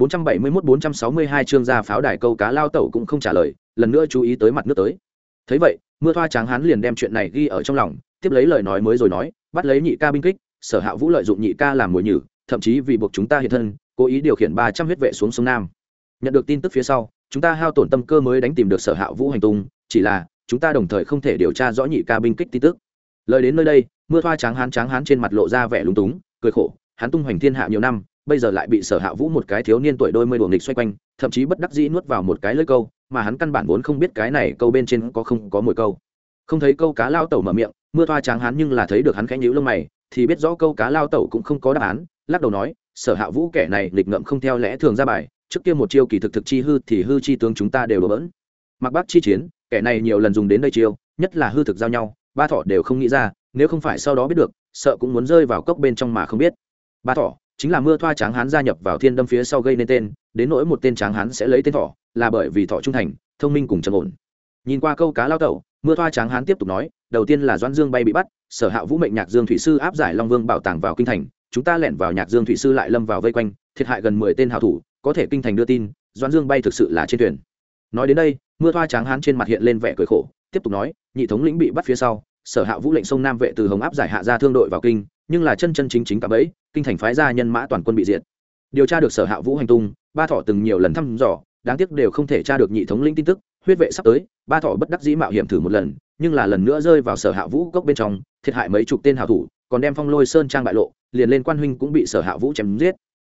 471-462 chương ra pháo đài câu cá lao tẩu cũng không trả lời, lần nữa chú ý tới mặt nước tới. Thấy vậy, mưa thoa tráng hắn liền đem chuyện này ghi ở trong lòng, tiếp lấy lời nói mới rồi nói, bắt lấy nhị ca binh kích, sở hạ vũ lợi dụng nhị ca làm mồi nhử, thậm chí vì buộc chúng ta hiện thân, cố ý điều khiển ba trăm huyết vệ xuống sông nam. Nhận được tin tức phía sau, chúng ta hao tổn tâm cơ mới đánh tìm được sở hạ vũ hành tung, chỉ là, chúng ta đồng thời không thể điều tra rõ nhị ca binh kích tin tức. Lời đến nơi đây, mưa thoa tráng hán tráng hán trên mặt lộ ra vẻ lúng túng, cười khổ, hắn tung hoành thiên hạ nhiều năm bây giờ lại bị sở hạ vũ một cái thiếu niên tuổi đôi mươi đuồng nghịch xoay quanh, thậm chí bất đắc dĩ nuốt vào một cái lưỡi câu, mà hắn căn bản vốn không biết cái này câu bên trên có không có mồi câu. Không thấy câu cá lao tẩu mở miệng, mưa thoa tráng hắn nhưng là thấy được hắn khẽ nhíu lông mày, thì biết rõ câu cá lao tẩu cũng không có đáp án, lắc đầu nói, sở hạ vũ kẻ này lịch ngậm không theo lẽ thường ra bài, trước kia một chiêu kỳ thực thực chi hư thì hư chi tướng chúng ta đều đổ bỡn. Mặc bác chi chiến, kẻ này nhiều lần dùng đến đây chiêu, nhất là hư thực giao nhau, ba thọ đều không nghĩ ra, nếu không phải sau đó biết được, sợ cũng muốn rơi vào cốc bên trong mà không biết. Ba thọ chính là mưa thoa tráng hán gia nhập vào thiên đâm phía sau gây nên tên, đến nỗi một tên tráng hán sẽ lấy tên thọ là bởi vì thọ trung thành, thông minh cùng trầm ổn. Nhìn qua câu cá lao tẩu, mưa thoa tráng hán tiếp tục nói, đầu tiên là doãn dương bay bị bắt, sở hạ vũ mệnh nhạc dương thủy sư áp giải long vương bảo tàng vào kinh thành, chúng ta lẻn vào nhạc dương thủy sư lại lâm vào vây quanh, thiệt hại gần mười tên hào thủ, có thể kinh thành đưa tin, doãn dương bay thực sự là trên thuyền. Nói đến đây, mưa thoa tráng hán trên mặt hiện lên vẻ cười khổ, tiếp tục nói, nhị thống lĩnh bị bắt phía sau, sở hạ vũ lệnh sông nam vệ từ hồng áp giải hạ ra thương đội vào kinh nhưng là chân chân chính chính cả bấy kinh thành phái ra nhân mã toàn quân bị diệt. Điều tra được sở hạ vũ hành tung, ba thọ từng nhiều lần thăm dò, đáng tiếc đều không thể tra được nhị thống lĩnh tin tức, huyết vệ sắp tới, ba thọ bất đắc dĩ mạo hiểm thử một lần, nhưng là lần nữa rơi vào sở hạ vũ cốc bên trong, thiệt hại mấy chục tên hào thủ, còn đem phong lôi sơn trang bại lộ, liền lên quan huynh cũng bị sở hạ vũ chém giết.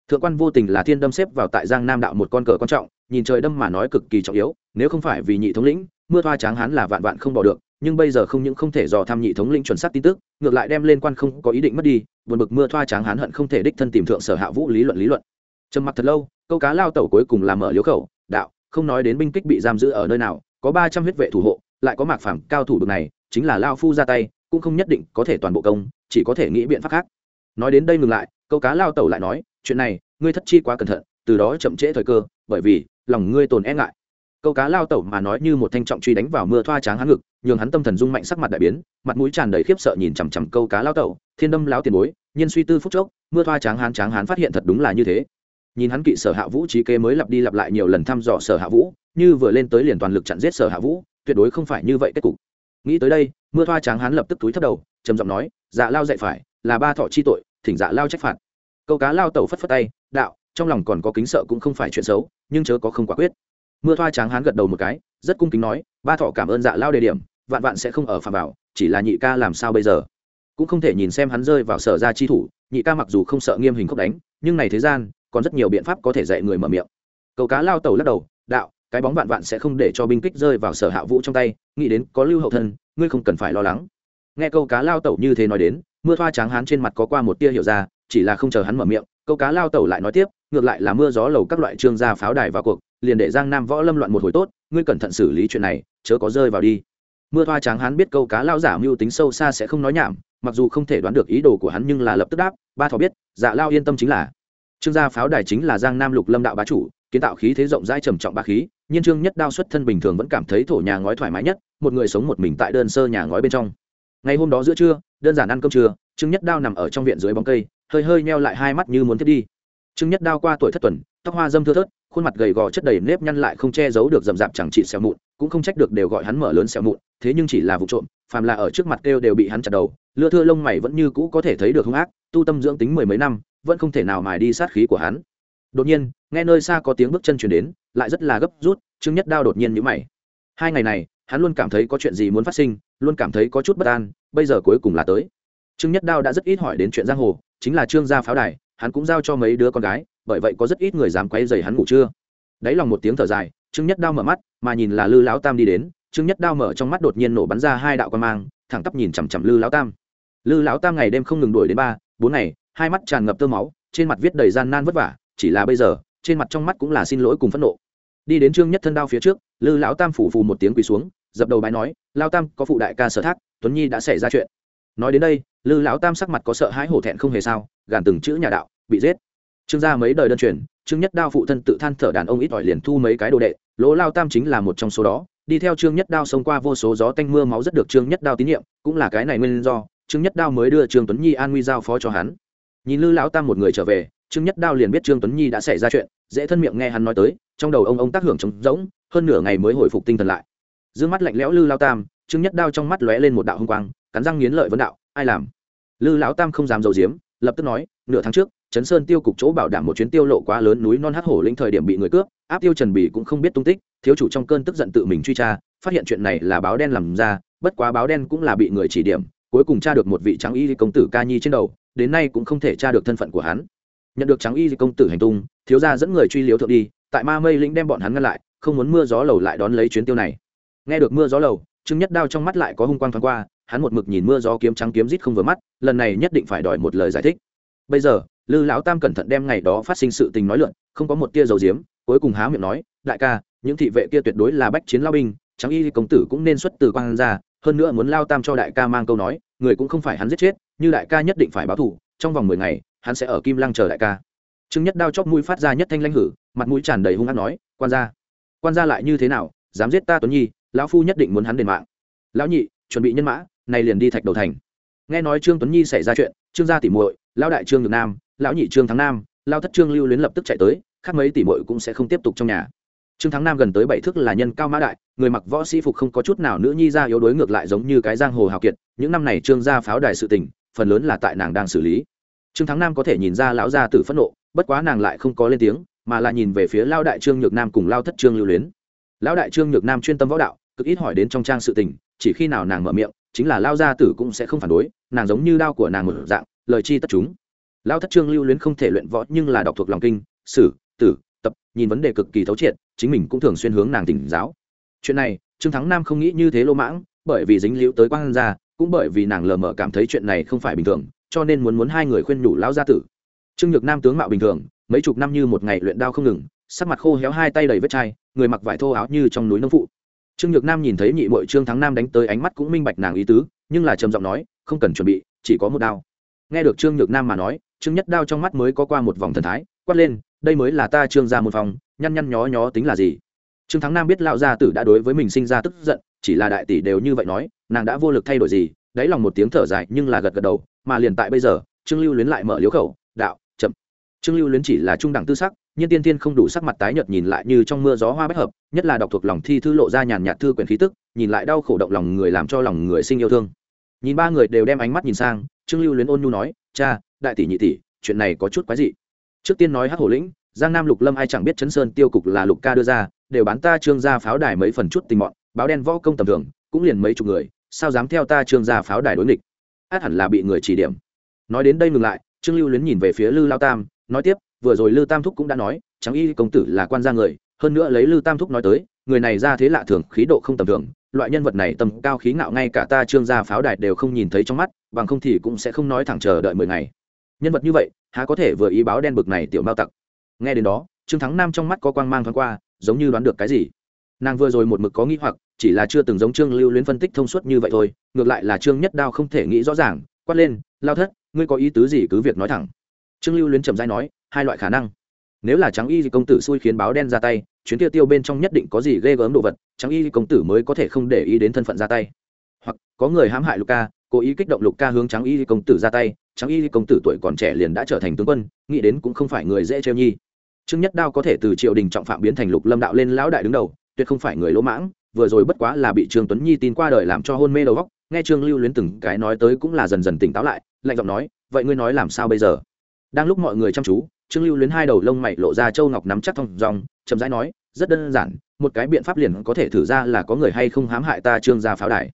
Thượng quan vô tình là thiên đâm xếp vào tại giang nam đạo một con cờ quan trọng, nhìn trời đâm mà nói cực kỳ trọng yếu, nếu không phải vì nhị thống lĩnh, mưa thoa tráng hán là vạn vạn không bỏ được nhưng bây giờ không những không thể dò tham nhị thống lĩnh chuẩn xác tin tức, ngược lại đem lên quan không có ý định mất đi, buồn bực mưa thoa tráng hán hận không thể đích thân tìm thượng sở hạ vũ lý luận lý luận. Trầm mặc thật lâu, câu cá lao tẩu cuối cùng làm mở liếu khẩu, đạo, không nói đến binh kích bị giam giữ ở nơi nào, có ba trăm huyết vệ thủ hộ, lại có mạc phẳng cao thủ được này, chính là lao phu ra tay, cũng không nhất định có thể toàn bộ công, chỉ có thể nghĩ biện pháp khác. Nói đến đây ngừng lại, câu cá lao tẩu lại nói, chuyện này, ngươi thất chi quá cẩn thận, từ đó chậm trễ thời cơ, bởi vì, lòng ngươi tồn e ngại câu cá lao tẩu mà nói như một thanh trọng truy đánh vào mưa thoa tráng hắn ngực, nhường hắn tâm thần rung mạnh sắc mặt đại biến, mặt mũi tràn đầy khiếp sợ nhìn chằm chằm câu cá lao tẩu, thiên đâm lao tiền bối, nhiên suy tư phút chốc, mưa thoa tráng hắn tráng hắn phát hiện thật đúng là như thế. Nhìn hắn kỵ sở hạ vũ trí kế mới lặp đi lặp lại nhiều lần thăm dò sở hạ vũ, như vừa lên tới liền toàn lực chặn giết sở hạ vũ, tuyệt đối không phải như vậy kết cục. Nghĩ tới đây, mưa thoa tráng hắn lập tức túi thấp đầu, trầm giọng nói dạ lao dạy phải, là ba thọ chi tội, thỉnh dạ lao trách phạt. Câu cá lao tẩu phất phất tay, đạo, trong lòng còn có kính sợ cũng không phải chuyện xấu, nhưng chớ có không quả quyết mưa thoa tráng hán gật đầu một cái, rất cung kính nói, ba thọ cảm ơn dạ lao đề điểm, vạn vạn sẽ không ở phạm bảo chỉ là nhị ca làm sao bây giờ? Cũng không thể nhìn xem hắn rơi vào sở ra chi thủ, nhị ca mặc dù không sợ nghiêm hình khốc đánh, nhưng này thế gian, còn rất nhiều biện pháp có thể dạy người mở miệng. Câu cá lao tẩu lắc đầu, đạo, cái bóng vạn vạn sẽ không để cho binh kích rơi vào sở hạ vũ trong tay, nghĩ đến có lưu hậu thân, ngươi không cần phải lo lắng. Nghe câu cá lao tẩu như thế nói đến, mưa thoa tráng hán trên mặt có qua một tia hiểu ra, chỉ là không chờ hắn mở miệng, câu cá lao tẩu lại nói tiếp, ngược lại là mưa gió lầu các loại trương gia pháo đài vào cuộc liền để giang nam võ lâm loạn một hồi tốt, ngươi cẩn thận xử lý chuyện này, chớ có rơi vào đi. Mưa thoa tráng hắn biết câu cá lao giả mưu tính sâu xa sẽ không nói nhảm, mặc dù không thể đoán được ý đồ của hắn nhưng là lập tức đáp, ba thọ biết dạ lao yên tâm chính là. Trương gia pháo đài chính là giang nam lục lâm đạo bá chủ, kiến tạo khí thế rộng rãi trầm trọng ba khí nhiên trương nhất đao xuất thân bình thường vẫn cảm thấy thổ nhà ngói thoải mái nhất, một người sống một mình tại đơn sơ nhà ngói bên trong. Ngày hôm đó giữa trưa, đơn giản ăn cơm trưa, trương nhất đao nằm ở trong viện dưới bóng cây, hơi hơi neo lại hai mắt như muốn thiết đi. Trương nhất đao qua tuổi thất tuần, tóc hoa dâm thưa thớt khuôn mặt gầy gò chất đầy nếp nhăn lại không che giấu được rậm rạp chẳng trị xẹo mụn, cũng không trách được đều gọi hắn mở lớn xẹo mụn, thế nhưng chỉ là vụ trộm, phàm là ở trước mặt kêu đều bị hắn chặt đầu, lưa thưa lông mày vẫn như cũ có thể thấy được hung ác, tu tâm dưỡng tính mười mấy năm, vẫn không thể nào mài đi sát khí của hắn. Đột nhiên, nghe nơi xa có tiếng bước chân chuyển đến, lại rất là gấp rút, trương nhất đao đột nhiên nhữ mày. Hai ngày này, hắn luôn cảm thấy có chuyện gì muốn phát sinh, luôn cảm thấy có chút bất an, bây giờ cuối cùng là tới. Trương nhất đao đã rất ít hỏi đến chuyện giang hồ, chính là trương gia pháo đài, hắn cũng giao cho mấy đứa con gái bởi vậy có rất ít người dám quay dày hắn ngủ trưa. Đáy lòng một tiếng thở dài, trương nhất đao mở mắt, mà nhìn là lư lão tam đi đến, trương nhất đao mở trong mắt đột nhiên nổ bắn ra hai đạo quan mang, thẳng tắp nhìn chằm chằm lư lão tam. Lư lão tam ngày đêm không ngừng đuổi đến ba, bốn ngày, hai mắt tràn ngập tơ máu, trên mặt viết đầy gian nan vất vả, chỉ là bây giờ, trên mặt trong mắt cũng là xin lỗi cùng phẫn nộ. Đi đến trương nhất thân đao phía trước, lư lão tam phủ phù một tiếng quỳ xuống, dập đầu bái nói lao tam, có phụ đại ca sở thác, tuấn nhi đã xảy ra chuyện. Nói đến đây, lư lão tam sắc mặt có sợ hãi hổ thẹn không hề sao, gàn từng chữ nhà đạo, bị giết trương gia mấy đời đơn truyền, trương nhất đao phụ thân tự than thở đàn ông ít ỏi liền thu mấy cái đồ đệ, lỗ lao tam chính là một trong số đó. Đi theo trương nhất đao xông qua vô số gió tanh mưa máu rất được trương nhất đao tín nhiệm, cũng là cái này nguyên do, trương nhất đao mới đưa trương tuấn nhi an nguy giao phó cho hắn. Nhìn lư lão tam một người trở về, trương nhất đao liền biết trương tuấn nhi đã xảy ra chuyện, dễ thân miệng nghe hắn nói tới, trong đầu ông ông tác hưởng trống rỗng, hơn nửa ngày mới hồi phục tinh thần lại. D mắt lạnh lẽo lư lao tam, trương nhất đao trong mắt lóe lên một đạo hung quang, cắn răng nghiến lợi vấn đạo, ai làm? Lư lão tam không dám dầu diếm lập tức nói, nửa tháng trước chấn sơn tiêu cục chỗ bảo đảm một chuyến tiêu lộ quá lớn núi non hắc hổ lĩnh thời điểm bị người cướp, áp tiêu trần bỉ cũng không biết tung tích, thiếu chủ trong cơn tức giận tự mình truy tra, phát hiện chuyện này là báo đen làm ra, bất quá báo đen cũng là bị người chỉ điểm, cuối cùng tra được một vị trắng y công tử ca nhi trên đầu, đến nay cũng không thể tra được thân phận của hắn. Nhận được trắng y công tử hành tung, thiếu gia dẫn người truy liếu thượng đi, tại ma mây lĩnh đem bọn hắn ngăn lại, không muốn mưa gió lầu lại đón lấy chuyến tiêu này. Nghe được mưa gió lầu, trương nhất đao trong mắt lại có hung quang thoáng qua, hắn một mực nhìn mưa gió kiếm trắng kiếm rít không vừa mắt, lần này nhất định phải đòi một lời giải thích. Bây giờ lư lão tam cẩn thận đem ngày đó phát sinh sự tình nói luận không có một tia dầu diếm cuối cùng há miệng nói, đại ca, những thị vệ kia tuyệt đối là bách chiến lao binh, trắng y công tử cũng nên xuất từ quan ra hơn nữa muốn lao tam cho đại ca mang câu nói, người cũng không phải hắn giết chết, như đại ca nhất định phải báo thù, trong vòng mười ngày, hắn sẽ ở kim lăng chờ đại ca. Trương nhất đao chóc mũi phát ra nhất thanh lanh hử, mặt mũi tràn đầy hung hát nói, quan gia quan gia lại như thế nào, dám giết ta tuấn nhi, lão phu nhất định muốn hắn đền mạng. Lão nhị, chuẩn bị nhân mã này liền đi thạch đầu thành. Nghe nói trương tuấn nhi xảy ra chuyện, trương gia tỉ muội, lão đại trương nhược nam lão nhị trương thắng nam, lao thất trương lưu luyến lập tức chạy tới, khác mấy tỷ muội cũng sẽ không tiếp tục trong nhà. Trương thắng nam gần tới bảy thước là nhân cao mã đại, người mặc võ sĩ phục không có chút nào nữ nhi ra yếu đuối ngược lại giống như cái giang hồ hào kiệt, những năm này trương gia pháo đài sự tình, phần lớn là tại nàng đang xử lý. Trương thắng nam có thể nhìn ra lão gia tử phẫn nộ, bất quá nàng lại không có lên tiếng, mà là nhìn về phía lao đại trương nhược nam cùng lao thất trương lưu luyến. Lão đại trương nhược nam chuyên tâm võ đạo, cực ít hỏi đến trong trang sự tình, chỉ khi nào nàng mở miệng, chính là lao gia tử cũng sẽ không phản đối, nàng giống như đao của nàng một dạng, lời chi tất chúng lao thất trương lưu luyến không thể luyện võ nhưng là đọc thuộc lòng kinh, sử, tử, tập, nhìn vấn đề cực kỳ thấu triệt, chính mình cũng thường xuyên hướng nàng tỉnh giáo. Chuyện này, trương thắng nam không nghĩ như thế lô mãng, bởi vì dính liễu tới quang gia, cũng bởi vì nàng lờ mờ cảm thấy chuyện này không phải bình thường, cho nên muốn muốn hai người khuyên nhủ lão gia tử. Trương nhược nam tướng mạo bình thường, mấy chục năm như một ngày luyện đao không ngừng, sắc mặt khô héo hai tay đầy vết chai, người mặc vải thô áo như trong núi nông phụ. Trương nhược nam nhìn thấy nhị mội trương thắng nam đánh tới ánh mắt cũng minh bạch nàng ý tứ, nhưng là trầm giọng nói, không cần chuẩn bị, chỉ có một đao nghe được trương nhược nam mà nói, trương nhất đao trong mắt mới có qua một vòng thần thái, quát lên, đây mới là ta trương ra một phòng nhăn nhăn nhó nhó tính là gì? Trương thắng nam biết lão gia tử đã đối với mình sinh ra tức giận, chỉ là đại tỷ đều như vậy nói, nàng đã vô lực thay đổi gì, đáy lòng một tiếng thở dài nhưng là gật gật đầu, mà liền tại bây giờ, trương lưu luyến lại mở liếu khẩu, đạo, chậm. Trương lưu luyến chỉ là trung đẳng tư sắc, nhưng tiên tiên không đủ sắc mặt tái nhợt nhìn lại như trong mưa gió hoa bách hợp, nhất là đọc thuộc lòng thi thư lộ ra nhàn nhạt thư quyển khí tức, nhìn lại đau khổ động lòng người làm cho lòng người sinh yêu thương. Nhìn ba người đều đem ánh mắt nhìn sang trương lưu luyến ôn nhu nói, cha, đại tỷ nhị tỷ, chuyện này có chút quái dị. Trước tiên nói hắc hổ lĩnh, giang nam lục lâm ai chẳng biết chấn sơn tiêu cục là lục ca đưa ra, đều bán ta trương gia pháo đài mấy phần chút tình mọn, báo đen võ công tầm thường, cũng liền mấy chục người, sao dám theo ta trương gia pháo đài đối nghịch? Át hẳn là bị người chỉ điểm. Nói đến đây ngừng lại, trương lưu luyến nhìn về phía lư lao tam, nói tiếp, vừa rồi lư tam thúc cũng đã nói chẳng y công tử là quan gia người, hơn nữa lấy lư tam thúc nói tới, người này ra thế lạ thường, khí độ không tầm thường loại nhân vật này tầm cao khí ngạo ngay cả ta trương gia pháo đài đều không nhìn thấy trong mắt, bằng không thì cũng sẽ không nói thẳng chờ đợi mười ngày. Nhân vật như vậy, há có thể vừa ý báo đen bực này tiểu mao tặc. Nghe đến đó, trương thắng nam trong mắt có quang mang thoáng qua, giống như đoán được cái gì. Nàng vừa rồi một mực có nghĩ hoặc, chỉ là chưa từng giống trương lưu luyến phân tích thông suốt như vậy thôi, ngược lại là trương nhất đao không thể nghĩ rõ ràng, quát lên, lao thất, ngươi có ý tứ gì cứ việc nói thẳng. Trương lưu luyến trầm dai nói, hai loại khả năng nếu là trắng y thì công tử xui khiến báo đen ra tay, chuyến tiêu tiêu bên trong nhất định có gì ghê gớm đồ vật, trắng y công tử mới có thể không để ý đến thân phận ra tay. Hoặc, có người hãm hại lục ca cố ý kích động lục ca hướng trắng y công tử ra tay, trắng y công tử tuổi còn trẻ liền đã trở thành tướng quân, nghĩ đến cũng không phải người dễ trêu nhi. Trương nhất đao có thể từ triều đình trọng phạm biến thành lục lâm đạo lên lão đại đứng đầu, tuyệt không phải người lỗ mãng, vừa rồi bất quá là bị trương tuấn nhi tin qua đời làm cho hôn mê đầu góc nghe trương lưu luyến từng cái nói tới cũng là dần dần tỉnh táo lại, lạnh giọng nói, vậy ngươi nói làm sao bây giờ? Đang lúc mọi người chăm chú trương lưu luyến hai đầu lông mày lộ ra châu ngọc nắm chắc thong dòng chậm rãi nói, rất đơn giản, một cái biện pháp liền có thể thử ra là có người hay không hãm hại ta trương gia pháo đài.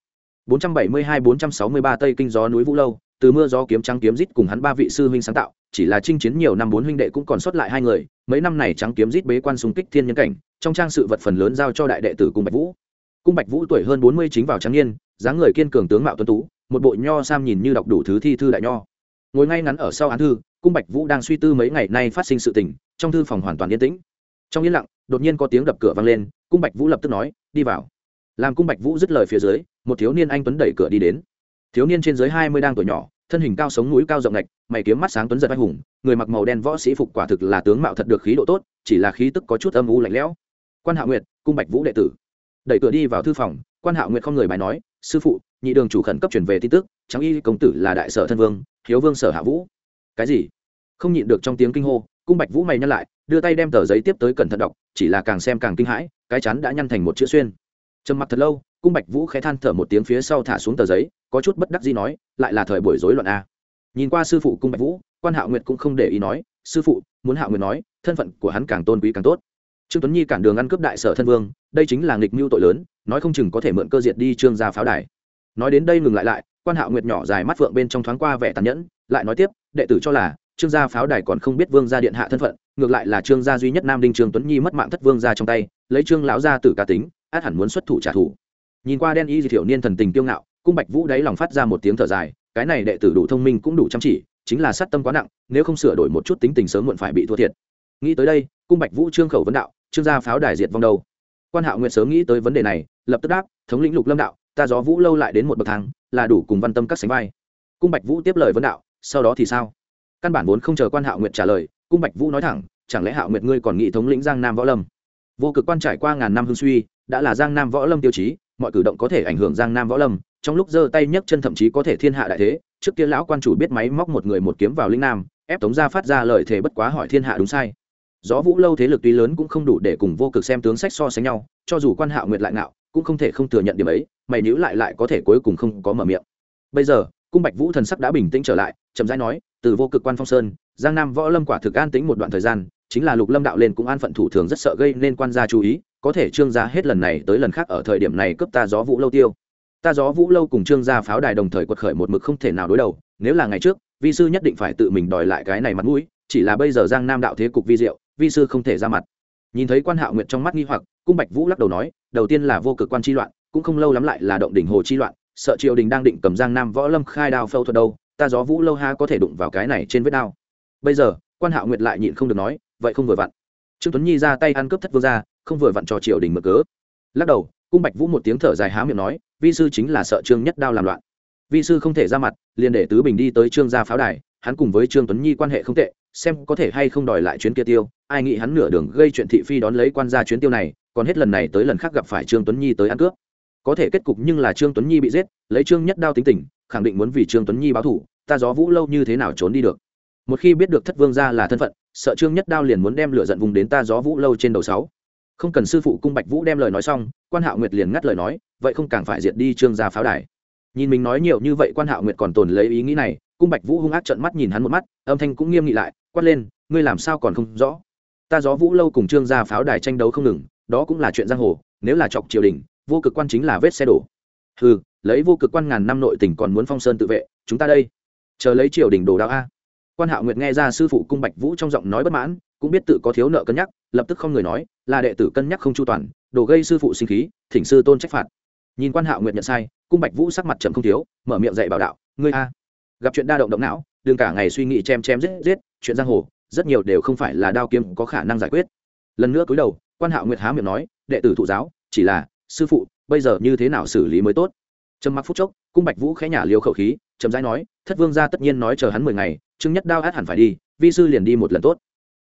472-463 tây kinh gió núi vũ lâu, từ mưa gió kiếm trắng kiếm rít cùng hắn ba vị sư huynh sáng tạo, chỉ là chinh chiến nhiều năm bốn huynh đệ cũng còn sót lại hai người, mấy năm này trắng kiếm rít bế quan xung kích thiên nhân cảnh, trong trang sự vật phần lớn giao cho đại đệ tử cung bạch vũ. Cung bạch vũ tuổi hơn bốn mươi chính vào trắng niên, dáng người kiên cường tướng mạo tuấn tú, một bộ nho sam nhìn như đọc đủ thứ thi thư đại nho. Ngồi ngay ngắn ở sau án thư cung bạch vũ đang suy tư mấy ngày nay phát sinh sự tình, trong thư phòng hoàn toàn yên tĩnh. Trong yên lặng, đột nhiên có tiếng đập cửa vang lên, cung bạch vũ lập tức nói, đi vào. Làm cung bạch vũ dứt lời phía dưới, một thiếu niên anh tuấn đẩy cửa đi đến. Thiếu niên trên dưới hai mươi đang tuổi nhỏ, thân hình cao sống núi cao rộng ngạch mày kiếm mắt sáng tuấn giật anh hùng, người mặc màu đen võ sĩ phục quả thực là tướng mạo thật được khí độ tốt, chỉ là khí tức có chút âm u lạnh lẽo. Quan hạ nguyệt, cung bạch vũ đệ tử. Đẩy cửa đi vào thư phòng, quan hạ nguyệt không người bài nói, sư phụ, nhị đường chủ khẩn cấp truyền về tin tức trắng y công tử là đại sở thân vương, hiếu vương sở hạ vũ cái gì? Không nhịn được trong tiếng kinh hô, cung bạch vũ mày nhăn lại, đưa tay đem tờ giấy tiếp tới cẩn thận đọc, chỉ là càng xem càng kinh hãi, cái chắn đã nhăn thành một chữ xuyên. Trầm mặc thật lâu, cung bạch vũ khẽ than thở một tiếng phía sau thả xuống tờ giấy, có chút bất đắc gì nói, lại là thời buổi rối loạn a. Nhìn qua sư phụ cung bạch vũ, quan hạo nguyệt cũng không để ý nói, sư phụ, muốn hạo nguyệt nói, thân phận của hắn càng tôn quý càng tốt. Trương tuấn nhi cản đường ăn cướp đại sở thân vương, đây chính là nghịch mưu tội lớn, nói không chừng có thể mượn cơ diệt đi trương gia pháo đài. Nói đến đây ngừng lại lại, quan hạo nguyệt nhỏ dài mắt phượng bên trong thoáng qua vẻ tàn nhẫn lại nói tiếp, đệ tử cho là, trương gia pháo đài còn không biết vương gia điện hạ thân phận, ngược lại là trương gia duy nhất nam đinh trương tuấn nhi mất mạng thất vương gia trong tay, lấy trương lão gia tử cá tính, át hẳn muốn xuất thủ trả thù. Nhìn qua đen y di thiểu niên thần tình kiêu ngạo, cung bạch vũ đáy lòng phát ra một tiếng thở dài, cái này đệ tử đủ thông minh cũng đủ chăm chỉ, chính là sát tâm quá nặng, nếu không sửa đổi một chút tính tình sớm muộn phải bị thua thiệt. Nghĩ tới đây, cung bạch vũ trương khẩu vấn đạo, trương gia pháo đài diệt vong đâu? Quan hạo nguyện sớm nghĩ tới vấn đề này, lập tức đáp, thống lĩnh lục lâm đạo, ta gió vũ lâu lại đến một bậc thang, là đủ cùng văn tâm các sánh vai. Cung bạch vũ tiếp lời vấn đạo sau đó thì sao? Căn bản vốn không chờ quan hạo nguyệt trả lời, cung bạch vũ nói thẳng, chẳng lẽ hạo nguyệt ngươi còn nghĩ thống lĩnh giang nam võ lâm? Vô cực quan trải qua ngàn năm hương suy, đã là giang nam võ lâm tiêu chí, mọi cử động có thể ảnh hưởng giang nam võ lâm, trong lúc giơ tay nhấc chân thậm chí có thể thiên hạ đại thế, trước kia lão quan chủ biết máy móc một người một kiếm vào linh nam, ép tống ra phát ra lời thề bất quá hỏi thiên hạ đúng sai. Gió vũ lâu thế lực tuy lớn cũng không đủ để cùng vô cực xem tướng sách so sánh nhau, cho dù quan hạo nguyệt lại ngạo, cũng không thể không thừa nhận điểm ấy, mày nhữ lại lại có thể cuối cùng không có mở miệng. Bây giờ cung bạch vũ thần sắc đã bình tĩnh trở lại, chậm rãi nói, từ vô cực quan phong sơn, giang nam võ lâm quả thực an tính một đoạn thời gian, chính là lục lâm đạo lên cũng an phận thủ thường rất sợ gây nên quan gia chú ý, có thể trương gia hết lần này tới lần khác ở thời điểm này cướp ta gió vũ lâu tiêu. Ta gió vũ lâu cùng trương gia pháo đài đồng thời quật khởi một mực không thể nào đối đầu, nếu là ngày trước, vi sư nhất định phải tự mình đòi lại cái này mặt mũi, chỉ là bây giờ giang nam đạo thế cục vi diệu, vi sư không thể ra mặt. Nhìn thấy quan hạo nguyệt trong mắt nghi hoặc, cung bạch vũ lắc đầu nói, đầu tiên là vô cực quan chi loạn, cũng không lâu lắm lại là động đỉnh hồ chi loạn sợ triều đình đang định cầm giang nam võ lâm khai đao phâu thuật đâu, ta gió vũ lâu ha có thể đụng vào cái này trên vết đao. Bây giờ, quan hạo nguyệt lại nhịn không được nói, vậy không vừa vặn. Trương tuấn nhi ra tay ăn cướp thất vương ra không vừa vặn cho triều đình mở cớ. Lắc đầu, cung bạch vũ một tiếng thở dài há miệng nói, vi sư chính là sợ trương nhất đao làm loạn. Vi sư không thể ra mặt, liền để tứ bình đi tới trương gia pháo đài, hắn cùng với trương tuấn nhi quan hệ không tệ, xem có thể hay không đòi lại chuyến kia tiêu, ai nghĩ hắn nửa đường gây chuyện thị phi đón lấy quan gia chuyến tiêu này, còn hết lần này tới lần khác gặp phải trương tuấn nhi tới ăn cướp có thể kết cục nhưng là trương tuấn nhi bị giết, lấy trương nhất đao tính tình, khẳng định muốn vì trương tuấn nhi báo thủ ta gió vũ lâu như thế nào trốn đi được? Một khi biết được thất vương gia là thân phận, sợ trương nhất đao liền muốn đem lửa giận vùng đến ta gió vũ lâu trên đầu sáu. Không cần sư phụ cung bạch vũ đem lời nói xong, quan hạo nguyệt liền ngắt lời nói, vậy không càng phải diệt đi trương gia pháo đài. Nhìn mình nói nhiều như vậy quan hạo nguyệt còn tồn lấy ý nghĩ này, cung bạch vũ hung ác trợn mắt nhìn hắn một mắt, âm thanh cũng nghiêm nghị lại, quát lên, ngươi làm sao còn không rõ? Ta gió vũ lâu cùng trương gia pháo đài tranh đấu không ngừng, đó cũng là chuyện giang hồ, nếu là chọc triều đình vô cực quan chính là vết xe đổ. Ừ lấy vô cực quan ngàn năm nội tỉnh còn muốn phong sơn tự vệ, chúng ta đây. Chờ lấy triều đình đồ đạo a. Quan hạo nguyệt nghe ra sư phụ cung bạch vũ trong giọng nói bất mãn, cũng biết tự có thiếu nợ cân nhắc, lập tức không người nói, là đệ tử cân nhắc không chu toàn, đồ gây sư phụ sinh khí, thỉnh sư tôn trách phạt. Nhìn quan hạo nguyệt nhận sai, cung bạch vũ sắc mặt chậm không thiếu, mở miệng dạy bảo đạo, ngươi a, gặp chuyện đa động động não, đừng cả ngày suy nghĩ chém chém giết giết, chuyện giang hồ, rất nhiều đều không phải là đao kiếm có khả năng giải quyết. Lần nữa cúi đầu, quan hạo nguyệt há miệng nói, đệ tử thụ giáo, chỉ là sư phụ, bây giờ như thế nào xử lý mới tốt? Trầm mặc phút chốc, cung bạch vũ khẽ nhả liều khẩu khí, chậm rãi nói, thất vương gia tất nhiên nói chờ hắn mười ngày chứng nhất đao át hẳn phải đi, vi sư liền đi một lần tốt.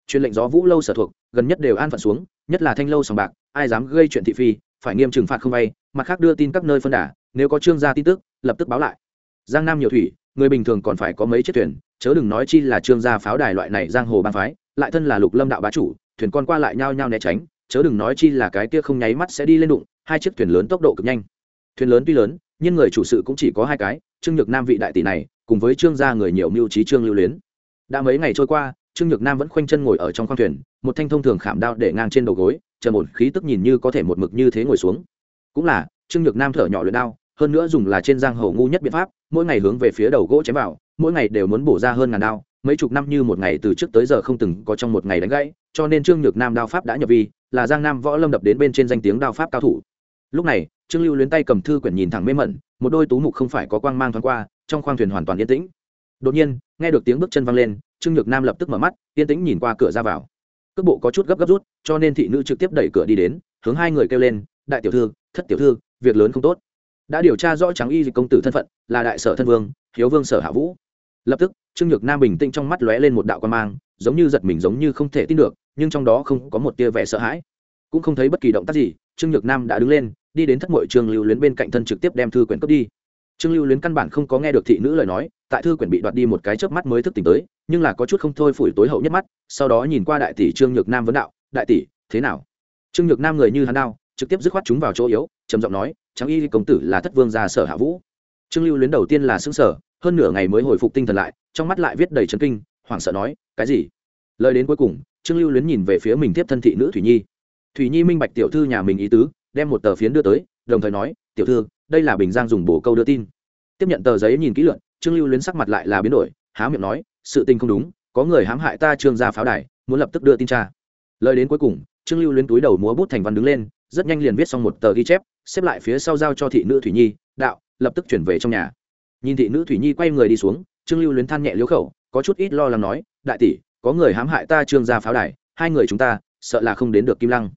Truyền lệnh gió vũ lâu sở thuộc, gần nhất đều an phận xuống, nhất là thanh lâu sòng bạc, ai dám gây chuyện thị phi, phải nghiêm trừng phạt không vay, mặt khác đưa tin các nơi phân đà nếu có trương gia tin tức, lập tức báo lại. Giang nam nhiều thủy, người bình thường còn phải có mấy chiếc thuyền, chớ đừng nói chi là trương gia pháo đài loại này giang hồ bang phái, lại thân là lục lâm đạo bá chủ, thuyền con qua lại nhau nhau né tránh chớ đừng nói chi là cái kia không nháy mắt sẽ đi lên đụng, hai chiếc thuyền lớn tốc độ cực nhanh. Thuyền lớn tuy lớn, nhưng người chủ sự cũng chỉ có hai cái, trương nhược nam vị đại tỷ này, cùng với trương gia người nhiều mưu trí trương lưu luyến. Đã mấy ngày trôi qua, trương nhược nam vẫn khoanh chân ngồi ở trong khoang thuyền, một thanh thông thường khảm đao để ngang trên đầu gối chờ một khí tức nhìn như có thể một mực như thế ngồi xuống. Cũng là, trương nhược nam thở nhỏ luyện đao, hơn nữa dùng là trên giang hầu ngu nhất biện pháp, mỗi ngày hướng về phía đầu gỗ chém vào, mỗi ngày đều muốn bổ ra hơn ngàn đao, mấy chục năm như một ngày từ trước tới giờ không từng có trong một ngày đánh gãy cho nên trương nhược nam đao pháp đã nhập vi, là giang nam võ lâm đập đến bên trên danh tiếng đao pháp cao thủ. Lúc này, trương lưu luyến tay cầm thư quyển nhìn thẳng mê mẩn, một đôi tú mục không phải có quang mang thoáng qua, trong khoang thuyền hoàn toàn yên tĩnh. Đột nhiên, nghe được tiếng bước chân văng lên, trương nhược nam lập tức mở mắt, yên tĩnh nhìn qua cửa ra vào. Cước bộ có chút gấp gấp rút, cho nên thị nữ trực tiếp đẩy cửa đi đến, hướng hai người kêu lên, đại tiểu thư, thất tiểu thư, việc lớn không tốt. Đã điều tra rõ trắng y dịch công tử thân phận, là đại sở thân vương, hiếu vương sở hạ vũ. Lập tức, trương nhược nam bình tĩnh trong mắt lóe lên một đạo quan mang, giống như giật mình giống như không thể tin được nhưng trong đó không có một tia vẻ sợ hãi. Cũng không thấy bất kỳ động tác gì, trương nhược nam đã đứng lên, đi đến thất mội trương lưu luyến bên cạnh thân trực tiếp đem thư quyển cướp đi. Trương lưu luyến căn bản không có nghe được thị nữ lời nói, tại thư quyển bị đoạt đi một cái chớp mắt mới thức tỉnh tới, nhưng là có chút không thôi phủi tối hậu nhất mắt, sau đó nhìn qua đại tỷ trương nhược nam vấn đạo, đại tỷ, thế nào? Trương nhược nam người như hắn nào trực tiếp dứt khoát chúng vào chỗ yếu, trầm giọng nói trắng y công tử là thất vương gia sở hạ vũ. Trương lưu luyến đầu tiên là xứng sở hơn nửa ngày mới hồi phục tinh thần lại, trong mắt lại viết đầy trấn kinh, hoảng sợ nói, cái gì? Lời đến cuối cùng, trương lưu luyến nhìn về phía mình tiếp thân thị nữ thủy nhi. Thủy nhi minh bạch tiểu thư nhà mình ý tứ, đem một tờ phiến đưa tới, đồng thời nói, tiểu thư, đây là bình giang dùng bổ câu đưa tin. Tiếp nhận tờ giấy nhìn kỹ luận trương lưu luyến sắc mặt lại là biến đổi, há miệng nói, sự tình không đúng, có người hãm hại ta trương gia pháo đài, muốn lập tức đưa tin tra. Lời đến cuối cùng, trương lưu luyến túi đầu múa bút thành văn đứng lên, rất nhanh liền viết xong một tờ ghi chép, xếp lại phía sau giao cho thị nữ thủy nhi, đạo, lập tức chuyển về trong nhà. Nhìn thị nữ thủy nhi quay người đi xuống, trương lưu luyến than nhẹ liếu khẩu, có chút ít lo lắng nói, đại tỷ có người hãm hại ta trương gia pháo đài, hai người chúng ta, sợ là không đến được kim lăng.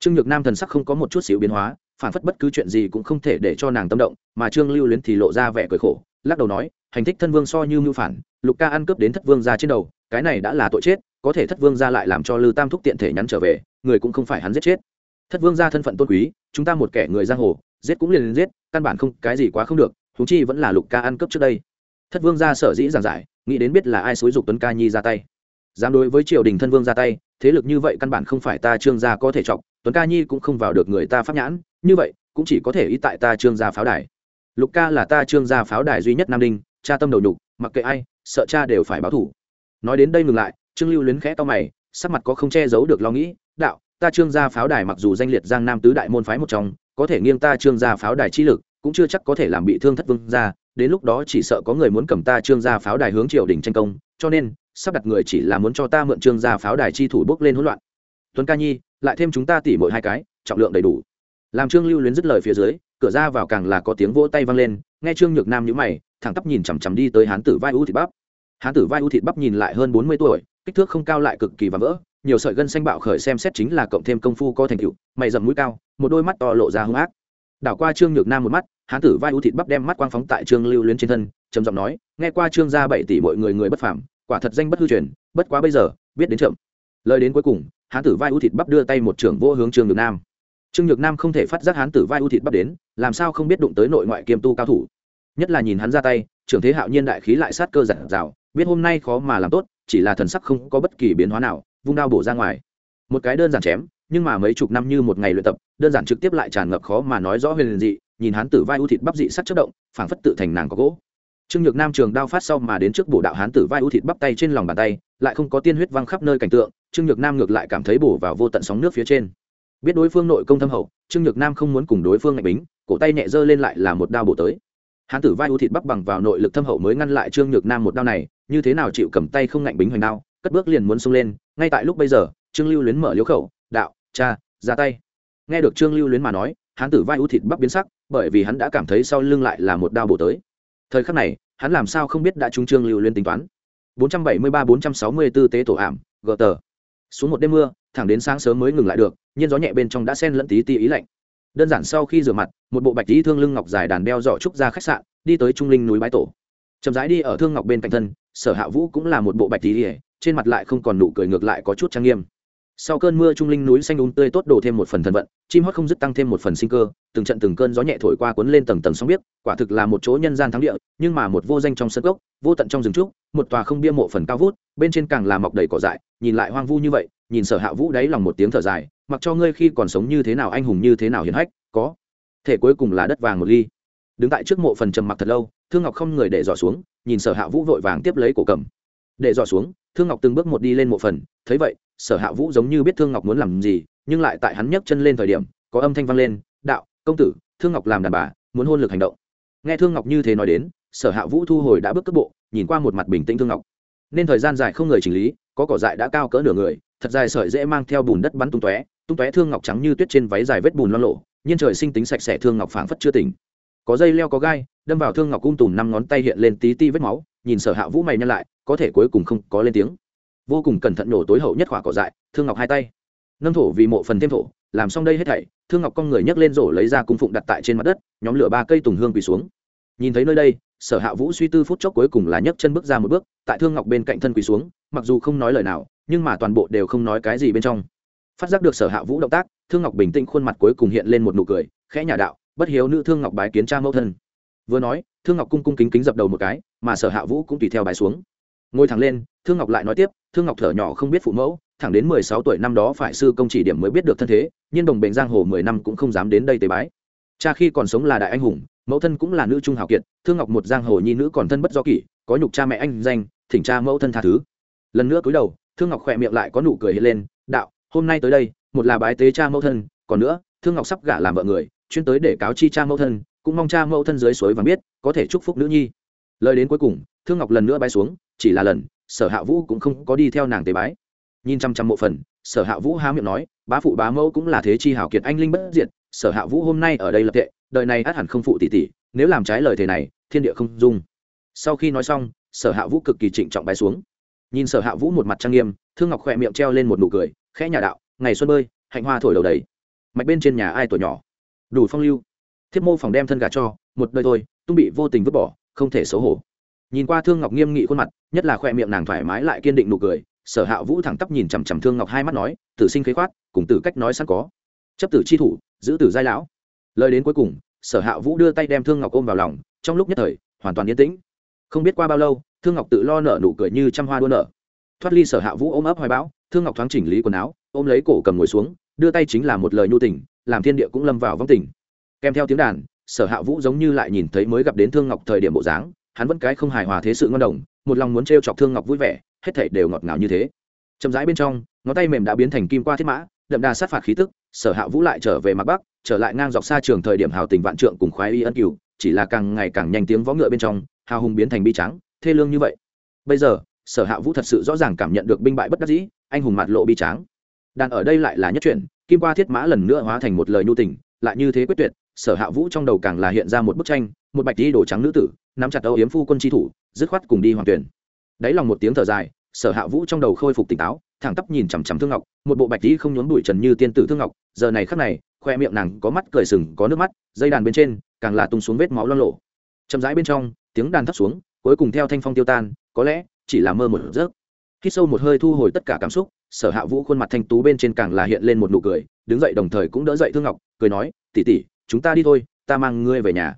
Trương nhược nam thần sắc không có một chút xíu biến hóa, phản phất bất cứ chuyện gì cũng không thể để cho nàng tâm động, mà trương lưu luyến thì lộ ra vẻ cười khổ, lắc đầu nói, hành thích thân vương so như mưu phản, lục ca ăn cướp đến thất vương ra trên đầu, cái này đã là tội chết, có thể thất vương ra lại làm cho lư tam thúc tiện thể nhắn trở về, người cũng không phải hắn giết chết. Thất vương ra thân phận tôn quý, chúng ta một kẻ người giang hồ, giết cũng liền giết, căn bản không, cái gì quá không được thú chi vẫn là lục ca ăn cướp trước đây. Thất vương ra sở dĩ giảng giải, nghĩ đến biết là ai xúi dục tuấn ca nhi ra tay dám đối với triều đình thân vương ra tay, thế lực như vậy căn bản không phải ta trương gia có thể chọc, tuấn ca nhi cũng không vào được người ta pháp nhãn, như vậy, cũng chỉ có thể ý tại ta trương gia pháo đài. Lục ca là ta trương gia pháo đài duy nhất nam đinh cha tâm đầu nhục, mặc kệ ai, sợ cha đều phải báo thủ. Nói đến đây ngừng lại, trương lưu luyến khẽ to mày, sắc mặt có không che giấu được lo nghĩ, đạo, ta trương gia pháo đài mặc dù danh liệt giang nam tứ đại môn phái một trong, có thể nghiêng ta trương gia pháo đài chi lực, cũng chưa chắc có thể làm bị thương thất vương gia, đến lúc đó chỉ sợ có người muốn cầm ta trương gia pháo đài hướng triều đình tranh công, cho nên sắp đặt người chỉ là muốn cho ta mượn trương gia pháo đài chi thủ bốc lên hỗn loạn. Tuấn ca nhi, lại thêm chúng ta tỉ mỗi hai cái, trọng lượng đầy đủ. Làm trương lưu luyến dứt lời phía dưới, cửa ra vào càng là có tiếng vỗ tay vang lên, nghe trương nhược nam nhữ mày, thẳng tắp nhìn chằm chằm đi tới hán tử vai u thịt bắp. Hán tử vai u thịt bắp nhìn lại hơn bốn mươi tuổi, kích thước không cao lại cực kỳ và vỡ, nhiều sợi gân xanh bạo khởi xem xét chính là cộng thêm công phu có thành tựu, mày dầm mũi cao, một đôi mắt to lộ ra hung ác. Đảo qua trương nhược nam một mắt, hán tử vai u thịt bắp đem mắt quang phóng tại trương lưu luyến trên thân, trầm giọng nói, nghe qua trương gia bảy tỷ mọi người người bất phàm quả thật danh bất hư truyền, bất quá bây giờ, biết đến chậm. Lời đến cuối cùng, hán tử vai u thịt bắp đưa tay một trưởng vô hướng trương nhược nam. Trương nhược nam không thể phát giác hán tử vai u thịt bắp đến, làm sao không biết đụng tới nội ngoại kiêm tu cao thủ. Nhất là nhìn hắn ra tay, trưởng thế hạo nhiên đại khí lại sát cơ giản rào biết hôm nay khó mà làm tốt, chỉ là thần sắc không có bất kỳ biến hóa nào, vung đao bổ ra ngoài. Một cái đơn giản chém, nhưng mà mấy chục năm như một ngày luyện tập, đơn giản trực tiếp lại tràn ngập khó mà nói rõ huyền dị, nhìn hắn tử vai u thịt bắp dị sắc chất động, phảng phất tự thành nàng có gỗ trương nhược nam trường đao phát sau mà đến trước bổ đạo hán tử vai u thịt bắp tay trên lòng bàn tay, lại không có tiên huyết văng khắp nơi cảnh tượng, trương nhược nam ngược lại cảm thấy bổ vào vô tận sóng nước phía trên. Biết đối phương nội công thâm hậu, trương nhược nam không muốn cùng đối phương ngạch bính, cổ tay nhẹ dơ lên lại là một đao bổ tới. Hán tử vai u thịt bắp bằng vào nội lực thâm hậu mới ngăn lại trương nhược nam một đao này, như thế nào chịu cầm tay không ngạnh bính hoành đao, cất bước liền muốn xông lên, ngay tại lúc bây giờ, trương lưu luyến mở liếu khẩu, đạo, cha, ra tay. Nghe được trương lưu luyến mà nói, hán tử vai u thịt bắp biến sắc, bởi vì hắn đã cảm thấy sau lưng lại là một đao bổ tới thời khắc này, hắn làm sao không biết đã trúng trương lưu liên tính toán? 473-464 tế tổ ảm, gờ tờ. Xuống một đêm mưa, thẳng đến sáng sớm mới ngừng lại được nhiên gió nhẹ bên trong đã sen lẫn tí ti ý lạnh. Đơn giản sau khi rửa mặt, một bộ bạch tí thương lưng ngọc dài đàn đeo giỏ trúc ra khách sạn, đi tới trung linh núi bái tổ. Chậm rãi đi ở thương ngọc bên cạnh thân, sở hạ vũ cũng là một bộ bạch tí trên mặt lại không còn nụ cười ngược lại có chút trang nghiêm sau cơn mưa trung linh núi xanh đúng tươi tốt đổ thêm một phần thần vận, chim hót không dứt tăng thêm một phần sinh cơ, từng trận từng cơn gió nhẹ thổi qua cuốn lên tầng tầng sóng biết quả thực là một chỗ nhân gian thắng địa, nhưng mà một vô danh trong sân gốc vô tận trong rừng trúc, một tòa không bia mộ phần cao vút, bên trên càng là mọc đầy cỏ dại, nhìn lại hoang vu như vậy, nhìn sở hạ vũ đáy lòng một tiếng thở dài, mặc cho ngươi khi còn sống như thế nào anh hùng như thế nào hiền hách, có thể cuối cùng là đất vàng một ly. Đứng tại trước mộ phần trầm mặc thật lâu, thương ngọc không người để dò xuống, nhìn sở hạ vũ vội vàng tiếp lấy cổ cầm. Để dò xuống thương ngọc từng bước một đi lên mộ phần, thấy vậy, sở hạ vũ giống như biết thương ngọc muốn làm gì, nhưng lại tại hắn nhấc chân lên thời điểm, có âm thanh vang lên, đạo, công tử, thương ngọc làm đàn bà, muốn hôn lực hành động. Nghe thương ngọc như thế nói đến, sở hạ vũ thu hồi đã bước cước bộ, nhìn qua một mặt bình tĩnh thương ngọc. Nên thời gian dài không người chỉnh lý, có cỏ dại đã cao cỡ nửa người, thật dài sợi dễ mang theo bùn đất bắn tung tóe tung tóe thương ngọc trắng như tuyết trên váy dài vết bùn lo lộ nhiên trời sinh tính sạch sẽ thương ngọc phảng phất chưa tỉnh. Có dây leo có gai, đâm vào thương ngọc cung tùm năm ngón tay hiện lên tí ti vết máu, nhìn sở hạ vũ mày nhăn lại có thể cuối cùng không có lên tiếng. Vô cùng cẩn thận nổ tối hậu nhất khỏa cỏ dại, thương ngọc hai tay. Nâng thổ vì mộ phần thêm thổ, làm xong đây hết thảy, thương ngọc con người nhấc lên rổ lấy ra cung phụng đặt tại trên mặt đất, nhóm lửa ba cây tùng hương quỳ xuống. Nhìn thấy nơi đây, sở hạ vũ suy tư phút chốc cuối cùng là nhấc chân bước ra một bước, tại thương ngọc bên cạnh thân quỳ xuống, mặc dù không nói lời nào, nhưng mà toàn bộ đều không nói cái gì bên trong. Phát giác được sở hạ vũ động tác, thương ngọc bình tĩnh khuôn mặt cuối cùng hiện lên một nụ cười, khẽ nhà đạo, bất hiếu nữ thương ngọc bái kiến cha mẫu thân. Vừa nói, thương ngọc cung cung kính kính dập đầu một cái, mà sở hạ vũ cũng tùy theo bài xuống ngồi thẳng lên, thương ngọc lại nói tiếp, thương ngọc thở nhỏ không biết phụ mẫu, thẳng đến mười sáu tuổi năm đó phải sư công chỉ điểm mới biết được thân thế, nhưng đồng bệnh giang hồ mười năm cũng không dám đến đây tế bái. Cha khi còn sống là đại anh hùng, mẫu thân cũng là nữ trung hào kiệt, thương ngọc một giang hồ nhi nữ còn thân bất do kỷ, có nhục cha mẹ anh danh, thỉnh cha mẫu thân tha thứ. Lần nữa cúi đầu, thương ngọc khỏe miệng lại có nụ cười hiện lên, đạo, hôm nay tới đây, một là bái tế cha mẫu thân, còn nữa, thương ngọc sắp gả làm vợ người, chuyên tới để cáo chi cha mẫu thân, cũng mong cha mẫu thân dưới suối và biết, có thể chúc phúc nữ nhi lời đến cuối cùng, thương ngọc lần nữa bái xuống, chỉ là lần, sở hạ vũ cũng không có đi theo nàng tế bái. Nhìn chăm chăm mộ phần, sở hạ vũ há miệng nói, bá phụ bá mẫu cũng là thế chi hảo kiệt anh linh bất diệt, sở hạ vũ hôm nay ở đây lập tệ, đời này át hẳn không phụ tỷ tỷ, nếu làm trái lời thề này, thiên địa không dung. Sau khi nói xong, sở hạ vũ cực kỳ trịnh trọng bái xuống. Nhìn sở hạ vũ một mặt trang nghiêm, thương ngọc khỏe miệng treo lên một nụ cười, khẽ nhà đạo, ngày xuân bơi hạnh hoa thổi đầu đầy. Mạch bên trên nhà ai tuổi nhỏ? Đủ phong lưu. Thiếp mô phòng đem thân gà cho, một đời thôi, tung bị vô tình vứt bỏ không thể xấu hổ. Nhìn qua thương ngọc nghiêm nghị khuôn mặt, nhất là khoe miệng nàng thoải mái lại kiên định nụ cười, sở hạ vũ thẳng tắp nhìn chằm chằm thương ngọc hai mắt nói, tử sinh khế khoát, cùng tử cách nói sẵn có. Chấp tử chi thủ, giữ tử giai lão. Lời đến cuối cùng, sở hạ vũ đưa tay đem thương ngọc ôm vào lòng, trong lúc nhất thời, hoàn toàn yên tĩnh. Không biết qua bao lâu, thương ngọc tự lo nở nụ cười như trăm hoa đua nở. Thoát ly sở hạ vũ ôm ấp hoài bão, thương ngọc thoáng chỉnh lý quần áo, ôm lấy cổ cầm ngồi xuống, đưa tay chính là một lời nhu tình, làm thiên địa cũng lâm vào vong tình. Kèm theo tiếng đàn sở hạ vũ giống như lại nhìn thấy mới gặp đến thương ngọc thời điểm bộ dáng, hắn vẫn cái không hài hòa thế sự ngon đồng, một lòng muốn t chọc thương ngọc vui vẻ, hết thảy đều ngọt ngào như thế. Chậm rãi bên trong, ngón tay mềm đã biến thành kim qua thiết mã, đậm đà sát phạt khí tức, sở hạ vũ lại trở về mặt bắc, trở lại ngang dọc xa trường thời điểm hào tình vạn trượng cùng khoái y ân cửu, chỉ là càng ngày càng nhanh tiếng võ ngựa bên trong, hào hùng biến thành bi trắng, thê lương như vậy. Bây giờ, sở hạ vũ thật sự rõ ràng cảm nhận được binh bại bất đắc dĩ, anh hùng mặt lộ bi tráng đàn ở đây lại là nhất chuyện, kim qua thiết mã lần nữa hóa thành một lời nhu tình, lại như thế quyết tuyệt sở hạ vũ trong đầu càng là hiện ra một bức tranh, một bạch đi đồ trắng nữ tử, nắm chặt âu yếm phu quân tri thủ, dứt khoát cùng đi hoàng tuyển. Đáy lòng một tiếng thở dài, sở hạ vũ trong đầu khôi phục tỉnh táo, thẳng tắp nhìn chằm chằm thương ngọc, một bộ bạch đi không nhốn bụi trần như tiên tử thương ngọc, giờ này khắc này, khoe miệng nàng có mắt cười sừng, có nước mắt, dây đàn bên trên, càng là tung xuống vết máu lo lộ. Chậm rãi bên trong, tiếng đàn thấp xuống, cuối cùng theo thanh phong tiêu tan, có lẽ chỉ là mơ một giấc. Khi sâu một hơi thu hồi tất cả cảm xúc, sở hạ vũ khuôn mặt thanh tú bên trên càng là hiện lên một nụ cười, đứng dậy đồng thời cũng đỡ dậy thương ngọc, cười nói tỉ tỉ chúng ta đi thôi, ta mang ngươi về nhà.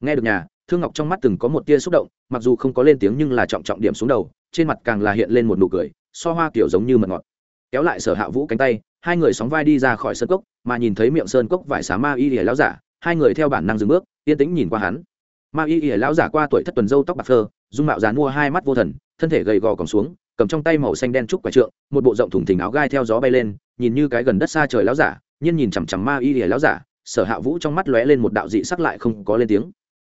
Nghe được nhà, thương ngọc trong mắt từng có một tia xúc động, mặc dù không có lên tiếng nhưng là trọng trọng điểm xuống đầu, trên mặt càng là hiện lên một nụ cười, so hoa kiểu giống như mật ngọt. Kéo lại sở hạ vũ cánh tay, hai người sóng vai đi ra khỏi sân cốc, mà nhìn thấy miệng sơn cốc vải xá ma y ỉa lão giả, hai người theo bản năng dừng bước, yên tĩnh nhìn qua hắn. Ma y ỉa lão giả qua tuổi thất tuần dâu tóc bạc phơ, dung mạo dán mua hai mắt vô thần, thân thể gầy gò còng xuống, cầm trong tay màu xanh đen trúc quả trượng, một bộ rộng thùng thình áo gai theo gió bay lên, nhìn như cái gần đất xa trời lão giả nhiên nhìn chằm chằm ma y ỉa lão giả sở hạ vũ trong mắt lóe lên một đạo dị sắc lại không có lên tiếng.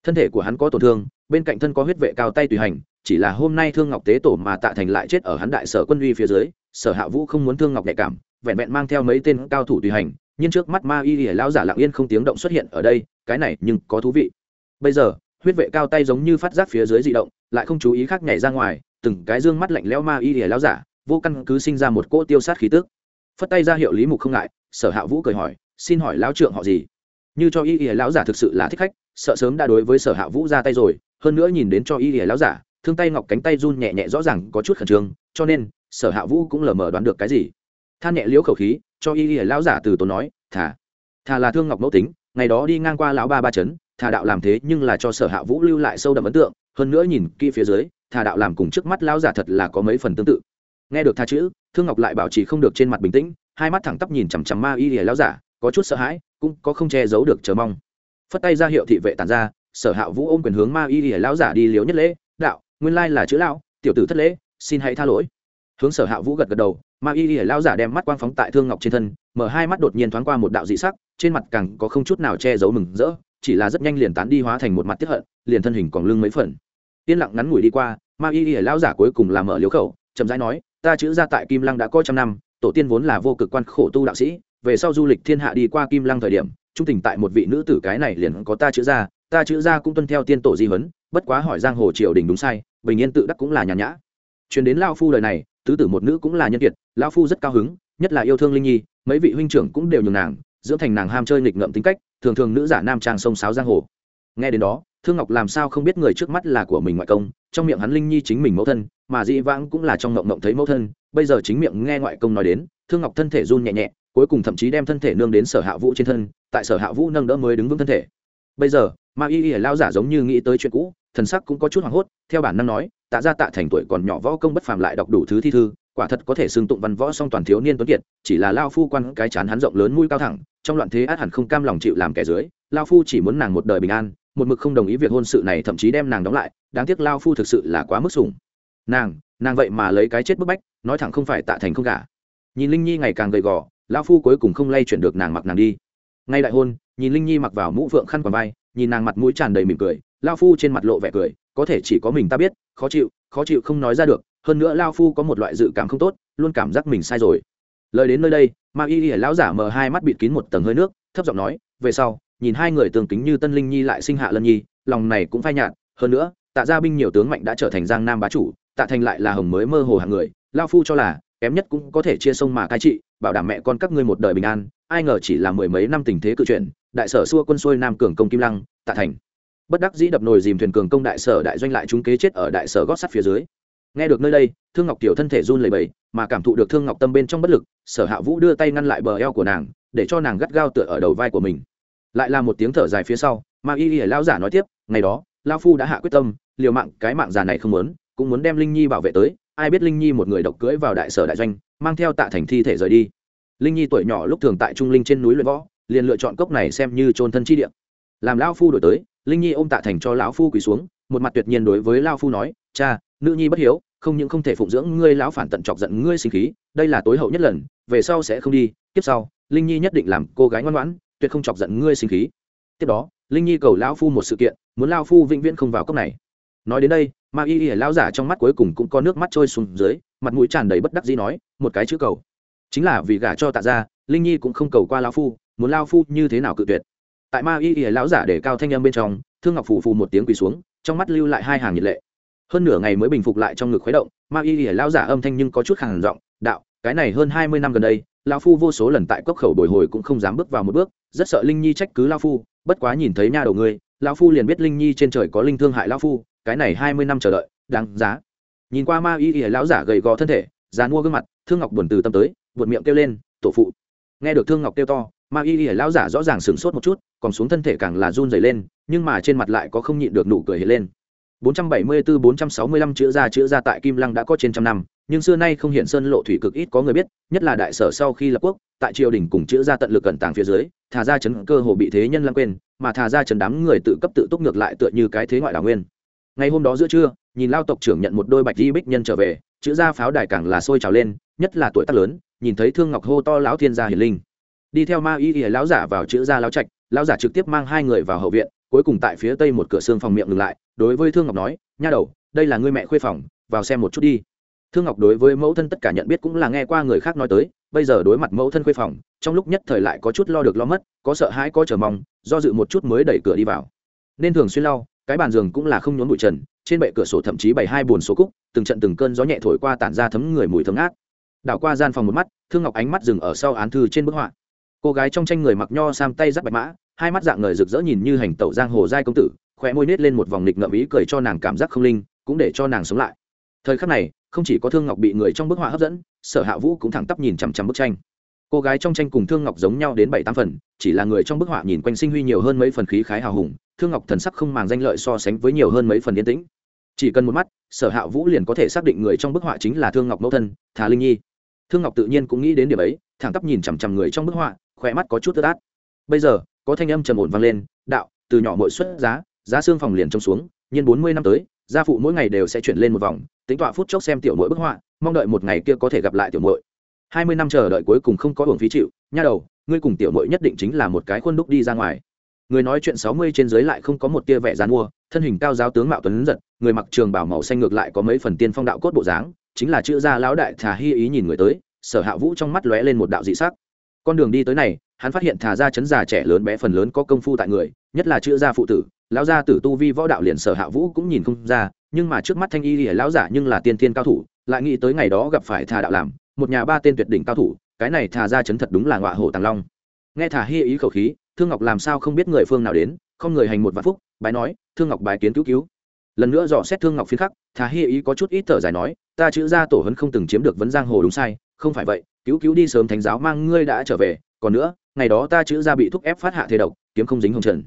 Thân thể của hắn có tổn thương, bên cạnh thân có huyết vệ cao tay tùy hành, chỉ là hôm nay thương ngọc tế tổ mà tạ thành lại chết ở hắn đại sở quân uy phía dưới, sở hạ vũ không muốn thương ngọc nhạy cảm, vẹn vẹn mang theo mấy tên cao thủ tùy hành, nhưng trước mắt ma y ỉa lão giả lặng yên không tiếng động xuất hiện ở đây, cái này nhưng có thú vị. Bây giờ, huyết vệ cao tay giống như phát giác phía dưới dị động, lại không chú ý khác nhảy ra ngoài, từng cái dương mắt lạnh lẽo ma y ỉa lão giả, vô căn cứ sinh ra một cỗ tiêu sát khí tức. Phất tay ra hiệu lý mục không ngại, sở hạ vũ cười hỏi xin hỏi lão trượng họ gì? Như cho y ỉa lão giả thực sự là thích khách, sợ sớm đã đối với sở hạ vũ ra tay rồi, hơn nữa nhìn đến cho y ỉa lão giả, thương tay ngọc cánh tay run nhẹ nhẹ rõ ràng có chút khẩn trương, cho nên, sở hạ vũ cũng lờ mờ đoán được cái gì. Than nhẹ liễu khẩu khí, cho y ỉa lão giả từ tốn nói, thà thà là thương ngọc mẫu tính, ngày đó đi ngang qua lão ba ba chấn thà đạo làm thế nhưng là cho sở hạ vũ lưu lại sâu đậm ấn tượng, hơn nữa nhìn kỹ phía dưới, thà đạo làm cùng trước mắt lão giả thật là có mấy phần tương tự. Nghe được tha chữ, thương ngọc lại bảo trì không được trên mặt bình tĩnh, hai mắt thẳng tắp nhìn chằm chằm ma y lìa lão giả có chút sợ hãi, cũng có không che giấu được chờ mong. Phất tay ra hiệu thị vệ tàn ra, sở hạ vũ ôm quyền hướng ma y lìa lão giả đi liếu nhất lễ, đạo, nguyên lai là chữ lão, tiểu tử thất lễ, xin hãy tha lỗi. Hướng sở hạ vũ gật gật đầu, ma y lìa lão giả đem mắt quang phóng tại thương ngọc trên thân, mở hai mắt đột nhiên thoáng qua một đạo dị sắc, trên mặt càng có không chút nào che giấu mừng rỡ, chỉ là rất nhanh liền tán đi hóa thành một mặt tiếp hận, liền thân hình còn lưng mấy phần. Yên lặng ngắn ngủi đi qua, ma y lìa lão giả cuối cùng làm mở liếu khẩu, chậm rãi nói, ta chữ ra tại kim lăng đã có trăm năm, tổ tiên vốn là vô cực quan khổ tu đạo sĩ về sau du lịch thiên hạ đi qua kim lăng thời điểm, trung tình tại một vị nữ tử cái này liền có ta chữ ra ta chữ ra cũng tuân theo tiên tổ di huấn, bất quá hỏi giang hồ triều đình đúng sai, bình yên tự đắc cũng là nhàn nhã. Chuyển đến lao phu lời này, tứ tử một nữ cũng là nhân kiệt lao phu rất cao hứng, nhất là yêu thương linh nhi, mấy vị huynh trưởng cũng đều nhường nàng, dưỡng thành nàng ham chơi nghịch ngợm tính cách, thường thường nữ giả nam trang sông sáo giang hồ. Nghe đến đó, thương ngọc làm sao không biết người trước mắt là của mình ngoại công, trong miệng hắn linh nhi chính mình mẫu thân, mà dĩ vãng cũng là trong ngộng ngộng thấy mẫu thân, bây giờ chính miệng nghe ngoại công nói đến, thương ngọc thân thể run nhẹ nhẹ cuối cùng thậm chí đem thân thể nương đến sở hạ vũ trên thân, tại sở hạ vũ nâng đỡ mới đứng vững thân thể. Bây giờ, ma y y lao giả giống như nghĩ tới chuyện cũ, thần sắc cũng có chút hoảng hốt, theo bản năng nói, tạ ra tạ thành tuổi còn nhỏ võ công bất phàm lại đọc đủ thứ thi thư, quả thật có thể xưng tụng văn võ song toàn thiếu niên tuấn kiệt, chỉ là lao phu quan cái chán hắn rộng lớn mũi cao thẳng, trong loạn thế át hẳn không cam lòng chịu làm kẻ dưới, lao phu chỉ muốn nàng một đời bình an, một mực không đồng ý việc hôn sự này thậm chí đem nàng đóng lại, đáng tiếc lao phu thực sự là quá mức sủng. Nàng nàng vậy mà lấy cái chết bức bách, nói thẳng không phải tạ thành không cả nhìn linh nhi ngày càng gầy gò Lão phu cuối cùng không lay chuyển được nàng mặc nàng đi. Ngay đại hôn, nhìn linh nhi mặc vào mũ phượng khăn quàng vai, nhìn nàng mặt mũi tràn đầy mỉm cười lao phu trên mặt lộ vẻ cười, có thể chỉ có mình ta biết, khó chịu khó chịu không nói ra được, hơn nữa lao phu có một loại dự cảm không tốt, luôn cảm giác mình sai rồi. Lời đến nơi đây, ma y y lão giả mở hai mắt bịt kín một tầng hơi nước, thấp giọng nói, về sau, nhìn hai người tương kính như tân linh nhi lại sinh hạ lân nhi, lòng này cũng phai nhạt, hơn nữa, tạ gia binh nhiều tướng mạnh đã trở thành giang nam bá chủ, tạ thành lại là hồng mới mơ hồ hàng người lao phu cho là, kém nhất cũng có thể chia sông mà cai trị bảo đảm mẹ con các ngươi một đời bình an, ai ngờ chỉ là mười mấy năm tình thế cự chuyển, đại sở xua quân xuôi nam cường công kim lăng, tạ thành. Bất đắc dĩ đập nồi dìm thuyền cường công đại sở đại doanh lại chúng kế chết ở đại sở gót sắt phía dưới. Nghe được nơi đây, thương ngọc tiểu thân thể run lẩy bẩy, mà cảm thụ được thương ngọc tâm bên trong bất lực, sở hạ vũ đưa tay ngăn lại bờ eo của nàng, để cho nàng gắt gao tựa ở đầu vai của mình. Lại là một tiếng thở dài phía sau mà y y lão giả nói tiếp, ngày đó lao phu đã hạ quyết tâm, liều mạng cái mạng già này không muốn, cũng muốn đem linh nhi bảo vệ tới ai biết linh nhi một người độc cưỡi vào đại sở đại doanh, mang theo tạ thành thi thể rời đi. Linh nhi tuổi nhỏ lúc thường tại trung linh trên núi luyện võ, liền lựa chọn cốc này xem như trôn thân chi địa. Làm lão phu đổi tới, linh nhi ôm tạ thành cho lão phu quỳ xuống, một mặt tuyệt nhiên đối với lão phu nói, cha, nữ nhi bất hiếu, không những không thể phụng dưỡng ngươi lão phản tận chọc giận ngươi sinh khí, đây là tối hậu nhất lần, về sau sẽ không đi tiếp sau, linh nhi nhất định làm cô gái ngoan ngoãn, tuyệt không chọc giận ngươi sinh khí. Tiếp đó, linh nhi cầu lão phu một sự kiện, muốn lão phu vĩnh viễn không vào cốc này. Nói đến đây ma y y lão giả trong mắt cuối cùng cũng có nước mắt trôi xuống dưới, mặt mũi tràn đầy bất đắc dĩ nói, một cái chữ cầu. Chính là vì gả cho tạ gia, linh nhi cũng không cầu qua lão phu, muốn lão phu như thế nào cự tuyệt. Tại ma y y lão giả để cao thanh âm bên trong, thương ngọc phù phù một tiếng quỳ xuống, trong mắt lưu lại hai hàng nhiệt lệ. Hơn nửa ngày mới bình phục lại trong ngực khuấy động, ma y y lão giả âm thanh nhưng có chút khàn giọng, đạo, cái này hơn hai mươi năm gần đây, lão phu vô số lần tại cốc khẩu bồi hồi cũng không dám bước vào một bước, rất sợ linh nhi trách cứ lão phu, bất quá nhìn thấy nha đầu ngươi, lão phu liền biết linh nhi trên trời có linh thương hại lão phu cái này hai mươi năm chờ đợi đáng giá. Nhìn qua ma y y lão giả gầy gò thân thể dàn mua gương mặt thương ngọc buồn từ tâm tới buồn miệng kêu lên tổ phụ. Nghe được thương ngọc kêu to ma y y lão giả rõ ràng sửng sốt một chút còn xuống thân thể càng là run dày lên nhưng mà trên mặt lại có không nhịn được nụ cười hiện lên. 474-465 chữ ra chữ ra tại Kim Lăng đã có trên trăm năm, nhưng xưa nay không hiện sơn lộ thủy cực ít có người biết, nhất là đại sở sau khi lập quốc, tại triều đình cùng chữ ra tận lực cẩn tàng phía dưới, thả ra chấn cơ hồ bị thế nhân lãng quên, mà thả ra chấn đám người tự cấp tự túc ngược lại tựa như cái thế ngoại đảo nguyên. Ngày hôm đó giữa trưa, nhìn lao tộc trưởng nhận một đôi bạch di bích nhân trở về, chữ ra pháo đài càng là sôi trào lên, nhất là tuổi tác lớn, nhìn thấy Thương Ngọc hô to lão thiên gia hiển linh. Đi theo ma y y lão giả vào chữ ra lão trạch, lão giả trực tiếp mang hai người vào hậu viện, cuối cùng tại phía tây một cửa xương phòng miệng ngừng lại đối với thương ngọc nói nha đầu đây là ngươi mẹ khuê phòng vào xem một chút đi thương ngọc đối với mẫu thân tất cả nhận biết cũng là nghe qua người khác nói tới bây giờ đối mặt mẫu thân khuê phòng trong lúc nhất thời lại có chút lo được lo mất có sợ hãi có chờ mong do dự một chút mới đẩy cửa đi vào nên thường xuyên lau cái bàn giường cũng là không nhốn bụi trần, trên bệ cửa sổ thậm chí bày hai bồn số cúc, từng trận từng cơn gió nhẹ thổi qua tản ra thấm người mùi thấm ác đảo qua gian phòng một mắt, thương ngọc ánh mắt dừng ở sau án thư trên bức họa. Cô gái trong tranh người mặc nho sam tay dắt bạch mã, hai mắt dạng ngời rực rỡ nhìn như hành tẩu giang hồ giai công tử, khóe môi nết lên một vòng nịch ngợm ý cười cho nàng cảm giác không linh, cũng để cho nàng sống lại. Thời khắc này, không chỉ có thương ngọc bị người trong bức họa hấp dẫn, sở hạ vũ cũng thẳng tắp nhìn chằm chằm bức tranh cô gái trong tranh cùng thương ngọc giống nhau đến bảy tám phần, chỉ là người trong bức họa nhìn quanh sinh huy nhiều hơn mấy phần khí khái hào hùng, thương ngọc thần sắc không màng danh lợi so sánh với nhiều hơn mấy phần yên tĩnh. Chỉ cần một mắt, sở hạ vũ liền có thể xác định người trong bức họa chính là thương ngọc mẫu thân, thà linh nhi. Thương ngọc tự nhiên cũng nghĩ đến điểm ấy, thẳng tắp nhìn chằm chằm người trong bức họa khỏe mắt có chút tơ tát. Bây giờ, có thanh âm trầm ổn vang lên, đạo, từ nhỏ mỗi xuất giá giá xương phòng liền trông xuống nhiên bốn mươi năm tới, gia phụ mỗi ngày đều sẽ chuyển lên một vòng, tính tọa phút chốc xem tiểu mỗi bức họa, mong đợi một ngày kia có thể gặp lại tiểu muội hai mươi năm chờ đợi cuối cùng không có hưởng phí chịu, nha đầu, ngươi cùng tiểu muội nhất định chính là một cái khuôn đúc đi ra ngoài. Người nói chuyện sáu mươi trên dưới lại không có một tia vẻ gian mua, thân hình cao giáo tướng mạo tuấn giật, người mặc trường bảo màu xanh ngược lại có mấy phần tiên phong đạo cốt bộ dáng, chính là chữ gia lão đại thà hy ý nhìn người tới, sở hạ vũ trong mắt lóe lên một đạo dị sắc. Con đường đi tới này, hắn phát hiện thà ra chấn già trẻ lớn bé phần lớn có công phu tại người, nhất là chữ gia phụ tử, lão gia tử tu vi võ đạo liền sở hạ vũ cũng nhìn không ra, nhưng mà trước mắt thanh y thì lão giả nhưng là tiên thiên cao thủ, lại nghĩ tới ngày đó gặp phải thà đạo làm một nhà ba tên tuyệt đỉnh cao thủ, cái này thà ra chấn thật đúng là ngọa hổ tàng long. Nghe thà hy ý khẩu khí, thương ngọc làm sao không biết người phương nào đến, không người hành một vạn phúc, bái nói, thương ngọc bái kiến cứu cứu. Lần nữa dò xét thương ngọc phiến khắc thà hy ý có chút ít thở dài nói, ta chữ ra tổ hấn không từng chiếm được vấn giang hồ đúng sai, không phải vậy, cứu cứu đi sớm thánh giáo mang ngươi đã trở về, còn nữa, ngày đó ta chữ ra bị thúc ép phát hạ thế độc, kiếm không dính hồng trần.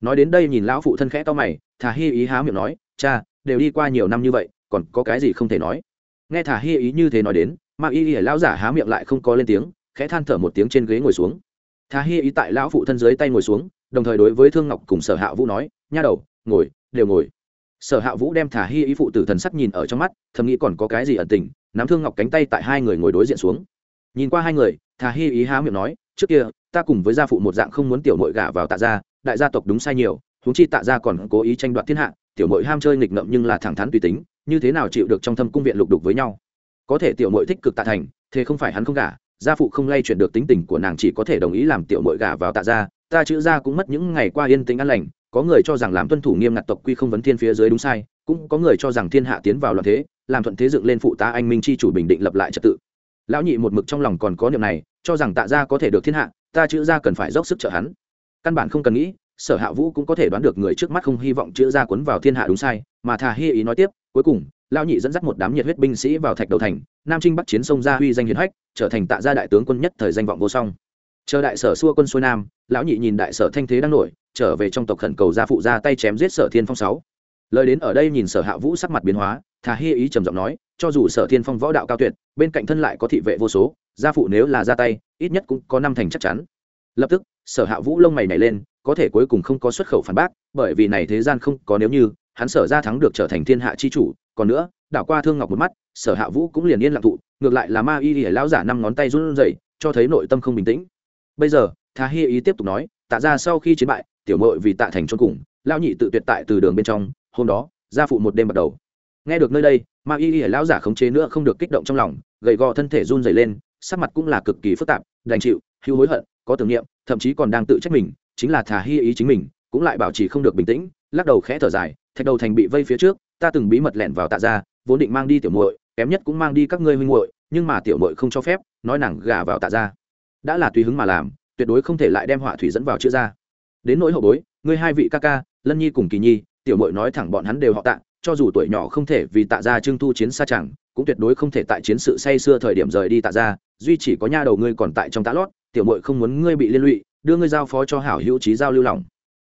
Nói đến đây nhìn lão phụ thân khẽ to mày thà hy ý há miệng nói, cha, đều đi qua nhiều năm như vậy, còn có cái gì không thể nói? Nghe thả hi ý như thế nói đến mà y y lão giả há miệng lại không có lên tiếng, khẽ than thở một tiếng trên ghế ngồi xuống. Thà hi ý tại lão phụ thân dưới tay ngồi xuống, đồng thời đối với thương ngọc cùng sở hạ vũ nói, nha đầu, ngồi, đều ngồi. Sở hạ vũ đem thả hi ý phụ tử thần sắc nhìn ở trong mắt, thầm nghĩ còn có cái gì ẩn tình, nắm thương ngọc cánh tay tại hai người ngồi đối diện xuống. Nhìn qua hai người thà hi ý há miệng nói, trước kia, ta cùng với gia phụ một dạng không muốn tiểu nội gả vào tạ gia, đại gia tộc đúng sai nhiều, huống chi tạ gia còn cố ý tranh đoạt thiên hạ, tiểu nội ham chơi nghịch ngợm nhưng là thẳng thắn tùy tính, như thế nào chịu được trong thâm cung viện lục đục với nhau? Có thể tiểu mội thích cực tạ thành, thế không phải hắn không gả, gia phụ không lay chuyển được tính tình của nàng chỉ có thể đồng ý làm tiểu mội gả vào tạ gia, ta chữ gia cũng mất những ngày qua yên tĩnh an lành, có người cho rằng làm tuân thủ nghiêm ngặt tộc quy không vấn thiên phía dưới đúng sai, cũng có người cho rằng thiên hạ tiến vào loạn thế, làm thuận thế dựng lên phụ tá anh minh chi chủ bình định lập lại trật tự. Lão nhị một mực trong lòng còn có niệm này, cho rằng tạ gia có thể được thiên hạ, ta chữ gia cần phải dốc sức trợ hắn. Căn bản không cần nghĩ, sở hạ vũ cũng có thể đoán được người trước mắt không hy vọng chữ gia cuốn vào thiên hạ đúng sai, mà thà hy ý nói tiếp, cuối cùng lão nhị dẫn dắt một đám nhiệt huyết binh sĩ vào thạch đầu thành, nam trinh bắc chiến sông ra huy danh hiền hách, trở thành tạ gia đại tướng quân nhất thời danh vọng vô song. Chờ đại sở xua quân xuôi nam, lão nhị nhìn đại sở thanh thế đang nổi, trở về trong tộc khẩn cầu gia phụ ra tay chém giết sở thiên phong sáu. Lời đến ở đây nhìn sở hạ vũ sắc mặt biến hóa, thà hi ý trầm giọng nói, cho dù sở thiên phong võ đạo cao tuyệt, bên cạnh thân lại có thị vệ vô số, gia phụ nếu là ra tay, ít nhất cũng có năm thành chắc chắn. Lập tức, sở hạ vũ lông mày nhảy lên, có thể cuối cùng không có xuất khẩu phản bác, bởi vì này thế gian không có nếu như, hắn sở ra thắng được trở thành thiên hạ chi chủ còn nữa, đảo qua thương ngọc một mắt, sở hạ vũ cũng liền yên lặng thụ, ngược lại là ma y y lão giả năm ngón tay run rẩy, cho thấy nội tâm không bình tĩnh. Bây giờ thà hi ý tiếp tục nói, tạ ra sau khi chiến bại, tiểu mội vì tạ thành chôn cùng, lão nhị tự tuyệt tại từ đường bên trong, hôm đó, gia phụ một đêm bắt đầu. Nghe được nơi đây, ma y y lão giả khống chế nữa không được kích động trong lòng, gầy gò thân thể run rẩy lên, sắc mặt cũng là cực kỳ phức tạp, đành chịu, hưu hối hận, có tưởng niệm, thậm chí còn đang tự trách mình, chính là thà hi ý chính mình, cũng lại bảo trì không được bình tĩnh, lắc đầu khẽ thở dài, thạch đầu thành bị vây phía trước ta từng bí mật lẻn vào tạ ra vốn định mang đi tiểu muội, kém nhất cũng mang đi các ngươi huynh muội, nhưng mà tiểu muội không cho phép, nói nàng gả vào tạ ra đã là tùy hứng mà làm, tuyệt đối không thể lại đem họa thủy dẫn vào chữ ra đến nỗi hậu bối, ngươi hai vị ca ca, lân nhi cùng kỳ nhi, tiểu muội nói thẳng bọn hắn đều họ tạ, cho dù tuổi nhỏ không thể vì tạ ra trưng thu chiến xa chẳng, cũng tuyệt đối không thể tại chiến sự say xưa thời điểm rời đi tạ ra duy chỉ có nha đầu ngươi còn tại trong tạ lót, tiểu muội không muốn ngươi bị liên lụy, đưa ngươi giao phó cho hảo hữu trí giao lưu lòng.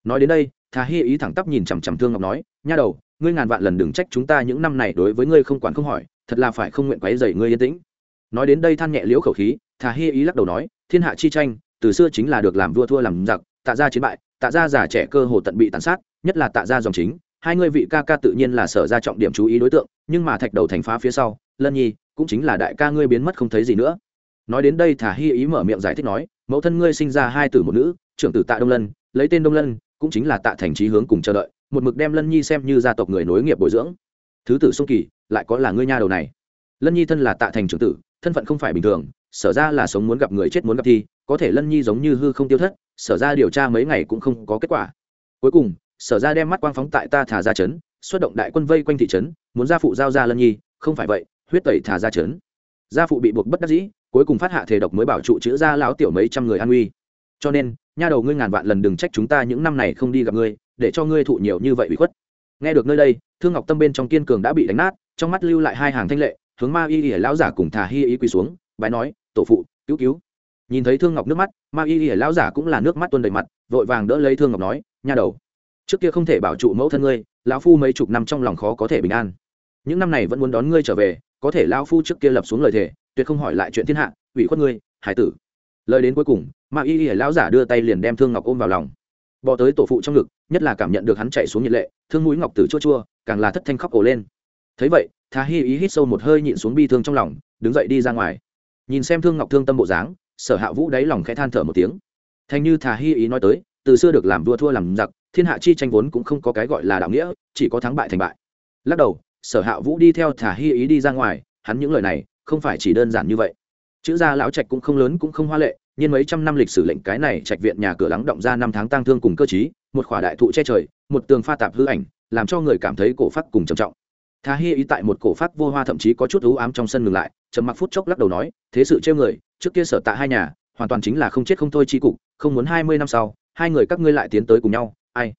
Nói đến đây, thà hi ý thẳng tắp nhìn chằm chằm thương ngọc nói, nha đầu ngươi ngàn vạn lần đừng trách chúng ta những năm này đối với ngươi không quản không hỏi, thật là phải không nguyện quấy dày ngươi yên tĩnh. Nói đến đây than nhẹ liễu khẩu khí, thà hi ý lắc đầu nói, thiên hạ chi tranh, từ xưa chính là được làm vua thua làm giặc, tạ ra chiến bại, tạ ra già trẻ cơ hồ tận bị tàn sát, nhất là tạ ra dòng chính, hai ngươi vị ca ca tự nhiên là sở ra trọng điểm chú ý đối tượng, nhưng mà thạch đầu thành phá phía sau, lân nhi cũng chính là đại ca ngươi biến mất không thấy gì nữa. Nói đến đây thả hi ý mở miệng giải thích nói, mẫu thân ngươi sinh ra hai tử một nữ, trưởng tử tạ đông lân, lấy tên đông lân, cũng chính là tạ thành trí hướng cùng chờ đợi một mực đem lân nhi xem như gia tộc người nối nghiệp bồi dưỡng. Thứ tử sung kỳ, lại có là ngươi nha đầu này. Lân nhi thân là tạ thành trưởng tử, thân phận không phải bình thường, sở ra là sống muốn gặp người chết muốn gặp thi, có thể lân nhi giống như hư không tiêu thất, sở ra điều tra mấy ngày cũng không có kết quả. Cuối cùng, sở ra đem mắt quang phóng tại ta thả ra chấn xuất động đại quân vây quanh thị trấn, muốn gia phụ giao ra lân nhi, không phải vậy, huyết tẩy thả ra chấn gia phụ bị buộc bất đắc dĩ, cuối cùng phát hạ thể độc mới bảo trụ chữ ra lão tiểu mấy trăm người an uy cho nên, nha đầu ngươi ngàn vạn lần đừng trách chúng ta những năm này không đi gặp ngươi để cho ngươi thụ nhiều như vậy bị khuất. Nghe được nơi đây, thương ngọc tâm bên trong kiên cường đã bị đánh nát, trong mắt lưu lại hai hàng thanh lệ, hướng ma y y lão giả cùng thả hi ý quỳ xuống, bái nói, tổ phụ, cứu cứu. Nhìn thấy thương ngọc nước mắt, ma y y lão giả cũng là nước mắt tuôn đầy mặt, vội vàng đỡ lấy thương ngọc nói, nha đầu, trước kia không thể bảo trụ mẫu thân ngươi, lão phu mấy chục năm trong lòng khó có thể bình an. Những năm này vẫn muốn đón ngươi trở về, có thể lão phu trước kia lập xuống lời thề, tuyệt không hỏi lại chuyện thiên hạ, ủy khuất ngươi, hải tử. Lời đến cuối cùng, ma y y lão giả đưa tay liền đem thương ngọc ôm vào lòng bỏ tới tổ phụ trong ngực, nhất là cảm nhận được hắn chạy xuống nhiệt lệ, thương mũi ngọc tử chua chua, càng là thất thanh khóc ổ lên. Thấy vậy thà hi ý hít sâu một hơi nhịn xuống bi thương trong lòng, đứng dậy đi ra ngoài. Nhìn xem thương ngọc thương tâm bộ dáng, sở hạ vũ đáy lòng khẽ than thở một tiếng. Thành như thà hi ý nói tới, từ xưa được làm vua thua làm giặc, thiên hạ chi tranh vốn cũng không có cái gọi là đạo nghĩa, chỉ có thắng bại thành bại. Lắc đầu, sở hạ vũ đi theo thả hi ý đi ra ngoài, hắn những lời này không phải chỉ đơn giản như vậy. Chữ gia lão trạch cũng không lớn cũng không hoa lệ Nhiên mấy trăm năm lịch sử lệnh cái này trạch viện nhà cửa lắng động ra năm tháng tang thương cùng cơ chí một khỏa đại thụ che trời, một tường pha tạp hư ảnh, làm cho người cảm thấy cổ phát cùng trầm trọng. Thà hi ý tại một cổ phát vô hoa thậm chí có chút ưu ám trong sân ngừng lại, trầm mặc phút chốc lắc đầu nói, thế sự trêu người, trước kia sở tạ hai nhà, hoàn toàn chính là không chết không thôi chi cục, không muốn hai mươi năm sau, hai người các ngươi lại tiến tới cùng nhau, ai?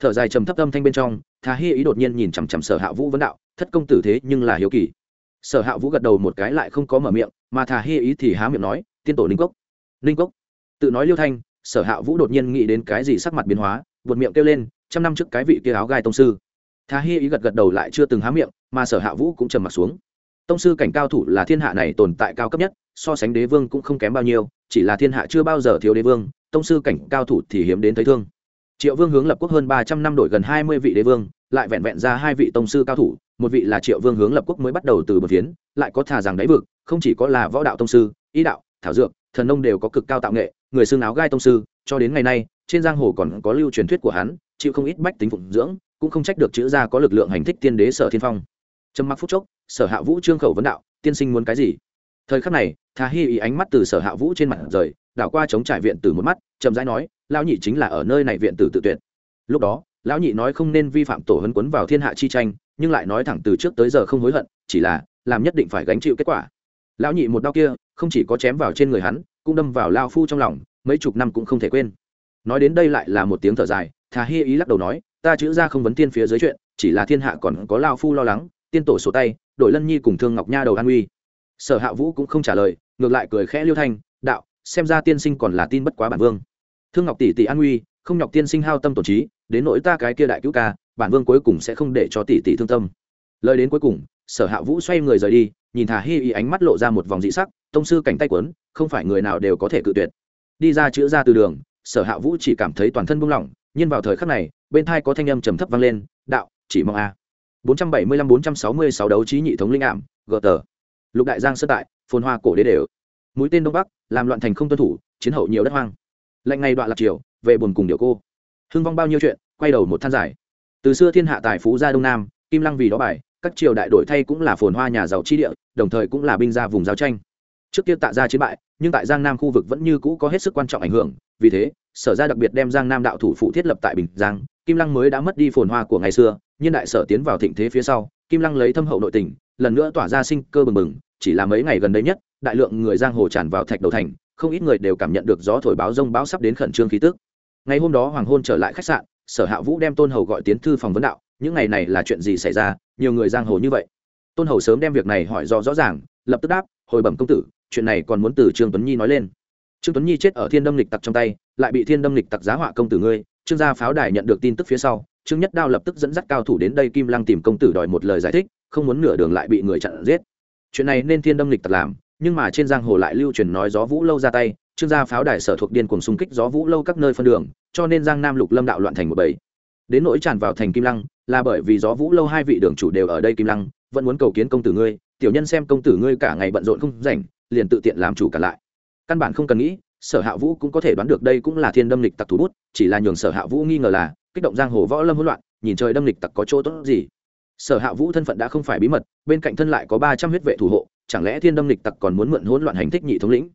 Thở dài trầm thấp âm thanh bên trong thà hi ý đột nhiên nhìn chằm chằm sở hạ vũ vấn đạo, thất công tử thế nhưng là hiếu kỳ. Sở hạ vũ gật đầu một cái lại không có mở miệng, mà thà hi ý thì há miệng nói, tiên tổ linh cốc ninh cốc. Tự nói liêu thanh, sở hạ vũ đột nhiên nghĩ đến cái gì sắc mặt biến hóa vượt miệng kêu lên, trăm năm trước cái vị kia áo gai tông sư. Thà hi ý gật gật đầu lại chưa từng há miệng, mà sở hạ vũ cũng trầm m ặ t xuống. Tông sư cảnh cao thủ là thiên hạ này tồn tại cao cấp nhất, so sánh đế vương cũng không kém bao nhiêu, chỉ là thiên hạ chưa bao giờ thiếu đế vương, tông sư cảnh cao thủ thì hiếm đến thấy thương. Triệu vương hướng lập quốc hơn ba trăm năm đổi gần hai mươi vị đế vương, lại vẹn vẹn ra hai vị tông sư cao thủ, một vị là triệu vương hướng lập quốc mới bắt đầu từ một phiến, lại có thà rằng đáy vực, không chỉ có là võ đạo tông sư ý đạo, thảo dược thần nông đều có cực cao tạo nghệ, người xương áo gai tông sư, cho đến ngày nay, trên giang hồ còn có lưu truyền thuyết của hắn, chịu không ít bách tính phụng dưỡng, cũng không trách được chữ gia có lực lượng hành thích tiên đế sở thiên phong. Trầm mặc phút chốc, sở hạ vũ trương khẩu vấn đạo, tiên sinh muốn cái gì? Thời khắc này thà hi ý ánh mắt từ sở hạ vũ trên mặt rời, đảo qua chống trải viện tử một mắt, chậm rãi nói, lão nhị chính là ở nơi này viện tử tự tuyệt. Lúc đó, lão nhị nói không nên vi phạm tổ hấn quấn vào thiên hạ chi tranh, nhưng lại nói thẳng từ trước tới giờ không hối hận, chỉ là, làm nhất định phải gánh chịu kết quả lão nhị một đau kia, không chỉ có chém vào trên người hắn, cũng đâm vào lao phu trong lòng, mấy chục năm cũng không thể quên. Nói đến đây lại là một tiếng thở dài, thà hi ý lắc đầu nói, ta chữ ra không vấn tiên phía dưới chuyện, chỉ là thiên hạ còn có lao phu lo lắng, tiên tổ sổ tay, đội lân nhi cùng thương ngọc nha đầu an uy sở hạ vũ cũng không trả lời, ngược lại cười khẽ liêu thanh, đạo, xem ra tiên sinh còn là tin bất quá bản vương. Thương ngọc tỷ tỷ an uy không nhọc tiên sinh hao tâm tổn trí, đến nỗi ta cái kia đại cứu ca, bản vương cuối cùng sẽ không để cho tỷ tỷ thương tâm. Lời đến cuối cùng, sở hạ vũ xoay người rời đi nhìn thả hi y ánh mắt lộ ra một vòng dị sắc, tông sư cảnh tay quấn, không phải người nào đều có thể cự tuyệt. Đi ra chữa ra từ đường, sở hạ vũ chỉ cảm thấy toàn thân buông lỏng, nhưng vào thời khắc này, bên thai có thanh âm trầm thấp vang lên, đạo, chỉ mong a. bốn trăm bảy mươi lăm bốn trăm sáu mươi sáu đấu trí nhị thống linh ảm, gờ tờ. Lục đại giang sơ tại, phồn hoa cổ đế đều. Mũi tên đông bắc, làm loạn thành không tuân thủ, chiến hậu nhiều đất hoang. Lạnh ngày đoạn lạc triều, về buồn cùng điều cô. Hưng vong bao nhiêu chuyện, quay đầu một than giải từ xưa thiên hạ tài phú ra đông nam, kim lăng vì đó bài các triều đại đổi thay cũng là phồn hoa nhà giàu chi địa, đồng thời cũng là binh gia vùng giao tranh. Trước kia tạ ra chiến bại, nhưng tại giang nam khu vực vẫn như cũ có hết sức quan trọng ảnh hưởng, vì thế, sở ra đặc biệt đem giang nam đạo thủ phụ thiết lập tại bình giang, kim lăng mới đã mất đi phồn hoa của ngày xưa, nhưng đại sở tiến vào thịnh thế phía sau, kim lăng lấy thâm hậu nội tình, lần nữa tỏa ra sinh cơ bừng bừng, chỉ là mấy ngày gần đây nhất, đại lượng người giang hồ tràn vào thạch đầu thành, không ít người đều cảm nhận được gió thổi báo rông báo sắp đến khẩn trương khí tức. Ngày hôm đó hoàng hôn trở lại khách sạn, sở hạ vũ đem tôn hầu gọi tiến thư phòng vấn đạo, những ngày này là chuyện gì xảy ra nhiều người giang hồ như vậy. Tôn hầu sớm đem việc này hỏi do rõ ràng, lập tức đáp, hồi bẩm công tử, chuyện này còn muốn từ trương tuấn nhi nói lên. Trương tuấn nhi chết ở thiên đâm lịch tặc trong tay, lại bị thiên đâm lịch tặc giá họa công tử ngươi, trương gia pháo đài nhận được tin tức phía sau, trương nhất đao lập tức dẫn dắt cao thủ đến đây kim lăng tìm công tử đòi một lời giải thích, không muốn nửa đường lại bị người chặn giết. Chuyện này nên thiên đâm lịch tặc làm, nhưng mà trên giang hồ lại lưu truyền nói gió vũ lâu ra tay, trương gia pháo đài sở thuộc điên cùng xung kích gió vũ lâu các nơi phân đường, cho nên giang nam lục lâm đạo loạn thành một bầy. Đến nỗi tràn vào thành kim lăng là bởi vì gió vũ lâu hai vị đường chủ đều ở đây kim lăng, vẫn muốn cầu kiến công tử ngươi, tiểu nhân xem công tử ngươi cả ngày bận rộn không rảnh, liền tự tiện làm chủ cả lại. Căn bản không cần nghĩ, sở hạ vũ cũng có thể đoán được đây cũng là thiên đâm lịch tặc thủ bút, chỉ là nhường sở hạ vũ nghi ngờ là, kích động giang hồ võ lâm hỗn loạn, nhìn trời đâm lịch tặc có chỗ tốt gì. Sở hạ vũ thân phận đã không phải bí mật, bên cạnh thân lại có ba trăm huyết vệ thủ hộ, chẳng lẽ thiên đâm lịch tặc còn muốn mượn hỗn loạn hành thích nhị thống lĩnh?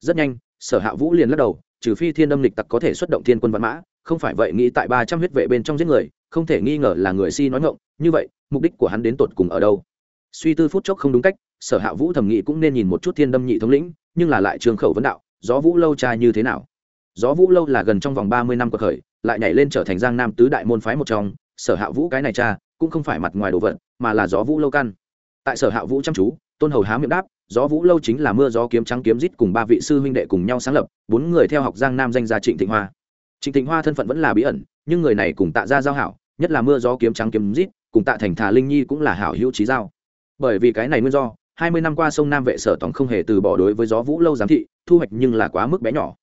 Rất nhanh, sở hạ vũ liền lắc đầu, trừ phi thiên đâm lịch tặc có thể xuất động thiên quân văn mã, không phải vậy nghĩ tại ba trăm huyết vệ bên trong giết người không thể nghi ngờ là người si nói ngộng như vậy, mục đích của hắn đến tột cùng ở đâu? Suy tư phút chốc không đúng cách, sở hạ vũ thẩm nghị cũng nên nhìn một chút thiên đâm nhị thống lĩnh, nhưng là lại trường khẩu vấn đạo, gió vũ lâu trai như thế nào? Gió vũ lâu là gần trong vòng ba mươi năm cuộc khởi, lại nhảy lên trở thành giang nam tứ đại môn phái một trong, sở hạ vũ cái này cha, cũng không phải mặt ngoài đồ vật, mà là gió vũ lâu căn. Tại sở hạ vũ chăm chú, tôn hầu há miệng đáp, gió vũ lâu chính là mưa gió kiếm trắng kiếm rít cùng ba vị sư huynh đệ cùng nhau sáng lập, bốn người theo học giang nam danh gia trịnh thịnh hoa. Trịnh thịnh hoa thân phận vẫn là bí ẩn, nhưng người này cùng tạ ra giao hảo nhất là mưa gió kiếm trắng kiếm rít, cùng tạ thành thà linh nhi cũng là hảo hữu trí giao. Bởi vì cái này nguyên do, hai mươi năm qua sông nam vệ sở tổng không hề từ bỏ đối với gió vũ lâu giám thị, thu hoạch nhưng là quá mức bé nhỏ.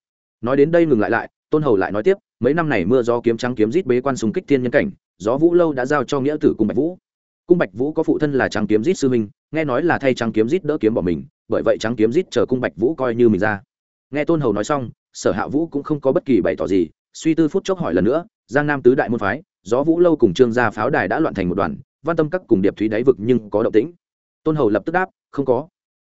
Nói đến đây ngừng lại lại, tôn hầu lại nói tiếp, mấy năm này mưa gió kiếm trắng kiếm rít bế quan xung kích thiên nhân cảnh, gió vũ lâu đã giao cho nghĩa tử cung bạch vũ. Cung bạch vũ có phụ thân là trắng kiếm rít sư minh nghe nói là thay trắng kiếm rít đỡ kiếm bỏ mình, bởi vậy trắng kiếm rít chờ cung bạch vũ coi như mình ra. Nghe tôn hầu nói xong, sở hạ vũ cũng không có bất kỳ bày tỏ gì, suy tư phút chốc hỏi lần nữa, giang nam tứ đại môn phái gió vũ lâu cùng trương gia pháo đài đã loạn thành một đoàn, văn tâm các cùng điệp thúy đáy vực nhưng có động tĩnh. Tôn hầu lập tức đáp, không có.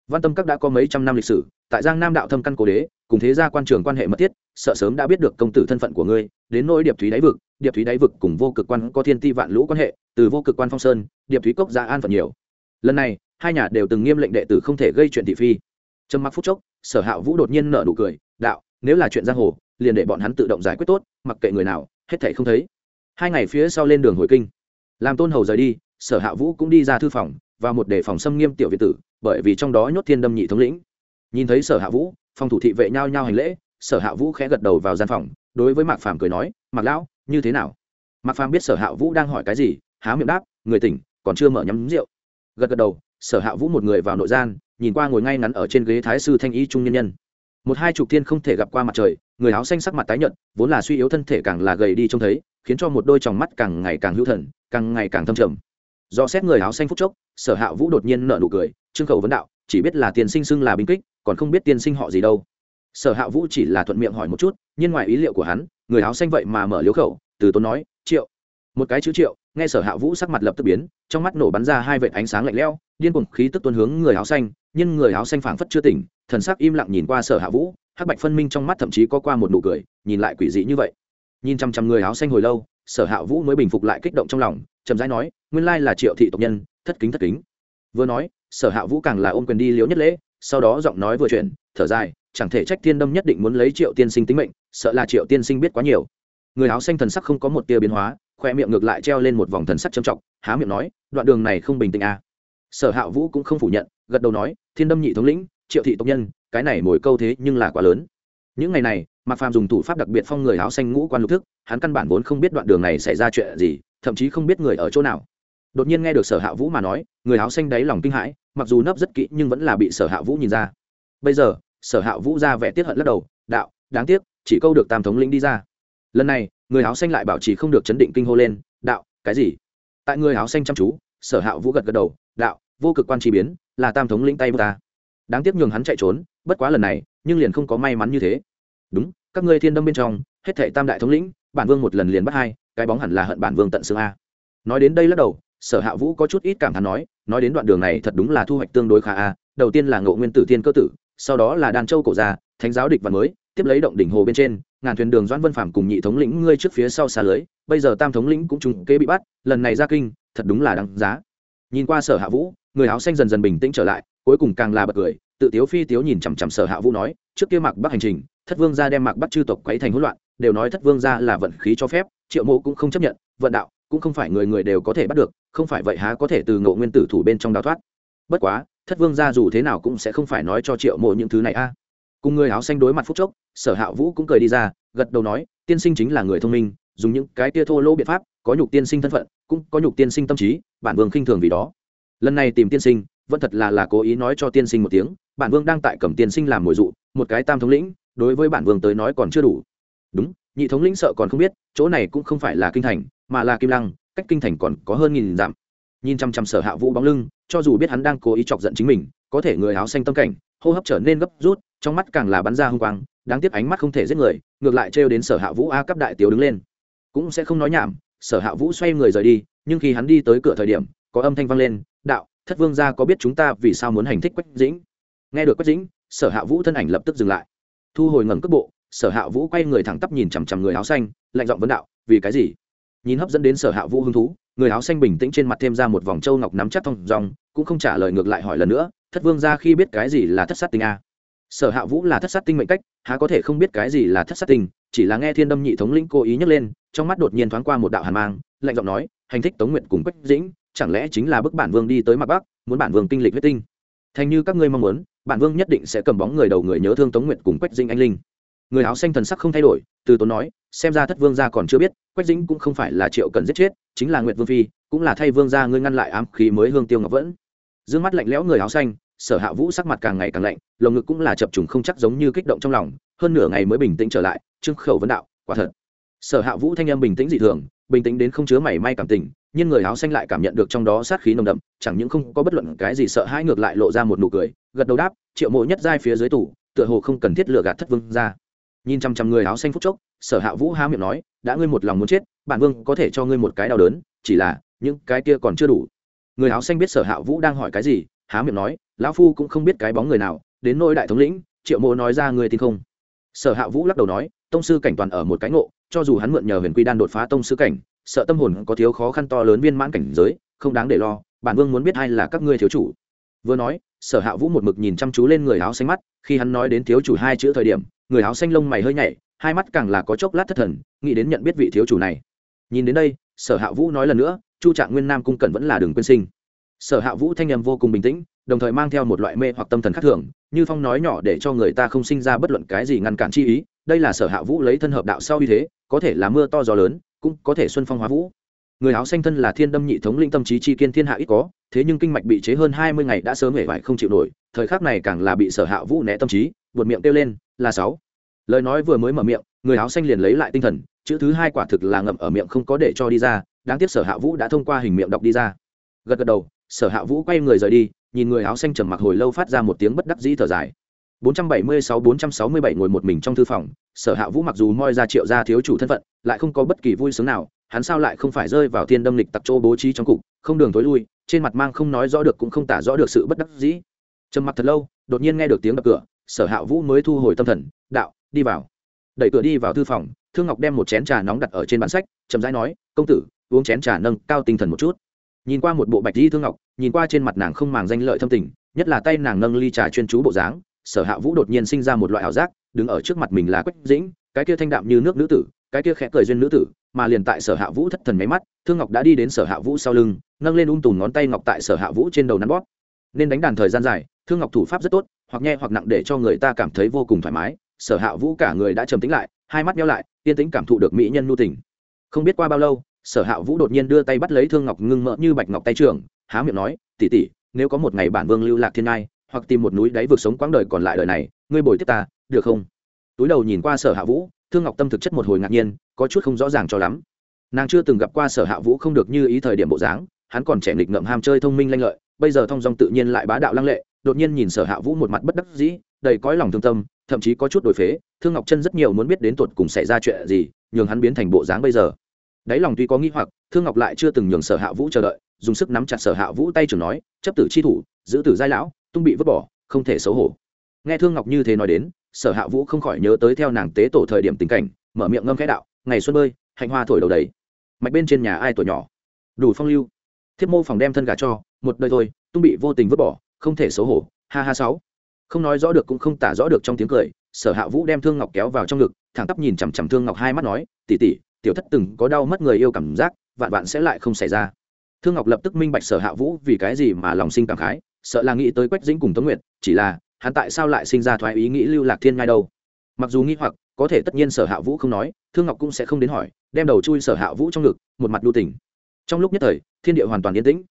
Văn tâm các đã có mấy trăm năm lịch sử, tại giang nam đạo thâm căn cố đế, cùng thế gia quan trường quan hệ mật thiết, sợ sớm đã biết được công tử thân phận của ngươi, đến nỗi điệp thúy đáy vực, điệp thúy đáy vực cùng vô cực quan có thiên ti vạn lũ quan hệ, từ vô cực quan phong sơn, điệp thúy cốc ra an phận nhiều. Lần này, hai nhà đều từng nghiêm lệnh đệ tử không thể gây chuyện thị phi. Trầm mặc phút chốc, sở hạ vũ đột nhiên nở nụ cười, đạo, nếu là chuyện giang hồ, liền để bọn hắn tự động giải quyết tốt, mặc kệ người nào, hết thể không thấy hai ngày phía sau lên đường hồi kinh. Làm tôn hầu rời đi, sở hạ vũ cũng đi ra thư phòng, và một đề phòng xâm nghiêm tiểu việt tử, bởi vì trong đó nhốt thiên đâm nhị thống lĩnh. Nhìn thấy sở hạ vũ, phòng thủ thị vệ nhau nhau hành lễ, sở hạ vũ khẽ gật đầu vào gian phòng, đối với mạc phàm cười nói, mạc lão, như thế nào? Mạc phàm biết sở hạ vũ đang hỏi cái gì, há miệng đáp, người tỉnh, còn chưa mở nhắm rượu. Gật gật đầu, sở hạ vũ một người vào nội gian, nhìn qua ngồi ngay ngắn ở trên ghế thái sư thanh y trung nhân nhân một hai chục thiên không thể gặp qua mặt trời, người áo xanh sắc mặt tái nhợt, vốn là suy yếu thân thể càng là gầy đi trông thấy, khiến cho một đôi tròng mắt càng ngày càng hữu thần, càng ngày càng thâm trầm. Do xét người áo xanh phúc chốc, sở hạ vũ đột nhiên nợ nụ cười, trương khẩu vấn đạo, chỉ biết là tiền sinh xưng là binh kích, còn không biết tiên sinh họ gì đâu. Sở hạ vũ chỉ là thuận miệng hỏi một chút, nhưng ngoài ý liệu của hắn, người áo xanh vậy mà mở liếu khẩu, từ tốn nói, triệu. Một cái chữ triệu nghe sở hạ vũ sắc mặt lập tức biến, trong mắt nổ bắn ra hai vệt ánh sáng lạnh lẽo, điên cuồng khí tức tuôn hướng người áo xanh, nhưng người áo xanh phảng phất chưa tỉnh thần sắc im lặng nhìn qua sở hạ vũ, hắc bạch phân minh trong mắt thậm chí có qua một nụ cười, nhìn lại quỷ dị như vậy. Nhìn chăm chăm người áo xanh hồi lâu, sở hạ vũ mới bình phục lại kích động trong lòng, chậm rãi nói, nguyên lai là triệu thị tộc nhân, thất kính thất kính. Vừa nói, sở hạ vũ càng là ôm quyền đi liễu nhất lễ, sau đó giọng nói vừa chuyển, thở dài, chẳng thể trách thiên đâm nhất định muốn lấy triệu tiên sinh tính mệnh, sợ là triệu tiên sinh biết quá nhiều. Người áo xanh thần sắc không có một tia biến hóa, khoe miệng ngược lại treo lên một vòng thần sắc trầm trọng, há miệng nói, đoạn đường này không bình tĩnh à. sở hạ vũ cũng không phủ nhận, gật đầu nói, thiên đâm nhị thống lĩnh triệu thị tộc nhân, cái này mồi câu thế nhưng là quá lớn. Những ngày này, mạc phàm dùng thủ pháp đặc biệt phong người áo xanh ngũ quan lục thức, hắn căn bản vốn không biết đoạn đường này xảy ra chuyện gì, thậm chí không biết người ở chỗ nào. Đột nhiên nghe được sở hạ vũ mà nói, người áo xanh đáy lòng kinh hãi, mặc dù nấp rất kỹ nhưng vẫn là bị sở hạ vũ nhìn ra. Bây giờ, sở hạ vũ ra vẻ tiết hận lắc đầu, đạo, đáng tiếc, chỉ câu được tam thống lĩnh đi ra. Lần này, người áo xanh lại bảo trì không được chấn định kinh hô lên, đạo, cái gì? Tại người áo xanh chăm chú, sở hạ vũ gật gật đầu, đạo, vô cực quan chi biến, là tam thống lĩnh tay ta đáng tiếc nhường hắn chạy trốn, bất quá lần này, nhưng liền không có may mắn như thế. Đúng, các ngươi thiên đâm bên trong, hết thệ tam đại thống lĩnh, bản vương một lần liền bắt hai, cái bóng hẳn là hận bản vương tận xương a. Nói đến đây lắc đầu, sở hạ vũ có chút ít cảm thán nói nói đến đoạn đường này thật đúng là thu hoạch tương đối khá a, đầu tiên là ngộ nguyên tử thiên cơ tử, sau đó là đàn châu cổ gia, thánh giáo địch và mới, tiếp lấy động đỉnh hồ bên trên, ngàn thuyền đường doãn vân phạm cùng nhị thống lĩnh ngươi trước phía sau xa lưới, bây giờ tam thống lĩnh cũng trùng kế bị bắt, lần này ra kinh, thật đúng là đáng giá. Nhìn qua sở hạ vũ, người áo xanh dần dần bình tĩnh trở lại cuối cùng càng là bật cười, tự tiếu phi tiếu nhìn chằm chằm sở hạ vũ nói, trước kia mạc bắc hành trình, thất vương gia đem mạc bắc chư tộc quấy thành hỗn loạn, đều nói thất vương gia là vận khí cho phép, triệu mộ cũng không chấp nhận, vận đạo cũng không phải người người đều có thể bắt được, không phải vậy há có thể từ ngộ nguyên tử thủ bên trong đào thoát. Bất quá, thất vương gia dù thế nào cũng sẽ không phải nói cho triệu mộ những thứ này a. Cùng người áo xanh đối mặt phúc chốc, sở hạ vũ cũng cười đi ra, gật đầu nói, tiên sinh chính là người thông minh, dùng những cái tia thô lỗ biện pháp, có nhục tiên sinh thân phận, cũng có nhục tiên sinh tâm trí, bản vương khinh thường vì đó. Lần này tìm tiên sinh vẫn thật là là cố ý nói cho tiên sinh một tiếng, bản vương đang tại cầm tiên sinh làm mồi dụ, một cái tam thống lĩnh, đối với bản vương tới nói còn chưa đủ. Đúng, nhị thống lĩnh sợ còn không biết, chỗ này cũng không phải là kinh thành, mà là kim lăng, cách kinh thành còn có hơn nghìn dặm. Nhìn chăm chăm sở hạ vũ bóng lưng, cho dù biết hắn đang cố ý chọc giận chính mình, có thể người áo xanh tâm cảnh, hô hấp trở nên gấp rút, trong mắt càng là bắn ra hung quang, đáng tiếc ánh mắt không thể giết người, ngược lại trêu đến sở hạ vũ a cấp đại tiểu đứng lên. Cũng sẽ không nói nhảm, sở hạ vũ xoay người rời đi, nhưng khi hắn đi tới cửa thời điểm, có âm thanh vang lên, đạo thất vương gia có biết chúng ta vì sao muốn hành thích quách dĩnh? Nghe được quách dĩnh, sở hạ vũ thân ảnh lập tức dừng lại. Thu hồi ngẩng cước bộ, sở hạ vũ quay người thẳng tắp nhìn chằm chằm người áo xanh, lạnh giọng vấn đạo, vì cái gì? Nhìn hấp dẫn đến sở hạ vũ hứng thú, người áo xanh bình tĩnh trên mặt thêm ra một vòng trâu ngọc nắm chắc thong dòng cũng không trả lời ngược lại hỏi lần nữa, thất vương gia khi biết cái gì là thất sát tinh a? Sở hạ vũ là thất sát tinh mệnh cách, há có thể không biết cái gì là thất sát tinh, chỉ là nghe thiên đâm nhị thống lĩnh cố ý nhấc lên, trong mắt đột nhiên thoáng qua một đạo hàn mang, lạnh giọng nói, hành thích tống nguyện cùng quách dĩnh chẳng lẽ chính là bức bản vương đi tới mặt bắc, muốn bản vương kinh lịch huyết tinh? Thành như các ngươi mong muốn, bản vương nhất định sẽ cầm bóng người đầu người nhớ thương tống nguyện cùng quách dinh anh linh. Người áo xanh thần sắc không thay đổi, từ tốn nói, xem ra thất vương gia còn chưa biết, quách dĩnh cũng không phải là triệu cần giết chết, chính là nguyệt vương phi, cũng là thay vương gia ngươi ngăn lại ám khí mới hương tiêu ngọc vẫn. D mắt lạnh lẽo người áo xanh, sở hạ vũ sắc mặt càng ngày càng lạnh, lồng ngực cũng là chập trùng không chắc giống như kích động trong lòng, hơn nửa ngày mới bình tĩnh trở lại, trương khẩu vấn đạo, quả thật. Sở hạ vũ thanh em bình tĩnh dị thường, bình tĩnh đến không chứa mảy may cảm tình nhưng người áo xanh lại cảm nhận được trong đó sát khí nồng đậm, chẳng những không có bất luận cái gì sợ hãi, ngược lại lộ ra một nụ cười, gật đầu đáp, triệu mộ nhất giai phía dưới tủ tựa hồ không cần thiết lựa gạt thất vương ra. Nhìn chăm chăm người áo xanh phúc chốc, sở hạ vũ há miệng nói, đã ngươi một lòng muốn chết, bản vương có thể cho ngươi một cái đau đớn, chỉ là, những cái kia còn chưa đủ. Người áo xanh biết sở hạ vũ đang hỏi cái gì, há miệng nói, lão phu cũng không biết cái bóng người nào, đến nỗi đại thống lĩnh, triệu mộ nói ra người tin không? Sở hạ vũ lắc đầu nói, tông sư cảnh toàn ở một cái ngộ, cho dù hắn mượn nhờ huyền quy đan đột phá tông sư cảnh sợ tâm hồn có thiếu khó khăn to lớn viên mãn cảnh giới, không đáng để lo, bản vương muốn biết ai là các ngươi thiếu chủ. Vừa nói, sở hạ vũ một mực nhìn chăm chú lên người áo xanh mắt, khi hắn nói đến thiếu chủ hai chữ thời điểm, người áo xanh lông mày hơi nhảy, hai mắt càng là có chốc lát thất thần, nghĩ đến nhận biết vị thiếu chủ này. Nhìn đến đây, sở hạ vũ nói lần nữa, chu trạng nguyên nam cung cẩn vẫn là đường quên sinh. Sở hạ vũ thanh em vô cùng bình tĩnh, đồng thời mang theo một loại mê hoặc tâm thần khác thường, như phong nói nhỏ để cho người ta không sinh ra bất luận cái gì ngăn cản chi ý, đây là sở hạ vũ lấy thân hợp đạo sau uy thế, có thể là mưa to gió lớn cũng có thể xuân phong hóa vũ. Người áo xanh thân là thiên đâm nhị thống linh tâm trí chi kiên thiên hạ ít có, thế nhưng kinh mạch bị chế hơn hai mươi ngày đã sớm hể vải không chịu nổi, thời khắc này càng là bị sở hạ vũ né tâm trí, buột miệng kêu lên, là sáu. Lời nói vừa mới mở miệng, người áo xanh liền lấy lại tinh thần, chữ thứ hai quả thực là ngậm ở miệng không có để cho đi ra, đáng tiếc sở hạ vũ đã thông qua hình miệng đọc đi ra. Gật gật đầu, sở hạ vũ quay người rời đi, nhìn người áo xanh trầm mặc hồi lâu phát ra một tiếng bất đắc dĩ thở dài. 476-467 ngồi một mình trong thư phòng, sở hạ vũ mặc dù moi ra triệu gia thiếu chủ thân phận, lại không có bất kỳ vui sướng nào, hắn sao lại không phải rơi vào thiên đâm lịch tặc chỗ bố trí trong cục, không đường tối lui, trên mặt mang không nói rõ được cũng không tả rõ được sự bất đắc dĩ. Trầm mặc thật lâu, đột nhiên nghe được tiếng đập cửa, sở hạ vũ mới thu hồi tâm thần, đạo, đi vào. Đẩy cửa đi vào thư phòng, thương ngọc đem một chén trà nóng đặt ở trên bản sách, chậm rãi nói, công tử, uống chén trà nâng cao tinh thần một chút. Nhìn qua một bộ bạch di thương ngọc, nhìn qua trên mặt nàng không màng danh lợi thâm tình, nhất là tay nàng nâng ly trà chuyên chú bộ dáng sở hạ vũ đột nhiên sinh ra một loại ảo giác, đứng ở trước mặt mình là quách dĩnh, cái kia thanh đạm như nước nữ tử, cái kia khẽ cười duyên nữ tử, mà liền tại sở hạ vũ thất thần máy mắt, thương ngọc đã đi đến sở hạ vũ sau lưng, nâng lên ung tùm ngón tay ngọc tại sở hạ vũ trên đầu nắn bóp. Nên đánh đàn thời gian dài, thương ngọc thủ pháp rất tốt, hoặc nhẹ hoặc nặng để cho người ta cảm thấy vô cùng thoải mái, sở hạ vũ cả người đã trầm tính lại, hai mắt nhau lại, yên tĩnh cảm thụ được mỹ nhân nu tình. Không biết qua bao lâu, sở hạ vũ đột nhiên đưa tay bắt lấy thương ngọc ngưng mỡ như bạch ngọc tay trường há miệng nói tỉ tỉ nếu có một ngày bản vương lưu lạc thiên ngai hoặc tìm một núi đáy vực sống quãng đời còn lại đời này, ngươi bồi tiếp ta, được không? Túi đầu nhìn qua sở hạ vũ, thương ngọc tâm thực chất một hồi ngạc nhiên, có chút không rõ ràng cho lắm. Nàng chưa từng gặp qua sở hạ vũ không được như ý thời điểm bộ dáng, hắn còn trẻ nghịch ngợm ham chơi thông minh lanh lợi, bây giờ thong dong tự nhiên lại bá đạo lăng lệ, đột nhiên nhìn sở hạ vũ một mặt bất đắc dĩ, đầy cõi lòng thương tâm, thậm chí có chút đổi phế, thương ngọc chân rất nhiều muốn biết đến tuột cùng xảy ra chuyện gì, nhường hắn biến thành bộ dáng bây giờ. Đáy lòng tuy có nghi hoặc, thương ngọc lại chưa từng nhường sở hạ vũ chờ đợi, dùng sức nắm chặt sở hạ vũ tay trường nói, chấp tử chi thủ, giữ tử giai lão tung bị vứt bỏ, không thể xấu hổ. Nghe thương ngọc như thế nói đến, sở hạ vũ không khỏi nhớ tới theo nàng tế tổ thời điểm tình cảnh, mở miệng ngâm khẽ đạo, ngày xuân bơi, hạnh hoa thổi đầu đầy. Mạch bên trên nhà ai tuổi nhỏ? Đủ phong lưu. Thiếp mô phòng đem thân gà cho, một đời thôi, tung bị vô tình vứt bỏ, không thể xấu hổ, ha ha sáu. Không nói rõ được cũng không tả rõ được trong tiếng cười, sở hạ vũ đem thương ngọc kéo vào trong ngực, thẳng tắp nhìn chằm chằm thương ngọc hai mắt nói tỉ tỉ tiểu thất từng có đau mất người yêu cảm giác, vạn vạn sẽ lại không xảy ra. Thương ngọc lập tức minh bạch sở hạ vũ vì cái gì mà lòng sinh cảm khái sợ là nghĩ tới quách dĩnh cùng tống nguyệt, chỉ là, hắn tại sao lại sinh ra thoái ý nghĩ lưu lạc thiên ngai đâu? Mặc dù nghĩ hoặc, có thể tất nhiên sở hạ vũ không nói, thương ngọc cũng sẽ không đến hỏi, đem đầu chui sở hạ vũ trong ngực, một mặt nhu tình. Trong lúc nhất thời, thiên địa hoàn toàn yên tĩnh.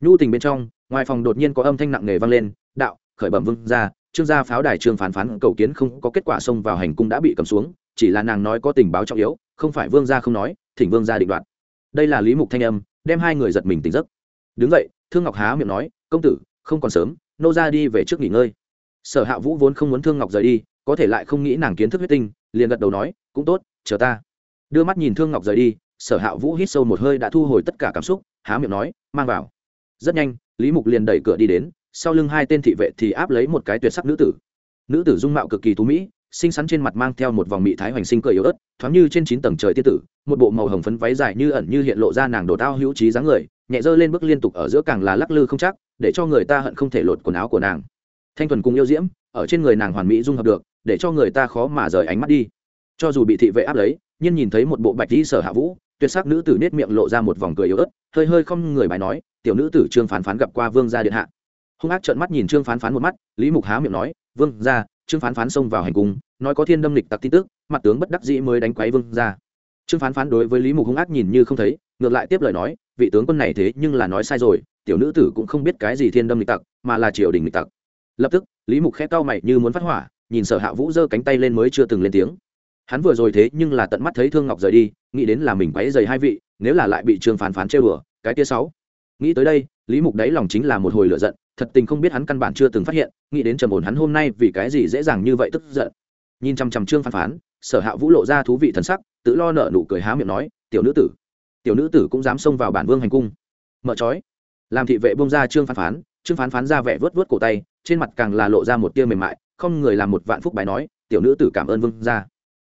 Nhu tình bên trong, ngoài phòng đột nhiên có âm thanh nặng nề vang lên, đạo, khởi bẩm vương ra trương gia pháo đài trương phán phán cầu kiến không có kết quả xông vào hành cung đã bị cầm xuống, chỉ là nàng nói có tình báo trọng yếu, không phải vương gia không nói, thỉnh vương gia định đoạt. Đây là lý mục thanh âm, đem hai người giật mình tỉnh giấc. Đứng vậy thương ngọc há miệng nói, công tử không còn sớm, nô ra đi về trước nghỉ ngơi. Sở hạ vũ vốn không muốn thương ngọc rời đi, có thể lại không nghĩ nàng kiến thức huyết tinh, liền gật đầu nói, cũng tốt, chờ ta. Đưa mắt nhìn thương ngọc rời đi, sở hạ vũ hít sâu một hơi đã thu hồi tất cả cảm xúc, há miệng nói, mang vào. Rất nhanh, lý mục liền đẩy cửa đi đến, sau lưng hai tên thị vệ thì áp lấy một cái tuyệt sắc nữ tử. Nữ tử dung mạo cực kỳ tú mỹ, xinh xắn trên mặt mang theo một vòng mị thái hoành sinh cười yếu ớt, thoáng như trên chín tầng trời tiên tử, một bộ màu hồng phấn váy dài như ẩn như hiện lộ ra nàng đồ tao hữu trí dáng người, nhẹ dơ lên bước liên tục ở giữa càng là lắc lư không chắc để cho người ta hận không thể lột quần áo của nàng. Thanh thuần cùng yêu diễm, ở trên người nàng hoàn mỹ dung hợp được, để cho người ta khó mà rời ánh mắt đi. Cho dù bị thị vệ áp lấy, nhưng nhìn thấy một bộ bạch đi sở hạ vũ, tuyệt sắc nữ tử nết miệng lộ ra một vòng cười yếu ớt, hơi hơi không người bài nói, tiểu nữ tử trương phán phán gặp qua vương gia điện hạ. Hung ác trợn mắt nhìn trương phán phán một mắt, lý mục há miệng nói, vương gia, trương phán phán xông vào hành cung, nói có thiên đâm lịch tặc tin tức, mặt tướng bất đắc dĩ mới đánh quấy vương gia. Trương phán phán đối với lý mục hung ác nhìn như không thấy, ngược lại tiếp lời nói, vị tướng quân này thế nhưng là nói sai rồi tiểu nữ tử cũng không biết cái gì thiên đâm lịch tặc, mà là triều đình lịch tặc. Lập tức, lý mục khẽ cau mày như muốn phát hỏa, nhìn sở hạ vũ giơ cánh tay lên mới chưa từng lên tiếng. Hắn vừa rồi thế nhưng là tận mắt thấy thương ngọc rời đi, nghĩ đến là mình quấy dày hai vị, nếu là lại bị trương phán phán trêu đùa, cái tia sáu. Nghĩ tới đây, lý mục đáy lòng chính là một hồi lửa giận, thật tình không biết hắn căn bản chưa từng phát hiện, nghĩ đến trầm ổn hắn hôm nay vì cái gì dễ dàng như vậy tức giận. Nhìn chăm chăm trương phán phán, sở hạ vũ lộ ra thú vị thần sắc, tự lo nợ nụ cười há miệng nói, tiểu nữ tử, tiểu nữ tử cũng dám xông vào bản vương hành cung. Mở trói làm thị vệ bông ra trương phán phán, trương phán phán ra vẻ vớt vớt cổ tay, trên mặt càng là lộ ra một tia mềm mại, không người làm một vạn phúc bài nói, tiểu nữ tử cảm ơn vương ra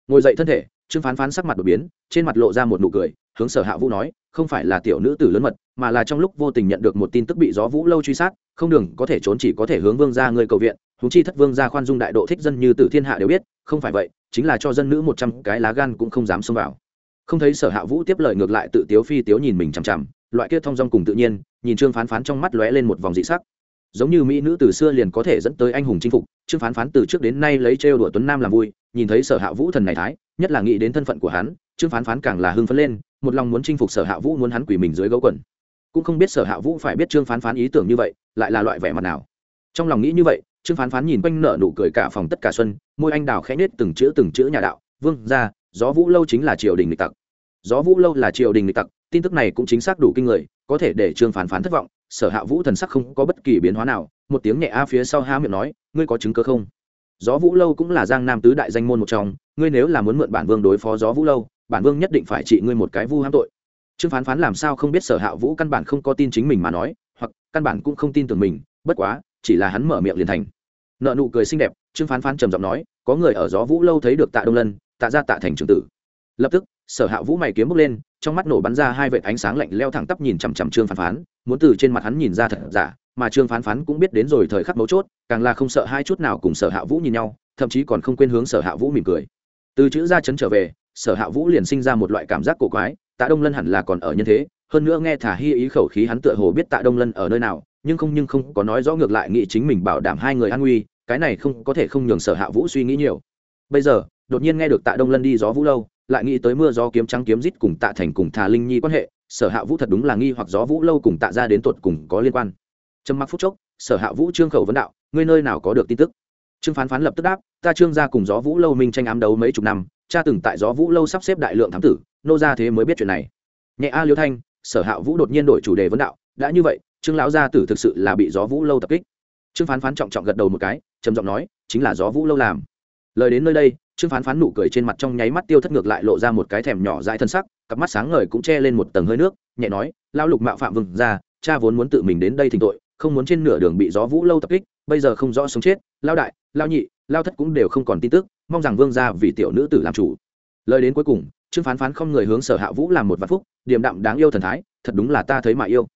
ngồi dậy thân thể, trương phán phán sắc mặt đột biến, trên mặt lộ ra một nụ cười, hướng sở hạ vũ nói, không phải là tiểu nữ tử lớn mật, mà là trong lúc vô tình nhận được một tin tức bị gió vũ lâu truy sát, không đường có thể trốn chỉ có thể hướng vương ra người cầu viện húng chi thất vương ra khoan dung đại độ thích dân như tử thiên hạ đều biết, không phải vậy, chính là cho dân nữ một trăm cái lá gan cũng không dám xông vào. Không thấy sở hạ vũ tiếp lời ngược lại tự tiếu phi tiếu nhìn mình chằm chằm, loại kia thong dong cùng tự nhiên nhìn trương phán phán trong mắt lóe lên một vòng dị sắc. Giống như mỹ nữ từ xưa liền có thể dẫn tới anh hùng chinh phục, trương phán phán từ trước đến nay lấy trêu đùa tuấn nam làm vui, nhìn thấy sở hạ vũ thần này thái, nhất là nghĩ đến thân phận của hắn, trương phán phán càng là hưng phấn lên, một lòng muốn chinh phục sở hạ vũ muốn hắn quỷ mình dưới gấu quần. Cũng không biết sở hạ vũ phải biết trương phán phán ý tưởng như vậy, lại là loại vẻ mặt nào. Trong lòng nghĩ như vậy, trương phán phán nhìn quanh nợ nụ cười cả phòng tất cả xuân, môi anh đào khẽ nết từng chữ từng chữ nhà đạo, vương ra gió vũ lâu chính là triều đình lịch tặc. Gió vũ lâu là triều đình lịch tặc, tin tức này cũng chính xác đủ kinh người có thể để trương phán phán thất vọng, sở hạ vũ thần sắc không có bất kỳ biến hóa nào, một tiếng nhẹ a phía sau há miệng nói, ngươi có chứng cơ không? Gió vũ lâu cũng là giang nam tứ đại danh môn một trong, ngươi nếu là muốn mượn bản vương đối phó gió vũ lâu, bản vương nhất định phải trị ngươi một cái vu hãm tội. Trương phán phán làm sao không biết sở hạ vũ căn bản không có tin chính mình mà nói, hoặc căn bản cũng không tin tưởng mình, bất quá, chỉ là hắn mở miệng liền thành. Nợ nụ cười xinh đẹp, trương phán phán trầm giọng nói, có người ở gió vũ lâu thấy được tạ đông lân, tạ ra tạ thành trường tử lập tức, sở hạ vũ mày kiếm bước lên, trong mắt nổ bắn ra hai vệt ánh sáng lạnh leo thẳng tắp nhìn chằm chằm trương phán phán, muốn từ trên mặt hắn nhìn ra thật giả, mà trương phán phán cũng biết đến rồi thời khắc mấu chốt, càng là không sợ hai chút nào cùng sở hạ vũ nhìn nhau, thậm chí còn không quên hướng sở hạ vũ mỉm cười. Từ chữ ra chấn trở về, sở hạ vũ liền sinh ra một loại cảm giác cổ quái, tạ đông lân hẳn là còn ở nhân thế, hơn nữa nghe thả hy ý khẩu khí hắn tựa hồ biết tạ đông lân ở nơi nào, nhưng không nhưng không có nói rõ ngược lại nghĩ chính mình bảo đảm hai người an nguy, cái này không có thể không nhường sở hạ vũ suy nghĩ nhiều. Bây giờ, đột nhiên nghe được tạ đông lân đi gió vũ lâu lại nghĩ tới mưa gió kiếm trắng kiếm rít cùng tạ thành cùng thà linh nhi quan hệ, sở hạ vũ thật đúng là nghi hoặc gió vũ lâu cùng tạ ra đến tột cùng có liên quan. Trầm mặc phút chốc, sở hạ vũ trương khẩu vấn đạo, ngươi nơi nào có được tin tức? Trương phán phán lập tức đáp, ta trương gia cùng gió vũ lâu minh tranh ám đấu mấy chục năm, cha từng tại gió vũ lâu sắp xếp đại lượng thám tử, nô ra thế mới biết chuyện này. Nhẹ a liêu thanh, sở hạ vũ đột nhiên đổi chủ đề vấn đạo, đã như vậy, trương lão gia tử thực sự là bị gió vũ lâu tập kích. Trương phán phán trọng trọng gật đầu một cái, trầm giọng nói, chính là gió vũ lâu làm. Lời đến nơi đây trương phán phán nụ cười trên mặt trong nháy mắt tiêu thất ngược lại lộ ra một cái thèm nhỏ dãi thân sắc, cặp mắt sáng ngời cũng che lên một tầng hơi nước, nhẹ nói lao lục mạo phạm vừng ra cha vốn muốn tự mình đến đây thỉnh tội, không muốn trên nửa đường bị gió vũ lâu tập kích, bây giờ không rõ sống chết lao đại lao nhị lao thất cũng đều không còn tin tức, mong rằng vương gia vì tiểu nữ tử làm chủ. Lời đến cuối cùng, trương phán phán không người hướng sở hạ vũ làm một vạn phúc, điềm đạm đáng yêu thần thái, thật đúng là ta thấy mà yêu.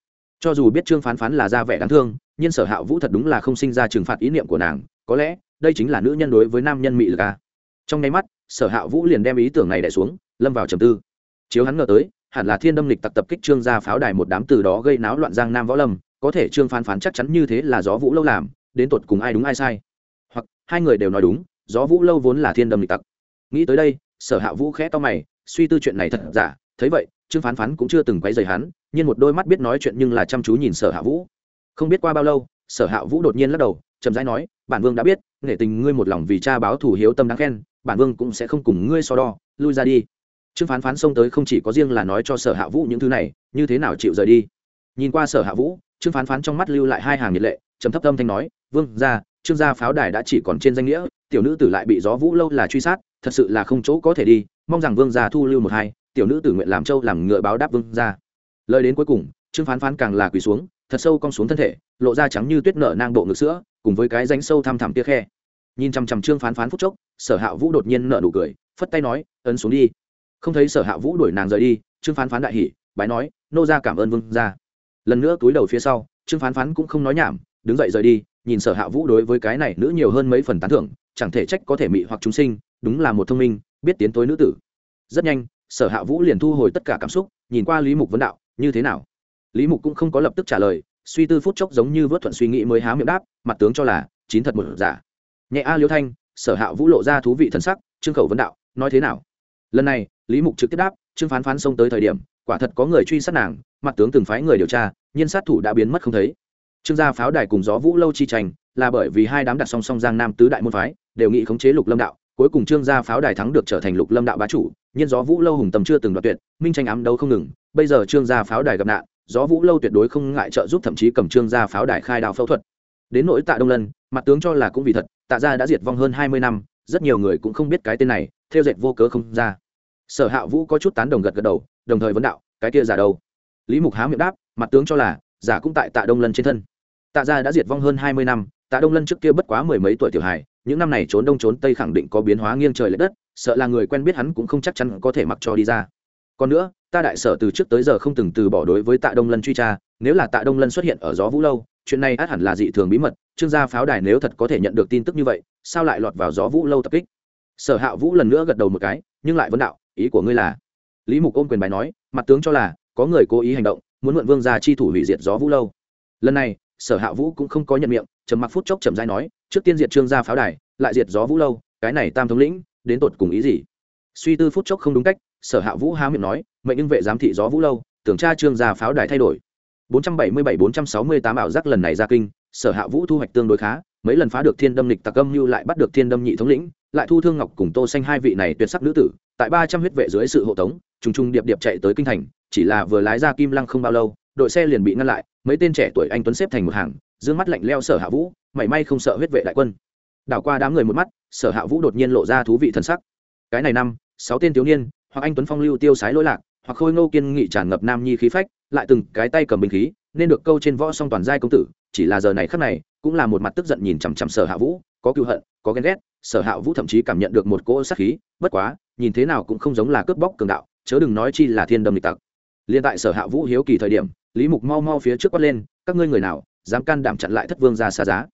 Cho dù biết trương phán phán là ra vẻ đáng thương, nhưng sở hạ vũ thật đúng là không sinh ra trừng phạt ý niệm của nàng, có lẽ đây chính là nữ nhân đối với nam nhân mỹ lực a trong nháy mắt, sở hạ vũ liền đem ý tưởng này đẻ xuống, lâm vào trầm tư. Chiếu hắn ngờ tới, hẳn là thiên đâm lịch tặc tập kích trương gia pháo đài một đám từ đó gây náo loạn giang nam võ lâm, có thể trương phán phán chắc chắn như thế là gió vũ lâu làm, đến tột cùng ai đúng ai sai. Hoặc, hai người đều nói đúng, gió vũ lâu vốn là thiên đâm lịch tặc. Nghĩ tới đây, sở hạ vũ khẽ to mày, suy tư chuyện này thật giả, thấy vậy, trương phán phán cũng chưa từng quấy rầy hắn, nhưng một đôi mắt biết nói chuyện nhưng là chăm chú nhìn sở hạ vũ. Không biết qua bao lâu, sở hạ vũ đột nhiên lắc đầu chậm rãi nói, bản vương đã biết nể tình ngươi một lòng vì cha báo thủ hiếu tâm đáng khen, bản vương cũng sẽ không cùng ngươi so đo, lui ra đi. Trương phán phán xông tới không chỉ có riêng là nói cho sở hạ vũ những thứ này, như thế nào chịu rời đi? Nhìn qua sở hạ vũ, trương phán phán trong mắt lưu lại hai hàng nhiệt lệ, trầm thấp âm thanh nói, vương ra trương gia pháo đài đã chỉ còn trên danh nghĩa, tiểu nữ tử lại bị gió vũ lâu là truy sát, thật sự là không chỗ có thể đi, mong rằng vương gia thu lưu một hai, tiểu nữ tử nguyện làm châu làm ngựa báo đáp vương gia. Lời đến cuối cùng, trương phán phán càng là quỳ xuống, thật sâu cong xuống thân thể, lộ ra trắng như tuyết nở nang bộ ngực sữa cùng với cái ránh sâu thăm thẳm tia khe. Nhìn chằm chằm trương phán phán phút chốc, sở hạ vũ đột nhiên nở nụ cười, phất tay nói, ấn xuống đi. Không thấy sở hạ vũ đuổi nàng rời đi, trương phán phán đại hỉ, bái nói, nô ra cảm ơn vương ra lần nữa túi đầu phía sau, trương phán phán cũng không nói nhảm, đứng dậy rời đi, nhìn sở hạ vũ đối với cái này nữ nhiều hơn mấy phần tán thưởng, chẳng thể trách có thể mị hoặc chúng sinh, đúng là một thông minh, biết tiến tối nữ tử. Rất nhanh, sở hạ vũ liền thu hồi tất cả cảm xúc, nhìn qua lý mục vấn đạo, như thế nào? Lý mục cũng không có lập tức trả lời, suy tư phút chốc giống như vớt thuận suy nghĩ mới há miệng đáp mặt tướng cho là chín thật một giả. Nhẹ a liêu thanh, sở hạ vũ lộ ra thú vị thần sắc, trương khẩu vấn đạo, nói thế nào? Lần này, lý mục trực tiếp đáp, trương phán phán xông tới thời điểm, quả thật có người truy sát nàng, mặt tướng từng phái người điều tra nhân sát thủ đã biến mất không thấy. Trương gia pháo đài cùng gió vũ lâu chi tranh, là bởi vì hai đám đặt song song giang nam tứ đại môn phái, đều nghị khống chế lục lâm đạo, cuối cùng trương gia pháo đài thắng được trở thành lục lâm đạo bá chủ nhân gió vũ lâu hùng tầm chưa từng đoạt tuyệt, minh tranh ám đấu không ngừng, bây giờ trương gia pháo đài gặp nạn, gió vũ lâu tuyệt đối không ngại trợ giúp thậm chí cầm trương gia pháo đài khai đạo phẫu thuật đến nỗi tạ đông lân, mặt tướng cho là cũng vì thật, tạ gia đã diệt vong hơn hai mươi năm, rất nhiều người cũng không biết cái tên này, theo dệt vô cớ không ra. Sở hạ vũ có chút tán đồng gật gật đầu, đồng thời vấn đạo, cái kia giả đâu? Lý mục há miệng đáp, mặt tướng cho là, giả cũng tại tạ đông lân trên thân. Tạ gia đã diệt vong hơn hai mươi năm, tạ đông lân trước kia bất quá mười mấy tuổi tiểu hài, những năm này trốn đông trốn tây khẳng định có biến hóa nghiêng trời l ệ đất, sợ là người quen biết hắn cũng không chắc chắn có thể mặc cho đi ra. Còn nữa, ta đại sở từ trước tới giờ không từng từ bỏ đối với tạ đông lân truy tra, nếu là tạ đông lân xuất hiện ở gió vũ lâu chuyện này át hẳn là dị thường bí mật, trương gia pháo đài nếu thật có thể nhận được tin tức như vậy, sao lại lọt vào gió vũ lâu tập kích? Sở hạ vũ lần nữa gật đầu một cái, nhưng lại vấn đạo, ý của ngươi là? Lý mục ôm quyền bài nói, mặt tướng cho là, có người cố ý hành động, muốn mượn vương gia chi thủ hủy diệt gió vũ lâu. Lần này, sở hạ vũ cũng không có nhận miệng, trầm mặc phút chốc trầm dai nói, trước tiên diệt trương gia pháo đài, lại diệt gió vũ lâu, cái này tam thống lĩnh, đến tột cùng ý gì? Suy tư phút chốc không đúng cách, sở hạ vũ há miệng nói, mệnh nhưng vệ giám thị gió vũ lâu, tưởng tra trương gia pháo đài thay đổi. 477-468 ảo giác lần này ra kinh, sở hạ vũ thu hoạch tương đối khá, mấy lần phá được thiên đâm lịch tặc âm như lại bắt được thiên đâm nhị thống lĩnh, lại thu thương ngọc cùng tô xanh hai vị này tuyệt sắc nữ tử, tại ba trăm huyết vệ dưới sự hộ tống, trùng trùng điệp điệp chạy tới kinh thành, chỉ là vừa lái ra kim lăng không bao lâu, đội xe liền bị ngăn lại, mấy tên trẻ tuổi anh tuấn xếp thành một hàng, dương mắt lạnh leo sở hạ vũ, mảy may không sợ huyết vệ đại quân. Đảo qua đám người một mắt, sở hạ vũ đột nhiên lộ ra thú vị thần sắc. Cái này năm, sáu tên thiếu niên, hoặc anh tuấn phong, lưu tiêu sái lỗi lạc, hoặc khôi ngô kiên nghị tràn ngập nam nhi khí phách lại từng cái tay cầm binh khí, nên được câu trên võ song toàn giai công tử, chỉ là giờ này khắc này, cũng là một mặt tức giận nhìn chằm chằm sở hạ vũ, có cựu hận, có ghen ghét, sở hạ vũ thậm chí cảm nhận được một cỗ sát khí, bất quá, nhìn thế nào cũng không giống là cướp bóc cường đạo, chớ đừng nói chi là thiên đâm địch tặc. Liên tại sở hạ vũ hiếu kỳ thời điểm, lý mục mau mau phía trước quát lên, các ngươi người nào, dám can đảm chặn lại thất vương ra xa giá?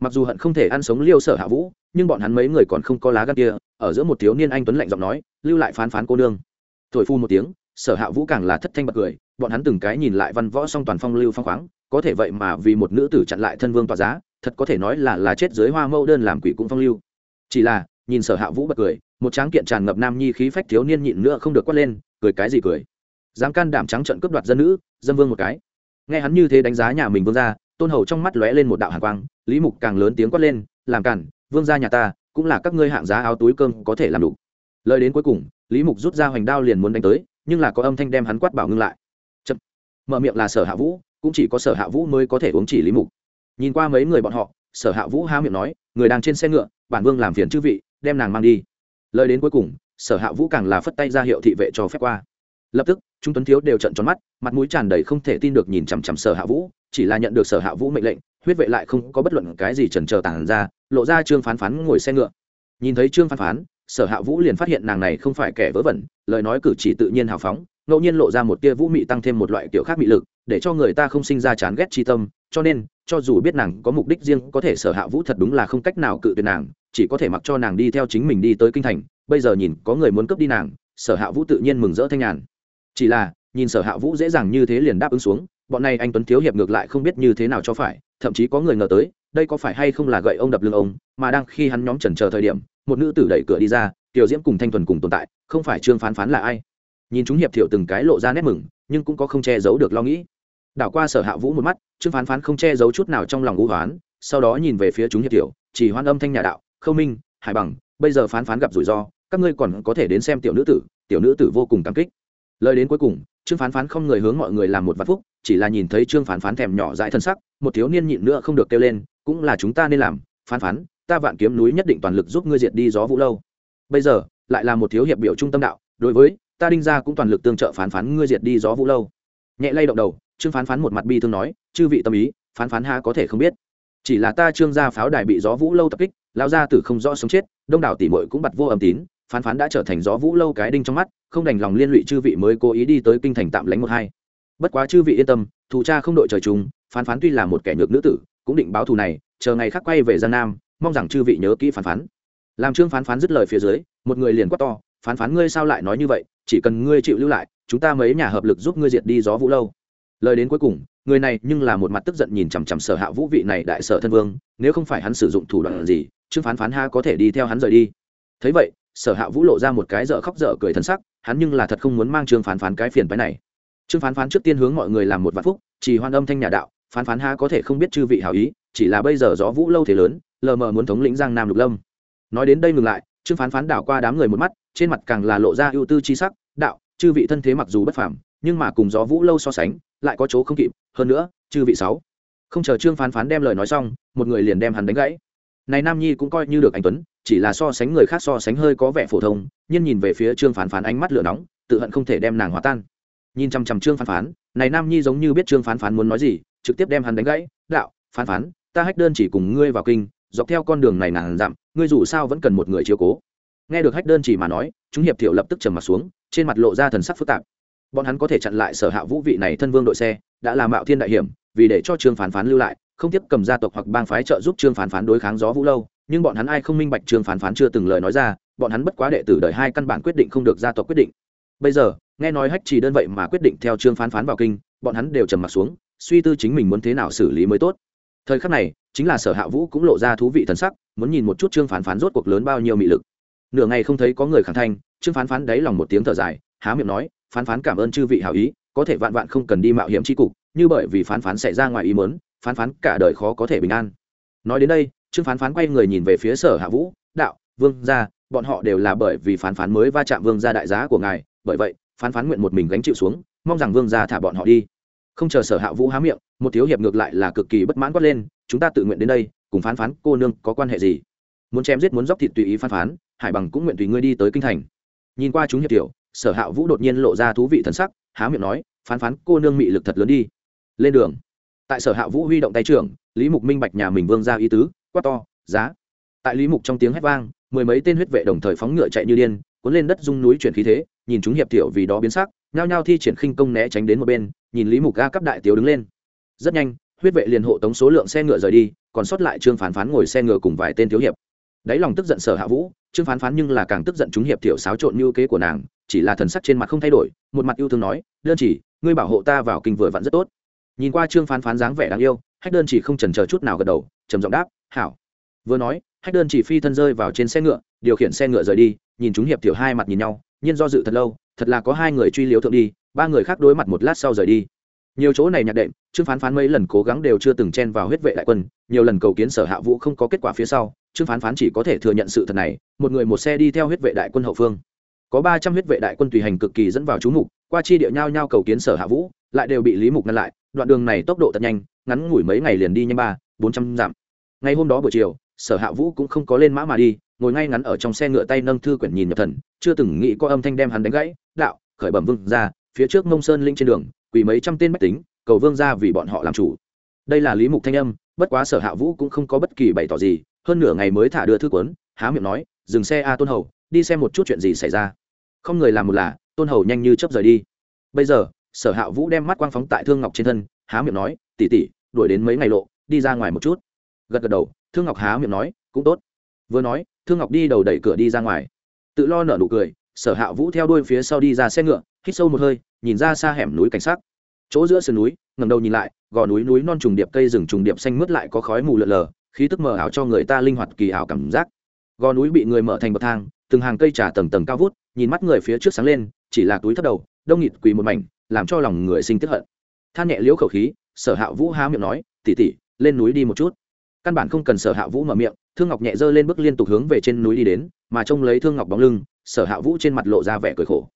Mặc dù hận không thể ăn sống liêu sở hạ vũ, nhưng bọn hắn mấy người còn không có lá gan kia, ở giữa một thiếu niên anh tuấn lạnh giọng nói, lưu lại phán phán cô nương. Thổi phu một tiếng sở hạ vũ càng là thất thanh bật cười, bọn hắn từng cái nhìn lại văn võ song toàn phong lưu phong khoáng, có thể vậy mà vì một nữ tử chặn lại thân vương tòa giá, thật có thể nói là là chết dưới hoa mẫu đơn làm quỷ cũng phong lưu. Chỉ là, nhìn sở hạ vũ bật cười, một tráng kiện tràn ngập nam nhi khí phách thiếu niên nhịn nữa không được quát lên, cười cái gì cười? Dám can đảm trắng trận cướp đoạt dân nữ dân vương một cái. Nghe hắn như thế đánh giá nhà mình vương gia, tôn hầu trong mắt lóe lên một đạo hàn quang, lý mục càng lớn tiếng quát lên, làm cản, vương gia nhà ta, cũng là các ngươi hạng giá áo túi cơm có thể làm đủ. Lời đến cuối cùng, lý mục rút ra hoành đao liền muốn đánh tới nhưng là có âm thanh đem hắn quát bảo ngưng lại. Chậm. mở miệng là sở hạ vũ, cũng chỉ có sở hạ vũ mới có thể uống chỉ lý mục. Nhìn qua mấy người bọn họ, sở hạ vũ há miệng nói, người đang trên xe ngựa, bản vương làm phiền chư vị, đem nàng mang đi. Lời đến cuối cùng, sở hạ vũ càng là phất tay ra hiệu thị vệ cho phép qua. Lập tức chúng tuấn thiếu đều trận tròn mắt, mặt mũi tràn đầy không thể tin được nhìn chằm chằm sở hạ vũ, chỉ là nhận được sở hạ vũ mệnh lệnh, huyết vệ lại không có bất luận cái gì trần trờ tàn ra, lộ ra trương phán phán ngồi xe ngựa. Nhìn thấy trương phán phán sở hạ vũ liền phát hiện nàng này không phải kẻ vớ vẩn, lời nói cử chỉ tự nhiên hào phóng, ngẫu nhiên lộ ra một tia vũ mị tăng thêm một loại kiểu khác mị lực, để cho người ta không sinh ra chán ghét chi tâm, cho nên, cho dù biết nàng có mục đích riêng, có thể sở hạ vũ thật đúng là không cách nào cự tuyệt nàng, chỉ có thể mặc cho nàng đi theo chính mình đi tới kinh thành. Bây giờ nhìn, có người muốn cướp đi nàng, sở hạ vũ tự nhiên mừng rỡ thanh nhàn. Chỉ là, nhìn sở hạ vũ dễ dàng như thế liền đáp ứng xuống, bọn này anh tuấn thiếu hiệp ngược lại không biết như thế nào cho phải, thậm chí có người ngờ tới, đây có phải hay không là gậy ông đập lưng ông, mà đang khi hắn nhóm trần chờ thời điểm một nữ tử đẩy cửa đi ra, tiểu diễm cùng thanh thuần cùng tồn tại, không phải trương phán phán là ai? Nhìn chúng hiệp thiệu từng cái lộ ra nét mừng, nhưng cũng có không che giấu được lo nghĩ. Đảo qua sở hạ vũ một mắt, trương phán phán không che giấu chút nào trong lòng ngũ hoán, sau đó nhìn về phía chúng hiệp thiệu, chỉ hoan âm thanh nhà đạo, khâu minh, hải bằng, bây giờ phán phán gặp rủi ro, các ngươi còn có thể đến xem tiểu nữ tử, tiểu nữ tử vô cùng cảm kích. Lời đến cuối cùng, trương phán phán không người hướng mọi người làm một vạn phúc, chỉ là nhìn thấy trương phán phán thèm nhỏ dãi thân sắc, một thiếu niên nhịn nữa không được kêu lên, cũng là chúng ta nên làm, phán phán ta vạn kiếm núi nhất định toàn lực giúp ngươi diệt đi gió vũ lâu. Bây giờ lại là một thiếu hiệp biểu trung tâm đạo đối với ta đinh ra cũng toàn lực tương trợ phán phán ngươi diệt đi gió vũ lâu. Nhẹ lay động đầu trương phán phán một mặt bi thương nói chư vị tâm ý phán phán ha có thể không biết. Chỉ là ta trương gia pháo đài bị gió vũ lâu tập kích lao ra tử không rõ sống chết đông đảo tỷ muội cũng bật vô âm tín phán phán đã trở thành gió vũ lâu cái đinh trong mắt không đành lòng liên lụy chư vị mới cố ý đi tới kinh thành tạm lánh một hai. Bất quá chư vị yên tâm thù cha không đội trời chúng, phán phán tuy là một kẻ nhược nữ tử cũng định báo thù này chờ ngày khác quay về gian nam mong rằng chư vị nhớ kỹ phán phán. Làm trương phán phán dứt lời phía dưới, một người liền quát to, phán phán, ngươi sao lại nói như vậy? Chỉ cần ngươi chịu lưu lại, chúng ta mấy nhà hợp lực giúp ngươi diệt đi gió vũ lâu. Lời đến cuối cùng, người này nhưng là một mặt tức giận nhìn chằm chằm sở hạ vũ vị này đại sở thân vương, nếu không phải hắn sử dụng thủ đoạn gì, trương phán phán ha có thể đi theo hắn rời đi. Thấy vậy, sở hạ vũ lộ ra một cái dở khóc dở cười thân sắc, hắn nhưng là thật không muốn mang trương phán phán cái phiền phái này. Trương phán phán trước tiên hướng mọi người làm một vạn phúc, chỉ hoan âm thanh nhà đạo, phán phán ha có thể không biết chư vị hảo ý, chỉ là bây giờ gió vũ lâu thế lớn lờ mờ muốn thống lĩnh giang nam lục lâm. Nói đến đây ngừng lại, trương phán phán đảo qua đám người một mắt, trên mặt càng là lộ ra ưu tư chi sắc, đạo, chư vị thân thế mặc dù bất phàm, nhưng mà cùng gió vũ lâu so sánh, lại có chỗ không kịp, hơn nữa, chư vị sáu. Không chờ trương phán phán đem lời nói xong, một người liền đem hắn đánh gãy. Này nam nhi cũng coi như được anh tuấn, chỉ là so sánh người khác so sánh hơi có vẻ phổ thông, nhưng nhìn về phía trương phán phán ánh mắt lửa nóng, tự hận không thể đem nàng hòa tan. Nhìn chằm chằm trương phán phán, này nam nhi giống như biết trương phán phán muốn nói gì, trực tiếp đem hắn đánh gãy, đạo, phán phán, ta hách đơn chỉ cùng ngươi vào kinh dọc theo con đường này nàng dặm, ngươi dù sao vẫn cần một người chiếu cố. Nghe được hách đơn chỉ mà nói, chúng hiệp thiệu lập tức trầm mặt xuống, trên mặt lộ ra thần sắc phức tạp. Bọn hắn có thể chặn lại sở hạ vũ vị này thân vương đội xe, đã làm mạo thiên đại hiểm, vì để cho trương phán phán lưu lại, không tiếp cầm gia tộc hoặc bang phái trợ giúp trương phán phán đối kháng gió vũ lâu, nhưng bọn hắn ai không minh bạch trương phán phán chưa từng lời nói ra, bọn hắn bất quá đệ tử đời hai căn bản quyết định không được gia tộc quyết định. Bây giờ, nghe nói hách chỉ đơn vậy mà quyết định theo trương phán phán vào kinh, bọn hắn đều trầm mặt xuống, suy tư chính mình muốn thế nào xử lý mới tốt thời khắc này, chính là sở hạ vũ cũng lộ ra thú vị thần sắc, muốn nhìn một chút trương phán phán rốt cuộc lớn bao nhiêu mị lực. Nửa ngày không thấy có người khẳng thanh trương phán phán đáy lòng một tiếng thở dài, há miệng nói, phán phán cảm ơn chư vị hảo ý, có thể vạn vạn không cần đi mạo hiểm tri cục, như bởi vì phán phán xảy ra ngoài ý mớn phán phán cả đời khó có thể bình an. Nói đến đây, trương phán phán quay người nhìn về phía sở hạ vũ, đạo, vương gia, bọn họ đều là bởi vì phán phán mới va chạm vương gia đại giá của ngài, bởi vậy, phán phán nguyện một mình gánh chịu xuống, mong rằng vương gia thả bọn họ đi không chờ sở hạ vũ há miệng, một thiếu hiệp ngược lại là cực kỳ bất mãn quát lên, chúng ta tự nguyện đến đây, cùng phán phán, cô nương, có quan hệ gì? Muốn chém giết, muốn dóc thịt tùy ý phán phán, hải bằng cũng nguyện tùy ngươi đi tới kinh thành. Nhìn qua chúng hiệp tiểu, sở hạ vũ đột nhiên lộ ra thú vị thần sắc, há miệng nói, phán phán, cô nương mị lực thật lớn đi. Lên đường, tại sở hạ vũ huy động tay trưởng, lý mục minh bạch nhà mình vương ra ý tứ, quát to, giá. Tại lý mục trong tiếng hét vang, mười mấy tên huyết vệ đồng thời phóng ngựa chạy như điên, cuốn lên đất dung núi chuyển khí thế nhìn chúng hiệp tiểu vì đó biến sắc, nhao nhao thi triển khinh công né tránh đến một bên, nhìn lý mục ga cấp đại tiểu đứng lên. Rất nhanh, huyết vệ liền hộ tống số lượng xe ngựa rời đi, còn sót lại trương phán phán ngồi xe ngựa cùng vài tên thiếu hiệp. Đáy lòng tức giận sở hạ vũ, trương phán phán nhưng là càng tức giận chúng hiệp tiểu xáo trộn như kế của nàng, chỉ là thần sắc trên mặt không thay đổi, một mặt yêu thương nói, đơn chỉ, ngươi bảo hộ ta vào kinh vừa vặn rất tốt. Nhìn qua trương phán phán dáng vẻ đáng yêu, hách đơn chỉ không chần chờ chút nào gật đầu, trầm giọng đáp, hảo. Vừa nói, hách đơn chỉ phi thân rơi vào trên xe ngựa, điều khiển xe ngựa rời đi, nhìn chúng hiệp tiểu hai mặt nhìn nhau nhiên do dự thật lâu, thật là có hai người truy liếu thượng đi, ba người khác đối mặt một lát sau rời đi. Nhiều chỗ này nhạc đệm, trương phán phán mấy lần cố gắng đều chưa từng chen vào huyết vệ đại quân, nhiều lần cầu kiến sở hạ vũ không có kết quả phía sau, trương phán phán chỉ có thể thừa nhận sự thật này, một người một xe đi theo huyết vệ đại quân hậu phương. Có ba trăm huyết vệ đại quân tùy hành cực kỳ dẫn vào chú mục, qua chi địa nhau nhau cầu kiến sở hạ vũ, lại đều bị lý mục ngăn lại, đoạn đường này tốc độ thật nhanh, ngắn ngủi mấy ngày liền đi nhanh ba, bốn trăm dặm. Ngày hôm đó buổi chiều, sở hạ vũ cũng không có lên mã mà đi ngồi ngay ngắn ở trong xe ngựa tay nâng thư quyển nhìn nhập thần, chưa từng nghĩ có âm thanh đem hắn đánh gãy, đạo, khởi bẩm vương ra phía trước mông sơn linh trên đường, quỳ mấy trăm tên bách tính, cầu vương ra vì bọn họ làm chủ. Đây là lý mục thanh âm, bất quá sở hạ vũ cũng không có bất kỳ bày tỏ gì, hơn nửa ngày mới thả đưa thư quấn há miệng nói, dừng xe a tôn hầu, đi xem một chút chuyện gì xảy ra. Không người làm một là, tôn hầu nhanh như chấp rời đi. Bây giờ, sở hạ vũ đem mắt quang phóng tại thương ngọc trên thân, há miệng nói tỉ tỉ đuổi đến mấy ngày lộ, đi ra ngoài một chút. Gật gật đầu, thương ngọc há miệng nói, cũng tốt. Vừa nói thương ngọc đi đầu đẩy cửa đi ra ngoài. Tự lo nở nụ cười, sở hạ vũ theo đuôi phía sau đi ra xe ngựa, hít sâu một hơi, nhìn ra xa hẻm núi cảnh sắc. Chỗ giữa sườn núi ngầm đầu nhìn lại, gò núi núi non trùng điệp cây rừng trùng điệp xanh mướt lại có khói mù lợn lờ, khí tức mờ ảo cho người ta linh hoạt kỳ ảo cảm giác. Gò núi bị người mở thành bậc thang, từng hàng cây trà tầng tầng cao vút, nhìn mắt người phía trước sáng lên, chỉ là túi thấp đầu, đông nghịt quỳ một mảnh, làm cho lòng người sinh tức hận. Than nhẹ liễu khẩu khí, sở hạ vũ há miệng nói tỉ tỉ lên núi đi một chút. Căn bản không cần sở hạ vũ mở miệng thương ngọc nhẹ dơ lên bước liên tục hướng về trên núi đi đến, mà trông lấy thương ngọc bóng lưng, sở hạ vũ trên mặt lộ ra vẻ cười khổ.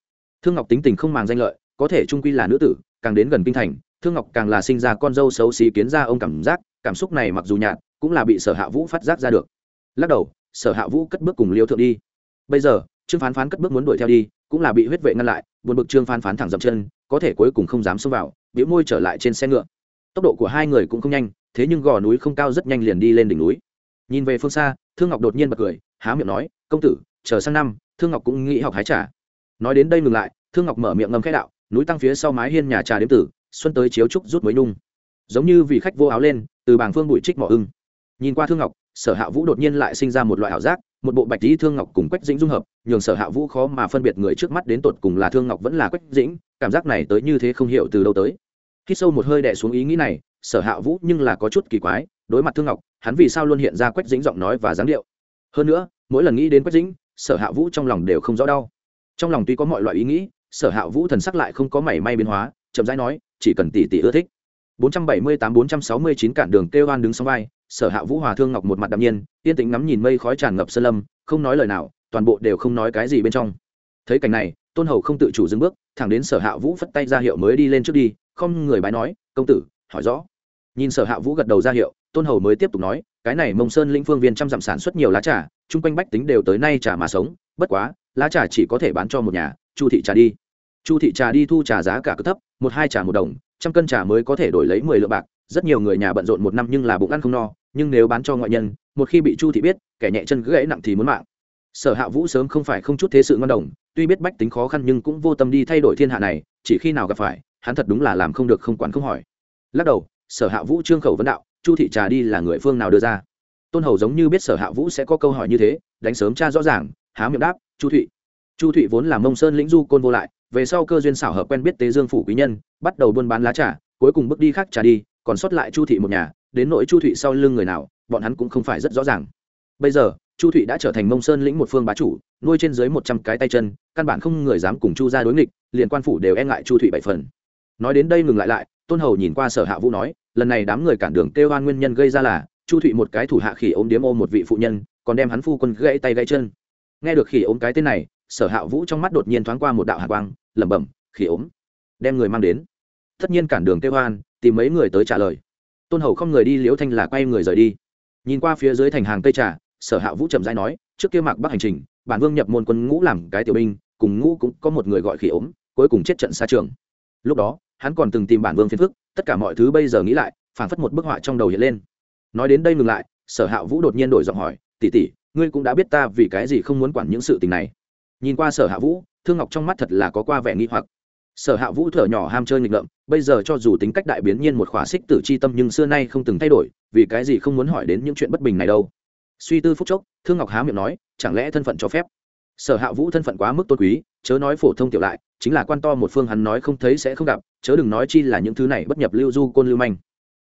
Thương ngọc tính tình không màng danh lợi, có thể trung quy là nữ tử, càng đến gần kinh thành, thương ngọc càng là sinh ra con dâu xấu xí kiến ra ông cảm giác, cảm xúc này mặc dù nhạt, cũng là bị sở hạ vũ phát giác ra được. Lắc đầu, sở hạ vũ cất bước cùng liêu thượng đi. Bây giờ, trương phán phán cất bước muốn đuổi theo đi, cũng là bị huyết vệ ngăn lại, buồn bực trương phán phán thẳng dậm chân, có thể cuối cùng không dám xông vào biểu môi trở lại trên xe ngựa. Tốc độ của hai người cũng không nhanh, thế nhưng gò núi không cao rất nhanh liền đi lên đỉnh núi nhìn về phương xa, thương ngọc đột nhiên bật cười, há miệng nói, công tử, chờ sang năm, thương ngọc cũng nghĩ học hái trà. Nói đến đây ngừng lại, thương ngọc mở miệng ngâm khẽ đạo, núi tăng phía sau mái hiên nhà trà đếm tử, xuân tới chiếu trúc rút mới nung giống như vì khách vô áo lên, từ bảng phương bụi trích mỏ ưng. Nhìn qua thương ngọc, sở hạ vũ đột nhiên lại sinh ra một loại ảo giác, một bộ bạch lý thương ngọc cùng quách dĩnh dung hợp, nhường sở hạ vũ khó mà phân biệt người trước mắt đến tột cùng là thương ngọc vẫn là quách dĩnh, cảm giác này tới như thế không hiểu từ đâu tới khi sâu một hơi đẻ xuống ý nghĩ này, sở hạ vũ nhưng là có chút kỳ quái, đối mặt thương ngọc, hắn vì sao luôn hiện ra quách dĩnh giọng nói và dáng điệu. Hơn nữa, mỗi lần nghĩ đến quách dĩnh, sở hạ vũ trong lòng đều không rõ đau. Trong lòng tuy có mọi loại ý nghĩ, sở hạ vũ thần sắc lại không có mảy may biến hóa, chậm rãi nói, chỉ cần tỷ tỷ ưa thích. 478-469 cản đường kêu an đứng sóng vai, sở hạ vũ hòa thương ngọc một mặt đạm nhiên, yên tĩnh ngắm nhìn mây khói tràn ngập sơn lâm, không nói lời nào, toàn bộ đều không nói cái gì bên trong. Thấy cảnh này tôn hầu không tự chủ dừng bước, thẳng đến sở hạ vũ phất tay ra hiệu mới đi lên trước đi, không người bái nói, công tử, hỏi rõ. Nhìn sở hạ vũ gật đầu ra hiệu, tôn hầu mới tiếp tục nói, cái này mông sơn lĩnh phương viên trăm dặm sản xuất nhiều lá trà, chung quanh bách tính đều tới nay trà mà sống, bất quá, lá trà chỉ có thể bán cho một nhà, chu thị trà đi. Chu thị trà đi thu trà giá cả cực thấp, một hai trà một đồng, trăm cân trà mới có thể đổi lấy mười lượng bạc, rất nhiều người nhà bận rộn một năm nhưng là bụng ăn không no, nhưng nếu bán cho ngoại nhân, một khi bị chu thị biết, kẻ nhẹ chân gãy nặng thì muốn mạng sở hạ vũ sớm không phải không chút thế sự ngon đồng, tuy biết bách tính khó khăn nhưng cũng vô tâm đi thay đổi thiên hạ này, chỉ khi nào gặp phải, hắn thật đúng là làm không được không quản không hỏi. Lắc đầu, sở hạ vũ trương khẩu vấn đạo, chu thị trà đi là người phương nào đưa ra? Tôn hầu giống như biết sở hạ vũ sẽ có câu hỏi như thế, đánh sớm cha rõ ràng, há miệng đáp, chu thụy chu thụy vốn là mông sơn lĩnh du côn vô lại, về sau cơ duyên xảo hợp quen biết tế dương phủ quý nhân, bắt đầu buôn bán lá trà, cuối cùng bước đi khác trà đi, còn sót lại chu thị một nhà, đến nỗi chu thụy sau lưng người nào, bọn hắn cũng không phải rất rõ ràng. Bây giờ chu thụy đã trở thành mông sơn lĩnh một phương bá chủ nuôi trên dưới một trăm cái tay chân căn bản không người dám cùng chu ra đối nghịch liền quan phủ đều e ngại chu thụy bảy phần. Nói đến đây ngừng lại lại tôn hầu nhìn qua sở hạ vũ nói lần này đám người cản đường kêu oan nguyên nhân gây ra là chu thụy một cái thủ hạ khỉ ốm điếm ôm một vị phụ nhân còn đem hắn phu quân gãy tay gãy chân. Nghe được khỉ ốm cái tên này sở hạ vũ trong mắt đột nhiên thoáng qua một đạo hạ quang lẩm bẩm khỉ ốm đem người mang đến. Tất nhiên cản đường kêu Hoan, tìm mấy người tới trả lời. Tôn hầu không người đi liễu thanh là quay người rời đi. Nhìn qua phía dưới thành hàng tây trà sở hạ vũ chậm rãi nói, trước kia mạc bắc hành trình, bản vương nhập môn quân ngũ làm cái tiểu binh, cùng ngũ cũng có một người gọi khỉ ốm, cuối cùng chết trận xa trường. Lúc đó, hắn còn từng tìm bản vương phiền phức, tất cả mọi thứ bây giờ nghĩ lại, phảng phất một bức họa trong đầu hiện lên. Nói đến đây ngừng lại, sở hạ vũ đột nhiên đổi giọng hỏi, tỷ tỷ, ngươi cũng đã biết ta vì cái gì không muốn quản những sự tình này? Nhìn qua sở hạ vũ, thương ngọc trong mắt thật là có qua vẻ nghi hoặc. Sở hạ vũ thở nhỏ ham chơi nghịch ngợm, bây giờ cho dù tính cách đại biến nhiên một khóa xích tử c h i tâm nhưng xưa nay không từng thay đổi, vì cái gì không muốn hỏi đến những chuyện bất bình này đâu? Suy tư phúc chốc, thương ngọc há miệng nói, chẳng lẽ thân phận cho phép? Sở hạ vũ thân phận quá mức tôn quý, chớ nói phổ thông tiểu lại, chính là quan to một phương hắn nói không thấy sẽ không gặp, chớ đừng nói chi là những thứ này bất nhập lưu du côn lưu manh.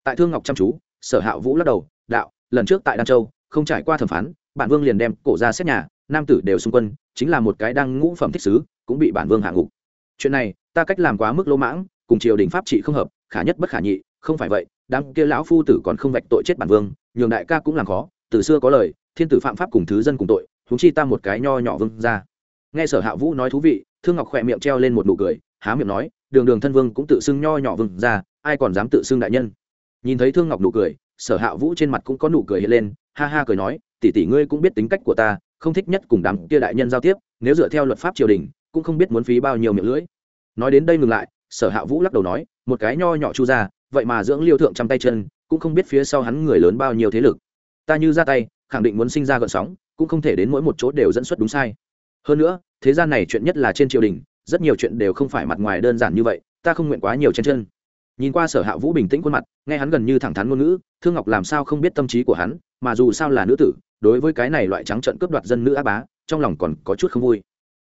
Tại thương ngọc chăm chú, sở hạ vũ lắc đầu, đạo, lần trước tại đan châu, không trải qua thẩm phán, bản vương liền đem cổ ra xét nhà, nam tử đều xung quân, chính là một cái đang ngũ phẩm thích sứ, cũng bị bản vương hạ ngục. Chuyện này, ta cách làm quá mức lỗ mãng, cùng triều đình pháp trị không hợp, khả nhất bất khả nhị, không phải vậy, đám kia lão phu tử còn không vạch tội chết bản vương, nhường đại ca cũng làm khó từ xưa có lời, thiên tử phạm pháp cùng thứ dân cùng tội húng chi ta một cái nho nhỏ vương ra nghe sở hạ vũ nói thú vị, thương ngọc khỏe miệng treo lên một nụ cười, há miệng nói, đường đường thân vương cũng tự xưng nho nhỏ vương ra ai còn dám tự xưng đại nhân? Nhìn thấy thương ngọc nụ cười, sở hạ vũ trên mặt cũng có nụ cười hiện lên, ha ha cười nói, tỷ tỷ ngươi cũng biết tính cách của ta, không thích nhất cùng đám kia đại nhân giao tiếp, nếu dựa theo luật pháp triều đình, cũng không biết muốn phí bao nhiêu miệng lưỡi. Nói đến đây ngừng lại, sở hạ vũ lắc đầu nói, một cái nho nhỏ chu ra vậy mà dưỡng liêu thượng trăm tay chân, cũng không biết phía sau hắn người lớn bao nhiêu thế lực ta như ra tay, khẳng định muốn sinh ra gợn sóng, cũng không thể đến mỗi một chỗ đều dẫn xuất đúng sai. Hơn nữa, thế gian này chuyện nhất là trên triều đình, rất nhiều chuyện đều không phải mặt ngoài đơn giản như vậy, ta không nguyện quá nhiều trên chân. Nhìn qua sở hạ vũ bình tĩnh khuôn mặt, nghe hắn gần như thẳng thắn ngôn ngữ, thương ngọc làm sao không biết tâm trí của hắn, mà dù sao là nữ tử, đối với cái này loại trắng trận cướp đoạt dân nữ á bá, trong lòng còn có chút không vui.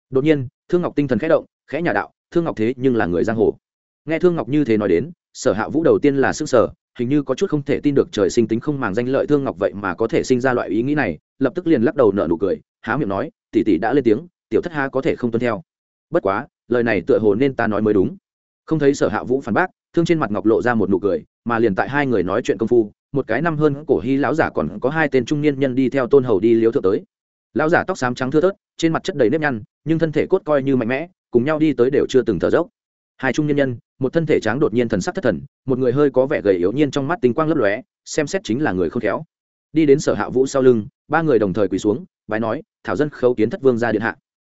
Đột nhiên, thương ngọc tinh thần khẽ động, khẽ nhà đạo, thương ngọc thế nhưng là người giang hồ. Nghe thương ngọc như thế nói đến sở hạ vũ đầu tiên là s ư n g sở, hình như có chút không thể tin được trời sinh tính không màng danh lợi thương ngọc vậy mà có thể sinh ra loại ý nghĩ này, lập tức liền lắc đầu nợ nụ cười, há miệng nói, tỷ tỷ đã lên tiếng, tiểu thất ha có thể không tuân theo. Bất quá, lời này tựa hồ nên ta nói mới đúng. Không thấy sở hạ vũ phản bác, thương trên mặt ngọc lộ ra một nụ cười, mà liền tại hai người nói chuyện công phu, một cái năm hơn cổ hy lão giả còn có hai tên trung niên nhân đi theo tôn hầu đi liếu thượng tới. Lão giả tóc xám trắng thưa thớt, trên mặt chất đầy nếp nhăn, nhưng thân thể cốt coi như mạnh mẽ, cùng nhau đi tới đều chưa từng thở dốc hai trung nhân nhân, một thân thể tráng đột nhiên thần sắc thất thần, một người hơi có vẻ gầy yếu nhiên trong mắt tinh quang lấp lóe, xem xét chính là người khôn khéo. Đi đến sở hạ vũ sau lưng, ba người đồng thời quỳ xuống, bái nói, thảo dân khấu kiến thất vương ra điện hạ.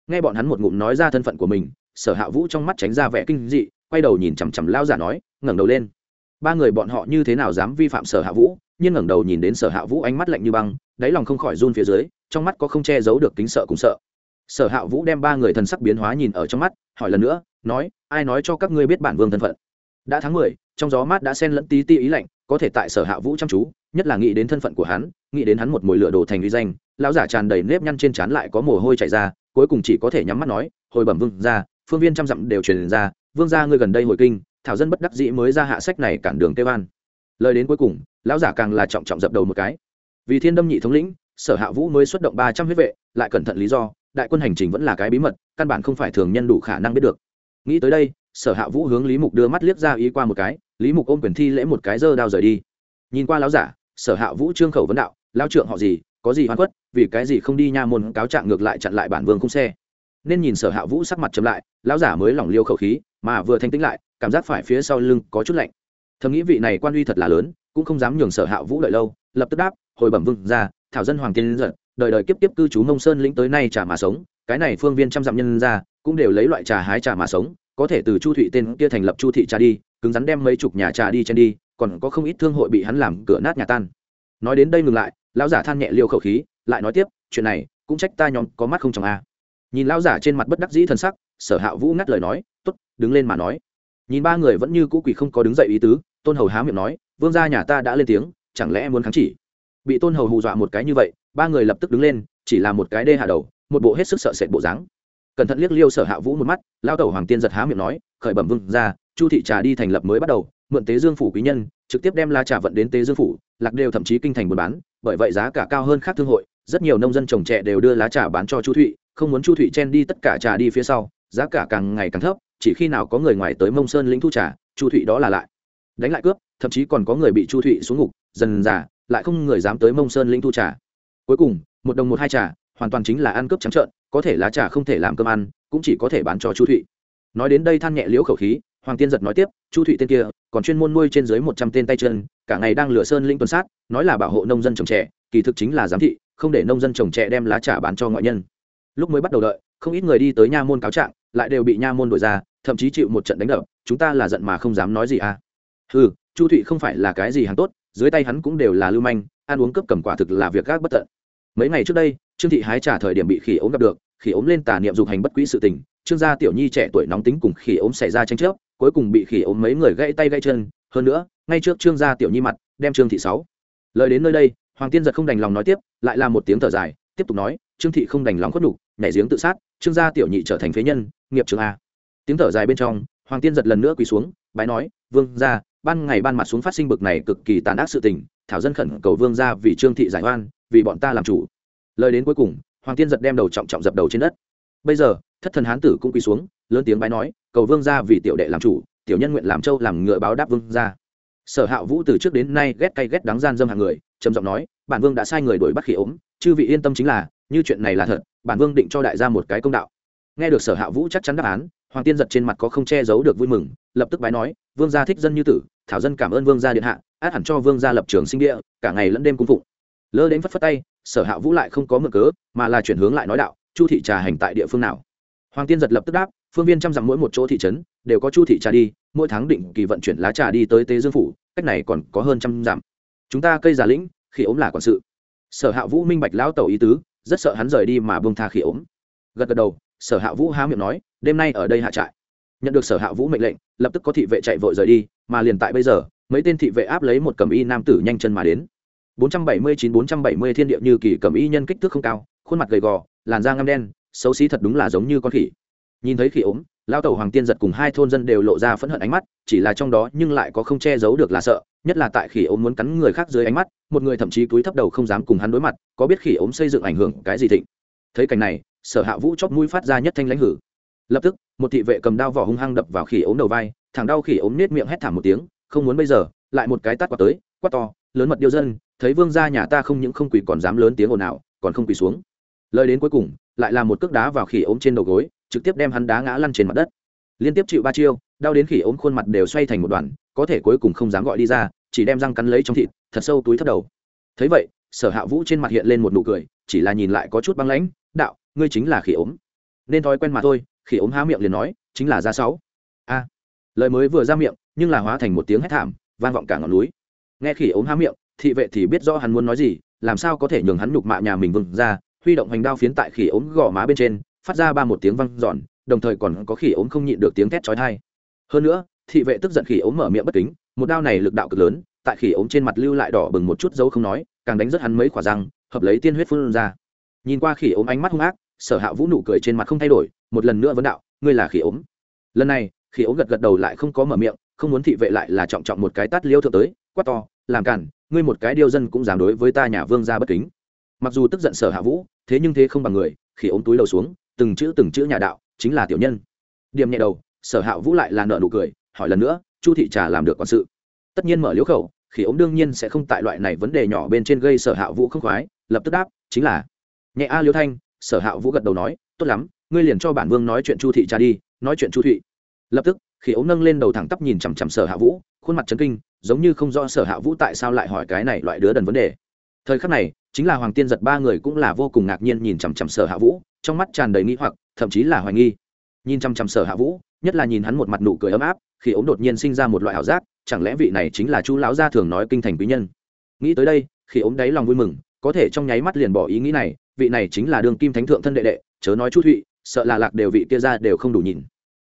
Nghe bọn hắn một ngụm nói ra thân phận của mình, sở hạ vũ trong mắt tránh ra vẻ kinh dị, quay đầu nhìn chằm chằm lao giả nói, ngẩng đầu lên. Ba người bọn họ như thế nào dám vi phạm sở hạ vũ, nhưng ngẩng đầu nhìn đến sở hạ vũ ánh mắt lạnh như băng, đáy lòng không khỏi run phía dưới, trong mắt có không che giấu được kính sợ cùng sợ. Sở hạ vũ đem ba người thần sắc biến hóa nhìn ở trong mắt hỏi lần nữa, nói, ai nói cho các ngươi biết bản vương thân phận? Đã tháng mười, trong gió mát đã xen lẫn tí ti ý lạnh, có thể tại sở hạ vũ chăm chú, nhất là nghĩ đến thân phận của hắn, nghĩ đến hắn một mồi lửa đồ thành uy danh, lão giả tràn đầy nếp nhăn trên trán lại có mồ hôi chảy ra, cuối cùng chỉ có thể nhắm mắt nói, hồi bẩm vương ra phương viên trăm dặm đều truyền ra, vương gia ngươi gần đây hồi kinh, thảo dân bất đắc dĩ mới ra hạ sách này cản đường tây van lời đến cuối cùng, lão giả càng là trọng trọng dập đầu một cái. Vì thiên đâm nhị thống lĩnh, sở hạ vũ mới xuất động ba trăm huyết vệ, lại cẩn thận lý do đại quân hành trình vẫn là cái bí mật, căn bản không phải thường nhân đủ khả năng biết được. Nghĩ tới đây, sở hạ vũ hướng lý mục đưa mắt liếc ra ý qua một cái, lý mục ôm quyền thi lễ một cái dơ đao rời đi. Nhìn qua lão giả, sở hạ vũ trương khẩu vấn đạo lao trượng họ gì? Có gì hoan khuất? Vì cái gì không đi nha môn cáo trạng ngược lại chặn lại bản vương khung xe? Nên nhìn sở hạ vũ sắc mặt chậm lại, lão giả mới lỏng liêu khẩu khí, mà vừa thanh tĩnh lại, cảm giác phải phía sau lưng có chút lạnh. Thầm nghĩ vị này quan uy thật là lớn, cũng không dám nhường sở hạ vũ đợi lâu, lập tức đáp, hồi bẩm vương ra thảo dân hoàng tiên giận đời đời kiếp kiếp cư trú mông sơn lĩnh tới nay trà mà sống, cái này phương viên trăm dặm nhân ra, cũng đều lấy loại trà hái trà mà sống, có thể từ chu thụy tên kia thành lập chu thị trà đi, cứng rắn đem mấy chục nhà trà đi trên đi, còn có không ít thương hội bị hắn làm cửa nát nhà tan. Nói đến đây ngừng lại, lão giả than nhẹ liêu khẩu khí, lại nói tiếp, chuyện này, cũng trách ta nhóm có mắt không chồng a. Nhìn lão giả trên mặt bất đắc dĩ thân sắc, sở hạ vũ ngắt lời nói t ố t đứng lên mà nói. Nhìn ba người vẫn như cũ quỳ không có đứng dậy ý tứ, tôn hầu há miệng nói, vương gia nhà ta đã lên tiếng, chẳng lẽ muốn kháng chỉ? Bị tôn hầu hù dọa một cái như vậy ba người lập tức đứng lên, chỉ là một cái đê hạ đầu, một bộ hết sức sợ sệt bộ dáng. Cẩn thận liếc liêu sở hạ vũ một mắt lao tẩu hoàng tiên giật há miệng nói, khởi bẩm vương ra chu thị trà đi thành lập mới bắt đầu, mượn tế dương phủ quý nhân, trực tiếp đem la trà vận đến tế dương phủ, lạc đều thậm chí kinh thành buôn bán, bởi vậy giá cả cao hơn khác thương hội, rất nhiều nông dân trồng trẻ đều đưa lá trà bán cho chu thụy không muốn chu thụy chen đi tất cả trà đi phía sau, giá cả càng ngày càng thấp, chỉ khi nào có người ngoài tới mông sơn lĩnh thu trà, chu thụy đó là lại. Đánh lại cướp, thậm chí còn có người bị chu thụy xuống ngục, dần dà, lại không người dám tới mông sơn lĩnh thu trà cuối cùng, một đồng một hai trà, hoàn toàn chính là ăn cướp trắng trợn, có thể lá trà không thể làm cơm ăn, cũng chỉ có thể bán cho chu thụy. Nói đến đây than nhẹ liễu khẩu khí, hoàng tiên giật nói tiếp, chu thụy tên kia, còn chuyên môn nuôi trên dưới một trăm tên tay chân, cả ngày đang lửa sơn linh tuần sát, nói là bảo hộ nông dân trồng trẻ kỳ thực chính là giám thị, không để nông dân trồng trẻ đem lá trà bán cho ngoại nhân. Lúc mới bắt đầu đợi, không ít người đi tới nha môn cáo trạng, lại đều bị nha môn đổi ra, thậm chí chịu một trận đánh đập, chúng ta là giận mà không dám nói gì à? Ừ chu thụy không phải là cái gì hàng tốt, dưới tay hắn cũng đều là lưu manh, ăn uống cướp cầm quả thực là việc gác bất tận mấy ngày trước đây trương thị hái trả thời điểm bị khỉ ốm gặp được khỉ ốm lên tà niệm dục hành bất quỹ sự tình trương gia tiểu nhi trẻ tuổi nóng tính cùng khỉ ốm xảy ra tranh chấp cuối cùng bị khỉ ốm mấy người gãy tay gãy chân. Hơn nữa ngay trước trương gia tiểu nhi mặt đem trương thị sáu. Lời đến nơi đây hoàng tiên giật không đành lòng nói tiếp lại là một tiếng thở dài tiếp tục nói trương thị không đành lòng khuất đủ, nhảy giếng tự sát trương gia tiểu nhị trở thành phế nhân nghiệp trường a. Tiếng thở dài bên trong hoàng tiên giật lần nữa quỳ xuống bái nói vương gia ban ngày ban mặt xuống phát sinh bực này cực kỳ tàn ác sự tình thảo dân khẩn cầu vương gia vì trương thị giải oan vì bọn ta làm chủ. Lời đến cuối cùng, hoàng tiên giật đem đầu trọng trọng dập đầu trên đất. Bây giờ, thất thần hán tử cũng quỳ xuống, lớn tiếng bái nói, cầu vương gia vì tiểu đệ làm chủ, tiểu nhân nguyện làm châu làm ngựa báo đáp vương gia. Sở hạ vũ từ trước đến nay ghét cay ghét đắng gian dâm hàng người, trầm giọng nói, bản vương đã sai người đuổi bắt khỉ ốm, chư vị yên tâm chính là, như chuyện này là thật, bản vương định cho đại gia một cái công đạo. Nghe được sở hạ vũ chắc chắn đáp án, hoàng tiên giật trên mặt có không che giấu được vui mừng, lập tức bái nói, vương gia thích dân như tử, thảo dân cảm ơn vương gia điện hạ, át hẳn cho vương gia lập trường sinh địa, cả ngày lẫn đêm cung phụng lơ đến phất phất tay, sở hạ vũ lại không có mực cớ, mà là chuyển hướng lại nói đạo, chu thị trà hành tại địa phương nào? Hoàng tiên giật lập tức đáp, phương viên trăm dặm mỗi một chỗ thị trấn, đều có chu thị trà đi, mỗi tháng định kỳ vận chuyển lá trà đi tới tế dương phủ, cách này còn có hơn trăm dặm. Chúng ta cây già lĩnh khi ốm là quản sự. Sở hạ vũ minh bạch lão tẩu ý tứ, rất sợ hắn rời đi mà bông tha khi ốm. Gật gật đầu, sở hạ vũ há miệng nói, đêm nay ở đây hạ trại. Nhận được sở hạ vũ mệnh lệnh, lập tức có thị vệ chạy vội rời đi, mà liền tại bây giờ, mấy tên thị vệ áp lấy một cầm y nam tử nhanh chân mà đến. 479-470 thiên địa như kỳ cầm y nhân kích thước không cao, khuôn mặt gầy gò, làn da ngăm đen, xấu xí thật đúng là giống như con khỉ. Nhìn thấy khỉ ốm lao tẩu hoàng tiên giật cùng hai thôn dân đều lộ ra phẫn hận ánh mắt, chỉ là trong đó nhưng lại có không che giấu được là sợ, nhất là tại khỉ ốm muốn cắn người khác dưới ánh mắt, một người thậm chí túi thấp đầu không dám cùng hắn đối mặt, có biết khỉ ốm xây dựng ảnh hưởng cái gì thịnh. Thấy cảnh này, sở hạ vũ chóp mũi phát ra nhất thanh lãnh hử. Lập tức, một thị vệ cầm đao vỏ hung hăng đập vào khỉ ốm đầu vai thằng đau khỉ ốm nết miệng hét thảm một tiếng, không muốn bây giờ, lại một cái tát quạt tới, quát to, lớn mật điêu dân thấy vương gia nhà ta không những không quỳ còn dám lớn tiếng ồn ào, còn không quỳ xuống. Lời đến cuối cùng, lại là một cước đá vào khỉ ốm trên đầu gối, trực tiếp đem hắn đá ngã lăn trên mặt đất. Liên tiếp chịu ba chiêu, đau đến khỉ ốm khuôn mặt đều xoay thành một đoàn, có thể cuối cùng không dám gọi đi ra, chỉ đem răng cắn lấy trong thịt, thật sâu túi thấp đầu. Thấy vậy, sở hạ vũ trên mặt hiện lên một nụ cười, chỉ là nhìn lại có chút băng lãnh, đạo, ngươi chính là khỉ ốm. Nên thói quen mà thôi, khỉ ốm há miệng liền nói, chính là ra sáu. A. Lời mới vừa ra miệng, nhưng là hóa thành một tiếng hét thảm, vang vọng cả ngọn núi. Nghe khỉ ốm há miệng thị vệ thì biết rõ hắn muốn nói gì, làm sao có thể nhường hắn nhục mạ nhà mình vừng ra, huy động hành đao phiến tại khỉ ốm gò má bên trên, phát ra ba một tiếng văng giòn đồng thời còn có khỉ ốm không nhịn được tiếng thét chói tai. Hơn nữa, thị vệ tức giận khỉ ốm mở miệng bất kính, một đao này lực đạo cực lớn, tại khỉ ốm trên mặt lưu lại đỏ bừng một chút dấu không nói, càng đánh rất hắn mấy quả răng, hợp lấy tiên huyết phun ra. Nhìn qua khỉ ốm ánh mắt hung ác, sở hạ vũ nụ cười trên mặt không thay đổi, một lần nữa vấn đạo, ngươi là khỉ ốm? Lần này, khỉ ốm gật gật đầu lại không có mở miệng, không muốn thị vệ lại là trọng trọng một cái tát liêu thượng tới, quát to, làm cản ngươi một cái điêu dân cũng dám đối với ta nhà vương ra bất kính. Mặc dù tức giận sở hạ vũ, thế nhưng thế không bằng người, khi ống túi đầu xuống, từng chữ từng chữ nhà đạo, chính là tiểu nhân. Điểm nhẹ đầu, sở hạ vũ lại là nợ nụ cười, hỏi lần nữa, chu thị trà làm được quản sự. Tất nhiên mở liễu khẩu, khi ống đương nhiên sẽ không tại loại này vấn đề nhỏ bên trên gây sở hạ vũ không khoái, lập tức đáp, chính là. Nhẹ a liễu thanh, sở hạ vũ gật đầu nói, tốt lắm, ngươi liền cho bản vương nói chuyện chu thị trà đi, nói chuyện chu thị. lập tức, khi ống nâng lên đầu thẳng tắp nhìn chằm chằm sở hạ vũ, khuôn mặt trấn kinh giống như không rõ sở hạ vũ tại sao lại hỏi cái này loại đứa đần vấn đề. Thời khắc này, chính là hoàng tiên giật ba người cũng là vô cùng ngạc nhiên nhìn chằm chằm sở hạ vũ, trong mắt tràn đầy nghĩ hoặc, thậm chí là hoài nghi. Nhìn chằm chằm sở hạ vũ, nhất là nhìn hắn một mặt nụ cười ấm áp, khi ống đột nhiên sinh ra một loại ảo giác, chẳng lẽ vị này chính là chú lão gia thường nói kinh thành quý nhân? Nghĩ tới đây, khi ống đáy lòng vui mừng, có thể trong nháy mắt liền bỏ ý nghĩ này, vị này chính là đường kim thánh thượng thân đệ đệ, chớ nói chu thụy, sợ là lạc đều vị kia ra đều không đủ nhìn.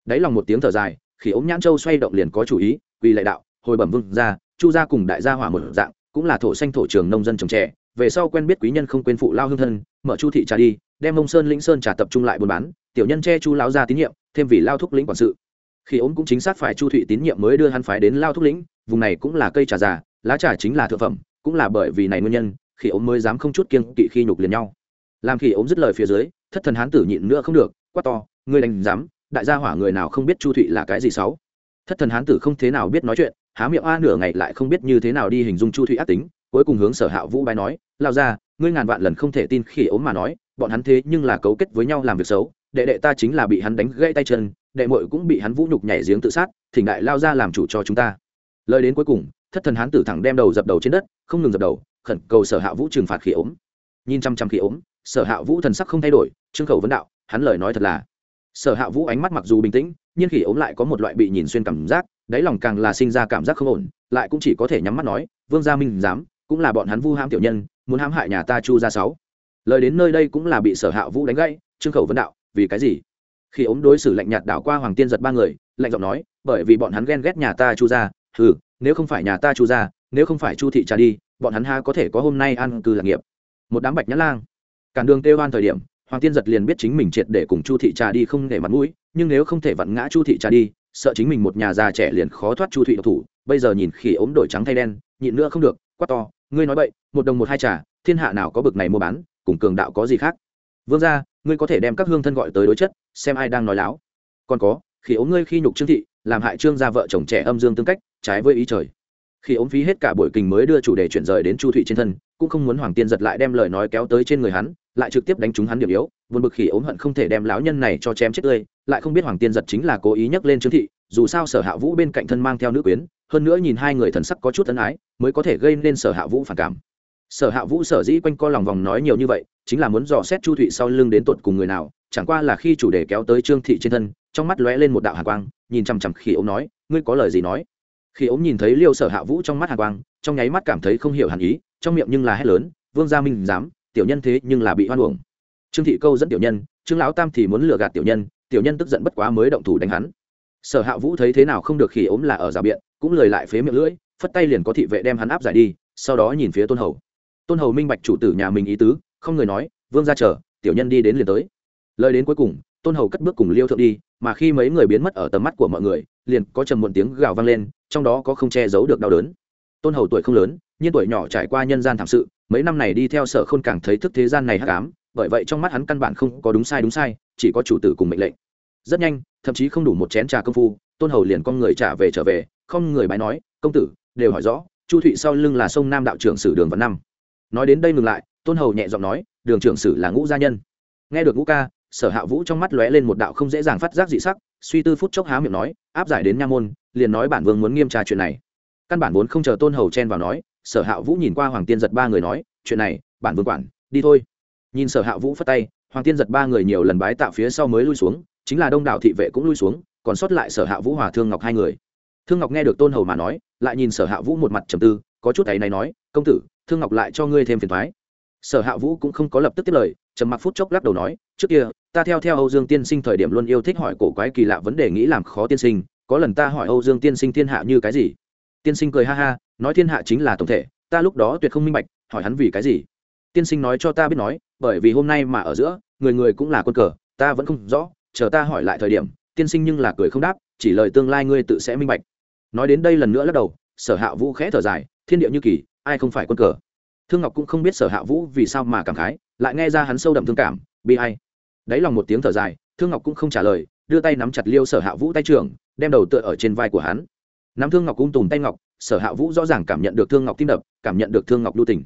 Đáy lòng một tiếng thở dài, khi ống nhãn châu xoay động liền có chủ ý vì lại đạo hồi bẩm vương gia, chu gia cùng đại gia hỏa một dạng cũng là thổ xanh thổ trường nông dân trồng trẻ về sau quen biết quý nhân không quên phụ lao hương thân mở chu thị trà đi đem mông sơn lĩnh sơn trà tập trung lại buôn bán tiểu nhân che chu lão gia tín nhiệm thêm vì lao thúc lĩnh quản sự. Khi ốm cũng chính xác phải chu thụy tín nhiệm mới đưa hắn phái đến lao thúc lĩnh vùng này cũng là cây trà già lá trà chính là thượng phẩm cũng là bởi vì này nguyên nhân khi ốm mới dám không chút kiêng kỵ khi nhục liền nhau. Làm khi ốm dứt lời phía dưới thất thần hán tử nhịn nữa không được quát to ngươi đánh dám đại gia hỏa người nào không biết chu thụy là cái gì xấu thất thần hán tử không thế nào biết nói chuyện há miệng a nửa ngày lại không biết như thế nào đi hình dung chu thụy ác tính, cuối cùng hướng sở hạ vũ bái nói lao ra ngươi ngàn vạn lần không thể tin khi ốm mà nói, bọn hắn thế nhưng là cấu kết với nhau làm việc xấu, đệ đệ ta chính là bị hắn đánh gãy tay chân, đệ muội cũng bị hắn vũ nhục nhảy giếng tự sát, thỉnh đại lao ra làm chủ cho chúng ta. Lời đến cuối cùng, thất thần hán tử thẳng đem đầu dập đầu trên đất, không ngừng dập đầu, khẩn cầu sở hạ vũ trừng phạt khi ốm. Nhìn chăm chăm khi ốm, sở hạ vũ thần sắc không thay đổi, trương khẩu vấn đạo, hắn lời nói thật là. Sở hạ vũ ánh mắt mặc dù bình tĩnh, nhưng khi ốm lại có một loại bị nhìn xuyên cảm giác đáy lòng càng là sinh ra cảm giác không ổn lại cũng chỉ có thể nhắm mắt nói vương gia minh dám cũng là bọn hắn vu ham tiểu nhân muốn hãm hại nhà ta chu gia sáu. Lời đến nơi đây cũng là bị sở hạ vũ đánh gãy trương khẩu vấn đạo vì cái gì? Khi ống đối xử lạnh nhạt đảo qua hoàng tiên giật ba người lạnh giọng nói bởi vì bọn hắn ghen ghét nhà ta chu gia, ừ nếu không phải nhà ta chu gia, nếu không phải chu thị trà đi bọn hắn ha có thể có hôm nay ăn cư lạc nghiệp. Một đám bạch nhã lang cản đường tê hoan thời điểm hoàng tiên giật liền biết chính mình triệt để cùng chu thị trà đi không để mặt mũi nhưng nếu không thể vặn ngã chu thị trà đi sợ chính mình một nhà già trẻ liền khó thoát chu thụy độc thủ, bây giờ nhìn khỉ ốm đổi trắng thay đen, nhịn nữa không được, quát to, ngươi nói vậy một đồng một hai trà, thiên hạ nào có bực này mua bán, cùng cường đạo có gì khác? Vương ra ngươi có thể đem các hương thân gọi tới đối chất, xem ai đang nói láo. Còn có khi ốm ngươi khi nhục trương thị, làm hại trương gia vợ chồng trẻ âm dương tương cách, trái với ý trời. Khi ốm phí hết cả buổi kình mới đưa chủ đề chuyển rời đến chu thụy trên thân, cũng không muốn hoàng tiên giật lại đem lời nói kéo tới trên người hắn, lại trực tiếp đánh trúng hắn điểm yếu vốn bực khỉ ốm hận không thể đem lão nhân này cho chém chết tươi, lại không biết hoàng tiên giật chính là cố ý nhắc lên trương thị, dù sao sở hạ vũ bên cạnh thân mang theo nữ quyến, hơn nữa nhìn hai người thần sắc có chút ân ái, mới có thể gây nên sở hạ vũ phản cảm. Sở hạ vũ sở dĩ quanh co lòng vòng nói nhiều như vậy, chính là muốn dò xét chu thụy sau lưng đến tột cùng người nào, chẳng qua là khi chủ đề kéo tới trương thị trên thân, trong mắt lóe lên một đạo hạ quang, nhìn chằm chằm khi ống nói, ngươi có lời gì nói? Khi ống nhìn thấy liêu sở hạ vũ trong mắt hạ quang, trong nháy mắt cảm thấy không hiểu hẳn ý, trong miệng nhưng là hét lớn, vương gia minh dám tiểu nhân thế nhưng là bị hoan uổng trương thị câu dẫn tiểu nhân, trương lão tam thì muốn lừa gạt tiểu nhân tiểu nhân tức giận bất quá mới động thủ đánh hắn. Sở hạ vũ thấy thế nào không được khi ốm là ở rào biện, cũng lời lại phế miệng lưỡi, phất tay liền có thị vệ đem hắn áp giải đi, sau đó nhìn phía tôn hầu. Tôn hầu minh bạch chủ tử nhà mình ý tứ, không người nói, vương ra chờ, tiểu nhân đi đến liền tới. Lời đến cuối cùng, tôn hầu cất bước cùng liêu thượng đi, mà khi mấy người biến mất ở tầm mắt của mọi người, liền có trầm muộn tiếng gào vang lên, trong đó có không che giấu được đau đớn. Tôn hầu tuổi không lớn, nhưng tuổi nhỏ trải qua nhân gian thảm sự, mấy năm này đi theo sở khôn càng thấy thức thế gian này hắc ám bởi vậy trong mắt hắn căn bản không có đúng sai đúng sai, chỉ có chủ tử cùng mệnh lệnh. Rất nhanh, thậm chí không đủ một chén trà công phu, tôn hầu liền con người trả về trở về, không người bái nói, công tử, đều hỏi rõ, chu thụy sau lưng là sông nam đạo trưởng sử đường văn năm. Nói đến đây ngừng lại, tôn hầu nhẹ giọng nói, đường trưởng sử là ngũ gia nhân. Nghe được ngũ ca, sở hạ vũ trong mắt lóe lên một đạo không dễ dàng phát giác dị sắc, suy tư phút chốc há miệng nói, áp giải đến nha môn, liền nói bản vương muốn nghiêm tra chuyện này. Căn bản vốn không chờ tôn hầu chen vào nói, sở hạ vũ nhìn qua hoàng tiên giật ba người nói, chuyện này, bản vương quản, đi thôi nhìn sở hạ vũ phất tay, hoàng tiên giật ba người nhiều lần bái tạo phía sau mới lui xuống, chính là đông đảo thị vệ cũng lui xuống, còn sót lại sở hạ vũ hòa thương ngọc hai người. Thương ngọc nghe được tôn hầu mà nói, lại nhìn sở hạ vũ một mặt trầm tư, có chút ấy này nói, công tử, thương ngọc lại cho ngươi thêm phiền thoái sở hạ vũ cũng không có lập tức tiếp lời, trầm mặc phút chốc lắc đầu nói, trước kia, ta theo theo âu dương tiên sinh thời điểm luôn yêu thích hỏi cổ quái kỳ lạ vấn đề nghĩ làm khó tiên sinh, có lần ta hỏi âu dương tiên sinh thiên hạ như cái gì? Tiên sinh cười ha ha, nói thiên hạ chính là tổng thể, ta lúc đó tuyệt không minh bạch, hỏi hắn vì cái gì? Tiên sinh nói cho ta biết nói, bởi vì hôm nay mà ở giữa, người người cũng là quân cờ, ta vẫn không rõ, chờ ta hỏi lại thời điểm, tiên sinh nhưng là cười không đáp, chỉ lời tương lai ngươi tự sẽ minh bạch. Nói đến đây lần nữa lắc đầu, sở hạ vũ khẽ thở dài, thiên địa như kỳ, ai không phải quân cờ? Thương ngọc cũng không biết sở hạ vũ vì sao mà cảm khái, lại nghe ra hắn sâu đậm thương cảm, bi hay đáy lòng một tiếng thở dài, thương ngọc cũng không trả lời, đưa tay nắm chặt liêu sở hạ vũ tay trưởng, đem đầu tựa ở trên vai của hắn. Nắm thương ngọc cũng tùm tay ngọc, sở hạ vũ rõ ràng cảm nhận được thương ngọc tim đập, cảm nhận được thương ngọc lưu tình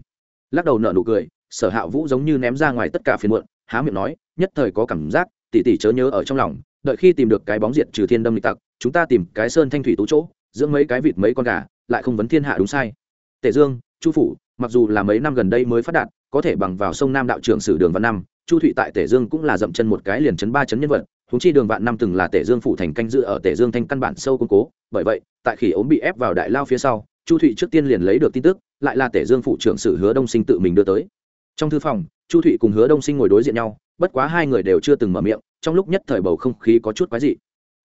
lắc đầu nở nụ cười, sở hạ vũ giống như ném ra ngoài tất cả phiền muộn, há miệng nói, nhất thời có cảm giác, tỉ tỉ chớ nhớ ở trong lòng, đợi khi tìm được cái bóng diện trừ thiên đâm lịch tặc, chúng ta tìm cái sơn thanh thủy tú chỗ dưỡng mấy cái vịt mấy con gà, lại không vấn thiên hạ đúng sai. Tể dương, chu phủ, mặc dù là mấy năm gần đây mới phát đạt, có thể bằng vào sông nam đạo trưởng sử đường văn năm, chu thụy tại tể dương cũng là dậm chân một cái liền chấn ba chấn nhân vật húng chi đường vạn năm từng là tể dương phủ thành canh dự ở tể dương thanh căn bản sâu củng cố, bởi vậy, tại khi ốm bị ép vào đại lao phía sau, chu thụy trước tiên liền lấy được tin tức lại là tể dương phụ trưởng sử hứa đông sinh tự mình đưa tới. Trong thư phòng, chu thụy cùng hứa đông sinh ngồi đối diện nhau, bất quá hai người đều chưa từng mở miệng, trong lúc nhất thời bầu không khí có chút quái dị.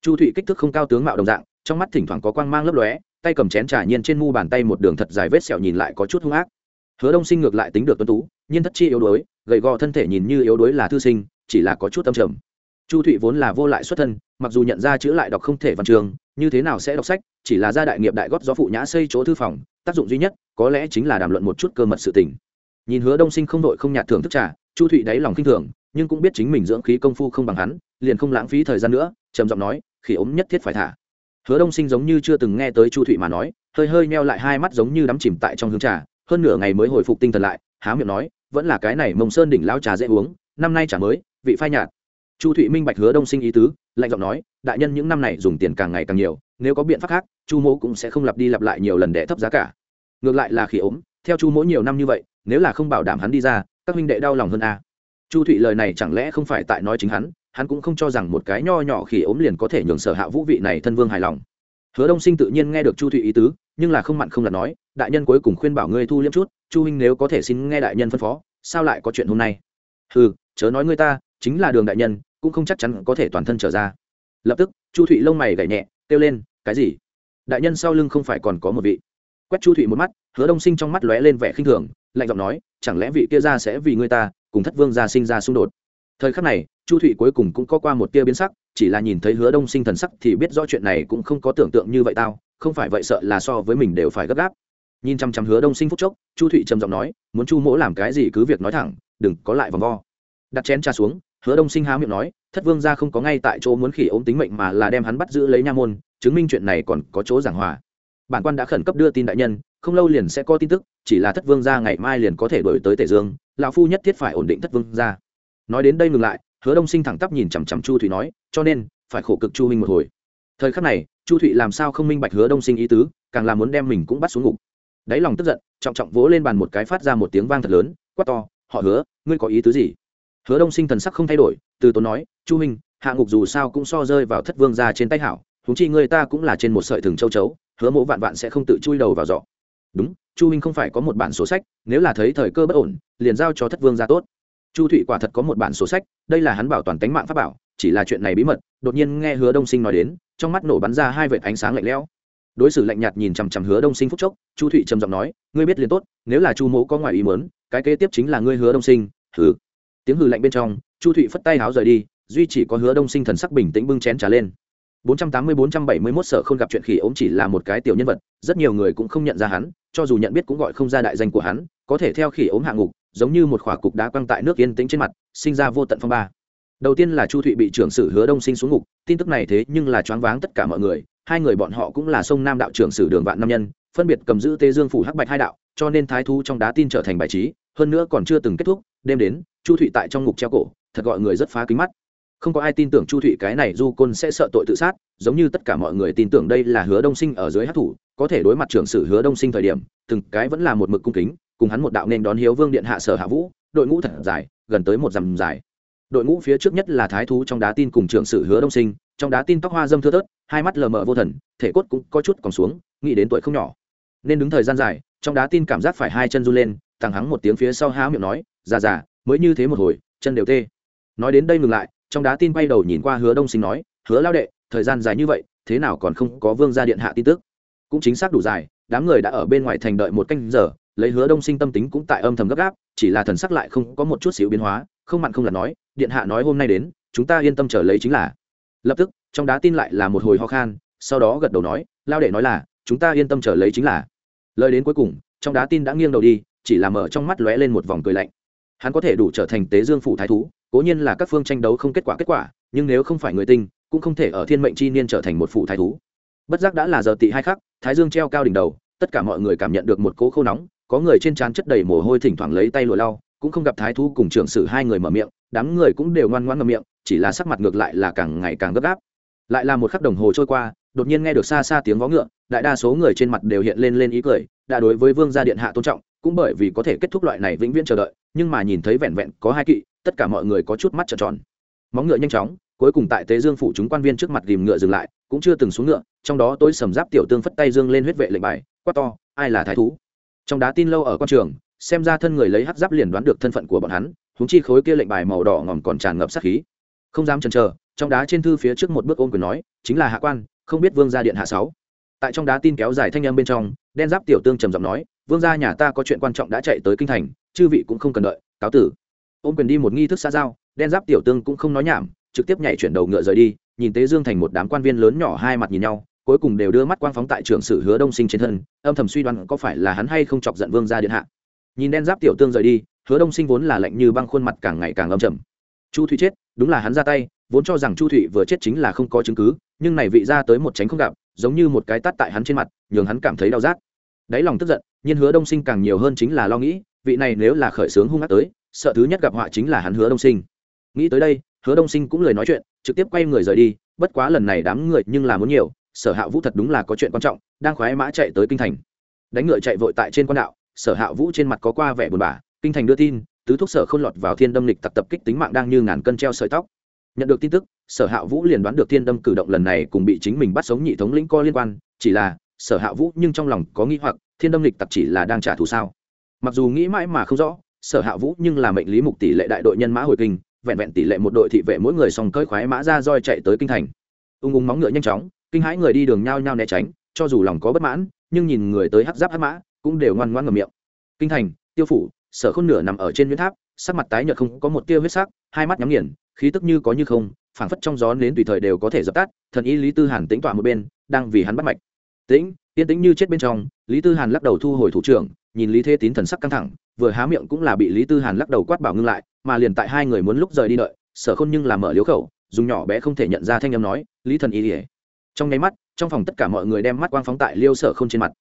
Chu thụy kích thước không cao tướng mạo đồng dạng, trong mắt thỉnh thoảng có quang mang lấp lóe, tay cầm chén trà nhiên trên mu bàn tay một đường thật dài vết sẹo nhìn lại có chút hung ác. Hứa đông sinh ngược lại tính được tuân tú, nhiên thất chi yếu đuối, gầy gò thân thể nhìn như yếu đuối là thư sinh, chỉ là có chút tâm trầm. Chu thụy vốn là vô lại xuất thân, mặc dù nhận ra chữ lại đọc không thể văn trường, như thế nào sẽ đọc sách, chỉ là gia đại nghiệp đại góp do phụ nhã xây chỗ thư phòng tác dụng duy nhất, có lẽ chính là đàm luận một chút cơ mật sự tình. Nhìn hứa đông sinh không đội không nhạt thưởng thức trà, chu thụy đáy lòng khinh thường, nhưng cũng biết chính mình dưỡng khí công phu không bằng hắn, liền không lãng phí thời gian nữa, trầm giọng nói khi ốm nhất thiết phải thả. Hứa đông sinh giống như chưa từng nghe tới chu thụy mà nói, hơi hơi meo lại hai mắt giống như đắm chìm tại trong hương trà, hơn nửa ngày mới hồi phục tinh thần lại, há miệng nói, vẫn là cái này mông sơn đỉnh lao trà dễ uống, năm nay trà mới, vị phai nhạt. Chu thụy minh bạch hứa đông sinh ý tứ, lạnh giọng nói, đại nhân những năm này dùng tiền càng ngày càng nhiều, nếu có biện pháp khác, chu mỗ cũng sẽ không lặp đi lặp lại nhiều lần để thấp giá cả ngược lại là khi ốm, theo chu mỗi nhiều năm như vậy, nếu là không bảo đảm hắn đi ra, các huynh đệ đau lòng hơn a. Chu thụy lời này chẳng lẽ không phải tại nói chính hắn hắn cũng không cho rằng một cái nho nhỏ khi ốm liền có thể nhường sở hạ vũ vị này thân vương hài lòng. Hứa đông sinh tự nhiên nghe được chu thụy ý tứ, nhưng là không mặn không là nói, đại nhân cuối cùng khuyên bảo ngươi thu liêm chút, chu huynh nếu có thể xin nghe đại nhân phân phó, sao lại có chuyện hôm nay? Ừ chớ nói ngươi ta, chính là đường đại nhân, cũng không chắc chắn có thể toàn thân trở ra. Lập tức, chu thụy lông mày gảy nhẹ, kêu lên, cái gì? Đại nhân sau lưng không phải còn có một vị quét chu thụy một mắt, hứa đông sinh trong mắt lóe lên vẻ khinh thường, lạnh giọng nói, chẳng lẽ vị kia ra sẽ vì ngươi ta, cùng thất vương gia sinh ra xung đột? Thời khắc này, chu thụy cuối cùng cũng có qua một tia biến sắc, chỉ là nhìn thấy hứa đông sinh thần sắc thì biết rõ chuyện này cũng không có tưởng tượng như vậy tao, không phải vậy sợ là so với mình đều phải gấp gáp. Nhìn chăm chăm hứa đông sinh phúc chốc, chu thụy trầm giọng nói, muốn chu mỗ làm cái gì cứ việc nói thẳng, đừng có lại vòng vo. Đặt chén trà xuống, hứa đông sinh há miệng nói, thất vương gia không có ngay tại chỗ muốn khỉ ốm tính mệnh mà là đem hắn bắt giữ lấy nha môn, chứng minh chuyện này còn có chỗ giảng hòa bản quan đã khẩn cấp đưa tin đại nhân, không lâu liền sẽ có tin tức, chỉ là thất vương gia ngày mai liền có thể đổi tới tể dương, lão phu nhất thiết phải ổn định thất vương gia. Nói đến đây ngừng lại, hứa đông sinh thẳng tắp nhìn chằm chằm chu thụy nói, cho nên, phải khổ cực chu huynh một hồi. Thời khắc này, chu thụy làm sao không minh bạch hứa đông sinh ý tứ, càng là muốn đem mình cũng bắt xuống ngục. Đáy lòng tức giận, trọng trọng vỗ lên bàn một cái phát ra một tiếng vang thật lớn, quát to, họ hứa, ngươi có ý tứ gì? Hứa đông sinh thần sắc không thay đổi, từ tốn nói, chu huynh, hạ ngục dù sao cũng so rơi vào thất vương ra trên tay hảo thúng chi người ta cũng là trên một sợi thừng châu chấu hứa mộ vạn vạn sẽ không tự chui đầu vào giỏ. Đúng, chu huynh không phải có một bản số sách, nếu là thấy thời cơ bất ổn, liền giao cho thất vương ra tốt. Chu thụy quả thật có một bản số sách, đây là hắn bảo toàn tánh mạng pháp bảo, chỉ là chuyện này bí mật, đột nhiên nghe hứa đông sinh nói đến, trong mắt nổ bắn ra hai vệt ánh sáng lạnh lẽo. Đối xử lạnh nhạt nhìn chằm chằm hứa đông sinh phúc chốc, chu thụy trầm giọng nói, ngươi biết liền tốt, nếu là chu mỗ có ngoài ý mớn cái kế tiếp chính là ngươi hứa đông sinh. Hừ. Tiếng hừ lạnh bên trong, chu thụy phất tay háo rời đi, duy chỉ có hứa đông sinh thần sắc bình tĩnh bưng chén trà lên. 480-471 sở không gặp chuyện khỉ ốm chỉ là một cái tiểu nhân vật, rất nhiều người cũng không nhận ra hắn, cho dù nhận biết cũng gọi không ra đại danh của hắn, có thể theo khỉ ốm hạ ngục, giống như một khỏa cục đá quăng tại nước yên tĩnh trên mặt, sinh ra vô tận phong ba. Đầu tiên là chu thụy bị trưởng sử hứa đông sinh xuống ngục, tin tức này thế nhưng là choáng váng tất cả mọi người, hai người bọn họ cũng là sông nam đạo trưởng sử đường vạn nam nhân, phân biệt cầm giữ tê dương phủ hắc bạch hai đạo, cho nên thái thú trong đá tin trở thành bài trí, hơn nữa còn chưa từng kết thúc, đêm đến, chu thụy tại trong ngục treo cổ, thật gọi người rất phá kính mắt không có ai tin tưởng chu thụy cái này du côn sẽ sợ tội tự sát, giống như tất cả mọi người tin tưởng đây là hứa đông sinh ở dưới hát thủ, có thể đối mặt trưởng sử hứa đông sinh thời điểm, từng cái vẫn là một mực cung kính, cùng hắn một đạo nên đón hiếu vương điện hạ sở hạ vũ, đội ngũ thật dài, gần tới một dặm dài. Đội ngũ phía trước nhất là thái thú trong đá tin cùng trưởng sử hứa đông sinh, trong đá tin tóc hoa dâm thưa thớt, hai mắt lờ mờ vô thần, thể cốt cũng có chút còn xuống, nghĩ đến tuổi không nhỏ. Nên đứng thời gian dài, trong đá tin cảm giác phải hai chân run lên thằng hắng một tiếng phía sau há miệng nói, già già, mới như thế một hồi, chân đều tê. Nói đến đây ngừng lại trong đá tin quay đầu nhìn qua hứa đông sinh nói, hứa lao đệ, thời gian dài như vậy, thế nào còn không có vương gia điện hạ tin tức? Cũng chính xác đủ dài, đám người đã ở bên ngoài thành đợi một canh giờ, lấy hứa đông sinh tâm tính cũng tại âm thầm gấp gáp, chỉ là thần sắc lại không có một chút xíu biến hóa, không mặn không là nói, điện hạ nói hôm nay đến, chúng ta yên tâm trở lấy chính là. Lập tức, trong đá tin lại là một hồi ho khan, sau đó gật đầu nói, lao đệ nói là, chúng ta yên tâm trở lấy chính là. Lời đến cuối cùng, trong đá tin đã nghiêng đầu đi, chỉ là mở trong mắt lóe lên một vòng cười lạnh hắn có thể đủ trở thành tế dương phủ thái thú, cố nhiên là các phương tranh đấu không kết quả kết quả, nhưng nếu không phải người tinh, cũng không thể ở thiên mệnh chi niên trở thành một phủ thái thú. Bất giác đã là giờ tị hai khắc, thái dương treo cao đỉnh đầu, tất cả mọi người cảm nhận được một cố khô nóng, có người trên trán chất đầy mồ hôi thỉnh thoảng lấy tay lụa lau, cũng không gặp thái thú cùng trưởng sử hai người mở miệng, đám người cũng đều ngoan ngoan ngậm miệng, chỉ là sắc mặt ngược lại là càng ngày càng gấp gáp. Lại là một khắc đồng hồ trôi qua, đột nhiên nghe được xa xa tiếng vó ngựa, đại đa số người trên mặt đều hiện lên lên ý cười, đã đối với vương gia điện hạ tôn trọng, cũng bởi vì có thể kết thúc loại này vĩnh viễn chờ đợi nhưng mà nhìn thấy vẹn vẹn có hai kỵ, tất cả mọi người có chút mắt trợn tròn. Móng ngựa nhanh chóng, cuối cùng tại tế dương phủ chúng quan viên trước mặt ghìm ngựa dừng lại, cũng chưa từng xuống ngựa, trong đó tôi sầm giáp tiểu tương phất tay dương lên huyết vệ lệnh bài, quát to, ai là thái thú? Trong đá tin lâu ở quan trường, xem ra thân người lấy hắc giáp liền đoán được thân phận của bọn hắn húng chi khối kia lệnh bài màu đỏ ngòm còn tràn ngập sát khí. Không dám chần chờ, trong đá trên thư phía trước một bước ôm quyền nói, chính là hạ quan, không biết vương gia điện hạ sáu. Tại trong đá tin kéo dài thanh âm bên trong, đen giáp tiểu tương trầm giọng nói vương gia nhà ta có chuyện quan trọng đã chạy tới kinh thành, chư vị cũng không cần đợi, cáo tử. Ôm quyền đi một nghi thức xã giao, đen giáp tiểu tương cũng không nói nhảm, trực tiếp nhảy chuyển đầu ngựa rời đi, nhìn tế dương thành một đám quan viên lớn nhỏ hai mặt nhìn nhau, cuối cùng đều đưa mắt quang phóng tại trưởng sử hứa đông sinh trên thân, âm thầm suy đoán có phải là hắn hay không chọc giận vương gia điện hạ. Nhìn đen giáp tiểu tương rời đi, hứa đông sinh vốn là lạnh như băng khuôn mặt càng ngày càng âm trầm. Chu thụy chết, đúng là hắn ra tay, vốn cho rằng chu thụy vừa chết chính là không có chứng cứ, nhưng này vị ra tới một tránh không gặp, giống như một cái tắt tại hắn trên mặt, nhường hắn cảm thấy đau rát đáy lòng tức giận nhưng hứa đông sinh càng nhiều hơn chính là lo nghĩ, vị này nếu là khởi sướng hung ác tới, sợ thứ nhất gặp họa chính là hắn hứa đông sinh. Nghĩ tới đây, hứa đông sinh cũng lời nói chuyện, trực tiếp quay người rời đi, bất quá lần này đám người nhưng là muốn nhiều, sở hạ vũ thật đúng là có chuyện quan trọng, đang khoái mã chạy tới kinh thành. Đánh ngựa chạy vội tại trên quan đạo, sở hạ vũ trên mặt có qua vẻ buồn bã, kinh thành đưa tin, tứ thuốc sở không lọt vào thiên đâm lịch tặc tập kích tính mạng đang như ngàn cân treo sợi tóc. Nhận được tin tức, sở hạ vũ liền đoán được thiên đâm cử động lần này cùng bị chính mình bắt sống nhị thống lĩnh co liên quan, chỉ là sở hạ vũ nhưng trong lòng có nghĩ hoặc, thiên đâm lịch tặc chỉ là đang trả thù sao? Mặc dù nghĩ mãi mà không rõ, sở hạ vũ nhưng là mệnh lý mục tỷ lệ đại đội nhân mã hồi kinh, vẹn vẹn tỷ lệ một đội thị vệ mỗi người song cơi khoái mã ra roi chạy tới kinh thành. Ung ung móng ngựa nhanh chóng, kinh hãi người đi đường nhao nhao né tránh, cho dù lòng có bất mãn, nhưng nhìn người tới hắc giáp hắc mã, cũng đều ngoan ngoãn ngầm miệng. Kinh thành, tiêu phủ, sở khôn nửa nằm ở trên nguyên tháp, sắc mặt tái nhợt không có một tia huyết sắc, hai mắt nhắm nghiền, khí tức như có như không, phảng phất trong gió nến tùy thời đều có thể dập tắt, thần y lý tư hàn tĩnh tỏa một bên, đang vì hắn bắt mạch tĩnh, yên tĩnh như chết bên trong, lý tư hàn lắc đầu thu hồi thủ trưởng, nhìn lý thế tín thần sắc căng thẳng, vừa há miệng cũng là bị lý tư hàn lắc đầu quát bảo ngưng lại, mà liền tại hai người muốn lúc rời đi đợi, sở khôn nhưng làm mở liếu khẩu, dùng nhỏ bé không thể nhận ra thanh âm nói, lý thần y ỉa trong nháy mắt, trong phòng tất cả mọi người đem mắt quang phóng tại liêu sở khôn trên mặt.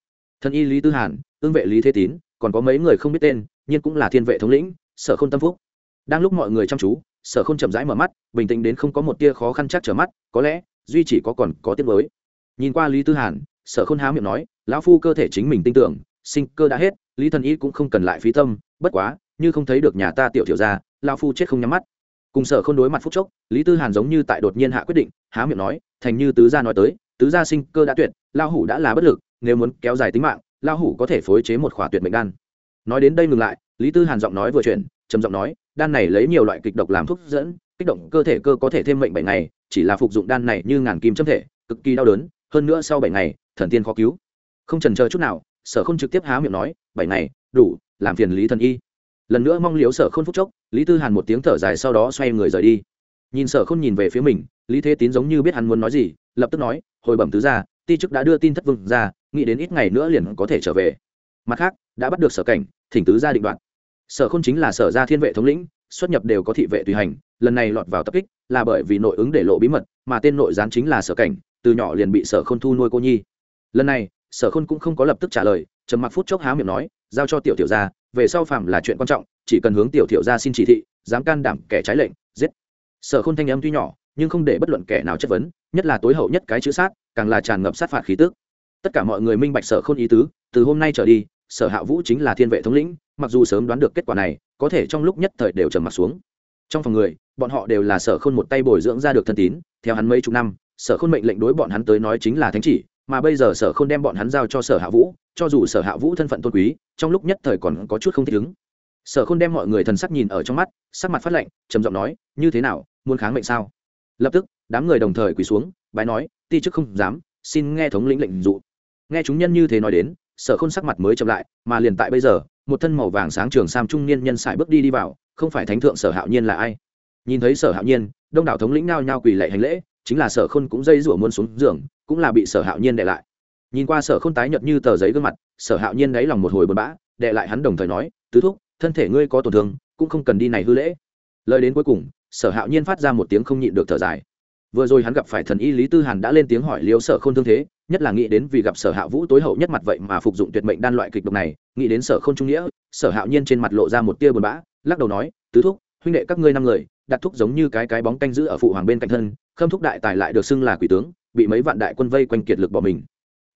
Thần y lý tư hàn, ương vệ lý thế tín, còn có mấy người không biết tên, nhưng cũng là thiên vệ thống lĩnh, sở khôn tâm phúc. Đang lúc mọi người chăm chú, sở khôn chậm rãi mở mắt, bình tĩnh đến không có một tia khó khăn chắc trở mắt, có lẽ duy chỉ có còn có tiết mới nhìn qua lý tư hàn sở khôn há miệng nói, lão phu cơ thể chính mình tin tưởng, sinh cơ đã hết, lý thần y cũng không cần lại phí tâm, bất quá, như không thấy được nhà ta tiểu tiểu ra, lão phu chết không nhắm mắt. Cùng sở không đối mặt phúc chốc, lý tư hàn giống như tại đột nhiên hạ quyết định, há miệng nói, thành như tứ gia nói tới, tứ gia sinh cơ đã tuyệt, lão hủ đã là bất lực, nếu muốn kéo dài tính mạng, lão hủ có thể phối chế một khỏa tuyệt mệnh đan. Nói đến đây ngừng lại, lý tư hàn giọng nói vừa chuyển, trầm giọng nói, đan này lấy nhiều loại kịch độc làm thuốc dẫn, kích động cơ thể cơ có thể thêm mệnh bảy ngày, chỉ là phục dụng đan này như ngàn kim châm thể, cực kỳ đau đớn, hơn nữa sau bảy ngày thần tiên khó cứu. Không trần chờ chút nào, sở không trực tiếp há miệng nói, bảy ngày, đủ, làm phiền lý thần y. Lần nữa mong liếu sở khôn phúc chốc, lý tư hàn một tiếng thở dài sau đó xoay người rời đi. Nhìn sở khôn nhìn về phía mình, lý thế tín giống như biết hắn muốn nói gì, lập tức nói, hồi bẩm tứ ra ti chức đã đưa tin thất vương ra, nghĩ đến ít ngày nữa liền có thể trở về. Mặt khác, đã bắt được sở cảnh, thỉnh tứ ra định đoạn sở khôn chính là sở gia thiên vệ thống lĩnh, xuất nhập đều có thị vệ tùy hành, lần này lọt vào tập kích là bởi vì nội ứng để lộ bí mật, mà tên nội gián chính là sở cảnh, từ nhỏ liền bị sở khôn thu nuôi cô nhi lần này, sở khôn cũng không có lập tức trả lời, trầm mặc phút chốc há miệng nói, giao cho tiểu tiểu gia, về sau phạm là chuyện quan trọng, chỉ cần hướng tiểu tiểu gia xin chỉ thị, dám can đảm kẻ trái lệnh, giết. Sở khôn thanh âm tuy nhỏ, nhưng không để bất luận kẻ nào chất vấn, nhất là tối hậu nhất cái chữ sát, càng là tràn ngập sát phạt khí tức. Tất cả mọi người minh bạch sở khôn ý tứ, từ hôm nay trở đi, sở hạ vũ chính là thiên vệ thống lĩnh, mặc dù sớm đoán được kết quả này, có thể trong lúc nhất thời đều trầm mặt xuống. Trong phòng người, bọn họ đều là sở khôn một tay bồi dưỡng ra được thân tín, theo hắn mấy chục năm, sở khôn mệnh lệnh đối bọn hắn tới nói chính là thánh chỉ mà bây giờ sở khôn đem bọn hắn giao cho sở hạ vũ, cho dù sở hạ vũ thân phận tôn quý, trong lúc nhất thời còn có chút không thích ứng. Sở khôn đem mọi người thần sắc nhìn ở trong mắt, sắc mặt phát lệnh trầm giọng nói, như thế nào, muốn kháng mệnh sao? Lập tức, đám người đồng thời quỳ xuống, bái nói, ti chức không dám, xin nghe thống lĩnh lệnh dụ. Nghe chúng nhân như thế nói đến, sở khôn sắc mặt mới chậm lại, mà liền tại bây giờ, một thân màu vàng sáng trường sam trung niên nhân sải bước đi đi vào, không phải thánh thượng sở hạo nhiên là ai? Nhìn thấy sở hạo nhiên, đông đảo thống lĩnh nao nhao quỳ lệ hành lễ, chính là sở khôn cũng dây rủa muôn xuống giường cũng là bị sở hạo nhiên đệ lại. Nhìn qua sở khôn tái nhợt như tờ giấy gương mặt, sở hạo nhiên đáy lòng một hồi buồn bã đệ lại hắn đồng thời nói, tứ thúc, thân thể ngươi có tổn thương, cũng không cần đi này hư lễ. Lời đến cuối cùng, sở hạo nhiên phát ra một tiếng không nhịn được thở dài. Vừa rồi hắn gặp phải thần y lý tư hàn đã lên tiếng hỏi liếu sở k h ô n thương thế, nhất là nghĩ đến vì gặp sở hạ vũ tối hậu nhất mặt vậy mà phục dụng tuyệt mệnh đan loại kịch độc này, nghĩ đến sở k h ô n trung nghĩa, sở hạo nhiên trên mặt lộ ra một tia buồn bã, lắc đầu nói, tứ thúc, huynh đệ các ngươi năm người, đặt thúc giống như cái cái bóng canh giữ ở phụ hoàng bên cạnh thân, khâm thúc đại tài lại được xưng là quỷ tướng bị mấy vạn đại quân vây quanh kiệt lực bỏ mình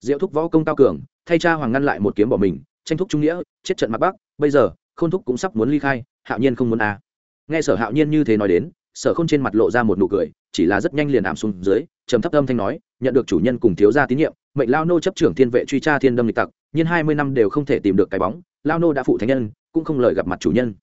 diệu thúc võ công cao cường, thay cha hoàng ngăn lại một kiếm bỏ mình, tranh thúc trung nghĩa, chết trận mặt bắc, bây giờ, khôn thúc cũng sắp muốn ly khai, hạo nhiên không muốn à. nghe sở hạo nhiên như thế nói đến, sở k h ô n trên mặt lộ ra một nụ cười, chỉ là rất nhanh liền ảm xuống dưới, trầm thấp âm thanh nói, nhận được chủ nhân cùng thiếu gia tín nhiệm, mệnh lao nô chấp trưởng thiên vệ truy tra thiên đâm lịch tặc nhưng hai mươi năm đều không thể tìm được cái bóng, lao nô đã phụ thánh nhân, cũng không lời gặp mặt chủ nhân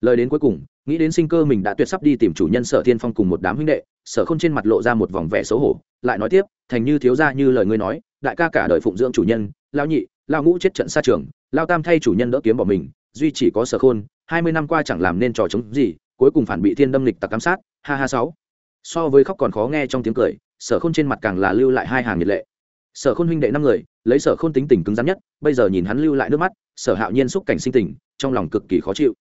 lời đến cuối cùng nghĩ đến sinh cơ mình đã tuyệt sắp đi tìm chủ nhân sở thiên phong cùng một đám huynh đệ, sở k h ô n trên mặt lộ ra một vòng vẻ xấu hổ, lại nói tiếp, thành như thiếu gia như lời ngươi nói, đại ca cả đời phụng dưỡng chủ nhân lao nhị lao ngũ chết trận xa trường lao tam thay chủ nhân đỡ kiếm bỏ mình, duy chỉ có sở khôn, hai mươi năm qua chẳng làm nên trò chống gì, cuối cùng phản bị thiên đâm lịch tặc ám sát, ha ha sáu. So với khóc còn khó nghe trong tiếng cười, sở khôn trên mặt càng là lưu lại hai hàng nhiệt lệ. Sở khôn huynh đệ năm người, lấy sở khôn tính tình cứng rắn nhất, bây giờ nhìn hắn lưu lại nước mắt, sở hạo nhiên xúc cảnh sinh tình, trong lòng cực kỳ khó chịu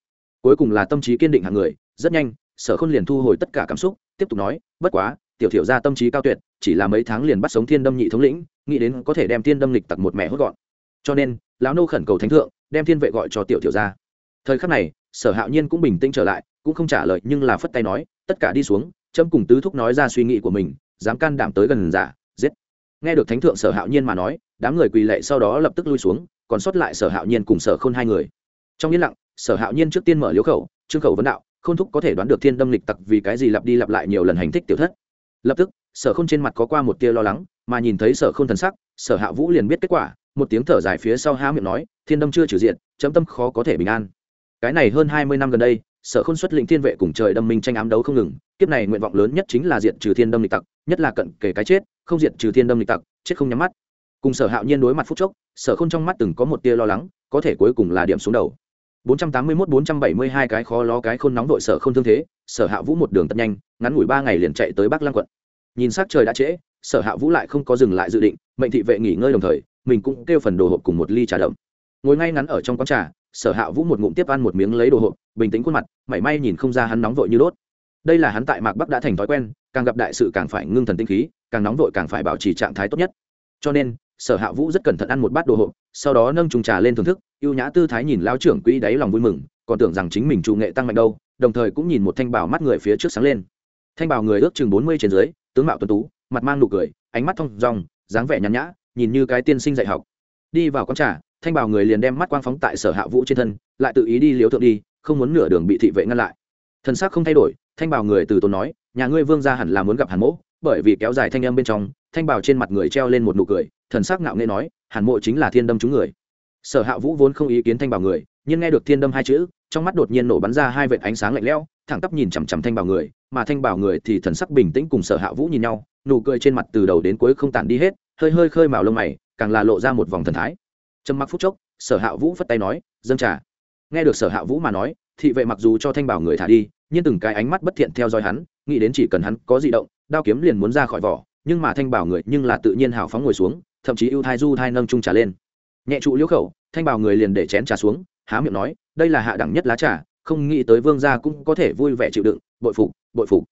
cuối cùng là tâm trí kiên định hàng người, rất nhanh, sở khôn liền thu hồi tất cả cảm xúc, tiếp tục nói, bất quá, tiểu thiểu ra tâm trí cao tuyệt, chỉ là mấy tháng liền bắt sống thiên đâm nhị thống lĩnh, nghĩ đến có thể đem thiên đâm lịch tặc một mẹ hốt gọn. Cho nên, lão nô khẩn cầu thánh thượng, đem thiên vệ gọi cho tiểu thiểu ra. Thời khắc này, sở hạo nhiên cũng bình tĩnh trở lại, cũng không trả lời, nhưng là phất tay nói, tất cả đi xuống trâm cùng tứ thúc nói ra suy nghĩ của mình, dám can đảm tới gần giả, giết. Nghe được thánh thượng sở hạo nhiên mà nói, đám người quỳ lệ sau đó lập tức lui xuống, còn sót lại sở hạo nhiên cùng sở khôn hai người trong yên lặng, sở hạo nhiên trước tiên mở liếu khẩu, trương khẩu vấn đạo, khôn thúc có thể đoán được thiên đâm lịch tặc vì cái gì lặp đi lặp lại nhiều lần hành thích tiểu thất? Lập tức, sở khôn trên mặt có qua một tia lo lắng, mà nhìn thấy sở khôn thần sắc, sở hạ vũ liền biết kết quả, một tiếng thở dài phía sau há miệng nói, thiên đâm chưa trừ diện, chấm tâm khó có thể bình an. Cái này hơn hai mươi năm gần đây, sở khôn xuất lĩnh thiên vệ cùng trời đâm minh tranh ám đấu không ngừng, kiếp này nguyện vọng lớn nhất chính là diện trừ thiên đâm lịch tặc, nhất là cận kể cái chết, không diện trừ thiên đâm lịch tặc, chết không nhắm mắt. Cùng sở hạo nhiên đối mặt phút chốc, sở khôn trong mắt từng có một tia lo lắng, có thể cuối cùng là điểm xuống đầu. 481-472 cái khó ló cái khôn nóng vội sở không thương thế, sở hạ vũ một đường tận nhanh, ngắn ngủi ba ngày liền chạy tới bắc lăng quận. Nhìn sắc trời đã trễ, sở hạ vũ lại không có dừng lại dự định, mệnh thị vệ nghỉ ngơi đồng thời, mình cũng kêu phần đồ hộp cùng một ly trà đậm. Ngồi ngay ngắn ở trong quán trà, sở hạ vũ một ngụm tiếp ăn một miếng lấy đồ hộp, bình tĩnh khuôn mặt, mảy may nhìn không ra hắn nóng vội như đốt. Đây là hắn tại mạc bắc đã thành thói quen, càng gặp đại sự càng phải ngưng thần tinh khí, càng nóng vội càng phải bảo trì trạng thái tốt nhất. Cho nên, sở hạ vũ rất cẩn thận ăn một bát đồ hộp, sau đó nâng chung trà lên thưởng thức ưu nhã tư thái nhìn lao trưởng quỹ đáy lòng vui mừng, còn tưởng rằng chính mình trụ nghệ tăng mạnh đâu, đồng thời cũng nhìn một thanh bảo mắt người phía trước sáng lên. Thanh bảo người ước chừng bốn mươi trên dưới, tướng mạo tuấn tú, mặt mang nụ cười, ánh mắt thong dong, dáng vẻ nhàn nhã, nhìn như cái tiên sinh dạy học. Đi vào con trà, thanh bảo người liền đem mắt quang phóng tại sở hạ vũ trên thân, lại tự ý đi liếu thượng đi, không muốn nửa đường bị thị vệ ngăn lại. Thân xác không thay đổi, thanh bảo người từ tốn nói, nhà ngươi vương gia hẳn là muốn gặp hàn mỗ bởi vì kéo dài thanh âm bên trong, thanh bảo trên mặt người treo lên một nụ cười, thần sắc ngạo nghễ nói, hàn mộ chính là thiên đâm chúng người sở hạ vũ vốn không ý kiến thanh bảo người, nhưng nghe được thiên đâm hai chữ, trong mắt đột nhiên nổ bắn ra hai vệt ánh sáng lạnh lẽo, thẳng tắp nhìn chằm chằm thanh bảo người, mà thanh bảo người thì thần sắc bình tĩnh cùng sở hạ vũ nhìn nhau, nụ cười trên mặt từ đầu đến cuối không tản đi hết, hơi hơi khơi màu lông mày, càng là lộ ra một vòng thần thái. Trầm mặc phút chốc, sở hạ vũ phất tay nói, dâng trà. Nghe được sở hạ vũ mà nói, thị vệ mặc dù cho thanh bảo người thả đi, nhưng từng cái ánh mắt bất thiện theo dõi hắn, nghĩ đến chỉ cần hắn có di động, đao kiếm liền muốn ra khỏi vỏ, nhưng mà thanh bảo người nhưng là tự nhiên hào phóng ngồi xuống, thậm chí ưu thai du thai nâng trung trà lên nhẹ trụ liễu khẩu, thanh bảo người liền để chén trà xuống, há miệng nói, đây là hạ đẳng nhất lá trà, không nghĩ tới vương gia cũng có thể vui vẻ chịu đựng, bội phục bội phục.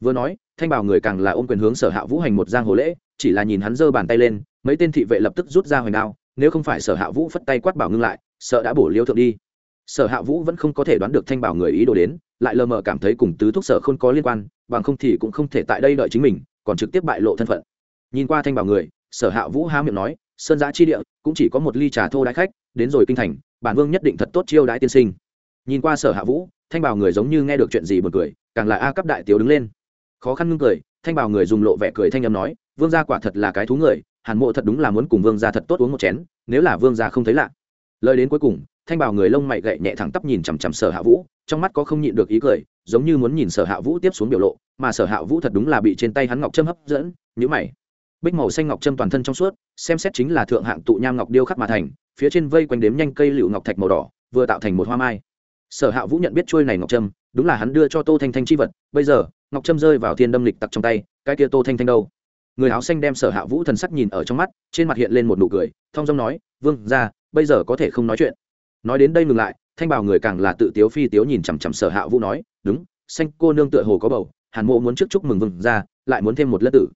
Vừa nói, thanh bảo người càng là ôm quyền hướng sở hạ vũ hành một giang hồ lễ, chỉ là nhìn hắn giơ bàn tay lên, mấy tên thị vệ lập tức rút ra hoành đao, nếu không phải sở hạ vũ phất tay quát bảo ngưng lại, sợ đã bổ liêu thượng đi. Sở hạ vũ vẫn không có thể đoán được thanh bảo người ý đồ đến, lại lờ mờ cảm thấy cùng tứ thúc sở không có liên quan, bằng không thì cũng không thể tại đây đợi chính mình, còn trực tiếp bại lộ thân phận. Nhìn qua thanh bảo người, sở hạ vũ há miệng nói sơn giã chi địa, cũng chỉ có một ly trà thô đái khách, đến rồi kinh thành, bản vương nhất định thật tốt chiêu đái tiên sinh. Nhìn qua sở hạ vũ, thanh bảo người giống như nghe được chuyện gì buồn cười, càng là a cấp đại tiểu đứng lên. Khó khăn ngưng cười, thanh bảo người dùng lộ vẻ cười thanh âm nói, vương gia quả thật là cái thú người, hàn mộ thật đúng là muốn cùng vương gia thật tốt uống một chén, nếu là vương gia không thấy lạ. Lời đến cuối cùng, thanh bảo người lông mày gậy nhẹ thẳng tắp nhìn chằm chằm sở hạ vũ, trong mắt có không nhịn được ý cười, giống như muốn nhìn sở hạ vũ tiếp xuống biểu lộ, mà sở hạ vũ thật đúng là bị trên tay hắn ngọc trâm hấp dẫn nhữ mày bích màu xanh ngọc trâm toàn thân trong suốt, xem xét chính là thượng hạng tụ nham ngọc điêu khắc mà thành, phía trên vây quanh đếm nhanh cây lựu ngọc thạch màu đỏ, vừa tạo thành một hoa mai. Sở hạ vũ nhận biết trôi này ngọc trâm đúng là hắn đưa cho tô thanh thanh chi vật, bây giờ, ngọc trâm rơi vào thiên đâm lịch tặc trong tay, cái kia tô thanh thanh đâu? Người áo xanh đem sở hạ vũ thần sắc nhìn ở trong mắt, trên mặt hiện lên một nụ cười thong dong nói, vương ra bây giờ có thể không nói chuyện. Nói đến đây ngừng lại, thanh bảo người càng là tự tiếu phi tiếu nhìn chằm chằm sở hạ vũ nói, đúng, xanh cô nương tựa hồ có bầu, hàn mộ muốn trước chúc mừng vương ra lại muốn thêm một lất tử.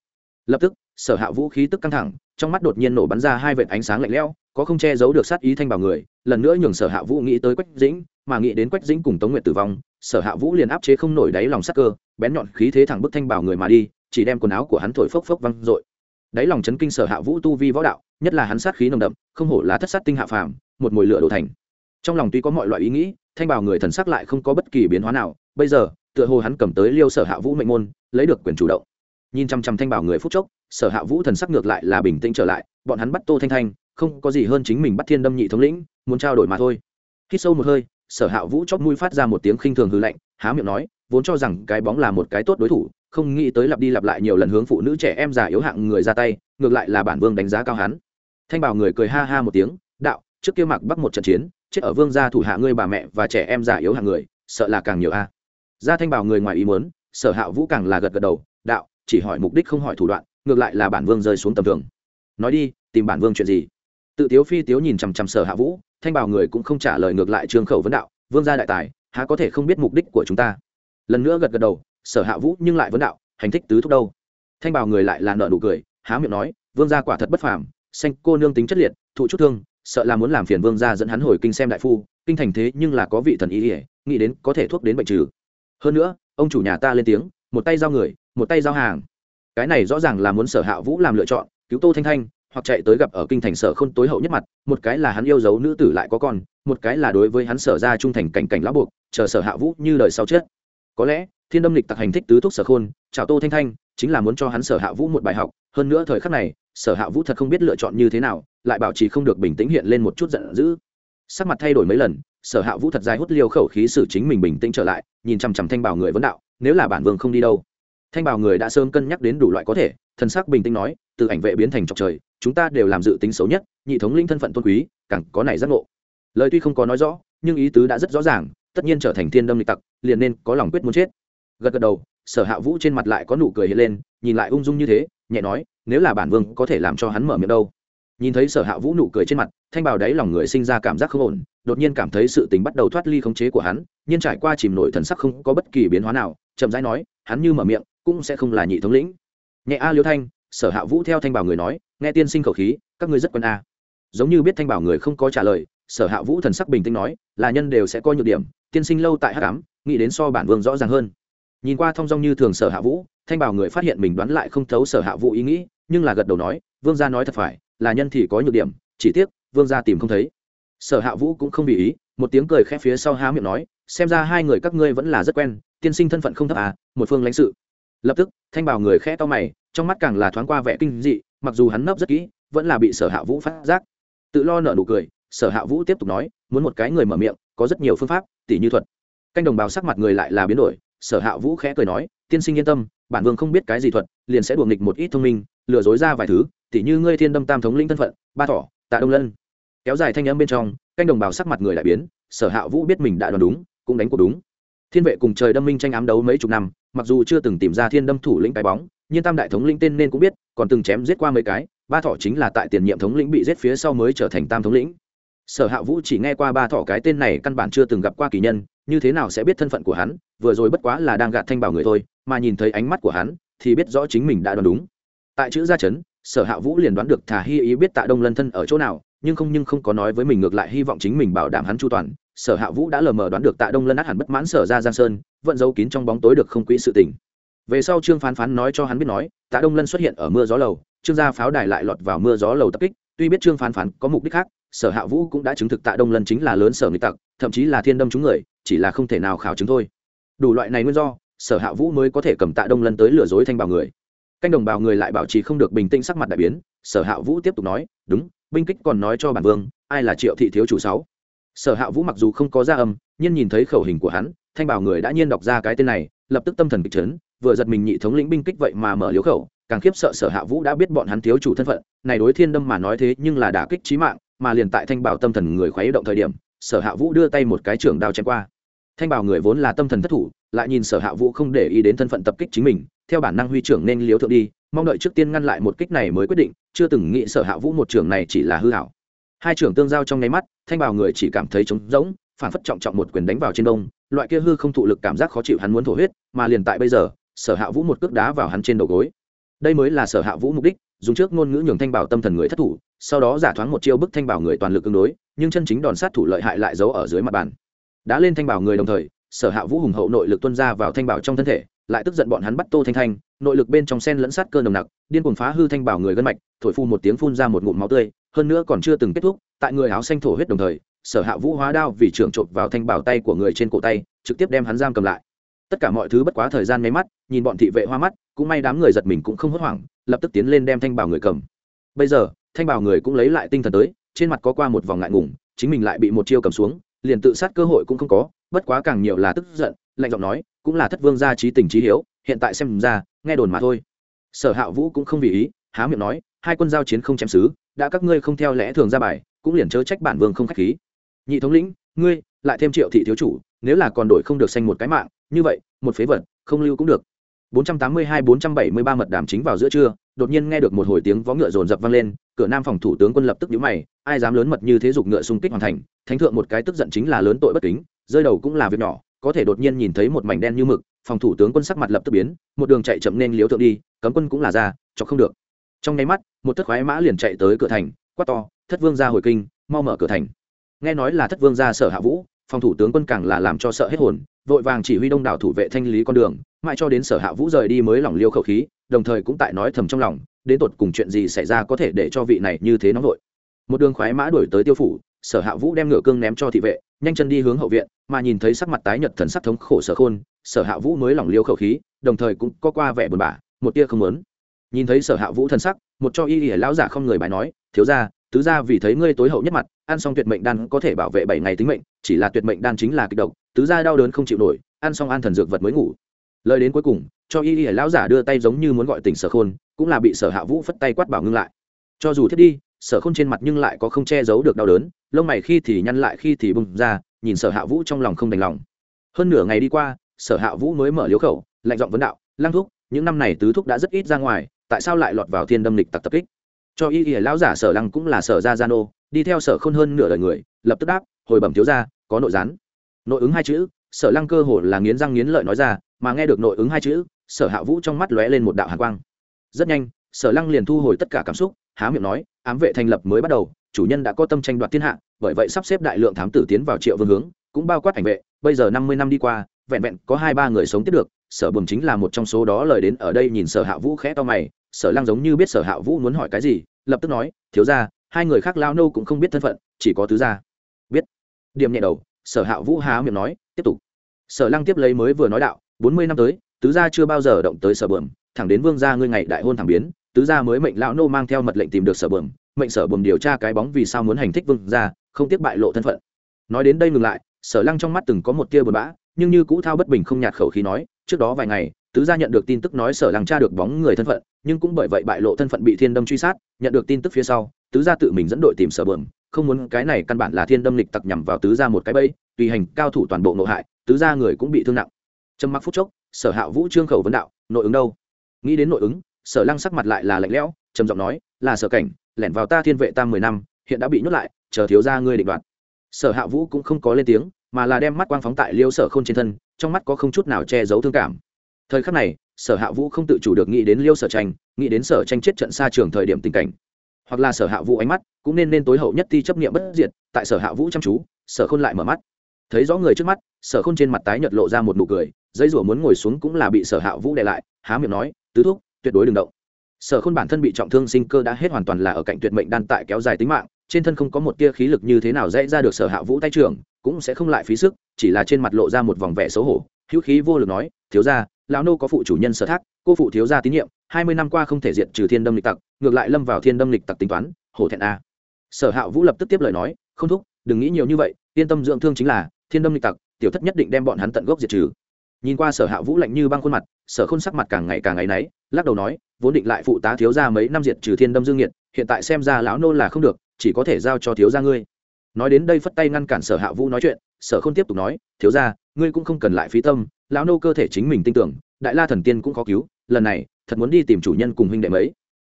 Lập tức sở hạ vũ khí tức căng thẳng, trong mắt đột nhiên nổ bắn ra hai vệt ánh sáng lạnh lẽo, có không che giấu được sát ý thanh bảo người, lần nữa nhường sở hạ vũ nghĩ tới quách dĩnh, mà nghĩ đến quách dĩnh cùng tống nguyện tử vong, sở hạ vũ liền áp chế không nổi đáy lòng sắc cơ, bén nhọn khí thế thẳng bức thanh bảo người mà đi, chỉ đem quần áo của hắn thổi phốc phốc văng dội đáy lòng chấn kinh sở hạ vũ tu vi võ đạo, nhất là hắn sát khí nồng đậm, không hổ là thất sát tinh hạ phàm, một mồi lửa đổ thành. Trong lòng tuy có mọi loại ý nghĩ, thanh bảo người thần sắc lại không có bất kỳ biến hóa nào, bây giờ, tựa hồ hắn cầm tới liêu sở hạ vũ mệnh môn, lấy được quyền chủ động. Nhìn chăm chăm thanh bảo người phút chốc sở hạ vũ thần sắc ngược lại là bình tĩnh trở lại, bọn hắn bắt tô thanh thanh, không có gì hơn chính mình bắt thiên đâm nhị thống lĩnh, muốn trao đổi mà thôi. Khi sâu một hơi, sở hạ vũ chóp mũi phát ra một tiếng khinh thường hư lạnh, há miệng nói, vốn cho rằng cái bóng là một cái tốt đối thủ, không nghĩ tới lặp đi lặp lại nhiều lần hướng phụ nữ trẻ em già yếu hạng người ra tay, ngược lại là bản vương đánh giá cao hắn. Thanh bảo người cười ha ha một tiếng, đạo, trước kia mặc bắc một trận chiến, chết ở vương gia thủ hạ ngươi bà mẹ và trẻ em già yếu hạng người, sợ là càng nhiều a. Gia thanh bảo người ngoài ý muốn, sở hạ vũ càng là gật gật đầu, đạo, chỉ hỏi mục đích không hỏi thủ đoạn ngược lại là bản vương rơi xuống tầm thường. Nói đi, tìm bản vương chuyện gì? Tự tiếu phi tiếu nhìn chằm chằm sở hạ vũ, thanh bảo người cũng không trả lời ngược lại trương khẩu vấn đạo, vương gia đại tài, há có thể không biết mục đích của chúng ta? Lần nữa gật gật đầu, sở hạ vũ nhưng lại vấn đạo, hành thích tứ thúc đâu? Thanh bảo người lại là nợ nụ cười, há miệng nói, vương gia quả thật bất phàm xanh cô nương tính chất liệt, thụ chút thương, sợ là muốn làm phiền vương gia dẫn hắn hồi kinh xem đại phu, kinh thành thế nhưng là có vị thần ý ỉa nghĩ đến có thể thuốc đến bệnh trừ. Hơn nữa, ông chủ nhà ta lên tiếng, một tay giao người, một tay giao hàng cái này rõ ràng là muốn sở hạ vũ làm lựa chọn, cứu tô thanh thanh, hoặc chạy tới gặp ở kinh thành sở khôn tối hậu nhất mặt, một cái là hắn yêu dấu nữ tử lại có con, một cái là đối với hắn sở ra trung thành cảnh cảnh lá buộc, chờ sở hạ vũ như đời sau chết. Có lẽ, thiên đâm lịch tặc hành thích tứ thúc sở khôn, chào tô thanh thanh, chính là muốn cho hắn sở hạ vũ một bài học, hơn nữa thời khắc này, sở hạ vũ thật không biết lựa chọn như thế nào, lại bảo trì không được bình tĩnh hiện lên một chút giận dữ. Sắc mặt thay đổi mấy lần, sở hạ vũ thật dài hút liêu khẩu khí xử chính mình bình tĩnh trở lại, nhìn chằm chằm thanh bảo người vấn đạo, nếu là bản vương không đi đâu? Thanh bảo người đã sớm cân nhắc đến đủ loại có thể, thần sắc bình tĩnh nói, từ ảnh vệ biến thành trọc trời, chúng ta đều làm dự tính xấu nhất, nhị thống linh thân phận tôn quý, càng có này giác ngộ. Lời tuy không có nói rõ, nhưng ý tứ đã rất rõ ràng, tất nhiên trở thành thiên đâm lịch tặc, liền nên có lòng quyết muốn chết. Gật gật đầu, sở hạ vũ trên mặt lại có nụ cười hiện lên, nhìn lại ung dung như thế, nhẹ nói, nếu là bản vương có thể làm cho hắn mở miệng đâu. Nhìn thấy sở hạ vũ nụ cười trên mặt, thanh bào đáy lòng người sinh ra cảm giác không ổn, đột nhiên cảm thấy sự tình bắt đầu thoát ly khống chế của hắn, nhưng trải qua chìm nổi thần sắc không có bất kỳ biến hóa nào, chậm rãi nói, hắn như mở miệng cũng sẽ không là nhị thống lĩnh. Nhẹ a liêu thanh, sở hạ vũ theo thanh bảo người nói, nghe tiên sinh khẩu khí, các ngươi rất quân a. Giống như biết thanh bảo người không có trả lời, sở hạ vũ thần sắc bình tĩnh nói, là nhân đều sẽ coi nhược điểm, tiên sinh lâu tại hát cám nghĩ đến so bản vương rõ ràng hơn. Nhìn qua thong dong như thường sở hạ vũ, thanh bảo người phát hiện mình đoán lại không thấu sở hạ vũ ý nghĩ, nhưng là gật đầu nói, vương gia nói thật phải, là nhân thì có nhược điểm, chỉ tiếc, vương gia tìm không thấy. Sở hạ vũ cũng không bị ý, một tiếng cười khẽ phía sau há miệng nói, xem ra hai người các ngươi vẫn là rất quen, tiên sinh thân phận không thấp à một phương lãnh sự lập tức, thanh bảo người khẽ to mày, trong mắt càng là thoáng qua vẻ kinh dị, mặc dù hắn nấp rất kỹ, vẫn là bị sở hạ vũ phát giác. Tự lo nợ nụ cười, sở hạ vũ tiếp tục nói, muốn một cái người mở miệng, có rất nhiều phương pháp tỷ như thuật. Canh đồng bào sắc mặt người lại là biến đổi, sở hạ vũ khẽ cười nói, tiên sinh yên tâm, bản vương không biết cái gì thuật, liền sẽ đuồng nghịch một ít thông minh, lừa dối ra vài thứ tỷ như ngươi thiên đâm tam thống linh thân phận, ba thỏ, tạ đông lân. Kéo dài thanh âm bên trong, canh đồng bào sắc mặt người lại biến, sở hạ vũ biết mình đã đoán đúng, cũng đánh cuộc đúng thiên vệ cùng trời đâm minh tranh ám đấu mấy chục năm, mặc dù chưa từng tìm ra thiên đâm thủ lĩnh cái bóng, nhưng tam đại thống lĩnh tên nên cũng biết, còn từng chém giết qua mấy cái, ba thọ chính là tại tiền nhiệm thống lĩnh bị giết phía sau mới trở thành tam thống lĩnh. Sở hạ vũ chỉ nghe qua ba thọ cái tên này căn bản chưa từng gặp qua kỳ nhân, như thế nào sẽ biết thân phận của hắn, vừa rồi bất quá là đang gạt thanh bảo người thôi, mà nhìn thấy ánh mắt của hắn, thì biết rõ chính mình đã đoán đúng. Tại chữ gia chấn, sở hạ vũ liền đoán được thả hy ý biết tạ đông lân thân ở chỗ nào, nhưng không nhưng không có nói với mình ngược lại hy vọng chính mình bảo đảm hắn chu toàn sở hạ vũ đã lờ mờ đoán được tạ đông lân át hẳn bất mãn sở ra giang sơn vận giấu kín trong bóng tối được không quỹ sự tình. Về sau trương phán phán nói cho hắn biết nói, tạ đông lân xuất hiện ở mưa gió lầu, trương gia pháo đài lại lọt vào mưa gió lầu tập kích, tuy biết trương phán phán có mục đích khác, sở hạ vũ cũng đã chứng thực tạ đông lân chính là lớn sở nghịch tặc, thậm chí là thiên đâm chúng người, chỉ là không thể nào khảo chứng thôi. Đủ loại này nguyên do, sở hạ vũ mới có thể cầm tạ đông lân tới lừa dối thanh bảo người. Canh đồng bào người lại bảo trì không được bình tĩnh sắc mặt đại biến, sở hạ vũ tiếp tục nói, đúng, binh kích còn nói cho bản vương, ai là triệu thị thiếu chủ sáu? Sở hạ vũ mặc dù không có ra âm, nhưng nhìn thấy khẩu hình của hắn, thanh bảo người đã nhiên đọc ra cái tên này, lập tức tâm thần kịch chấn, vừa giật mình nhị thống lĩnh binh kích vậy mà mở liếu khẩu, càng khiếp sợ sở hạ vũ đã biết bọn hắn thiếu chủ thân phận, này đối thiên đâm mà nói thế nhưng là đả kích trí mạng, mà liền tại thanh bảo tâm thần người khoái động thời điểm, sở hạ vũ đưa tay một cái trưởng đao chém qua. Thanh bảo người vốn là tâm thần thất thủ, lại nhìn sở hạ vũ không để ý đến thân phận tập kích chính mình, theo bản năng huy trưởng nên liếu thượng đi, mong đợi trước tiên ngăn lại một kích này mới quyết định, chưa từng nghĩ sở hạ vũ một trưởng này chỉ là hư hảo. Hai trưởng tương giao trong nháy mắt thanh bảo người chỉ cảm thấy trống rỗng, phản phất trọng trọng một quyền đánh vào trên đông, loại kia hư không thụ lực cảm giác khó chịu hắn muốn thổ huyết, mà liền tại bây giờ, sở hạ vũ một cước đá vào hắn trên đầu gối. Đây mới là sở hạ vũ mục đích, dùng trước ngôn ngữ nhường thanh bảo tâm thần người thất thủ, sau đó giả thoáng một chiêu bức thanh bảo người toàn lực ứng đối, nhưng chân chính đòn sát thủ lợi hại lại giấu ở dưới mặt bàn. Đã lên thanh bảo người đồng thời, sở hạ vũ hùng hậu nội lực tuân ra vào thanh bảo trong thân thể, lại tức giận bọn hắn bắt tô thanh thanh, nội lực bên trong sen lẫn sát cơ nồng nặc, điên cuồng phá hư thanh bảo người gân mạch, thổi phu một tiếng phun ra một ngụm máu tươi hơn nữa còn chưa từng kết thúc, tại người áo xanh thổ huyết đồng thời, sở hạ vũ hóa đao vì trưởng trộm vào thanh bảo tay của người trên cổ tay, trực tiếp đem hắn giam cầm lại. Tất cả mọi thứ bất quá thời gian mấy mắt, nhìn bọn thị vệ hoa mắt, cũng may đám người giật mình cũng không hốt hoảng, lập tức tiến lên đem thanh bảo người cầm. Bây giờ, thanh bảo người cũng lấy lại tinh thần tới, trên mặt có qua một vòng ngại ngùng, chính mình lại bị một chiêu cầm xuống, liền tự sát cơ hội cũng không có, bất quá càng nhiều là tức giận, lạnh giọng nói, cũng là thất vương gia trí tình trí hiếu, hiện tại xem ra, nghe đồn mà thôi. Sở hạ vũ cũng không vì ý há miệng nói, hai quân giao chiến không chém xứ đã các ngươi không theo lẽ thường ra bài, cũng liền chớ trách bản vương không khách khí. Nhị thống lĩnh, ngươi, lại thêm triệu thị thiếu chủ, nếu là còn đổi không được xanh một cái mạng, như vậy, một phế vật, không lưu cũng được. 482-473 mật đàm chính vào giữa trưa, đột nhiên nghe được một hồi tiếng vó ngựa rồn rập vang lên, cửa nam phòng thủ tướng quân lập tức nhíu mày, ai dám lớn mật như thế dục ngựa xung kích hoàn thành, thánh thượng một cái tức giận chính là lớn tội bất kính, rơi đầu cũng là việc nhỏ, có thể đột nhiên nhìn thấy một mảnh đen như mực, phòng thủ tướng quân sắc mặt lập tức biến, một đường chạy chậm nên liếu thượng đi, cấm quân cũng là ra cho không được trong nháy mắt, một thất khoái mã liền chạy tới cửa thành, quát to, thất vương ra hồi kinh, mau mở cửa thành. Nghe nói là thất vương ra sở hạ vũ, phòng thủ tướng quân càng là làm cho sợ hết hồn, vội vàng chỉ huy đông đảo thủ vệ thanh lý con đường, mãi cho đến sở hạ vũ rời đi mới lỏng liêu khẩu khí, đồng thời cũng tại nói thầm trong lòng, đến tột cùng chuyện gì xảy ra có thể để cho vị này như thế nóng vội. Một đường khoái mã đuổi tới tiêu phủ, sở hạ vũ đem ngựa cương ném cho thị vệ, nhanh chân đi hướng hậu viện, mà nhìn thấy sắc mặt tái nhợt thần sắc thống khổ sở khôn, sở hạ vũ mới lỏng liêu khẩu khí, đồng thời cũng có qua vẻ buồn bã, một tia không lớn nhìn thấy sở hạ vũ thần sắc, một cho y ỉa lão giả không người bài nói, thiếu ra tứ ra vì thấy ngươi tối hậu nhất mặt, ăn xong tuyệt mệnh đan có thể bảo vệ bảy ngày tính mệnh, chỉ là tuyệt mệnh đan chính là kịch độc, tứ ra đau đớn không chịu nổi, ăn xong ăn thần dược vật mới ngủ. Lời đến cuối cùng, cho y ỉa lão giả đưa tay giống như muốn gọi tỉnh sở khôn, cũng là bị sở hạ vũ phất tay quát bảo ngưng lại. Cho dù thiết đi, sở khôn trên mặt nhưng lại có không che giấu được đau đớn, lông mày khi thì nhăn lại khi thì bung ra, nhìn sở hạ vũ trong lòng không đành lòng. Hơn nửa ngày đi qua, sở hạ vũ mới mở liếu khẩu, lạnh giọng vấn đạo lang thúc, những năm này tứ thúc đã rất ít ra ngoài tại sao lại lọt vào thiên đâm lịch tặc tập kích? Cho y ỉa lão giả sở lăng cũng là sở gia gia nô đi theo sở khôn hơn nửa đời người lập tức đáp hồi bẩm thiếu gia, có nội gián. Nội ứng hai chữ sở lăng cơ hồ là nghiến răng nghiến lợi nói ra mà nghe được nội ứng hai chữ sở hạ vũ trong mắt lóe lên một đạo hàn quang. Rất nhanh sở lăng liền thu hồi tất cả cảm xúc há miệng nói ám vệ thành lập mới bắt đầu chủ nhân đã có tâm tranh đoạt thiên hạ bởi vậy sắp xếp đại lượng thám tử tiến vào triệu vương hướng cũng bao quát ảnh vệ bây giờ năm mươi năm đi qua vẹn vẹn có hai ba người sống tiếp được sở bùm chính là một trong số đó lời đến ở đây nhìn sở hạ vũ khẽ to mày sở lăng giống như biết sở hạ vũ muốn hỏi cái gì, lập tức nói, thiếu ra hai người khác lao nô cũng không biết thân phận, chỉ có tứ gia. Biết. Điểm nhẹ đầu, sở hạ vũ há miệng nói, tiếp tục. Sở lăng tiếp lấy mới vừa nói đạo, bốn mươi năm tới, tứ gia chưa bao giờ động tới sở bờm thẳng đến vương gia ngươi ngày đại hôn thẳng biến, tứ gia mới mệnh lão nô mang theo mật lệnh tìm được sở bờm mệnh sở bờm điều tra cái bóng vì sao muốn hành thích vương gia, không tiếc bại lộ thân phận. Nói đến đây ngừng lại, sở lăng trong mắt từng có một tia buồn bã, nhưng như cũ thao bất bình không nhạt khẩu khí nói, trước đó vài ngày tứ gia nhận được tin tức nói sở lăng tra được bóng người thân phận, nhưng cũng bởi vậy bại lộ thân phận bị thiên đâm truy sát, nhận được tin tức phía sau, tứ gia tự mình dẫn đội tìm sở bờm không muốn cái này căn bản là thiên đâm lịch tặc nhằm vào tứ gia một cái bẫy, tùy hành cao thủ toàn bộ nội hại, tứ gia người cũng bị thương nặng. Trầm mặc phút chốc, sở hạ vũ trương khẩu vấn đạo, nội ứng đâu? Nghĩ đến nội ứng, sở lăng sắc mặt lại là lạnh lẽo, trầm giọng nói, là sở cảnh, lẻn vào ta thiên vệ ta mười năm, hiện đã bị nhốt lại, chờ thiếu gia ngươi định đoạt. Sở hạ vũ cũng không có lên tiếng, mà là đem mắt quang phóng tại liêu sở k h ô n trên thân, trong mắt có không chút nào che giấu thương cảm thời khắc này, sở hạ vũ không tự chủ được nghĩ đến liêu sở tranh, nghĩ đến sở tranh chết trận xa trường thời điểm tình cảnh. Hoặc là sở hạ vũ ánh mắt cũng nên nên tối hậu nhất ti chấp nghiệm bất diệt, tại sở hạ vũ chăm chú, sở khôn lại mở mắt. Thấy rõ người trước mắt, sở khôn trên mặt tái nhợt lộ ra một nụ cười dây rủa muốn ngồi xuống cũng là bị sở hạ vũ đè lại, há miệng nói, tứ thúc, tuyệt đối đừng động. Sở khôn bản thân bị trọng thương sinh cơ đã hết hoàn toàn là ở cạnh tuyệt mệnh đan tại kéo dài tính mạng, trên thân không có một tia khí lực như thế nào dễ ra được sở hạ vũ tay trường cũng sẽ không lại phí sức, chỉ là trên mặt lộ ra một vòng vẻ xấu hổ, hữu khí vô lực nói, thiếu gia lão nô có phụ chủ nhân sở thác, cô phụ thiếu gia tín nhiệm, hai mươi năm qua không thể diệt trừ thiên đâm lịch tặc, ngược lại lâm vào thiên đâm lịch tặc tính toán, hổ thẹn a. Sở hạ vũ lập tức tiếp lời nói, không thúc, đừng nghĩ nhiều như vậy, yên tâm dưỡng thương chính là, thiên đâm lịch tặc, tiểu thất nhất định đem bọn hắn tận gốc diệt trừ. Nhìn qua sở hạ vũ lạnh như băng khuôn mặt, sở khôn sắc mặt càng ngày càng ngày náy, lắc đầu nói, vốn định lại phụ tá thiếu gia mấy năm diệt trừ thiên đâm dương nhiệt hiện tại xem ra lão nô là không được, chỉ có thể giao cho thiếu gia ngươi. Nói đến đây phất tay ngăn cản sở hạ vũ nói chuyện, sở khôn tiếp tục nói, thiếu gia ngươi cũng không cần lại phí tâm, lão nô cơ thể chính mình tin tưởng, đại la thần tiên cũng khó cứu, lần này, thật muốn đi tìm chủ nhân cùng huynh đệ mấy.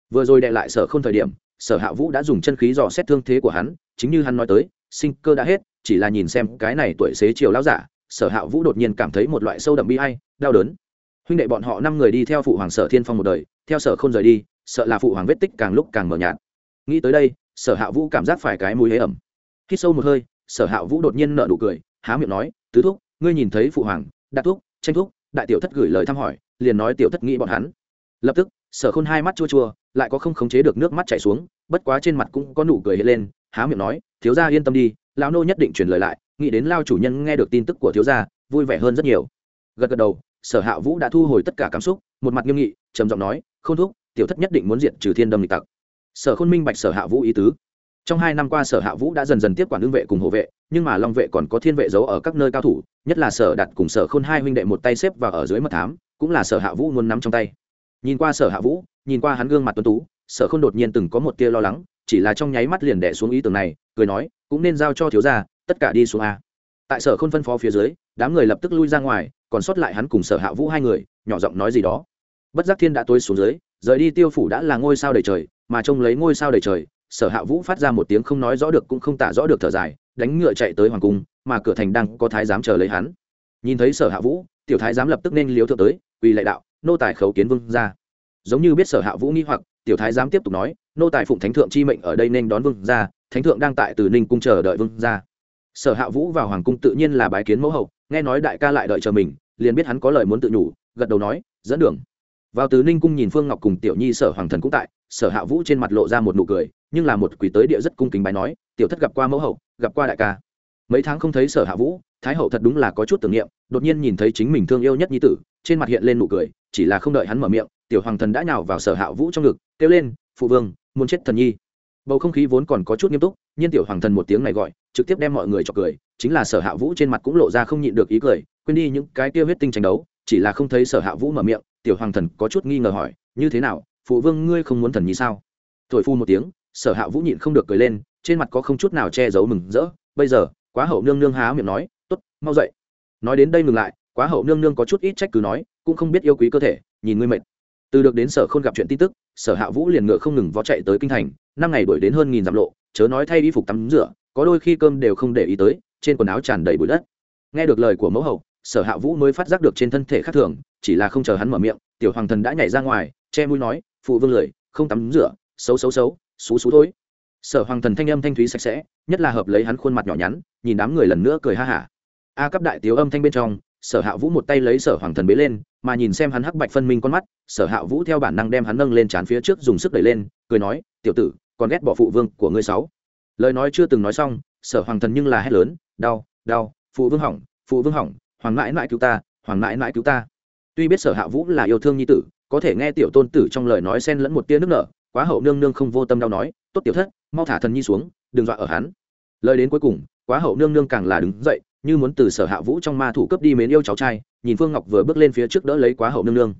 Vừa rồi đệ lại sở không thời điểm, sở hạ vũ đã dùng chân khí dò xét thương thế của hắn, chính như hắn nói tới, sinh cơ đã hết, chỉ là nhìn xem cái này tuổi xế chiều lão giả, sở hạ vũ đột nhiên cảm thấy một loại sâu đậm bi hay đau đớn. Huynh đệ bọn họ năm người đi theo phụ hoàng sở thiên phong một đời, theo sở không rời đi, sợ là phụ hoàng vết tích càng lúc càng mờ nhạt. Nghĩ tới đây, sở hạ vũ cảm giác phải cái mùi hế ẩm. Hít sâu một hơi, sở hạ vũ đột nhiên nợ nụ cười, há miệng nói, tứ thúc ngươi nhìn thấy phụ hoàng đạt thúc, tranh thúc, đại tiểu thất gửi lời thăm hỏi, liền nói tiểu thất nghĩ bọn hắn. Lập tức, sở khôn hai mắt chua chua, lại có không khống chế được nước mắt chảy xuống, bất quá trên mặt cũng có nụ cười hết lên, há miệng nói, thiếu gia yên tâm đi, lão nô nhất định truyền lời lại, nghĩ đến lao chủ nhân nghe được tin tức của thiếu gia, vui vẻ hơn rất nhiều. Gật gật đầu, sở hạ vũ đã thu hồi tất cả cảm xúc, một mặt nghiêm nghị, trầm giọng nói không thúc, tiểu thất nhất định muốn diện trừ thiên đâm lịch tặc. Sở khôn minh bạch sở hạ vũ ý tứ trong hai năm qua sở hạ vũ đã dần dần tiếp quản đương vệ cùng hộ vệ, nhưng mà long vệ còn có thiên vệ giấu ở các nơi cao thủ, nhất là sở đặt cùng sở khôn hai huynh đệ một tay xếp và ở dưới mật thám, cũng là sở hạ vũ luôn nắm trong tay. Nhìn qua sở hạ vũ, nhìn qua hắn gương mặt tuấn tú, sở khôn đột nhiên từng có một tia lo lắng, chỉ là trong nháy mắt liền đẻ xuống ý tưởng này, cười nói, cũng nên giao cho thiếu gia, tất cả đi xuống a. Tại sở khôn phân phó phía dưới, đám người lập tức lui ra ngoài, còn sót lại hắn cùng sở hạ vũ hai người, nhỏ giọng nói gì đó. Bất giác thiên đã tối xuống dưới, rời đi tiêu phủ đã là ngôi sao đầy trời, mà trông lấy ngôi sao đầy trời sở hạ vũ phát ra một tiếng không nói rõ được cũng không tả rõ được thở dài, đánh ngựa chạy tới hoàng cung, mà cửa thành đang có thái giám chờ lấy hắn. Nhìn thấy sở hạ vũ, tiểu thái giám lập tức nên liếu thượng tới, quỳ lệ đạo, nô tài khấu kiến vương ra giống như biết sở hạ vũ nghi hoặc, tiểu thái giám tiếp tục nói, nô tài phụng thánh thượng chi mệnh ở đây nên đón vương ra thánh thượng đang tại từ ninh cung chờ đợi vương ra sở hạ vũ vào hoàng cung tự nhiên là bái kiến mẫu hậu, nghe nói đại ca lại đợi chờ mình, liền biết hắn có lời muốn tự nhủ, gật đầu nói, dẫn đường vào từ ninh cung nhìn phương ngọc cùng tiểu nhi sở hoàng thần cũng tại, sở hạ vũ trên mặt lộ ra một nụ cười, nhưng là một quỷ tới địa rất cung kính bái nói, tiểu thất gặp qua mẫu hậu, gặp qua đại ca. Mấy tháng không thấy sở hạ vũ, thái hậu thật đúng là có chút tưởng niệm, đột nhiên nhìn thấy chính mình thương yêu nhất nhi tử, trên mặt hiện lên nụ cười, chỉ là không đợi hắn mở miệng, tiểu hoàng thần đã nhào vào sở hạ vũ trong ngực, kêu lên, phụ vương, muốn chết thần nhi. Bầu không khí vốn còn có chút nghiêm túc nhiên tiểu hoàng thần một tiếng này gọi, trực tiếp đem mọi người cho cười, chính là sở hạ vũ trên mặt cũng lộ ra không nhịn được ý cười, quên đi những cái tiêu huyết tinh tranh đấu chỉ là không thấy sở hạ vũ mở miệng, tiểu hoàng thần có chút nghi ngờ hỏi, như thế nào, phụ vương ngươi không muốn thần nhi sao? Thổi phu một tiếng, sở hạ vũ nhịn không được cười lên, trên mặt có không chút nào che giấu mừng rỡ. Bây giờ, quá hậu nương nương há miệng nói t ố t mau dậy. Nói đến đây ngừng lại, quá hậu nương nương có chút ít trách cứ nói, cũng không biết yêu quý cơ thể, nhìn ngươi mệt. Từ được đến sở không gặp chuyện tin tức, sở hạ vũ liền ngựa không ngừng vó chạy tới kinh thành, năm ngày đuổi đến hơn nghìn dặm lộ, chớ nói thay y phục tắm rửa, có đôi khi cơm đều không để ý tới, trên quần áo tràn đầy bụi đất. Nghe được lời của mẫu hậu sở hạ vũ mới phát giác được trên thân thể khác thường, chỉ là không chờ hắn mở miệng, tiểu hoàng thần đã nhảy ra ngoài, che mũi nói, phụ vương lười, không tắm rửa, xấu xấu xấu, xú xú thôi. Sở hoàng thần thanh âm thanh thúy sạch sẽ, nhất là hợp lấy hắn khuôn mặt nhỏ nhắn, nhìn đám người lần nữa cười ha hả. A cấp đại tiếu âm thanh bên trong, sở hạ vũ một tay lấy sở hoàng thần bế lên, mà nhìn xem hắn hắc bạch phân minh con mắt, sở hạ vũ theo bản năng đem hắn nâng lên trán phía trước dùng sức đẩy lên, cười nói, tiểu tử, còn ghét bỏ phụ vương của ngươi sáu. Lời nói chưa từng nói xong, sở hoàng thần nhưng là hét lớn, đau đau, phụ vương hỏng, phụ vương hỏng hoàng mãi mãi cứu ta, hoàng mãi mãi cứu ta. Tuy biết sở hạ vũ là yêu thương nhi tử, có thể nghe tiểu tôn tử trong lời nói xen lẫn một tia nước nở, quá hậu nương nương không vô tâm đau nói, tốt tiểu thất, mau thả thần nhi xuống, đừng dọa ở hắn. Lời đến cuối cùng, quá hậu nương nương càng là đứng dậy, như muốn từ sở hạ vũ trong ma thủ cấp đi mến yêu cháu trai, nhìn phương ngọc vừa bước lên phía trước đỡ lấy quá hậu nương nương.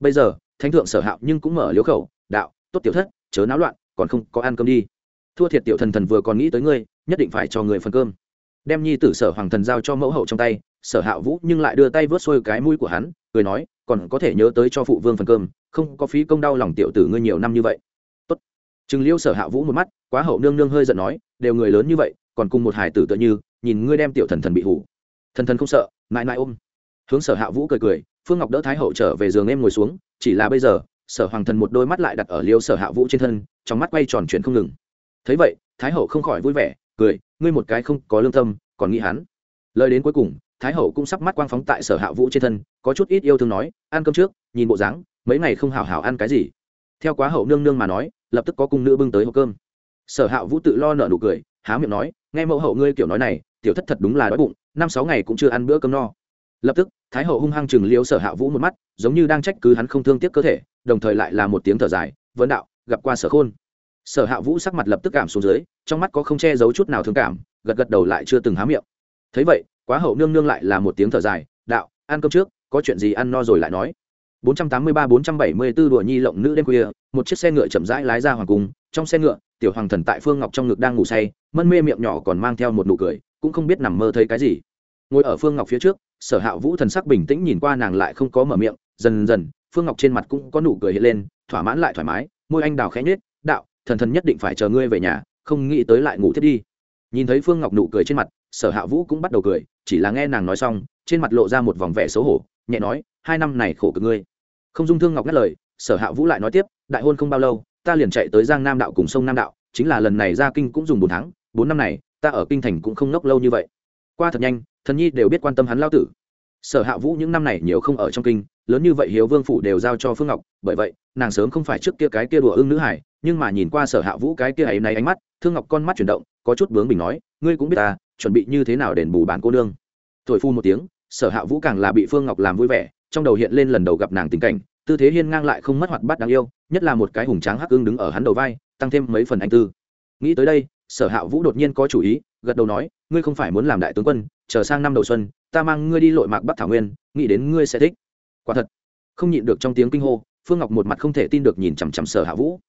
Bây giờ, thánh thượng sở hạo nhưng cũng mở liếu khẩu, đạo, tốt tiểu thất, chớ náo loạn, còn không có ăn cơm đi. Thua thiệt tiểu thần thần vừa còn nghĩ tới ngươi, nhất định phải cho người phần cơm. Đem nhi tử sở hoàng thần giao cho mẫu hậu trong tay sở hạ vũ nhưng lại đưa tay vớt xuôi cái mũi của hắn, cười nói, còn có thể nhớ tới cho phụ vương phần cơm, không có phí công đau lòng tiểu tử ngươi nhiều năm như vậy. Tốt. Chừng liêu sở hạ vũ một mắt, quá hậu nương nương hơi giận nói, đều người lớn như vậy, còn cùng một hải tử tựa như, nhìn ngươi đem tiểu thần thần bị hủ. Thần thần không sợ, mãi mãi ôm. Hướng sở hạ vũ cười cười, phương ngọc đỡ thái hậu trở về giường em ngồi xuống, chỉ là bây giờ, sở hoàng thần một đôi mắt lại đặt ở liêu sở hạ vũ trên thân, trong mắt quay tròn chuyển không ngừng. Thấy vậy, thái hậu không khỏi vui vẻ, cười, ngươi một cái không có lương tâm, còn nghĩ hắn. Lời đến cuối cùng thái hậu cũng sắp mắt quang phóng tại sở hạ vũ trên thân, có chút ít yêu thương nói, ăn cơm trước, nhìn bộ dáng, mấy ngày không hảo hảo ăn cái gì? Theo quá hậu nương nương mà nói, lập tức có cung nữ bưng tới hộp cơm. Sở hạ vũ tự lo nợ nụ cười, há miệng nói, nghe mẫu hậu ngươi kiểu nói này, tiểu thất thật đúng là đói bụng, năm sáu ngày cũng chưa ăn bữa cơm no. Lập tức, thái hậu hung hăng chừng liếu sở hạ vũ một mắt, giống như đang trách cứ hắn không thương tiếc cơ thể, đồng thời lại là một tiếng thở dài, vấn đạo, gặp qua sở khôn. Sở hạ vũ sắc mặt lập tức cảm xuống dưới, trong mắt có không che giấu chút nào thương cảm, gật gật đầu lại chưa từng há miệng. Thấy vậy quá hậu nương nương lại là một tiếng thở dài, đạo, ăn cơm trước, có chuyện gì ăn no rồi lại nói. 483-474 đùa nhi lộng nữ đêm khuya, một chiếc xe ngựa chậm rãi lái ra hoàng cung. Trong xe ngựa, tiểu hoàng thần tại phương ngọc trong ngực đang ngủ say, mân mê miệng nhỏ còn mang theo một nụ cười, cũng không biết nằm mơ thấy cái gì. Ngồi ở phương ngọc phía trước, sở hạ vũ thần sắc bình tĩnh nhìn qua nàng lại không có mở miệng, dần dần, phương ngọc trên mặt cũng có nụ cười hiện lên, thỏa mãn lại thoải mái, môi anh đào khẽ nhết đạo, thần thần nhất định phải chờ ngươi về nhà, không nghĩ tới lại ngủ thiết đi. Nhìn thấy phương ngọc nụ cười trên mặt, sở hạ vũ cũng bắt đầu cười chỉ là nghe nàng nói xong, trên mặt lộ ra một vòng vẻ xấu hổ, nhẹ nói, hai năm này khổ cực ngươi. Không dung thương ngọc ngắt lời, sở hạ vũ lại nói tiếp, đại hôn không bao lâu, ta liền chạy tới giang nam đạo cùng sông nam đạo, chính là lần này ra kinh cũng dùng bốn tháng, bốn năm này, ta ở kinh thành cũng không nốc lâu như vậy. Qua thật nhanh, thần nhi đều biết quan tâm hắn lao tử. Sở hạ vũ những năm này nhiều không ở trong kinh, lớn như vậy hiếu vương phủ đều giao cho phương ngọc, bởi vậy, nàng sớm không phải trước kia cái kia đùa ưng nữ hải nhưng mà nhìn qua sở hạ vũ cái kia ấy này ánh mắt, thương ngọc con mắt chuyển động, có chút bướng bình nói, ngươi cũng biết ta chuẩn bị như thế nào đền bù bản cô nương? Thổi phu một tiếng, sở hạ vũ càng là bị phương ngọc làm vui vẻ, trong đầu hiện lên lần đầu gặp nàng tình cảnh, tư thế hiên ngang lại không mất hoạt bát đáng yêu, nhất là một cái hùng tráng hắc ưng đứng ở hắn đầu vai, tăng thêm mấy phần anh tư. Nghĩ tới đây, sở hạ vũ đột nhiên có chủ ý, gật đầu nói, ngươi không phải muốn làm đại tướng quân, chờ sang năm đầu xuân, ta mang ngươi đi lội mạc bắc thảo nguyên, nghĩ đến ngươi sẽ thích. Quả thật, không nhịn được trong tiếng kinh hô, phương ngọc một mặt không thể tin được nhìn chằm chằm sở hạ vũ.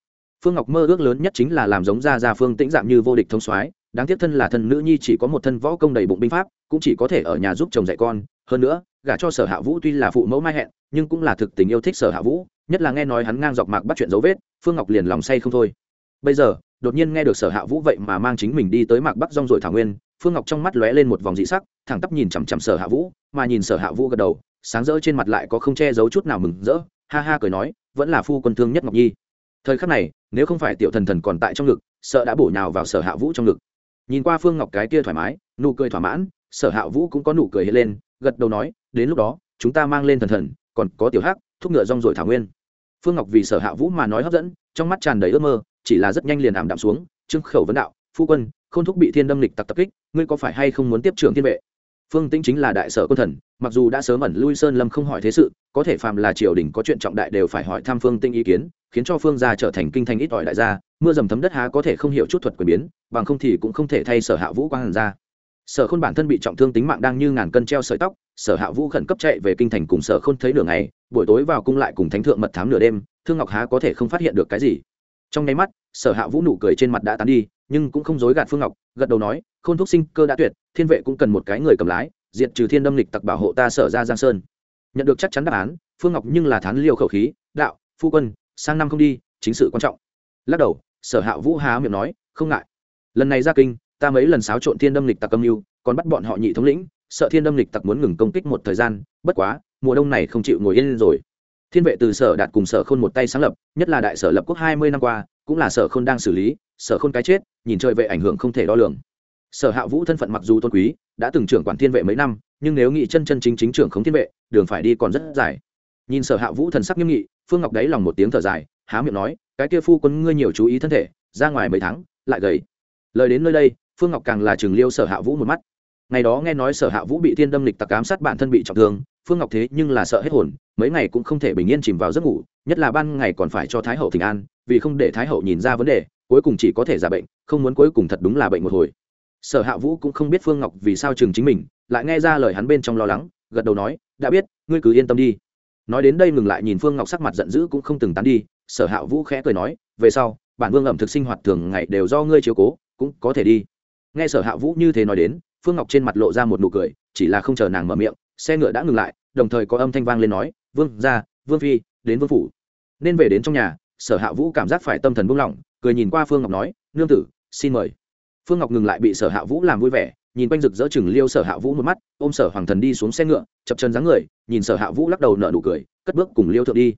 Phương ngọc mơ ước lớn nhất chính là làm giống ra ra phương tĩnh dạng như vô địch thông soái đáng tiếc thân là thân nữ nhi chỉ có một thân võ công đầy bụng binh pháp, cũng chỉ có thể ở nhà giúp chồng dạy con. Hơn nữa, gả cho sở hạ vũ tuy là phụ mẫu mai hẹn, nhưng cũng là thực tình yêu thích sở hạ vũ, nhất là nghe nói hắn ngang dọc mạc bắt chuyện dấu vết, phương ngọc liền lòng say không thôi. Bây giờ, đột nhiên nghe được sở hạ vũ vậy mà mang chính mình đi tới mạc bắc rong rồi thảo nguyên, phương ngọc trong mắt lóe lên một vòng dị sắc, thẳng tắp nhìn chằm chằm sở hạ vũ, mà nhìn sở hạ vũ gật đầu, sáng rỡ trên mặt lại có không che giấu chút nào mừng rỡ, ha ha cười nói, vẫn là phu quân thương nhất ngọc nhi. Thời khắc này, nếu không phải tiểu thần thần còn tại trong ngực, sợ đã bổ nhào vào sở hạ vũ trong ngực nhìn qua phương ngọc cái kia thoải mái, nụ cười thỏa mãn, sở hạ vũ cũng có nụ cười hiện lên, gật đầu nói, đến lúc đó, chúng ta mang lên thần thần, còn có tiểu hắc, thúc ngựa rong rồi thảo nguyên. Phương ngọc vì sở hạ vũ mà nói hấp dẫn, trong mắt tràn đầy ước mơ, chỉ là rất nhanh liền ảm đạm xuống trưng khẩu vấn đạo, phu quân k h ô n thúc bị thiên đâm lịch tặc tập kích, ngươi có phải hay không muốn tiếp trưởng thiên vệ? Phương tĩnh chính là đại sở quân thần, mặc dù đã sớm ẩn lui sơn lâm không hỏi thế sự, có thể phàm là triều đình có chuyện trọng đại đều phải hỏi tham phương tinh ý kiến, khiến cho phương gia trở thành kinh thành ít ỏi đại gia mưa dầm thấm đất há có thể không hiểu chút thuật quyền biến, bằng không thì cũng không thể thay sở hạ vũ quang hàn ra. Sở khôn bản thân bị trọng thương tính mạng đang như ngàn cân treo sợi tóc, sở hạ vũ khẩn cấp chạy về kinh thành cùng sở khôn thấy nửa ngày, buổi tối vào cung lại cùng thánh thượng mật thám nửa đêm, thương ngọc há có thể không phát hiện được cái gì. Trong nháy mắt, sở hạ vũ nụ cười trên mặt đã tán đi, nhưng cũng không dối gạt phương ngọc, gật đầu nói, khôn thúc sinh cơ đã tuyệt, thiên vệ cũng cần một cái người cầm lái, diệt trừ thiên đâm lịch tặc bảo hộ ta sở ra giang sơn. Nhận được chắc chắn đáp án, phương ngọc nhưng là thán liêu khẩu khí, đạo, phu quân, sang năm không đi, chính sự quan trọng lắc đầu, sở hạ vũ há miệng nói, không ngại. Lần này ra kinh, ta mấy lần xáo trộn thiên đâm lịch tặc âm mưu, còn bắt bọn họ nhị thống lĩnh, sợ thiên đâm lịch tặc muốn ngừng công kích một thời gian, bất quá, mùa đông này không chịu ngồi yên rồi. Thiên vệ từ sở đạt cùng sở khôn một tay sáng lập, nhất là đại sở lập quốc hai mươi năm qua, cũng là sở khôn đang xử lý, sở khôn cái chết, nhìn chơi vệ ảnh hưởng không thể đo lường. Sở hạ vũ thân phận mặc dù tôn quý, đã từng trưởng quản thiên vệ mấy năm, nhưng nếu nghị chân chân chính chính trưởng không thiên vệ, đường phải đi còn rất dài. Nhìn sở hạ vũ thần sắc nghiêm nghị phương ngọc đáy lòng một tiếng thở dài, há miệng nói, cái kia phu quân ngươi nhiều chú ý thân thể, ra ngoài mấy tháng, lại gầy. Lời đến nơi đây, phương ngọc càng là chừng liêu sở hạ vũ một mắt. Ngày đó nghe nói sở hạ vũ bị thiên đâm lịch tặc cám sát bản thân bị trọng thương, phương ngọc thế nhưng là sợ hết hồn, mấy ngày cũng không thể bình yên chìm vào giấc ngủ, nhất là ban ngày còn phải cho thái hậu thỉnh an, vì không để thái hậu nhìn ra vấn đề, cuối cùng chỉ có thể giả bệnh, không muốn cuối cùng thật đúng là bệnh một hồi. Sở hạ vũ cũng không biết phương ngọc vì sao chừng chính mình, lại nghe ra lời hắn bên trong lo lắng, gật đầu nói, đã biết, ngươi cứ yên tâm đi nói đến đây ngừng lại nhìn phương ngọc sắc mặt giận dữ cũng không từng tán đi, sở hạ vũ khẽ cười nói, về sau, bản vương ẩm thực sinh hoạt thường ngày đều do ngươi chiếu cố, cũng có thể đi. Nghe sở hạ vũ như thế nói đến, phương ngọc trên mặt lộ ra một nụ cười, chỉ là không chờ nàng mở miệng, xe ngựa đã ngừng lại, đồng thời có âm thanh vang lên nói, vương ra vương phi, đến vương phủ. Nên về đến trong nhà, sở hạ vũ cảm giác phải tâm thần buông lỏng, cười nhìn qua phương ngọc nói, nương tử, xin mời. Phương ngọc ngừng lại bị sở hạ vũ làm vui vẻ nhìn quanh rực rỡ chừng liêu sở hạ vũ một mắt, ôm sở hoàng thần đi xuống xe ngựa, chập chân dáng người, nhìn sở hạ vũ lắc đầu nở nụ cười, cất bước cùng liêu thượng đi.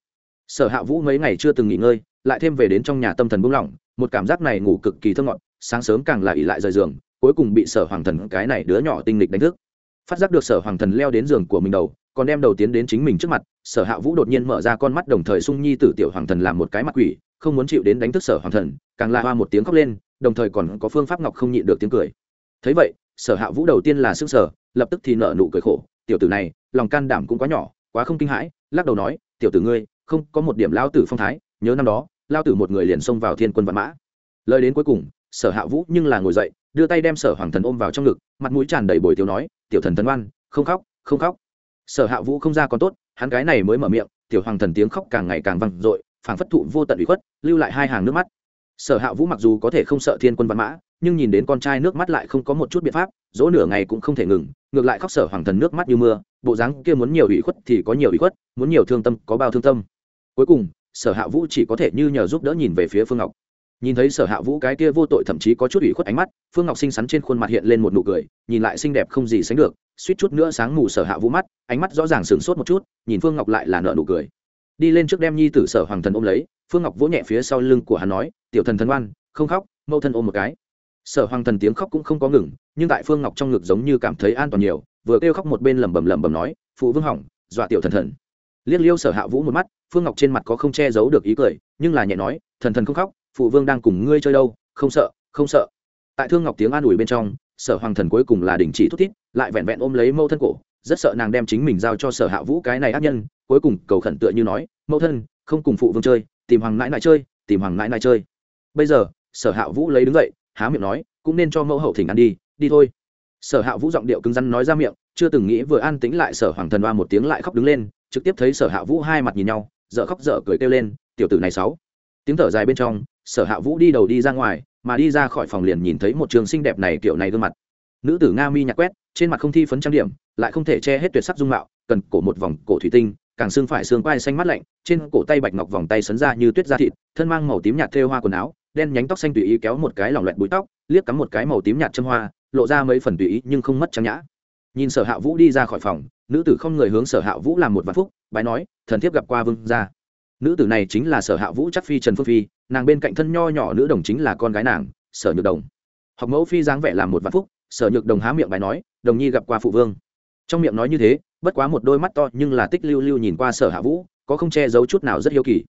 Sở hạ vũ mấy ngày chưa từng nghỉ ngơi, lại thêm về đến trong nhà tâm thần buông lỏng, một cảm giác này ngủ cực kỳ thơ ngọt, sáng sớm càng lại ỉ lại rời giường, cuối cùng bị sở hoàng thần cái này đứa nhỏ tinh lịch đánh thức. Phát giác được sở hoàng thần leo đến giường của mình đầu, còn đem đầu tiến đến chính mình trước mặt, sở hạ vũ đột nhiên mở ra con mắt đồng thời sung nhi tử tiểu hoàng thần làm một cái mặt quỷ, không muốn chịu đến đánh thức sở hoàng thần, càng la hoa một tiếng khóc lên, đồng thời còn có phương pháp ngọc không nhịn được tiếng cười. Thấy vậy sở hạ vũ đầu tiên là s ư sở, lập tức thì nợ nụ cười khổ, tiểu tử này, lòng can đảm cũng quá nhỏ, quá không kinh hãi. Lắc đầu nói, tiểu tử ngươi, không, có một điểm lao tử phong thái, nhớ năm đó, lao tử một người liền xông vào thiên quân văn mã. Lời đến cuối cùng, sở hạ vũ nhưng là ngồi dậy, đưa tay đem sở hoàng thần ôm vào trong ngực, mặt mũi tràn đầy bồi tiểu nói, tiểu thần thần oan, không khóc không khóc. Sở hạ vũ không ra còn tốt, hắn cái này mới mở miệng, tiểu hoàng thần tiếng khóc càng ngày càng văng dội, phảng phất thụ vô tận ủy khuất, lưu lại hai hàng nước mắt. Sở hạ vũ mặc dù có thể không sợ thiên quân văn mã nhưng nhìn đến con trai nước mắt lại không có một chút biện pháp, dỗ nửa ngày cũng không thể ngừng, ngược lại khóc sở hoàng thần nước mắt như mưa, bộ dáng kia muốn nhiều ủy khuất thì có nhiều ủy khuất, muốn nhiều thương tâm có bao thương tâm. Cuối cùng, sở hạ vũ chỉ có thể như nhờ giúp đỡ nhìn về phía phương ngọc. Nhìn thấy sở hạ vũ cái kia vô tội thậm chí có chút ủy khuất ánh mắt, phương ngọc xinh xắn trên khuôn mặt hiện lên một nụ cười, nhìn lại xinh đẹp không gì sánh được, suýt chút nữa sáng mù sở hạ vũ mắt, ánh mắt rõ ràng sửng sốt một chút, nhìn phương ngọc lại là nợ nụ cười. Đi lên trước đem nhi tử sở hoàng thần ôm lấy, phương ngọc vỗ nhẹ phía sau lưng của hắn nói, tiểu thần thần oan, không khóc, mẫu thân ôm một cái sở hoàng thần tiếng khóc cũng không có ngừng, nhưng tại phương ngọc trong ngực giống như cảm thấy an toàn nhiều, vừa kêu khóc một bên lẩm bẩm lẩm bẩm nói, phụ vương hỏng, dọa tiểu thần thần. Liếc liêu sở hạ vũ một mắt, phương ngọc trên mặt có không che giấu được ý cười, nhưng là nhẹ nói, thần thần không khóc, phụ vương đang cùng ngươi chơi đâu, không sợ không sợ. Tại thương ngọc tiếng an ủi bên trong, sở hoàng thần cuối cùng là đình chỉ thút thít, lại vẹn vẹn ôm lấy mâu thân cổ, rất sợ nàng đem chính mình giao cho sở hạ vũ cái này ác nhân, cuối cùng cầu khẩn tựa như nói mâu thân, không cùng phụ vương chơi, tìm hoàng nãi nãi chơi, tìm hoàng nãi nãi chơi. Bây giờ, sở hạ vũ lấy đứng dậy há miệng nói, cũng nên cho mẫu hậu thỉnh ăn đi đi thôi. Sở hạ vũ giọng điệu cứng rắn nói ra miệng, chưa từng nghĩ vừa an tĩnh lại sở hoàng thần oa một tiếng lại khóc đứng lên, trực tiếp thấy sở hạ vũ hai mặt nhìn nhau dợ khóc dợ cười kêu lên, tiểu tử này sáu. Tiếng thở dài bên trong, sở hạ vũ đi đầu đi ra ngoài, mà đi ra khỏi phòng liền nhìn thấy một trường xinh đẹp này kiểu này gương mặt. Nữ tử nga mi nhạc quét, trên mặt không thi phấn trang điểm, lại không thể che hết tuyệt sắc dung mạo, cần cổ một vòng cổ thủy tinh, càng xương phải xương quai xanh mắt lạnh, trên cổ tay bạch ngọc vòng tay sấn ra như tuyết da thịt, thân mang màu tím nhạt thêu hoa quần áo đen nhánh tóc xanh tùy ý kéo một cái lỏng loẹt búi tóc, liếc cắm một cái màu tím nhạt châm hoa, lộ ra mấy phần tùy ý nhưng không mất trang nhã. Nhìn sở hạ vũ đi ra khỏi phòng, nữ tử không người hướng sở hạ vũ làm một vạn phúc, bái nói, thần thiếp gặp qua vương gia. Nữ tử này chính là sở hạ vũ chắc phi trần phương phi, nàng bên cạnh thân nho nhỏ nữ đồng chính là con gái nàng, sở nhược đồng. Học mẫu phi dáng vẻ làm một vạn phúc, sở nhược đồng há miệng bài nói, đồng nhi gặp qua phụ vương. Trong miệng nói như thế, bất quá một đôi mắt to nhưng là tích lưu lưu nhìn qua sở hạ vũ, có không che giấu chút nào rất hiếu kỳ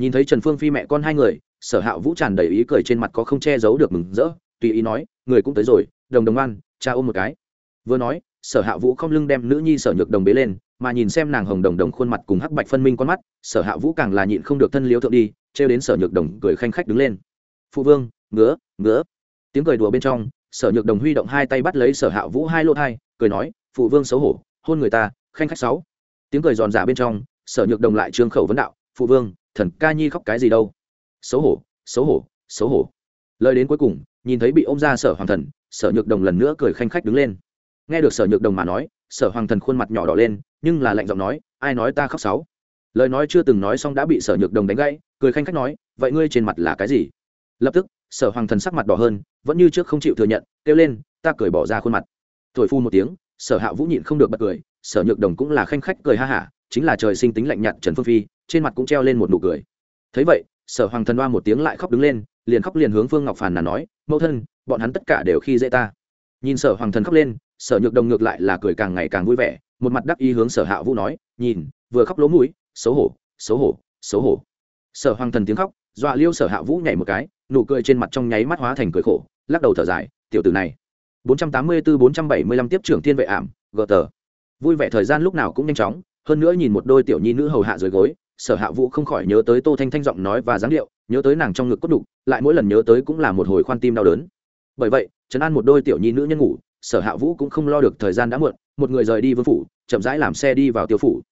nhìn thấy trần phương phi mẹ con hai người, sở hạ vũ tràn đầy ý cười trên mặt có không che giấu được mừng rỡ, tùy ý nói, người cũng tới rồi, đồng đồng ăn cha ôm một cái. Vừa nói, sở hạ vũ không lưng đem nữ nhi sở nhược đồng bế lên, mà nhìn xem nàng hồng đồng đồng khuôn mặt cùng hắc bạch phân minh con mắt, sở hạ vũ càng là nhịn không được thân liếu thượng đi, trêu đến sở nhược đồng cười khanh khách đứng lên. Phụ vương, ngứa ngứa. Tiếng cười đùa bên trong, sở nhược đồng huy động hai tay bắt lấy sở hạ vũ hai lỗ thai, cười nói, phụ vương xấu hổ, hôn người ta, khanh khách sáu. Tiếng cười giòn giả bên trong, sở nhược đồng lại trương khẩu vấn đạo, phụ vương thần ca nhi khóc cái gì đâu. Xấu hổ xấu hổ xấu hổ. Lời đến cuối cùng, nhìn thấy bị ôm ra sở hoàng thần, sở nhược đồng lần nữa cười khanh khách đứng lên. Nghe được sở nhược đồng mà nói, sở hoàng thần khuôn mặt nhỏ đỏ lên, nhưng là lạnh giọng nói, ai nói ta khóc sáu lời nói chưa từng nói xong đã bị sở nhược đồng đánh gãy, cười khanh khách nói, vậy ngươi trên mặt là cái gì? Lập tức, sở hoàng thần sắc mặt đỏ hơn, vẫn như trước không chịu thừa nhận, kêu lên, ta cười bỏ ra khuôn mặt. Thổi phu một tiếng, sở hạ vũ nhịn không được bật cười, sở nhược đồng cũng là khanh khách cười ha hả chính là trời sinh tính lạnh nhạt trần phương phi, trên mặt cũng treo lên một nụ cười. Thấy vậy, sở hoàng thần đoa một tiếng lại khóc đứng lên, liền khóc liền hướng phương ngọc phàn là nói, mẫu thân, bọn hắn tất cả đều khi dễ ta. Nhìn sở hoàng thần khóc lên, sở nhược đồng ngược lại là cười càng ngày càng vui vẻ, một mặt đắc ý hướng sở hạ vũ nói, nhìn, vừa khóc lỗ mũi, xấu hổ xấu hổ xấu hổ. Sở hoàng thần tiếng khóc, dọa liêu sở hạ vũ nhảy một cái, nụ cười trên mặt trong nháy mắt hóa thành cười khổ, lắc đầu thở dài, tiểu tử này 484-475 tiếp trưởng thiên vệ ảm, gờ tờ. Vui vẻ thời gian lúc nào cũng nhanh chóng hơn nữa nhìn một đôi tiểu nhi nữ hầu hạ dưới gối, sở hạ vũ không khỏi nhớ tới tô thanh thanh giọng nói và dáng điệu, nhớ tới nàng trong ngực cốt đục, lại mỗi lần nhớ tới cũng là một hồi khoan tim đau đớn. Bởi vậy, trấn an một đôi tiểu nhi nữ nhân ngủ, sở hạ vũ cũng không lo được thời gian đã muộn, một người rời đi vương phủ, chậm rãi làm xe đi vào tiêu phủ.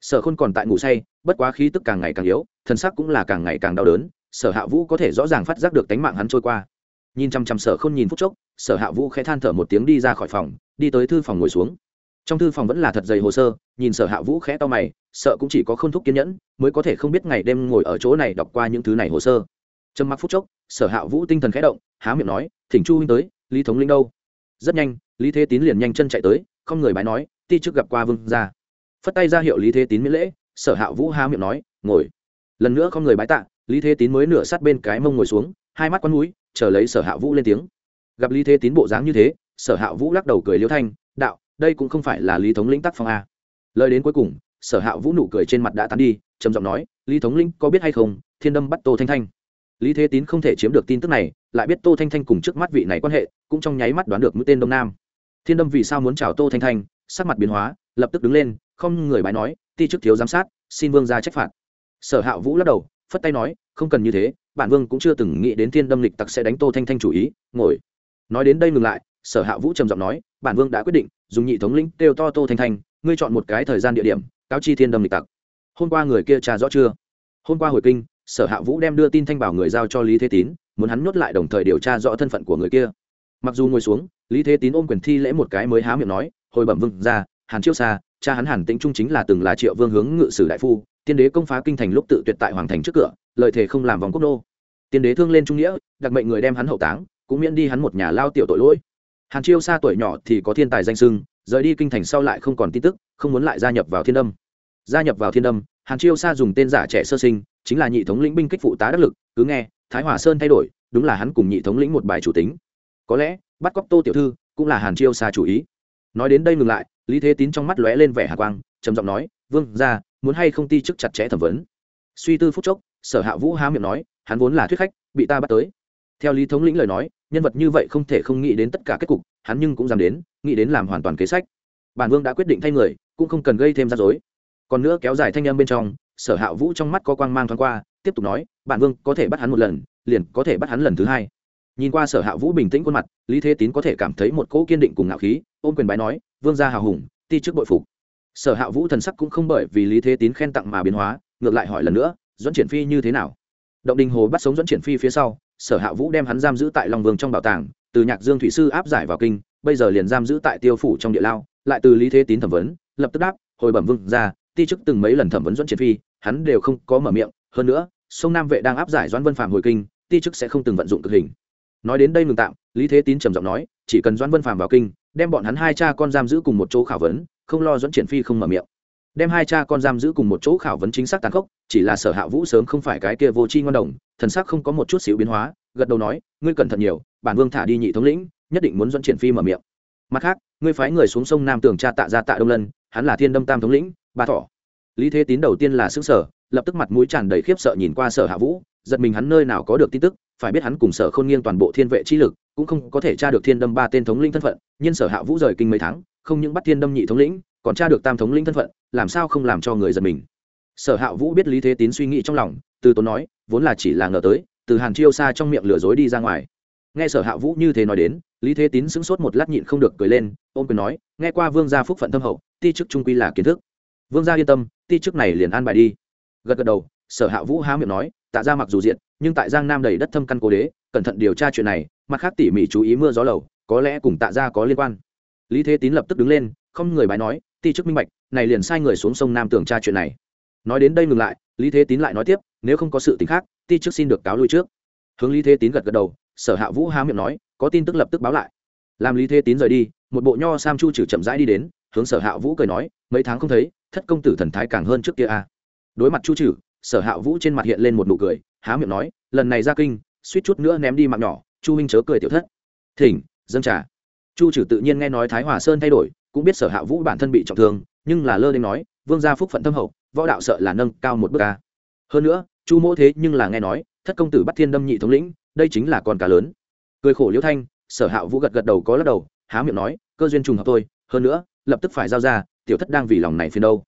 Sở khôn còn tại ngủ say, bất quá khí tức càng ngày càng yếu thân sắc cũng là càng ngày càng đau đớn, sở hạ vũ có thể rõ ràng phát giác được tánh mạng hắn trôi qua. Nhìn chăm chăm sở k h ô n nhìn phút chốc, sở hạ vũ khẽ than thở một tiếng đi ra khỏi phòng, đi tới thư phòng ngồi xuống trong thư phòng vẫn là thật dày hồ sơ, nhìn sở hạ vũ khẽ to mày, sợ cũng chỉ có k h ô n thúc kiên nhẫn, mới có thể không biết ngày đêm ngồi ở chỗ này đọc qua những thứ này hồ sơ. Trầm mặc phút chốc, sở hạ vũ tinh thần khẽ động, há miệng nói, thỉnh chu huynh tới, lý thống linh đâu? Rất nhanh, lý thế tín liền nhanh chân chạy tới, không người bái nói, ti trước gặp qua vương ra phất tay ra hiệu lý thế tín miễn lễ, sở hạ vũ há miệng nói, ngồi. Lần nữa không người bái tạ, lý thế tín mới nửa sát bên cái mông ngồi xuống, hai mắt con núi chờ lấy sở hạ vũ lên tiếng. Gặp lý thế tín bộ dáng như thế, sở hạ vũ lắc đầu cười liêu thanh, đạo đây cũng không phải là lý thống lĩnh tác phong a. Lời đến cuối cùng, sở hạ vũ nụ cười trên mặt đã tán đi, trầm giọng nói, lý thống lĩnh có biết hay không, thiên đâm bắt tô thanh thanh? Lý thế tín không thể chiếm được tin tức này, lại biết tô thanh thanh cùng trước mắt vị này quan hệ, cũng trong nháy mắt đoán được mũi tên đông nam. Thiên đâm vì sao muốn chào tô thanh thanh, sắc mặt biến hóa, lập tức đứng lên, không người bái nói, ti chức thiếu giám sát, xin vương ra trách phạt. Sở hạ vũ lắc đầu, phất tay nói, không cần như thế, bản vương cũng chưa từng nghĩ đến thiên đâm lịch tặc sẽ đánh tô thanh thanh chủ ý, ngồi. Nói đến đây ngừng lại, sở hạ vũ trầm giọng nói, bản vương đã quyết định dùng nhị thống lĩnh kêu to tô thanh thanh, ngươi chọn một cái thời gian địa điểm, cáo chi thiên đâm lịch tặc. Hôm qua người kia trà rõ chưa? Hôm qua hồi kinh, sở hạ vũ đem đưa tin thanh bảo người giao cho lý thế tín, muốn hắn nhốt lại đồng thời điều tra rõ thân phận của người kia. Mặc dù ngồi xuống, lý thế tín ôm quyền thi lễ một cái mới há miệng nói, hồi bẩm vương ra hàn chiêu xa cha hắn hàn tĩnh trung chính là từng là triệu vương hướng ngự sử đại phu, tiên đế công phá kinh thành lúc tự tuyệt tại hoàng thành trước cửa lợi thể không làm vòng quốc nô. Tiên đế thương lên trung nghĩa, đặc mệnh người đem hắn hậu táng, cũng miễn đi hắn một nhà lao tiểu tội lỗi hàn chiêu xa tuổi nhỏ thì có thiên tài danh sưng, rời đi kinh thành sau lại không còn tin tức, không muốn lại gia nhập vào thiên đâm gia nhập vào thiên đâm hàn chiêu xa dùng tên giả trẻ sơ sinh, chính là nhị thống lĩnh binh kích phụ tá đắc lực, cứ nghe, thái hòa sơn thay đổi, đúng là hắn cùng nhị thống lĩnh một bài chủ tính. Có lẽ, bắt cóc tô tiểu thư cũng là hàn chiêu xa chủ ý. Nói đến đây ngừng lại, lý thế tín trong mắt lóe lên vẻ hạ quang, trầm giọng nói, vương ra muốn hay không ti chức chặt chẽ thẩm vấn? Suy tư phút chốc, sở hạ vũ há miệng nói, hắn vốn là thuyết khách, bị ta bắt tới. Theo lý thống lĩnh lời nói nhân vật như vậy không thể không nghĩ đến tất cả kết cục, hắn nhưng cũng dám đến, nghĩ đến làm hoàn toàn kế sách. Bản vương đã quyết định thay người, cũng không cần gây thêm rắc rối. Còn nữa kéo dài thanh âm bên trong, sở hạ vũ trong mắt có quang mang thoáng qua, tiếp tục nói, bản vương có thể bắt hắn một lần, liền có thể bắt hắn lần thứ hai. Nhìn qua sở hạ vũ bình tĩnh khuôn mặt, lý thế tín có thể cảm thấy một cỗ kiên định cùng ngạo khí, ôm quyền bái nói, vương gia hào hùng, ti chức bội phục. Sở hạ vũ thần sắc cũng không bởi vì lý thế tín khen tặng mà biến hóa, ngược lại hỏi lần nữa dẫn triển phi như thế nào? Động đình hồ bắt sống dẫn triển phi phía sau sở hạ vũ đem hắn giam giữ tại long vương trong bảo tàng từ nhạc dương thủy sư áp giải vào kinh bây giờ liền giam giữ tại tiêu phủ trong địa lao lại từ lý thế tín thẩm vấn lập tức đáp hồi bẩm vương ra ti chức từng mấy lần thẩm vấn Doãn triển phi hắn đều không có mở miệng hơn nữa sông nam vệ đang áp giải doãn vân phạm hồi kinh ti chức sẽ không từng vận dụng cực hình nói đến đây ngừng tạm lý thế tín trầm giọng nói chỉ cần doãn vân Phạm vào kinh đem bọn hắn hai cha con giam giữ cùng một chỗ khảo vấn không lo Doãn triển phi không mở miệng đem hai cha con giam giữ cùng một chỗ khảo vấn chính xác tàn khốc chỉ là sở hạ vũ sớm không phải cái kia vô tri ngon đồng, thần sắc không có một chút xíu biến hóa, gật đầu nói, ngươi cẩn thận nhiều, bản vương thả đi nhị thống lĩnh, nhất định muốn dẫn triển phi mở miệng mặt khác, ngươi phái người xuống sông nam tường cha tạ ra tạ đông lân, hắn là thiên đâm tam thống lĩnh, ba thọ. lý thế tín đầu tiên là xứ sở lập tức mặt mũi tràn đầy khiếp sợ nhìn qua sở hạ vũ, giật mình hắn nơi nào có được tin tức, phải biết hắn cùng sở khôn nghiêng toàn bộ thiên vệ chi lực, cũng không có thể tra được thiên đâm ba tên thống lĩnh thân phận, nhưng sở hạ vũ rời kinh mấy tháng, không những bắt thiên đâm nhị thống lĩnh, còn tra được tam thống lĩnh thân phận, làm sao không làm cho người giật mình sở hạ vũ biết lý thế tín suy nghĩ trong lòng, từ tốn nói, vốn là chỉ là ngờ tới, từ hàn chiêu xa trong miệng lừa dối đi ra ngoài. Nghe sở hạ vũ như thế nói đến, lý thế tín sững sốt một lát nhịn không được cười lên, ôm quyền nói, nghe qua vương gia phúc phận thâm hậu, ti chức trung quy là kiến thức. Vương gia yên tâm, ti chức này liền an bài đi. Gật gật đầu, sở hạ vũ há miệng nói, tạ ra mặc dù diện, nhưng tại giang nam đầy đất thâm căn cố đế, cẩn thận điều tra chuyện này, mặt khác tỉ mỉ chú ý mưa gió lầu, có lẽ cùng tạ ra có liên quan. Lý thế tín lập tức đứng lên, không người bái nói, ti chức minh bạch, này liền sai người xuống sông nam tưởng tra chuyện này nói đến đây ngừng lại, lý thế tín lại nói tiếp, nếu không có sự t khác, ti chức xin được cáo lui trước. Hướng lý thế tín gật gật đầu, sở hạ vũ há miệng nói, có tin tức lập tức báo lại. Làm lý thế tín rời đi, một bộ nho sam chu trừ chậm rãi đi đến, hướng sở hạ vũ cười nói, mấy tháng không thấy, thất công tử thần thái càng hơn trước kia a à. đối mặt chu trừ, sở hạ vũ trên mặt hiện lên một nụ cười, há miệng nói, lần này ra kinh, suýt chút nữa ném đi mạng nhỏ, chu huynh chớ cười tiểu thất. Thỉnh dân trà. Chu trừ tự nhiên nghe nói thái hòa sơn thay đổi, cũng biết sở hạ vũ bản thân bị trọng thương, nhưng là lơ đ nói vương gia phúc phận thâm hậu, võ đạo sợ là nâng cao một bước ca hơn nữa, chu mỗ thế nhưng là nghe nói, thất công tử bắt thiên đâm nhị thống lĩnh, đây chính là con cá lớn. Cười khổ liễu thanh, sở hạ vũ gật gật đầu có lắc đầu, há miệng nói, cơ duyên trùng hợp tôi hơn nữa, lập tức phải giao ra, tiểu thất đang vì lòng này phiền đâu.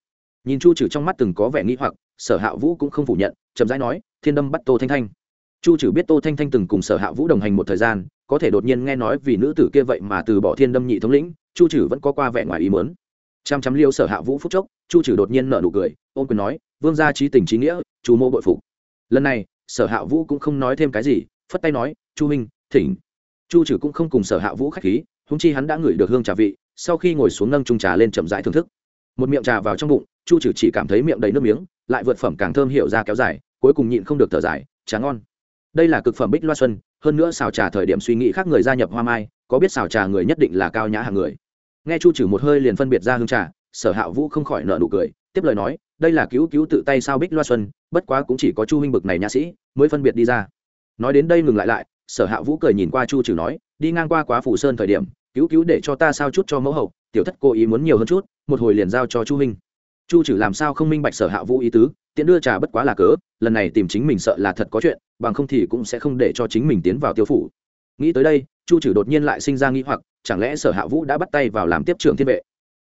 Nhìn chu trừ trong mắt từng có vẻ nghĩ hoặc, sở hạ vũ cũng không phủ nhận, chậm rãi nói, thiên đâm bắt tô thanh thanh. Chu trừ biết tô thanh thanh từng cùng sở hạ vũ đồng hành một thời gian, có thể đột nhiên nghe nói vì nữ tử kia vậy mà từ bỏ thiên đâm nhị thống lĩnh, chu trừ vẫn có qua vẻ ngoài ý mớn chăm chăm liêu sở hạ vũ phúc chốc, chu trừ đột nhiên nợ nụ cười ôm quyền nói, vương gia trí tình trí nghĩa chú mô bội phục. Lần này, sở hạ vũ cũng không nói thêm cái gì, phất tay nói, chu minh thỉnh. Chu trừ cũng không cùng sở hạ vũ k h á c h khí húng chi hắn đã ngửi được hương trà vị, sau khi ngồi xuống nâng trung trà lên chậm rãi thưởng thức. Một miệng trà vào trong bụng, chu trừ chỉ cảm thấy miệng đầy nước miếng, lại vượt phẩm càng thơm hiệu ra kéo dài, cuối cùng nhịn không được thở dài, trà ngon. Đây là cực phẩm bích loa xuân, hơn nữa xào trà thời điểm suy nghĩ khác người gia nhập hoa mai, có biết xào trà người nhất định là cao nhã hàng người nghe chu trừ một hơi liền phân biệt ra hương trà, sở hạ vũ không khỏi nợ nụ cười, tiếp lời nói, đây là cứu cứu tự tay sao bích loa xuân, bất quá cũng chỉ có chu huynh bực này nhã sĩ, mới phân biệt đi ra. Nói đến đây ngừng lại lại, sở hạ vũ cười nhìn qua chu trừ nói, đi ngang qua quá phủ sơn thời điểm, cứu cứu để cho ta sao chút cho mẫu hậu, tiểu thất cố ý muốn nhiều hơn chút, một hồi liền giao cho chu huynh. Chu trừ làm sao không minh bạch sở hạ vũ ý tứ, tiện đưa trà bất quá là cớ, lần này tìm chính mình sợ là thật có chuyện, bằng không thì cũng sẽ không để cho chính mình tiến vào tiêu phủ. Nghĩ tới đây chu trừ đột nhiên lại sinh ra nghĩ hoặc, chẳng lẽ sở hạ vũ đã bắt tay vào làm tiếp trưởng thiên vệ?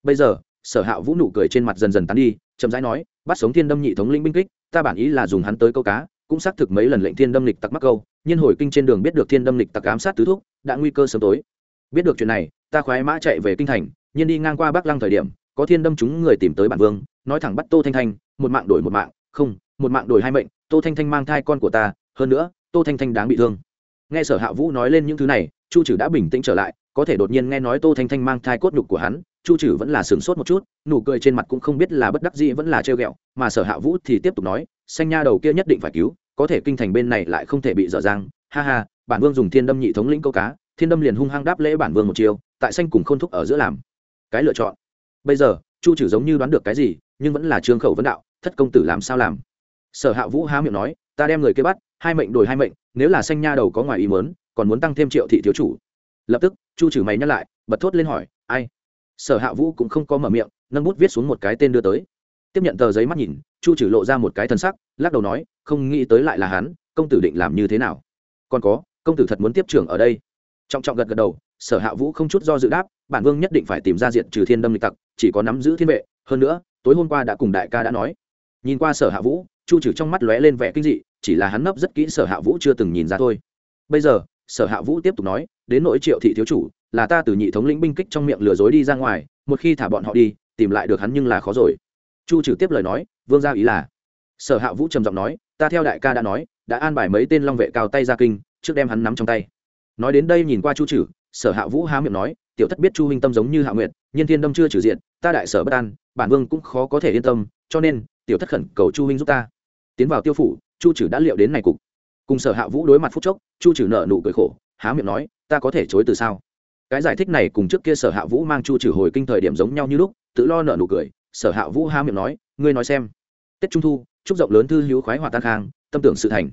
Bây giờ, sở hạ vũ nụ cười trên mặt dần dần tán đi, chậm rãi nói, bắt sống thiên đâm nhị thống linh binh kích, ta bản ý là dùng hắn tới câu cá, cũng xác thực mấy lần lệnh thiên đâm lịch tặc mắc câu nhân hồi kinh trên đường biết được thiên đâm lịch tặc ám sát tứ thúc, đã nguy cơ sớm tối. Biết được chuyện này, ta khoái mã chạy về kinh thành nhân đi ngang qua bắc lăng thời điểm, có thiên đâm chúng người tìm tới bản vương, nói thẳng bắt tô thanh thanh, một mạng đổi một mạng, không, một mạng đổi hai mệnh, tô thanh thanh mang thai con của ta, hơn nữa, tô thanh thanh đáng bị thương. Nghe sở hạ vũ nói lên những thứ này chu trừ đã bình tĩnh trở lại, có thể đột nhiên nghe nói tô thanh thanh mang thai cốt nhục của hắn, chu trừ vẫn là sửng sốt một chút, nụ cười trên mặt cũng không biết là bất đắc dĩ vẫn là trêu ghẹo, mà sở hạ vũ thì tiếp tục nói, xanh nha đầu kia nhất định phải cứu, có thể kinh thành bên này lại không thể bị dở dang, ha ha, bản vương dùng thiên đâm nhị thống lĩnh câu cá, thiên đâm liền hung hăng đáp lễ bản vương một chiều tại xanh cùng k h ô n thúc ở giữa làm cái lựa chọn. Bây giờ, chu trừ giống như đoán được cái gì, nhưng vẫn là trương khẩu vấn đạo, thất công tử làm sao làm? Sở hạ vũ há miệng nói, ta đem người kia bắt hai mệnh đổi hai mệnh, nếu là xanh nha đầu có ngoài ý mớn còn muốn tăng thêm triệu thị thiếu chủ. Lập tức, chu trừ mày nhắc lại, bật thốt lên hỏi, ai? Sở hạ vũ cũng không có mở miệng, nâng bút viết xuống một cái tên đưa tới. Tiếp nhận tờ giấy mắt nhìn, chu trừ lộ ra một cái thân sắc, lắc đầu nói, không nghĩ tới lại là hắn, công tử định làm như thế nào? Còn có, công tử thật muốn tiếp trưởng ở đây. Trọng trọng gật gật đầu, sở hạ vũ không chút do dự đáp, bản vương nhất định phải tìm ra diện trừ thiên đâm lịch tặc, chỉ có nắm giữ thiên vệ, hơn nữa, tối hôm qua đã cùng đại ca đã nói. Nhìn qua sở hạ vũ, chu trừ trong mắt lóe lên vẻ kinh dị chỉ là hắn nấp rất kỹ sở hạ vũ chưa từng nhìn ra thôi. Bây giờ, sở hạ vũ tiếp tục nói, đến nỗi triệu thị thiếu chủ, là ta từ nhị thống lĩnh binh kích trong miệng lừa dối đi ra ngoài, một khi thả bọn họ đi, tìm lại được hắn nhưng là khó rồi. Chu trừ tiếp lời nói, vương gia ý là, sở hạ vũ trầm giọng nói, ta theo đại ca đã nói, đã an bài mấy tên long vệ cao tay ra kinh, trước đem hắn nắm trong tay. Nói đến đây nhìn qua chu trừ, sở hạ vũ há miệng nói, tiểu thất biết chu huynh tâm giống như hạ nguyệt nhân thiên đâm chưa trừ diện, ta đại sở bất an, bản vương cũng khó có thể yên tâm, cho nên, tiểu thất khẩn cầu chu huynh giúp ta. Tiến vào tiêu phủ chu trừ đã liệu đến này cục. Cùng sở hạ vũ đối mặt phút chốc, chu trừ nợ nụ cười khổ, há miệng nói, ta có thể chối từ sao? Cái giải thích này cùng trước kia sở hạ vũ mang chu trừ hồi kinh thời điểm giống nhau như lúc, tự lo nợ nụ cười, sở hạ vũ há miệng nói, ngươi nói xem. Tết trung thu, chúc rộng lớn thư hữu khoái hòa tan khang, tâm tưởng sự thành.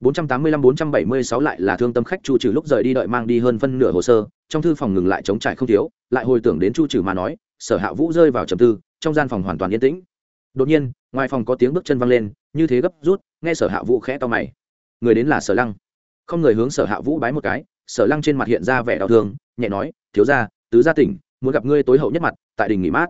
485-476 lại là thương tâm khách chu trừ lúc rời đi đợi mang đi hơn phân nửa hồ sơ, trong thư phòng ngừng lại chống trải không thiếu, lại hồi tưởng đến chu trừ mà nói, sở hạ vũ rơi vào trầm tư, trong gian phòng hoàn toàn yên tĩnh. Đột nhiên, ngoài phòng có tiếng bước chân văng lên, như thế gấp rút nghe sở hạ vũ khẽ to mày. Người đến là sở lăng. Không người hướng sở hạ vũ bái một cái, sở lăng trên mặt hiện ra vẻ đau thương, nhẹ nói, thiếu gia, tứ gia tỉnh, muốn gặp ngươi tối hậu nhất mặt, tại đình nghỉ mát.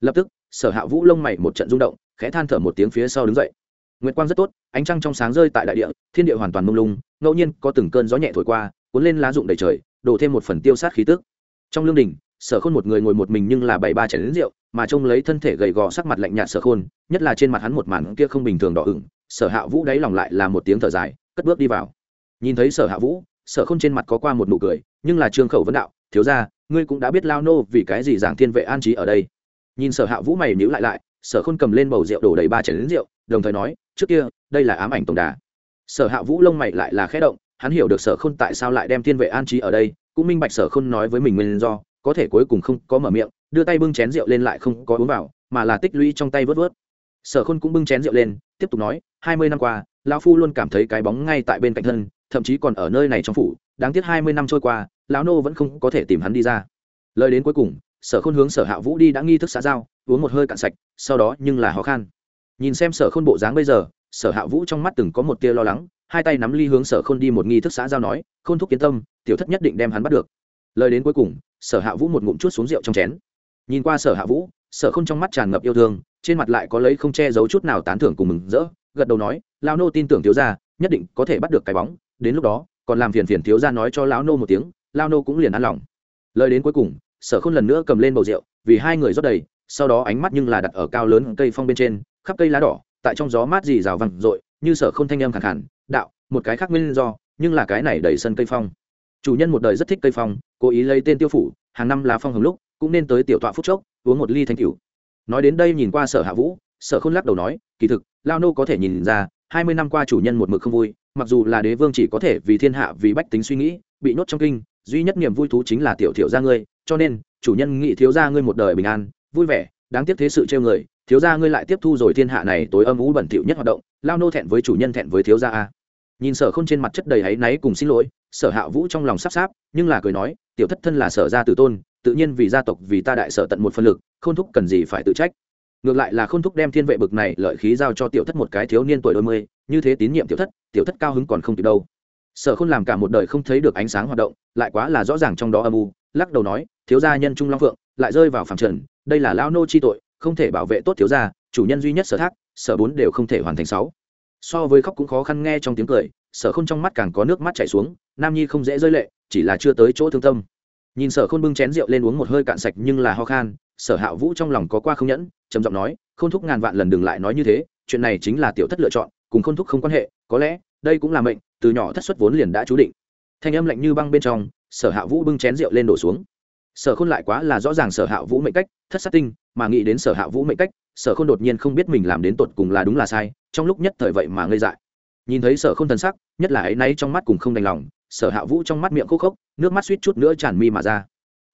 Lập tức, sở hạ vũ lông mày một trận rung động, khẽ than thở một tiếng phía sau đứng dậy. Nguyệt quang rất tốt, ánh trăng trong sáng rơi tại đại địa, thiên địa hoàn toàn mông lung, ngẫu nhiên có từng cơn gió nhẹ thổi qua, cuốn lên lá rụng đầy trời, đổ thêm một phần tiêu sát khí tức. Trong lương đình, sở khôn một người ngồi một mình nhưng là bảy ba chén đến rượu, mà trông lấy thân thể gầy gò sắc mặt lạnh nhạt sở khôn, nhất là trên mặt hắn một màn kia không bình thường đỏ ửng sở hạ vũ đáy lòng lại là một tiếng thở dài, cất bước đi vào. Nhìn thấy sở hạ vũ, sở khôn trên mặt có qua một nụ cười, nhưng là trương khẩu vấn đạo, thiếu ra ngươi cũng đã biết lao nô vì cái gì giảng thiên vệ an trí ở đây. Nhìn sở hạ vũ mày nhữ lại lại, sở khôn cầm lên bầu rượu đổ đầy ba chén đến rượu, đồng thời nói, trước kia, đây là ám ảnh tổng đà. Sở hạ vũ lông mày lại là khẽ động, hắn hiểu được sở khôn tại sao lại đem thiên vệ an trí ở đây, cũng minh bạch sở khôn nói với mình nguyên do, có thể cuối cùng không có mở miệng, đưa tay bưng chén rượu lên lại không có uống vào, mà là tích lũy trong tay vớt vớt sở khôn cũng bưng chén rượu lên, tiếp tục nói, hai mươi năm qua, lão phu luôn cảm thấy cái bóng ngay tại bên cạnh thân, thậm chí còn ở nơi này trong phủ, đáng tiếc hai mươi năm trôi qua, lão nô vẫn không có thể tìm hắn đi ra. Lời đến cuối cùng, sở khôn hướng sở hạ vũ đi đã nghi thức xã giao, uống một hơi cạn sạch, sau đó nhưng là khó khăn nhìn xem sở khôn bộ dáng bây giờ, sở hạ vũ trong mắt từng có một tia lo lắng, hai tay nắm ly hướng sở khôn đi một nghi thức xã giao nói, khôn thúc kiến tâm, tiểu thất nhất định đem hắn bắt được. Lời đến cuối cùng, sở hạ vũ một ngụm chút xuống rượu trong chén. Nhìn qua sở hạ vũ sở không trong mắt tràn ngập yêu thương, trên mặt lại có lấy không che giấu chút nào tán thưởng cùng mừng rỡ, gật đầu nói, Lão nô tin tưởng thiếu gia, nhất định có thể bắt được cái bóng. Đến lúc đó, còn làm phiền phiền thiếu gia nói cho lão nô một tiếng, Lão nô cũng liền an lòng. Lời đến cuối cùng, sở không lần nữa cầm lên bầu rượu, vì hai người rót đầy, sau đó ánh mắt nhưng là đặt ở cao lớn cây phong bên trên, khắp cây lá đỏ, tại trong gió mát dì rào vằn r như sở không thanh âm khẳng hẳn đạo, một cái khác nguyên do, nhưng là cái này đầy sân cây phong. Chủ nhân một đời rất thích cây phong, cố ý lấy tên tiêu phủ, hàng năm là phong hồng lúc cũng nên tới tiểu tọa phúc chốc, uống một ly thanh cửu nói đến đây nhìn qua sở hạ vũ, sở khôn lắc đầu nói, kỳ thực, lao nô có thể nhìn ra, hai mươi năm qua chủ nhân một mực không vui, mặc dù là đế vương chỉ có thể vì thiên hạ, vì bách tính suy nghĩ, bị nhốt trong kinh, duy nhất niềm vui thú chính là tiểu thiểu gia ngươi, cho nên, chủ nhân nghĩ thiếu gia ngươi một đời bình an, vui vẻ, đáng tiếc thế sự trêu người, thiếu gia ngươi lại tiếp thu rồi thiên hạ này tối âm ú bẩn thỉu nhất hoạt động, lao nô thẹn với chủ nhân thẹn với thiếu gia a. Nhìn sở khôn trên mặt chất đầy áy náy cùng xin lỗi, sở hạ vũ trong lòng sắp sáp, nhưng là cười nói, tiểu thất thân là sở gia tử tôn tự nhiên vì gia tộc vì ta đại sở tận một phân lực không thúc cần gì phải tự trách. Ngược lại là không thúc đem thiên vệ bực này lợi khí giao cho tiểu thất một cái thiếu niên tuổi đôi mươi, như thế tín nhiệm tiểu thất tiểu thất cao hứng còn không kịp đâu. Sở khôn làm cả một đời không thấy được ánh sáng hoạt động, lại quá là rõ ràng trong đó âm u, lắc đầu nói, thiếu gia nhân trung long phượng, lại rơi vào phẳng trần, đây là lao nô chi tội, không thể bảo vệ tốt thiếu gia, chủ nhân duy nhất sở thác, sở bốn đều không thể hoàn thành sáu. So với khóc cũng khó khăn nghe trong tiếng cười, sở khôn trong mắt càng có nước mắt chảy xuống, nam nhi không dễ rơi lệ, chỉ là chưa tới chỗ thương tâm nhìn sở khôn bưng chén rượu lên uống một hơi cạn sạch nhưng là ho khan, sở hạ vũ trong lòng có qua không nhẫn, trầm giọng nói, khôn thúc ngàn vạn lần đừng lại nói như thế, chuyện này chính là tiểu thất lựa chọn, cùng khôn thúc không quan hệ, có lẽ, đây cũng là mệnh, từ nhỏ thất xuất vốn liền đã chú định. Thanh âm lạnh như băng bên trong, sở hạ vũ bưng chén rượu lên đổ xuống. Sở khôn lại quá là rõ ràng sở hạ vũ mệnh cách, thất sát tinh, mà nghĩ đến sở hạ vũ mệnh cách, sở khôn đột nhiên không biết mình làm đến tột cùng là đúng là sai, trong lúc nhất thời vậy mà ngây dại. Nhìn thấy sở khôn thần sắc, nhất là ấy nay trong mắt cùng không đành lòng sở hạ vũ trong mắt miệng khô khốc, nước mắt suýt chút nữa tràn mi mà ra.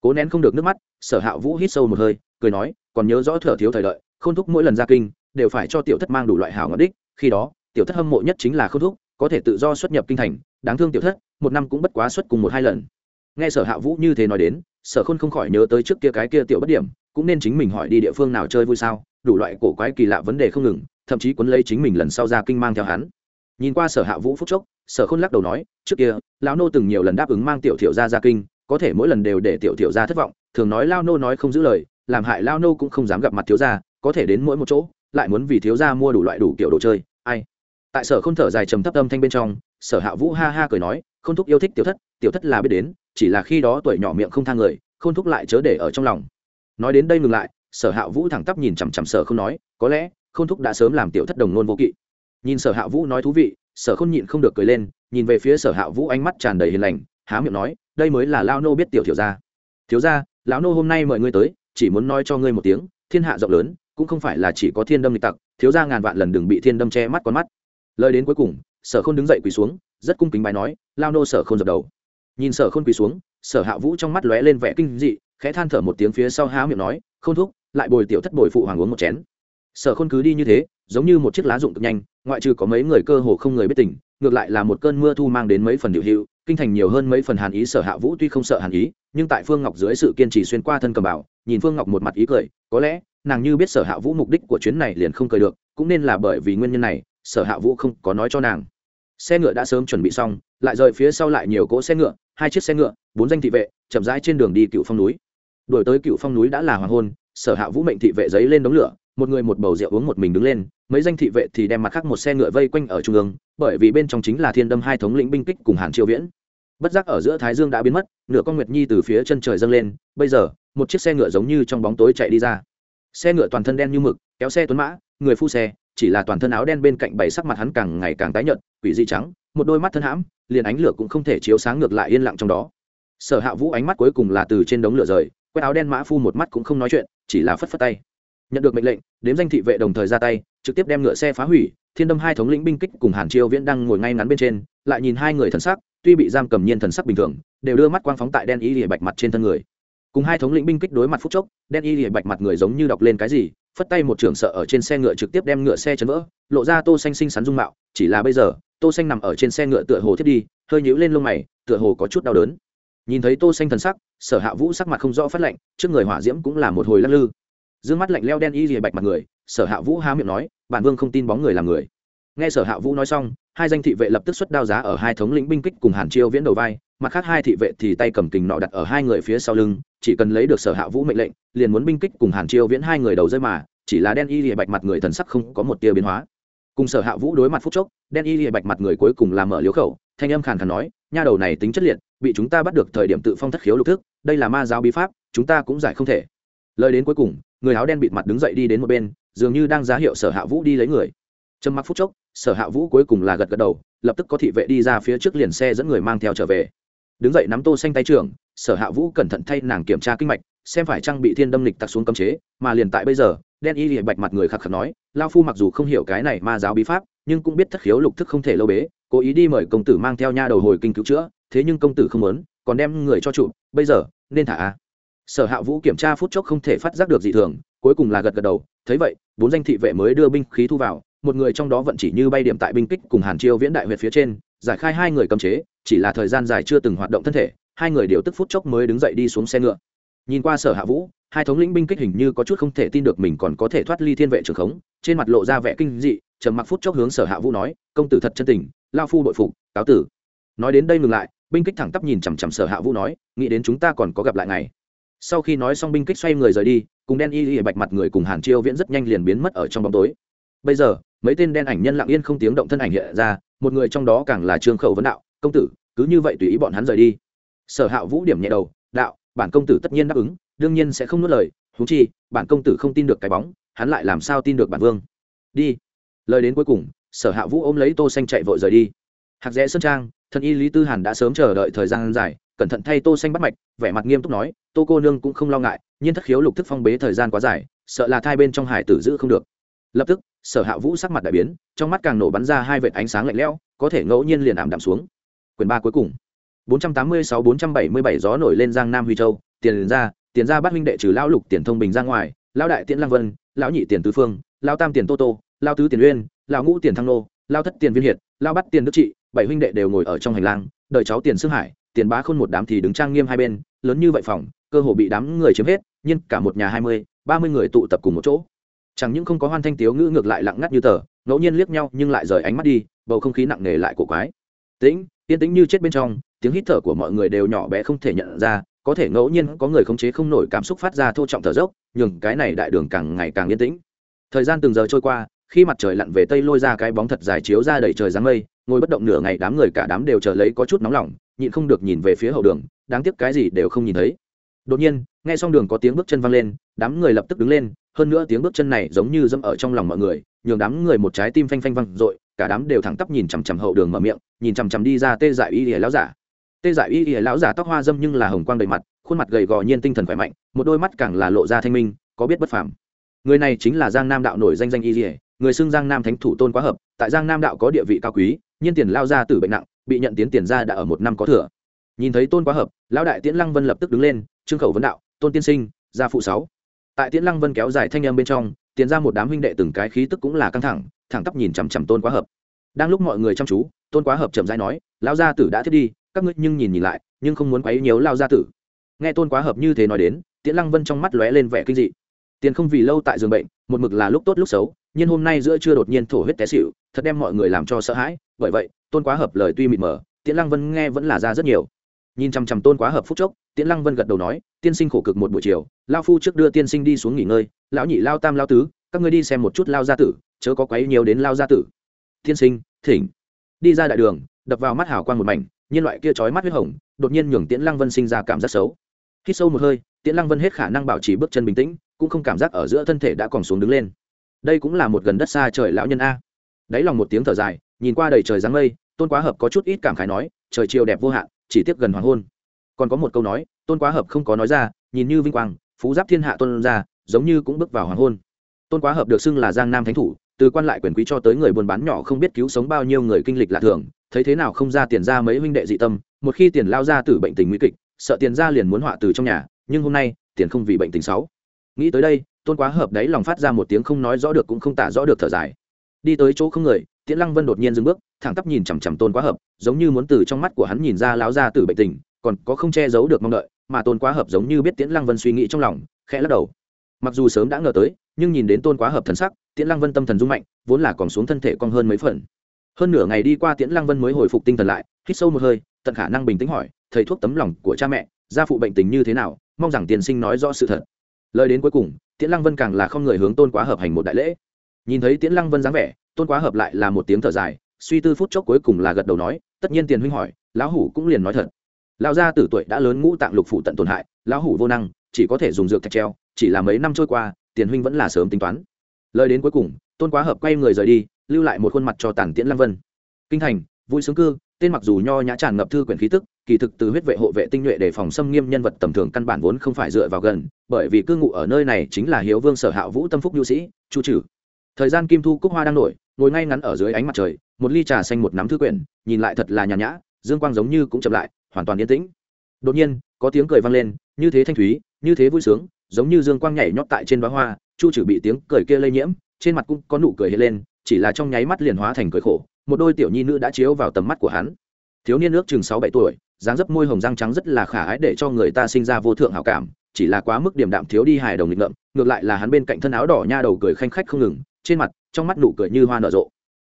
Cố nén không được nước mắt, sở hạ vũ hít sâu một hơi, cười nói, còn nhớ rõ thở thiếu thời đợi không thúc mỗi lần ra kinh, đều phải cho tiểu thất mang đủ loại hảo ngọc đích, khi đó, tiểu thất hâm mộ nhất chính là không thúc, có thể tự do xuất nhập kinh thành, đáng thương tiểu thất, một năm cũng bất quá xuất cùng một hai lần. Nghe sở hạ vũ như thế nói đến, sở khôn không khỏi nhớ tới trước kia cái kia tiểu bất điểm, cũng nên chính mình hỏi đi địa phương nào chơi vui sao, đủ loại cổ quái kỳ lạ vấn đề không ngừng, thậm chí quấn lấy chính mình lần sau ra kinh mang theo hắn. Nhìn qua sở hạ vũ phúc chốc sở khôn lắc đầu nói, trước kia, lão nô từng nhiều lần đáp ứng mang tiểu thiểu ra ra kinh, có thể mỗi lần đều để tiểu thiểu ra thất vọng, thường nói lao nô nói không giữ lời, làm hại lao nô cũng không dám gặp mặt thiếu gia, có thể đến mỗi một chỗ, lại muốn vì thiếu gia mua đủ loại đủ kiểu đồ chơi, ai. Tại sở khôn thở dài trầm thấp âm thanh bên trong, sở hạ vũ ha ha cười nói không thúc yêu thích tiểu thất tiểu thất là biết đến, chỉ là khi đó tuổi nhỏ miệng không thang người không thúc lại chớ để ở trong lòng. Nói đến đây ngừng lại, sở hạ vũ thẳng tắp nhìn chằm chằm sở không nói, có lẽ không thúc đã sớm làm tiểu thất đồng nôn vô kỵ. Nhìn sở hạ vũ nói thú vị sở khôn nhịn không được cười lên, nhìn về phía sở hạ vũ ánh mắt tràn đầy hiền lành, há miệng nói, đây mới là lao nô biết tiểu thiếu gia. Thiếu gia, lão nô hôm nay mời ngươi tới, chỉ muốn nói cho ngươi một tiếng, thiên hạ rộng lớn, cũng không phải là chỉ có thiên đâm lịch tặc, thiếu gia ngàn vạn lần đừng bị thiên đâm che mắt con mắt. Lời đến cuối cùng, sở khôn đứng dậy quỳ xuống, rất cung kính bài nói lao nô sở khôn dập đầu. Nhìn sở khôn quỳ xuống, sở hạ vũ trong mắt lóe lên vẻ kinh dị, khẽ than thở một tiếng phía sau há miệng nói không thúc, lại bồi tiểu thất bồi phụ hoàng uống một chén. Sở khôn cứ đi như thế giống như một chiếc lá rụng cực nhanh, ngoại trừ có mấy người cơ hồ không người biết tỉnh ngược lại là một cơn mưa thu mang đến mấy phần điều hữu, kinh thành nhiều hơn mấy phần hàn ý, sở hạ vũ tuy không sợ hàn ý, nhưng tại phương ngọc dưới sự kiên trì xuyên qua thân cầm bảo, nhìn phương ngọc một mặt ý cười, có lẽ nàng như biết sở hạ vũ mục đích của chuyến này liền không cười được, cũng nên là bởi vì nguyên nhân này, sở hạ vũ không có nói cho nàng. Xe ngựa đã sớm chuẩn bị xong, lại rời phía sau lại nhiều cỗ xe ngựa, hai chiếc xe ngựa, bốn danh thị vệ, chậm rãi trên đường đi cựu phong núi. Đổi tới cựu phong núi đã là hoàng hôn, sở hạ vũ mệnh thị vệ giấy lên đống lửa một người một bầu rượu uống một mình đứng lên, mấy danh thị vệ thì đem mặt khác một xe ngựa vây quanh ở trung ương, bởi vì bên trong chính là thiên đâm hai thống lĩnh binh kích cùng hàn triệu viễn. Bất giác ở giữa thái dương đã biến mất, nửa con nguyệt nhi từ phía chân trời dâng lên, bây giờ, một chiếc xe ngựa giống như trong bóng tối chạy đi ra. Xe ngựa toàn thân đen như mực, kéo xe tuấn mã, người phu xe, chỉ là toàn thân áo đen bên cạnh bảy sắc mặt hắn càng ngày càng tái nhợt, quỷ dị trắng, một đôi mắt thân hãm, liền ánh lửa cũng không thể chiếu sáng ngược lại yên lặng trong đó. Sở hạ vũ ánh mắt cuối cùng là từ trên đống lửa rời, quét áo đen mã phu một mắt cũng không nói chuyện, chỉ là phất phất tay nhận được mệnh lệnh, đếm danh thị vệ đồng thời ra tay, trực tiếp đem ngựa xe phá hủy, thiên đâm hai thống lĩnh binh kích cùng hàn chiêu viễn đang ngồi ngay ngắn bên trên, lại nhìn hai người thần sắc, tuy bị giam cầm nhiên thần sắc bình thường, đều đưa mắt quang phóng tại đen y lìa bạch mặt trên thân người. Cùng hai thống lĩnh binh kích đối mặt phút chốc, đen y lìa bạch mặt người giống như đọc lên cái gì, phất tay một trưởng sợ ở trên xe ngựa trực tiếp đem ngựa xe chấn vỡ, lộ ra tô xanh xinh xắn dung mạo, chỉ là bây giờ, tô xanh nằm ở trên xe ngựa tựa hồ thiết đi, hơi nhíu lên lông mày, tựa hồ có chút đau đớn. Nhìn thấy tô xanh thần sắc, sở hạ vũ sắc mặt không rõ phát lạnh trước người hỏa diễm cũng là một hồi lắc lư dương mắt lạnh leo đen y lìa bạch mặt người, sở hạ vũ há miệng nói, bản vương không tin bóng người là người. Nghe sở hạ vũ nói xong, hai danh thị vệ lập tức xuất đao giá ở hai thống lĩnh binh kích cùng hàn chiêu viễn đầu vai, mặt khác hai thị vệ thì tay cầm kình nọ đặt ở hai người phía sau lưng, chỉ cần lấy được sở hạ vũ mệnh lệnh, liền muốn binh kích cùng hàn chiêu viễn hai người đầu rơi mà, chỉ là đen y lìa bạch mặt người thần sắc không có một tia biến hóa. Cùng sở hạ vũ đối mặt phút chốc, đen y lìa bạch mặt người cuối cùng làm mở liếu khẩu, thanh âm khàn khàn nói, nha đầu này tính chất liệt, bị chúng ta bắt được thời điểm tự phong thất khiếu lục thức, đây là ma giáo bí pháp, chúng ta cũng giải không thể. Lời đến cuối cùng người áo đen bịt mặt đứng dậy đi đến một bên, dường như đang giá hiệu sở hạ vũ đi lấy người. Trầm mặc phút chốc, sở hạ vũ cuối cùng là gật gật đầu, lập tức có thị vệ đi ra phía trước liền xe dẫn người mang theo trở về. Đứng dậy nắm tô xanh tay trưởng, sở hạ vũ cẩn thận thay nàng kiểm tra kinh mạch, xem phải trang bị thiên đâm lịch tặc xuống cấm chế, mà liền tại bây giờ, đen y lìa bạch mặt người khạc khạc nói, lao phu mặc dù không hiểu cái này ma giáo bí pháp, nhưng cũng biết thất khiếu lục thức không thể lâu bế, cố ý đi mời công tử mang theo nha đầu hồi kinh cứu chữa, thế nhưng công tử không muốn, còn đem người cho trụ, bây giờ, nên thả a sở hạ vũ kiểm tra phút chốc không thể phát giác được dị thường, cuối cùng là gật gật đầu, thấy vậy, bốn danh thị vệ mới đưa binh khí thu vào, một người trong đó vận chỉ như bay điểm tại binh kích cùng hàn chiêu viễn đại huyệt phía trên, giải khai hai người cầm chế, chỉ là thời gian dài chưa từng hoạt động thân thể, hai người đều tức phút chốc mới đứng dậy đi xuống xe ngựa. Nhìn qua sở hạ vũ, hai thống lĩnh binh kích hình như có chút không thể tin được mình còn có thể thoát ly thiên vệ trường khống, trên mặt lộ ra vẻ kinh dị, trầm mặc phút chốc hướng sở hạ vũ nói, công tử thật chân tình lao phu đội phục, cáo tử. Nói đến đây ngừng lại, binh kích thẳng tắp nhìn chằm chằm sở hạ vũ nói, nghĩ đến chúng ta còn có gặp lại ngày sau khi nói xong binh kích xoay người rời đi, cùng đen y y bạch mặt người cùng hàn chiêu viễn rất nhanh liền biến mất ở trong bóng tối. Bây giờ, mấy tên đen ảnh nhân lặng yên không tiếng động thân ảnh hiện ra, một người trong đó càng là trương khẩu vấn đạo, công tử, cứ như vậy tùy ý bọn hắn rời đi. Sở hạ vũ điểm nhẹ đầu, đạo, bản công tử tất nhiên đáp ứng, đương nhiên sẽ không nuốt lời thú chi, bản công tử không tin được cái bóng, hắn lại làm sao tin được bản vương? Đi. Lời đến cuối cùng, sở hạ vũ ôm lấy tô xanh chạy vội rời đi. Hạc rẽ sơn trang thân y lý tư hàn đã sớm chờ đợi thời gian dài, cẩn thận thay tô xanh bắt mạch, vẻ mặt nghiêm túc nói tô cô nương cũng không lo ngại, nhiên thất khiếu lục thức phong bế thời gian quá dài, sợ là thai bên trong hải tử giữ không được. Lập tức, sở hạ vũ sắc mặt đại biến, trong mắt càng nổ bắn ra hai vệt ánh sáng lạnh lẽo, có thể ngẫu nhiên liền ảm đạm xuống. Quyển ba cuối cùng. 486-477 gió nổi lên giang nam huy châu, tiền ra tiền ra bắt huynh đệ trừ lão lục tiền thông bình ra ngoài, lão đại tiễn lăng vân, lão nhị tiền tứ phương, lão tam tiền tô tô, lão tứ tiền uyên, lão ngũ tiền thăng nô, lão thất tiền viên hiệt, lão bắt tiền đức trị, bảy huynh đệ đều ngồi ở trong hành lang đợi cháu tiền xương hải tiền bá khôn một đám thì đứng trang nghiêm hai bên, lớn như vậy phòng, cơ hồ bị đám người chiếm hết, nhưng cả một nhà hai mươi, ba mươi người tụ tập cùng một chỗ. Chẳng những không có hoan thanh tiếu ngữ ngược lại lặng ngắt như tờ, ngẫu nhiên liếc nhau nhưng lại rời ánh mắt đi, bầu không khí nặng nề lại của quái. Tĩnh, yên tĩnh như chết bên trong, tiếng hít thở của mọi người đều nhỏ bé không thể nhận ra, có thể ngẫu nhiên có người khống chế không nổi cảm xúc phát ra thô trọng thở dốc nhường cái này đại đường càng ngày càng yên tĩnh. Thời gian từng giờ trôi qua, khi mặt trời lặn về tây lôi ra cái bóng thật dài chiếu ra đầy trời dáng mây, ngồi bất động nửa ngày đám người cả đám đều chờ lấy có chút nóng lòng nhịn không được nhìn về phía hậu đường, đáng tiếc cái gì đều không nhìn thấy. Đột nhiên, nghe xong đường có tiếng bước chân văng lên, đám người lập tức đứng lên, hơn nữa tiếng bước chân này giống như dâm ở trong lòng mọi người, nhường đám người một trái tim phanh phanh văng r cả đám đều thẳng tắp nhìn chằm chằm hậu đường mở miệng, nhìn chằm chằm đi ra tê dại y ỉa lão giả. Tê dại y ỉa lão giả tóc hoa dâm nhưng là hồng quang đầy mặt, khuôn mặt gầy gò nhiên tinh thần khỏe mạnh, một đôi mắt càng là lộ ra thanh minh, có biết bất phàm. Người này chính là giang nam đạo nổi danh danh y ỉa người xưng giang nam thánh thủ tôn quá hợp, tại giang nam đạo có địa vị cao quý, nhiên tiền lao ra từ bệnh nặng bị nhận tiến tiền ra đã ở một năm có thừa. Nhìn thấy tôn quá hợp, lão đại tiễn lăng vân lập tức đứng lên, trương khẩu vấn đạo, tôn tiên sinh, gia phụ sáu. Tại tiễn lăng vân kéo dài thanh em bên trong, tiền ra một đám huynh đệ từng cái khí tức cũng là căng thẳng thẳng tắp nhìn chằm chằm tôn quá hợp. Đang lúc mọi người chăm chú, tôn quá hợp chậm rãi nói, lão gia tử đã thiết đi, các ngươi nhưng nhìn nhìn lại, nhưng không muốn quấy nhiều lao gia tử. Nghe tôn quá hợp như thế nói đến, tiễn lăng vân trong mắt lóe lên vẻ kinh dị. Tiền không vì lâu tại giường bệnh, một mực là lúc tốt lúc xấu, nhưng hôm nay giữa trưa đột nhiên thổ huyết té xịu thật đem mọi người làm cho sợ hãi, bởi vậy tôn quá hợp lời tuy mịt mờ, tiễn lăng vân nghe vẫn là ra rất nhiều. Nhìn chằm chằm tôn quá hợp phúc chốc, tiễn lăng vân gật đầu nói, tiên sinh khổ cực một buổi chiều lao phu trước đưa tiên sinh đi xuống nghỉ ngơi, lão nhị lao tam lao tứ, các ngươi đi xem một chút lao gia tử, chớ có quấy nhiều đến lao gia tử. Tiên sinh, thỉnh. Đi ra đại đường, đập vào mắt hào quang một mảnh nhiên loại kia trói mắt huyết hồng, đột nhiên nhường tiễn lăng vân sinh ra cảm giác xấu. Khi sâu một hơi, tiễn lăng vân hết khả năng bảo trì bước chân bình tĩnh, cũng không cảm giác ở giữa thân thể đã còn xuống đứng lên. Đây cũng là một gần đất xa trời lão nhân a. Đáy lòng một tiếng thở dài, nhìn qua đầy trời dáng mây tôn quá hợp có chút ít cảm khái nói, trời chiều đẹp vô hạn, chỉ tiếp gần hoàng hôn. Còn có một câu nói, tôn quá hợp không có nói ra, nhìn như vinh quang, phú giáp thiên hạ tôn ra, giống như cũng bước vào hoàng hôn. Tôn quá hợp được xưng là giang nam thánh thủ, từ quan lại quyền quý cho tới người buôn bán nhỏ không biết cứu sống bao nhiêu người kinh lịch lạ thường, thấy thế nào không ra tiền ra mấy huynh đệ dị tâm, một khi tiền lao ra từ bệnh tình nguy kịch, sợ tiền ra liền muốn họa từ trong nhà, nhưng hôm nay, tiền không vì bệnh tình xấu. Nghĩ tới đây, tôn quá hợp đấy lòng phát ra một tiếng không nói rõ được cũng không tả rõ được thở dài. Đi tới chỗ không người tiễn lăng vân đột nhiên dừng bước, thẳng tắp nhìn chằm chằm tôn quá hợp, giống như muốn từ trong mắt của hắn nhìn ra láo ra từ bệnh tình, còn có không che giấu được mong đợi, mà tôn quá hợp giống như biết tiễn lăng vân suy nghĩ trong lòng, khẽ lắc đầu. Mặc dù sớm đã ngờ tới, nhưng nhìn đến tôn quá hợp thần sắc, tiễn lăng vân tâm thần rung mạnh, vốn là còn xuống thân thể cong hơn mấy phần. Hơn nửa ngày đi qua, tiễn lăng vân mới hồi phục tinh thần lại, hít sâu một hơi, tận khả năng bình tĩnh hỏi, thầy thuốc tấm lòng của cha mẹ, gia phụ bệnh tình như thế nào? Mong rằng tiền sinh nói rõ sự thật. Lời đến cuối cùng, tiễn lăng vân càng là không người hướng tôn quá hợp hành một đại lễ nhìn thấy tiễn lăng vân dáng vẻ, tôn quá hợp lại là một tiếng thở dài, suy tư phút chốc cuối cùng là gật đầu nói, tất nhiên tiền huynh hỏi, lão hủ cũng liền nói thật. Lão gia tử tuổi đã lớn ngũ tạng lục phụ tận tổn hại, lão hủ vô năng, chỉ có thể dùng dược thạch treo, chỉ là mấy năm trôi qua, tiền huynh vẫn là sớm tính toán. Lời đến cuối cùng, tôn quá hợp quay người rời đi, lưu lại một khuôn mặt cho tản tiễn lăng vân. Kinh thành, vui sướng cư, tên mặc dù nho nhã tràn ngập thư quyển khí tức, kỳ thực từ huyết vệ hộ vệ tinh nhuệ để phòng xâm nghiêm nhân vật tầm thường căn bản vốn không phải dựa vào gần, bởi vì cư ngụ ở nơi này chính là hiếu vương sở hạ vũ tâm phúc nhu sĩ, chu trừ thời gian kim thu cúc hoa đang nổi, ngồi ngay ngắn ở dưới ánh mặt trời, một ly trà xanh một nắm thư quyển, nhìn lại thật là nhàn nhã, dương quang giống như cũng chậm lại, hoàn toàn yên tĩnh. Đột nhiên, có tiếng cười vang lên, như thế thanh thúy, như thế vui sướng, giống như dương quang nhảy nhót tại trên bá hoa, chu trừ bị tiếng cười kia lây nhiễm, trên mặt cũng có nụ cười hiện lên, chỉ là trong nháy mắt liền hóa thành cười khổ, một đôi tiểu nhi nữ đã chiếu vào tầm mắt của hắn. Thiếu niên ước chừng sáu bảy tuổi, dáng dấp môi hồng răng trắng rất là khả ái để cho người ta sinh ra vô thượng hảo cảm, chỉ là quá mức điểm đạm thiếu đi hài đồng nghịch ngợm, ngược lại là hắn bên cạnh thân áo đỏ nha đầu cười khanh khách không ngừng trên mặt, trong mắt nụ cười như hoa nở rộ.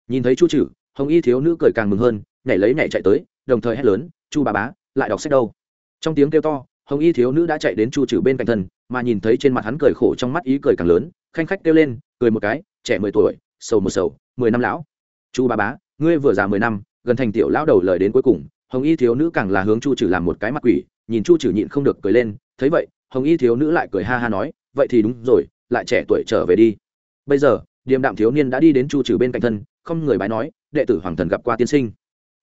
Nhìn thấy chu trừ, hồng y thiếu nữ cười càng mừng hơn, nhảy lấy nhảy chạy tới, đồng thời hét lớn, chu bà bá, lại đọc sách đâu? Trong tiếng kêu to, hồng y thiếu nữ đã chạy đến chu trừ bên cạnh thân, mà nhìn thấy trên mặt hắn cười khổ trong mắt ý cười càng lớn, khanh khách kêu lên, cười một cái, trẻ mười tuổi, sầu một sầu, mười năm lão. Chu bà bá, ngươi vừa già mười năm, gần thành tiểu lão đầu lời đến cuối cùng. Hồng y thiếu nữ càng là hướng chu trừ làm một cái mặt quỷ, nhìn chu trừ nhịn không được cười lên, thấy vậy, hồng y thiếu nữ lại cười ha ha nói, vậy thì đúng rồi, lại trẻ tuổi trở về đi. Bây giờ điềm đạm thiếu niên đã đi đến chu trừ bên cạnh thân, không người bái nói, đệ tử hoàng thần gặp qua tiên sinh.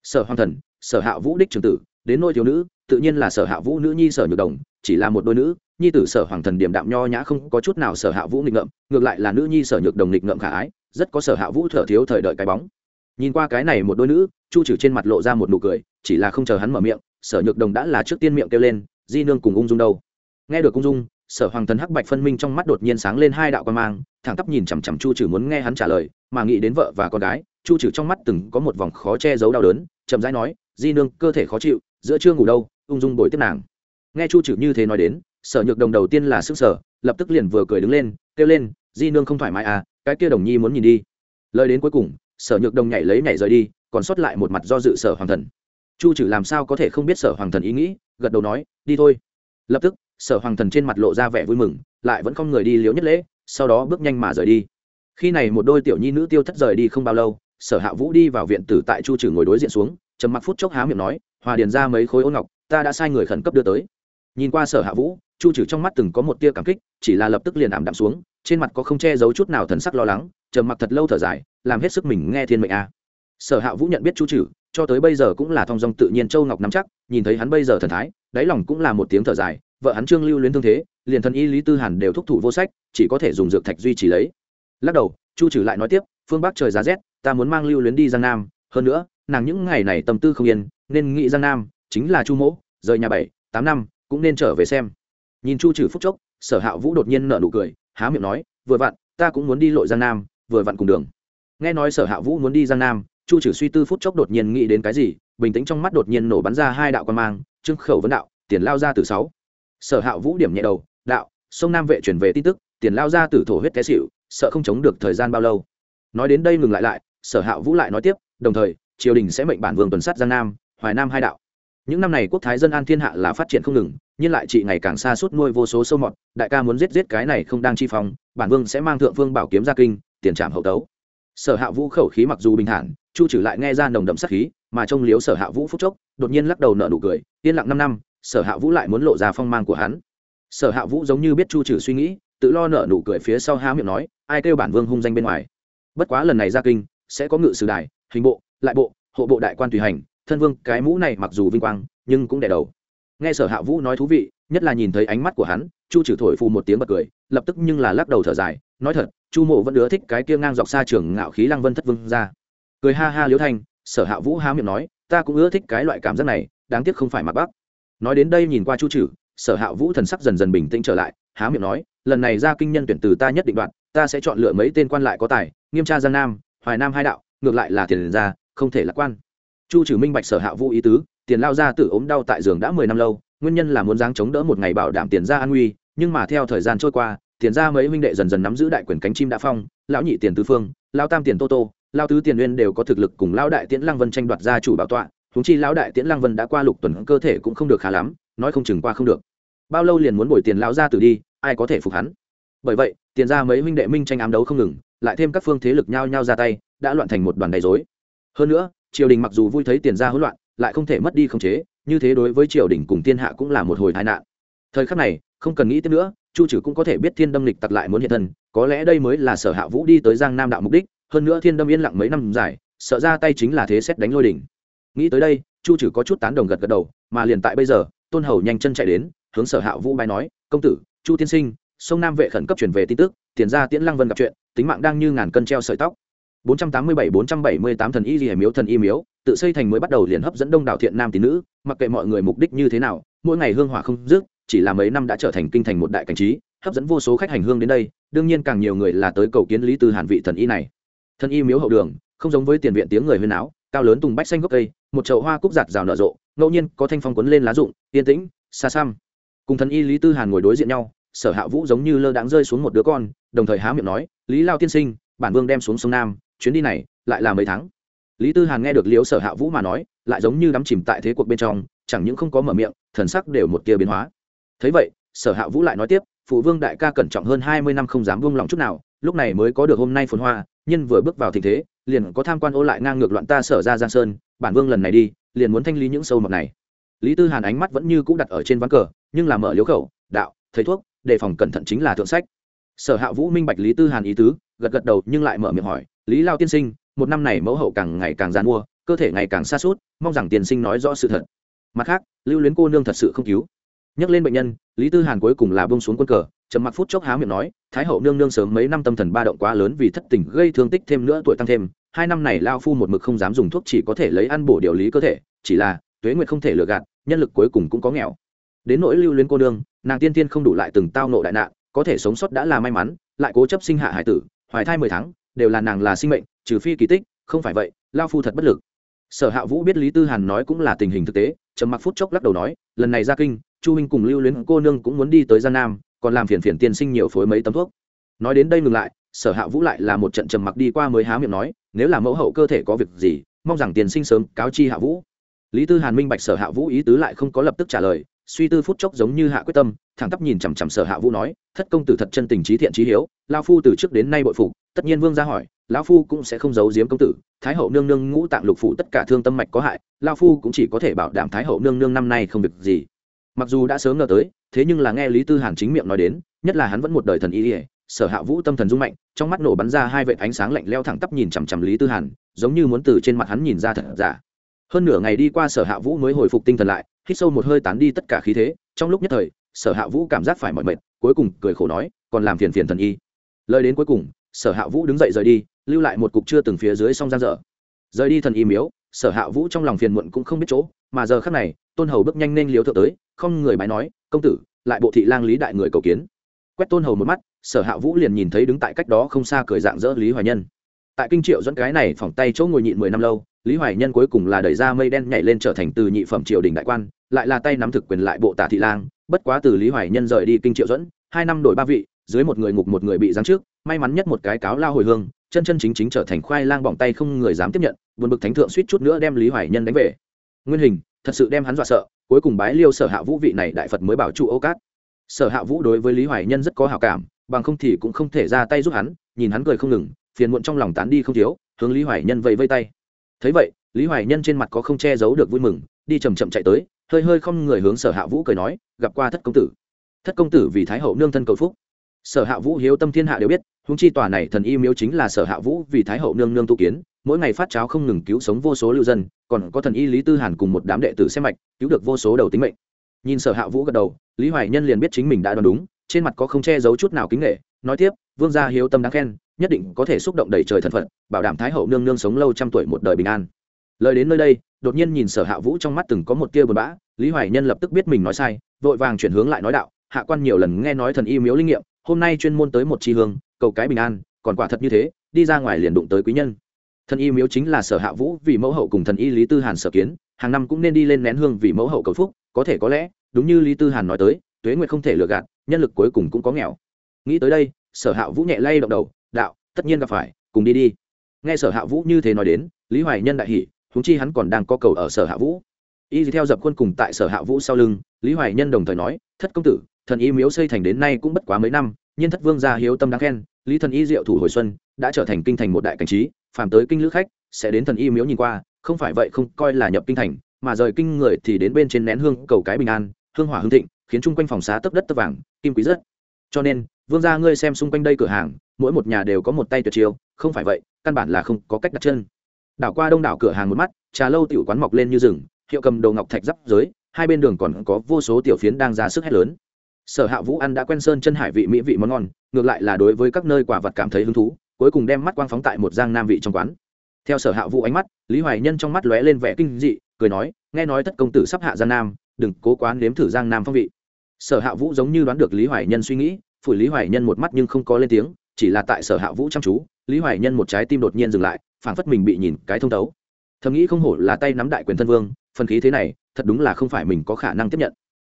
Sở hoàng thần, sở hạ vũ đích trường tử, đến nôi thiếu nữ, tự nhiên là sở hạ vũ nữ nhi sở nhược đồng, chỉ là một đôi nữ, nhi tử sở hoàng thần điềm đạm nho nhã không có chút nào sở hạ vũ nghịch ngợm, ngược lại là nữ nhi sở nhược đồng nghịch ngợm khả ái, rất có sở hạ vũ thở thiếu thời đợi cái bóng. Nhìn qua cái này một đôi nữ, chu trừ trên mặt lộ ra một nụ cười, chỉ là không chờ hắn mở miệng, sở nhược đồng đã là trước tiên miệng kêu lên, di nương cùng ung dung đâu? Nghe được ung dung sở hoàng thần hắc bạch phân minh trong mắt đột nhiên sáng lên hai đạo quan mang, thẳng tắp nhìn chằm chằm chu trừ muốn nghe hắn trả lời, mà nghĩ đến vợ và con gái, chu trừ trong mắt từng có một vòng khó che giấu đau đớn, chậm rãi nói, di nương, cơ thể khó chịu, giữa chưa ngủ đâu, ung dung bồi tiếp nàng. Nghe chu trừ như thế nói đến, sở nhược đồng đầu tiên là sức sở lập tức liền vừa cười đứng lên, kêu lên, di nương không thoải mái à cái kia đồng nhi muốn nhìn đi. Lời đến cuối cùng, sở nhược đồng nhảy lấy nhảy rời đi, còn sót lại một mặt do dự sở hoàng thần. Chu trừ làm sao có thể không biết sở hoàng thần ý nghĩ, gật đầu nói, đi thôi. Lập tức sở hoàng thần trên mặt lộ ra vẻ vui mừng, lại vẫn không người đi liễu nhất lễ, sau đó bước nhanh mà rời đi. Khi này một đôi tiểu nhi nữ tiêu thất rời đi không bao lâu, sở hạ vũ đi vào viện tử tại chu trừ ngồi đối diện xuống, trầm mặc phút chốc há miệng nói, hòa điền ra mấy khối ôn ngọc, ta đã sai người khẩn cấp đưa tới. Nhìn qua sở hạ vũ, chu trừ trong mắt từng có một tia cảm kích, chỉ là lập tức liền ảm đạm xuống, trên mặt có không che giấu chút nào thần sắc lo lắng, trầm mặc thật lâu thở dài, làm hết sức mình nghe thiên mệnh a. Sở hạ vũ nhận biết chu trừ, cho tới bây giờ cũng là thong dong tự nhiên châu ngọc nắm chắc, nhìn thấy hắn bây giờ thần thái, đáy lòng cũng là một tiếng thở dài vợ hắn trương lưu luyến thương thế, liền thân y lý tư hàn đều thúc thủ vô sách, chỉ có thể dùng dược thạch duy trì lấy. Lắc đầu, chu trừ lại nói tiếp, phương bắc trời giá rét, ta muốn mang lưu luyến đi giang nam. Hơn nữa, nàng những ngày này tâm tư không yên, nên nghĩ giang nam, chính là chu mỗ, rời nhà bảy, tám năm, cũng nên trở về xem. Nhìn chu trừ phúc chốc, sở hạ vũ đột nhiên nở nụ cười, há miệng nói, vừa vặn, ta cũng muốn đi lội giang nam, vừa vặn cùng đường. Nghe nói sở hạ vũ muốn đi giang nam, chu trừ suy tư phút chốc đột nhiên nghĩ đến cái gì, bình tĩnh trong mắt đột nhiên nổ bắn ra hai đạo quan mang trưng khẩu vấn đạo, tiền lao ra từ sáu sở hạ vũ điểm nhẹ đầu đạo sông nam vệ chuyển về tin tức tiền lao ra từ thổ huyết té xịu sợ không chống được thời gian bao lâu. Nói đến đây ngừng lại lại sở hạ vũ lại nói tiếp đồng thời triều đình sẽ mệnh bản vương tuần sát giang nam hoài nam hai đạo. Những năm này quốc thái dân an thiên hạ là phát triển không ngừng nhưng lại chị ngày càng xa suốt nuôi vô số sâu mọt đại ca muốn giết giết cái này không đang chi phòng, bản vương sẽ mang thượng vương bảo kiếm ra kinh tiền trảm hậu tấu. Sở hạ vũ khẩu khí mặc dù bình thản chu trừ lại nghe ra nồng đậm sát khí mà trông liếu sở hạ vũ phúc chốc đột nhiên lắc đầu nợ nụ cười yên lặng năm năm sở hạ vũ lại muốn lộ ra phong mang của hắn. Sở hạ vũ giống như biết chu trừ suy nghĩ, tự lo nợ nụ cười phía sau há miệng nói, ai kêu bản vương hung danh bên ngoài? Bất quá lần này ra kinh, sẽ có ngự sử đài, hình bộ, lại bộ, hộ bộ đại quan tùy hành, thân vương cái mũ này mặc dù vinh quang, nhưng cũng đẻ đầu. Nghe sở hạ vũ nói thú vị, nhất là nhìn thấy ánh mắt của hắn, chu trừ thổi phù một tiếng bật cười, lập tức nhưng là lắc đầu thở dài, nói thật, chu mộ vẫn ưa thích cái kia ngang dọc xa trường ngạo khí lăng vân thất vương ra. Cười ha ha liễu thanh, sở hạ vũ há miệng nói, ta cũng ưa thích cái loại cảm giác này, đáng tiếc không phải mặc bắc nói đến đây nhìn qua chu trừ sở hạ vũ thần sắc dần dần bình tĩnh trở lại, há miệng nói, lần này ra kinh nhân tuyển từ ta nhất định đoạn ta sẽ chọn lựa mấy tên quan lại có tài, nghiêm tra giang nam, hoài nam hai đạo, ngược lại là tiền ra không thể lạc quan. Chu trừ minh bạch sở hạ vũ ý tứ, tiền lao ra từ ốm đau tại giường đã mười năm lâu, nguyên nhân là muốn giáng chống đỡ một ngày bảo đảm tiền ra an nguy, nhưng mà theo thời gian trôi qua, tiền ra mấy huynh đệ dần dần nắm giữ đại quyền cánh chim đã phong, lão nhị tiền tứ phương, lao tam tiền tô tô, lao tứ tiền uyên đều có thực lực cùng lao đại tiễn lăng vân tranh đoạt gia chủ bảo tọa huống chi lão đại tiễn lăng vân đã qua lục tuần, cơ thể cũng không được khá lắm, nói không chừng qua không được. Bao lâu liền muốn bồi tiền lão ra từ đi, ai có thể phục hắn? Bởi vậy, tiền ra mấy huynh đệ minh tranh ám đấu không ngừng, lại thêm các phương thế lực nhao nhao ra tay, đã loạn thành một đoàn đầy dối hơn nữa, triều đình mặc dù vui thấy tiền ra hỗn loạn, lại không thể mất đi khống chế, như thế đối với triều đình cùng thiên hạ cũng là một hồi tai nạn. Thời khắc này, không cần nghĩ tiếp nữa, chu trừ cũng có thể biết thiên đâm lịch tặc lại muốn hiện thân, có lẽ đây mới là sở hạ vũ đi tới giang nam đạo mục đích, hơn nữa thiên đâm yên lặng mấy năm dài, sợ ra tay chính là thế xét đánh lôi đỉnh nghĩ tới đây, chu trừ có chút tán đồng gật gật đầu, mà liền tại bây giờ, tôn hầu nhanh chân chạy đến, hướng sở hạ vũ bài nói, công tử, chu tiên sinh, sông nam vệ khẩn cấp chuyển về tin tức, tiền ra tiễn lăng vân gặp chuyện, tính mạng đang như ngàn cân treo sợi tóc. 487-478 thần y liễu miếu, thần y miếu, tự xây thành mới bắt đầu liền hấp dẫn đông đảo thiện nam tín nữ, mặc kệ mọi người mục đích như thế nào, mỗi ngày hương hỏa không dứt, chỉ là mấy năm đã trở thành kinh thành một đại cảnh trí, hấp dẫn vô số khách hành hương đến đây, đương nhiên càng nhiều người là tới cầu kiến lý tư hàn vị thần y này. Thần y miếu hậu đường, không giống với tiền viện tiếng người huyên áo cao lớn tùng bách xanh gốc cây, một chậu hoa cúc giạt rào nở rộ, ngẫu nhiên có thanh phong quấn lên lá rụng, yên tĩnh, xa xăm. Cùng thần y lý tư hàn ngồi đối diện nhau, sở hạ vũ giống như lơ đáng rơi xuống một đứa con, đồng thời há miệng nói, lý lao tiên sinh, bản vương đem xuống sông nam, chuyến đi này lại là mấy tháng. Lý tư hàn nghe được liếu sở hạ vũ mà nói, lại giống như đắm chìm tại thế cuộc bên trong, chẳng những không có mở miệng, thần sắc đều một tia biến hóa. Thấy vậy, sở hạ vũ lại nói tiếp, phụ vương đại ca cẩn trọng hơn hai mươi năm không dám buông lòng chút nào, lúc này mới có được hôm nay phồn hoa nhân vừa bước vào tình thế, liền có tham quan ô lại ngang ngược loạn ta sở ra giang sơn, bản vương lần này đi, liền muốn thanh lý những sâu mọt này. Lý tư hàn ánh mắt vẫn như cũ đặt ở trên ván cờ, nhưng là mở liếu khẩu, đạo, thầy thuốc, đề phòng cẩn thận chính là thượng sách. Sở hạ vũ minh bạch lý tư hàn ý tứ, gật gật đầu nhưng lại mở miệng hỏi, lý lao tiên sinh, một năm này mẫu hậu càng ngày càng g mua cơ thể ngày càng xa suốt mong rằng tiên sinh nói rõ sự thật. Mặt khác, lưu luyến cô nương thật sự không cứu. Nhắc lên bệnh nhân, lý tư hàn cuối cùng là bông xuống quân cờ trầm mặc phút chốc há miệng nói, thái hậu nương nương sớm mấy năm tâm thần ba động quá lớn vì thất tình, gây thương tích thêm nữa tuổi tăng thêm. Hai năm này lao phu một mực không dám dùng thuốc, chỉ có thể lấy ăn bổ điều lý cơ thể. Chỉ là, tuế nguyệt không thể lừa gạt, nhân lực cuối cùng cũng có nghèo. Đến nỗi lưu luyến cô nương, nàng tiên tiên không đủ lại từng tao nộ đại nạn, có thể sống sót đã là may mắn, lại cố chấp sinh hạ hải tử, hoài thai mười tháng, đều là nàng là sinh mệnh, trừ phi kỳ tích, không phải vậy lao phu thật bất lực. Sở hạ vũ biết lý tư hàn nói cũng là tình hình thực tế, trầm mặc phút chốc lắc đầu nói, lần này ra kinh, chu huynh cùng lưu luyến cô nương cũng muốn đi tới gian nam còn làm phiền phiền tiên sinh nhiều phối mấy tấm thuốc. Nói đến đây ngừng lại, sở hạ vũ lại là một trận trầm mặc đi qua mới há miệng nói, nếu là mẫu hậu cơ thể có việc gì, mong rằng tiền sinh sớm cáo chi hạ vũ. Lý tư hàn minh bạch sở hạ vũ ý tứ lại không có lập tức trả lời, suy tư phút chốc giống như hạ quyết tâm, thẳng tắp nhìn chằm chằm sở hạ vũ nói, thất công tử thật chân tình trí thiện trí hiếu lao phu từ trước đến nay bội phục, tất nhiên vương ra hỏi, lão phu cũng sẽ không giấu giếm công tử, thái hậu nương nương ngũ tạng lục phụ tất cả thương tâm mạch có hại lao phu cũng chỉ có thể bảo đảm thái hậu nương nương năm nay không việc gì mặc dù đã sớm ngờ tới, thế nhưng là nghe lý tư hàn chính miệng nói đến, nhất là hắn vẫn một đời thần y ỉa sở hạ vũ tâm thần dung mạnh, trong mắt nổ bắn ra hai vệt ánh sáng lạnh leo thẳng tắp nhìn chằm chằm lý tư hàn, giống như muốn từ trên mặt hắn nhìn ra thật giả. Hơn nửa ngày đi qua sở hạ vũ mới hồi phục tinh thần lại, hít sâu một hơi tán đi tất cả khí thế, trong lúc nhất thời, sở hạ vũ cảm giác phải mỏi mệt, cuối cùng cười khổ nói, còn làm phiền phiền thần y. Lời đến cuối cùng, sở hạ vũ đứng dậy rời đi, lưu lại một cục chưa từng phía dưới song giang dở. Rời đi thần y miếu, sở hạ vũ trong lòng phiền muộn cũng không biết chỗ, mà giờ khắc này, tôn hầu bước nhanh nên liếu thượng tới không người bái nói, công tử, lại bộ thị lang lý đại người cầu kiến. Quét tôn hầu một mắt, sở hạ vũ liền nhìn thấy đứng tại cách đó không xa cười dạng dỡ lý hoài nhân. Tại kinh triệu dẫn cái này phỏng tay chỗ ngồi nhịn mười năm lâu, lý hoài nhân cuối cùng là đẩy ra mây đen nhảy lên trở thành từ nhị phẩm triều đình đại quan, lại là tay nắm thực quyền lại bộ tả thị lang, bất quá từ lý hoài nhân rời đi kinh triệu dẫn, hai năm đổi ba vị, dưới một người ngục một người bị giáng trước may mắn nhất một cái cáo lao hồi hương, chân chân chính chính trở thành khoai lang bỏng tay không người dám tiếp nhận, buồn bực thánh thượng suýt chút nữa đem lý hoài nhân đánh về. Nguyên hình, thật sự đem hắn dọa sợ cuối cùng bái liêu sở hạ vũ vị này đại phật mới bảo trụ ô cát. Sở hạ vũ đối với lý hoài nhân rất có hào cảm, bằng không thì cũng không thể ra tay giúp hắn, nhìn hắn cười không ngừng, phiền muộn trong lòng tán đi không thiếu, hướng lý hoài nhân vẫy vây tay. Thấy vậy, lý hoài nhân trên mặt có không che giấu được vui mừng, đi chầm chậm chạy tới, hơi hơi không người hướng sở hạ vũ cười nói, gặp qua thất công tử. Thất công tử vì thái hậu nương thân cầu phúc sở hạ vũ hiếu tâm thiên hạ đều biết húng chi tòa này thần y miếu chính là sở hạ vũ vì thái hậu nương nương tu kiến, mỗi ngày phát cháo không ngừng cứu sống vô số lưu dân, còn có thần y lý tư hàn cùng một đám đệ tử xem mạch, cứu được vô số đầu tính mệnh. Nhìn sở hạ vũ gật đầu, lý hoài nhân liền biết chính mình đã đoán đúng, trên mặt có không che giấu chút nào kính nghệ, nói tiếp, vương gia hiếu tâm đáng khen, nhất định có thể xúc động đầy trời thần phận bảo đảm thái hậu nương nương sống lâu trăm tuổi một đời bình an. Lời đến nơi đây, đột nhiên nhìn sở hạ vũ trong mắt từng có một tia buồn bã, lý hoài nhân lập tức biết mình nói sai, vội vàng chuyển hướng lại nói đạo, hạ quan nhiều lần nghe nói thần y miếu linh nghiệm hôm nay chuyên môn tới một chi hương, cầu cái bình an, còn quả thật như thế, đi ra ngoài liền đụng tới quý nhân. Thần y miếu chính là sở hạ vũ vì mẫu hậu cùng thần y lý tư hàn sở kiến, hàng năm cũng nên đi lên nén hương vì mẫu hậu cầu phúc, có thể có lẽ, đúng như lý tư hàn nói tới, tuế nguyệt không thể lừa gạt, nhân lực cuối cùng cũng có nghèo. Nghĩ tới đây, sở hạ vũ nhẹ lay động đầu, đạo, tất nhiên gặp phải, cùng đi đi. Nghe sở hạ vũ như thế nói đến, lý hoài nhân đại hỷ húng chi hắn còn đang có cầu ở sở hạ vũ. Y theo dập quân cùng tại sở hạ vũ sau lưng, lý hoài nhân đồng thời nói, thất công tử thần y miếu xây thành đến nay cũng bất quá mấy năm, nhiên thất vương gia hiếu tâm đáng khen, lý thần y diệu thủ hồi xuân đã trở thành kinh thành một đại cảnh trí, phàm tới kinh lữ khách, sẽ đến thần y miếu nhìn qua, không phải vậy không coi là nhập kinh thành, mà rời kinh người thì đến bên trên nén hương cầu cái bình an, hương hỏa hương thịnh, khiến chung quanh phòng xá tấp đất tấp vàng, kim quý rất. Cho nên, vương gia ngươi xem xung quanh đây cửa hàng, mỗi một nhà đều có một tay tuyệt chiêu, không phải vậy, căn bản là không có cách đặt chân. Đảo qua đông đảo cửa hàng một mắt, trà lâu tiểu quán mọc lên như rừng, hiệu cầm đồ ngọc thạch giáp giới, hai bên đường còn có vô số tiểu phiến đang ra sức hét lớn sở hạ vũ ăn đã quen sơn chân hải vị mỹ vị món ngon, ngược lại là đối với các nơi quả vật cảm thấy hứng thú, cuối cùng đem mắt quang phóng tại một giang nam vị trong quán. Theo sở hạ vũ ánh mắt, lý hoài nhân trong mắt lóe lên vẻ kinh dị, cười nói, nghe nói thất công tử sắp hạ giang nam, đừng cố quán nếm thử giang nam phong vị. Sở hạ vũ giống như đoán được lý hoài nhân suy nghĩ, phủi lý hoài nhân một mắt nhưng không có lên tiếng, chỉ là tại sở hạ vũ chăm chú, lý hoài nhân một trái tim đột nhiên dừng lại, phảng phất mình bị nhìn cái thông thấu. Thầm nghĩ không hổ là tay nắm đại quyền thân vương, phần khí thế này, thật đúng là không phải mình có khả năng tiếp nhận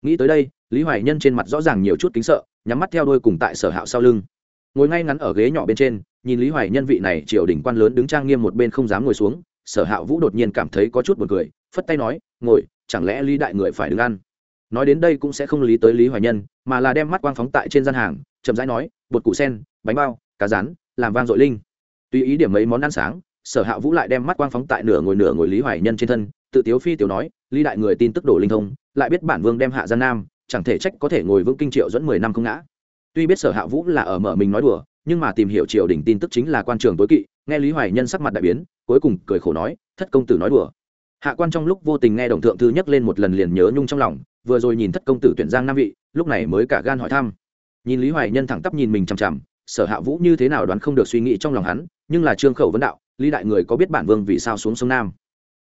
nghĩ tới đây, lý hoài nhân trên mặt rõ ràng nhiều chút kính sợ, nhắm mắt theo đôi cùng tại sở hạo sau lưng. Ngồi ngay ngắn ở ghế nhỏ bên trên, nhìn lý hoài nhân vị này triều đình quan lớn đứng trang nghiêm một bên không dám ngồi xuống, sở hạo vũ đột nhiên cảm thấy có chút buồn cười, phất tay nói, ngồi, chẳng lẽ lý đại người phải đứng ăn? Nói đến đây cũng sẽ không lý tới lý hoài nhân, mà là đem mắt quang phóng tại trên gian hàng, chậm rãi nói, bột củ sen, bánh bao, cá rán, làm vang dội linh. Tùy ý điểm mấy món ăn sáng, sở hạ vũ lại đem mắt quang phóng tại nửa ngồi nửa ngồi lý hoài nhân trên thân, tự tiếu phi tiểu nói, lý đại người tin tức đổ linh thông lại biết bản vương đem hạ gian nam, chẳng thể trách có thể ngồi vững kinh triệu dẫn mười năm không ngã. Tuy biết sở hạ vũ là ở mở mình nói đùa, nhưng mà tìm hiểu triều đình tin tức chính là quan trường tối kỵ, nghe lý hoài nhân sắc mặt đại biến, cuối cùng cười khổ nói, thất công tử nói đùa. Hạ quan trong lúc vô tình nghe đồng thượng thư nhắc lên một lần liền nhớ nhung trong lòng, vừa rồi nhìn thất công tử tuyển giang nam vị, lúc này mới cả gan hỏi thăm. Nhìn lý hoài nhân thẳng tắp nhìn mình chằm chằm, sở hạ vũ như thế nào đoán không được suy nghĩ trong lòng hắn, nhưng là trương khẩu vấn đạo, lý đại người có biết bản vương vì sao xuống sông nam?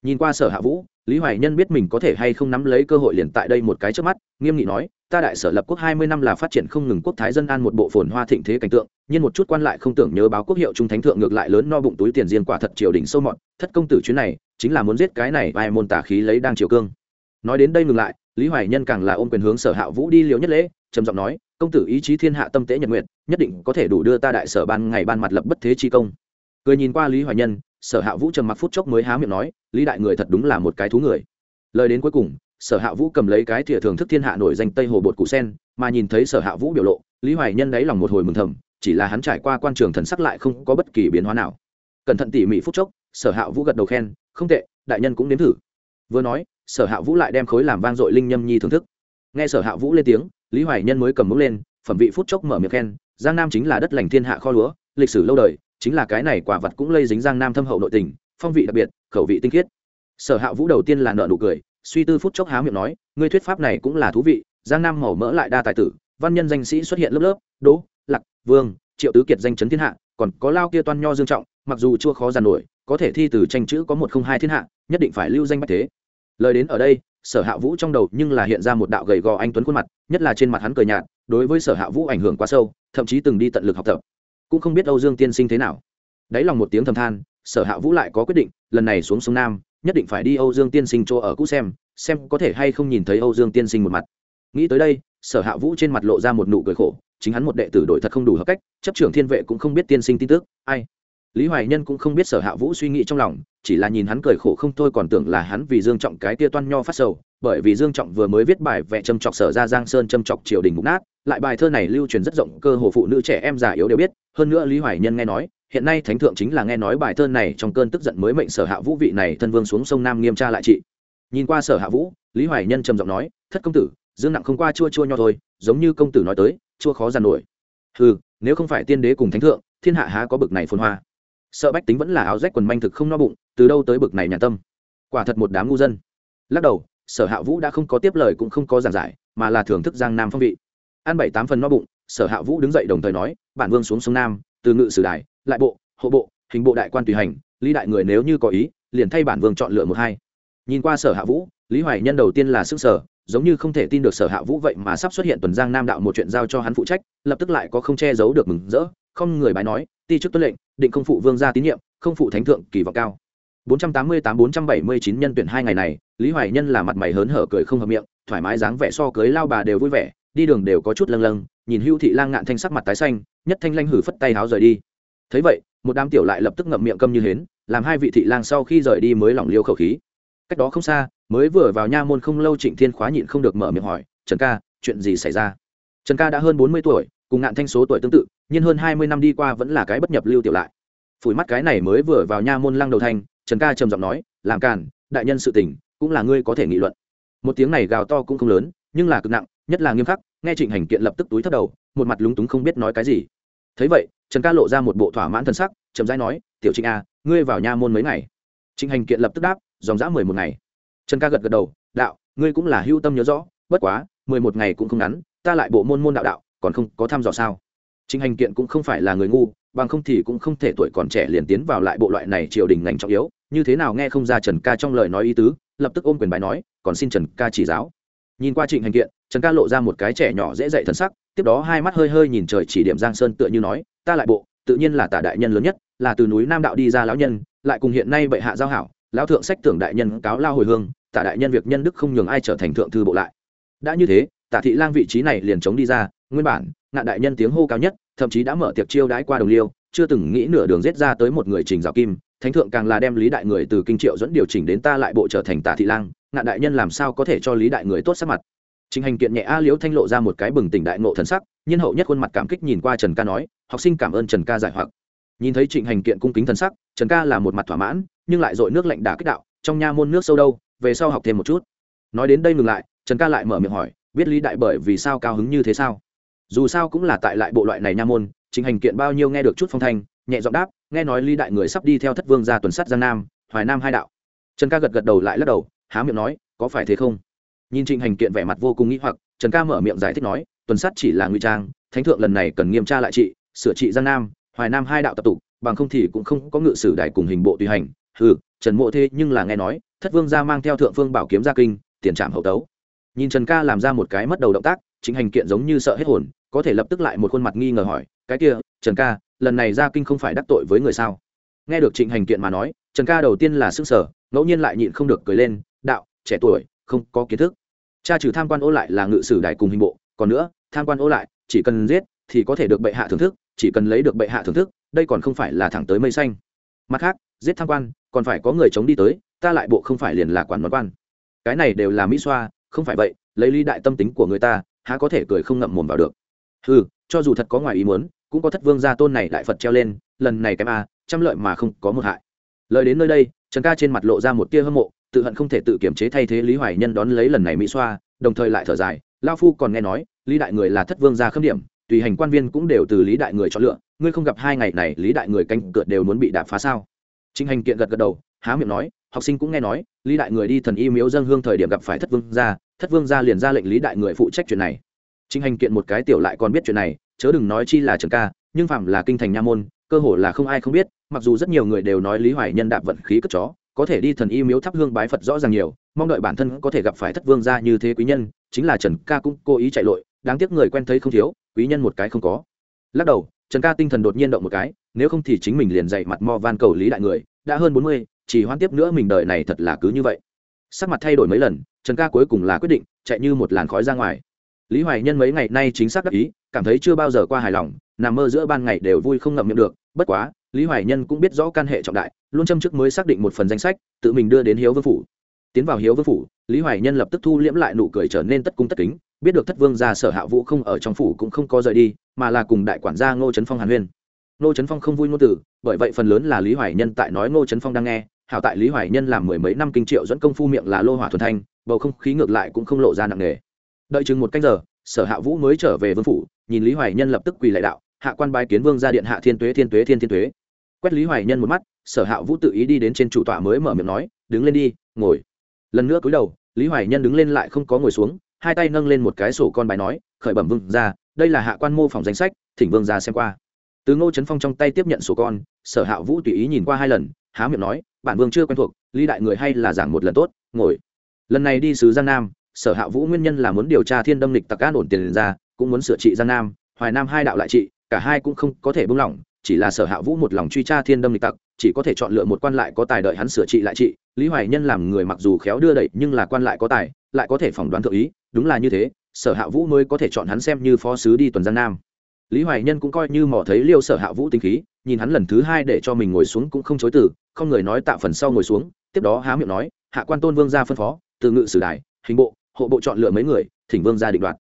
Nhìn qua sở hạ vũ lý hoài nhân biết mình có thể hay không nắm lấy cơ hội liền tại đây một cái trước mắt nghiêm nghị nói ta đại sở lập quốc hai mươi năm là phát triển không ngừng quốc thái dân an một bộ phồn hoa thịnh thế cảnh tượng nhưng một chút quan lại không tưởng nhớ báo quốc hiệu trung thánh thượng ngược lại lớn no bụng túi tiền riêng quả thật triều đình sâu mọn, thất công tử chuyến này chính là muốn giết cái này vài môn tả khí lấy đang triều cương. Nói đến đây ngừng lại lý hoài nhân càng là ôm quyền hướng sở hạ vũ đi liều nhất lễ trầm giọng nói công tử ý chí thiên hạ tâm tế nhật nguyện nhất định có thể đủ đưa ta đại sở ban ngày ban mặt lập bất thế chi công. Cười nhìn qua lý hoài nhân sở hạ vũ trầm mặc phút chốc mới há miệng nói, lý đại người thật đúng là một cái thú người. Lời đến cuối cùng, sở hạ vũ cầm lấy cái thìa thưởng thức thiên hạ nổi danh tây hồ bột củ sen, mà nhìn thấy sở hạ vũ biểu lộ, lý hoài nhân đáy lòng một hồi mừng thầm, chỉ là hắn trải qua quan trường thần sắc lại không có bất kỳ biến hóa nào. Cẩn thận tỉ mỉ phút chốc, sở hạ vũ gật đầu khen, không tệ, đại nhân cũng nếm thử. Vừa nói, sở hạ vũ lại đem khối làm vang dội linh nhâm nhi thưởng thức. Nghe sở hạ vũ lên tiếng, lý hoài nhân mới cầm mũ lên, phẩm vị phút chốc mở miệng khen, giang nam chính là đất lành thiên hạ kho lúa, lịch sử lâu đời chính là cái này quả vật cũng lây dính giang nam thâm hậu nội tình, phong vị đặc biệt, khẩu vị tinh khiết. Sở hạ vũ đầu tiên là nợ nụ cười, suy tư phút chốc há miệng nói, ngươi thuyết pháp này cũng là thú vị, giang nam màu mỡ lại đa tài tử, văn nhân danh sĩ xuất hiện lớp lớp, đỗ, lạc, vương, triệu tứ kiệt danh chấn thiên hạ, còn có lao kia toan nho dương trọng, mặc dù chưa khó giàn nổi, có thể thi từ tranh chữ có một không hai thiên hạ, nhất định phải lưu danh bách thế. Lời đến ở đây, sở hạ vũ trong đầu nhưng là hiện ra một đạo gầy gò anh tuấn khuôn mặt, nhất là trên mặt hắn cười nhạt, đối với sở hạ vũ ảnh hưởng quá sâu, thậm chí từng đi tận lực học tập cũng không biết âu dương tiên sinh thế nào. Đáy lòng một tiếng thầm than, sở hạ vũ lại có quyết định, lần này xuống sông nam, nhất định phải đi âu dương tiên sinh chỗ ở cũ xem xem có thể hay không nhìn thấy âu dương tiên sinh một mặt. Nghĩ tới đây, sở hạ vũ trên mặt lộ ra một nụ cười khổ, chính hắn một đệ tử đổi thật không đủ hợp cách, chấp trưởng thiên vệ cũng không biết tiên sinh tin tức, ai? Lý hoài nhân cũng không biết sở hạ vũ suy nghĩ trong lòng, chỉ là nhìn hắn cười khổ không thôi còn tưởng là hắn vì dương trọng cái tia toan nho phát sầu, bởi vì dương trọng vừa mới viết bài vẽ châm chọc sở ra giang sơn châm chọc triều đình mục nát, lại bài thơ này lưu truyền rất rộng, cơ hồ phụ nữ trẻ em già yếu đều biết, hơn nữa lý hoài nhân nghe nói, hiện nay thánh thượng chính là nghe nói bài thơ này trong cơn tức giận mới mệnh sở hạ vũ vị này thân vương xuống sông nam nghiêm tra lại trị. Nhìn qua sở hạ vũ, lý hoài nhân trầm giọng nói, thất công tử, dương nặng không qua chua chua nho thôi, giống như công tử nói tới, chua khó giàn nổi. Ừ nếu không phải tiên đế cùng thánh thượng, thiên hạ há có bực này phồn hoa? Sợ bách tính vẫn là áo rách quần manh thực không no bụng, từ đâu tới bực này nhà tâm. Quả thật một đám ngu dân. Lắc đầu, sở hạ vũ đã không có tiếp lời cũng không có giảng giải, mà là thưởng thức giang nam phong vị. Ăn bảy tám phần no bụng, sở hạ vũ đứng dậy đồng thời nói, bản vương xuống sông nam, từ ngự sử đài lại bộ, hộ bộ, hình bộ đại quan tùy hành, lý đại người nếu như có ý, liền thay bản vương chọn lựa một hai. Nhìn qua sở hạ vũ, lý hoài nhân đầu tiên là sức sở giống như không thể tin được sở hạ vũ vậy mà sắp xuất hiện tuần giang nam đạo một chuyện giao cho hắn phụ trách, lập tức lại có không che giấu được mừng rỡ, không người bái nói, ti chức tuân lệnh định không phụ vương gia tín nhiệm, không phụ thánh thượng kỳ vọng cao. 488-479 nhân tuyển hai ngày này, lý hoài nhân là mặt mày hớn hở cười không hợp miệng, thoải mái dáng vẻ so cưới lao bà đều vui vẻ, đi đường đều có chút lâng lâng, nhìn hưu thị lang ngạn thanh sắc mặt tái xanh, nhất thanh lanh hử phất tay háo rời đi. Thấy vậy, một đám tiểu lại lập tức ngậm miệng câm như hến, làm hai vị thị lang sau khi rời đi mới lỏng liêu khẩu khí. Cách đó không xa, mới vừa vào nha môn không lâu trịnh thiên khóa nhịn không được mở miệng hỏi, trần ca, chuyện gì xảy ra? Trần ca đã hơn bốn mươi tuổi cùng ngạn thanh số tuổi tương tự, nhưng hơn hai mươi năm đi qua vẫn là cái bất nhập lưu tiểu lại. Phủi mắt cái này mới vừa vào nha môn lăng đầu thanh trần ca trầm giọng nói, làm càn, đại nhân sự tình, cũng là ngươi có thể nghị luận. Một tiếng này gào to cũng không lớn, nhưng là cực nặng, nhất là nghiêm khắc, nghe trịnh hành kiện lập tức túi thấp đầu, một mặt lúng túng không biết nói cái gì. Thấy vậy, trần ca lộ ra một bộ thỏa mãn thân sắc, chậm rãi nói, tiểu trịnh a ngươi vào nha môn mấy ngày? Trịnh hành kiện lập tức đáp, dòng dã mười một ngày. Trần ca gật gật đầu, đạo, ngươi cũng là hưu tâm nhớ rõ, bất quá, mười một ngày cũng không ngắn, ta lại bộ môn môn đạo đạo còn không có thăm dò sao? Trịnh hành kiện cũng không phải là người ngu, bằng không thì cũng không thể tuổi còn trẻ liền tiến vào lại bộ loại này triều đình ngành trọng yếu. Như thế nào nghe không ra trần ca trong lời nói ý tứ, lập tức ôm quyền bài nói, còn xin trần ca chỉ giáo. Nhìn qua trịnh hành kiện, trần ca lộ ra một cái trẻ nhỏ dễ dạy thần sắc, tiếp đó hai mắt hơi hơi nhìn trời chỉ điểm giang sơn tựa như nói, ta lại bộ, tự nhiên là tả đại nhân lớn nhất, là từ núi nam đạo đi ra lão nhân, lại cùng hiện nay bệ hạ giao hảo, lão thượng sách tưởng đại nhân cáo lao hồi hương, tả đại nhân việc nhân đức không nhường ai trở thành thượng thư bộ lại. Đã như thế, tả thị lang vị trí này liền chống đi ra nguyên bản ngạn đại nhân tiếng hô cao nhất thậm chí đã mở tiệc chiêu đãi qua đồng liêu chưa từng nghĩ nửa đường giết ra tới một người trình giáo kim thánh thượng càng là đem lý đại người từ kinh triệu dẫn điều chỉnh đến ta lại bộ trở thành tả thị lang ngạn đại nhân làm sao có thể cho lý đại người tốt sắc mặt Trình Hành kiện nhẹ a liếu thanh lộ ra một cái bừng tỉnh đại ngộ thần sắc, nhân hậu nhất khuôn mặt cảm kích nhìn qua Trần Ca nói, học sinh cảm ơn Trần Ca giải hoặc. Nhìn thấy Trịnh Hành kiện cung kính thần sắc, Trần Ca là một mặt thỏa mãn, nhưng lại dội nước lạnh đả kích đạo, trong nha môn nước sâu đâu, về sau học thêm một chút. Nói đến đây ngừng lại, Trần Ca lại mở miệng hỏi, biết Lý đại bởi vì sao cao hứng như thế sao? Dù sao cũng là tại lại bộ loại này nha môn, Trình Hành kiện bao nhiêu nghe được chút phong thanh, nhẹ giọng đáp, nghe nói Lý đại người sắp đi theo Thất Vương ra tuần sát Giang Nam, Hoài Nam hai đạo. Trần Ca gật gật đầu lại lắc đầu, há miệng nói, có phải thế không? nhìn trịnh hành kiện vẻ mặt vô cùng nghĩ hoặc trần ca mở miệng giải thích nói tuần sát chỉ là nguy trang thánh thượng lần này cần nghiêm tra lại trị sửa trị giang nam hoài nam hai đạo tập tục bằng không thì cũng không có ngự sử đại cùng hình bộ tùy hành ừ trần mộ thế nhưng là nghe nói thất vương gia mang theo thượng phương bảo kiếm gia kinh tiền trạm hậu tấu nhìn trần ca làm ra một cái mất đầu động tác, chính hành kiện giống như sợ hết hồn, có thể lập tức lại một khuôn mặt nghi ngờ hỏi, cái kia, trần ca, lần này gia kinh không phải đắc tội với người sao? Nghe được trịnh hành kiện mà nói, trần ca đầu tiên là sức sở ngẫu nhiên lại nhịn không được cười lên, đạo, trẻ tuổi, không có kiến thức. Cha trừ tham quan ô lại là ngự sử đại cùng hình bộ, còn nữa, tham quan ô lại, chỉ cần giết thì có thể được bệ hạ thưởng thức, chỉ cần lấy được bệ hạ thưởng thức, đây còn không phải là thẳng tới mây xanh. Mặt khác, giết tham quan, còn phải có người chống đi tới, ta lại bộ không phải liền là quản món quan. Cái này đều là mỹ xoa không phải vậy, lấy ly đại tâm tính của người ta, há có thể cười không ngậm mồm vào được. Ừ cho dù thật có ngoài ý muốn, cũng có thất vương gia tôn này đại phật treo lên, lần này kém a, trăm lợi mà không có một hại. Lời đến nơi đây, trần ca trên mặt lộ ra một tia hâm mộ, tự hận không thể tự kiểm chế thay thế lý hoài nhân đón lấy lần này mỹ xoa, đồng thời lại thở dài lao phu còn nghe nói, lý đại người là thất vương gia khâm điểm, tùy hành quan viên cũng đều từ lý đại người chọn lựa, ngươi không gặp hai ngày này, lý đại người canh cượt đều muốn bị đạp phá sao? Trinh hành kiện gật gật đầu, há miệng nói học sinh cũng nghe nói, lý đại người đi thần y miếu dân hương thời điểm gặp phải thất vương gia, thất vương gia liền ra lệnh lý đại người phụ trách chuyện này. Chính hành kiện một cái tiểu lại còn biết chuyện này, chớ đừng nói chi là trần ca, nhưng phạm là kinh thành nha môn, cơ hồ là không ai không biết, mặc dù rất nhiều người đều nói lý hoài nhân đạp vận khí cất chó, có thể đi thần y miếu thắp hương bái phật rõ ràng nhiều, mong đợi bản thân có thể gặp phải thất vương gia như thế quý nhân, chính là trần ca cũng cố ý chạy lội, đáng tiếc người quen thấy không thiếu, quý nhân một cái không có. Lắc đầu, trần ca tinh thần đột nhiên động một cái, nếu không thì chính mình liền dạy mặt mo van cầu lý đại người, đã hơn bốn mươi chỉ hoan tiếp nữa mình đợi này thật là cứ như vậy. Sắc mặt thay đổi mấy lần, trần ca cuối cùng là quyết định chạy như một làn khói ra ngoài. Lý hoài nhân mấy ngày nay chính xác đắc ý, cảm thấy chưa bao giờ qua hài lòng, nằm mơ giữa ban ngày đều vui không ngậm miệng được, bất quá, lý hoài nhân cũng biết rõ căn hệ trọng đại, luôn châm chức mới xác định một phần danh sách, tự mình đưa đến hiếu vương phủ. Tiến vào hiếu vương phủ, lý hoài nhân lập tức thu liễm lại nụ cười trở nên tất cung tất kính, biết được thất vương gia sở hạ vũ không ở trong phủ cũng không có rời đi, mà là cùng đại quản gia ngô trấn phong hàn huyên ngô trấn phong không vui ngôn từ, bởi vậy phần lớn là lý hoài nhân tại nói ngô trấn phong đang nghe. Hảo tại lý hoài nhân làm mười mấy năm kinh triệu dẫn công phu miệng là lô hỏa thuần thanh, bầu không khí ngược lại cũng không lộ ra nặng nề. Đợi chừng một canh giờ, sở hạ vũ mới trở về vương phủ, nhìn lý hoài nhân lập tức quỳ lại đạo, hạ quan bái kiến vương ra điện, hạ thiên tuế thiên tuế, thiên thiên tuế. Quét lý hoài nhân một mắt, sở hạ vũ tự ý đi đến trên chủ tọa mới mở miệng nói, đứng lên đi, ngồi. Lần nữa cúi đầu, lý hoài nhân đứng lên lại không có ngồi xuống, hai tay nâng lên một cái sổ con bài nói, khởi bẩm vương ra đây là hạ quan mô phỏng danh sách, thỉnh vương ra xem qua từ ngô trấn phong trong tay tiếp nhận sổ con, sở hạ vũ tùy ý nhìn qua hai lần, há miệng nói, bản vương chưa quen thuộc, lý đại người hay là giảng một lần tốt, ngồi. Lần này đi sứ giang nam, sở hạ vũ nguyên nhân là muốn điều tra thiên đâm lịch tặc an ổn tiền ra, cũng muốn sửa trị giang nam, hoài nam hai đạo lại trị, cả hai cũng không có thể buông lỏng, chỉ là sở hạ vũ một lòng truy tra thiên đâm lịch tặc, chỉ có thể chọn lựa một quan lại có tài đợi hắn sửa trị lại trị, lý hoài nhân làm người mặc dù khéo đưa đẩy nhưng là quan lại có tài, lại có thể phỏng đoán thượng ý, đúng là như thế, sở hạ vũ mới có thể chọn hắn xem như phó sứ đi tuần giang nam lý hoài nhân cũng coi như mò thấy liêu sở hạ vũ tinh khí, nhìn hắn lần thứ hai để cho mình ngồi xuống cũng không chối từ, không người nói tạo phần sau ngồi xuống, tiếp đó há miệng nói, hạ quan tôn vương ra phân phó, từ ngự sử đài, hình bộ, hộ bộ chọn lựa mấy người, thỉnh vương ra định đoạt.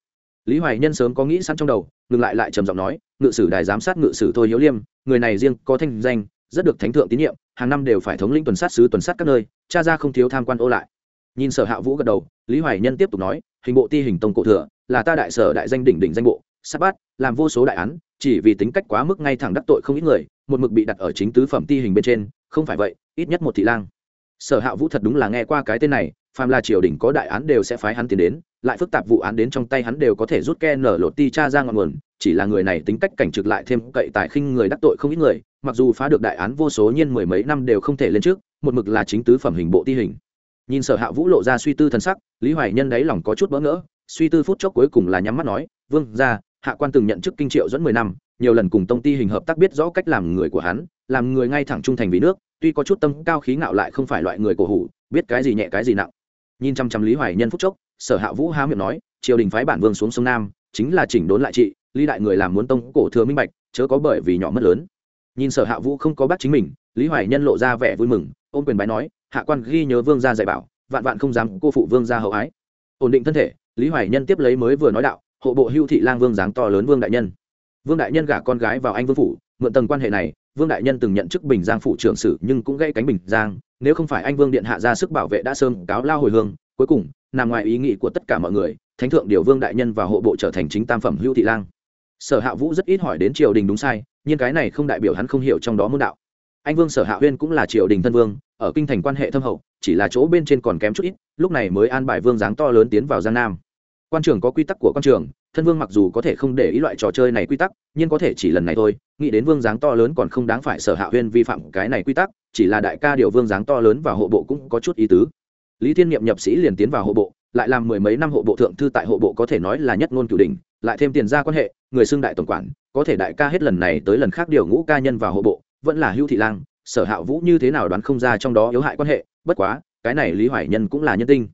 Lý hoài nhân sớm có nghĩ sẵn trong đầu, ngừng lại lại trầm giọng nói, ngự sử đài giám sát ngự sử thôi hiếu liêm, người này riêng có thanh danh, rất được thánh thượng tín nhiệm, hàng năm đều phải thống lĩnh tuần sát sứ tuần sát các nơi, cha ra không thiếu tham quan ô lại. Nhìn sở hạ vũ gật đầu, lý hoài nhân tiếp tục nói, hình bộ ti hình tông cổ thừa, là ta đại sở đại danh đỉnh đỉnh danh bộ sát bát làm vô số đại án, chỉ vì tính cách quá mức ngay thẳng đắc tội không ít người, một mực bị đặt ở chính tứ phẩm ti hình bên trên, không phải vậy, ít nhất một thị lang. Sở hạ vũ thật đúng là nghe qua cái tên này, phàm là triều đình có đại án đều sẽ phái hắn tiến đến, lại phức tạp vụ án đến trong tay hắn đều có thể rút ke nở lột ti cha ra ngọn nguồn, chỉ là người này tính cách cảnh trực lại thêm cậy tài khinh người đắc tội không ít người, mặc dù phá được đại án vô số nhiên mười mấy năm đều không thể lên trước, một mực là chính tứ phẩm hình bộ ti hình. Nhìn sở hạ vũ lộ ra suy tư thân sắc, lý hoài nhân đáy lòng có chút bỡ ngỡ, suy tư phút chốc cuối cùng là nhắm mắt nói, vương ra hạ quan từng nhận chức kinh triệu dẫn mười năm, nhiều lần cùng tông ty hình hợp tác biết rõ cách làm người của hắn, làm người ngay thẳng trung thành vì nước, tuy có chút tâm cao khí ngạo lại không phải loại người cổ hủ, biết cái gì nhẹ cái gì nặng. Nhìn chăm chăm lý hoài nhân phúc chốc, sở hạ vũ há miệng nói, triều đình phái bản vương xuống sông nam, chính là chỉnh đốn lại trị, lý đại người làm muốn tông cổ thừa minh bạch, chớ có bởi vì nhỏ mất lớn. Nhìn sở hạ vũ không có bác chính mình, lý hoài nhân lộ ra vẻ vui mừng, ôm quyền bái nói, hạ quan ghi nhớ vương gia dạy bảo, vạn vạn không dám cô phụ vương gia hậu ái. Ổn định thân thể, lý hoài nhân tiếp lấy mới vừa nói đạo hộ bộ hưu thị lang vương dáng to lớn vương đại nhân. Vương đại nhân gả con gái vào anh vương phủ, mượn tầng quan hệ này, vương đại nhân từng nhận chức bình giang phủ trưởng sử nhưng cũng gây cánh bình giang, nếu không phải anh vương điện hạ ra sức bảo vệ đã sơn cáo lao hồi hương, cuối cùng, nằm ngoài ý nghĩ của tất cả mọi người, thánh thượng điều vương đại nhân và hộ bộ trở thành chính tam phẩm hưu thị lang. Sở hạ vũ rất ít hỏi đến triều đình đúng sai, nhưng cái này không đại biểu hắn không hiểu trong đó môn đạo. Anh vương sở hạ huyên cũng là triều đình thân vương, ở kinh thành quan hệ thâm hậu, chỉ là chỗ bên trên còn kém chút ít, lúc này mới an bài vương dáng to lớn tiến vào giang nam quan trường có quy tắc của quan trường, thân vương mặc dù có thể không để ý loại trò chơi này quy tắc, nhưng có thể chỉ lần này thôi, nghĩ đến vương dáng to lớn còn không đáng phải sở hạ huyên vi phạm cái này quy tắc, chỉ là đại ca điều vương dáng to lớn và hộ bộ cũng có chút ý tứ. Lý thiên niệm nhập sĩ liền tiến vào hộ bộ, lại làm mười mấy năm hộ bộ thượng thư tại hộ bộ có thể nói là nhất ngôn cửu đình lại thêm tiền ra quan hệ, người xưng đại tổng quản, có thể đại ca hết lần này tới lần khác điều ngũ ca nhân vào hộ bộ, vẫn là hưu thị lang, sở hạ vũ như thế nào đoán không ra trong đó yếu hại quan hệ, bất quá, cái này lý hoài nhân cũng là nhân tinh.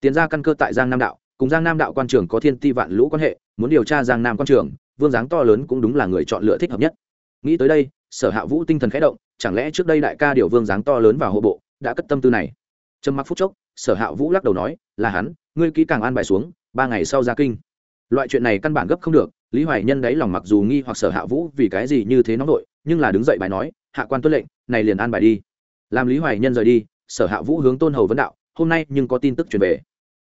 Tiền ra căn cơ tại giang nam đạo cùng giang nam đạo quan trường có thiên ti vạn lũ quan hệ, muốn điều tra giang nam quan trường, vương dáng to lớn cũng đúng là người chọn lựa thích hợp nhất. Nghĩ tới đây, sở hạ vũ tinh thần khẽ động, chẳng lẽ trước đây đại ca điều vương dáng to lớn vào hộ bộ, đã cất tâm tư này? Trầm mặc phút chốc, sở hạ vũ lắc đầu nói, là hắn, ngươi kỹ càng an bài xuống, ba ngày sau ra kinh. Loại chuyện này căn bản gấp không được, lý hoài nhân đáy lòng mặc dù nghi hoặc sở hạ vũ vì cái gì như thế nóng vội nhưng là đứng dậy bài nói, hạ quan tuân lệnh, này liền an bài đi. Làm lý hoài nhân rời đi, sở hạ vũ hướng tôn hầu vấn đạo, hôm nay nhưng có tin tức truyền về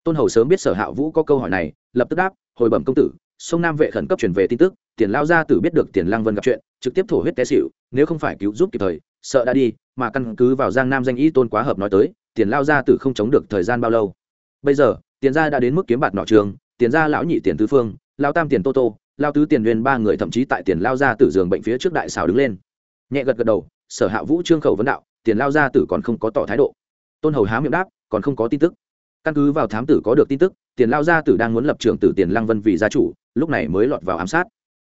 tôn hầu sớm biết sở hạ vũ có câu hỏi này, lập tức đáp, hồi bẩm công tử, sông nam vệ khẩn cấp chuyển về tin tức, tiền lao ra tử biết được tiền Lang vân gặp chuyện, trực tiếp thổ huyết té xịu nếu không phải cứu giúp kịp thời, sợ đã đi, mà căn cứ vào giang nam danh y tôn quá hợp nói tới, tiền lao ra tử không chống được thời gian bao lâu. Bây giờ, tiền gia đã đến mức kiếm bạt nọ trường, tiền gia lão nhị tiền tứ phương, lao tam tiền tô tô, lao tứ tiền nguyên ba người thậm chí tại tiền lao ra tử giường bệnh phía trước đại xào đứng lên. Nhẹ gật gật đầu, sở hạ vũ trương khẩu vấn đạo, tiền lao ra tử còn không có tỏ thái độ. Tôn hầu há miệng đáp, còn không có tin tức căn cứ vào thám tử có được tin tức, tiền lao gia tử đang muốn lập trưởng tử tiền lăng vân vì gia chủ, lúc này mới lọt vào ám sát.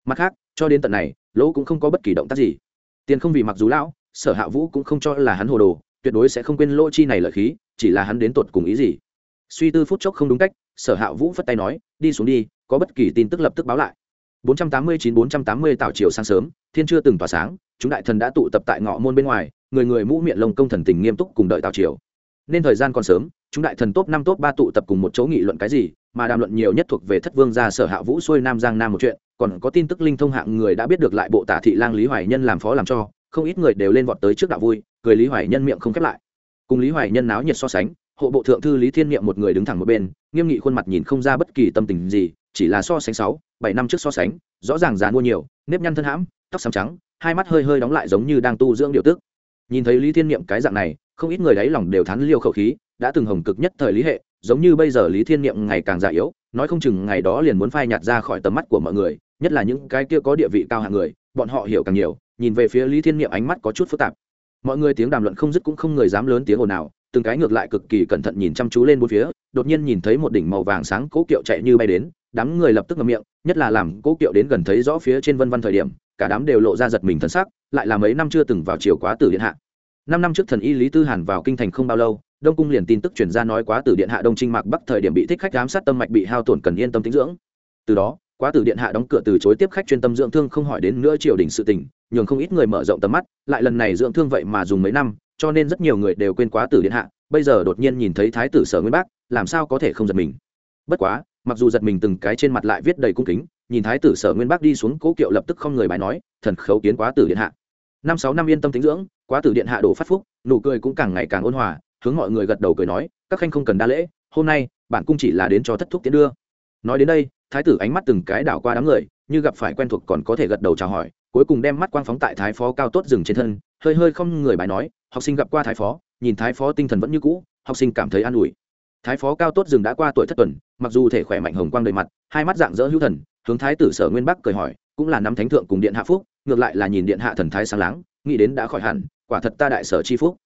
Mặt khác, cho đến tận này, lỗ cũng không có bất kỳ động tác gì. Tiền không vì mặc dù lão, sở hạ vũ cũng không cho là hắn hồ đồ, tuyệt đối sẽ không quên lỗ chi này lợi khí, chỉ là hắn đến tột cùng ý gì. Suy tư phút chốc không đúng cách, sở hạ vũ phất tay nói, đi xuống đi, có bất kỳ tin tức lập tức báo lại. 489-480 tảo chiều sáng sớm, thiên chưa từng tỏa sáng, chúng đại thần đã tụ tập tại ngõ môn bên ngoài, người người mũ miệng lông công thần tình nghiêm túc cùng đợi tảo chiều. Nên thời gian còn sớm chúng đại thần top năm, top ba tụ tập cùng một chỗ nghị luận cái gì, mà đàm luận nhiều nhất thuộc về thất vương gia sở hạ vũ xuôi nam giang nam một chuyện, còn có tin tức linh thông hạng người đã biết được lại bộ tả thị lang lý hoài nhân làm phó làm cho, không ít người đều lên vọt tới trước đạo vui, cười lý hoài nhân miệng không khép lại. Cùng lý hoài nhân náo nhiệt so sánh, hộ bộ thượng thư lý thiên niệm một người đứng thẳng một bên, nghiêm nghị khuôn mặt nhìn không ra bất kỳ tâm tình gì, chỉ là so sánh sáu, bảy năm trước so sánh, rõ ràng già mua nhiều, nếp nhăn thân hãm, tóc xám trắng, hai mắt hơi hơi đóng lại giống như đang tu dưỡng điều tức. Nhìn thấy lý thiên niệm cái dạng này, không ít người đáy lòng đều thắn liêu khẩu khí đã từng hồng cực nhất thời lý hệ, giống như bây giờ lý thiên niệm ngày càng già yếu, nói không chừng ngày đó liền muốn phai nhạt ra khỏi tầm mắt của mọi người, nhất là những cái kia có địa vị cao hạng người, bọn họ hiểu càng nhiều, nhìn về phía lý thiên niệm ánh mắt có chút phức tạp. Mọi người tiếng đàm luận không dứt cũng không người dám lớn tiếng ồn nào từng cái ngược lại cực kỳ cẩn thận nhìn chăm chú lên bốn phía, đột nhiên nhìn thấy một đỉnh màu vàng sáng cố kiệu chạy như bay đến, đám người lập tức ngậm miệng, nhất là làm cố kiệu đến gần thấy rõ phía trên vân vân thời điểm, cả đám đều lộ ra giật mình thân sắc, lại là mấy năm chưa từng vào chiều quá tử điện hạ. Năm năm trước thần y lý tư hàn vào kinh thành không bao lâu đông cung liền tin tức chuyển ra nói quá tử điện hạ đông trinh mạc bắc thời điểm bị thích khách giám sát tâm mạch bị hao tổn cần yên tâm tính dưỡng. Từ đó, quá tử điện hạ đóng cửa từ chối tiếp khách chuyên tâm dưỡng thương không hỏi đến nữa triều đình sự tình, nhường không ít người mở rộng tầm mắt, lại lần này dưỡng thương vậy mà dùng mấy năm, cho nên rất nhiều người đều quên quá tử điện hạ, bây giờ đột nhiên nhìn thấy thái tử sở nguyên bác, làm sao có thể không giật mình? Bất quá, mặc dù giật mình từng cái trên mặt lại viết đầy cung kính, nhìn thái tử sở nguyên bác đi xuống cố kiệu lập tức không người bài nói, thần khấu kiến quá tử điện hạ. Năm sáu năm yên tâm tính dưỡng, quá tử điện hạ đổ phát phúc, nụ cười cũng càng ngày càng ôn hòa hướng mọi người gật đầu cười nói, các khanh không cần đa lễ, hôm nay, bản cung chỉ là đến cho thất thúc tiến đưa. Nói đến đây, thái tử ánh mắt từng cái đảo qua đám người, như gặp phải quen thuộc còn có thể gật đầu chào hỏi, cuối cùng đem mắt quang phóng tại thái phó cao tốt dừng trên thân, hơi hơi không người bài nói, học sinh gặp qua thái phó, nhìn thái phó tinh thần vẫn như cũ, học sinh cảm thấy an ủi. Thái phó cao tốt dừng đã qua tuổi thất tuần, mặc dù thể khỏe mạnh hồng quang đầy mặt, hai mắt dạng dỡ hữu thần, hướng thái tử sở nguyên bắc cười hỏi, cũng là năm thánh thượng cùng điện hạ phúc, ngược lại là nhìn điện hạ thần thái sáng láng, nghĩ đến đã khỏi hẳn, quả thật ta đại sở chi phúc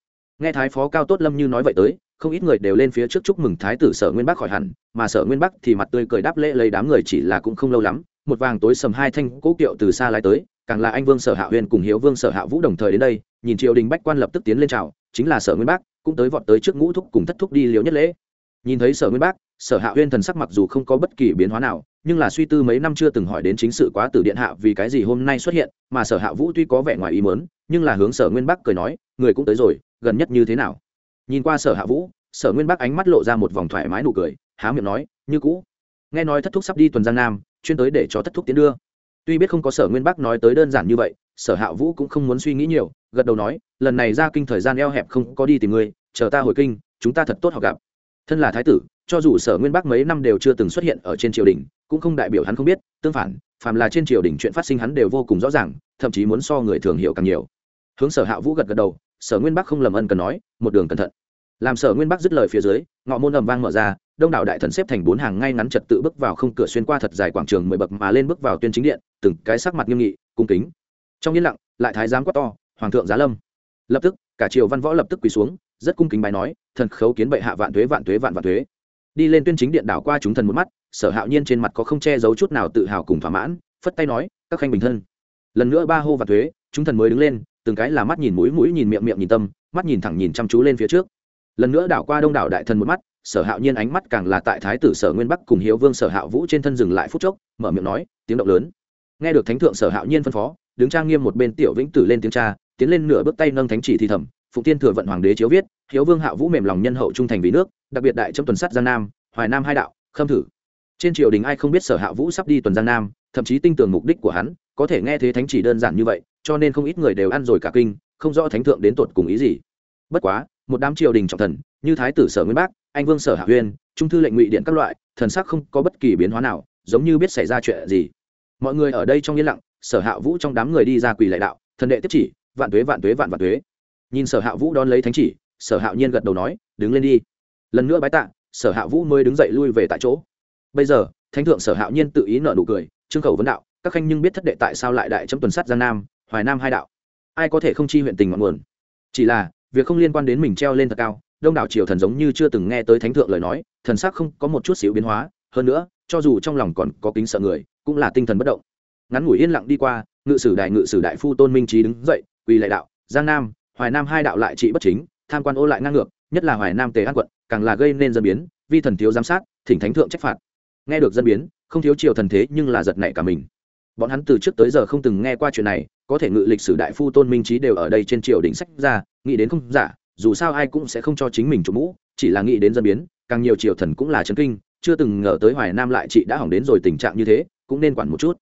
nghe thái phó cao tốt lâm như nói vậy tới, không ít người đều lên phía trước chúc mừng thái tử sở nguyên bắc khỏi hẳn, mà sở nguyên bắc thì mặt tươi cười đáp lễ lấy đám người chỉ là cũng không lâu lắm, một vàng tối sầm hai thanh cố kiệu từ xa lái tới, càng là anh vương sở hạ huyền cùng hiếu vương sở hạ vũ đồng thời đến đây, nhìn triều đình bách quan lập tức tiến lên chào, chính là sở nguyên bắc, cũng tới vọt tới trước ngũ thúc cùng thất thúc đi liều nhất lễ. Nhìn thấy sở nguyên bắc, sở hạ huyên thần sắc mặc dù không có bất kỳ biến hóa nào, nhưng là suy tư mấy năm chưa từng hỏi đến chính sự quá tử điện hạ vì cái gì hôm nay xuất hiện, mà sở hạ vũ tuy có vẻ ngoài ý mớn nhưng là hướng sở nguyên bắc cười nói, người cũng tới rồi gần nhất như thế nào? Nhìn qua sở hạ vũ sở nguyên bắc ánh mắt lộ ra một vòng thoải mái nụ cười há miệng nói như cũ. Nghe nói thất thúc sắp đi tuần giang nam chuyên tới để cho thất thúc tiến đưa. Tuy biết không có sở nguyên bắc nói tới đơn giản như vậy sở hạ vũ cũng không muốn suy nghĩ nhiều gật đầu nói lần này ra kinh thời gian eo hẹp không có đi tìm người, chờ ta hồi kinh chúng ta thật tốt học gặp. Thân là thái tử cho dù sở nguyên bắc mấy năm đều chưa từng xuất hiện ở trên triều đình cũng không đại biểu hắn không biết tương phản phàm là trên triều đình chuyện phát sinh hắn đều vô cùng rõ ràng thậm chí muốn so người thường hiểu càng nhiều. Hướng sở hạ vũ gật gật đầu sở nguyên bắc không lầm ân cần nói, một đường cẩn thận. Làm sở nguyên bắc dứt lời phía dưới, ngọ môn ầm vang mở ra, đông đảo đại thần xếp thành bốn hàng ngay ngắn trật tự bước vào không cửa xuyên qua thật dài quảng trường mười bậc mà lên bước vào tuyên chính điện, từng cái sắc mặt nghiêm nghị, cung kính. Trong yên lặng, lại thái giám quát to, hoàng thượng giá lâm. Lập tức, cả triều văn võ lập tức quỳ xuống, rất cung kính bài nói, thần khấu kiến bệ hạ vạn thuế vạn thuế, vạn vạn thuế. Đi lên tuyên chính điện đảo qua chúng thần một mắt, sở hạo nhiên trên mặt có không che giấu chút nào tự hào cùng thỏa mãn, phất tay nói, các khanh bình thân. Lần nữa ba hô vạn thuế, chúng thần mới đứng lên từng cái là mắt nhìn mũi mũi nhìn miệng miệng nhìn tâm, mắt nhìn thẳng nhìn chăm chú lên phía trước. Lần nữa đảo qua đông đảo đại thần một mắt, sở hạo nhiên ánh mắt càng là tại thái tử sở nguyên bắc cùng hiếu vương sở hạo vũ trên thân dừng lại phút chốc, mở miệng nói, tiếng động lớn. Nghe được thánh thượng sở hạo nhiên phân phó, đứng trang nghiêm một bên tiểu vĩnh tử lên tiếng cha, tiến lên nửa bước tay nâng thánh chỉ thi thẩm, phụng tiên thừa vận hoàng đế chiếu viết, hiếu vương hạo vũ mềm lòng nhân hậu trung thành vì nước, đặc biệt đại trong tuần sắt giang nam, hoài nam hai đạo, khâm thử. Trên triều đình ai không biết sở hạ vũ sắp đi tuần giang nam, thậm chí tinh tường mục đích của hắn, có thể nghe thế thánh chỉ đơn giản như vậy cho nên không ít người đều ăn rồi cả kinh, không rõ thánh thượng đến tột cùng ý gì. Bất quá, một đám triều đình trọng thần, như thái tử sở nguyên bác, anh vương sở hạ huyên, trung thư lệnh ngụy điện các loại, thần sắc không có bất kỳ biến hóa nào, giống như biết xảy ra chuyện gì. Mọi người ở đây trong yên lặng, sở hạ vũ trong đám người đi ra quỳ lệ đạo, thần đệ tiếp chỉ, vạn tuế vạn tuế, vạn vạn tuế. Nhìn sở hạ vũ đón lấy thánh chỉ, sở hạ nhiên gật đầu nói, đứng lên đi. Lần nữa bái tạ, sở hạ vũ mới đứng dậy lui về tại chỗ. Bây giờ, thánh thượng sở hạ nhiên tự ý nợ nụ cười, trương khẩu vấn đạo, các khanh nhưng biết thất đệ tại sao lại đại chấm tuần sát giang nam hoài nam hai đạo. Ai có thể không chi huyện tình ngọn nguồn? Chỉ là, việc không liên quan đến mình treo lên thật cao, đông đảo triều thần giống như chưa từng nghe tới thánh thượng lời nói, thần sắc không có một chút xíu biến hóa. Hơn nữa, cho dù trong lòng còn có kính sợ người, cũng là tinh thần bất động. Ngắn ngủi yên lặng đi qua, ngự sử đại ngự sử đại phu tôn minh trí đứng dậy, quỳ lại đạo, giang nam, hoài nam hai đạo lại trị bất chính, tham quan ô lại ngang ngược, nhất là hoài nam tề an quận, càng là gây nên dân biến, vi thần thiếu giám sát, thỉnh thánh thượng trách phạt. Nghe được dân biến, không thiếu triều thần thế nhưng là giật nảy cả mình. Bọn hắn từ trước tới giờ không từng nghe qua chuyện này có thể ngự lịch sử đại phu tôn minh trí đều ở đây trên triều đỉnh sách ra, nghĩ đến không giả, dù sao ai cũng sẽ không cho chính mình chủ mũ, chỉ là nghĩ đến dân biến, càng nhiều triều thần cũng là chấn kinh, chưa từng ngờ tới hoài nam lại chị đã hỏng đến rồi tình trạng như thế, cũng nên quản một chút.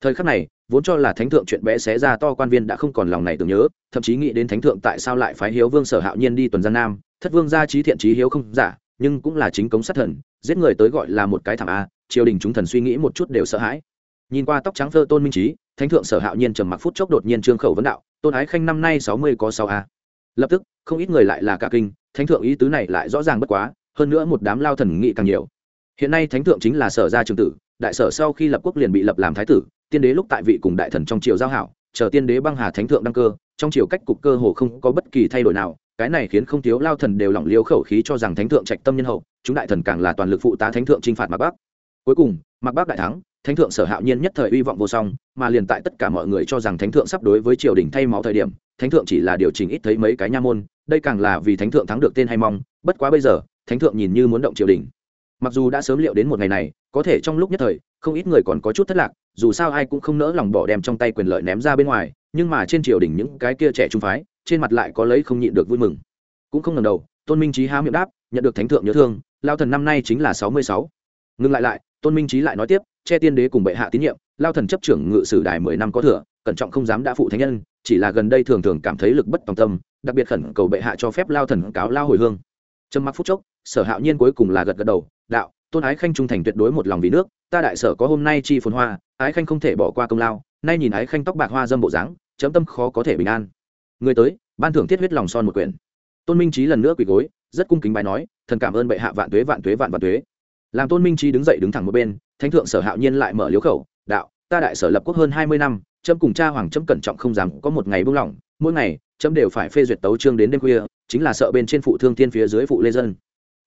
Thời khắc này, vốn cho là thánh thượng chuyện bé xé ra to quan viên đã không còn lòng này tưởng nhớ, thậm chí nghĩ đến thánh thượng tại sao lại phái hiếu vương sở hạo nhiên đi tuần gian nam, thất vương gia trí thiện trí hiếu không giả, nhưng cũng là chính cống sát thần, giết người tới gọi là một cái thảm a, triều đình chúng thần suy nghĩ một chút đều sợ hãi. Nhìn qua tóc trắng phơ tôn minh trí thánh thượng sở hạo nhiên trầm mặc phút chốc đột nhiên trương khẩu vấn đạo, tôn ái khanh năm nay sáu mươi có sáu a. Lập tức, không ít người lại là cả kinh, thánh thượng ý tứ này lại rõ ràng bất quá, hơn nữa một đám lao thần nghị càng nhiều. Hiện nay thánh thượng chính là sở gia trường tử, đại sở sau khi lập quốc liền bị lập làm thái tử, tiên đế lúc tại vị cùng đại thần trong triều giao hảo, chờ tiên đế băng hà thánh thượng đăng cơ, trong triều cách cục cơ hồ không có bất kỳ thay đổi nào, cái này khiến không thiếu lao thần đều lỏng liêu khẩu khí cho rằng thánh thượng trạch tâm nhân hậu, chúng đại thần càng là toàn lực phụ tá thánh thượng t r i n h phạt mà bắc. Cuối cùng mạc bác đại thắng, thánh thượng sở hạo nhiên nhất thời uy vọng vô song, mà liền tại tất cả mọi người cho rằng thánh thượng sắp đối với triều đình thay máu thời điểm, thánh thượng chỉ là điều chỉnh ít thấy mấy cái nha môn, đây càng là vì thánh thượng thắng được tên hay mong, bất quá bây giờ, thánh thượng nhìn như muốn động triều đình. Mặc dù đã sớm liệu đến một ngày này, có thể trong lúc nhất thời, không ít người còn có chút thất lạc, dù sao ai cũng không nỡ lòng bỏ đem trong tay quyền lợi ném ra bên ngoài, nhưng mà trên triều đình những cái kia trẻ trung phái, trên mặt lại có lấy không nhịn được vui mừng. Cũng không ngần đầu, tôn minh trí há miệng đáp, nhận được thánh thượng nhớ thương, lao thần năm nay chính là sáu mươi sáu. Ngừng lại lại tôn minh trí lại nói tiếp, che tiên đế cùng bệ hạ tín nhiệm, lao thần chấp trưởng ngự sử đài mười năm có thừa, cẩn trọng không dám đã phụ thánh nhân, chỉ là gần đây thường thường cảm thấy lực bất tòng tâm, đặc biệt khẩn cầu bệ hạ cho phép lao thần cáo lao hồi hương. Trầm mặc phút chốc, sở hạo nhiên cuối cùng là gật gật đầu, đạo, tôn ái khanh trung thành tuyệt đối một lòng vì nước, ta đại sở có hôm nay chi phồn hoa, ái khanh không thể bỏ qua công lao, nay nhìn ái khanh tóc bạc hoa dâm bộ dáng, chấm tâm khó có thể bình an. Người tới, ban thưởng thiết huyết lòng son một quyển. Tôn minh trí lần nữa quỳ gối, rất cung kính bài nói, thần cảm ơn bệ hạ vạn tuế vạn tuế vạn vạn tuế làm tôn minh trí đứng dậy đứng thẳng một bên, thánh thượng sở hạo nhiên lại mở liếu khẩu, đạo, ta đại sở lập quốc hơn hai mươi năm trâm cùng cha hoàng trâm cẩn trọng không dám có một ngày buông lỏng, mỗi ngày trâm đều phải phê duyệt tấu trương đến đêm khuya, chính là sợ bên trên phụ thương tiên phía dưới phụ lê dân.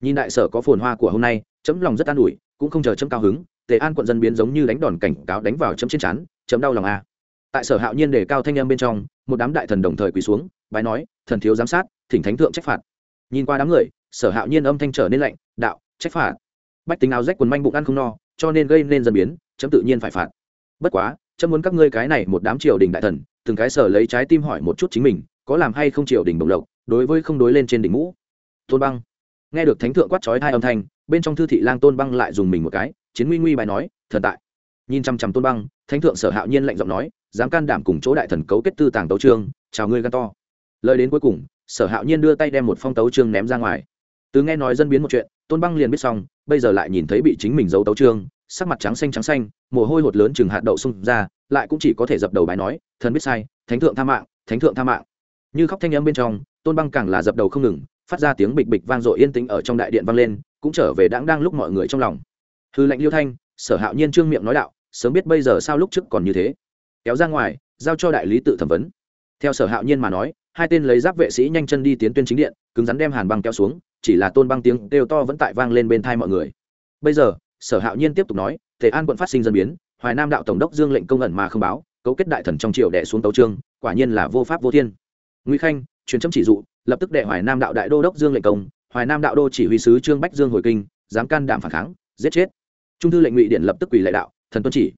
Nhìn đại sở có phồn hoa của hôm nay, chấm lòng rất an ủi, cũng không chờ chấm cao hứng, tề an quận dân biến giống như đánh đòn cảnh cáo đánh vào chấm trên chắn chấm đau lòng a tại sở hạo nhiên đề cao thanh em bên trong, một đám đại thần đồng thời quỳ xuống, bái nói, thần thiếu giám sát, thỉnh thánh thượng trách phạt. Nhìn qua đám người, sở hạo nhiên âm thanh trở nên lạnh, đạo, trách phạt bách tính áo rách quần manh bụng ăn không no, cho nên gây nên dân biến, chấm tự nhiên phải phạt. Bất quá, chấm muốn các ngươi cái này một đám triều đình đại thần, từng cái sở lấy trái tim hỏi một chút chính mình, có làm hay không triều đình đồng lộc, đối với không đối lên trên đỉnh ngũ. tôn băng. Nghe được thánh thượng quát trói hai âm thanh, bên trong thư thị lang tôn băng lại dùng mình một cái, chiến nguy nguy bài nói, thần tại. Nhìn chăm chăm tôn băng, thánh thượng sở hạo nhiên lạnh giọng nói, dám can đảm cùng chỗ đại thần cấu kết tư tàng tấu trương, chào ngươi gan to. Lời đến cuối cùng, sở hạo nhiên đưa tay đem một phong tấu trương ném ra ngoài từ nghe nói dân biến một chuyện, tôn băng liền biết xong, bây giờ lại nhìn thấy bị chính mình giấu tấu trương, sắc mặt trắng xanh trắng xanh, mồ hôi hột lớn chừng hạt đậu xung ra, lại cũng chỉ có thể dập đầu bài nói, thần biết sai, thánh thượng tha mạng, thánh thượng tha mạng. Như khóc thanh âm bên trong, tôn băng càng là dập đầu không ngừng, phát ra tiếng bịch bịch vang dội yên tĩnh ở trong đại điện vang lên, cũng trở về đáng đang lúc mọi người trong lòng. Hư lệnh liêu thanh, sở hạo nhiên trương miệng nói đạo, sớm biết bây giờ sao lúc trước còn như thế. Kéo ra ngoài, giao cho đại lý tự thẩm vấn. Theo sở hạo nhiên mà nói hai tên lấy giáp vệ sĩ nhanh chân đi tiến tuyên chính điện, cứng rắn đem hàn băng kéo xuống, chỉ là tôn băng tiếng đều to vẫn tại vang lên bên thai mọi người. Bây giờ, sở hạo nhiên tiếp tục nói thể an quận phát sinh dân biến, hoài nam đạo tổng đốc dương lệnh công ẩn mà không báo, cấu kết đại thần trong triều đẻ xuống tấu trương, quả nhiên là vô pháp vô thiên. Nguy khanh, truyền chấm chỉ dụ, lập tức đệ hoài nam đạo đại đô đốc dương lệnh công, hoài nam đạo đô chỉ huy sứ trương bách dương hồi kinh, dám can đảm phản kháng, giết chết. Trung thư lệnh ngụy điện lập tức quỳ lệ đạo, thần tuân chỉ.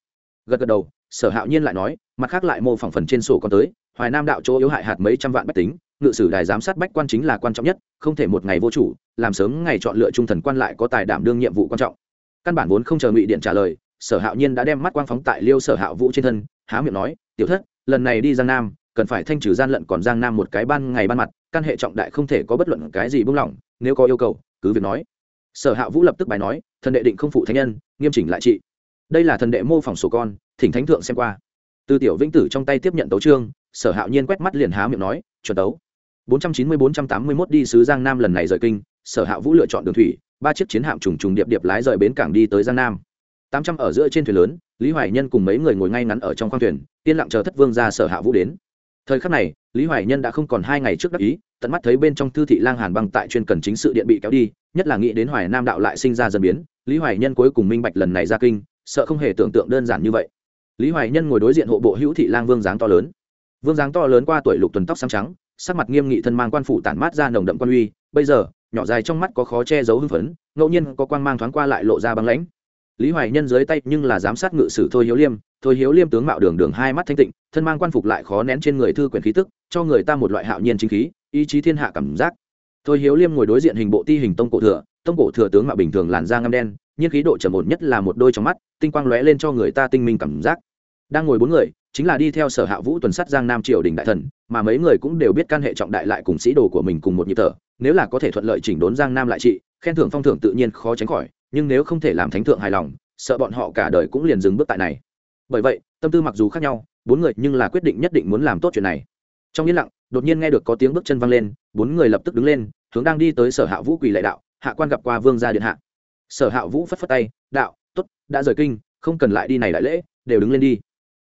Gật gật đầu, sở hạo nhiên lại nói, mặt khác lại mô phỏng phần trên sổ còn tới hoài nam đạo chỗ yếu hại hạt mấy trăm vạn bách tính, ngự sử đài giám sát bách quan chính là quan trọng nhất, không thể một ngày vô chủ, làm sớm ngày chọn lựa trung thần quan lại có tài đảm đương nhiệm vụ quan trọng. Căn bản vốn không chờ ngụy điện trả lời, sở hạo nhiên đã đem mắt quang phóng tại liêu sở hạo vũ trên thân, há miệng nói, tiểu thất, lần này đi giang nam, cần phải thanh trừ gian lận còn giang nam một cái ban ngày ban mặt, căn hệ trọng đại không thể có bất luận cái gì buông lỏng, nếu có yêu cầu, cứ việc nói. Sở hạ vũ lập tức bài nói, thần đệ định không phụ thánh nhân, nghiêm chỉnh lại trị. Đây là thần đệ mô phỏng sổ con, thỉnh thánh thượng xem qua. Từ tiểu vĩnh tử trong tay tiếp nhận tấu trương sở hạo nhiên quét mắt liền há miệng nói, chuẩn tấu 490-481 đi sứ giang nam lần này rời kinh, sở hạ vũ lựa chọn đường thủy, ba chiếc chiến hạm trùng trùng điệp điệp lái rời bến cảng đi tới giang nam. tám trăm ở giữa trên thuyền lớn, lý hoài nhân cùng mấy người ngồi ngay ngắn ở trong khoang thuyền, yên lặng chờ thất vương ra sở hạ vũ đến. Thời khắc này, lý hoài nhân đã không còn hai ngày trước đắc ý, tận mắt thấy bên trong thư thị lang hàn băng tại chuyên cần chính sự điện bị kéo đi, nhất là nghĩ đến hoài nam đạo lại sinh ra dần biến, lý hoài nhân cuối cùng minh bạch lần này ra kinh, sợ không hề tưởng tượng đơn giản như vậy. Lý hoài nhân ngồi đối diện hộ bộ hữu thị lang vương dáng to lớn vương dáng to lớn qua tuổi lục tuần tóc sáng trắng, sắc mặt nghiêm nghị thân mang quan phủ tản mát ra nồng đậm quan uy, bây giờ, nhỏ dài trong mắt có khó che giấu hưng phấn, ngẫu nhiên có quang mang thoáng qua lại lộ ra băng lãnh. Lý hoài nhân dưới tay nhưng là giám sát ngự sử thôi hiếu liêm, thôi hiếu liêm tướng mạo đường đường hai mắt thanh tịnh, thân mang quan phục lại khó nén trên người thư quyển khí tức, cho người ta một loại hạo nhiên chính khí, ý chí thiên hạ cảm giác. Thôi hiếu liêm ngồi đối diện hình bộ ti hình tông cổ thừa, tông cổ thừa tướng mạo bình thường làn da ngăm đen, nhưng khí độ trầm ổn nhất là một đôi trong mắt, tinh quang lóe lên cho người ta tinh minh cảm giác đang ngồi bốn người, chính là đi theo sở hạ vũ tuần sát giang nam triều đình đại thần, mà mấy người cũng đều biết căn hệ trọng đại lại cùng sĩ đồ của mình cùng một nhịp thở, nếu là có thể thuận lợi chỉnh đốn giang nam lại trị, khen thưởng phong thưởng tự nhiên khó tránh khỏi, nhưng nếu không thể làm thánh thượng hài lòng, sợ bọn họ cả đời cũng liền dừng bước tại này. Bởi vậy, tâm tư mặc dù khác nhau, bốn người nhưng là quyết định nhất định muốn làm tốt chuyện này. Trong yên lặng, đột nhiên nghe được có tiếng bước chân văng lên, bốn người lập tức đứng lên, hướng đang đi tới sở hạ vũ quỳ lệ đạo, hạ quan gặp qua vương gia điện hạ. Sở hạ vũ phất phất tay, đạo t ố t đã rời kinh, không cần lại đi này đại lễ, đều đứng lên đi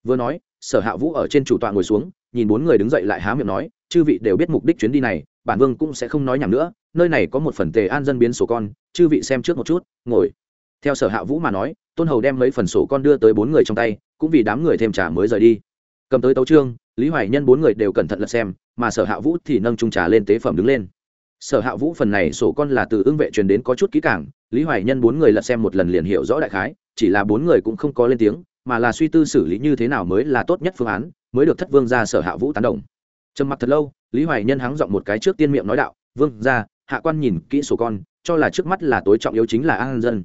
vừa nói, sở hạ vũ ở trên chủ tọa ngồi xuống, nhìn bốn người đứng dậy lại há miệng nói, chư vị đều biết mục đích chuyến đi này, bản vương cũng sẽ không nói nhảm nữa, nơi này có một phần tề an dân biến sổ con, chư vị xem trước một chút, ngồi. Theo sở hạ vũ mà nói, tôn hầu đem mấy phần sổ con đưa tới bốn người trong tay, cũng vì đám người thêm trà mới rời đi. Cầm tới tấu trương lý hoài nhân bốn người đều cẩn thận lật xem, mà sở hạ vũ thì nâng trung trà lên tế phẩm đứng lên. Sở hạ vũ phần này sổ con là từ ưng vệ truyền đến có chút kỹ cảng lý hoài nhân bốn người lật xem một lần liền hiểu rõ đại khái, chỉ là bốn người cũng không có lên tiếng mà là suy tư xử lý như thế nào mới là tốt nhất phương án, mới được thất vương ra sở hạ vũ tán đồng. Trầm mặc thật lâu, lý hoài nhân hắng giọng một cái trước tiên miệng nói đạo, vương ra hạ quan nhìn kỹ sổ con, cho là trước mắt là tối trọng yếu chính là an dân.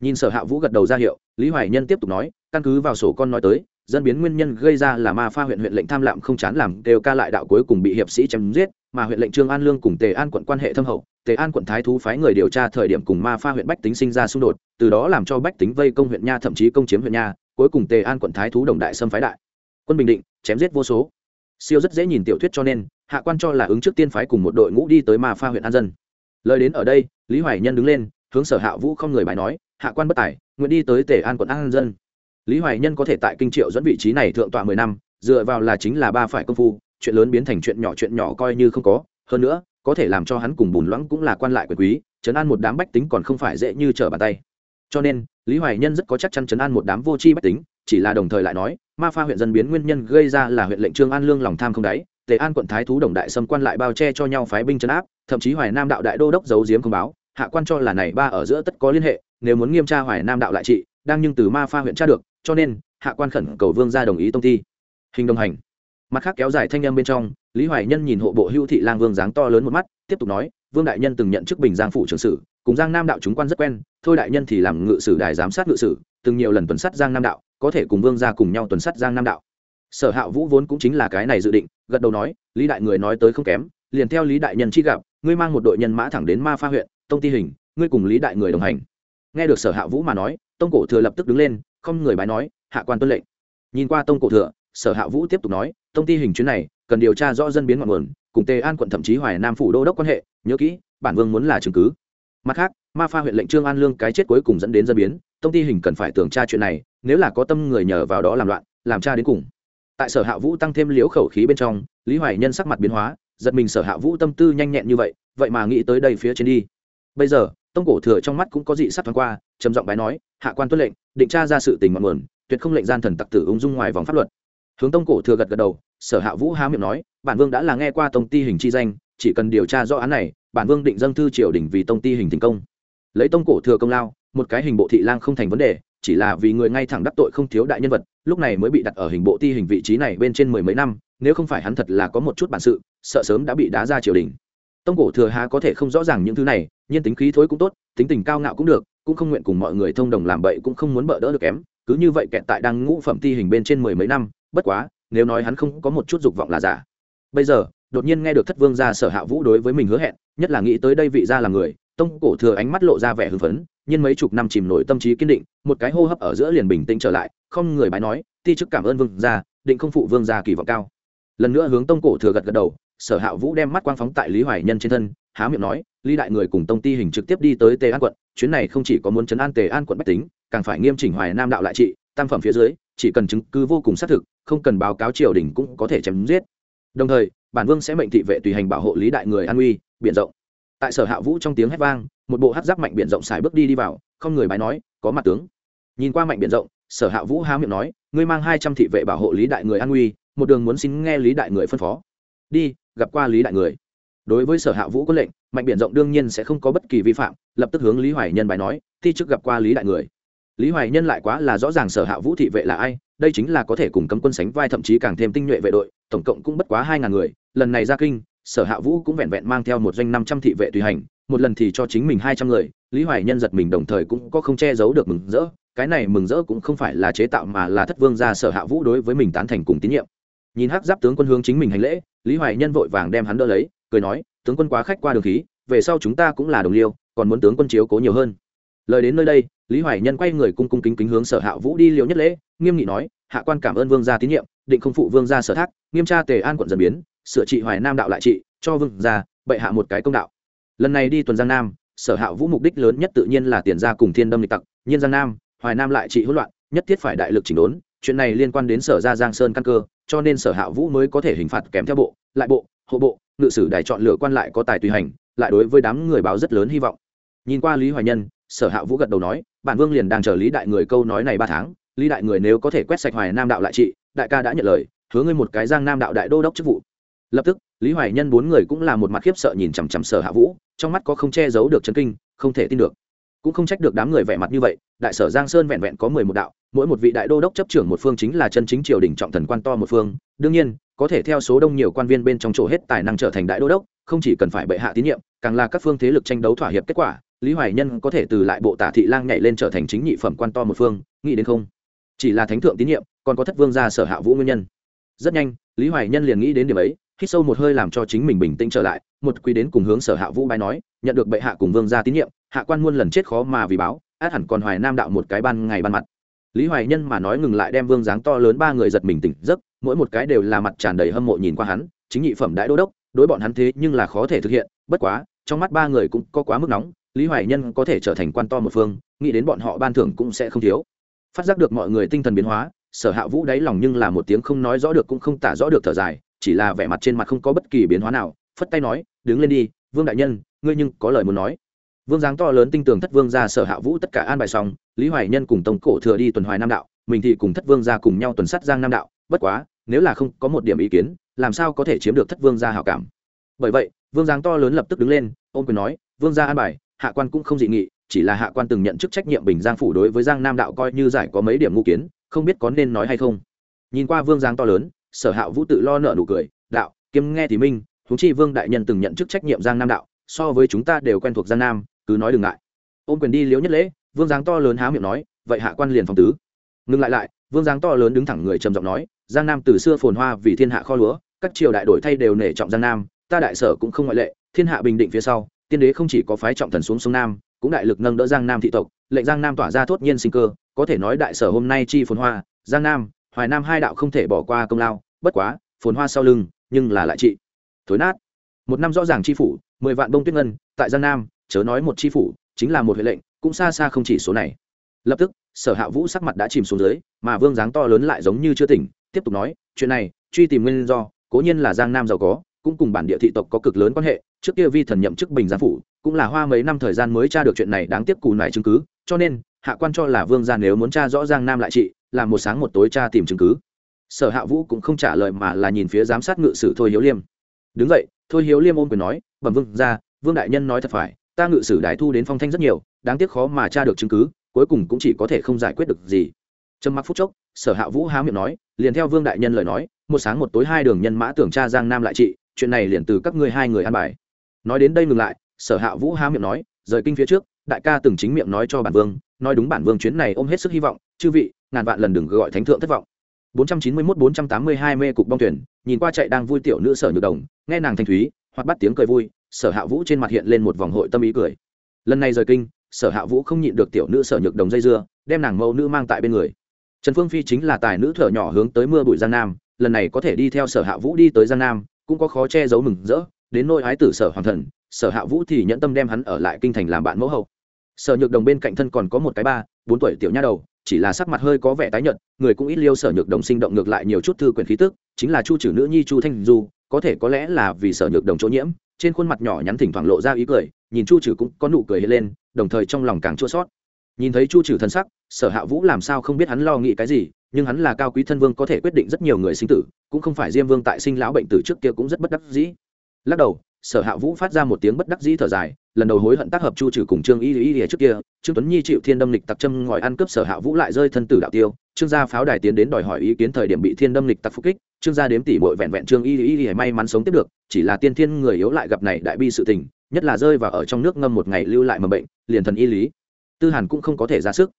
Nhìn sở hạ vũ gật đầu ra hiệu, lý hoài nhân tiếp tục nói, căn cứ vào sổ con nói tới, dân biến nguyên nhân gây ra là ma pha huyện huyện lệnh tham lạm không chán làm đều ca lại đạo cuối cùng bị hiệp sĩ chém giết, mà huyện lệnh trương an lương cùng tề an quận quan hệ thâm hậu, tề an quận thái thú phái người điều tra thời điểm cùng ma pha huyện bách tính sinh ra xung đột, từ đó làm cho bách tính vây công huyện nha thậm chí công chiếm huyện nha cuối cùng tề an quận thái thú đồng đại xâm phái đại. Quân bình định, chém giết vô số. Siêu rất dễ nhìn tiểu thuyết cho nên, hạ quan cho là ứng trước tiên phái cùng một đội ngũ đi tới ma pha huyện an dân. Lời đến ở đây, lý hoài nhân đứng lên, hướng sở hạ vũ không người bài nói, hạ quan bất tài, nguyện đi tới tề an quận an dân. Lý hoài nhân có thể tại kinh triệu dẫn vị trí này thượng tọa mười năm, dựa vào là chính là ba phải công phu, chuyện lớn biến thành chuyện nhỏ chuyện nhỏ coi như không có. Hơn nữa, có thể làm cho hắn cùng bùn loãng cũng là quan lại quyền quý chấn an một đám bách tính còn không phải dễ như trở bàn tay cho nên, lý hoài nhân rất có chắc chắn chấn an một đám vô tri bách tính, chỉ là đồng thời lại nói, ma pha huyện dân biến nguyên nhân gây ra là huyện lệnh trương an lương lòng tham không đáy, tề an quận thái thú đồng đại xâm quan lại bao che cho nhau phái binh chấn áp, thậm chí hoài nam đạo đại đô đốc giấu giếm không báo, hạ quan cho là này ba ở giữa tất có liên hệ, nếu muốn nghiêm tra hoài nam đạo lại trị, đang nhưng từ ma pha huyện tra được, cho nên, hạ quan khẩn cầu vương gia đồng ý tông thi. Hình đồng hành. Mặt khác kéo dài thanh em bên trong, lý hoài nhân nhìn hộ bộ hưu thị lang vương dáng to lớn một mắt, tiếp tục nói, vương đại nhân từng nhận chức bình giang phủ trưởng sử cùng giang nam đạo chúng quan rất quen, thôi đại nhân thì làm ngự sử đài giám sát ngự sử, từng nhiều lần tuần sát giang nam đạo, có thể cùng vương ra cùng nhau tuần sát giang nam đạo. Sở hạ vũ vốn cũng chính là cái này dự định, gật đầu nói, lý đại người nói tới không kém, liền theo lý đại nhân chi gặp, ngươi mang một đội nhân mã thẳng đến ma pha huyện, tông ti hình, ngươi cùng lý đại người đồng hành. Nghe được sở hạ vũ mà nói, tông cổ thừa lập tức đứng lên, không người bái nói, hạ quan tuân lệnh. Nhìn qua tông cổ thừa, sở hạ vũ tiếp tục nói, tông ti hình chuyến này, cần điều tra rõ dân biến ngọn nguồn, cùng tề an quận thậm chí hoài nam phủ đô đốc quan hệ, nhớ kỹ, bản vương muốn là chứng cứ mặt khác, ma pha huyện lệnh trương an lương cái chết cuối cùng dẫn đến dân biến, tông ty hình cần phải tưởng tra chuyện này, nếu là có tâm người nhờ vào đó làm loạn, làm cha đến cùng. Tại sở hạ vũ tăng thêm liếu khẩu khí bên trong, lý hoài nhân sắc mặt biến hóa, giật mình sở hạ vũ tâm tư nhanh nhẹn như vậy vậy mà nghĩ tới đây phía trên đi. Bây giờ, tông cổ thừa trong mắt cũng có dị sắc thoáng qua, trầm giọng bái nói, hạ quan tuân lệnh, định tra ra sự tình ngọn nguồn, tuyệt không lệnh gian thần tặc tử ung dung ngoài vòng pháp luật. Hướng tông cổ thừa gật gật đầu, sở hạ vũ há miệng nói, bản vương đã là nghe qua tông ti hình chi danh, chỉ cần điều tra rõ án này bản vương định dâng thư triều đình vì tông ti hình thành công. Lấy tông cổ thừa công lao, một cái hình bộ thị lang không thành vấn đề, chỉ là vì người ngay thẳng đắc tội không thiếu đại nhân vật, lúc này mới bị đặt ở hình bộ ti hình vị trí này bên trên mười mấy năm, nếu không phải hắn thật là có một chút bản sự, sợ sớm đã bị đá ra triều đình. Tông cổ thừa há có thể không rõ ràng những thứ này, nhiên tính khí thối cũng tốt, tính tình cao ngạo cũng được, cũng không nguyện cùng mọi người thông đồng làm bậy, cũng không muốn bỡ đỡ được kém, cứ như vậy kẹt tại đang ngũ phẩm ti hình bên trên mười mấy năm, bất quá, nếu nói hắn không có một chút dục vọng là giả. Bây giờ đột nhiên nghe được thất vương gia sở hạ vũ đối với mình hứa hẹn, nhất là nghĩ tới đây vị gia là người, tông cổ thừa ánh mắt lộ ra vẻ hưng phấn nhưng mấy chục năm chìm nổi tâm trí kiên định, một cái hô hấp ở giữa liền bình tĩnh trở lại, không người bái nói, ti chức cảm ơn vương gia, định không phụ vương gia kỳ vọng cao. Lần nữa hướng tông cổ thừa gật gật đầu, sở hạ vũ đem mắt quang phóng tại lý hoài nhân trên thân, há miệng nói, lý đại người cùng tông ti hình trực tiếp đi tới tề an quận, chuyến này không chỉ có muốn chấn an tề an quận bách tính, càng phải nghiêm chỉnh hoài nam đạo lại trị, tam phẩm phía dưới, chỉ cần chứng cứ vô cùng xác thực, không cần báo cáo triều đình cũng có thể chém giết. Đồng thời bản vương sẽ mệnh thị vệ tùy hành bảo hộ lý đại người an uy, biển rộng. Tại sở hạ vũ trong tiếng hét vang, một bộ hát giáp mạnh biển rộng xài bước đi đi vào, không người bái nói, có mặt tướng. Nhìn qua mạnh biển rộng, sở hạ vũ há miệng nói, ngươi mang hai trăm thị vệ bảo hộ lý đại người an uy, một đường muốn xin nghe lý đại người phân phó. Đi, gặp qua lý đại người. Đối với sở hạ vũ có lệnh, mạnh biển rộng đương nhiên sẽ không có bất kỳ vi phạm, lập tức hướng lý hoài nhân bài nói, thi chức gặp qua lý đại người. Lý hoài nhân lại quá là rõ ràng sở hạ vũ thị vệ là ai, đây chính là có thể cùng cấm quân sánh vai thậm chí càng thêm tinh nhuệ vệ đội, tổng cộng cũng bất quá hai ngàn người lần này ra kinh, sở hạ vũ cũng vẹn vẹn mang theo một doanh năm trăm thị vệ tùy hành, một lần thì cho chính mình hai trăm người, lý hoài nhân giật mình đồng thời cũng có không che giấu được mừng rỡ, cái này mừng rỡ cũng không phải là chế tạo mà là thất vương ra sở hạ vũ đối với mình tán thành cùng tín nhiệm. Nhìn hắc giáp tướng quân hướng chính mình hành lễ, lý hoài nhân vội vàng đem hắn đỡ lấy, cười nói, tướng quân quá khách qua đường khí, về sau chúng ta cũng là đồng liêu, còn muốn tướng quân chiếu cố nhiều hơn. Lời đến nơi đây, lý hoài nhân quay người cung cung kính kính hướng sở hạ vũ đi liều nhất lễ, nghiêm nghị nói, hạ quan cảm ơn vương gia tín nhiệm, định không phụ vương gia sở thác, nghiêm tra tề an quận dần biến sửa trị hoài nam đạo lại trị, cho vương gia, bệ hạ một cái công đạo. Lần này đi tuần giang nam, sở hạ vũ mục đích lớn nhất tự nhiên là tiền ra cùng thiên đâm lịch tặc, nhiên giang nam, hoài nam lại trị hỗn loạn, nhất thiết phải đại lực chỉnh đốn, chuyện này liên quan đến sở gia giang sơn căn cơ, cho nên sở hạ vũ mới có thể hình phạt kém theo bộ, lại bộ, hộ bộ, ngự sử đài chọn lựa quan lại có tài tùy hành, lại đối với đám người báo rất lớn hy vọng. Nhìn qua lý hoài nhân, sở hạ vũ gật đầu nói, bản vương liền đang chờ lý đại người câu nói này ba tháng, lý đại người nếu có thể quét sạch hoài nam đạo lại trị, đại ca đã nhận lời, hứa ngươi một cái giang nam đạo đại đô đốc chức vụ lập tức, lý hoài nhân bốn người cũng là một mặt khiếp sợ nhìn chằm chằm sở hạ vũ, trong mắt có không che giấu được chân kinh, không thể tin được. Cũng không trách được đám người vẻ mặt như vậy, đại sở giang sơn vẹn vẹn có mười một đạo, mỗi một vị đại đô đốc chấp trưởng một phương chính là chân chính triều đình trọng thần quan to một phương. Đương nhiên, có thể theo số đông nhiều quan viên bên trong chỗ hết tài năng trở thành đại đô đốc, không chỉ cần phải bệ hạ tín nhiệm, càng là các phương thế lực tranh đấu thỏa hiệp kết quả, lý hoài nhân có thể từ lại bộ tả thị lang nhảy lên trở thành chính nhị phẩm quan to một phương, nghĩ đến không? Chỉ là thánh thượng tín nhiệm, còn có thất vương gia sở hạ vũ nguyên nhân. Rất nhanh, lý hoài nhân liền nghĩ đến điểm ấy hít sâu một hơi làm cho chính mình bình tĩnh trở lại, một quý đến cùng hướng sở hạ vũ bái nói, nhận được bệ hạ cùng vương gia tín nhiệm, hạ quan muôn lần chết khó mà vì báo, át hẳn còn hoài nam đạo một cái ban ngày ban mặt. Lý hoài nhân mà nói ngừng lại đem vương dáng to lớn ba người giật mình tỉnh giấc, mỗi một cái đều là mặt tràn đầy hâm mộ nhìn qua hắn, chính nhị phẩm đại đô đốc, đối bọn hắn thế nhưng là khó thể thực hiện, bất quá, trong mắt ba người cũng có quá mức nóng, lý hoài nhân có thể trở thành quan to một phương, nghĩ đến bọn họ ban thưởng cũng sẽ không thiếu. Phát giác được mọi người tinh thần biến hóa, sở hạ vũ đáy lòng nhưng là một tiếng không nói rõ được cũng không tả rõ được thở dài chỉ là vẻ mặt trên mặt không có bất kỳ biến hóa nào, phất tay nói, đứng lên đi, vương đại nhân, ngươi nhưng có lời muốn nói. Vương giáng to lớn tinh tường thất vương ra sở hạ vũ tất cả an bài xong, lý hoài nhân cùng tông cổ thừa đi tuần hoài nam đạo, mình thì cùng thất vương ra cùng nhau tuần sắt giang nam đạo, bất quá, nếu là không có một điểm ý kiến, làm sao có thể chiếm được thất vương gia hảo cảm? Bởi vậy, vương giáng to lớn lập tức đứng lên, ôm quyền nói, vương gia an bài, hạ quan cũng không dị nghị, chỉ là hạ quan từng nhận chức trách nhiệm bình giang phủ đối với giang nam đạo coi như giải có mấy điểm ngu kiến, không biết có nên nói hay không. Nhìn qua vương giáng to lớn sở hạ vũ tự lo nợ nụ cười, đạo kiếm nghe thì minh thú chi vương đại nhân từng nhận chức trách nhiệm giang nam đạo, so với chúng ta đều quen thuộc giang nam, cứ nói đừng ngại. Ôm quyền đi liễu nhất lễ, vương giáng to lớn há miệng nói, vậy hạ quan liền phòng tứ. Ngừng lại lại, vương giáng to lớn đứng thẳng người trầm giọng nói, giang nam từ xưa phồn hoa vì thiên hạ kho lúa, các triều đại đổi thay đều nể trọng giang nam, ta đại sở cũng không ngoại lệ, thiên hạ bình định phía sau, tiên đế không chỉ có phái trọng thần xuống sông nam, cũng đại lực nâng đỡ giang nam thị tộc, lệnh giang nam tỏa ra thốt nhiên sinh cơ, có thể nói đại sở hôm nay chi phồn hoa, giang nam hoài nam hai đạo không thể bỏ qua công lao, bất quá, phồn hoa sau lưng, nhưng là lại trị. Thối nát. Một năm rõ ràng chi phủ, mười vạn bông tuyết ngân, tại giang nam, chớ nói một chi phủ, chính là một huệ lệnh, cũng xa xa không chỉ số này. Lập tức, sở hạ vũ sắc mặt đã chìm xuống dưới, mà vương dáng to lớn lại giống như chưa tỉnh, tiếp tục nói, chuyện này, truy tìm nguyên do, cố nhiên là giang nam giàu có, cũng cùng bản địa thị tộc có cực lớn quan hệ, trước kia vi thần nhậm chức bình giang phủ, cũng là hoa mấy năm thời gian mới tra được chuyện này đáng tiếc cù nải chứng cứ, cho nên, hạ quan cho là vương gia nếu muốn tra rõ giang nam lại trị là một sáng một tối tra tìm chứng cứ. Sở hạ vũ cũng không trả lời mà là nhìn phía giám sát ngự sử thôi hiếu liêm. Đứng vậy thôi hiếu liêm ôm quyền nói, bẩm vương ra vương đại nhân nói thật phải, ta ngự sử đại thu đến phong thanh rất nhiều, đáng tiếc khó mà tra được chứng cứ, cuối cùng cũng chỉ có thể không giải quyết được gì. Trầm mặc phút chốc, sở hạ vũ há miệng nói, liền theo vương đại nhân lời nói, một sáng một tối hai đường nhân mã tưởng tra giang nam lại trị, chuyện này liền từ các ngươi hai người an bài. Nói đến đây ngừng lại, sở hạ vũ há miệng nói, rời kinh phía trước, đại ca từng chính miệng nói cho bản vương, nói đúng bản vương chuyến này ôm hết sức hy vọng, chư vị ngàn vạn lần đừng gọi thánh thượng thất vọng. 491-482 mê cục bong tuyển nhìn qua chạy đang vui tiểu nữ sở nhược đồng, nghe nàng thanh thúy, hoặc bắt tiếng cười vui, sở hạ vũ trên mặt hiện lên một vòng hội tâm ý cười. Lần này rời kinh, sở hạ vũ không nhịn được tiểu nữ sở nhược đồng dây dưa, đem nàng mẫu nữ mang tại bên người. Trần phương phi chính là tài nữ thở nhỏ hướng tới mưa bụi giang nam, lần này có thể đi theo sở hạ vũ đi tới giang nam, cũng có khó che giấu mừng rỡ, đến nôi ái tử sở hoàng thần, sở hạ vũ thì nhẫn tâm đem hắn ở lại kinh thành làm bạn mẫu hậu. Sở nhược đồng bên cạnh thân còn có một cái ba, bốn tuổi tiểu nha đầu chỉ là sắc mặt hơi có vẻ tái nhợt, người cũng ít liêu sở nhược đồng sinh động ngược lại nhiều chút thư quyển khí tức, chính là chu trừ nữ nhi chu thanh du, có thể có lẽ là vì sở nhược đồng chỗ nhiễm, trên khuôn mặt nhỏ nhắn thỉnh thoảng lộ ra ý cười, nhìn chu trừ cũng có nụ cười lên, đồng thời trong lòng càng chua sót nhìn thấy chu trừ thân sắc, sở hạ vũ làm sao không biết hắn lo nghĩ cái gì, nhưng hắn là cao quý thân vương có thể quyết định rất nhiều người sinh tử, cũng không phải diêm vương tại sinh lão bệnh tử trước kia cũng rất bất đắc dĩ. Lắc đầu, sở hạ vũ phát ra một tiếng bất đắc dĩ thở dài lần đầu hối hận tác hợp chu trừ cùng trương y y y trước kia, trương tuấn nhi chịu thiên đâm lịch tặc châm ngòi ăn cướp sở hạ vũ lại rơi thân tử đạo tiêu. Trương gia pháo đài tiến đến đòi hỏi ý kiến thời điểm bị thiên đâm lịch tặc phục kích, trương gia đếm tỷ bội vẹn vẹn trương y y y may mắn sống tiếp được, chỉ là tiên thiên người yếu lại gặp này đại bi sự tình, nhất là rơi vào ở trong nước ngâm một ngày lưu lại mầm bệnh, liền thần y lý. Tư hàn cũng không có thể ra sức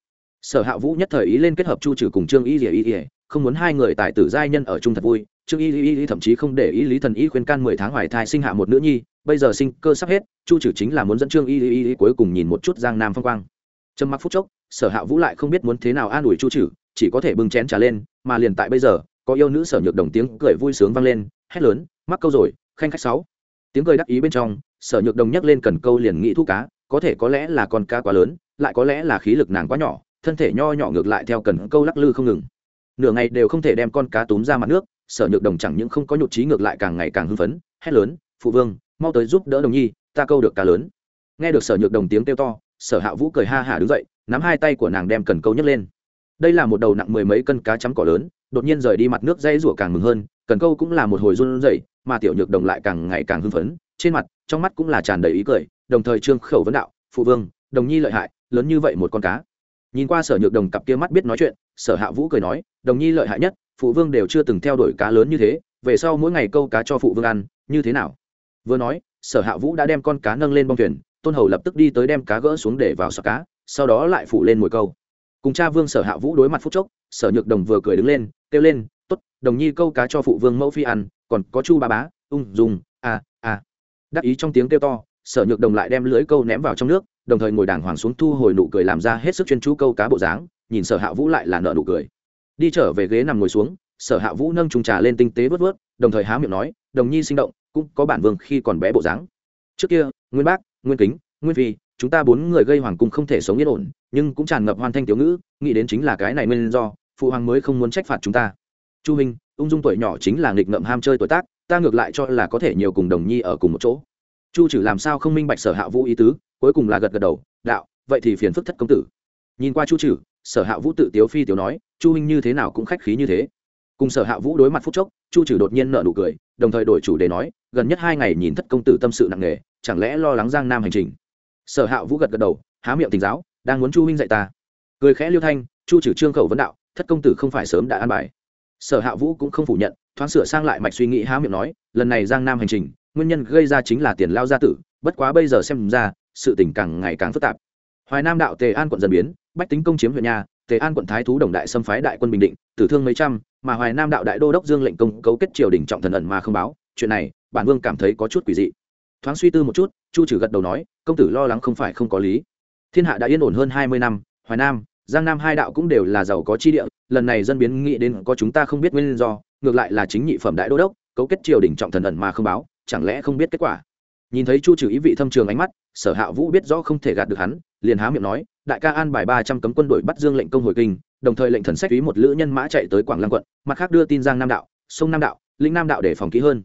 sở hạ vũ nhất thời ý lên kết hợp chu trừ cùng trương y y y không muốn hai người tài tử giai nhân ở chung thật vui. Trương y y y thậm chí không để ý lý thần y khuyên can mười tháng hoài thai sinh hạ một nữ nhi, bây giờ sinh cơ sắp hết, chu trừ chính là muốn dẫn trương y y y cuối cùng nhìn một chút giang nam phong quang. Trầm mặc phút chốc, sở hạ vũ lại không biết muốn thế nào an ủi chu trừ, chỉ có thể bưng chén trà lên, mà liền tại bây giờ, có yêu nữ sở nhược đồng tiếng cười vui sướng vang lên, hét lớn, mắc câu rồi, khanh khách sáu. Tiếng cười đắc ý bên trong, sở nhược đồng nhắc lên cần câu liền nghĩ thu cá, có thể có lẽ là con cá quá lớn, lại có lẽ là khí lực nàng quá nhỏ thân thể nho nhỏ ngược lại theo cần câu lắc lư không ngừng. Nửa ngày đều không thể đem con cá túm ra mặt nước, sở nhược đồng chẳng những không có nhụt trí ngược lại càng ngày càng hưng phấn, hét lớn, phụ vương, mau tới giúp đỡ đồng nhi, ta câu được cá lớn. Nghe được sở nhược đồng tiếng kêu to, sở hạ vũ cười ha hả đứng dậy, nắm hai tay của nàng đem cần câu nhấc lên. Đây là một đầu nặng mười mấy cân cá chấm cỏ lớn, đột nhiên rời đi mặt nước dây rủa càng mừng hơn, cần câu cũng là một hồi run rẩy, mà tiểu nhược đồng lại càng ngày càng hưng phấn, trên mặt, trong mắt cũng là tràn đầy ý cười, đồng thời trương khẩu vấn đạo, phụ vương, đồng nhi lợi hại, lớn như vậy một con cá nhìn qua sở nhược đồng cặp kia mắt biết nói chuyện, sở hạ vũ cười nói, đồng nhi lợi hại nhất, phụ vương đều chưa từng theo đuổi cá lớn như thế, về sau mỗi ngày câu cá cho phụ vương ăn, như thế nào? Vừa nói, sở hạ vũ đã đem con cá nâng lên bông thuyền, tôn hầu lập tức đi tới đem cá gỡ xuống để vào sọ cá, sau đó lại phụ lên mồi câu. Cùng cha vương sở hạ vũ đối mặt phút chốc, sở nhược đồng vừa cười đứng lên, kêu lên t ố t đồng nhi câu cá cho phụ vương mẫu phi ăn, còn có chu ba bá, ung, dùng à à. Đắc ý trong tiếng kêu to, sở nhược đồng lại đem lưới câu ném vào trong nước đồng thời ngồi đàng hoàng xuống thu hồi nụ cười làm ra hết sức chuyên chú câu cá bộ dáng, nhìn sở hạ vũ lại là nợ nụ cười. Đi trở về ghế nằm ngồi xuống, sở hạ vũ nâng trùng trà lên tinh tế vớt vớt, đồng thời há miệng nói, đồng nhi sinh động, cũng có bản vương khi còn bé bộ dáng. Trước kia, nguyên bác, nguyên kính, nguyên phi, chúng ta bốn người gây hoàng cung không thể sống yên ổn, nhưng cũng tràn ngập hoàn thanh tiểu ngữ, nghĩ đến chính là cái này nguyên do, phụ hoàng mới không muốn trách phạt chúng ta. Chu hình ung dung tuổi nhỏ chính là nghịch ngợm ham chơi tuổi tác, ta ngược lại cho là có thể nhiều cùng đồng nhi ở cùng một chỗ. Chu trừ làm sao không minh bạch sở hạ vũ ý tứ? Cuối cùng là gật gật đầu, đạo, vậy thì phiền phức thất công tử. Nhìn qua chu trừ, sở hạ vũ tự tiếu phi tiếu nói, chu huynh như thế nào cũng khách khí như thế. Cùng sở hạ vũ đối mặt phút chốc, chu trừ đột nhiên nợ nụ cười, đồng thời đổi chủ đề nói, gần nhất hai ngày nhìn thất công tử tâm sự nặng nề, chẳng lẽ lo lắng giang nam hành trình? Sở hạ vũ gật gật đầu, há miệng tình giáo, đang muốn chu huynh dạy ta. Cười khẽ liêu thanh, chu trừ trương khẩu vấn đạo, thất công tử không phải sớm đã an bài. Sở hạ vũ cũng không phủ nhận, thoáng sửa sang lại mạch suy nghĩ há miệng nói, lần này giang nam hành trình, nguyên nhân gây ra chính là tiền lao gia tử, bất quá bây giờ xem ra sự tình càng ngày càng phức tạp. Hoài nam đạo tề an quận dần biến, bách tính công chiếm huyện nhà, tề an quận thái thú đồng đại xâm phái đại quân bình định, tử thương mấy trăm, mà hoài nam đạo đại đô đốc dương lệnh công cấu kết triều đình trọng thần ẩn mà không báo, chuyện này, bản vương cảm thấy có chút quỷ dị. Thoáng suy tư một chút, chu trừ gật đầu nói, công tử lo lắng không phải không có lý. Thiên hạ đã yên ổn hơn hai mươi năm, hoài nam, giang nam hai đạo cũng đều là giàu có chi địa, lần này dân biến nghĩ đến có chúng ta không biết nguyên do, ngược lại là chính nhị phẩm đại đô đốc, cấu kết triều đình trọng thần ẩn mà không báo, chẳng lẽ không biết kết quả? Nhìn thấy chu trừ ý vị thâm trường ánh mắt sở hạ vũ biết rõ không thể gạt được hắn, liền há miệng nói, đại ca an bài ba trăm cấm quân đội bắt dương lệnh công hồi kinh, đồng thời lệnh thần sách ý một lữ nhân mã chạy tới quảng lăng quận, mặt khác đưa tin giang nam đạo, sông nam đạo linh nam đạo để phòng kỹ hơn.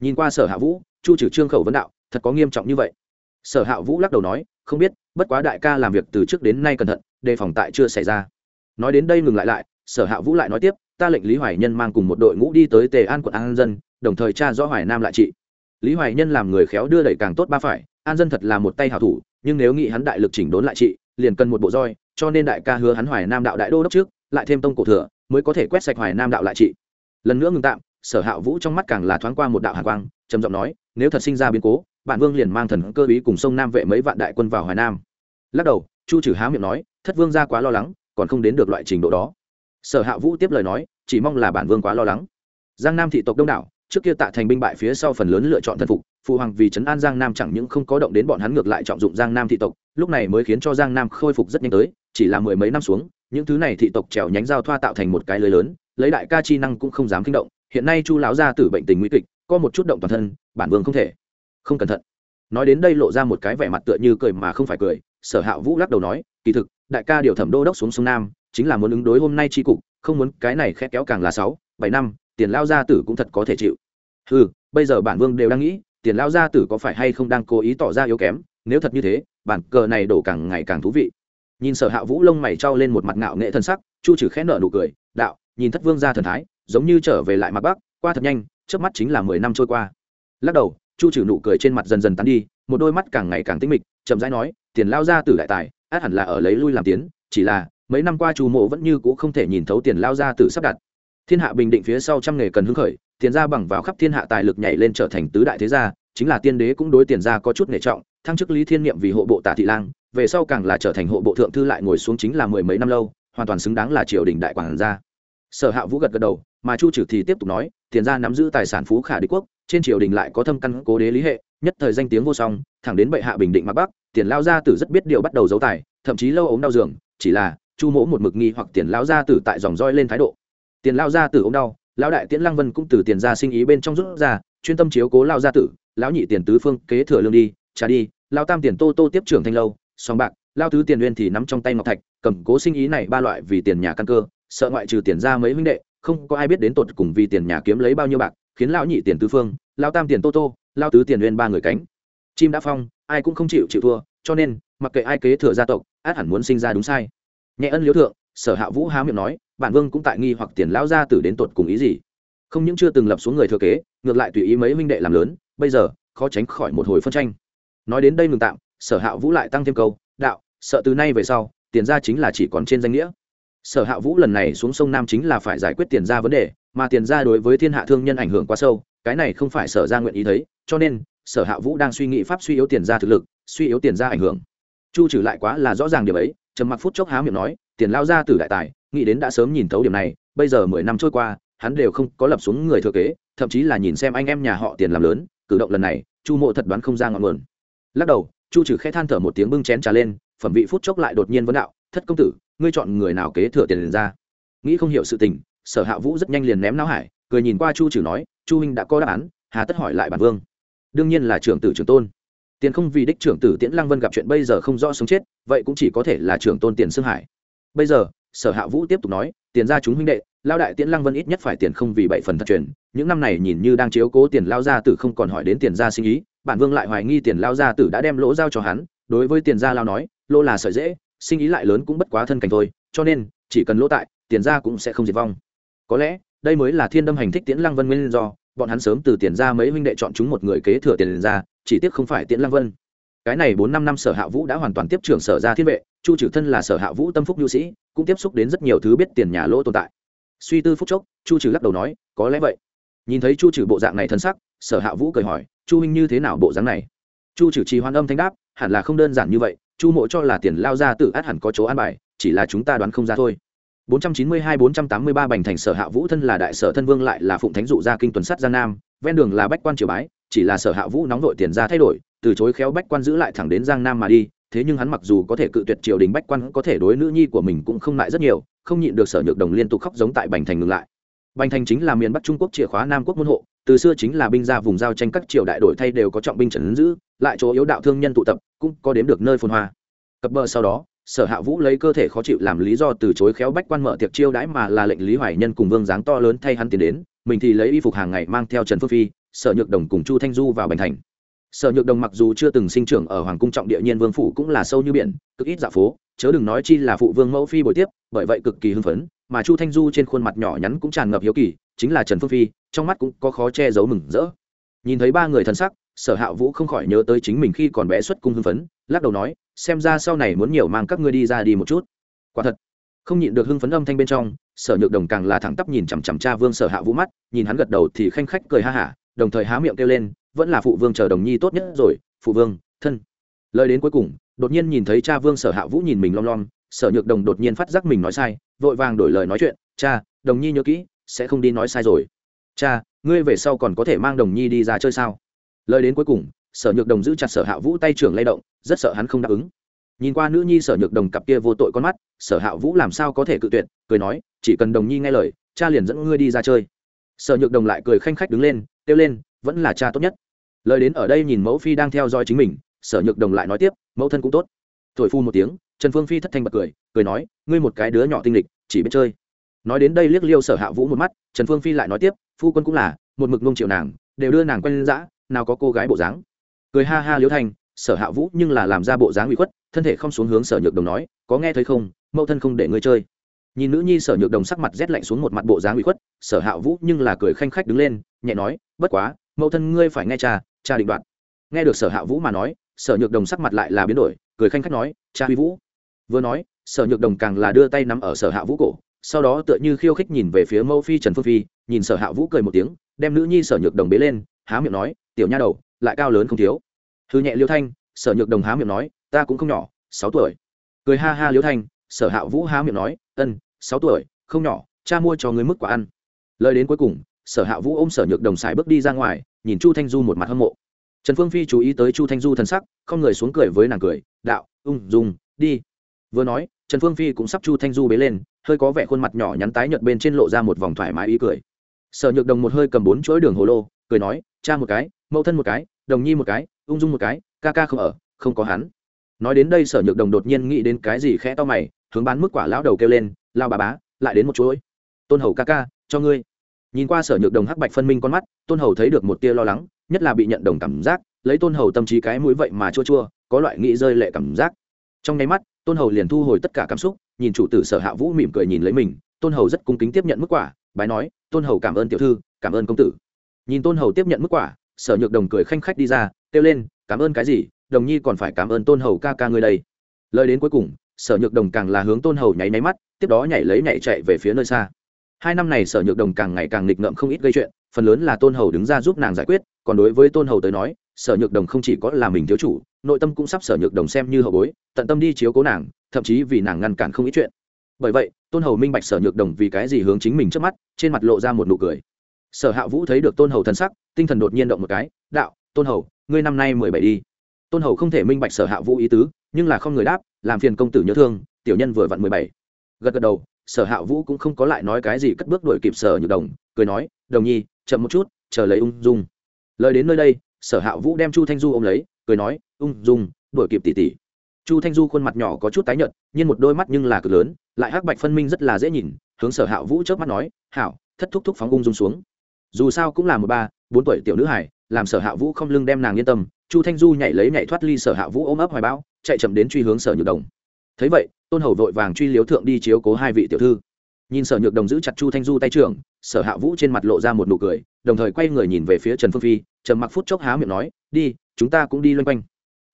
Nhìn qua sở hạ vũ, chu trừ trương khẩu vấn đạo, thật có nghiêm trọng như vậy? Sở hạ vũ lắc đầu nói, không biết, bất quá đại ca làm việc từ trước đến nay cẩn thận, đề phòng tại chưa xảy ra. Nói đến đây ngừng lại lại, sở hạ vũ lại nói tiếp, ta lệnh lý hoài nhân mang cùng một đội ngũ đi tới tề an quận an dân, đồng thời tra rõ hoài nam lại trị. Lý hoài nhân làm người khéo đưa đẩy càng tốt ba phải an dân thật là một tay hảo thủ, nhưng nếu nghĩ hắn đại lực chỉnh đốn lại trị, liền cần một bộ roi, cho nên đại ca hứa hắn hoài nam đạo đại đô đốc trước, lại thêm tông cổ thừa, mới có thể quét sạch hoài nam đạo lại trị. Lần nữa ngừng tạm, sở hạ vũ trong mắt càng là thoáng qua một đạo hạ quang, trầm giọng nói, nếu thật sinh ra biến cố bản vương liền mang thần cơ ý cùng sông nam vệ mấy vạn đại quân vào hoài nam. Lắc đầu, chu trừ há miệng nói, thất vương ra quá lo lắng, còn không đến được loại trình độ đó. Sở hạ vũ tiếp lời nói, chỉ mong là bản vương quá lo lắng. Giang nam thị tộc đông đảo, trước kia tạ thành binh bại phía sau phần lớn lựa chọn thần phục phụ hoàng vì trấn an giang nam chẳng những không có động đến bọn hắn ngược lại trọng dụng giang nam thị tộc, lúc này mới khiến cho giang nam khôi phục rất nhanh tới, chỉ là mười mấy năm xuống, những thứ này thị tộc trèo nhánh giao thoa tạo thành một cái lưới lớn, lấy đại ca chi năng cũng không dám kinh động, hiện nay chu lão gia tử bệnh tình nguy kịch, có một chút động toàn thân, bản vương không thể. Không cẩn thận. Nói đến đây lộ ra một cái vẻ mặt tựa như cười mà không phải cười, sở hạ vũ lắc đầu nói, kỳ thực, đại ca điều thẩm đô đốc xuống sông nam, chính là muốn ứng đối hôm nay tri cục, không muốn cái này khét kéo càng là sáu, bảy năm, tiền lao gia tử cũng thật có thể chịu. Ừ bây giờ bản vương đều đang nghĩ tiền lao gia tử có phải hay không đang cố ý tỏ ra yếu kém, nếu thật như thế, bản cờ này đổ càng ngày càng thú vị. Nhìn sở hạ vũ lông mày trao lên một mặt ngạo nghệ thân sắc, chu trừ khẽ nở nụ cười, đạo, nhìn thất vương ra thần thái, giống như trở về lại mặt bắc, qua thật nhanh trước mắt chính là mười năm trôi qua. Lắc đầu, chu trừ nụ cười trên mặt dần dần tán đi, một đôi mắt càng ngày càng tinh mịch, chậm rãi nói, tiền lao ra từ đại tài, át hẳn là ở lấy lui làm tiến, chỉ là, mấy năm qua chu mộ vẫn như c ũ không thể nhìn thấu tiền lao ra từ sắp đặt. Thiên hạ bình định phía sau trăm nghề cần hứng khởi tiền gia bằng vào khắp thiên hạ tài lực nhảy lên trở thành tứ đại thế gia, chính là tiên đế cũng đối tiền gia có chút nể trọng, thăng chức lý thiên niệm vì hộ bộ tả thị lang, về sau càng là trở thành hộ bộ thượng thư lại ngồi xuống chính là mười mấy năm lâu, hoàn toàn xứng đáng là triều đình đại quản gia. Sở hạ vũ gật gật đầu, mà chu trừ thì tiếp tục nói, tiền gia nắm giữ tài sản phú khả đế quốc, trên triều đình lại có thâm căn cố đế lý hệ, nhất thời danh tiếng vô song, thẳng đến bệ hạ bình định mặc bắc, tiền lao gia tử rất biết điều bắt đầu giấu tài, thậm chí lâu ống đau giường, chỉ là chu mỗ một mực nghi hoặc tiền lao gia tử tại dòng roi lên thái độ. Tiền lao gia tử ống đau lão đại tiễn lăng vân cũng từ tiền ra sinh ý bên trong rút ra, chuyên tâm chiếu cố lao gia tử. Lão nhị tiền tứ phương kế thừa lương đi, trả đi. Lao tam tiền tô tô tiếp trưởng thanh lâu, song bạc. Lao tứ tiền nguyên thì nắm trong tay ngọc thạch, cầm cố sinh ý này ba loại vì tiền nhà căn cơ. Sợ ngoại trừ tiền ra mấy huynh đệ, không có ai biết đến tột cùng vì tiền nhà kiếm lấy bao nhiêu bạc, khiến lão nhị tiền tứ phương lao tam tiền tô tô lao tứ tiền nguyên ba người cánh. Chim đã phong, ai cũng không chịu chịu thua, cho nên, mặc kệ ai kế thừa gia tộc, át hẳn muốn sinh ra đúng sai. Nhẹ ân liếu thượng, sở hạ vũ há miệng nói bản vương cũng tại nghi hoặc tiền lão gia tử đến tột cùng ý gì. Không những chưa từng lập xuống người thừa kế, ngược lại tùy ý mấy huynh đệ làm lớn, bây giờ, khó tránh khỏi một hồi phân tranh. Nói đến đây ngừng tạm, sở hạ vũ lại tăng thêm câu, đạo, sợ từ nay về sau, tiền ra chính là chỉ còn trên danh nghĩa. Sở hạ vũ lần này xuống sông nam chính là phải giải quyết tiền ra vấn đề, mà tiền ra đối với thiên hạ thương nhân ảnh hưởng quá sâu, cái này không phải sở ra nguyện ý thấy, cho nên, sở hạ vũ đang suy nghĩ pháp suy yếu tiền ra thực lực, suy yếu tiền ra ảnh hưởng. Chu trừ lại quá là rõ ràng điểm ấy, trầm mặc phút chốc há miệng nói, tiền lao ra từ đại tài nghĩ đến đã sớm nhìn thấu điểm này, bây giờ mười năm trôi qua, hắn đều không có lập xuống người thừa kế, thậm chí là nhìn xem anh em nhà họ tiền làm lớn, cử động lần này, chu mộ thật đoán không ra ngọn nguồn. Lắc đầu, chu trừ khẽ than thở một tiếng bưng chén trà lên, phẩm vị phút chốc lại đột nhiên vấn đạo, thất công tử, ngươi chọn người nào kế thừa tiền ra? Nghĩ không hiểu sự tình, sở hạ vũ rất nhanh liền ném não hải, cười nhìn qua chu trừ nói, chu huynh đã có đáp án, hà tất hỏi lại bản vương. Đương nhiên là trưởng tử trưởng tôn. Tiền không vì đích trưởng tử tiễn lăng vân gặp chuyện bây giờ không rõ sống chết, vậy cũng chỉ có thể là trưởng tôn tiền xương hải. Bây giờ sở hạ vũ tiếp tục nói, tiền ra chúng huynh đệ lao đại tiễn lăng vân ít nhất phải tiền không vì bảy phần thật truyền, những năm này nhìn như đang chiếu cố tiền lao gia tử không còn hỏi đến tiền ra sinh ý, bản vương lại hoài nghi tiền lao gia tử đã đem lỗ giao cho hắn, đối với tiền gia lao nói, lỗ là sợi dễ, sinh ý lại lớn cũng bất quá thân cảnh thôi, cho nên, chỉ cần lỗ tại, tiền gia cũng sẽ không diệt vong. Có lẽ, đây mới là thiên đâm hành thích tiễn lăng vân nguyên do, bọn hắn sớm từ tiền ra mấy huynh đệ chọn chúng một người kế thừa tiền ra chỉ tiếc không phải tiễn lăng vân cái này bốn năm năm sở hạ vũ đã hoàn toàn tiếp trưởng sở ra thiên vệ, chu trừ thân là sở hạ vũ tâm phúc nhu sĩ, cũng tiếp xúc đến rất nhiều thứ biết tiền nhà lỗ tồn tại. Suy tư phúc chốc, chu trừ lắc đầu nói, có lẽ vậy. Nhìn thấy chu trừ bộ dạng này thân sắc, sở hạ vũ cười hỏi, chu huynh như thế nào bộ dáng này? Chu trừ trì hoan âm thanh đáp, hẳn là không đơn giản như vậy, chu mộ cho là tiền lao ra tự át hẳn có chỗ an bài, chỉ là chúng ta đoán không ra thôi. 492-483 bành thành sở hạ vũ thân là đại sở thân vương lại là phụng thánh dụ gia kinh tuần sắt giang nam, ven đường là bách quan triều bái, chỉ là sở hạ vũ nóng vội tiền ra thay đổi từ chối khéo bách quan giữ lại thẳng đến giang nam mà đi, thế nhưng hắn mặc dù có thể cự tuyệt triều đình bách quan, có thể đối nữ nhi của mình cũng không lại rất nhiều, không nhịn được sở nhược đồng liên tục khóc giống tại bành thành ngừng lại. Bành thành chính là miền bắc trung quốc chìa khóa nam quốc môn hộ, từ xưa chính là binh ra vùng giao tranh các triều đại đổi thay đều có trọng binh trần giữ, lại chỗ yếu đạo thương nhân tụ tập, cũng có đếm được nơi phồn hoa. Cập bờ sau đó, sở hạ vũ lấy cơ thể khó chịu làm lý do từ chối khéo bách quan mở tiệc chiêu đãi mà là lệnh lý hoài nhân cùng vương dáng to lớn thay hắn tiến đến, mình thì lấy y phục hàng ngày mang theo trần phương phi, sở nhược đồng cùng chu thanh du vào bành thành sở nhược đồng mặc dù chưa từng sinh trưởng ở hoàng cung trọng địa nhiên vương phủ cũng là sâu như biển, cực ít dạ phố, chớ đừng nói chi là phụ vương mẫu phi bồi tiếp, bởi vậy cực kỳ hưng phấn, mà chu thanh du trên khuôn mặt nhỏ nhắn cũng tràn ngập hiếu kỳ, chính là trần phương phi, trong mắt cũng có khó che giấu mừng rỡ. Nhìn thấy ba người thân sắc, sở hạ vũ không khỏi nhớ tới chính mình khi còn bé xuất cung hưng phấn, lắc đầu nói, xem ra sau này muốn nhiều mang các ngươi đi ra đi một chút. Quả thật, không nhịn được hưng phấn âm thanh bên trong, sở nhược đồng càng là thẳng tắp nhìn chằm chằm cha vương sở hạ vũ mắt, nhìn hắn gật đầu thì khanh khách cười ha hả, đồng thời há miệng kêu lên vẫn là phụ vương chờ đồng nhi tốt nhất rồi phụ vương thân. Lời đến cuối cùng đột nhiên nhìn thấy cha vương sở hạ vũ nhìn mình lom lom sở nhược đồng đột nhiên phát giác mình nói sai vội vàng đổi lời nói chuyện cha đồng nhi nhớ kỹ sẽ không đi nói sai rồi. Cha ngươi về sau còn có thể mang đồng nhi đi ra chơi sao? Lời đến cuối cùng sở nhược đồng giữ chặt sở hạ vũ tay trưởng lay động rất sợ hắn không đáp ứng. Nhìn qua nữ nhi sở nhược đồng cặp kia vô tội con mắt sở hạ vũ làm sao có thể cự tuyệt cười nói chỉ cần đồng nhi nghe lời cha liền dẫn ngươi đi ra chơi. Sở nhược đồng lại cười khanh khách đứng lên kêu lên vẫn là cha tốt nhất. Lời đến ở đây nhìn mẫu phi đang theo dõi chính mình sở nhược đồng lại nói tiếp mẫu thân cũng tốt. Thổi phu một tiếng trần phương phi thất thanh bật cười cười nói ngươi một cái đứa nhỏ tinh lịch chỉ biết chơi. Nói đến đây liếc liêu sở hạ vũ một mắt trần phương phi lại nói tiếp phu quân cũng là một mực nông triệu nàng đều đưa nàng quen lên dã nào có cô gái bộ dáng. Cười ha ha liễu thành, sở hạ vũ nhưng là làm ra bộ dáng bị khuất thân thể không xuống hướng sở nhược đồng nói có nghe thấy không mẫu thân không để ngươi chơi. Nhìn nữ nhi sở nhược đồng sắc mặt rét lạnh xuống một mặt bộ dáng bị khuất sở hạ vũ nhưng là cười khanh khách đứng lên nhẹ nói bất quá mẫu thân ngươi phải nghe cha cha định đoạt. Nghe được sở hạ vũ mà nói, sở nhược đồng sắc mặt lại là biến đổi, cười khanh khách nói, cha huy vũ. Vừa nói, sở nhược đồng càng là đưa tay nắm ở sở hạ vũ cổ, sau đó tựa như khiêu khích nhìn về phía mẫu phi trần phương phi, nhìn sở hạ vũ cười một tiếng, đem nữ nhi sở nhược đồng bế lên, há miệng nói, tiểu nha đầu, lại cao lớn không thiếu. Thư nhẹ liêu thanh, sở nhược đồng há miệng nói, ta cũng không nhỏ, sáu tuổi. Cười ha ha liêu thanh, sở hạ vũ há miệng nói, ân, sáu tuổi, không nhỏ, cha mua cho người mức quả ăn. Lời đến cuối cùng sở hạ vũ ôm sở nhược đồng xài bước đi ra ngoài, nhìn chu thanh du một mặt hâm mộ. Trần phương phi chú ý tới chu thanh du thân sắc, không người xuống cười với nàng cười, đạo, ung, dung, đi. Vừa nói, trần phương phi cũng sắp chu thanh du bế lên, hơi có vẻ khuôn mặt nhỏ nhắn tái nhợt bên trên lộ ra một vòng thoải mái ý cười. Sở nhược đồng một hơi cầm bốn chuỗi đường hồ lô, cười nói, cha một cái, mẫu thân một cái, đồng nhi một cái, ung dung một cái, ca ca không ở, không có hắn. Nói đến đây, sở nhược đồng đột nhiên nghĩ đến cái gì khẽ to mày, hướng bán mức quả lão đầu kêu lên, lao bà bá, lại đến một chuỗi. Tôn hầu ca ca, cho ngươi nhìn qua sở nhược đồng hắc bạch phân minh con mắt, tôn hầu thấy được một tia lo lắng, nhất là bị nhận đồng cảm giác, lấy tôn hầu tâm trí cái mũi vậy mà chua chua, có loại nghĩ rơi lệ cảm giác. Trong nháy mắt, tôn hầu liền thu hồi tất cả cảm xúc, nhìn chủ tử sở hạ vũ mỉm cười nhìn lấy mình, tôn hầu rất cung kính tiếp nhận mức quả, bái nói, tôn hầu cảm ơn tiểu thư, cảm ơn công tử. Nhìn tôn hầu tiếp nhận mức quả, sở nhược đồng cười khanh khách đi ra, kêu lên, cảm ơn cái gì, đồng nhi còn phải cảm ơn tôn hầu ca ca ngươi đây. Lời đến cuối cùng, sở nhược đồng càng là hướng tôn hầu nháy máy mắt, tiếp đó nhảy lấy nhảy chạy về phía nơi xa hai năm này sở nhược đồng càng ngày càng nghịch ngợm không ít gây chuyện, phần lớn là tôn hầu đứng ra giúp nàng giải quyết, còn đối với tôn hầu tới nói, sở nhược đồng không chỉ có là mình thiếu chủ, nội tâm cũng sắp sở nhược đồng xem như hậu bối, tận tâm đi chiếu cố nàng, thậm chí vì nàng ngăn cản không ít chuyện. Bởi vậy, tôn hầu minh bạch sở nhược đồng vì cái gì hướng chính mình trước mắt, trên mặt lộ ra một nụ cười. Sở hạ vũ thấy được tôn hầu thân sắc, tinh thần đột nhiên động một cái, đạo, tôn hầu, ngươi năm nay mười bảy đi. Tôn hầu không thể minh bạch sở hạ vũ ý tứ, nhưng là không người đáp, làm phiền công tử nhớ thương, tiểu nhân vừa vặn mười bảy. Gật gật đầu sở hạ vũ cũng không có lại nói cái gì cất bước đuổi kịp sở nhược đồng, cười nói, đồng nhi, chậm một chút, chờ lấy ung dung. Lời đến nơi đây, sở hạ vũ đem chu thanh du ôm lấy, cười nói, ung dung, đuổi kịp tỷ tỷ chu thanh du khuôn mặt nhỏ có chút tái nhợt, nhưng một đôi mắt nhưng là cực lớn, lại hắc bạch phân minh rất là dễ nhìn, hướng sở hạ vũ chớp mắt nói, hảo, thất thúc thúc phóng ung dung xuống. Dù sao cũng là một ba, bốn tuổi tiểu nữ hải làm sở hạ vũ không lưng đem nàng yên tâm, chu thanh du nhảy lấy nhảy thoát ly sở hạ vũ ôm ấp hoài bão, chạy chậm đến truy hướng sở nhược đồng thấy vậy, tôn hầu vội vàng truy liếu thượng đi chiếu cố hai vị tiểu thư. Nhìn sở nhược đồng giữ chặt chu thanh du tay trưởng, sở hạ vũ trên mặt lộ ra một nụ cười, đồng thời quay người nhìn về phía trần phương phi, trầm mặc phút chốc há miệng nói, đi, chúng ta cũng đi loanh quanh.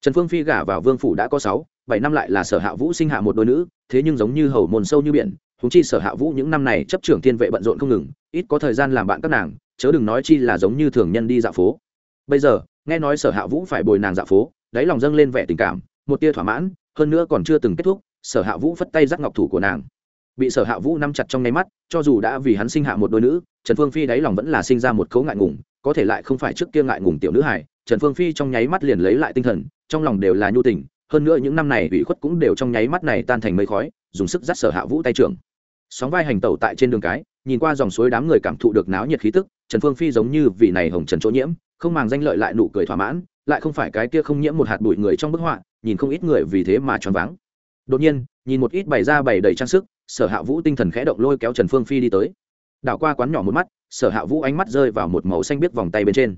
Trần phương phi gả vào vương phủ đã có sáu, bảy năm lại là sở hạ vũ sinh hạ một đôi nữ, thế nhưng giống như hầu mồn sâu như biển húng chi sở hạ vũ những năm này chấp trưởng thiên vệ bận rộn không ngừng, ít có thời gian làm bạn các nàng, chớ đừng nói chi là giống như thường nhân đi dạo phố. Bây giờ, nghe nói sở hạ vũ phải bồi nàng dạo phố, đáy lòng dâng lên vẻ tình cảm một tia thỏa mãn, hơn nữa còn chưa từng kết thúc, sở hạ vũ phất tay dắt ngọc thủ của nàng. Bị sở hạ vũ nắm chặt trong nháy mắt, cho dù đã vì hắn sinh hạ một đôi nữ, trần phương phi đáy lòng vẫn là sinh ra một cấu ngại ngùng, có thể lại không phải trước kia ngại ngùng tiểu nữ hải trần phương phi trong nháy mắt liền lấy lại tinh thần, trong lòng đều là nhu tình, hơn nữa những năm này ủy khuất cũng đều trong nháy mắt này tan thành mây khói, dùng sức dắt sở hạ vũ tay trưởng. Sóng vai hành tẩu tại trên đường cái, nhìn qua dòng suối đám người cảm thụ được náo nhiệt khí tức, trần phương phi giống như vị này hồng trần chỗ nhiễm, không màng danh lợi lại nụ cười thỏa mãn lại không phải cái kia không nhiễm một hạt bụi người trong bức họa, nhìn không ít người vì thế mà choáng váng. Đột nhiên, nhìn một ít bày ra bày đầy trang sức, sở hạ vũ tinh thần khẽ động lôi kéo trần phương phi đi tới. Đảo qua quán nhỏ một mắt, sở hạ vũ ánh mắt rơi vào một màu xanh biếc vòng tay bên trên.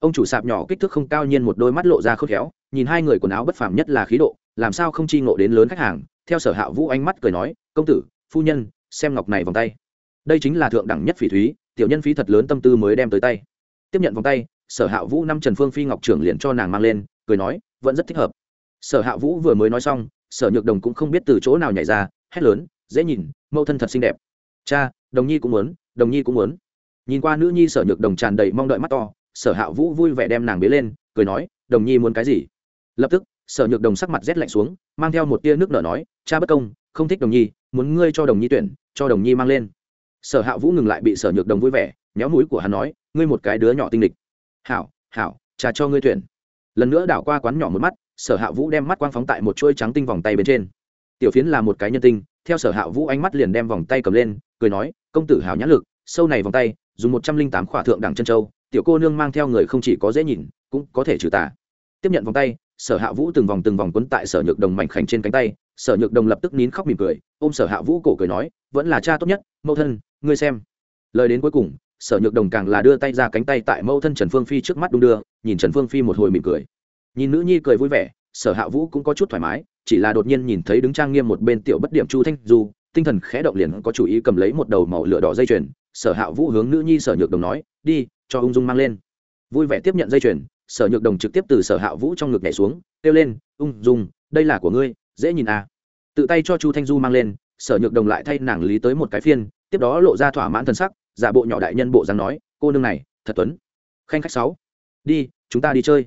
Ông chủ sạp nhỏ kích thước không cao nhiên một đôi mắt lộ ra khớp khéo, nhìn hai người quần áo bất phàm nhất là khí độ, làm sao không chi ngộ đến lớn khách hàng, theo sở hạ vũ ánh mắt cười nói, công tử, phu nhân, xem ngọc này vòng tay. Đây chính là thượng đẳng nhất phỉ thúy, tiểu nhân phí thật lớn tâm tư mới đem tới tay. Tiếp nhận vòng tay sở hạ vũ năm trần phương phi ngọc trưởng liền cho nàng mang lên, cười nói, vẫn rất thích hợp. Sở hạ vũ vừa mới nói xong, sở nhược đồng cũng không biết từ chỗ nào nhảy ra, hét lớn, dễ nhìn, mẫu thân thật xinh đẹp. Cha, đồng nhi cũng muốn, đồng nhi cũng muốn. Nhìn qua nữ nhi sở nhược đồng tràn đầy mong đợi mắt to, sở hạ vũ vui vẻ đem nàng bế lên, cười nói, đồng nhi muốn cái gì? Lập tức, sở nhược đồng sắc mặt rét lạnh xuống, mang theo một tia nước nở nói, cha bất công, không thích đồng nhi, muốn ngươi cho đồng nhi tuyển, cho đồng nhi mang lên. Sở hạ vũ ngừng lại bị sở nhược đồng vui vẻ nhéo mũi của hắn nói, ngươi một cái đứa nhỏ tinh địch hảo hảo cha cho ngươi tuyển. Lần nữa đảo qua quán nhỏ một mắt, sở hạ vũ đem mắt quang phóng tại một chuôi trắng tinh vòng tay bên trên. Tiểu phiến là một cái nhân tinh, theo sở hạ vũ ánh mắt liền đem vòng tay cầm lên, cười nói, công tử hào nhãn lực, sâu này vòng tay, dùng một trăm linh tám khỏa thượng đẳng chân châu, tiểu cô nương mang theo người không chỉ có dễ nhìn, cũng có thể trừ tà. Tiếp nhận vòng tay, sở hạ vũ từng vòng từng vòng quấn tại sở nhược đồng mảnh khảnh trên cánh tay, sở nhược đồng lập tức nín khóc mỉm cười, ôm sở hạ vũ cổ cười nói, vẫn là cha tốt nhất, mẫu thân, ngươi xem. Lời đến cuối cùng sở nhược đồng càng là đưa tay ra cánh tay tại mẫu thân trần phương phi trước mắt đung đưa, nhìn trần phương phi một hồi mỉm cười nhìn nữ nhi cười vui vẻ, sở hạ vũ cũng có chút thoải mái, chỉ là đột nhiên nhìn thấy đứng trang nghiêm một bên tiểu bất điểm chu thanh du, tinh thần khẽ động liền có chủ ý cầm lấy một đầu màu lửa đỏ dây chuyền, sở hạ vũ hướng nữ nhi sở nhược đồng nói, đi, cho ung dung mang lên vui vẻ tiếp nhận dây chuyền, sở nhược đồng trực tiếp từ sở hạ vũ trong ngực nhảy xuống, kêu lên, ung dung, đây là của ngươi, dễ nhìn à. tự tay cho chu thanh du mang lên, sở nhược đồng lại thay nàng lý tới một cái phiên, tiếp đó lộ ra thỏa mãn thân sắc giả bộ nhỏ đại nhân bộ dáng nói, cô nương này, thật tuấn. Khanh khách sáu, đi, chúng ta đi chơi.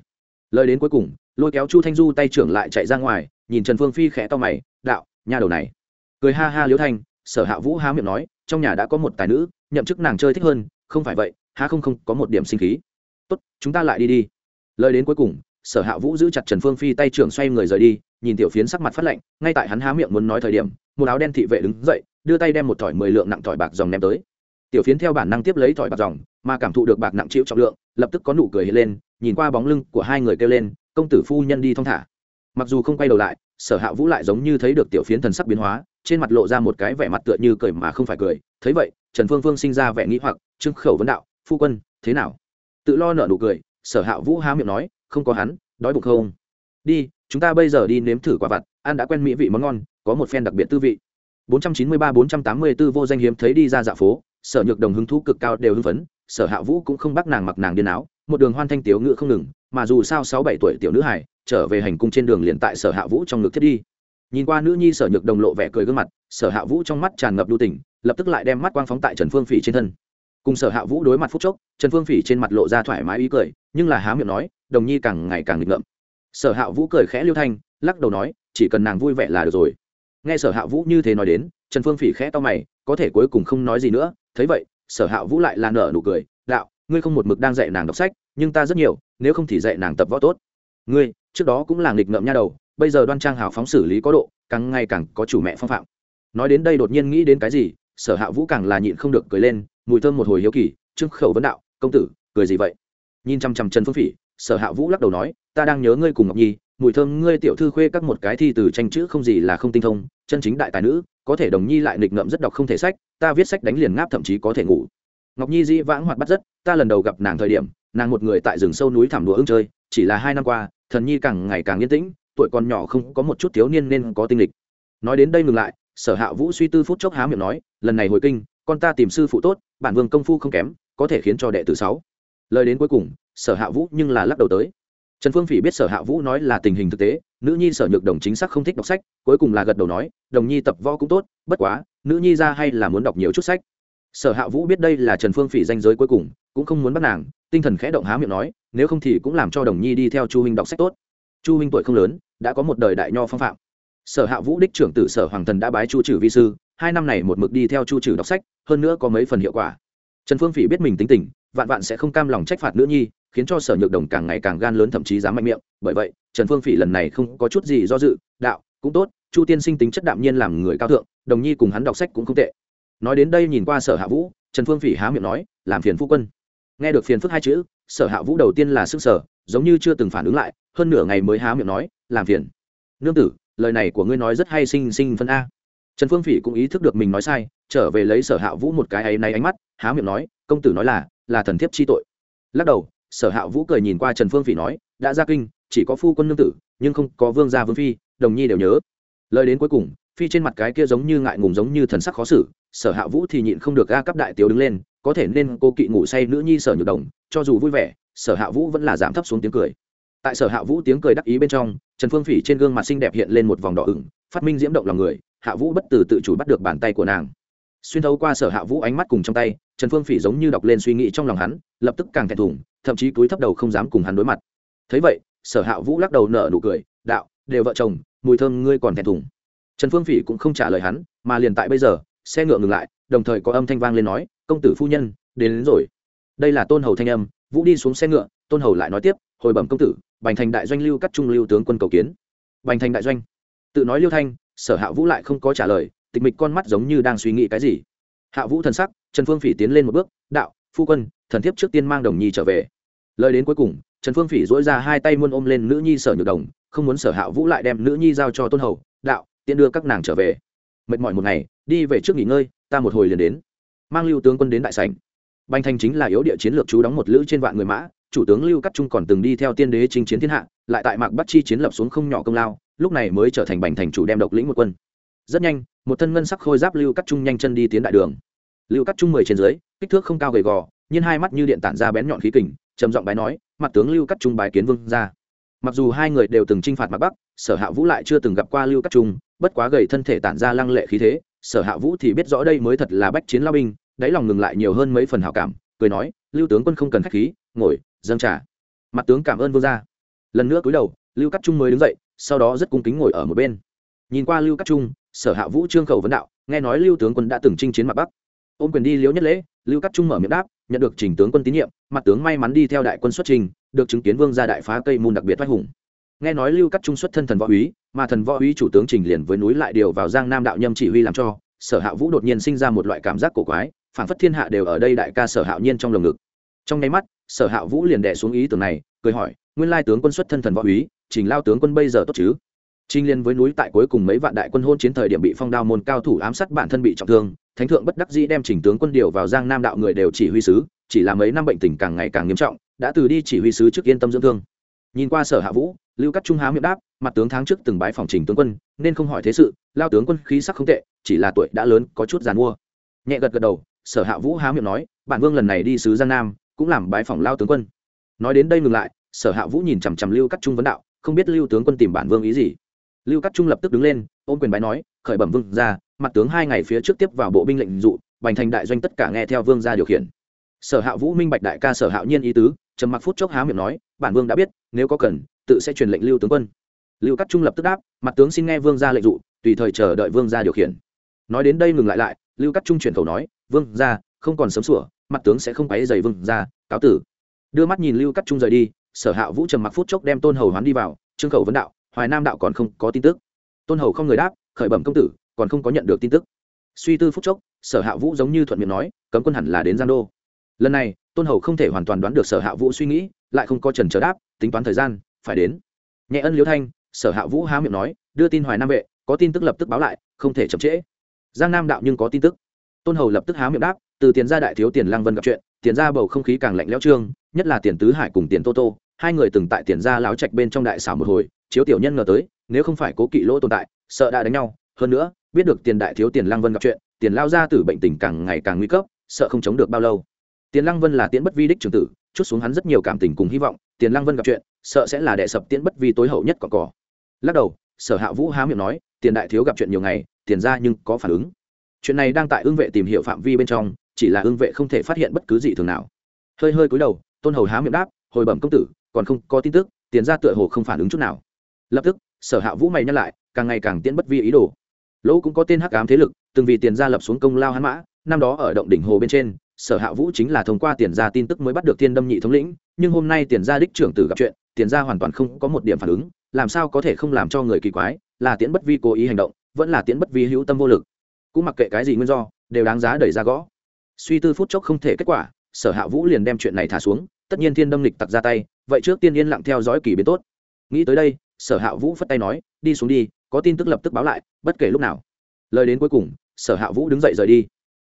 Lời đến cuối cùng, lôi kéo chu thanh du tay trưởng lại chạy ra ngoài, nhìn trần phương phi khẽ to mày, đạo nhà đầu này. Cười ha ha liễu thanh, sở hạ vũ há miệng nói, trong nhà đã có một tài nữ, nhậm chức nàng chơi thích hơn, không phải vậy, há không không, có một điểm sinh khí. Tốt, chúng ta lại đi đi. Lời đến cuối cùng, sở hạ vũ giữ chặt trần phương phi tay trưởng xoay người rời đi, nhìn tiểu phiến sắc mặt phát lạnh, ngay tại hắn há miệng muốn nói thời điểm, một áo đen thị vệ đứng dậy, đưa tay đem một thỏi mười lượng nặng thỏi bạc dòng ném tới tiểu phiến theo bản năng tiếp lấy thỏi bạc dòng, mà cảm thụ được bạc nặng chịu trọng lượng, lập tức có nụ cười hiện lên, nhìn qua bóng lưng của hai người kêu lên, công tử phu nhân đi thong thả. Mặc dù không quay đầu lại, sở hạ vũ lại giống như thấy được tiểu phiến thần sắc biến hóa, trên mặt lộ ra một cái vẻ mặt tựa như cười mà không phải cười, thấy vậy, trần phương phương sinh ra vẻ nghĩ hoặc trưng khẩu vấn đạo, phu quân, thế nào? Tự lo nở nụ cười, sở hạ vũ há miệng nói, không có hắn, đói bụng không? Đi, chúng ta bây giờ đi nếm thử quả vặt, ăn đã quen mỹ vị món ngon, có một phen đặc biệt tư vị. 493-484 vô danh hiếm thấy đi ra dạ phố sở nhược đồng hứng thú cực cao đều hưng phấn, sở hạ vũ cũng không bắt nàng mặc nàng điên áo, một đường hoan thanh tiếu ngự không ngừng, mà dù sao sáu bảy tuổi tiểu nữ hải trở về hành cung trên đường liền tại sở hạ vũ trong ngực thiết đi. Nhìn qua nữ nhi sở nhược đồng lộ vẻ cười gương mặt, sở hạ vũ trong mắt tràn ngập lưu tỉnh lập tức lại đem mắt quang phóng tại trần phương phỉ trên thân. Cùng sở hạ vũ đối mặt phúc chốc, trần phương phỉ trên mặt lộ ra thoải mái ý cười, nhưng là há miệng nói, đồng nhi càng ngày càng nghịch ngợm. Sở hạ vũ cười khẽ liêu thanh, lắc đầu nói, chỉ cần nàng vui vẻ là được rồi. Nghe sở hạ vũ như thế nói đến, trần phương phỉ khẽ to mày có thể cuối cùng không nói gì nữa. Thấy vậy, sở hạ vũ lại là nở nụ cười, đạo, ngươi không một mực đang dạy nàng đọc sách, nhưng ta rất nhiều, nếu không thì dạy nàng tập võ tốt. Ngươi, trước đó cũng là nghịch ngợm nha đầu, bây giờ đoan trang hào phóng xử lý có độ, càng ngày càng có chủ mẹ phong phạm. Nói đến đây đột nhiên nghĩ đến cái gì, sở hạ vũ càng là nhịn không được cười lên, mùi thơm một hồi hiếu kỳ trưng khẩu vấn đạo, công tử, cười gì vậy? Nhìn chăm chăm trần phương phỉ, sở hạ vũ lắc đầu nói, ta đang nhớ ngươi cùng ngọc nhi, mùi thơm ngươi tiểu thư khuê các một cái thi từ tranh chữ không gì là không tinh thông chân chính đại tài nữ, có thể đồng nhi lại nghịch ngợm rất đọc không thể sách, ta viết sách đánh liền ngáp thậm chí có thể ngủ. Ngọc nhi dĩ vãng hoạt bắt rất, ta lần đầu gặp nàng thời điểm, nàng một người tại rừng sâu núi thảm đùa ưng chơi, chỉ là hai năm qua, thần nhi càng ngày càng yên tĩnh, tuổi còn nhỏ không có một chút thiếu niên nên có tinh lịch nói đến đây ngừng lại, sở hạ vũ suy tư phút chốc há miệng nói, lần này hồi kinh, con ta tìm sư phụ tốt, bản vương công phu không kém, có thể khiến cho đệ tử sáu. Lời đến cuối cùng, sở hạ vũ nhưng là lắc đầu tới trần phương phỉ biết sở hạ vũ nói là tình hình thực tế, nữ nhi sở nhược đồng chính xác không thích đọc sách, cuối cùng là gật đầu nói, đồng nhi tập võ cũng tốt, bất quá, nữ nhi ra hay là muốn đọc nhiều chút sách. Sở hạ vũ biết đây là trần phương phỉ danh giới cuối cùng, cũng không muốn bắt nàng, tinh thần khẽ động há miệng nói, nếu không thì cũng làm cho đồng nhi đi theo chu huynh đọc sách tốt. Chu huynh tuổi không lớn, đã có một đời đại nho phong phạm. Sở hạ vũ đích trưởng tử sở hoàng thần đã bái chu trừ vi sư, hai năm này một mực đi theo chu trừ đọc sách, hơn nữa có mấy phần hiệu quả. Trần phương phỉ biết mình tính tình, vạn vạn sẽ không cam lòng trách phạt nữ nhi khiến cho sở nhược đồng càng ngày càng gan lớn thậm chí dám mạnh miệng. Bởi vậy, trần phương phỉ lần này không có chút gì do dự, đạo, cũng tốt, chu tiên sinh tính chất đạm nhiên làm người cao thượng, đồng nhi cùng hắn đọc sách cũng không tệ. Nói đến đây nhìn qua sở hạ vũ, trần phương phỉ há miệng nói, làm phiền phu quân. Nghe được phiền phức hai chữ, sở hạ vũ đầu tiên là sức sở, giống như chưa từng phản ứng lại, hơn nửa ngày mới há miệng nói, làm phiền. Nương tử, lời này của ngươi nói rất hay sinh sinh phân a. Trần phương phỉ cũng ý thức được mình nói sai, trở về lấy sở hạ vũ một cái ấy nay ánh mắt, há miệng nói, công tử nói là là thần thiếp chi tội. Lắc đầu sở hạ vũ cười nhìn qua trần phương phỉ nói, đã ra kinh, chỉ có phu quân nương tử, nhưng không có vương gia vương phi, đồng nhi đều nhớ. Lời đến cuối cùng, phi trên mặt cái kia giống như ngại ngùng giống như thần sắc khó xử, sở hạ vũ thì nhịn không được ga cấp đại tiểu đứng lên, có thể nên cô kỵ ngủ say nữ nhi sở nhược đồng, cho dù vui vẻ, sở hạ vũ vẫn là giảm thấp xuống tiếng cười. Tại sở hạ vũ tiếng cười đắc ý bên trong, trần phương phỉ trên gương mặt xinh đẹp hiện lên một vòng đỏ ửng, phát minh diễm động lòng người, hạ vũ bất từ tự chủ bắt được bàn tay của nàng. Xuyên thấu qua sở hạ vũ ánh mắt cùng trong tay, trần phương phỉ giống như đọc lên suy nghĩ trong lòng hắn, lập tức càng thẹn thùng thậm chí cúi thấp đầu không dám cùng hắn đối mặt. Thấy vậy sở hạ vũ lắc đầu nở nụ cười đạo đều vợ chồng mùi thơm ngươi còn thẹn thùng. Trần phương phỉ cũng không trả lời hắn mà liền tại bây giờ xe ngựa ngừng lại đồng thời có âm thanh vang lên nói công tử phu nhân đến, đến rồi. Đây là tôn hầu thanh âm vũ đi xuống xe ngựa tôn hầu lại nói tiếp hồi bẩm công tử bành thành đại doanh lưu cắt trung lưu tướng quân cầu kiến. Bành thành đại doanh. Tự nói lưu thanh sở hạ vũ lại không có trả lời tịch mịch con mắt giống như đang suy nghĩ cái gì. Hạ vũ thần sắc trần phương phỉ tiến lên một bước đạo phu quân thần thiếp trước tiên mang đồng nhi trở về lời đến cuối cùng, trần phương phỉ dỗi ra hai tay muôn ôm lên nữ nhi sở nhược đồng, không muốn sở hạ vũ lại đem nữ nhi giao cho tôn hầu, đạo, tiện đưa các nàng trở về. Mệt mỏi một ngày, đi về trước nghỉ ngơi, ta một hồi liền đến. Mang lưu tướng quân đến đại sảnh. Bành thành chính là yếu địa chiến lược chú đóng một lữ trên vạn người mã, chủ tướng lưu cắt trung còn từng đi theo tiên đế chinh chiến thiên hạ, lại tại mạc bắc chi chiến lập xuống không nhỏ công lao, lúc này mới trở thành bành thành chủ đem độc lĩnh một quân. Rất nhanh, một thân ngân sắc khôi giáp lưu cắt trung nhanh chân đi tiến đại đường. Lưu cắt trung mười trên dưới, kích thước không cao gầy gò, nhưng hai mắt như điện tản ra bén nhọn khí kình trầm giọng bái nói, mặt tướng lưu cắt trung bài kiến vương ra mặc dù hai người đều từng t r i n h phạt mạc bắc, sở hạ vũ lại chưa từng gặp qua lưu cắt trung, bất quá gầy thân thể tản ra lăng lệ khí thế, sở hạ vũ thì biết rõ đây mới thật là bách chiến lao binh, đáy lòng ngừng lại nhiều hơn mấy phần hảo cảm, cười nói, lưu tướng quân không cần k h á c h khí, ngồi, dâng trả mặt tướng cảm ơn vương gia. Lần nữa cúi đầu, lưu cắt trung mới đứng dậy, sau đó rất cung kính ngồi ở một bên. Nhìn qua lưu cắt trung, sở hạ vũ trương khẩu vấn đạo, nghe nói lưu tướng quân đã từng chinh chiến mặt bắc. Ôm quyền đi liễu nhất lễ lưu cắt trung mở miệng đáp nhận được trình tướng quân tín nhiệm mặt tướng may mắn đi theo đại quân xuất trình được chứng kiến vương gia đại phá cây môn đặc biệt oai hùng. Nghe nói lưu cắt trung xuất thân thần võ úy mà thần võ úy chủ tướng trình liền với núi lại điều vào giang nam đạo nhâm chỉ huy làm cho sở hạ vũ đột nhiên sinh ra một loại cảm giác cổ quái phản phất thiên hạ đều ở đây đại ca sở hạo nhiên trong lồng ngực. Trong nháy mắt sở hạ vũ liền đẻ xuống ý tưởng này cười hỏi nguyên lai tướng quân xuất thân thần võ úy trình lao tướng quân bây giờ tốt chứ? Trình liên với núi tại cuối cùng mấy vạn đại quân hôn chiến thời điểm bị phong đao môn cao thủ ám sát bản thân bị trọng thương, thánh thượng bất đắc dĩ đem chỉnh tướng quân điều vào Giang Nam đạo người đều chỉ huy sứ, chỉ là mấy năm bệnh tình càng ngày càng nghiêm trọng, đã từ đi chỉ huy sứ trước yên tâm dưỡng thương. Nhìn qua Sở Hạ Vũ, Lưu Cắt Trung há miệng đáp, mặt tướng tháng trước từng bái phòng trình tướng quân, nên không hỏi thế sự, lao tướng quân khí sắc không tệ, chỉ là tuổi đã lớn, có chút giàn mua. Nhẹ gật gật đầu, Sở Hạ Vũ há miệng nói, bản vương lần này đi sứ Giang Nam, cũng làm bái phòng lao tướng quân. Nói đến đây ngừng lại, Sở Hạ Vũ nhìn chằm chằm Lưu Cắt Trung vấn đạo, không biết Lưu tướng quân tìm bản vương ý gì lưu cắt trung lập tức đứng lên, ôm quyền bái nói, khởi bẩm vương ra mặt tướng hai ngày phía trước tiếp vào bộ binh lệnh dụ, bành thành đại doanh tất cả nghe theo vương ra điều khiển. Sở hạ vũ minh bạch đại ca sở hạo nhiên ý tứ, trầm mặc phút chốc há miệng nói, bản vương đã biết, nếu có cần, tự sẽ truyền lệnh lưu tướng quân. Lưu cắt trung lập tức đáp, mặt tướng xin nghe vương ra lệnh dụ, tùy thời chờ đợi vương ra điều khiển. Nói đến đây ngừng lại lại, lưu cắt trung chuyển khẩu nói, vương ra không còn sớm sủa, mặt tướng sẽ không quấy dày vương ra cáo tử. Đưa mắt nhìn lưu cắt trung rời đi, sở hạ vũ trầm mặc phút chốc đem tôn hầu hoán đi vào, trương khẩu vấn đạo hoài nam đạo còn không có tin tức. Tôn hầu không người đáp, khởi bẩm công tử, còn không có nhận được tin tức. Suy tư phúc chốc, sở hạ vũ giống như thuận miệng nói, cấm quân hẳn là đến giang đô. Lần này, tôn hầu không thể hoàn toàn đoán được sở hạ vũ suy nghĩ, lại không có trần trở đáp, tính toán thời gian, phải đến. Nhẹ ân liễu thanh, sở hạ vũ há miệng nói, đưa tin hoài nam vệ, có tin tức lập tức báo lại, không thể chậm trễ. Giang nam đạo nhưng có tin tức. Tôn hầu lập tức há miệng đáp, từ tiền gia đại thiếu tiền lang vân gặp chuyện, tiền gia bầu không khí càng lạnh lẽo trương, nhất là tiền tứ hải cùng tiền tô tô hai người từng tại tiền gia láo trạch bên trong đại xảo một hồi, chiếu tiểu nhân ngờ tới, nếu không phải cố kỵ lỗ tồn tại, sợ đã đánh nhau. Hơn nữa, biết được tiền đại thiếu tiền lăng vân gặp chuyện, tiền lao ra từ bệnh tình càng ngày càng nguy cấp, sợ không chống được bao lâu. Tiền lăng vân là tiễn bất vi đích trường tử, chút xuống hắn rất nhiều cảm tình cùng hy vọng, tiền lăng vân gặp chuyện, sợ sẽ là đệ sập tiễn bất vi tối hậu nhất cỏ cỏ lắc đầu, sở hạ vũ há miệng nói, tiền đại thiếu gặp chuyện nhiều ngày, tiền ra nhưng có phản ứng. Chuyện này đang tại ương vệ tìm hiểu phạm vi bên trong, chỉ là ương vệ không thể phát hiện bất cứ gì thường nào. Hơi hơi cúi đầu, tôn hầu há miệng đáp, hồi bẩm công tử còn không có tin tức, tiền ra tựa hồ không phản ứng chút nào. Lập tức, sở hạ vũ mày nhắc lại, càng ngày càng tiễn bất vi ý đồ. Lỗ cũng có tên hắc ám thế lực, từng vì tiền gia lập xuống công lao hắn mã, năm đó ở động đỉnh hồ bên trên, sở hạ vũ chính là thông qua tiền gia tin tức mới bắt được thiên đâm nhị thống lĩnh, nhưng hôm nay tiền gia đích trưởng tử gặp chuyện, tiền gia hoàn toàn không có một điểm phản ứng, làm sao có thể không làm cho người kỳ quái, là tiễn bất vi cố ý hành động, vẫn là tiễn bất vi hữu tâm vô lực. Cũng mặc kệ cái gì nguyên do, đều đáng giá đẩy ra gõ. Suy tư phút chốc không thể kết quả, sở hạ vũ liền đem chuyện này thả xuống, tất nhiên thiên đâm lịch tặc ra tay vậy trước tiên yên lặng theo dõi kỳ biến tốt. Nghĩ tới đây, sở hạ vũ phất tay nói, đi xuống đi, có tin tức lập tức báo lại, bất kể lúc nào. Lời đến cuối cùng, sở hạ vũ đứng dậy rời đi.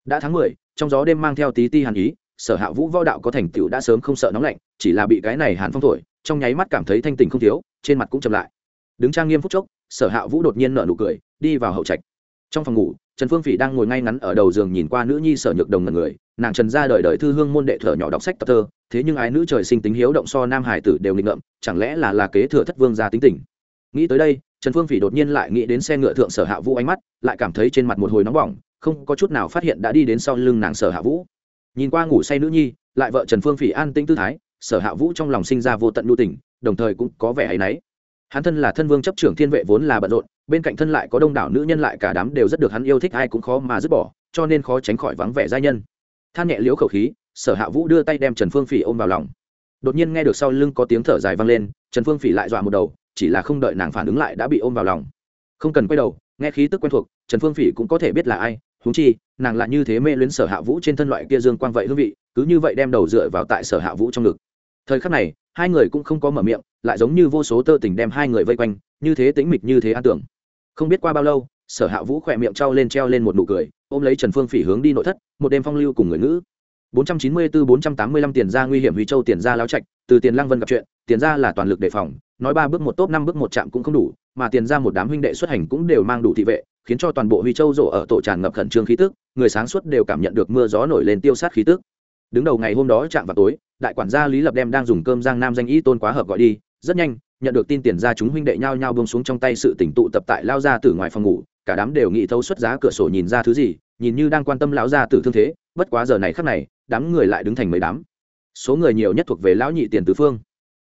Đã tháng mười, trong gió đêm mang theo tí ti hàn ý, sở hạ vũ võ đạo có thành tựu đã sớm không sợ nóng lạnh, chỉ là bị cái này hàn phong thổi, trong nháy mắt cảm thấy thanh tình không thiếu, trên mặt cũng chậm lại. Đứng trang nghiêm phút chốc, sở hạ vũ đột nhiên nở nụ cười, đi vào hậu trạch trong phòng ngủ, trần phương phỉ đang ngồi ngay ngắn ở đầu giường nhìn qua nữ nhi sở nhược đồng ngần người, nàng trần ra đời đời thư hương môn đệ thở nhỏ đọc sách tập thơ, thế nhưng ái nữ trời sinh tính hiếu động so nam hải tử đều nghịch ngợm, chẳng lẽ là là kế thừa thất vương gia tính tình? Nghĩ tới đây, trần phương phỉ đột nhiên lại nghĩ đến xe ngựa thượng sở hạ vũ ánh mắt, lại cảm thấy trên mặt một hồi nóng bỏng, không có chút nào phát hiện đã đi đến sau lưng nàng sở hạ vũ. Nhìn qua ngủ say nữ nhi, lại vợ trần phương phỉ an tĩnh tư thái, sở hạ vũ trong lòng sinh ra vô tận nhu tình, đồng thời cũng có vẻ áy náy hắn thân là thân vương chấp trưởng thiên vệ vốn là bận rộn bên cạnh thân lại có đông đảo nữ nhân lại cả đám đều rất được hắn yêu thích, ai cũng khó mà dứt bỏ, cho nên khó tránh khỏi vắng vẻ giai nhân. Than nhẹ liễu khẩu khí, sở hạ vũ đưa tay đem trần phương phỉ ôm vào lòng. Đột nhiên nghe được sau lưng có tiếng thở dài vang lên, trần phương phỉ lại dọa một đầu, chỉ là không đợi nàng phản ứng lại đã bị ôm vào lòng. Không cần quay đầu, nghe khí tức quen thuộc, trần phương phỉ cũng có thể biết là ai húng chi, nàng lại như thế mê luyến sở hạ vũ trên thân loại kia dương quang vậy hương vị, cứ như vậy đem đầu dựa vào tại sở hạ vũ trong ngực. Thời khắc này, hai người cũng không có mở miệng, lại giống như vô số tơ tình đem hai người vây quanh, như thế tĩnh mịch như thế an tưởng không biết qua bao lâu, sở hạ vũ khỏe miệng trao lên treo lên một nụ cười, ôm lấy trần phương phỉ hướng đi nội thất, một đêm phong lưu cùng người ngữ. 494-485 tiền ra nguy hiểm huy châu tiền ra lao trạch, từ tiền lăng vân gặp chuyện, tiền ra là toàn lực đề phòng, nói ba bước một tốt năm bước một chạm cũng không đủ, mà tiền ra một đám huynh đệ xuất hành cũng đều mang đủ thị vệ, khiến cho toàn bộ huy châu rộ ở tổ tràn ngập khẩn trương khí tức, người sáng suốt đều cảm nhận được mưa gió nổi lên tiêu sát khí tức. Đứng đầu ngày hôm đó chạm vào tối, đại quản gia lý lập đem đang dùng cơm giang nam danh y tôn quá hợp gọi đi, rất nhanh nhận được tin tiền ra chúng huynh đệ nhao nhao bông xuống trong tay sự tỉnh tụ tập tại lao ra từ ngoài phòng ngủ, cả đám đều nghĩ thấu xuất giá cửa sổ nhìn ra thứ gì, nhìn như đang quan tâm lão gia tử thương thế, bất quá giờ này khắc này, đám người lại đứng thành mấy đám. Số người nhiều nhất thuộc về lão nhị tiền tứ phương.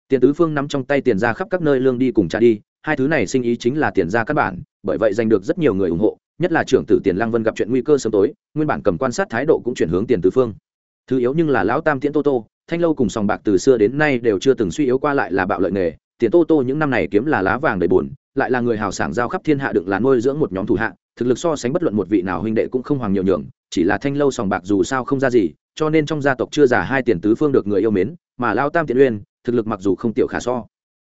Tiền tứ phương nắm trong tay tiền ra khắp các nơi lương đi cùng trả đi, hai thứ này sinh ý chính là tiền ra căn bản, bởi vậy giành được rất nhiều người ủng hộ, nhất là trưởng tử tiền lăng vân gặp chuyện nguy cơ sớm tối, nguyên bản cầm quan sát thái độ cũng chuyển hướng tiền tứ phương. Thứ yếu nhưng là lão tam tiễn tô tô, thanh lâu cùng sòng bạc từ xưa đến nay đều chưa từng suy yếu qua lại là bạo lợi nghề tiền tô tô những năm này kiếm là lá vàng đầy bùn lại là người hào sảng giao khắp thiên hạ đựng là nuôi dưỡng một nhóm thủ hạ, thực lực so sánh bất luận một vị nào huynh đệ cũng không hoàng nhiều nhường, chỉ là thanh lâu sòng bạc dù sao không ra gì, cho nên trong gia tộc chưa giả hai tiền tứ phương được người yêu mến, mà lao tam tiện uyên, thực lực mặc dù không tiểu khả so.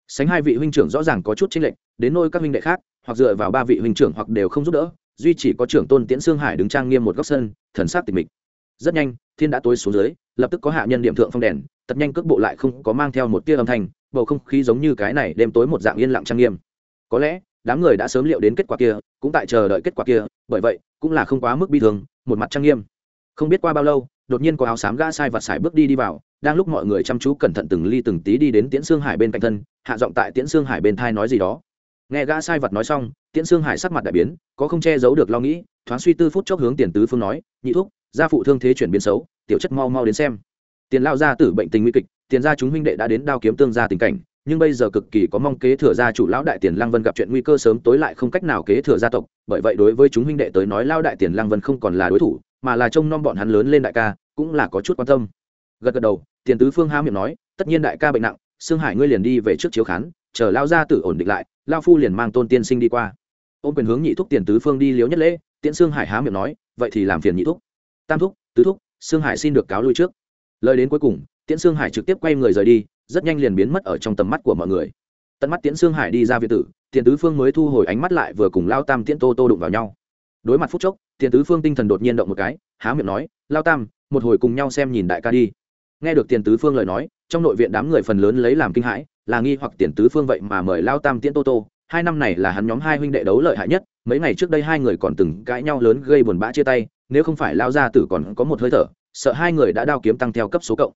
Sánh hai vị huynh trưởng rõ ràng có chút chênh lệch, đến nôi các huynh đệ khác, hoặc dựa vào ba vị huynh trưởng hoặc đều không giúp đỡ, duy chỉ có trưởng tôn tiễn sương hải đứng trang nghiêm một góc sân, thần sát tịch mịch. Rất nhanh, thiên đã tối xuống dưới, lập tức có hạ nhân điểm thượng phong đèn tật nhanh cước bộ lại không có mang theo một tia âm thanh bầu không khí giống như cái này đêm tối một dạng yên lặng trang nghiêm. Có lẽ, đám người đã sớm liệu đến kết quả kia, cũng tại chờ đợi kết quả kia, bởi vậy, cũng là không quá mức bi thường một mặt trang nghiêm. Không biết qua bao lâu, đột nhiên có áo xám gã sai vặt sải bước đi đi vào, đang lúc mọi người chăm chú cẩn thận từng ly từng tí đi đến tiễn xương hải bên cạnh thân, hạ giọng tại tiễn xương hải bên thai nói gì đó. Nghe gã sai vật nói xong, tiễn xương hải sắc mặt đại biến, có không che giấu được lo nghĩ, thoáng suy tư phút chốc hướng tiền tứ phương nói, nhị thúc, gia phụ thương thế chuyển biến xấu, tiểu chất mau mau đến xem. Tiền lao gia tử bệnh tình nguy kịch tiền gia chúng huynh đệ đã đến đao kiếm tương gia tình cảnh, nhưng bây giờ cực kỳ có mong kế thừa gia chủ lão đại tiền lăng vân gặp chuyện nguy cơ sớm tối lại không cách nào kế thừa gia tộc, bởi vậy đối với chúng huynh đệ tới nói lao đại tiền lăng vân không còn là đối thủ, mà là trông nom bọn hắn lớn lên đại ca, cũng là có chút quan tâm. Gật gật đầu, tiền tứ phương há miệng nói, tất nhiên đại ca bệnh nặng xương hải ngươi liền đi về trước chiếu khán, chờ lao gia tử ổn định lại lao phu liền mang tôn tiên sinh đi qua. Ôm quyền hướng nhị thúc tiền tứ phương đi liếu nhất lễ, tiễn xương hải há miệng nói, vậy thì làm phiền nhị thúc. Tam thúc, tứ thúc xương hải xin được cáo lui trước. Lời đến cuối cùng tiễn sương hải trực tiếp quay người rời đi, rất nhanh liền biến mất ở trong tầm mắt của mọi người. Tận mắt tiễn sương hải đi ra việt tử tiền tứ phương mới thu hồi ánh mắt lại vừa cùng lao tam tiễn tô tô đụng vào nhau. Đối mặt phút chốc tiền tứ phương tinh thần đột nhiên động một cái, há miệng nói, lao tam, một hồi cùng nhau xem nhìn đại ca đi. Nghe được tiền tứ phương lời nói, trong nội viện đám người phần lớn lấy làm kinh hãi, là nghi hoặc tiền tứ phương vậy mà mời lao tam tiễn tô tô. Hai năm này là hắn nhóm hai huynh đệ đấu lợi hại nhất, mấy ngày trước đây hai người còn từng cãi nhau lớn gây buồn bã chia tay, nếu không phải lao ra tử còn có một hơi thở, sợ hai người đã đao kiếm tăng theo cấp số cộng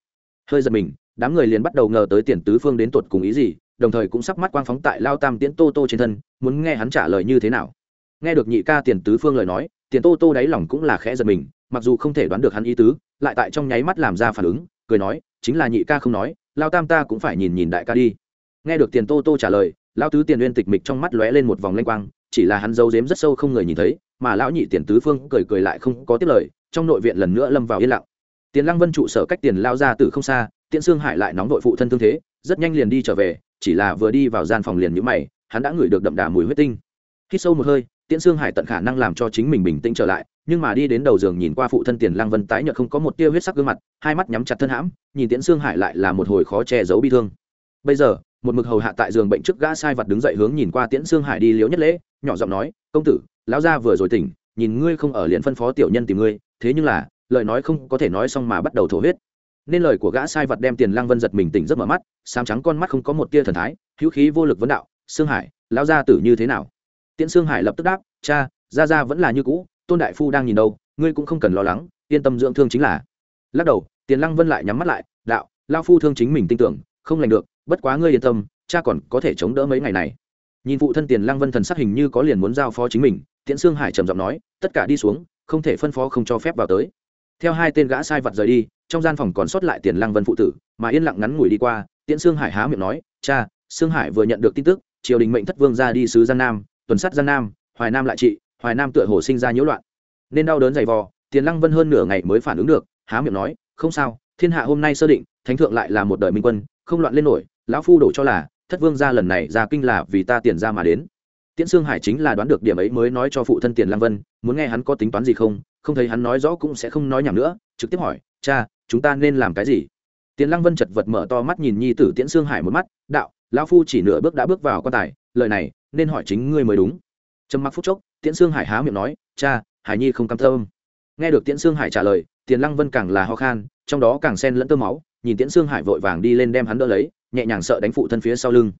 hơi giật mình, đám người liền bắt đầu ngờ tới tiền tứ phương đến tuột cùng ý gì, đồng thời cũng sắp mắt quang phóng tại lao tam tiễn tô tô trên thân, muốn nghe hắn trả lời như thế nào. Nghe được nhị ca tiền tứ phương lời nói, tiền tô tô đáy lòng cũng là khẽ giật mình, mặc dù không thể đoán được hắn ý tứ, lại tại trong nháy mắt làm ra phản ứng, cười nói, chính là nhị ca không nói, lao tam ta cũng phải nhìn nhìn đại ca đi. Nghe được tiền tô tô trả lời, lao tứ tiền uyên tịch mịch trong mắt lóe lên một vòng lanh quang, chỉ là hắn giấu giếm rất sâu không người nhìn thấy, mà lão nhị tiền tứ phương cười cười lại không có tiết lời, trong nội viện lần nữa lâm vào yên lặng tiền lăng vân trụ sở cách tiền lao ra từ không xa, tiễn xương hải lại nóng đội phụ thân thương thế, rất nhanh liền đi trở về, chỉ là vừa đi vào gian phòng liền nhũ mày, hắn đã ngửi được đậm đà mùi huyết tinh. Hít sâu một hơi, tiễn xương hải tận khả năng làm cho chính mình bình tĩnh trở lại, nhưng mà đi đến đầu giường nhìn qua phụ thân tiền lăng vân tái nhợt không có một tia huyết sắc gương mặt, hai mắt nhắm chặt thân hãm, nhìn tiễn xương hải lại là một hồi khó che giấu bi thương. Bây giờ, một mực hầu hạ tại giường bệnh trước gã sai vật đứng dậy hướng nhìn qua tiễn xương hải đi liếu nhất lễ, nhỏ giọng nói, công tử, lão gia vừa rồi tỉnh, nhìn ngươi không ở liền phân phó tiểu nhân tìm ngươi, thế nhưng là lời nói không có thể nói xong mà bắt đầu thổ huyết. Nên lời của gã sai vật đem tiền lăng vân giật mình tỉnh rất mở mắt, sám trắng con mắt không có một tia thần thái, hữu khí vô lực vấn đạo, Sương hải, lão gia tử như thế nào? Tiễn Sương hải lập tức đáp, cha, gia gia vẫn là như cũ, tôn đại phu đang nhìn đâu, ngươi cũng không cần lo lắng, yên tâm dưỡng thương chính là. Lắc đầu, tiền lăng vân lại nhắm mắt lại, đạo lao phu thương chính mình tin tưởng, không lành được, bất quá ngươi yên tâm, cha còn có thể chống đỡ mấy ngày này. Nhìn phụ thân tiền lăng vân thần sắc hình như có liền muốn giao phó chính mình, tiễn sương hải trầm giọng nói, tất cả đi xuống, không thể phân phó không cho phép vào tới theo hai tên gã sai vật rời đi, trong gian phòng còn sót lại tiền lăng vân phụ tử, mà yên lặng ngắn ngủi đi qua, tiễn sương hải há miệng nói, cha, sương hải vừa nhận được tin tức, triều đình mệnh thất vương ra đi sứ Giang nam, tuần sát Giang nam, hoài nam lại trị, hoài nam tựa hồ sinh ra nhiễu loạn. Nên đau đớn dày vò, tiền lăng vân hơn nửa ngày mới phản ứng được, há miệng nói, không sao, thiên hạ hôm nay sơ định, thánh thượng lại là một đời minh quân, không loạn lên nổi, lão phu đổ cho là, thất vương ra lần này ra kinh là vì ta tiền ra mà đến tiễn sương hải chính là đoán được điểm ấy mới nói cho phụ thân tiền lăng vân, muốn nghe hắn có tính toán gì không không thấy hắn nói rõ cũng sẽ không nói nhảm nữa, trực tiếp hỏi, cha, chúng ta nên làm cái gì? Tiền lăng vân chật vật mở to mắt nhìn nhi tử tiễn sương hải một mắt, đạo, lão phu chỉ nửa bước đã bước vào quan tài, lời này nên hỏi chính ngươi mới đúng. Trầm mặc phút chốc, tiễn sương hải há miệng nói, cha, hải nhi không cam tâm. Nghe được tiễn sương hải trả lời, tiền lăng vân càng là ho khan, trong đó càng sen lẫn tơ máu, nhìn tiễn sương hải vội vàng đi lên đem hắn đỡ lấy, nhẹ nhàng sợ đánh phụ thân phía sau lưng.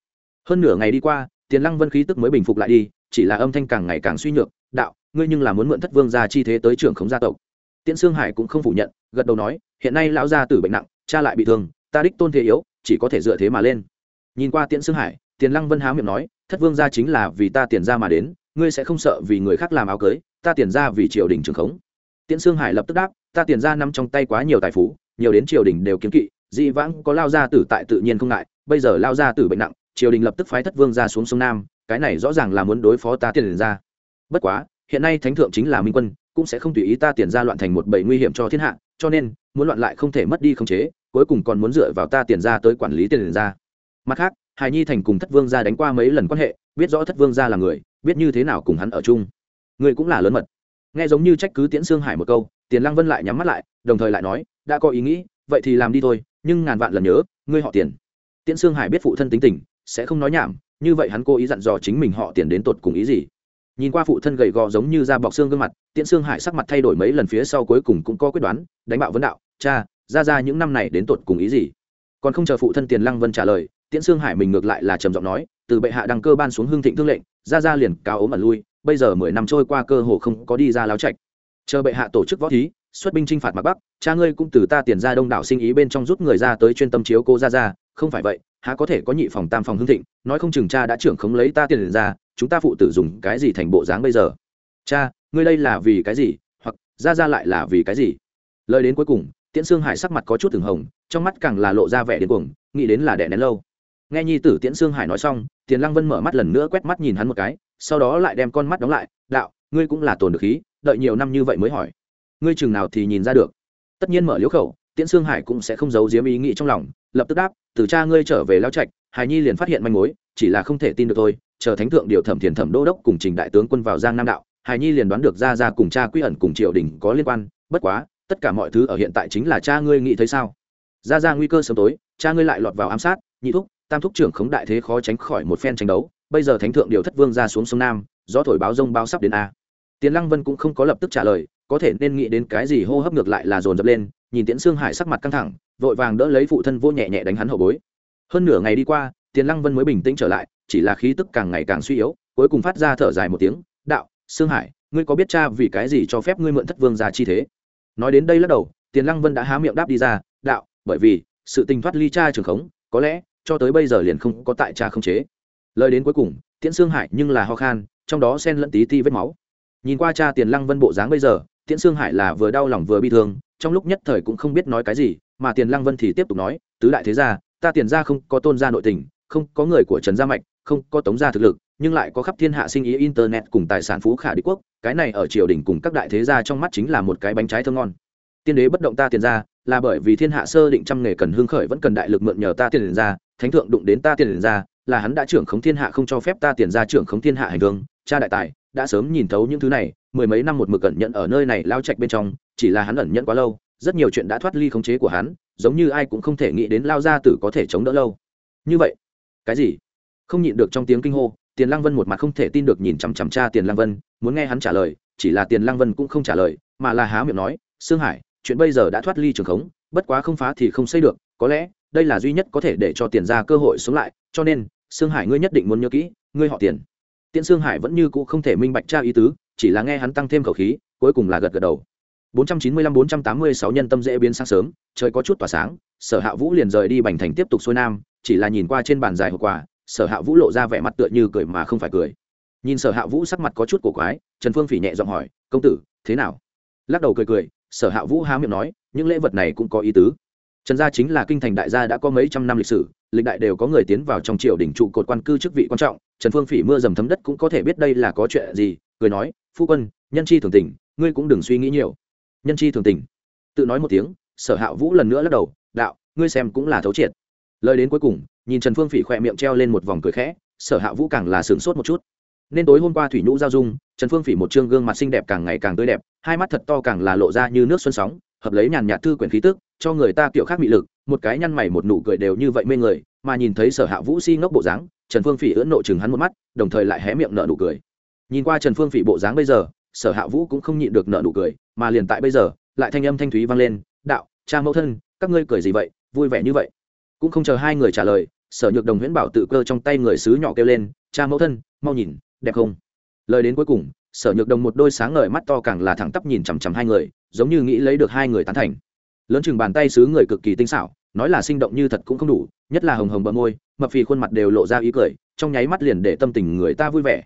Hơn nửa ngày đi qua tiền lăng vân khí tức mới bình phục lại đi, chỉ là âm thanh càng ngày càng suy nhược, đạo, ngươi nhưng là muốn mượn thất vương gia chi thế tới trưởng khống gia tộc. Tiễn xương hải cũng không phủ nhận, gật đầu nói, hiện nay lão gia tử bệnh nặng, cha lại bị thương, ta đích tôn thế yếu, chỉ có thể dựa thế mà lên. Nhìn qua tiễn xương hải, tiền lăng vân há miệng nói, thất vương gia chính là vì ta tiền ra mà đến, ngươi sẽ không sợ vì người khác làm áo cưới, ta tiền ra vì triều đình trường khống. Tiễn xương hải lập tức đáp, ta tiền ra nằm trong tay quá nhiều tài phú, nhiều đến triều đình đều kiếm kỵ, dị vãng có lao gia tử tại tự nhiên không ngại, bây giờ lao gia tử bệnh nặng triều đình lập tức phái thất vương ra xuống sông nam, cái này rõ ràng là muốn đối phó ta tiền ra. Bất quá, hiện nay thánh thượng chính là minh quân, cũng sẽ không tùy ý ta tiền ra loạn thành một bầy nguy hiểm cho thiên hạ, cho nên, muốn loạn lại không thể mất đi khống chế, cuối cùng còn muốn dựa vào ta tiền ra tới quản lý tiền ra. Mặt khác hài nhi thành cùng thất vương gia đánh qua mấy lần quan hệ, biết rõ thất vương gia là người, biết như thế nào cùng hắn ở chung. Người cũng là lớn mật. Nghe giống như trách cứ tiễn xương hải một câu, tiền lăng vân lại nhắm mắt lại, đồng thời lại nói, đã có ý nghĩ, vậy thì làm đi thôi, nhưng ngàn vạn lần nhớ, ngươi họ tiền. Tiễn xương hải biết phụ thân tính tình sẽ không nói nhảm, như vậy hắn cố ý dặn dò chính mình họ tiền đến tột cùng ý gì. Nhìn qua phụ thân gầy gò giống như da bọc xương gương mặt, tiễn xương hải sắc mặt thay đổi mấy lần phía sau cuối cùng cũng có quyết đoán, đánh bạo vấn đạo, cha, ra ra những năm này đến tột cùng ý gì? Còn không chờ phụ thân tiền lăng vân trả lời, tiễn xương hải mình ngược lại là trầm giọng nói, từ bệ hạ đăng cơ ban xuống hương thịnh thương lệnh, ra ra liền cao ốm ẩn lui, bây giờ mười năm trôi qua cơ hồ không có đi ra láo trạch. Chờ bệ hạ tổ chức võ thí, xuất binh chinh phạt mặt bắc, cha ngươi cũng từ ta tiền ra đông đảo sinh ý bên trong rút người ra tới chuyên tâm chiếu cô ra ra, không phải vậy há có thể có nhị phòng tam phòng hương thịnh, nói không chừng cha đã trưởng khống lấy ta tiền ra, chúng ta phụ tử dùng cái gì thành bộ dáng bây giờ? Cha, ngươi đây là vì cái gì? Hoặc, ra ra lại là vì cái gì? Lời đến cuối cùng, tiễn sương hải sắc mặt có chút từng hồng, trong mắt càng là lộ ra vẻ đến cuồng, nghĩ đến là đẻ nén lâu. Nghe nhi tử tiễn sương hải nói xong, tiền lăng vân mở mắt lần nữa quét mắt nhìn hắn một cái, sau đó lại đem con mắt đóng lại, đạo, ngươi cũng là tồn được khí, đợi nhiều năm như vậy mới hỏi. Ngươi chừng nào thì nhìn ra được? Tất nhiên mở liễu khẩu, tiễn sương hải cũng sẽ không giấu giếm ý nghĩ trong lòng, lập tức đáp từ cha ngươi trở về lao trạch hải nhi liền phát hiện manh mối, chỉ là không thể tin được thôi, chờ thánh thượng điều thẩm thiền thẩm đô đốc cùng trình đại tướng quân vào giang nam đạo hải nhi liền đoán được ra ra cùng cha quy ẩn cùng triều đình có liên quan, bất quá, tất cả mọi thứ ở hiện tại chính là cha ngươi nghĩ thấy sao. Ra ra nguy cơ sớm tối, cha ngươi lại lọt vào ám sát, nhị thúc, tam thúc trưởng khống đại thế khó tránh khỏi một phen tranh đấu, bây giờ thánh thượng điều thất vương ra xuống sông nam, gió thổi báo rông báo sắp đến a. Tiến lăng vân cũng không có lập tức trả lời, có thể nên nghĩ đến cái gì hô hấp ngược lại là dồn dập lên nhìn tiễn xương hải sắc mặt căng thẳng, vội vàng đỡ lấy phụ thân vô nhẹ nhẹ đánh hắn hậu bối. Hơn nửa ngày đi qua, tiền lăng vân mới bình tĩnh trở lại, chỉ là khí tức càng ngày càng suy yếu, cuối cùng phát ra thở dài một tiếng, đạo xương hải, ngươi có biết cha vì cái gì cho phép ngươi mượn thất vương ra chi thế? Nói đến đây lắc đầu, tiền lăng vân đã há miệng đáp đi ra, đạo, bởi vì, sự tình thoát ly cha trường khống, có lẽ, cho tới bây giờ liền không có tại cha không chế. Lời đến cuối cùng, tiễn xương hải nhưng là ho khan, trong đó xen lẫn tí ti vết máu. Nhìn qua cha tiền lăng vân bộ dáng bây giờ, tiễn xương hải là vừa đau lòng vừa bi thương trong lúc nhất thời cũng không biết nói cái gì, mà tiền lăng vân thì tiếp tục nói, tứ đại thế gia, ta tiền gia không có tôn gia nội tình, không có người của trần gia mạnh không có tống gia thực lực, nhưng lại có khắp thiên hạ sinh ý internet cùng tài sản phú khả đế quốc, cái này ở triều đình cùng các đại thế gia trong mắt chính là một cái bánh trái thơm ngon. Tiên đế bất động ta tiền ra là bởi vì thiên hạ sơ định trăm nghề cần hương khởi vẫn cần đại lực mượn nhờ ta tiền ra thánh thượng đụng đến ta tiền ra là hắn đã trưởng khống thiên hạ không cho phép ta tiền ra trưởng khống thiên hạ hành hương, cha đại tài, đã sớm nhìn thấu những thứ này mười mấy năm một mực cẩn nhận ở nơi này lao trạch bên trong, chỉ là hắn ẩn nhận quá lâu, rất nhiều chuyện đã thoát ly khống chế của hắn, giống như ai cũng không thể nghĩ đến lao gia tử có thể chống đỡ lâu. Như vậy, cái gì? Không nhịn được trong tiếng kinh hô, tiền lăng vân một mặt không thể tin được nhìn chằm chằm cha tiền lăng vân, muốn nghe hắn trả lời, chỉ là tiền lăng vân cũng không trả lời, mà là há miệng nói, sương hải, chuyện bây giờ đã thoát ly trường khống, bất quá không phá thì không xây được, có lẽ, đây là duy nhất có thể để cho tiền ra cơ hội sống lại, cho nên, sương hải ngươi nhất định muốn nhớ kỹ, ngươi họ tiền. Tiễn sương hải vẫn như cũ không thể minh bạch tra ý tứ chỉ là nghe hắn tăng thêm khẩu khí, cuối cùng là gật gật đầu. 495-486 nhân tâm dễ biến sáng sớm, trời có chút tỏa sáng, sở hạ vũ liền rời đi bành thành tiếp tục xuôi nam, chỉ là nhìn qua trên bàn dài hậu quả sở hạ vũ lộ ra vẻ mặt tựa như cười mà không phải cười. Nhìn sở hạ vũ sắc mặt có chút cổ quái, trần phương phỉ nhẹ giọng hỏi, công tử, thế nào? Lắc đầu cười cười, sở hạ vũ há miệng nói, những lễ vật này cũng có ý tứ. Trần gia chính là kinh thành đại gia đã có mấy trăm năm lịch sử, lịch đại đều có người tiến vào trong triều đỉnh trụ cột quan cư chức vị quan trọng, trần phương phỉ mưa dầm thấm đất cũng có thể biết đây là có chuyện gì. Cười nói phu quân, nhân chi thường tình, ngươi cũng đừng suy nghĩ nhiều. Nhân chi thường tình. Tự nói một tiếng, sở hạ vũ lần nữa lắc đầu, đạo, ngươi xem cũng là thấu triệt. Lời đến cuối cùng, nhìn trần phương phỉ khỏe miệng treo lên một vòng cười khẽ, sở hạ vũ càng là sửng sốt một chút. Nên tối hôm qua thủy nhũ giao dung, trần phương phỉ một chương gương mặt xinh đẹp càng ngày càng tươi đẹp, hai mắt thật to càng là lộ ra như nước xuân sóng, hợp lấy nhàn nhạt thư quyển khí tức, cho người ta kiểu khác mị lực, một cái nhăn mày một nụ cười đều như vậy mê người, mà nhìn thấy sở hạ vũ si ngốc bộ dáng, trần phương phỉ ưỡn nộ chừng hắn một mắt, đồng thời lại hé miệng nở nụ cười nhìn qua trần phương phỉ bộ dáng bây giờ, sở hạ vũ cũng không nhịn được nở nụ cười, mà liền tại bây giờ, lại thanh âm thanh thúy vang lên, đạo, cha mẫu thân, các ngươi cười gì vậy? Vui vẻ như vậy. Cũng không chờ hai người trả lời, sở nhược đồng huyễn bảo tự cơ trong tay người sứ nhỏ kêu lên, cha mẫu thân, mau nhìn, đẹp không? Lời đến cuối cùng, sở nhược đồng một đôi sáng ngời mắt to càng là thẳng tắp nhìn chằm chằm hai người, giống như nghĩ lấy được hai người tán thành. Lớn chừng bàn tay sứ người cực kỳ tinh xảo, nói là sinh động như thật cũng không đủ, nhất là hồng hồng bờ môi, mập phì khuôn mặt đều lộ ra ý cười, trong nháy mắt liền để tâm tình người ta vui vẻ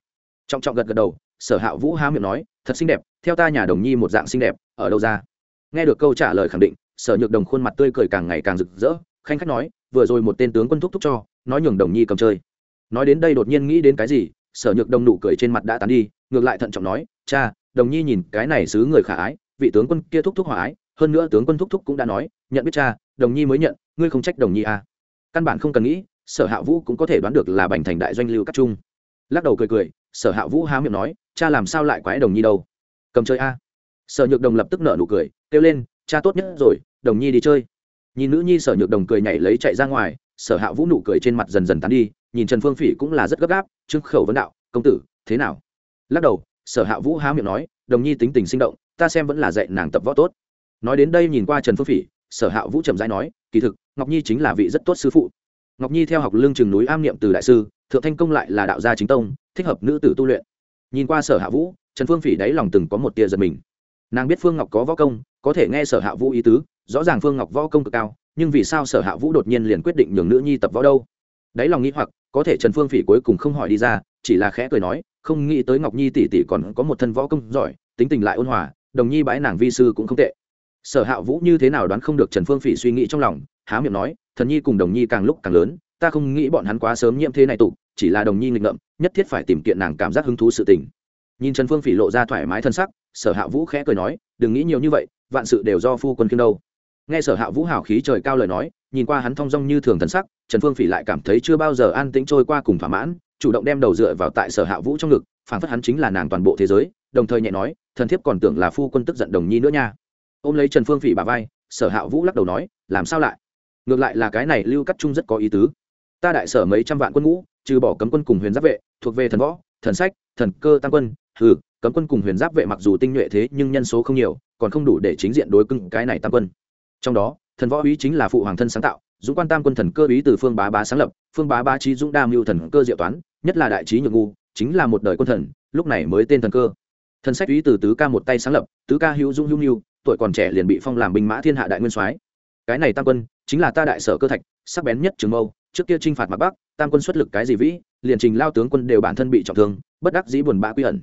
trọng trọng gật gật đầu, sở hạ vũ há miệng nói, thật xinh đẹp, theo ta nhà đồng nhi một dạng xinh đẹp, ở đâu ra? Nghe được câu trả lời khẳng định, sở nhược đồng khuôn mặt tươi cười càng ngày càng rực rỡ, khanh khách nói, vừa rồi một tên tướng quân thúc thúc cho, nói nhường đồng nhi cầm chơi. Nói đến đây đột nhiên nghĩ đến cái gì, sở nhược đồng nụ cười trên mặt đã tán đi, ngược lại thận trọng nói, cha, đồng nhi nhìn cái này xứ người khả ái, vị tướng quân kia thúc thúc hòa ái, hơn nữa tướng quân thúc thúc cũng đã nói, nhận biết cha, đồng nhi mới nhận, ngươi không trách đồng nhi à. căn bản không cần nghĩ, sở hạ vũ cũng có thể đoán được là bành thành đại doanh lưu các trung. Lắc đầu cười cười sở hạ vũ há miệng nói, cha làm sao lại quái đồng nhi đâu? Cầm chơi a. À. sở nhược đồng lập tức nở nụ cười, kêu lên, cha tốt nhất rồi, đồng nhi đi chơi. Nhìn nữ nhi sở nhược đồng cười nhảy lấy chạy ra ngoài, sở hạ vũ nụ cười trên mặt dần dần tán đi, nhìn trần phương phỉ cũng là rất gấp gáp, trương khẩu vấn đạo, công tử, thế nào? Lắc đầu, sở hạ vũ há miệng nói, đồng nhi tính tình sinh động, ta xem vẫn là dạy nàng tập võ tốt. Nói đến đây nhìn qua trần phương phỉ, sở hạ vũ trầm rãi nói, kỳ thực, ngọc nhi chính là vị rất tốt sư phụ. Ngọc nhi theo học lương trường núi am niệm từ đại sư thượng thanh công lại là đạo gia chính tông, thích hợp nữ tử tu luyện. Nhìn qua sở hạ vũ, trần phương phỉ đáy lòng từng có một tia giật mình. Nàng biết phương ngọc có võ công, có thể nghe sở hạ vũ ý tứ, rõ ràng phương ngọc võ công cực cao, nhưng vì sao sở hạ vũ đột nhiên liền quyết định nhường nữ nhi tập võ đâu? Đáy lòng nghĩ hoặc, có thể trần phương phỉ cuối cùng không hỏi đi ra, chỉ là khẽ cười nói, không nghĩ tới ngọc nhi tỷ tỷ còn có một thân võ công giỏi, tính tình lại ôn hòa, đồng nhi bãi nàng vi sư cũng không tệ. Sở hạ vũ như thế nào đoán không được trần phương phỉ suy nghĩ trong lòng, há miệng nói, thần nhi cùng đồng nhi càng lúc càng lớn ta không nghĩ bọn hắn quá sớm nhiễm thế này tụ, chỉ là đồng nhi nghịch ngợm, nhất thiết phải tìm kiện nàng cảm giác hứng thú sự tình. Nhìn trần phương phỉ lộ ra thoải mái thân sắc, sở hạ vũ khẽ cười nói, đừng nghĩ nhiều như vậy, vạn sự đều do phu quân kiên đâu. Nghe sở hạ vũ hào khí trời cao lời nói, nhìn qua hắn thong dong như thường thân sắc, trần phương phỉ lại cảm thấy chưa bao giờ an tĩnh trôi qua cùng thỏa mãn, chủ động đem đầu dựa vào tại sở hạ vũ trong ngực, phản phất hắn chính là nàng toàn bộ thế giới, đồng thời nhẹ nói, thần thiếp còn tưởng là phu quân tức giận đồng nhi nữa nha. Ôm lấy trần phương phỉ bà vai, sở hạ vũ lắc đầu nói, làm sao lại? Ngược lại là cái này lưu cắt trung rất có ý tứ ta đại sở mấy trăm vạn quân ngũ, trừ bỏ cấm quân cùng huyền giáp vệ, thuộc về thần võ, thần sách, thần cơ tăng quân, hừ, cấm quân cùng huyền giáp vệ mặc dù tinh nhuệ thế nhưng nhân số không nhiều, còn không đủ để chính diện đối cưng cái này tăng quân. Trong đó, thần võ úy chính là phụ hoàng thân sáng tạo, dũng quan tam quân thần cơ úy từ phương bá bá sáng lập, phương bá bá trí dũng đa mưu thần cơ diệu toán, nhất là đại trí nhược ngu, chính là một đời quân thần, lúc này mới tên thần cơ. Thần sách úy từ tứ ca một tay sáng lập, tứ ca hữu dũng hữu nhu tuổi còn trẻ liền bị phong làm binh mã thiên hạ đại nguyên soái. Cái này tam quân, chính là ta đại sở cơ thạch, sắc bén nhất trường mâu trước kia t r i n h phạt mặt bắc, tam quân xuất lực cái gì vĩ, liền trình lao tướng quân đều bản thân bị trọng thương, bất đắc dĩ buồn bã quy ẩn.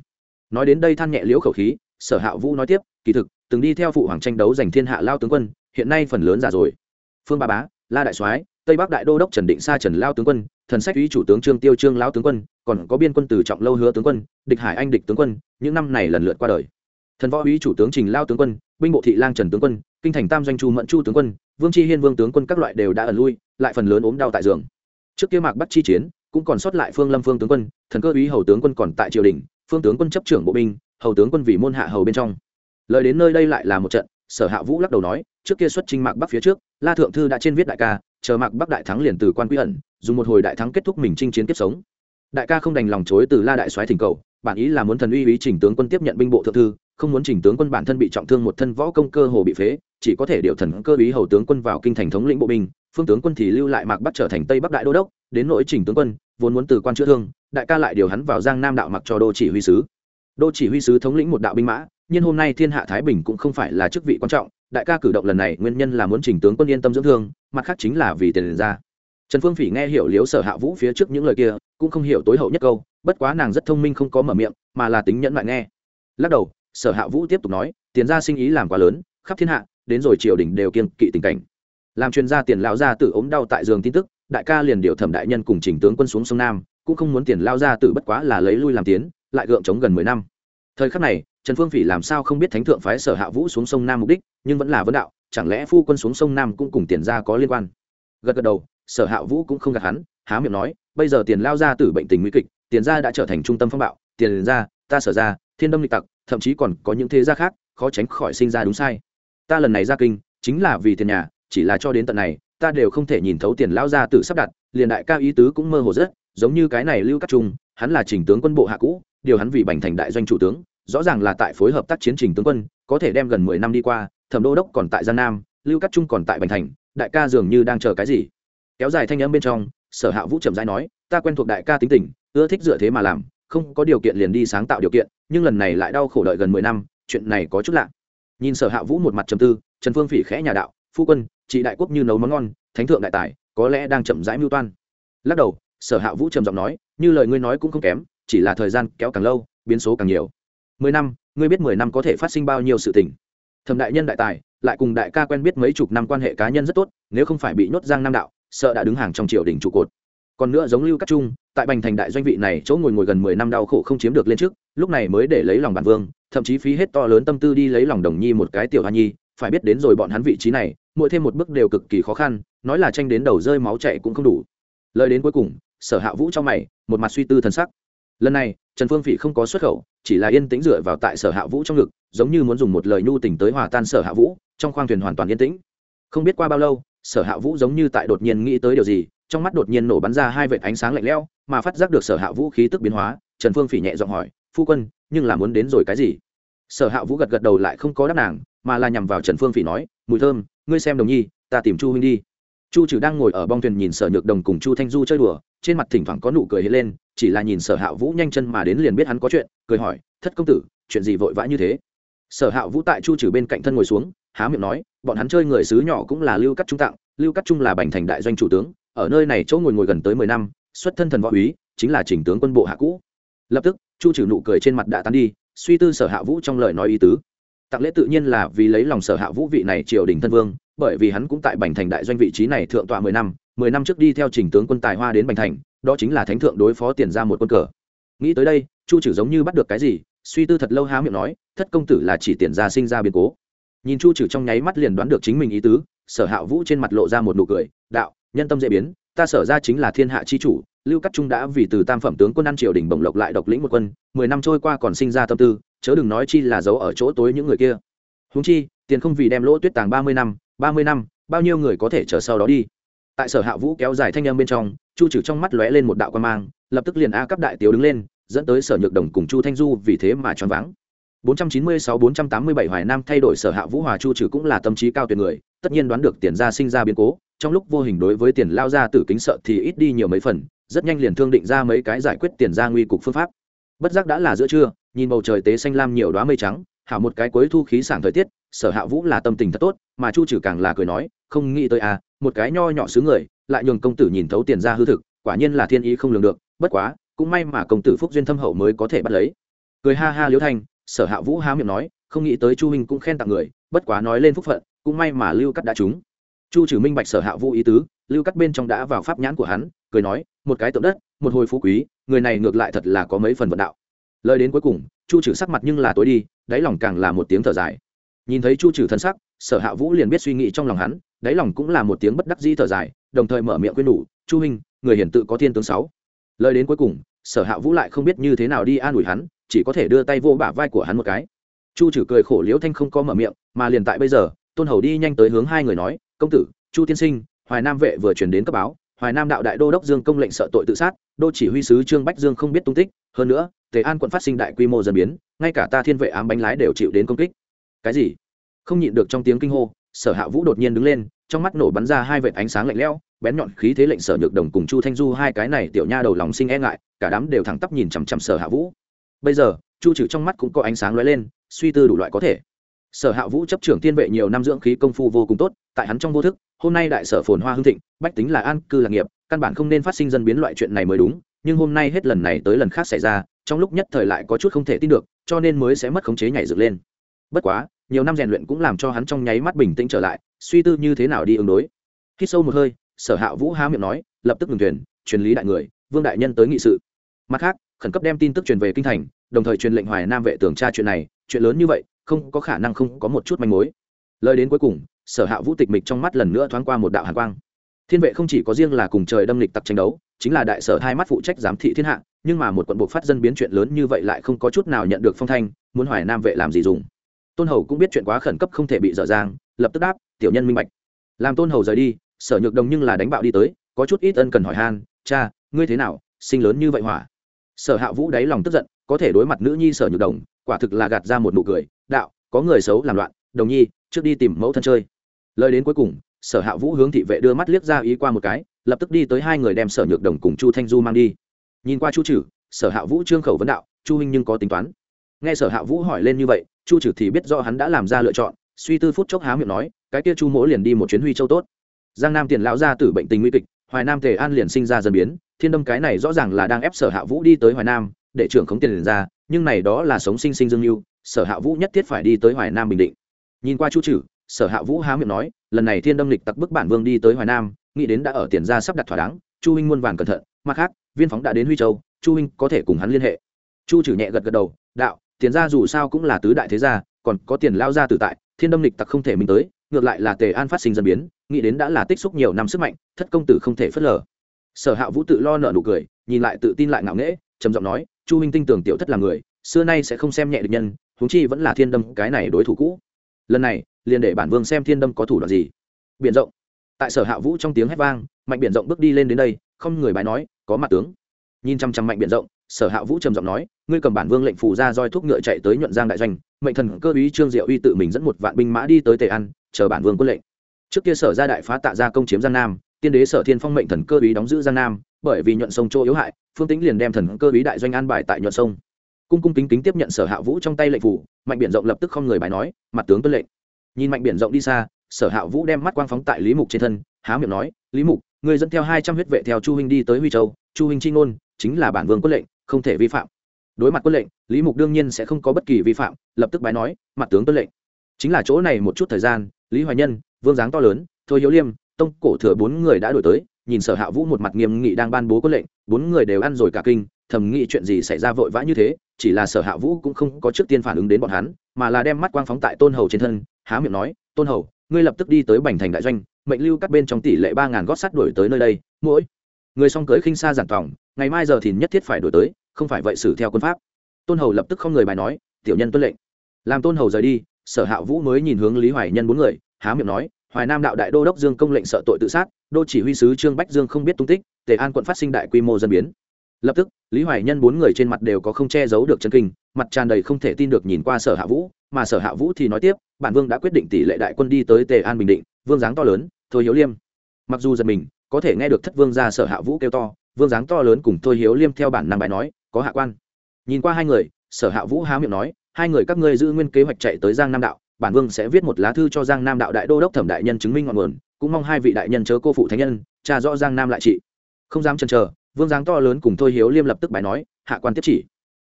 Nói đến đây than nhẹ liễu khẩu khí, sở hạ vũ nói tiếp, kỳ thực, từng đi theo phụ hoàng tranh đấu giành thiên hạ lao tướng quân, hiện nay phần lớn già rồi. Phương ba bá, la đại soái, tây bắc đại đô đốc trần định sa trần lao tướng quân, thần sách úy chủ tướng trương tiêu trương lao tướng quân, còn có biên quân từ trọng lâu hứa tướng quân, địch hải anh địch tướng quân, những năm này lần lượt qua đời. Thần võ úy chủ tướng trình lao tướng quân, binh bộ thị lang trần tướng quân, kinh thành tam doanh chu mẫn chu tướng quân, vương tri hiên vương tướng quân các loại đều đã ẩn lui lại phần lớn ốm đau tại giường. Trước kia mạc bắt chi chiến, cũng còn sót lại phương lâm phương tướng quân, thần cơ úy hầu tướng quân còn tại triều đình, phương tướng quân chấp trưởng bộ binh, hầu tướng quân vì môn hạ hầu bên trong. Lời đến nơi đây lại là một trận, sở hạ vũ lắc đầu nói, trước kia xuất trình mạc bắc phía trước, la thượng thư đã trên viết đại ca, chờ mạc bắc đại thắng liền từ quan quy ẩn, dùng một hồi đại thắng kết thúc mình chinh chiến tiếp sống. Đại ca không đành lòng chối từ la đại soái thỉnh cầu, bản ý là muốn thần uy ý chỉnh tướng quân tiếp nhận binh bộ thượng thư, không muốn chỉnh tướng quân bản thân bị trọng thương một thân võ công cơ hồ bị phế chỉ có thể điều thần cơ ý hầu tướng quân vào kinh thành thống lĩnh bộ binh, phương tướng quân thì lưu lại mạc bắt trở thành tây bắc đại đô đốc, đến nội trình tướng quân, vốn muốn từ quan chữa thương, đại ca lại điều hắn vào giang nam đạo mặc cho đô chỉ huy sứ. Đô chỉ huy sứ thống lĩnh một đạo binh mã, nhưng hôm nay thiên hạ thái bình cũng không phải là chức vị quan trọng, đại ca cử động lần này nguyên nhân là muốn trình tướng quân yên tâm dưỡng thương, mặt khác chính là vì tiền ra. Trần phương phỉ nghe hiểu liếu sở hạ vũ phía trước những lời kia, cũng không hiểu tối hậu nhất câu, bất quá nàng rất thông minh không có mở miệng, mà là tính nhẫn lại nghe. Lắc đầu, sở hạ vũ tiếp tục nói, tiền ra sinh ý làm quá lớn, khắp thiên hạ đến rồi triều đình đều kiên kỵ tình cảnh. Làm chuyên gia tiền lao ra tử ốm đau tại giường tin tức, đại ca liền điều thẩm đại nhân cùng chỉnh tướng quân xuống sông nam, cũng không muốn tiền lao ra tử bất quá là lấy lui làm tiến, lại gượng chống gần mười năm. Thời khắc này, trần phương phỉ làm sao không biết thánh thượng phái sở hạ vũ xuống sông nam mục đích, nhưng vẫn là vấn đạo, chẳng lẽ phu quân xuống sông nam cũng cùng tiền ra có liên quan? Gật gật đầu, sở hạ vũ cũng không gạt hắn, há miệng nói, bây giờ tiền lao ra tử bệnh tình nguy kịch, tiền ra đã trở thành trung tâm phong bạo, tiền ra ta sở ra thiên đâm lịch tặc, thậm chí còn có những thế gia khác, khó tránh khỏi sinh ra đúng sai ta lần này ra kinh, chính là vì tiền nhà, chỉ là cho đến tận này, ta đều không thể nhìn thấu tiền lao ra tử sắp đặt, liền đại ca ý tứ cũng mơ hồ rất, giống như cái này lưu cắt trung, hắn là trình tướng quân bộ hạ cũ, điều hắn vì bành thành đại doanh chủ tướng, rõ ràng là tại phối hợp tác chiến trình tướng quân, có thể đem gần mười năm đi qua, thẩm đô đốc còn tại giang nam, lưu cát trung còn tại bành thành, đại ca dường như đang chờ cái gì. Kéo dài thanh âm bên trong, sở hạ vũ trầm rãi nói, ta quen thuộc đại ca tính tình, ưa thích dựa thế mà làm, không có điều kiện liền đi sáng tạo điều kiện, nhưng lần này lại đau khổ đợi gần mười năm, chuyện này có chút lạ nhìn sở hạ vũ một mặt trầm tư, trần phương phỉ khẽ nhà đạo, phu quân chị đại quốc như nấu món ngon, thánh thượng đại tài, có lẽ đang chậm rãi mưu toan. Lắc đầu, sở hạ vũ trầm giọng nói, như lời ngươi nói cũng không kém, chỉ là thời gian kéo càng lâu, biến số càng nhiều. Mười năm, ngươi biết mười năm có thể phát sinh bao nhiêu sự tình. Thẩm đại nhân đại tài, lại cùng đại ca quen biết mấy chục năm quan hệ cá nhân rất tốt, nếu không phải bị nhốt giang nam đạo, sợ đã đứng hàng trong triều đình trụ cột. Còn nữa giống lưu cắt trung tại bành thành đại doanh vị này chỗ ngồi ngồi gần mười năm đau khổ không chiếm được lên trước, lúc này mới để lấy lòng bản vương, thậm chí phí hết to lớn tâm tư đi lấy lòng đồng nhi một cái tiểu hoa nhi, phải biết đến rồi bọn hắn vị trí này, mỗi thêm một bước đều cực kỳ khó khăn, nói là tranh đến đầu rơi máu chạy cũng không đủ. Lời đến cuối cùng, sở hạ vũ trong mày, một mặt suy tư thần sắc. Lần này, trần phương phỉ không có xuất khẩu, chỉ là yên tĩnh dựa vào tại sở hạ vũ trong ngực, giống như muốn dùng một lời nhu tình tới hòa tan sở hạ vũ, trong khoang thuyền hoàn toàn yên tĩnh. Không biết qua bao lâu, sở hạ vũ giống như tại đột nhiên nghĩ tới điều gì, trong mắt đột nhiên nổ bắn ra hai vệt ánh sáng lạnh lẽo mà phát giác được sở hạ vũ khí tức biến hóa, trần phương phỉ nhẹ giọng hỏi, phu quân, nhưng là muốn đến rồi cái gì? Sở hạ vũ gật gật đầu lại không có đáp nàng, mà là nhằm vào trần phương phỉ nói, mùi thơm, ngươi xem đồng nhi, ta tìm chu huynh đi. Chu trừ đang ngồi ở bong thuyền nhìn sở nhược đồng cùng chu thanh du chơi đùa, trên mặt thỉnh thoảng có nụ cười hiện lên, chỉ là nhìn sở hạ vũ nhanh chân mà đến liền biết hắn có chuyện, cười hỏi, thất công tử, chuyện gì vội vã như thế? Sở hạ vũ tại chu trừ bên cạnh thân ngồi xuống, há miệng nói, bọn hắn chơi người sứ nhỏ cũng là lưu cắt trung tặng, lưu cắt trung là bành thành đại doanh chủ tướng ở nơi này chỗ ngồi ngồi gần tới mười năm, xuất thân thần võ úy, chính là chỉnh tướng quân bộ hạ cũ. Lập tức, chu trừ nụ cười trên mặt đã tan đi, suy tư sở hạ vũ trong lời nói ý tứ. Tặng lễ tự nhiên là vì lấy lòng sở hạ vũ vị này triều đình thân vương, bởi vì hắn cũng tại bành thành đại doanh vị trí này thượng tọa mười năm mười năm trước đi theo trình tướng quân tài hoa đến bành thành, đó chính là thánh thượng đối phó tiền ra một quân cờ. Nghĩ tới đây, chu trừ giống như bắt được cái gì, suy tư thật lâu há miệng nói, thất công tử là chỉ tiền ra sinh ra biến cố. Nhìn chu trừ trong nháy mắt liền đoán được chính mình ý tứ, sở hạ vũ trên mặt lộ ra một nụ cười, đạo nhân tâm dễ biến ta sở ra chính là thiên hạ chi chủ lưu cắt trung đã vì từ tam phẩm tướng quân ăn triều đình bổng lộc lại độc lĩnh một quân mười năm trôi qua còn sinh ra tâm tư chớ đừng nói chi là giấu ở chỗ tối những người kia. Húng chi tiền không vì đem lỗ tuyết tàng ba mươi năm ba mươi năm bao nhiêu người có thể chờ sau đó đi? Tại sở hạ vũ kéo dài thanh em bên trong chu trừ trong mắt lóe lên một đạo quan mang lập tức liền a cấp đại tiểu đứng lên dẫn tới sở nhược đồng cùng chu thanh du vì thế mà choáng váng. 496-487 Hoài Nam thay đổi sở hạ Vũ Hòa Chu trừ cũng là tâm trí cao tuyệt người, tất nhiên đoán được tiền gia sinh ra biến cố, trong lúc vô hình đối với tiền lao ra tử kính sợ thì ít đi nhiều mấy phần, rất nhanh liền thương định ra mấy cái giải quyết tiền gia nguy cục phương pháp. Bất giác đã là giữa trưa, nhìn bầu trời tế xanh lam nhiều đóa mây trắng, hảo một cái cuối thu khí sảng thời tiết, sở hạ Vũ là tâm tình thật tốt, mà Chu trừ càng là cười nói, không nghĩ tới à, một cái nho nhỏ xứ người, lại nhường công tử nhìn thấu tiền gia hư thực, quả nhiên là thiên ý không lường được, bất quá, cũng may mà công tử phúc duyên thâm hậu mới có thể bắt lấy. Cười ha ha liếu thanh, sở hạ vũ há miệng nói không nghĩ tới chu huynh cũng khen tặng người bất quá nói lên phúc phận cũng may mà lưu cắt đã trúng chu trừ minh bạch sở hạ vũ ý tứ, lưu cắt bên trong đã vào pháp nhãn của hắn, cười nói, một cái tượng đất, một hồi phú quý, người này ngược lại thật là có mấy phần vận đạo. Lời đến cuối cùng, chu trừ sắc mặt nhưng là tối đi, đáy lòng càng là một tiếng thở dài. Nhìn thấy chu trừ thân sắc, sở hạ vũ liền biết suy nghĩ trong lòng hắn, đáy lòng cũng là một tiếng bất đắc dĩ thở dài, đồng thời mở miệng quyên đủ chu huynh, người hiển tự có thiên tướng sáu. Lời đến cuối cùng, sở hạ vũ lại không biết như thế nào đi an ủi hắn, chỉ có thể đưa tay vô bả vai của hắn một cái. Chu trừ cười khổ liễu thanh không có mở miệng, mà liền tại bây giờ, tôn hầu đi nhanh tới hướng hai người nói công tử, chu tiên sinh, hoài nam vệ vừa chuyển đến cấp báo, hoài nam đạo đại đô đốc dương công lệnh sợ tội tự sát, đô chỉ huy sứ trương bách dương không biết tung tích, hơn nữa, tề an quận phát sinh đại quy mô dân biến, ngay cả ta thiên vệ ám bánh lái đều chịu đến công kích. Cái gì? Không nhịn được trong tiếng kinh hô, sở hạ vũ đột nhiên đứng lên, trong mắt nổ bắn ra hai vệt ánh sáng lạnh lẽo, bén nhọn khí thế lệnh sở nhược đồng cùng chu thanh du hai cái này tiểu nha đầu lòng sinh e ngại, cả đám đều thẳng tắp nhìn chằm chằm sở hạ vũ. Bây giờ, chu trừ trong mắt cũng có ánh sáng lóe lên, suy tư đủ loại có thể sở hạ vũ chấp trưởng tiên vệ nhiều năm dưỡng khí công phu vô cùng tốt, tại hắn trong vô thức, hôm nay đại sở phồn hoa hưng thịnh, bách tính là an cư lạc nghiệp, căn bản không nên phát sinh dân biến loại chuyện này mới đúng, nhưng hôm nay hết lần này tới lần khác xảy ra, trong lúc nhất thời lại có chút không thể tin được, cho nên mới sẽ mất khống chế nhảy dựng lên. Bất quá, nhiều năm rèn luyện cũng làm cho hắn trong nháy mắt bình tĩnh trở lại, suy tư như thế nào đi ứng đối. Khi sâu một hơi, sở hạ vũ há miệng nói, lập tức ngừng thuyền, truyền lý đại người, vương đại nhân tới nghị sự. Mặt khác, khẩn cấp đem tin tức truyền về kinh thành, đồng thời truyền lệnh hoài nam vệ tưởng tra chuyện này, chuyện lớn như vậy không có khả năng không có một chút manh mối. Lời đến cuối cùng, sở hạ vũ tịch mịch trong mắt lần nữa thoáng qua một đạo hàn quang. Thiên vệ không chỉ có riêng là cùng trời đâm lịch tặc tranh đấu, chính là đại sở hai mắt phụ trách giám thị thiên hạ, nhưng mà một quận buộc phát dân biến chuyện lớn như vậy lại không có chút nào nhận được phong thanh, muốn hoài nam vệ làm gì dùng. Tôn hầu cũng biết chuyện quá khẩn cấp không thể bị dở dang, lập tức đáp, tiểu nhân minh bạch. Làm tôn hầu rời đi, sở nhược đồng nhưng là đánh bạo đi tới, có chút ít ân cần hỏi han, cha, ngươi thế nào? Sinh lớn như vậy hỏa? Sở hạ vũ đáy lòng tức giận, có thể đối mặt nữ nhi sở nhược đồng, quả thực là gạt ra một nụ cười đạo, có người xấu làm loạn, đồng nhi, trước đi tìm mẫu thân chơi. Lời đến cuối cùng, sở hạ vũ hướng thị vệ đưa mắt liếc ra ý qua một cái, lập tức đi tới hai người đem sở nhược đồng cùng chu thanh du mang đi. Nhìn qua chu trừ sở hạ vũ trương khẩu vấn đạo, chu huynh nhưng có tính toán. Nghe sở hạ vũ hỏi lên như vậy, chu trừ thì biết do hắn đã làm ra lựa chọn, suy tư phút chốc há miệng nói, cái kia chu mỗ liền đi một chuyến huy châu tốt. Giang nam tiền lão ra tử bệnh tình nguy kịch, hoài nam tề an liền sinh ra dân biến, thiên đâm cái này rõ ràng là đang ép sở hạ vũ đi tới hoài nam, để trưởng khống tiền liền ra, nhưng này đó là sống sinh sinh dương lưu sở hạ vũ nhất thiết phải đi tới hoài nam bình định. Nhìn qua chu trừ sở hạ vũ há miệng nói, lần này thiên đâm lịch tặc bức bản vương đi tới hoài nam, nghĩ đến đã ở tiền ra sắp đặt thỏa đáng, chu huynh muôn vàn cẩn thận, mặt khác, viên phóng đã đến huy châu, chu huynh có thể cùng hắn liên hệ. Chu trừ nhẹ gật gật đầu, đạo, tiền ra dù sao cũng là tứ đại thế gia, còn có tiền lao ra tự tại, thiên đâm lịch tặc không thể mình tới, ngược lại là tề an phát sinh dân biến, nghĩ đến đã là tích xúc nhiều năm sức mạnh, thất công tử không thể phớt lờ. Sở hạ vũ tự lo nợ nụ cười, nhìn lại tự tin lại ngạo nghễ, trầm giọng nói, chu huynh tinh tưởng tiểu thất là người, xưa nay sẽ không xem nhẹ được nhân huống chi vẫn là thiên đâm cái này đối thủ cũ. Lần này, liền để bản vương xem thiên đâm có thủ đoạn gì. Biển rộng. Tại sở hạ vũ trong tiếng hét vang, mạnh biển rộng bước đi lên đến đây, không người bài nói, có mặt tướng. Nhìn chăm chăm mạnh biển rộng, sở hạ vũ trầm giọng nói, ngươi cầm bản vương lệnh phủ ra roi thuốc ngựa chạy tới nhuận giang đại doanh, mệnh thần cơ ý trương diệu uy tự mình dẫn một vạn binh mã đi tới tề an, chờ bản vương quân lệnh. Trước kia sở ra đại phá tạ ra công chiếm giang nam, tiên đế sở thiên phong mệnh thần cơ ý đóng giữ giang nam, bởi vì nhuận sông chỗ yếu hại, phương tĩnh liền đem thần cơ ý đại doanh an bài tại nhuận sông cung cung kính kính tiếp nhận sở hạ vũ trong tay lệnh phủ, mạnh biển rộng lập tức không người bài nói, mặt tướng tuân lệnh. Nhìn mạnh biển rộng đi xa, sở hạ vũ đem mắt quang phóng tại lý mục trên thân, há miệng nói, lý mục người dẫn theo hai trăm huyết vệ theo chu huynh đi tới huy châu, chu huynh c h i ngôn chính là bản vương quân lệnh, không thể vi phạm. Đối mặt quân lệnh, lý mục đương nhiên sẽ không có bất kỳ vi phạm, lập tức bài nói, mặt tướng tuân lệnh. Chính là chỗ này một chút thời gian, lý hoài nhân, vương dáng to lớn, thôi hiếu liêm, tông cổ thừa bốn người đã đổi tới, nhìn sở hạ vũ một mặt nghiêm nghị đang ban bố quân lệnh, bốn người đều ăn rồi cả kinh thầm nghĩ chuyện gì xảy ra vội vã như thế, chỉ là sở hạ vũ cũng không có trước tiên phản ứng đến bọn hắn, mà là đem mắt quang phóng tại tôn hầu trên thân, há miệng nói, tôn hầu, ngươi lập tức đi tới bành thành đại doanh, mệnh lưu các bên trong tỷ lệ ba ngàn gót sắt đổi tới nơi đây mỗi người song cưới khinh xa giản tòng, ngày mai giờ thì nhất thiết phải đổi tới, không phải vậy xử theo quân pháp. Tôn hầu lập tức không người bài nói, tiểu nhân tuân lệnh. Làm tôn hầu rời đi, sở hạ vũ mới nhìn hướng lý hoài nhân bốn người, há miệng nói, hoài nam đạo đại đô đốc dương công lệnh sợ tội tự sát, đô chỉ huy sứ trương bách dương không biết tung tích, tề an quận phát sinh đại quy mô dân biến lập tức, lý hoài nhân bốn người trên mặt đều có không che giấu được chân kinh, mặt tràn đầy không thể tin được nhìn qua sở hạ vũ, mà sở hạ vũ thì nói tiếp, bản vương đã quyết định tỷ lệ đại quân đi tới tề an bình định, vương dáng to lớn, thôi hiếu liêm. Mặc dù giật mình, có thể nghe được thất vương ra sở hạ vũ kêu to, vương dáng to lớn cùng thôi hiếu liêm theo bản năng bài nói, có hạ quan. Nhìn qua hai người, sở hạ vũ há miệng nói, hai người các ngươi giữ nguyên kế hoạch chạy tới giang nam đạo, bản vương sẽ viết một lá thư cho giang nam đạo đại đô đốc thẩm đại nhân chứng minh ngọn nguồn, cũng mong hai vị đại nhân chớ cô phụ thánh nhân, tra rõ giang nam lại trị. Không dám chần chờ vương dáng to lớn cùng thôi hiếu liêm lập tức bài nói, hạ quan tiếp chỉ.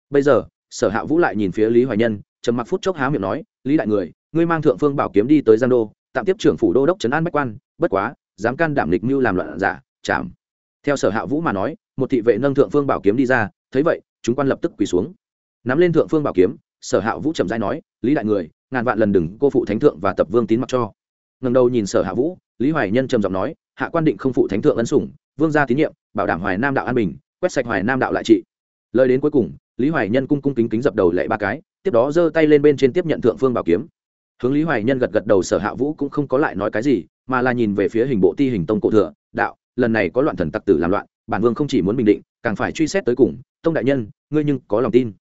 Bây giờ, sở hạ vũ lại nhìn phía lý hoài nhân, trầm mặc phút chốc há miệng nói, lý đại người, ngươi mang thượng phương bảo kiếm đi tới giang đô, tạm tiếp trưởng phủ đô đốc trấn an bách quan, bất quá, dám can đảm lịch mưu làm loạn giả chạm theo sở hạ vũ mà nói, một thị vệ nâng thượng phương bảo kiếm đi ra, thấy vậy, chúng quan lập tức quỳ xuống. Nắm lên thượng phương bảo kiếm, sở hạ vũ trầm dai nói, lý đại người, ngàn vạn lần đừng cô phụ thánh thượng và tập vương tín mặc cho. Ngần đầu nhìn sở hạ vũ, lý hoài nhân trầm giọng nói, hạ quan định không phụ thánh thượng ân sủng vương gia tín nhiệm, bảo đảm hoài nam đạo an bình, quét sạch hoài nam đạo lại trị. Lời đến cuối cùng, lý hoài nhân cung cung kính kính dập đầu lệ ba cái, tiếp đó giơ tay lên bên trên tiếp nhận thượng phương bảo kiếm. Hướng lý hoài nhân gật gật đầu, sở hạ vũ cũng không có lại nói cái gì, mà là nhìn về phía hình bộ ti hình tông cổ thừa, đạo, lần này có loạn thần tặc tử làm loạn, bản vương không chỉ muốn bình định, càng phải truy xét tới cùng. Tông đại nhân, ngươi nhưng có lòng tin.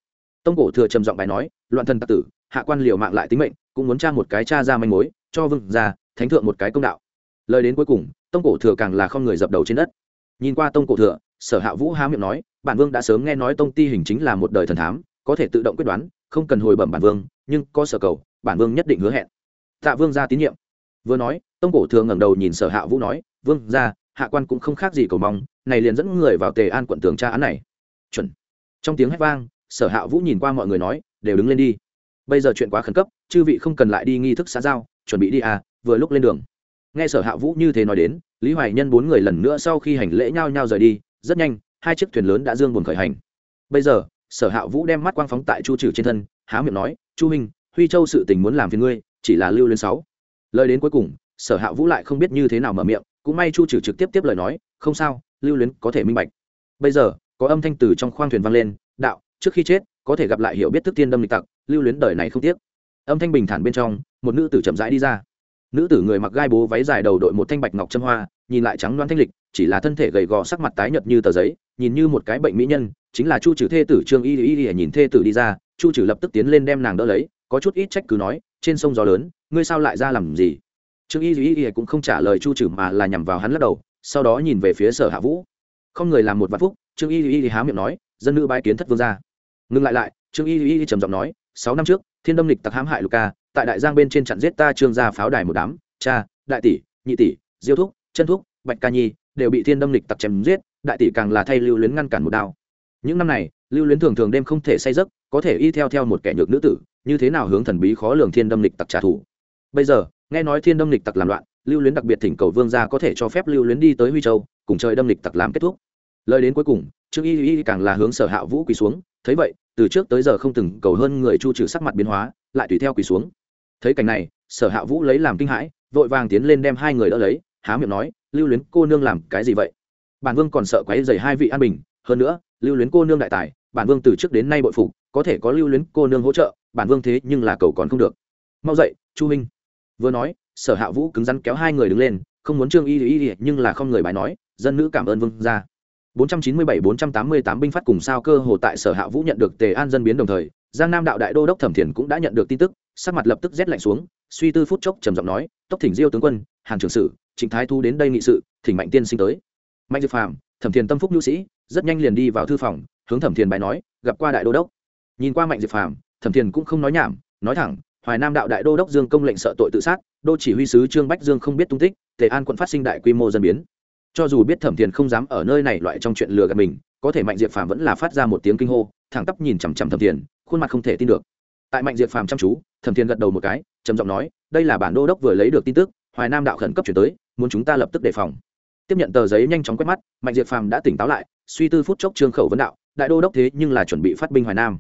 Tông cổ thừa trầm giọng bài nói, loạn thần tặc tử, hạ quan liều mạng lại tính mệnh, cũng muốn tra một cái cha ra manh mối, cho vương ra thánh thượng một cái công đạo. Lời đến cuối cùng tông cổ thừa càng là không người dập đầu trên đất. Nhìn qua tông cổ thừa, sở hạ vũ há miệng nói, bản vương đã sớm nghe nói tông ti hình chính là một đời thần thám, có thể tự động quyết đoán, không cần hồi bẩm bản vương, nhưng có sở cầu, bản vương nhất định hứa hẹn. Tạ vương ra tín nhiệm. Vừa nói, tông cổ thừa ngẩng đầu nhìn sở hạ vũ nói, vương ra, hạ quan cũng không khác gì cầu mong, này liền dẫn người vào tề an quận tường tra án này. Chuẩn. Trong tiếng hét vang, sở hạ vũ nhìn qua mọi người nói, đều đứng lên đi. Bây giờ chuyện quá khẩn cấp, chư vị không cần lại đi nghi thức xã giao, chuẩn bị đi à vừa lúc lên đường nghe sở hạ vũ như thế nói đến, lý hoài nhân bốn người lần nữa sau khi hành lễ nhao nhau rời đi, rất nhanh, hai chiếc thuyền lớn đã dương buồn khởi hành. Bây giờ, sở hạ vũ đem mắt quang phóng tại chu trừ trên thân, há miệng nói, chu minh huy châu sự tình muốn làm phiền ngươi, chỉ là lưu lên sáu. Lời đến cuối cùng, sở hạ vũ lại không biết như thế nào mở miệng, cũng may chu trừ trực tiếp tiếp lời nói, không sao, lưu luyến có thể minh bạch. Bây giờ, có âm thanh từ trong khoang thuyền vang lên, đạo, trước khi chết, có thể gặp lại hiểu biết thức tiên đâm lịch tặc, lưu luyến đời này không tiếc. Âm thanh bình thản bên trong, một nữ tử chậm rãi đi ra nữ tử người mặc gai bố váy dài đầu đội một thanh bạch ngọc châm hoa nhìn lại trắng loan thanh lịch chỉ là thân thể gầy gò sắc mặt tái nhợt như tờ giấy nhìn như một cái bệnh mỹ nhân chính là chu trừ thê tử trương y y y nhìn thê tử đi ra chu trừ lập tức tiến lên đem nàng đỡ lấy có chút ít trách cứ nói trên sông gió lớn ngươi sao lại ra làm gì trương y y y cũng không trả lời chu trừ mà là nhằm vào hắn lắc đầu sau đó nhìn về phía sở hạ vũ không người làm một vạn phúc trương y y y há miệng nói dân nữ bái kiến thất vương gia ngừng lại lại trương y y trầm giọng nói sáu năm trước thiên đâm lịch tặc hãm hại lục ca tại đại giang bên trên chặn giết ta trương gia pháo đài một đám, cha, đại tỷ, nhị tỷ, diêu thúc, chân thúc, bạch ca nhi, đều bị thiên đâm lịch tặc chém giết, đại tỷ càng là thay lưu luyến ngăn cản một đao. Những năm này, lưu luyến thường thường đêm không thể say giấc, có thể y theo theo một kẻ nhược nữ tử, như thế nào hướng thần bí khó lường thiên đâm lịch tặc trả thù. Bây giờ, nghe nói thiên đâm lịch tặc làm loạn, lưu luyến đặc biệt thỉnh cầu vương gia có thể cho phép lưu luyến đi tới huy châu, cùng trời đâm lịch tặc làm kết thúc. Lời đến cuối cùng, trương y y càng là hướng sở hạ vũ quỳ xuống, thấy vậy, từ trước tới giờ không từng cầu hơn người chu trừ sắc mặt biến hóa, lại tùy theo quỳ xuống thấy cảnh này, sở hạ vũ lấy làm kinh hãi, vội vàng tiến lên đem hai người đỡ lấy, há miệng nói, lưu luyến cô nương làm cái gì vậy? Bản vương còn sợ quấy dày hai vị an bình, hơn nữa, lưu luyến cô nương đại tài, bản vương từ trước đến nay bội phục, có thể có lưu luyến cô nương hỗ trợ, bản vương thế nhưng là cầu còn không được. Mau dậy, chu minh vừa nói, sở hạ vũ cứng rắn kéo hai người đứng lên, không muốn trương y y nhưng là không người bài nói, dân nữ cảm ơn vương ra 497-488 binh phát cùng sao cơ hồ tại sở hạ vũ nhận được tề an dân biến đồng thời, giang nam đạo đại đô đốc thẩm thiền cũng đã nhận được tin tức sắc mặt lập tức rét lạnh xuống, suy tư phút chốc trầm giọng nói, tốc thỉnh diêu tướng quân, hàn trưởng sử trịnh thái thu đến đây nghị sự, thỉnh mạnh tiên sinh tới. Mạnh diệp phàm, thẩm thiền tâm phúc nhu sĩ, rất nhanh liền đi vào thư phòng, hướng thẩm thiền bài nói, gặp qua đại đô đốc. Nhìn qua mạnh diệp phàm, thẩm thiền cũng không nói nhảm, nói thẳng, hoài nam đạo đại đô đốc dương công lệnh sợ tội tự sát, đô chỉ huy sứ trương bách dương không biết tung tích, tề an quận phát sinh đại quy mô dân biến. Cho dù biết thẩm thiền không dám ở nơi này loại trong chuyện lừa gạt mình, có thể mạnh diệp phàm vẫn là phát ra một tiếng kinh hô, thẳng tắp nhìn chằm chằm thẩm thiền, khuôn mặt không thể tin được tại mạnh diệp phàm chăm chú, thẩm thiên gật đầu một cái, trầm giọng nói, đây là bản đô đốc vừa lấy được tin tức, hoài nam đạo khẩn cấp chuyển tới, muốn chúng ta lập tức đề phòng. Tiếp nhận tờ giấy nhanh chóng quét mắt, mạnh diệp phàm đã tỉnh táo lại, suy tư phút chốc trương khẩu vấn đạo, đại đô đốc thế nhưng là chuẩn bị phát binh hoài nam.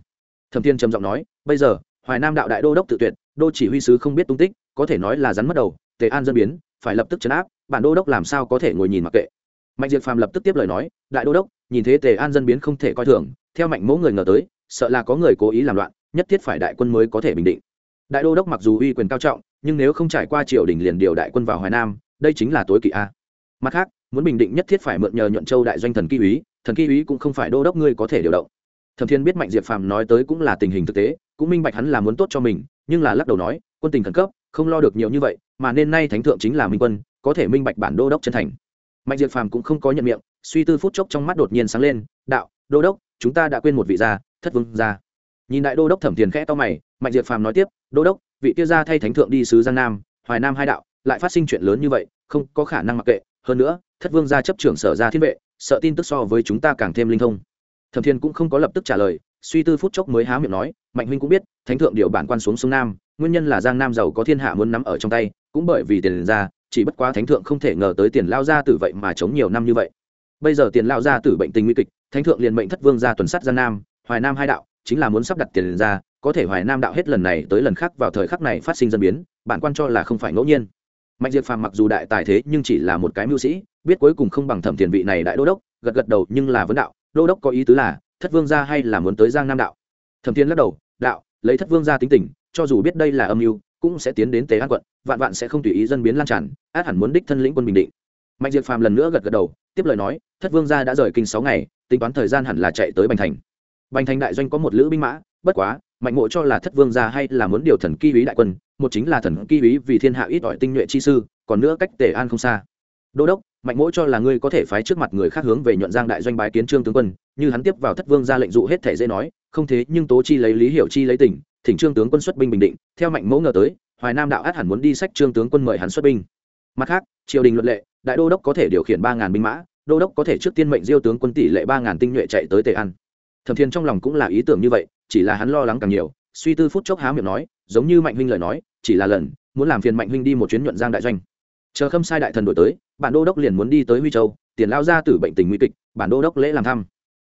Thẩm thiên trầm giọng nói, bây giờ, hoài nam đạo đại đô đốc tự tuyệt, đô chỉ huy sứ không biết tung tích, có thể nói là rắn mất đầu, tề an dân biến, phải lập tức chấn áp, bản đô đốc làm sao có thể ngồi nhìn mặc kệ. Mạnh diệp phàm lập tức tiếp lời nói, đại đô đốc, nhìn thế tề an dân biến không thể coi thường, theo mạnh mẫu người ngờ tới, sợ là có người cố ý làm loạn nhất thiết phải đại quân mới có thể bình định. Đại đô đốc mặc dù uy quyền cao trọng, nhưng nếu không trải qua triều đình liền điều đại quân vào hoài nam, đây chính là tối kỵ a. Mặt khác, muốn bình định nhất thiết phải mượn nhờ nhuận châu đại doanh thần ký úy, thần ký úy cũng không phải đô đốc ngươi có thể điều động. Thẩm thiên biết mạnh diệp phàm nói tới cũng là tình hình thực tế, cũng minh bạch hắn là muốn tốt cho mình, nhưng là lắc đầu nói, quân tình khẩn cấp, không lo được nhiều như vậy, mà nên nay thánh thượng chính là minh quân, có thể minh bạch bản đô đốc chân thành. Mạnh diệp phàm cũng không có nhận miệng, suy tư phút chốc trong mắt đột nhiên sáng lên, đạo, đô đốc, chúng ta đã quên một vị gia, thất vương gia nhìn đại đô đốc thẩm tiền khẽ to mày, mạnh diệp phàm nói tiếp, đô đốc, vị kia gia thay thánh thượng đi sứ giang nam, hoài nam hai đạo, lại phát sinh chuyện lớn như vậy, không có khả năng mặc kệ. Hơn nữa, thất vương gia chấp trưởng sở gia thiên vệ, sợ tin tức so với chúng ta càng thêm linh thông. Thẩm thiên cũng không có lập tức trả lời, suy tư phút chốc mới há miệng nói, mạnh huynh cũng biết, thánh thượng điều bản quan xuống sông nam, nguyên nhân là giang nam giàu có thiên hạ muốn nắm ở trong tay, cũng bởi vì tiền ra, chỉ bất quá thánh thượng không thể ngờ tới tiền lao ra tử vậy mà chống nhiều năm như vậy. Bây giờ tiền lao ra tử bệnh tình nguy kịch, thánh thượng liền mệnh thất vương ra tuần sát giang nam, hoài nam hai đạo chính là muốn sắp đặt tiền ra, có thể hoài nam đạo hết lần này tới lần khác vào thời khắc này phát sinh dân biến, bản quan cho là không phải ngẫu nhiên. Mạnh diệt phàm mặc dù đại tài thế nhưng chỉ là một cái mưu sĩ, biết cuối cùng không bằng thẩm tiền vị này đại đô đốc, gật gật đầu nhưng là vấn đạo, đô đốc có ý tứ là, thất vương gia hay là muốn tới giang nam đạo? Thẩm thiên lắc đầu, đạo, lấy thất vương gia tính tình, cho dù biết đây là âm mưu, cũng sẽ tiến đến tế an quận, vạn vạn sẽ không tùy ý dân biến lan tràn, át hẳn muốn đích thân lĩnh quân bình định. Mạnh diệt phàm lần nữa gật gật đầu, tiếp lời nói, thất vương gia đã rời kinh sáu ngày, tính toán thời gian hẳn là chạy tới bành thành bành thành đại doanh có một lữ binh mã, bất quá, mạnh mộ cho là thất vương gia hay là muốn điều thần kỳ úy đại quân, một chính là thần kỳ úy vì thiên hạ ít ỏi tinh nhuệ chi sư, còn nữa cách tề an không xa. Đô đốc, mạnh mỗ cho là ngươi có thể phái trước mặt người khác hướng về nhuận giang đại doanh bái kiến trương tướng quân, như hắn tiếp vào thất vương ra lệnh dụ hết thể dễ nói, không thế nhưng tố chi lấy lý hiểu chi lấy tỉnh, thỉnh trương tướng quân xuất binh bình định, theo mạnh mẫu ngờ tới, hoài nam đạo át hẳn muốn đi sách trương tướng quân mời hắn xuất binh. Mặt khác, triều đình luật lệ, đại đô đốc có thể điều khiển ba ngàn binh mã, đô đốc có thể trước tiên mệnh diêu tướng quân tỷ lệ ba ngàn tinh nhuệ chạy tới tề an thẩm thiên trong lòng cũng là ý tưởng như vậy, chỉ là hắn lo lắng càng nhiều, suy tư phút chốc há miệng nói, giống như mạnh huynh lời nói, chỉ là lần, muốn làm phiền mạnh huynh đi một chuyến nhuận giang đại doanh. Chờ khâm sai đại thần đổi tới, bản đô đốc liền muốn đi tới huy châu, tiền lao ra từ bệnh tình nguy kịch, bản đô đốc lễ làm thăm.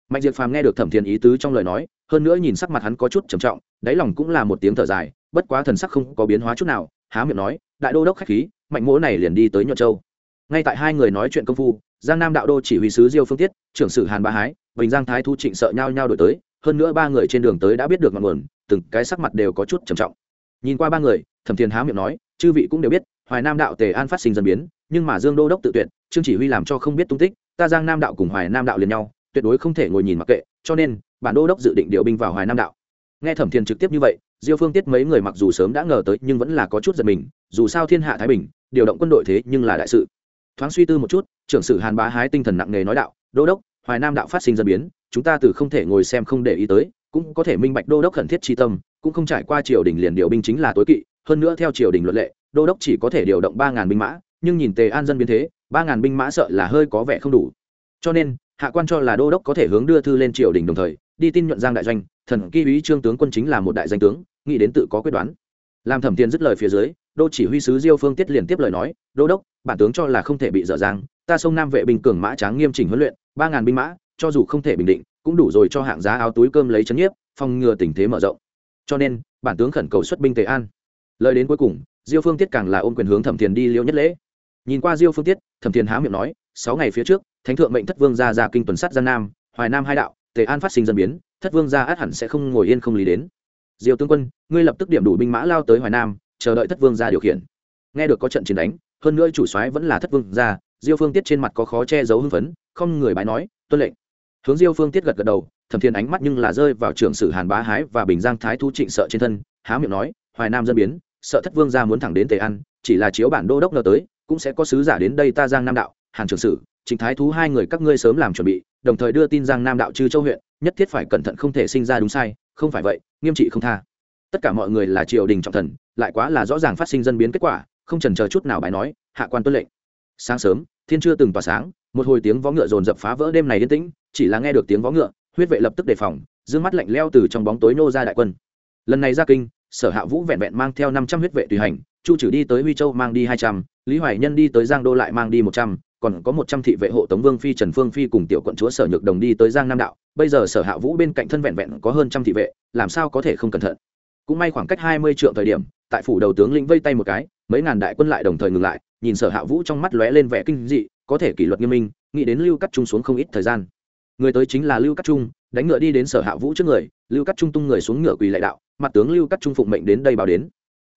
Mạnh diệt phàm nghe được thẩm Thiên ý tứ trong lời nói, hơn nữa nhìn sắc mặt hắn có chút trầm trọng, đáy lòng cũng là một tiếng thở dài, bất quá thần sắc không có biến hóa chút nào, há miệng nói, đại đô đốc khách khí, mạnh mỗ này liền đi tới nhuận châu. Ngay tại hai người nói chuyện công phu giang nam đạo đô chỉ huy sứ diêu phương tiết, trưởng sử hàn ba hái, bình giang thái thu trịnh sợ nhau nhau đổi tới, hơn nữa ba người trên đường tới đã biết được ngọn nguồn, từng cái sắc mặt đều có chút trầm trọng. Nhìn qua ba người, thẩm thiền há miệng nói, chư vị cũng đều biết, hoài nam đạo tề an phát sinh dân biến, nhưng mà dương đô đốc tự tuyệt trương chỉ huy làm cho không biết tung tích, ta giang nam đạo cùng hoài nam đạo liền nhau, tuyệt đối không thể ngồi nhìn mặc kệ, cho nên, bản đô đốc dự định điều binh vào hoài nam đạo. Nghe thẩm thiền trực tiếp như vậy, diêu phương tiết mấy người mặc dù sớm đã ngờ tới, nhưng vẫn là có chút giật mình, dù sao thiên hạ thái bình, điều động quân đội thế nhưng là đại sự. Thoáng suy tư một chút trưởng sử hàn bá hái tinh thần nặng nề nói đạo, đô đốc, hoài nam đạo phát sinh dân biến, chúng ta từ không thể ngồi xem không để ý tới, cũng có thể minh bạch đô đốc khẩn thiết tri tâm, cũng không trải qua triều đình liền điều binh chính là tối kỵ, hơn nữa theo triều đình luật lệ, đô đốc chỉ có thể điều động ba ngàn binh mã, nhưng nhìn tề an dân biến thế, ba ngàn binh mã sợ là hơi có vẻ không đủ. Cho nên, hạ quan cho là đô đốc có thể hướng đưa thư lên triều đình đồng thời, đi tin nhuận giang đại doanh, thần kỳ úy trương tướng quân chính là một đại danh tướng, nghĩ đến tự có quyết đoán. Làm thẩm tiền dứt lời phía dưới, đô chỉ huy sứ diêu phương tiết liền tiếp lời nói, đô đốc, bản tướng cho là không thể bị dở dang ta sông nam vệ binh cường mã tráng nghiêm chỉnh huấn luyện, ba ngàn binh mã, cho dù không thể bình định, cũng đủ rồi cho hạng giá áo túi cơm lấy chấn nhiếp, phòng ngừa tình thế mở rộng. Cho nên, bản tướng khẩn cầu xuất binh tề an. Lời đến cuối cùng, diêu phương tiết càng là ôm quyền hướng thẩm thiền đi liêu nhất lễ. Nhìn qua diêu phương tiết, thẩm thiền há miệng nói, sáu ngày phía trước, thánh thượng mệnh thất vương ra ra kinh tuần sắt gian nam, hoài nam hai đạo, tề an phát sinh dân biến, thất vương ra át hẳn sẽ không ngồi yên không lý đến. Diêu tướng quân, ngươi lập tức điểm đủ binh mã lao tới hoài nam, chờ đợi thất vương ra điều khiển. Nghe được có trận chiến đánh, hơn nữa chủ soái vẫn là thất vương ra diêu phương tiết trên mặt có khó che giấu hưng phấn, không người bái nói, tuân lệnh. Hướng diêu phương tiết gật gật đầu, thẩm thiên ánh mắt nhưng là rơi vào trưởng sử hàn bá hái và bình giang thái thu trịnh sợ trên thân, há miệng nói, hoài nam dân biến, sợ thất vương ra muốn thẳng đến tề ăn chỉ là chiếu bản đô đốc ngờ tới, cũng sẽ có sứ giả đến đây ta giang nam đạo, hàn trưởng sử, trịnh thái thú hai người các ngươi sớm làm chuẩn bị, đồng thời đưa tin giang nam đạo chư châu huyện, nhất thiết phải cẩn thận không thể sinh ra đúng sai, không phải vậy, nghiêm trị không tha. Tất cả mọi người là triều đình trọng thần, lại quá là rõ ràng phát sinh dân biến kết quả, không trần chờ chút nào bài nói, hạ quan tuân lệnh sáng sớm, thiên chưa từng tỏa sáng, một hồi tiếng vó ngựa dồn dập phá vỡ đêm này yên tĩnh, chỉ là nghe được tiếng vó ngựa, huyết vệ lập tức đề phòng, dương mắt lạnh leo từ trong bóng tối nô ra đại quân. Lần này ra kinh, sở hạ vũ vẹn vẹn mang theo năm trăm huyết vệ tùy hành, chu trừ đi tới huy châu mang đi hai trăm, lý hoài nhân đi tới giang đô lại mang đi một trăm, còn có một trăm thị vệ hộ tống vương phi, trần phương phi cùng tiểu quận chúa sở nhược đồng đi tới giang nam đạo. Bây giờ sở hạ vũ bên cạnh thân vẹn vẹn có hơn trăm thị vệ, làm sao có thể không cẩn thận? Cũng may khoảng cách hai mươi triệu thời điểm, tại phủ đầu tướng lĩnh vây tay một cái, mấy ngàn đại quân lại đồng thời ngừng lại nhìn sở hạ vũ trong mắt lóe lên vẻ kinh dị, có thể kỷ luật nghiêm minh, nghĩ đến lưu cắt trung xuống không ít thời gian. Người tới chính là lưu cắt trung, đánh ngựa đi đến sở hạ vũ trước người, lưu cắt trung tung người xuống ngựa quỳ lại đạo, mặt tướng lưu cắt trung phụng mệnh đến đây báo đến.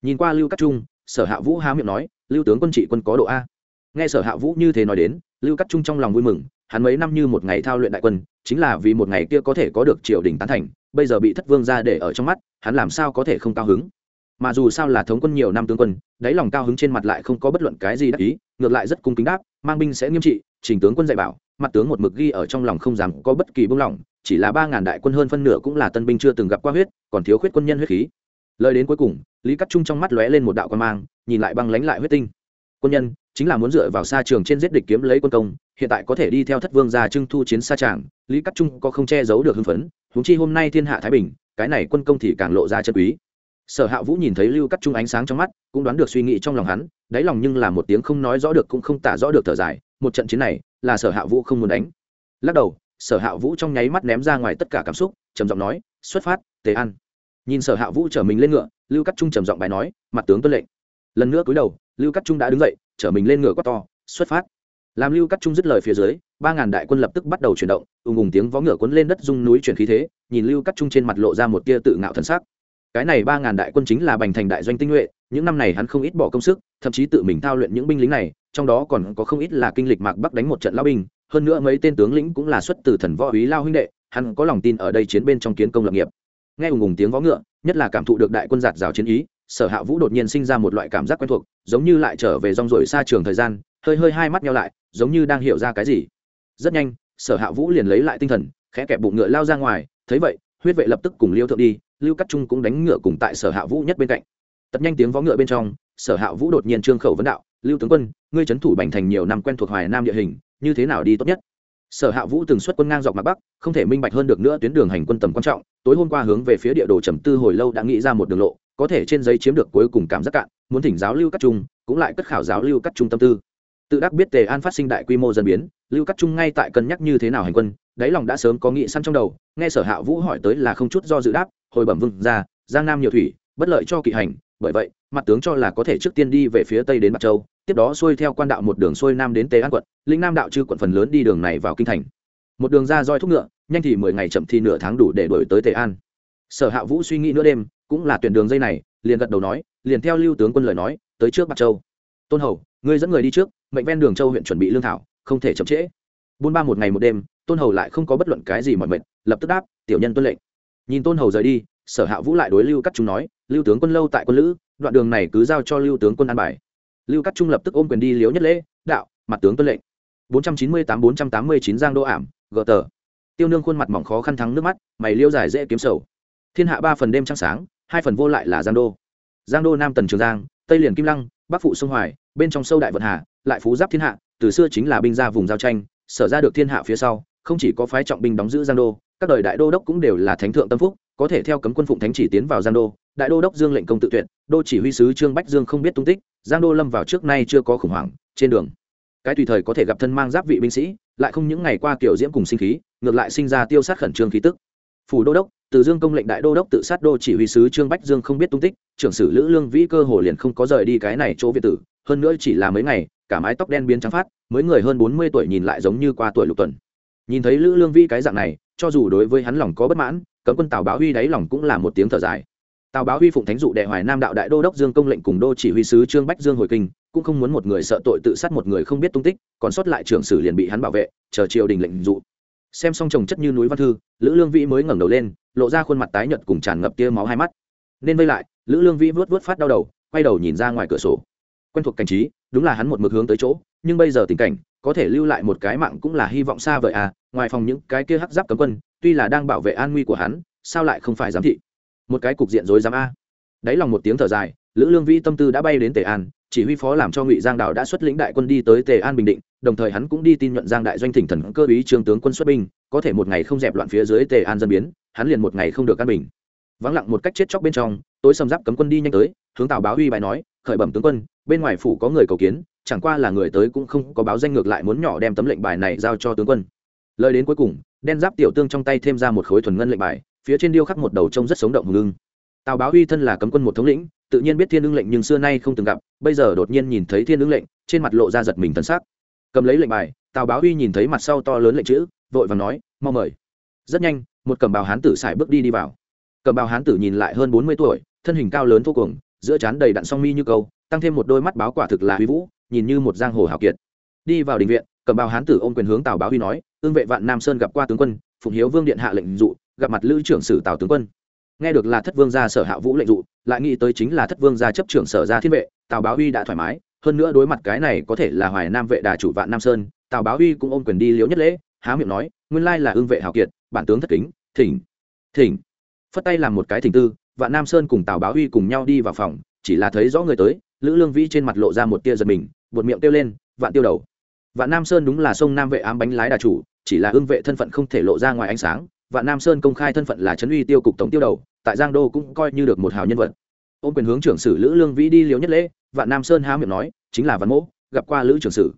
Nhìn qua lưu cắt trung, sở hạ vũ há miệng nói, lưu tướng quân trị quân có độ a. Nghe sở hạ vũ như thế nói đến, lưu cắt trung trong lòng vui mừng, hắn mấy năm như một ngày thao luyện đại quân, chính là vì một ngày kia có thể có được triều đình tán thành, bây giờ bị thất vương ra để ở trong mắt, hắn làm sao có thể không cao hứng? Mà dù sao là thống quân nhiều năm tướng quân, đáy lòng cao hứng trên mặt lại không có bất luận cái gì đắc ý, ngược lại rất cung kính đáp, mang binh sẽ nghiêm trị trình tướng quân dạy bảo, mặt tướng một mực ghi ở trong lòng không dám có bất kỳ buông lỏng, chỉ là ba ngàn đại quân hơn phân nửa cũng là tân binh chưa từng gặp qua huyết, còn thiếu khuyết quân nhân huyết khí. Lời đến cuối cùng, lý cắt trung trong mắt lóe lên một đạo quan mang, nhìn lại băng lánh lại huyết tinh. Quân nhân, chính là muốn dựa vào xa trường trên giết địch kiếm lấy quân công, hiện tại có thể đi theo thất vương ra trưng thu chiến xa tràng, lý cắt trung có không che giấu được hưng phấn húng chi hôm nay thiên hạ thái bình, cái này quân công thì càng lộ ra chân quý sở hạ vũ nhìn thấy lưu cắt trung ánh sáng trong mắt, cũng đoán được suy nghĩ trong lòng hắn, đáy lòng nhưng là một tiếng không nói rõ được cũng không tả rõ được thở dài, một trận chiến này, là sở hạ vũ không muốn đánh. Lắc đầu, sở hạ vũ trong nháy mắt ném ra ngoài tất cả cảm xúc, trầm giọng nói, xuất phát, tề ăn nhìn sở hạ vũ chở mình lên ngựa, lưu cắt trung trầm giọng bài nói, mặt tướng tuân lệnh. Lần nữa cúi đầu, lưu cắt trung đã đứng dậy, chở mình lên ngựa quát to, xuất phát. Làm lưu cắt trung dứt lời phía dưới, ba ngàn đại quân lập tức bắt đầu chuyển động, ùng ùng tiếng vó ngựa cuốn lên đất dung núi chuyển khí thế, nhìn lưu cắt trung trên mặt lộ ra một tia tự ngạo thân sắc cái này ba ngàn đại quân chính là bành thành đại doanh tinh nhuệ, những năm này hắn không ít bỏ công sức, thậm chí tự mình thao luyện những binh lính này, trong đó còn có không ít là kinh lịch mạc bắc đánh một trận lao binh, hơn nữa mấy tên tướng lĩnh cũng là xuất từ thần võ úy lao huynh đệ, hắn có lòng tin ở đây chiến bên trong kiến công lập nghiệp. Nghe ùng ùng tiếng vó ngựa, nhất là cảm thụ được đại quân giạt rào chiến ý, sở hạ vũ đột nhiên sinh ra một loại cảm giác quen thuộc, giống như lại trở về rong rổi xa trường thời gian, hơi hơi hai mắt nhau lại, giống như đang hiểu ra cái gì. Rất nhanh, sở hạ vũ liền lấy lại tinh thần, khẽ kẹp bụng ngựa lao ra ngoài, thấy vậy, huyết vệ lập tức cùng liêu thượng đi lưu cắt trung cũng đánh ngựa cùng tại sở hạ vũ nhất bên cạnh. Tật nhanh tiếng vó ngựa bên trong, sở hạ vũ đột nhiên trương khẩu vấn đạo, lưu tướng quân, ngươi trấn thủ bành thành nhiều năm quen thuộc hoài nam địa hình, như thế nào đi tốt nhất? Sở hạ vũ từng xuất quân ngang dọc mặt bắc, không thể minh bạch hơn được nữa tuyến đường hành quân tầm quan trọng, tối hôm qua hướng về phía địa đồ trầm tư hồi lâu đã nghĩ ra một đường lộ, có thể trên giấy chiếm được cuối cùng cảm giác cạn, muốn thỉnh giáo lưu cắt trung, cũng lại cất khảo giáo lưu cắt trung tâm tư. Tự đắc biết tề an phát sinh đại quy mô dân biến, lưu cắt trung ngay tại cân nhắc như thế nào hành quân đáy lòng đã sớm có nghị săn trong đầu, nghe sở hạ vũ hỏi tới là không chút do dự đáp, hồi bẩm vương ra giang nam nhiều thủy, bất lợi cho kỵ hành, bởi vậy, mặt tướng cho là có thể trước tiên đi về phía tây đến mặt châu, tiếp đó xuôi theo quan đạo một đường xuôi nam đến tế an quận lĩnh nam đạo chư quận phần lớn đi đường này vào kinh thành. Một đường ra roi thúc ngựa, nhanh thì mười ngày chậm thì nửa tháng đủ để đổi tới tề an. Sở hạ vũ suy nghĩ nửa đêm, cũng là tuyển đường dây này, liền gật đầu nói, liền theo lưu tướng quân lời nói, tới trước mặt châu. Tôn hầu, ngươi dẫn người đi trước, mệnh ven đường châu huyện chuẩn bị lương thảo, không thể chậm trễ buôn ba một ngày một đêm, tôn hầu lại không có bất luận cái gì mọi mệnh lập tức đáp, tiểu nhân tuân lệnh. Nhìn tôn hầu rời đi, sở hạ vũ lại đối lưu cắt trung nói, lưu tướng quân lâu tại quân lữ, đoạn đường này cứ giao cho lưu tướng quân an bài. Lưu cắt trung lập tức ôm quyền đi liếu nhất lễ, đạo, mặt tướng tuân lệnh. 498-489 giang đô ảm, gờ tờ. Tiêu nương khuôn mặt mỏng khó khăn thắng nước mắt, mày liêu dài dễ kiếm sầu. Thiên hạ ba phần đêm trăng sáng, hai phần vô lại là giang đô. Giang đô nam tần trường giang, tây liền kim lăng, bắc phụ sông hoài, bên trong sâu đại vận hà, lại phú giáp thiên hạ, từ xưa chính là binh gia vùng giao tranh sở ra được thiên hạ phía sau, không chỉ có phái trọng binh đóng giữ giang đô, các đời đại đô đốc cũng đều là thánh thượng tâm phúc, có thể theo cấm quân phụng thánh chỉ tiến vào giang đô, đại đô đốc dương lệnh công tự tuyệt, đô chỉ huy sứ trương bách dương không biết tung tích, giang đô lâm vào trước nay chưa có khủng hoảng, trên đường. Cái tùy thời có thể gặp thân mang giáp vị binh sĩ, lại không những ngày qua kiểu diễm cùng sinh khí, ngược lại sinh ra tiêu sát khẩn trương khí tức. Phủ đô đốc, từ dương công lệnh đại đô đốc tự sát đô chỉ huy sứ trương bách dương không biết tung tích, trưởng sử lữ lương vĩ cơ hồ liền không có rời đi cái này chỗ việt tử, hơn nữa chỉ là mấy ngày cả mái tóc đen biến trắng phát, mới người hơn bốn mươi tuổi nhìn lại giống như qua tuổi lục tuần. Nhìn thấy lữ lương vi cái dạng này, cho dù đối với hắn lòng có bất mãn, cấm quân tào báo huy đáy lòng cũng là một tiếng thở dài. Tào báo huy phụng thánh dụ đệ hoài nam đạo đại đô đốc dương công lệnh cùng đô chỉ huy sứ trương bách dương hồi kinh, cũng không muốn một người sợ tội tự sát một người không biết tung tích, còn sót lại trưởng sử liền bị hắn bảo vệ, chờ triều đình lệnh dụ. Xem xong trồng chất như núi văn thư, lữ lương vĩ mới ngẩng đầu lên, lộ ra khuôn mặt tái nhợt cùng tràn ngập tia máu hai mắt. Nên vây lại, lữ lương vĩ vớt vớt phát đau đầu, quay đầu nhìn ra ngoài cửa sổ. Quen thuộc cảnh trí đúng là hắn một mực hướng tới chỗ, nhưng bây giờ tình cảnh, có thể lưu lại một cái mạng cũng là hy vọng xa vời à ngoài phòng những cái kia hắc giáp cấm quân, tuy là đang bảo vệ an nguy của hắn, sao lại không phải giám thị? Một cái cục diện rối giám a. Đáy lòng một tiếng thở dài, lữ lương vĩ tâm tư đã bay đến tề an, chỉ huy phó làm cho ngụy giang đảo đã xuất lĩnh đại quân đi tới tề an bình định, đồng thời hắn cũng đi tin nhuận giang đại doanh thỉnh thần cơ ý trương tướng quân xuất binh, có thể một ngày không dẹp loạn phía dưới tề an dân biến, hắn liền một ngày không được an bình vắng lặng một cách chết chóc bên trong, tối sầm giáp cấm quân đi nhanh tới, hướng tào báo huy bài nói, khởi bẩm tướng quân, bên ngoài phủ có người cầu kiến, chẳng qua là người tới cũng không có báo danh ngược lại muốn nhỏ đem tấm lệnh bài này giao cho tướng quân. Lời đến cuối cùng, đen giáp tiểu tương trong tay thêm ra một khối thuần ngân lệnh bài, phía trên điêu khắc một đầu trông rất sống động hùng ưng. Tào báo huy thân là cấm quân một thống lĩnh, tự nhiên biết thiên ưng lệnh nhưng xưa nay không từng gặp, bây giờ đột nhiên nhìn thấy thiên ưng lệnh, trên mặt lộ ra giật mình thân xác cầm lấy lệnh bài, tào báo huy nhìn thấy mặt sau to lớn lệnh chữ, vội và nói, mau mời. Rất nhanh, một cầm bào hán tử xài bước đi đi vào cầm bào hán tử nhìn lại hơn bốn mươi tuổi, thân hình cao lớn vô cùng giữa trán đầy đặn song mi như câu, tăng thêm một đôi mắt báo quả thực là huy vũ, nhìn như một giang hồ hào kiệt. Đi vào đình viện cầm bào hán tử ôm quyền hướng tào báo huy nói ương vệ vạn nam sơn gặp qua tướng quân, phụng hiếu vương điện hạ lệnh dụ, gặp mặt lữ trưởng sử tào tướng quân. Nghe được là thất vương gia sở hạ vũ lệnh dụ, lại nghĩ tới chính là thất vương gia chấp trưởng sở gia thiên vệ, tào báo huy đã thoải mái, hơn nữa đối mặt cái này có thể là hoài nam vệ đà chủ vạn nam sơn, tào báo huy cũng ôm quyền đi liễu nhất lễ, há miệng nói, nguyên lai là ương vệ hào kiệt, bản tướng thất kính, thỉnh thỉnh phất tay làm một cái thỉnh tư vạn nam sơn cùng tào báo huy cùng nhau đi vào phòng, chỉ là thấy rõ người tới, lữ lương vĩ trên mặt lộ ra một tia giật mình bột miệng kêu lên, vạn tiêu đầu. Vạn nam sơn đúng là sông nam vệ ám bánh lái đà chủ, chỉ là hương vệ thân phận không thể lộ ra ngoài ánh sáng, vạn nam sơn công khai thân phận là trấn uy tiêu cục tổng tiêu đầu, tại giang đô cũng coi như được một hào nhân vật. Ôm quyền hướng trưởng sử lữ lương vĩ đi liều nhất lễ, vạn nam sơn há miệng nói, chính là văn mỗ, gặp qua lữ trưởng sử.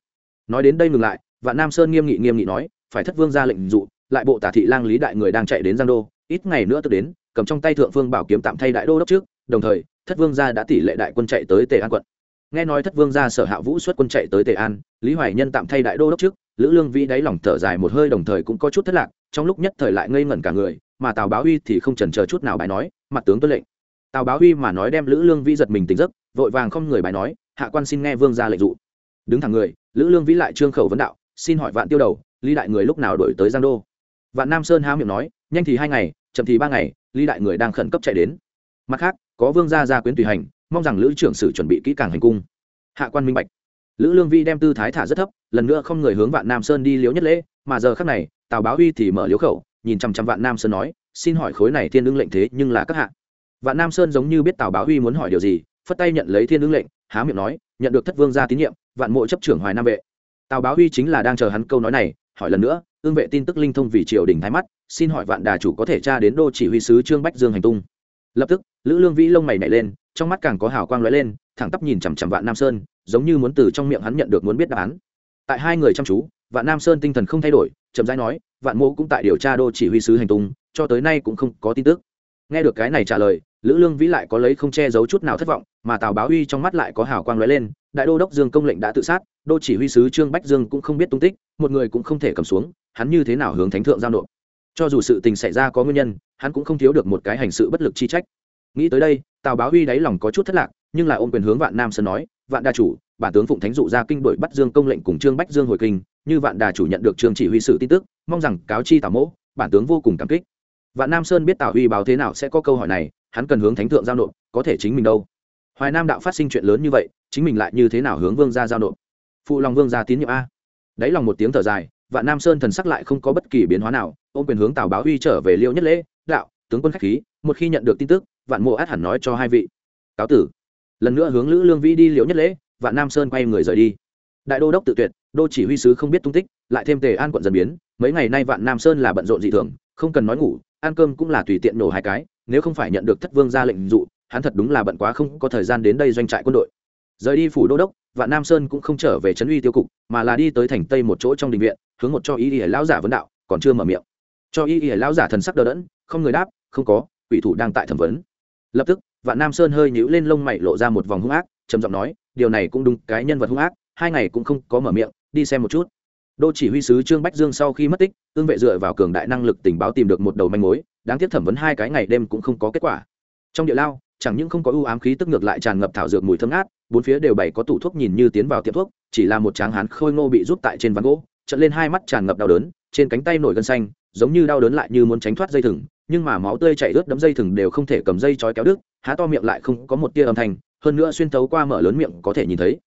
Nói đến đây ngừng lại, vạn nam sơn nghiêm nghị nghiêm nghị nói, phải thất vương ra lệnh dụ, lại bộ tả thị lang lý đại người đang chạy đến giang đô ít ngày nữa tức đến, cầm trong tay thượng phương bảo kiếm tạm thay đại đô đốc trước, đồng thời, thất vương gia đã tỷ lệ đại quân chạy tới tề an quận. Nghe nói thất vương gia sở hạ vũ xuất quân chạy tới tề an, lý hoài nhân tạm thay đại đô đốc trước, lữ lương vĩ đáy lòng thở dài một hơi đồng thời cũng có chút thất lạc, trong lúc nhất thời lại ngây ngẩn cả người, mà tào báo huy thì không trần chờ chút nào bài nói, mặt tướng tuân lệnh. Tào báo huy mà nói đem lữ lương vĩ giật mình tỉnh giấc, vội vàng không người bài nói, hạ quan xin nghe vương gia lệnh dụ. Đứng thẳng người, lữ lương vĩ lại trương khẩu vấn đạo, xin hỏi vạn tiêu đầu, lý đại người lúc nào đổi tới giang đô? Vạn nam sơn há miệng nói, nhanh thì hai ngày, chậm thì ba ngày, lý đại người đang khẩn cấp chạy đến. Mặt khác, có vương gia gia quyến tùy hành, mong rằng lữ trưởng sử chuẩn bị kỹ càng hành cung. Hạ quan minh bạch. Lữ lương vi đem tư thái thả rất thấp, lần nữa không người hướng vạn nam sơn đi liếu nhất lễ, mà giờ khắc này, tào báo huy thì mở liếu khẩu, nhìn chăm chăm vạn nam sơn nói, xin hỏi khối này thiên ưng lệnh thế nhưng là các hạ? Vạn nam sơn giống như biết tào báo huy muốn hỏi điều gì, phất tay nhận lấy thiên ưng lệnh, há miệng nói, nhận được thất vương gia tín nhiệm, vạn mộ chấp trưởng hoài nam vệ. Tào báo huy chính là đang chờ hắn câu nói này hỏi lần nữa, ương vệ tin tức linh thông vì triều đình thái mắt, xin hỏi vạn đà chủ có thể tra đến đô chỉ huy sứ trương bách dương hành tung. Lập tức, lữ lương vĩ lông mày nhảy lên, trong mắt càng có hào quang lóe lên, thẳng tắp nhìn chằm chằm vạn nam sơn, giống như muốn từ trong miệng hắn nhận được muốn biết đáp án. Tại hai người chăm chú, vạn nam sơn tinh thần không thay đổi, chậm rãi nói, vạn mô cũng tại điều tra đô chỉ huy sứ hành tung, cho tới nay cũng không có tin tức. Nghe được cái này trả lời, lữ lương vĩ lại có lấy không che giấu chút nào thất vọng, mà tào báo huy trong mắt lại có hào quang lóe lên đại đô đốc dương công lệnh đã tự sát, đô chỉ huy sứ trương bách dương cũng không biết tung tích, một người cũng không thể cầm xuống, hắn như thế nào hướng thánh thượng giao nộp? Cho dù sự tình xảy ra có nguyên nhân, hắn cũng không thiếu được một cái hành sự bất lực chi trách. Nghĩ tới đây, tào báo huy đáy lòng có chút thất lạc, nhưng lại ôm quyền hướng vạn nam sơn nói, vạn đa chủ, bản tướng phụng thánh dụ ra kinh đội bắt dương công lệnh cùng trương bách dương hồi kinh, như vạn đà chủ nhận được trương chỉ huy sự tin tức, mong rằng cáo chi tào mỗ, bản tướng vô cùng cảm kích. Vạn nam sơn biết tào Huy báo thế nào sẽ có câu hỏi này, hắn cần hướng thánh thượng giao nộp, có thể chính mình đâu? Hoài nam đạo phát sinh chuyện lớn như vậy chính mình lại như thế nào hướng vương gia giao nộp? Phụ lòng vương gia tín nhiệm a. Đáy lòng một tiếng thở dài, vạn nam sơn thần sắc lại không có bất kỳ biến hóa nào ô quyền hướng tào báo uy trở về liêu nhất lễ, đạo, tướng quân khách khí, một khi nhận được tin tức, vạn mộ át hẳn nói cho hai vị. Cáo tử. Lần nữa hướng lữ lương vĩ đi liễu nhất lễ, vạn nam sơn quay người rời đi. Đại đô đốc tự tuyệt, đô chỉ huy sứ không biết tung tích, lại thêm tề an quận dần biến, mấy ngày nay vạn nam sơn là bận rộn dị thường, không cần nói ngủ, ăn cơm cũng là tùy tiện nổ hai cái, nếu không phải nhận được thất vương ra lệnh dụ, hắn thật đúng là bận quá không có thời gian đến đây doanh trại quân đội rời đi phủ đô đốc, vạn nam sơn cũng không trở về trấn uy tiêu cục, mà là đi tới thành tây một chỗ trong đình viện, hướng một cho y y lão giả vấn đạo, còn chưa mở miệng. Cho y y lão giả thần sắc đờ đẫn, không người đáp, không có, quỷ thủ đang tại thẩm vấn. Lập tức, vạn nam sơn hơi nhíu lên lông mày lộ ra một vòng hung ác, trầm giọng nói, điều này cũng đúng, cái nhân vật hung ác, hai ngày cũng không có mở miệng, đi xem một chút. Đô chỉ huy sứ trương bách dương sau khi mất tích tương vệ dựa vào cường đại năng lực tình báo tìm được một đầu manh mối, đáng tiếc thẩm vấn hai cái ngày đêm cũng không có kết quả. Trong địa lao, chẳng những không có ưu ám khí tức ngược lại tràn ngập thảo dược mùi thơm ngát bốn phía đều bày có tủ thuốc nhìn như tiến vào tiệm thuốc, chỉ là một tráng hán khôi ngô bị rút tại trên ván gỗ trận lên hai mắt tràn ngập đau đớn, trên cánh tay nổi gân xanh, giống như đau đớn lại như muốn tránh thoát dây thừng, nhưng mà máu tươi chảy ướt đấm dây thừng đều không thể cầm dây trói kéo đứt, há to miệng lại không có một tia âm thanh, hơn nữa xuyên thấu qua mở lớn miệng có thể nhìn thấy.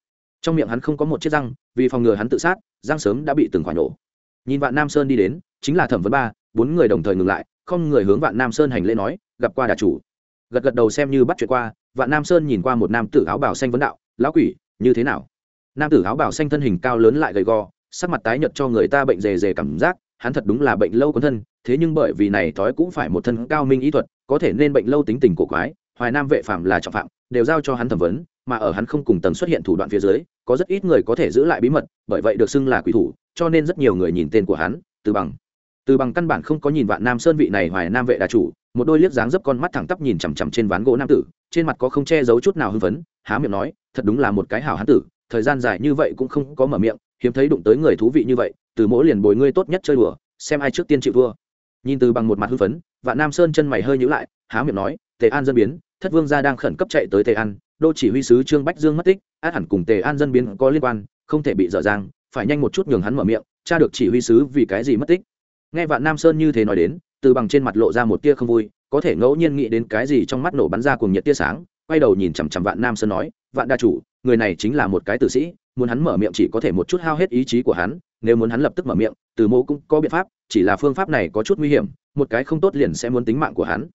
Trong miệng hắn không có một chiếc răng, vì phòng ngừa hắn tự sát, răng sớm đã bị từng khoản nổ. Nhìn vạn nam sơn đi đến, chính là thẩm vấn ba, bốn người đồng thời ngừng lại, không người hướng vạn nam sơn hành lễ nói, gặp qua đà chủ. Gật gật đầu xem như bắt chuyện qua vạn nam sơn nhìn qua một nam tử áo bảo xanh vấn đạo, lão quỷ, như thế nào? Nam tử áo bảo xanh thân hình cao lớn lại gầy gò, sắc mặt tái nhợt cho người ta bệnh dề dề cảm giác, hắn thật đúng là bệnh lâu quấn thân, thế nhưng bởi vì này thói cũng phải một thân cao minh ý thuật, có thể nên bệnh lâu tính tình cổ quái, hoài nam vệ phạm là trọng phạm, đều giao cho hắn thẩm vấn, mà ở hắn không cùng tầng xuất hiện thủ đoạn phía dưới, có rất ít người có thể giữ lại bí mật, bởi vậy được xưng là quỷ thủ, cho nên rất nhiều người nhìn tên của hắn, từ bằng. Từ bằng căn bản không có nhìn vạn nam sơn vị này hoài nam vệ đà chủ một đôi liếc dáng dấp con mắt thẳng tắp nhìn chằm chằm trên ván gỗ nam tử, trên mặt có không che giấu chút nào hưng phấn, há miệng nói, thật đúng là một cái hảo hán tử, thời gian dài như vậy cũng không có mở miệng, hiếm thấy đụng tới người thú vị như vậy, từ mỗi liền bồi ngươi tốt nhất chơi đùa, xem ai trước tiên chịu thua. Nhìn từ bằng một mặt hưng phấn, vạn nam sơn chân mày hơi nhữ lại, há miệng nói, tề an dân biến, thất vương gia đang khẩn cấp chạy tới tề an, đô chỉ huy sứ trương bách dương mất tích, át hẳn cùng tề an dân biến có liên quan, không thể bị dở dang, phải nhanh một chút nhường hắn mở miệng, cha được chỉ huy sứ vì cái gì mất tích. Nghe vạn nam sơn như thế nói đến từ bằng trên mặt lộ ra một tia không vui, có thể ngẫu nhiên nghĩ đến cái gì trong mắt nổ bắn ra cùng nhiệt tia sáng, quay đầu nhìn chằm chằm vạn nam sơn nói, vạn đa chủ, người này chính là một cái tử sĩ, muốn hắn mở miệng chỉ có thể một chút hao hết ý chí của hắn, nếu muốn hắn lập tức mở miệng, từ mô cũng có biện pháp, chỉ là phương pháp này có chút nguy hiểm, một cái không tốt liền sẽ muốn tính mạng của hắn.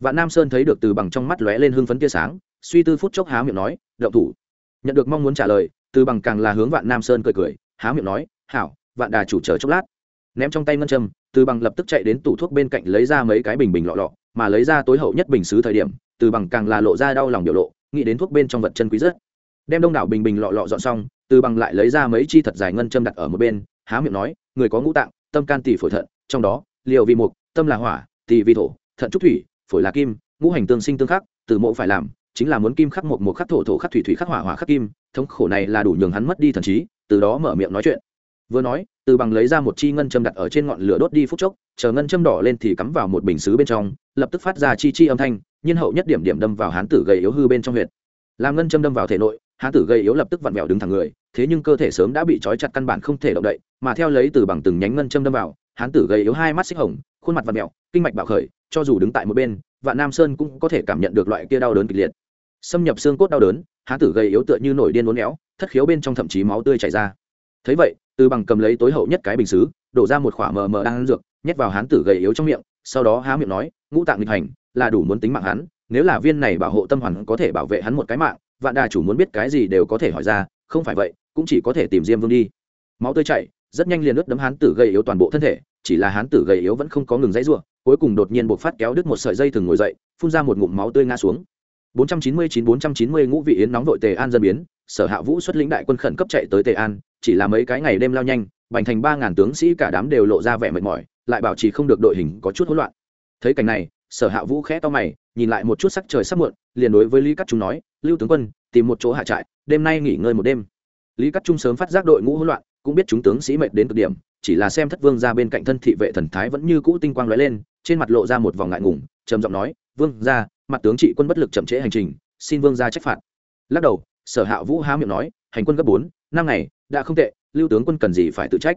Vạn nam sơn thấy được từ bằng trong mắt lóe lên hưng phấn tia sáng, suy tư phút chốc há miệng nói đậu thủ. Nhận được mong muốn trả lời, từ bằng càng là hướng vạn nam sơn cười cười, há miệng nói, hảo, vạn đà chủ chờ chốc lát ném trong tay ngân châm, từ bằng lập tức chạy đến tủ thuốc bên cạnh lấy ra mấy cái bình bình lọ lọ, mà lấy ra tối hậu nhất bình xứ thời điểm, từ bằng càng là lộ ra đau lòng biểu lộ, nghĩ đến thuốc bên trong vật chân quý rất. Đem đông đảo bình bình lọ lọ dọn xong, từ bằng lại lấy ra mấy chi thật dài ngân châm đặt ở một bên, há miệng nói, người có ngũ tạng, tâm can tỷ phổi thận, trong đó, liều vì mục, tâm là hỏa, tỷ vì thổ, thận trúc thủy, phổi là kim, ngũ hành tương sinh tương khắc, từ mộ phải làm, chính là muốn kim khắc một một khắc thổ thổ khắc thủy thủy khắc hỏa hỏa khắc kim, thống khổ này là đủ nhường hắn mất đi thần trí, từ đó mở miệng nói chuyện. Vừa nói từ bằng lấy ra một chi ngân châm đặt ở trên ngọn lửa đốt đi phút chốc, chờ ngân châm đỏ lên thì cắm vào một bình xứ bên trong, lập tức phát ra chi chi âm thanh, nhiên hậu nhất điểm điểm đâm vào hán tử gầy yếu hư bên trong huyệt. Làm ngân châm đâm vào thể nội, hán tử gầy yếu lập tức vặn vẹo đứng thẳng người, thế nhưng cơ thể sớm đã bị trói chặt căn bản không thể động đậy, mà theo lấy từ bằng từng nhánh ngân châm đâm vào, hán tử gầy yếu hai mắt xích hồng, khuôn mặt vặn vẹo, kinh mạch bạo khởi, cho dù đứng tại một bên, vạn nam sơn cũng có thể cảm nhận được loại kia đau đớn kịch liệt. Xâm nhập xương cốt đau đớn, hán tử gầy yếu tựa như nổi điên uốn éo, thất khiếu bên trong thậm chí máu tươi chảy ra. Thấy vậy từ bằng cầm lấy tối hậu nhất cái bình xứ, đổ ra một khỏa mờ mờ đang ăn dược, nhét vào hán tử gầy yếu trong miệng, sau đó há miệng nói, ngũ tạng nghịch hành, là đủ muốn tính mạng hắn, nếu là viên này bảo hộ tâm hoàn có thể bảo vệ hắn một cái mạng, vạn đà chủ muốn biết cái gì đều có thể hỏi ra, không phải vậy, cũng chỉ có thể tìm diêm vương đi. Máu tươi chảy, rất nhanh liền ướt đấm hán tử gầy yếu toàn bộ thân thể, chỉ là hán tử gầy yếu vẫn không có ngừng dãy ruộng cuối cùng đột nhiên buộc phát kéo đứt một sợi dây thừng ngồi dậy, phun ra một ngụm máu tươi ngã xuống. 499-490 ngũ vị yến nóng vội tề an dân biến sở hạ vũ xuất lĩnh đại quân khẩn cấp chạy tới tề an, chỉ là mấy cái ngày đêm lao nhanh, bành thành ba ngàn tướng sĩ cả đám đều lộ ra vẻ mệt mỏi, lại bảo trì không được đội hình có chút hỗn loạn. Thấy cảnh này, sở hạ vũ khẽ to mày, nhìn lại một chút sắc trời sắp muộn, liền đối với lý cắt trung nói, lưu tướng quân, tìm một chỗ hạ trại, đêm nay nghỉ ngơi một đêm. Lý cắt trung sớm phát giác đội ngũ hỗn loạn, cũng biết chúng tướng sĩ mệt đến cực điểm, chỉ là xem thất vương ra bên cạnh thân thị vệ thần thái vẫn như cũ tinh quang lóe lên, trên mặt lộ ra một vòng ngại ngùng, trầm giọng nói, vương ra mặt tướng trị quân bất lực chậm trễ hành trình, xin vương ra trách phạt. Lắc đầu sở hạ vũ há miệng nói hành quân gấp bốn năm ngày đã không tệ lưu tướng quân cần gì phải tự trách.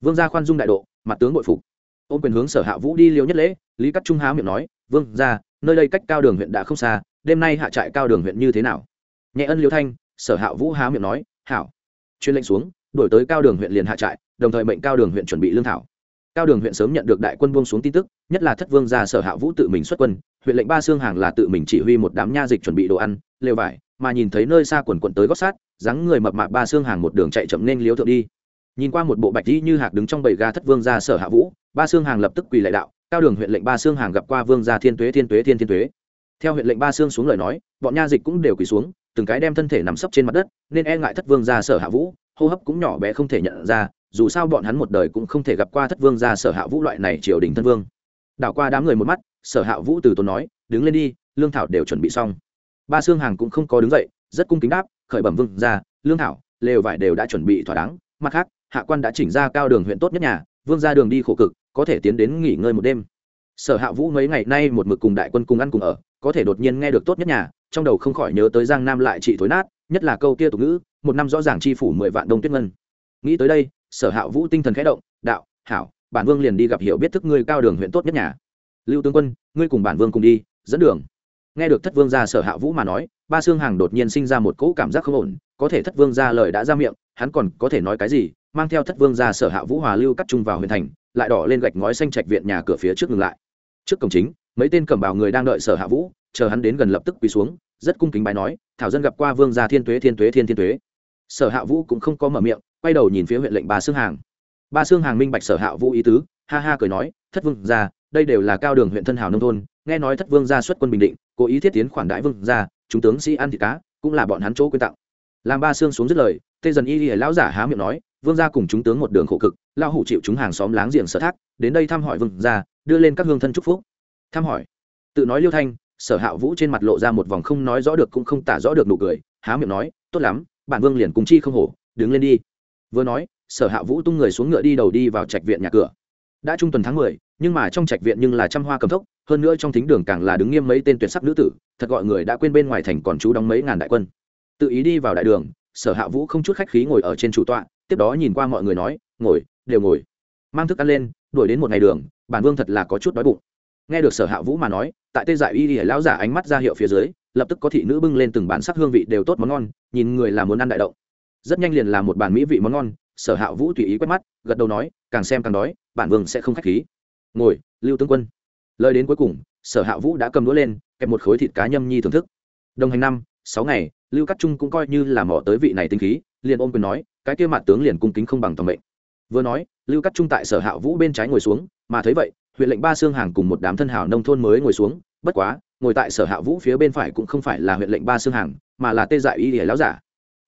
Vương gia khoan dung đại độ mặt tướng bội phục. Ôm quyền hướng sở hạ vũ đi liêu nhất lễ lý cắt trung há miệng nói vương gia, nơi đây cách cao đường huyện đã không xa đêm nay hạ trại cao đường huyện như thế nào? Nhẹ ân liêu thanh sở hạ vũ há miệng nói hảo. Chuyên lệnh xuống đổi tới cao đường huyện liền hạ trại đồng thời mệnh cao đường huyện chuẩn bị lương thảo. Cao đường huyện sớm nhận được đại quân buông xuống tin tức nhất là thất vương gia sở hạ vũ tự mình xuất quân huyện lệnh ba xương hàng là tự mình chỉ huy một đám nha dịch chuẩn bị đồ ăn lều vải mà nhìn thấy nơi xa quần quận tới gót sát, dáng người mập mạp ba xương hàng một đường chạy chậm nên liếu thượng đi. Nhìn qua một bộ bạch dĩ như hạc đứng trong bầy gà thất vương gia sở hạ vũ, ba xương hàng lập tức quỳ lại đạo, cao đường huyện lệnh ba xương hàng gặp qua vương gia thiên tuế thiên tuế, thiên thiên tuế. Theo huyện lệnh ba xương xuống lời nói, bọn nha dịch cũng đều quỳ xuống, từng cái đem thân thể nằm sấp trên mặt đất, nên e ngại thất vương gia sở hạ vũ, hô hấp cũng nhỏ bé không thể nhận ra, dù sao bọn hắn một đời cũng không thể gặp qua thất vương gia sở hạ vũ loại này triều đình thân vương. Đảo qua đám người một mắt, sở hạ vũ từ tốn nói, đứng lên đi, lương thảo đều chuẩn bị xong ba xương hàng cũng không có đứng dậy, rất cung kính đáp, khởi bẩm vương ra lương thảo, lều vải đều đã chuẩn bị thỏa đáng, mặt khác, hạ quan đã chỉnh ra cao đường huyện tốt nhất nhà, vương ra đường đi khổ cực, có thể tiến đến nghỉ ngơi một đêm. Sở hạ vũ mấy ngày nay một mực cùng đại quân cùng ăn cùng ở, có thể đột nhiên nghe được tốt nhất nhà, trong đầu không khỏi nhớ tới giang nam lại trị thối nát, nhất là câu kia tục ngữ, một năm rõ ràng chi phủ mười vạn đông tuyết ngân. Nghĩ tới đây, sở hạ vũ tinh thần khẽ động, đạo, hảo, bản vương liền đi gặp hiểu biết thức ngươi cao đường huyện tốt nhất nhà. Lưu tướng quân, ngươi cùng bản vương cùng đi, dẫn đường nghe được thất vương gia sở hạ vũ mà nói, ba xương hàng đột nhiên sinh ra một cỗ cảm giác không ổn, có thể thất vương gia lời đã ra miệng, hắn còn có thể nói cái gì, mang theo thất vương gia sở hạ vũ hòa lưu cắt trung vào huyện thành, lại đỏ lên gạch ngói xanh trạch viện nhà cửa phía trước ngừng lại. Trước cổng chính, mấy tên cẩm bào người đang đợi sở hạ vũ, chờ hắn đến gần lập tức quỳ xuống, rất cung kính bài nói, thảo dân gặp qua vương gia thiên tuế thiên tuế, thiên thiên tuế. Sở hạ vũ cũng không có mở miệng, quay đầu nhìn phía huyện lệnh ba xương hàng. Ba xương hàng minh bạch sở hạ vũ ý tứ, ha ha cười nói, thất vương gia đây đều là cao đường huyện thân hào nông thôn, nghe nói thất vương gia xuất quân bình định, cố ý thiết tiến khoản đại vương gia, chúng tướng sĩ ăn thịt cá, cũng là bọn hắn chỗ quyên tặng. Làm ba xương xuống dứt lời, tê dần y lìa lão giả há miệng nói, vương gia cùng chúng tướng một đường khổ cực lao hủ chịu chúng hàng xóm láng giềng sở thác, đến đây thăm hỏi vương gia, đưa lên các hương thân chúc phúc. Thăm hỏi. Tự nói liêu thanh, sở hạ vũ trên mặt lộ ra một vòng không nói rõ được cũng không tả rõ được nụ cười, há miệng nói, tốt lắm, bản vương liền cùng chi không hổ, đứng lên đi. Vừa nói, sở hạ vũ tung người xuống ngựa đi đầu đi vào trạch viện nhà cửa. Đã trung tuần tháng mười nhưng mà trong trạch viện nhưng là trăm hoa cầm thốc, hơn nữa trong thính đường càng là đứng nghiêm mấy tên tuyệt sắc nữ tử, thật gọi người đã quên bên ngoài thành còn chú đóng mấy ngàn đại quân. Tự ý đi vào đại đường, sở hạ vũ không chút khách khí ngồi ở trên chủ tọa, tiếp đó nhìn qua mọi người nói, ngồi, đều ngồi. Mang thức ăn lên, đuổi đến một ngày đường, bản vương thật là có chút đói bụng. Nghe được sở hạ vũ mà nói, tại tê dại y y lão giả ánh mắt ra hiệu phía dưới, lập tức có thị nữ bưng lên từng bản sắc hương vị đều tốt món ngon, nhìn người là muốn ăn đại động. Rất nhanh liền làm một bàn mỹ vị món ngon, sở hạ vũ tùy ý quét mắt, gật đầu nói, càng xem càng đói, bản vương sẽ không khách khí ngồi, lưu tướng quân. Lời đến cuối cùng, sở hạ vũ đã cầm đũa lên, kẹp một khối thịt cá nhâm nhi thưởng thức. Đồng hành năm, sáu ngày, lưu cắt trung cũng coi như là mỏ tới vị này tinh khí, liền ôm quyền nói, cái kia mặt tướng liền cung kính không bằng tầm mệnh. Vừa nói, lưu cắt trung tại sở hạ vũ bên trái ngồi xuống, mà thấy vậy, huyện lệnh ba xương hàng cùng một đám thân hảo nông thôn mới ngồi xuống, bất quá, ngồi tại sở hạ vũ phía bên phải cũng không phải là huyện lệnh ba xương hàng, mà là tê dại y ỉa láo giả.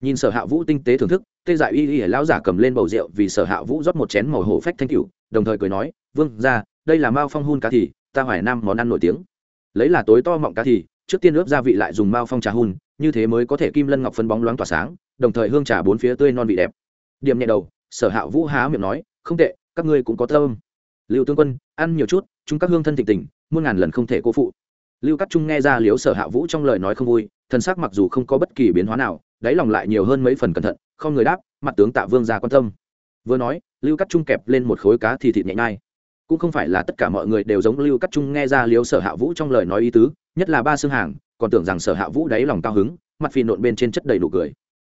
Nhìn sở hạ vũ tinh tế thưởng thức, tê dại y ỉa láo giả cầm lên bầu rượu vì sở hạ vũ rót một chén màu hổ phách thanh cửu, đồng thời cười nói, vương ra đây là mao phong hun cá thì, ta hoài nam món ăn nổi tiếng. Lấy là tối to mọng cá thì, trước tiên ướp gia vị lại dùng mao phong trà hun, như thế mới có thể kim lân ngọc phân bóng loáng tỏa sáng, đồng thời hương trà bốn phía tươi non vị đẹp. Điểm nhẹ đầu, sở hạ vũ há miệng nói, không tệ, các ngươi cũng có thơm. Lưu tướng quân, ăn nhiều chút, chúng các hương thân thịnh tình, muôn ngàn lần không thể cô phụ. Lưu cắt trung nghe ra liếu sở hạ vũ trong lời nói không vui thân xác mặc dù không có bất kỳ biến hóa nào, đáy lòng lại nhiều hơn mấy phần cẩn thận, không người đáp, mặt tướng tạ vương ra quan tâm. Vừa nói, lưu cắt trung kẹp lên một khối cá thì thịt nhẹ nhai cũng không phải là tất cả mọi người đều giống lưu cắt trung nghe ra liếu sở hạ vũ trong lời nói ý tứ, nhất là ba xương hàng, còn tưởng rằng sở hạ vũ đáy lòng cao hứng, mặt phì nộn bên trên chất đầy đủ cười.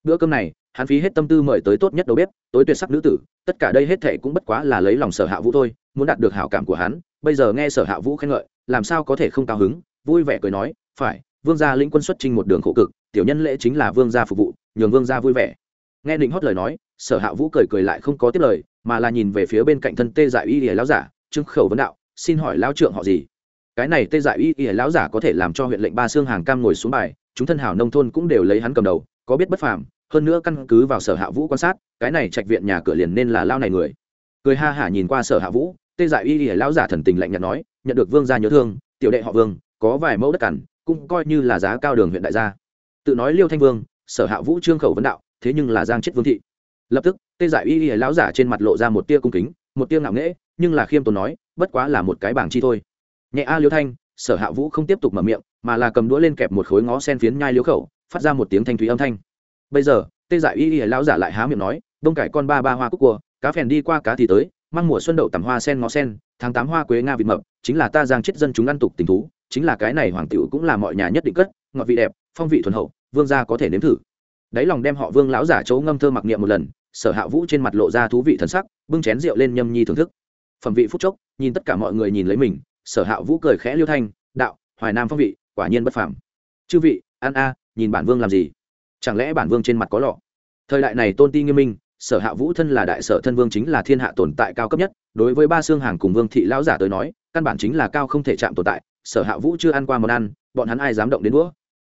Bữa cơm này, hắn phí hết tâm tư mời tới tốt nhất đầu bếp, tối tuyệt sắc nữ tử, tất cả đây hết thệ cũng bất quá là lấy lòng sở hạ vũ thôi, muốn đạt được hảo cảm của hắn, bây giờ nghe sở hạ vũ khen ngợi, làm sao có thể không cao hứng, vui vẻ cười nói, phải, vương gia lĩnh quân xuất trinh một đường khổ cực, tiểu nhân lễ chính là vương gia phục vụ, nhường vương gia vui vẻ. Nghe định hót lời nói, sở hạ vũ cười cười lại không có tiếp lời, mà là nhìn về phía bên cạnh thân tê dại y lìa lão giả trưng khẩu vấn đạo, xin hỏi lão trượng họ gì? Cái này tê dại y y lão giả có thể làm cho huyện lệnh ba xương hàng cam ngồi xuống bài, chúng thân hảo nông thôn cũng đều lấy hắn cầm đầu, có biết bất phàm, hơn nữa căn cứ vào sở hạ vũ quan sát, cái này trạch viện nhà cửa liền nên là lao này người. Cười ha hả nhìn qua sở hạ vũ, tê dại y y lão giả thần tình lạnh nhạt nói, nhận được vương gia nhớ thương, tiểu đệ họ vương, có vài mẫu đất cằn, cũng coi như là giá cao đường huyện đại gia. Tự nói liêu thanh vương, sở hạ vũ trương khẩu vấn đạo, thế nhưng là giang chết vương thị. Lập tức, tê giải y y lão giả trên mặt lộ ra một tia cung kính, một tia ngạo nghễ nhưng là khiêm tốn nói, bất quá là một cái bảng chi thôi. Nhẹ a liêu thanh, sở hạ vũ không tiếp tục mở miệng, mà là cầm đũa lên kẹp một khối ngó sen phiến nhai liếu khẩu, phát ra một tiếng thanh thúy âm thanh. Bây giờ, tê dại y y lão giả lại há miệng nói, đông cải con ba ba hoa cúc cua, cá phèn đi qua cá thì tới, mang mùa xuân đậu tầm hoa sen ngó sen, tháng tám hoa quế nga vịt mập, chính là ta giang chết dân chúng ăn tục tình thú, chính là cái này hoàng tiểu cũng là mọi nhà nhất định cất, ngọt vị đẹp, phong vị thuần hậu, vương gia có thể nếm thử. Đáy lòng đem họ vương lão giả chấu ngâm thơ mặc niệm một lần, sở hạ vũ trên mặt lộ ra thú vị thần sắc, bưng chén rượu lên nhâm nhi thưởng thức phẩm vị phúc chốc, nhìn tất cả mọi người nhìn lấy mình, sở hạ vũ cười khẽ liêu thanh, đạo, hoài nam phong vị, quả nhiên bất phàm. Chư vị an a, nhìn bản vương làm gì? Chẳng lẽ bản vương trên mặt có lọ? Thời đại này tôn ti nghiêm minh, sở hạ vũ thân là đại sở thân vương chính là thiên hạ tồn tại cao cấp nhất, đối với ba xương hàng cùng vương thị lão giả tới nói, căn bản chính là cao không thể chạm tồn tại, sở hạ vũ chưa ăn qua món ăn, bọn hắn ai dám động đến đũa?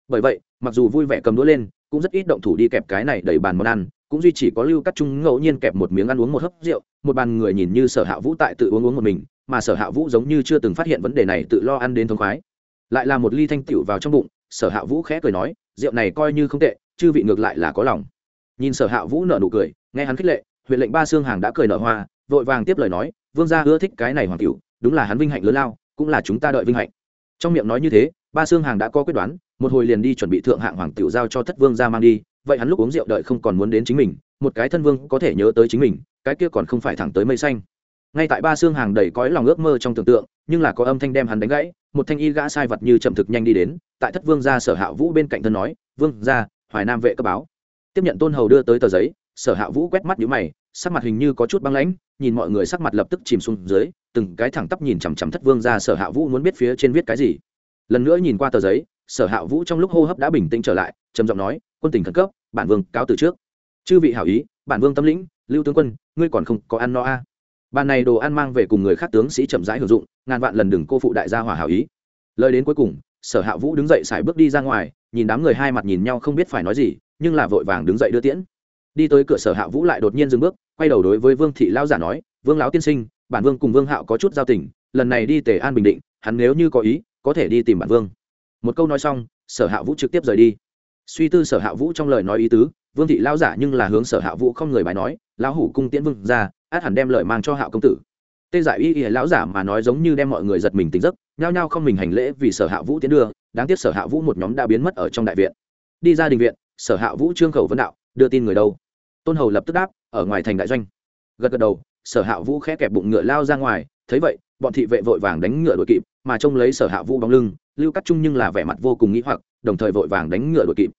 Bởi vậy, mặc dù vui vẻ cầm đũa lên, cũng rất ít động thủ đi kẹp cái này đẩy bàn món ăn cũng duy chỉ có lưu cắt trung ngẫu nhiên kẹp một miếng ăn uống một hớp rượu, một bàn người nhìn như sở hạ vũ tại tự uống uống một mình, mà sở hạ vũ giống như chưa từng phát hiện vấn đề này tự lo ăn đến thống khoái. Lại là một ly thanh tiểu vào trong bụng, sở hạ vũ khẽ cười nói, rượu này coi như không tệ, chư vị ngược lại là có lòng. Nhìn sở hạ vũ nở nụ cười, nghe hắn khích lệ, huyện lệnh ba xương hàng đã cười nở hoa, vội vàng tiếp lời nói, vương gia ưa thích cái này hoàng cửu đúng là hắn vinh hạnh lớn lao, cũng là chúng ta đợi vinh hạnh. Trong miệng nói như thế, ba xương hàng đã có quyết đoán, một hồi liền đi chuẩn bị thượng hạng hoàng tiểu giao cho thất vương gia mang đi vậy hắn lúc uống rượu đợi không còn muốn đến chính mình, một cái thân vương có thể nhớ tới chính mình, cái kia còn không phải thẳng tới mây xanh. Ngay tại ba xương hàng đầy cõi lòng ước mơ trong tưởng tượng, nhưng là có âm thanh đem hắn đánh gãy, một thanh y gã sai vật như chậm thực nhanh đi đến, tại thất vương gia sở hạ vũ bên cạnh thân nói, vương gia, hoài nam vệ cấp báo. Tiếp nhận tôn hầu đưa tới tờ giấy, sở hạ vũ quét mắt nhíu mày, sắc mặt hình như có chút băng lãnh, nhìn mọi người sắc mặt lập tức chìm xuống dưới, từng cái thẳng tắp nhìn chằm chằm thất vương ra sở hạ vũ muốn biết phía trên viết cái gì. Lần nữa nhìn qua tờ giấy, sở hạ vũ trong lúc hô hấp đã bình tĩnh trở lại, trầm giọng nói quân tình khẩn cấp, bản vương cáo từ trước. Chư vị hảo ý, bản vương tâm lĩnh, lưu tướng quân, ngươi còn không có ăn no a? À. bàn này đồ ăn mang về cùng người khác tướng sĩ chậm rãi hưởng dụng, ngàn vạn lần đừng cô phụ đại gia hòa hảo ý. Lời đến cuối cùng, sở hạ vũ đứng dậy xài bước đi ra ngoài, nhìn đám người hai mặt nhìn nhau không biết phải nói gì, nhưng là vội vàng đứng dậy đưa tiễn. Đi tới cửa sở hạ vũ lại đột nhiên dừng bước, quay đầu đối với vương thị lao giả nói, vương lão tiên sinh, bản vương cùng vương hạo có chút giao tình, lần này đi tề an bình định, hắn nếu như có ý, có thể đi tìm bản vương. Một câu nói xong, sở hạ vũ trực tiếp rời đi suy tư sở hạ vũ trong lời nói ý tứ, vương thị lao giả nhưng là hướng sở hạ vũ không người bài nói, lão hủ cung tiễn vương ra, át hẳn đem lời mang cho hạo công tử. Tê giải y y lão giả mà nói giống như đem mọi người giật mình tỉnh giấc, nhao nhao không mình hành lễ vì sở hạ vũ tiến đưa, đáng tiếc sở hạ vũ một nhóm đã biến mất ở trong đại viện. Đi ra đình viện, sở hạ vũ trương khẩu vấn đạo, đưa tin người đâu? Tôn hầu lập tức đáp, ở ngoài thành đại doanh. Gật gật đầu, sở hạ vũ khẽ kẹp bụng ngựa lao ra ngoài, thấy vậy, bọn thị vệ vội vàng đánh ngựa đội kịp, mà trông lấy sở hạ vũ bóng lưng, lưu cắt trung nhưng là vẻ mặt vô cùng nghĩ hoặc, đồng thời vội vàng đánh ngựa đội kịp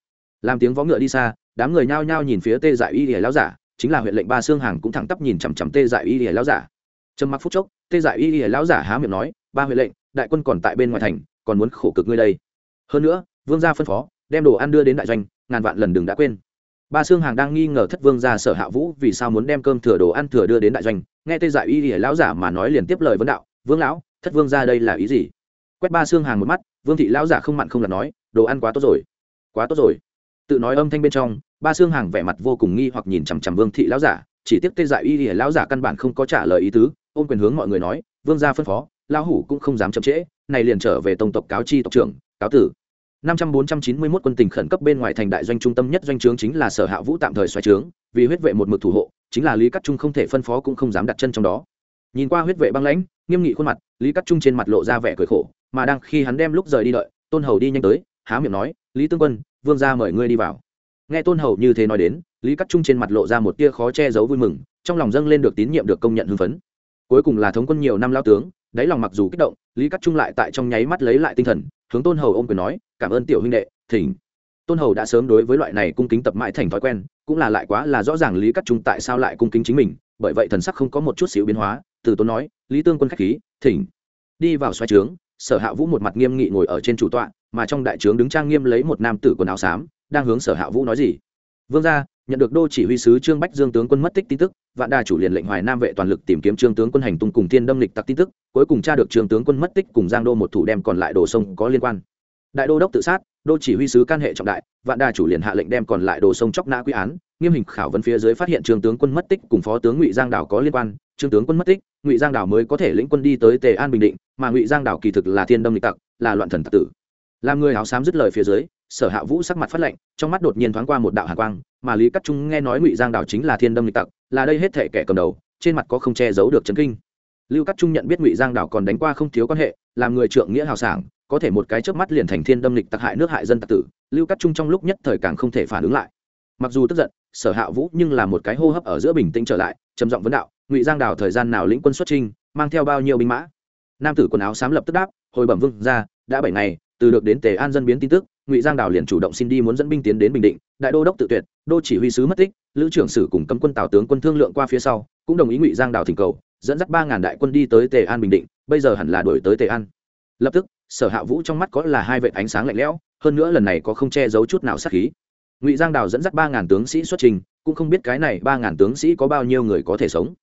làm tiếng vó ngựa đi xa, đám người nhao nhao nhìn phía tê dại y lìa lao giả, chính là huyện lệnh ba xương hàng cũng thẳng tắp nhìn chằm chằm tê dại y lìa lao giả. Trầm mặc phút chốc, tê dại y lìa lao giả há miệng nói, ba huyện lệnh, đại quân còn tại bên ngoài thành, còn muốn khổ cực ngươi đây. Hơn nữa, vương gia phân phó, đem đồ ăn đưa đến đại doanh, ngàn vạn lần đừng đã quên. Ba xương hàng đang nghi ngờ thất vương gia sở hạ vũ vì sao muốn đem cơm thừa đồ ăn thừa đưa đến đại doanh. Nghe tê dại y lìa lão giả mà nói liền tiếp lời vấn đạo, vương lão, thất vương gia đây là ý gì? Quét ba xương hàng một mắt, vương thị lão giả không mặn không là nói, đồ ăn quá tốt rồi, quá tốt rồi tự nói âm thanh bên trong, ba xương hàng vẻ mặt vô cùng nghi hoặc nhìn chằm chằm vương thị lão giả, chỉ tiếp tê dại y ỉa lão giả căn bản không có trả lời ý tứ, ôm quyền hướng mọi người nói, vương gia phân phó, lão hủ cũng không dám chậm trễ, này liền trở về tông tộc cáo chi tộc trưởng, cáo tử. Năm trăm bốn trăm chín mươi mốt quân tình khẩn cấp bên ngoài thành đại doanh trung tâm nhất doanh trướng chính là sở hạ vũ tạm thời xoay trướng, vì huyết vệ một mực thủ hộ, chính là lý cắt trung không thể phân phó cũng không dám đặt chân trong đó. Nhìn qua huyết vệ băng lãnh, nghiêm nghị khuôn mặt, lý cắt trung trên mặt lộ ra vẻ cười khổ, mà đang khi hắn đem lúc rời đi đợi, tôn hầu đi nhanh tới, há miệng nói, lý tương quân vương gia mời ngươi đi vào. Nghe tôn hầu như thế nói đến, lý cắt trung trên mặt lộ ra một tia khó che giấu vui mừng, trong lòng dâng lên được tín nhiệm được công nhận hưng phấn. Cuối cùng là thống quân nhiều năm lao tướng, đáy lòng mặc dù kích động, lý cắt trung lại tại trong nháy mắt lấy lại tinh thần, hướng tôn hầu ôm quyền nói, cảm ơn tiểu huynh đệ, thỉnh. Tôn hầu đã sớm đối với loại này cung kính tập mãi thành thói quen, cũng là lại quá là rõ ràng lý cắt trung tại sao lại cung kính chính mình, bởi vậy thần sắc không có một chút xíu biến hóa, từ tôn nói, lý tương quân khách khí, thỉnh, đi vào xoay trướng sở hạ vũ một mặt nghiêm nghị ngồi ở trên chủ tọa, mà trong đại trướng đứng trang nghiêm lấy một nam tử quần áo xám, đang hướng sở hạ vũ nói gì. Vương gia, nhận được đô chỉ huy sứ trương bách dương tướng quân mất tích tin tức, vạn đà chủ liền lệnh hoài nam vệ toàn lực tìm kiếm trương tướng quân hành tung cùng thiên đâm lịch tặc tin tức, cuối cùng tra được trương tướng quân mất tích cùng giang đô một thủ đem còn lại đồ sông có liên quan. Đại đô đốc tự sát, đô chỉ huy sứ can hệ trọng đại, vạn đà chủ liền hạ lệnh đem còn lại đồ sông chóc nã quy án, nghiêm hình khảo vấn phía dưới phát hiện trương tướng quân mất tích cùng phó tướng ngụy giang đảo có liên quan, trương tướng quân mất tích, ngụy giang đảo mới có thể lĩnh quân đi tới tề an bình định mà ngụy giang đảo kỳ thực là thiên đâm lịch tặc, là loạn thần tặc tử. Làm người áo xám dứt lời phía dưới, sở hạ vũ sắc mặt phát lệnh trong mắt đột nhiên thoáng qua một đạo hạ quang, mà lý cắt trung nghe nói ngụy giang đảo chính là thiên đâm lịch tặc, là đây hết thể kẻ cầm đầu, trên mặt có không che giấu được chấn kinh. Lưu cắt trung nhận biết ngụy giang đảo còn đánh qua không thiếu quan hệ, làm người trượng nghĩa hào sảng, có thể một cái chớp mắt liền thành thiên đâm lịch tặc hại nước hại dân tặc tử, lưu cắt trung trong lúc nhất thời càng không thể phản ứng lại. Mặc dù tức giận, sở hạ vũ nhưng là một cái hô hấp ở giữa bình tĩnh trở lại, trầm giọng vấn đạo, ngụy giang đảo thời gian nào lĩnh quân xuất trinh mang theo bao nhiêu binh mã? Nam tử quần áo xám lập tức đáp, hồi bẩm vương ra đã bảy ngày, từ được đến tề an dân biến tin tức, ngụy giang đào liền chủ động xin đi muốn dẫn binh tiến đến bình định, đại đô đốc tự tuyệt, đô chỉ huy sứ mất tích, lữ trưởng sử cùng cấm quân tào tướng quân thương lượng qua phía sau, cũng đồng ý ngụy giang đào thỉnh cầu, dẫn dắt ba ngàn đại quân đi tới tề an bình định, bây giờ hẳn là đổi tới tề an. Lập tức, sở hạ vũ trong mắt có là hai vệ ánh sáng lạnh lẽo, hơn nữa lần này có không che giấu chút nào sát khí. Ngụy giang đào dẫn dắt ba ngàn tướng sĩ xuất trình, cũng không biết cái này ba ngàn tướng sĩ có bao nhiêu người có thể sống.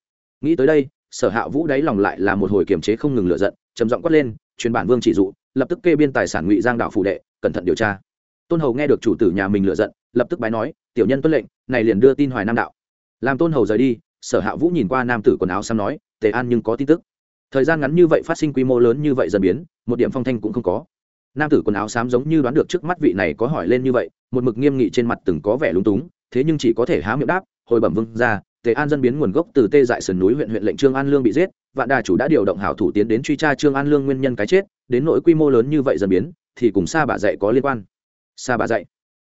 Nghĩ tới đây sở hạ vũ đáy lòng lại là một hồi kiềm chế không ngừng lựa giận, trầm giọng quát lên, truyền bản vương chỉ dụ, lập tức kê biên tài sản ngụy giang đạo phủ đệ, cẩn thận điều tra. Tôn hầu nghe được chủ tử nhà mình lựa giận, lập tức bái nói, tiểu nhân tuân lệnh, này liền đưa tin hoài nam đạo. Làm tôn hầu rời đi, sở hạ vũ nhìn qua nam tử quần áo xăm nói, tề an nhưng có tin tức. Thời gian ngắn như vậy phát sinh quy mô lớn như vậy dần biến, một điểm phong thanh cũng không có. Nam tử quần áo xám giống như đoán được trước mắt vị này có hỏi lên như vậy, một mực nghiêm nghị trên mặt từng có vẻ lúng túng, thế nhưng chỉ có thể há miệng đáp, hồi bẩm vương ra tề an dân biến nguồn gốc từ tê dại sườn núi huyện huyện lệnh trương an lương bị giết, vạn đà chủ đã điều động hảo thủ tiến đến truy tra trương an lương nguyên nhân cái chết, đến nỗi quy mô lớn như vậy dần biến, thì cùng xa bà dạy có liên quan. Xa bà dạy.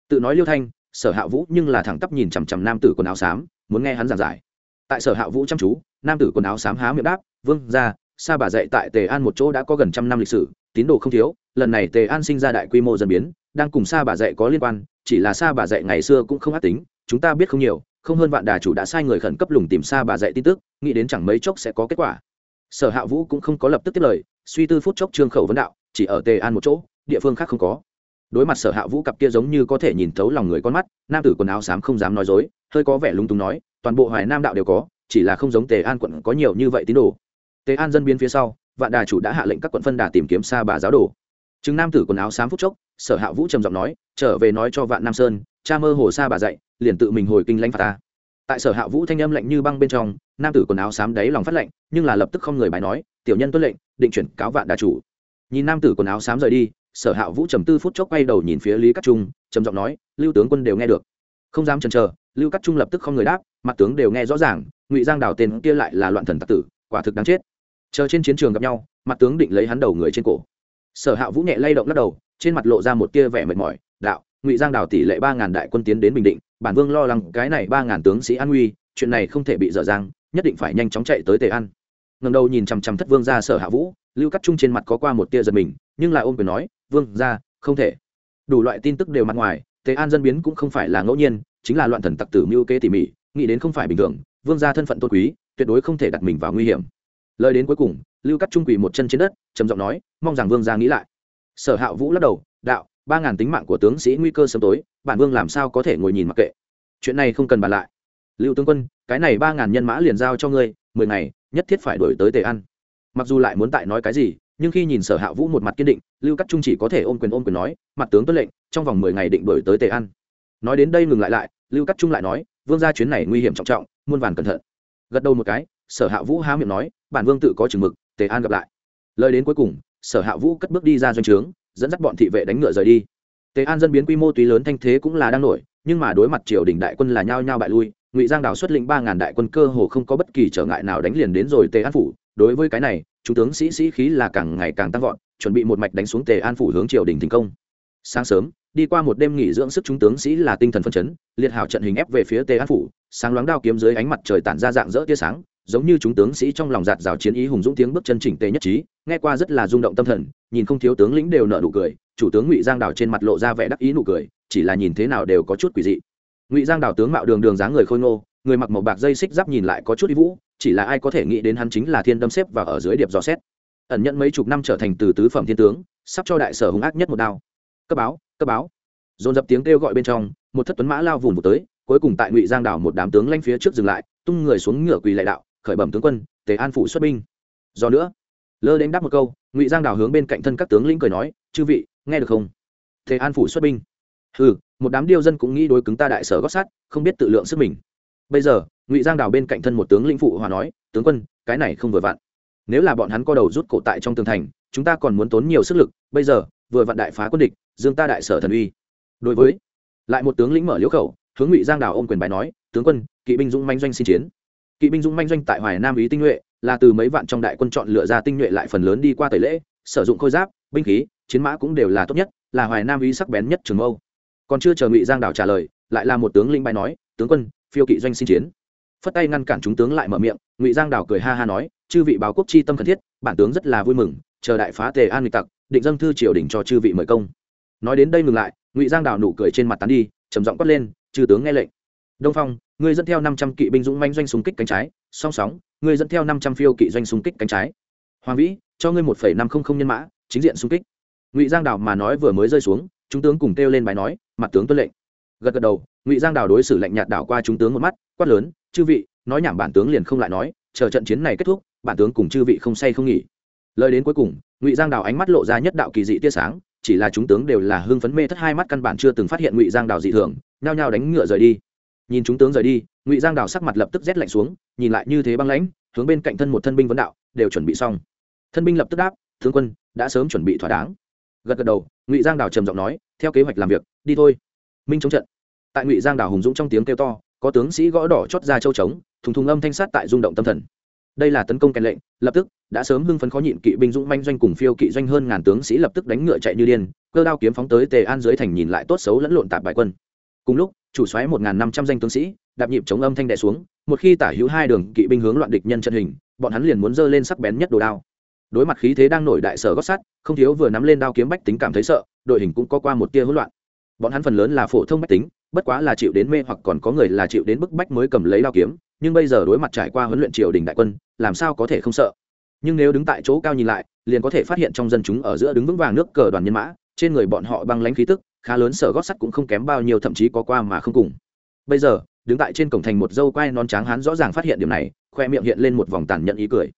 Tự nói liêu thanh, sở hạ vũ nhưng là thẳng tắp nhìn chằm chằm nam tử quần áo xám, muốn nghe hắn giảng giải. Tại sở hạ vũ chăm chú, nam tử quần áo xám há miệng đáp, vương, ra xa bà dạy tại tề an một chỗ đã có gần trăm năm lịch sử, tín đồ không thiếu, lần này tề an sinh ra đại quy mô dần biến, đang cùng xa bà dạy có liên quan, chỉ là xa bà dạy ngày xưa cũng không ác tính, chúng ta biết không nhiều không hơn vạn đà chủ đã sai người khẩn cấp lùng tìm xa bà dạy tin tức, nghĩ đến chẳng mấy chốc sẽ có kết quả. Sở hạ vũ cũng không có lập tức tiếp lời, suy tư phút chốc trương khẩu vấn đạo, chỉ ở tề an một chỗ, địa phương khác không có. Đối mặt sở hạ vũ cặp kia giống như có thể nhìn thấu lòng người con mắt, nam tử quần áo xám không dám nói dối, hơi có vẻ lung túng nói, toàn bộ hoài nam đạo đều có, chỉ là không giống tề an quận có nhiều như vậy tín đồ. Tề an dân biến phía sau, vạn đà chủ đã hạ lệnh các quận phân đà tìm kiếm xa bà giáo đồ. Chứng nam tử quần áo xám phút chốc, sở hạ vũ trầm giọng nói, trở về nói cho vạn nam sơn cha mơ hồ xa bà dạy liền tự mình hồi kinh lãnh phạt ta. Tại sở hạ vũ thanh âm lạnh như băng bên trong nam tử quần áo xám đáy lòng phát lạnh, nhưng là lập tức không người bài nói tiểu nhân tuân lệnh định chuyển cáo vạn đà chủ. Nhìn nam tử quần áo xám rời đi sở hạ vũ trầm tư phút chốc quay đầu nhìn phía lý cắt trung trầm giọng nói lưu tướng quân đều nghe được. Không dám chần chờ lưu cắt trung lập tức không người đáp mặt tướng đều nghe rõ ràng ngụy giang đào tên kia lại là loạn thần tặc tử quả thực đáng chết. Chờ trên chiến trường gặp nhau mặt tướng định lấy hắn đầu người trên cổ. Sở hạ vũ nhẹ lay động lắc đầu trên mặt lộ ra một tia vẻ mệt mỏi đạo ngụy giang đào tỷ lệ ba ngàn đại quân tiến đến bình định bản vương lo lắng cái này ba ngàn tướng sĩ an nguy chuyện này không thể bị dở dang nhất định phải nhanh chóng chạy tới tề an ngầm đầu nhìn chằm chằm thất vương ra sở hạ vũ lưu cắt trung trên mặt có qua một tia giật mình nhưng lại ôm quyền nói vương ra không thể đủ loại tin tức đều mặt ngoài tề an dân biến cũng không phải là ngẫu nhiên chính là loạn thần tặc tử mưu kê tỉ mỉ nghĩ đến không phải bình thường vương gia thân phận tôn quý tuyệt đối không thể đặt mình vào nguy hiểm lời đến cuối cùng lưu cắt trung quỳ một chân trên đất trầm giọng nói mong rằng vương gia nghĩ lại sở hạ vũ lắc đầu đạo ba ngàn tính mạng của tướng sĩ nguy cơ sớm tối, bản vương làm sao có thể ngồi nhìn mặc kệ? Chuyện này không cần bàn lại. Lưu tướng quân, cái này ba ngàn nhân mã liền giao cho ngươi, mười ngày, nhất thiết phải đổi tới tề ăn mặc dù lại muốn tại nói cái gì, nhưng khi nhìn sở hạ vũ một mặt kiên định, lưu cắt trung chỉ có thể ôm quyền ôm quyền nói, mặt tướng tuân lệnh, trong vòng mười ngày định đổi tới tề ăn nói đến đây ngừng lại lại, lưu cắt trung lại nói, vương ra chuyến này nguy hiểm trọng trọng, muôn vàn cẩn thận. Gật đầu một cái, sở hạ vũ há miệng nói, bản vương tự có chừng mực, tề an gặp lại. Lời đến cuối cùng, sở hạ vũ cất bước đi ra doanh trướng dẫn dắt bọn thị vệ đánh ngựa rời đi. Tề an dân biến quy mô tuy lớn thanh thế cũng là đang nổi, nhưng mà đối mặt triều đình đại quân là nhao nhao bại lui, ngụy giang đào xuất lĩnh ba ngàn đại quân cơ hồ không có bất kỳ trở ngại nào đánh liền đến rồi tề an phủ. Đối với cái này, chúng tướng sĩ sĩ khí là càng ngày càng tăng vọt, chuẩn bị một mạch đánh xuống tề an phủ hướng triều đình thành công. Sáng sớm, đi qua một đêm nghỉ dưỡng sức chúng tướng sĩ là tinh thần phân chấn, liệt hảo trận hình ép về phía tề an phủ, sáng loáng đao kiếm dưới ánh mặt trời tản ra dạng dỡ tia sáng giống như chúng tướng sĩ trong lòng giạt rào chiến ý hùng dũng tiếng bước chân chỉnh tề nhất trí, nghe qua rất là rung động tâm thần, nhìn không thiếu tướng lĩnh đều nở nụ cười, chủ tướng ngụy giang đào trên mặt lộ ra vẻ đắc ý nụ cười, chỉ là nhìn thế nào đều có chút quỷ dị. Ngụy giang đào tướng mạo đường đường dáng người khôi ngô, người mặc màu bạc dây xích giáp nhìn lại có chút ý vũ, chỉ là ai có thể nghĩ đến hắn chính là thiên đâm xếp và ở dưới điệp dò xét. Ẩn nhận mấy chục năm trở thành từ tứ phẩm thiên tướng, sắp cho đại sở hung ác nhất một đao. Cấp báo cấp báo. Dồn dập tiếng kêu gọi bên trong, một thất tuấn mã lao vùng một tới, cuối cùng tại ngụy giang đảo một đám tướng lanh phía trước dừng lại, tung người xuống ngựa quỳ lại đạo khởi bẩm tướng quân, tề an phủ xuất binh. Do nữa, lơ đến đáp một câu, ngụy giang đảo hướng bên cạnh thân các tướng lĩnh cười nói, chư vị, nghe được không? Tề an phủ xuất binh. Ừ một đám điêu dân cũng nghĩ đối cứng ta đại sở gót sát, không biết tự lượng sức mình. Bây giờ, ngụy giang đảo bên cạnh thân một tướng lĩnh phụ hòa nói, tướng quân, cái này không vừa vặn. Nếu là bọn hắn co đầu rút cổ tại trong tường thành, chúng ta còn muốn tốn nhiều sức lực, bây giờ, vừa vặn đại phá quân địch, dương ta đại sở thần uy. Đối với, lại một tướng lĩnh mở liễu khẩu, hướng ngụy giang đảo ôm quyền bài nói, tướng quân, kỵ binh dũng manh doanh xin chiến kỵ binh dũng manh doanh tại hoài nam ý tinh nhuệ, là từ mấy vạn trong đại quân chọn lựa ra tinh nhuệ lại phần lớn đi qua tẩy lễ, sử dụng khôi giáp, binh khí, chiến mã cũng đều là tốt nhất, là hoài nam ý sắc bén nhất trường Âu. còn chưa chờ ngụy giang đảo trả lời, lại là một tướng lĩnh bài nói, tướng quân, phiêu kỵ doanh xin chiến. Phất tay ngăn cản chúng tướng lại mở miệng, ngụy giang đảo cười ha ha nói, chư vị báo quốc chi tâm cần thiết, bản tướng rất là vui mừng, chờ đại phá tề an nghịch tặc, định dâng thư triều đình cho chư vị mời công. Nói đến đây ngừng lại, ngụy giang Đảo nụ cười trên mặt tán đi, trầm giọng quát lên, chư tướng nghe lệnh đông phong, ngươi dẫn theo năm trăm kỵ binh dũng manh doanh xung kích cánh trái. Song sóng ngươi dẫn theo năm trăm phiêu kỵ doanh xung kích cánh trái. Hoàng vĩ, cho ngươi một phẩy năm không không nhân mã, chính diện xung kích. Ngụy giang đào mà nói vừa mới rơi xuống, chúng tướng cùng kêu lên bài nói, mặt tướng tuân lệnh. Gật gật đầu, ngụy giang đào đối xử lệnh nhạt đảo qua chúng tướng một mắt, quát lớn, chư vị, nói nhảm bản tướng liền không lại nói, chờ trận chiến này kết thúc, bản tướng cùng chư vị không say không nghỉ. Lời đến cuối cùng, ngụy giang đào ánh mắt lộ ra nhất đạo kỳ dị tia sáng, chỉ là chúng tướng đều là hưng phấn mê thất hai mắt căn bản chưa từng phát hiện ngụy giang đào dị thường, nhao nhao đánh ngựa rời đi nhìn chúng tướng rời đi, ngụy giang đào sắc mặt lập tức rét lạnh xuống, nhìn lại như thế băng lãnh, hướng bên cạnh thân một thân binh vấn đạo, đều chuẩn bị xong. Thân binh lập tức đáp, tướng quân, đã sớm chuẩn bị thỏa đáng. Gật gật đầu, ngụy giang đào trầm giọng nói, theo kế hoạch làm việc, đi thôi. Minh chống trận. Tại ngụy giang đào hùng dũng trong tiếng kêu to, có tướng sĩ gõ đỏ chót ra châu trống, thùng thùng âm thanh sát tại rung động tâm thần. Đây là tấn công kèn lệnh, lập tức, đã sớm hưng phấn khó nhịn kỵ binh dũng manh doanh cùng phiêu kỵ doanh hơn ngàn tướng sĩ lập tức đánh ngựa chạy như điên, cơ đao kiếm phóng tới tề an dưới thành nhìn lại tốt xấu lẫn lộn tạp bài quân. Cùng lúc chủ xoáy một ngàn năm trăm danh tướng sĩ, đạp nhịp chống âm thanh đè xuống, một khi tả hữu hai đường kỵ binh hướng loạn địch nhân trận hình, bọn hắn liền muốn giơ lên sắc bén nhất đồ đao. Đối mặt khí thế đang nổi đại sở gót sắt, không thiếu vừa nắm lên đao kiếm bách tính cảm thấy sợ, đội hình cũng có qua một tia hỗn loạn. Bọn hắn phần lớn là phổ thông bách tính, bất quá là chịu đến mê hoặc còn có người là chịu đến bức bách mới cầm lấy đao kiếm, nhưng bây giờ đối mặt trải qua huấn luyện triều đình đại quân, làm sao có thể không sợ? Nhưng nếu đứng tại chỗ cao nhìn lại, liền có thể phát hiện trong dân chúng ở giữa đứng vững vàng nước cờ đoàn nhân mã, trên người bọn họ băng lãnh khí tức khá lớn sở gót sắt cũng không kém bao nhiêu, thậm chí có qua mà không cùng. Bây giờ, đứng tại trên cổng thành một dâu quai non tráng hán rõ ràng phát hiện điểm này, khoe miệng hiện lên một vòng tàn nhận ý cười.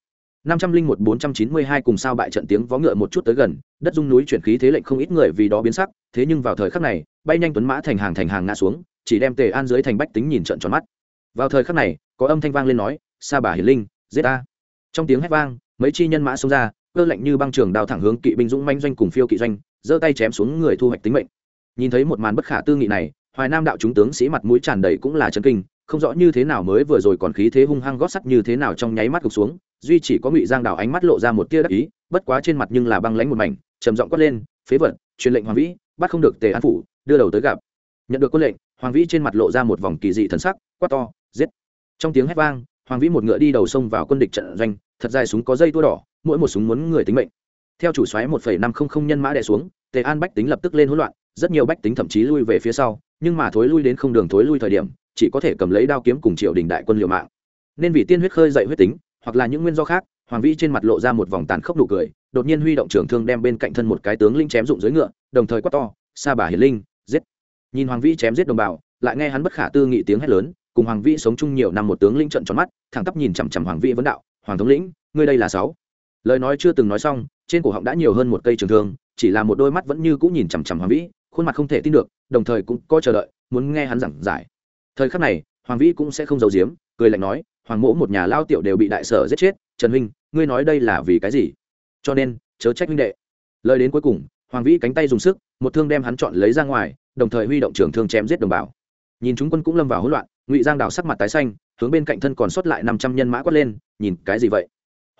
Năm trăm linh một bốn trăm chín mươi hai cùng sao bại trận tiếng vó ngựa một chút tới gần, đất dung núi chuyển khí thế lệnh không ít người vì đó biến sắc, thế nhưng vào thời khắc này, bay nhanh tuấn mã thành hàng thành hàng ngã xuống, chỉ đem tề an dưới thành bách tính nhìn trận tròn mắt. Vào thời khắc này, có âm thanh vang lên nói, sa bà hiền linh, giết ta. Trong tiếng hét vang, mấy chi nhân mã xông ra, cơ lệnh như băng trường đào thẳng hướng kỵ binh dũng manh doanh cùng phiêu kỵ doanh, giơ tay chém xuống người thu hoạch tính mệnh nhìn thấy một màn bất khả tư nghị này, hoài nam đạo chúng tướng sĩ mặt mũi tràn đầy cũng là chân kinh, không rõ như thế nào mới vừa rồi còn khí thế hung hăng gót sắt như thế nào trong nháy mắt gục xuống, duy chỉ có ngụy giang đào ánh mắt lộ ra một tia đắc ý, bất quá trên mặt nhưng là băng lánh một mảnh, trầm giọng quát lên, phế vật, truyền lệnh hoàng vĩ, bắt không được tề an phủ, đưa đầu tới gặp. Nhận được quân lệnh, hoàng vĩ trên mặt lộ ra một vòng kỳ dị thần sắc, quát to, giết! Trong tiếng hét vang, hoàng vĩ một ngựa đi đầu sông vào quân địch trận doanh, thật dài súng có dây tua đỏ, mỗi một súng muốn người tính mệnh. Theo chủ xoáy một phẩy năm không không nhân mã đè xuống, tề an bách tính lập tức lên hỗn loạn rất nhiều bách tính thậm chí lui về phía sau, nhưng mà thối lui đến không đường thối lui thời điểm, chỉ có thể cầm lấy đao kiếm cùng triều đình đại quân liều mạng. Nên vì tiên huyết khơi dậy huyết tính, hoặc là những nguyên do khác, hoàng vĩ trên mặt lộ ra một vòng tàn khốc nụ cười, đột nhiên huy động trưởng thương đem bên cạnh thân một cái tướng linh chém dụng dưới ngựa, đồng thời quát to, sa bà hiền linh, giết! Nhìn hoàng vĩ chém giết đồng bào, lại nghe hắn bất khả tư nghị tiếng hét lớn, cùng hoàng vĩ sống chung nhiều năm một tướng linh trận tròn mắt, thẳng tắp nhìn chằm chằm hoàng vĩ vấn đạo, hoàng thống lĩnh, ngươi đây là sáu? Lời nói chưa từng nói xong, trên cổ họng đã nhiều hơn một cây trường thương, chỉ là một đôi mắt vẫn như cũng nhìn chằm chằm hoàng vĩ khuôn mặt không thể tin được, đồng thời cũng có chờ đợi, muốn nghe hắn giảng giải. Thời khắc này, hoàng vĩ cũng sẽ không giấu giếm, cười lạnh nói, hoàng mỗ một nhà lao tiểu đều bị đại sở giết chết, trần huynh, ngươi nói đây là vì cái gì? Cho nên, chớ trách huynh đệ. Lời đến cuối cùng, hoàng vĩ cánh tay dùng sức, một thương đem hắn chọn lấy ra ngoài, đồng thời huy động trường thương chém giết đồng bào. Nhìn chúng quân cũng lâm vào hỗn loạn, ngụy giang đào sắc mặt tái xanh, hướng bên cạnh thân còn sót lại năm trăm nhân mã quát lên, nhìn cái gì vậy?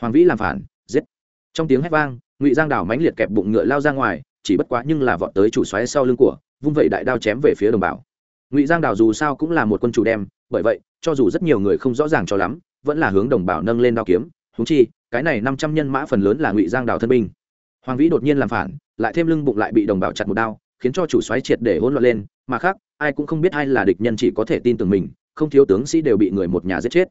Hoàng vĩ làm phản, giết. Trong tiếng hét vang, ngụy giang đào mãnh liệt kẹp bụng ngựa lao ra ngoài chỉ bất quá nhưng là vọt tới chủ xoáy sau lưng của, vung vậy đại đao chém về phía đồng bào. Ngụy giang đào dù sao cũng là một quân chủ đem, bởi vậy, cho dù rất nhiều người không rõ ràng cho lắm, vẫn là hướng đồng bào nâng lên đao kiếm. Húng chi, cái này năm trăm nhân mã phần lớn là ngụy giang đào thân binh. Hoàng vĩ đột nhiên làm phản, lại thêm lưng bụng lại bị đồng bào chặt một đao, khiến cho chủ xoáy triệt để hỗn loạn lên. Mà khác, ai cũng không biết ai là địch nhân chỉ có thể tin tưởng mình, không thiếu tướng sĩ đều bị người một nhà giết chết.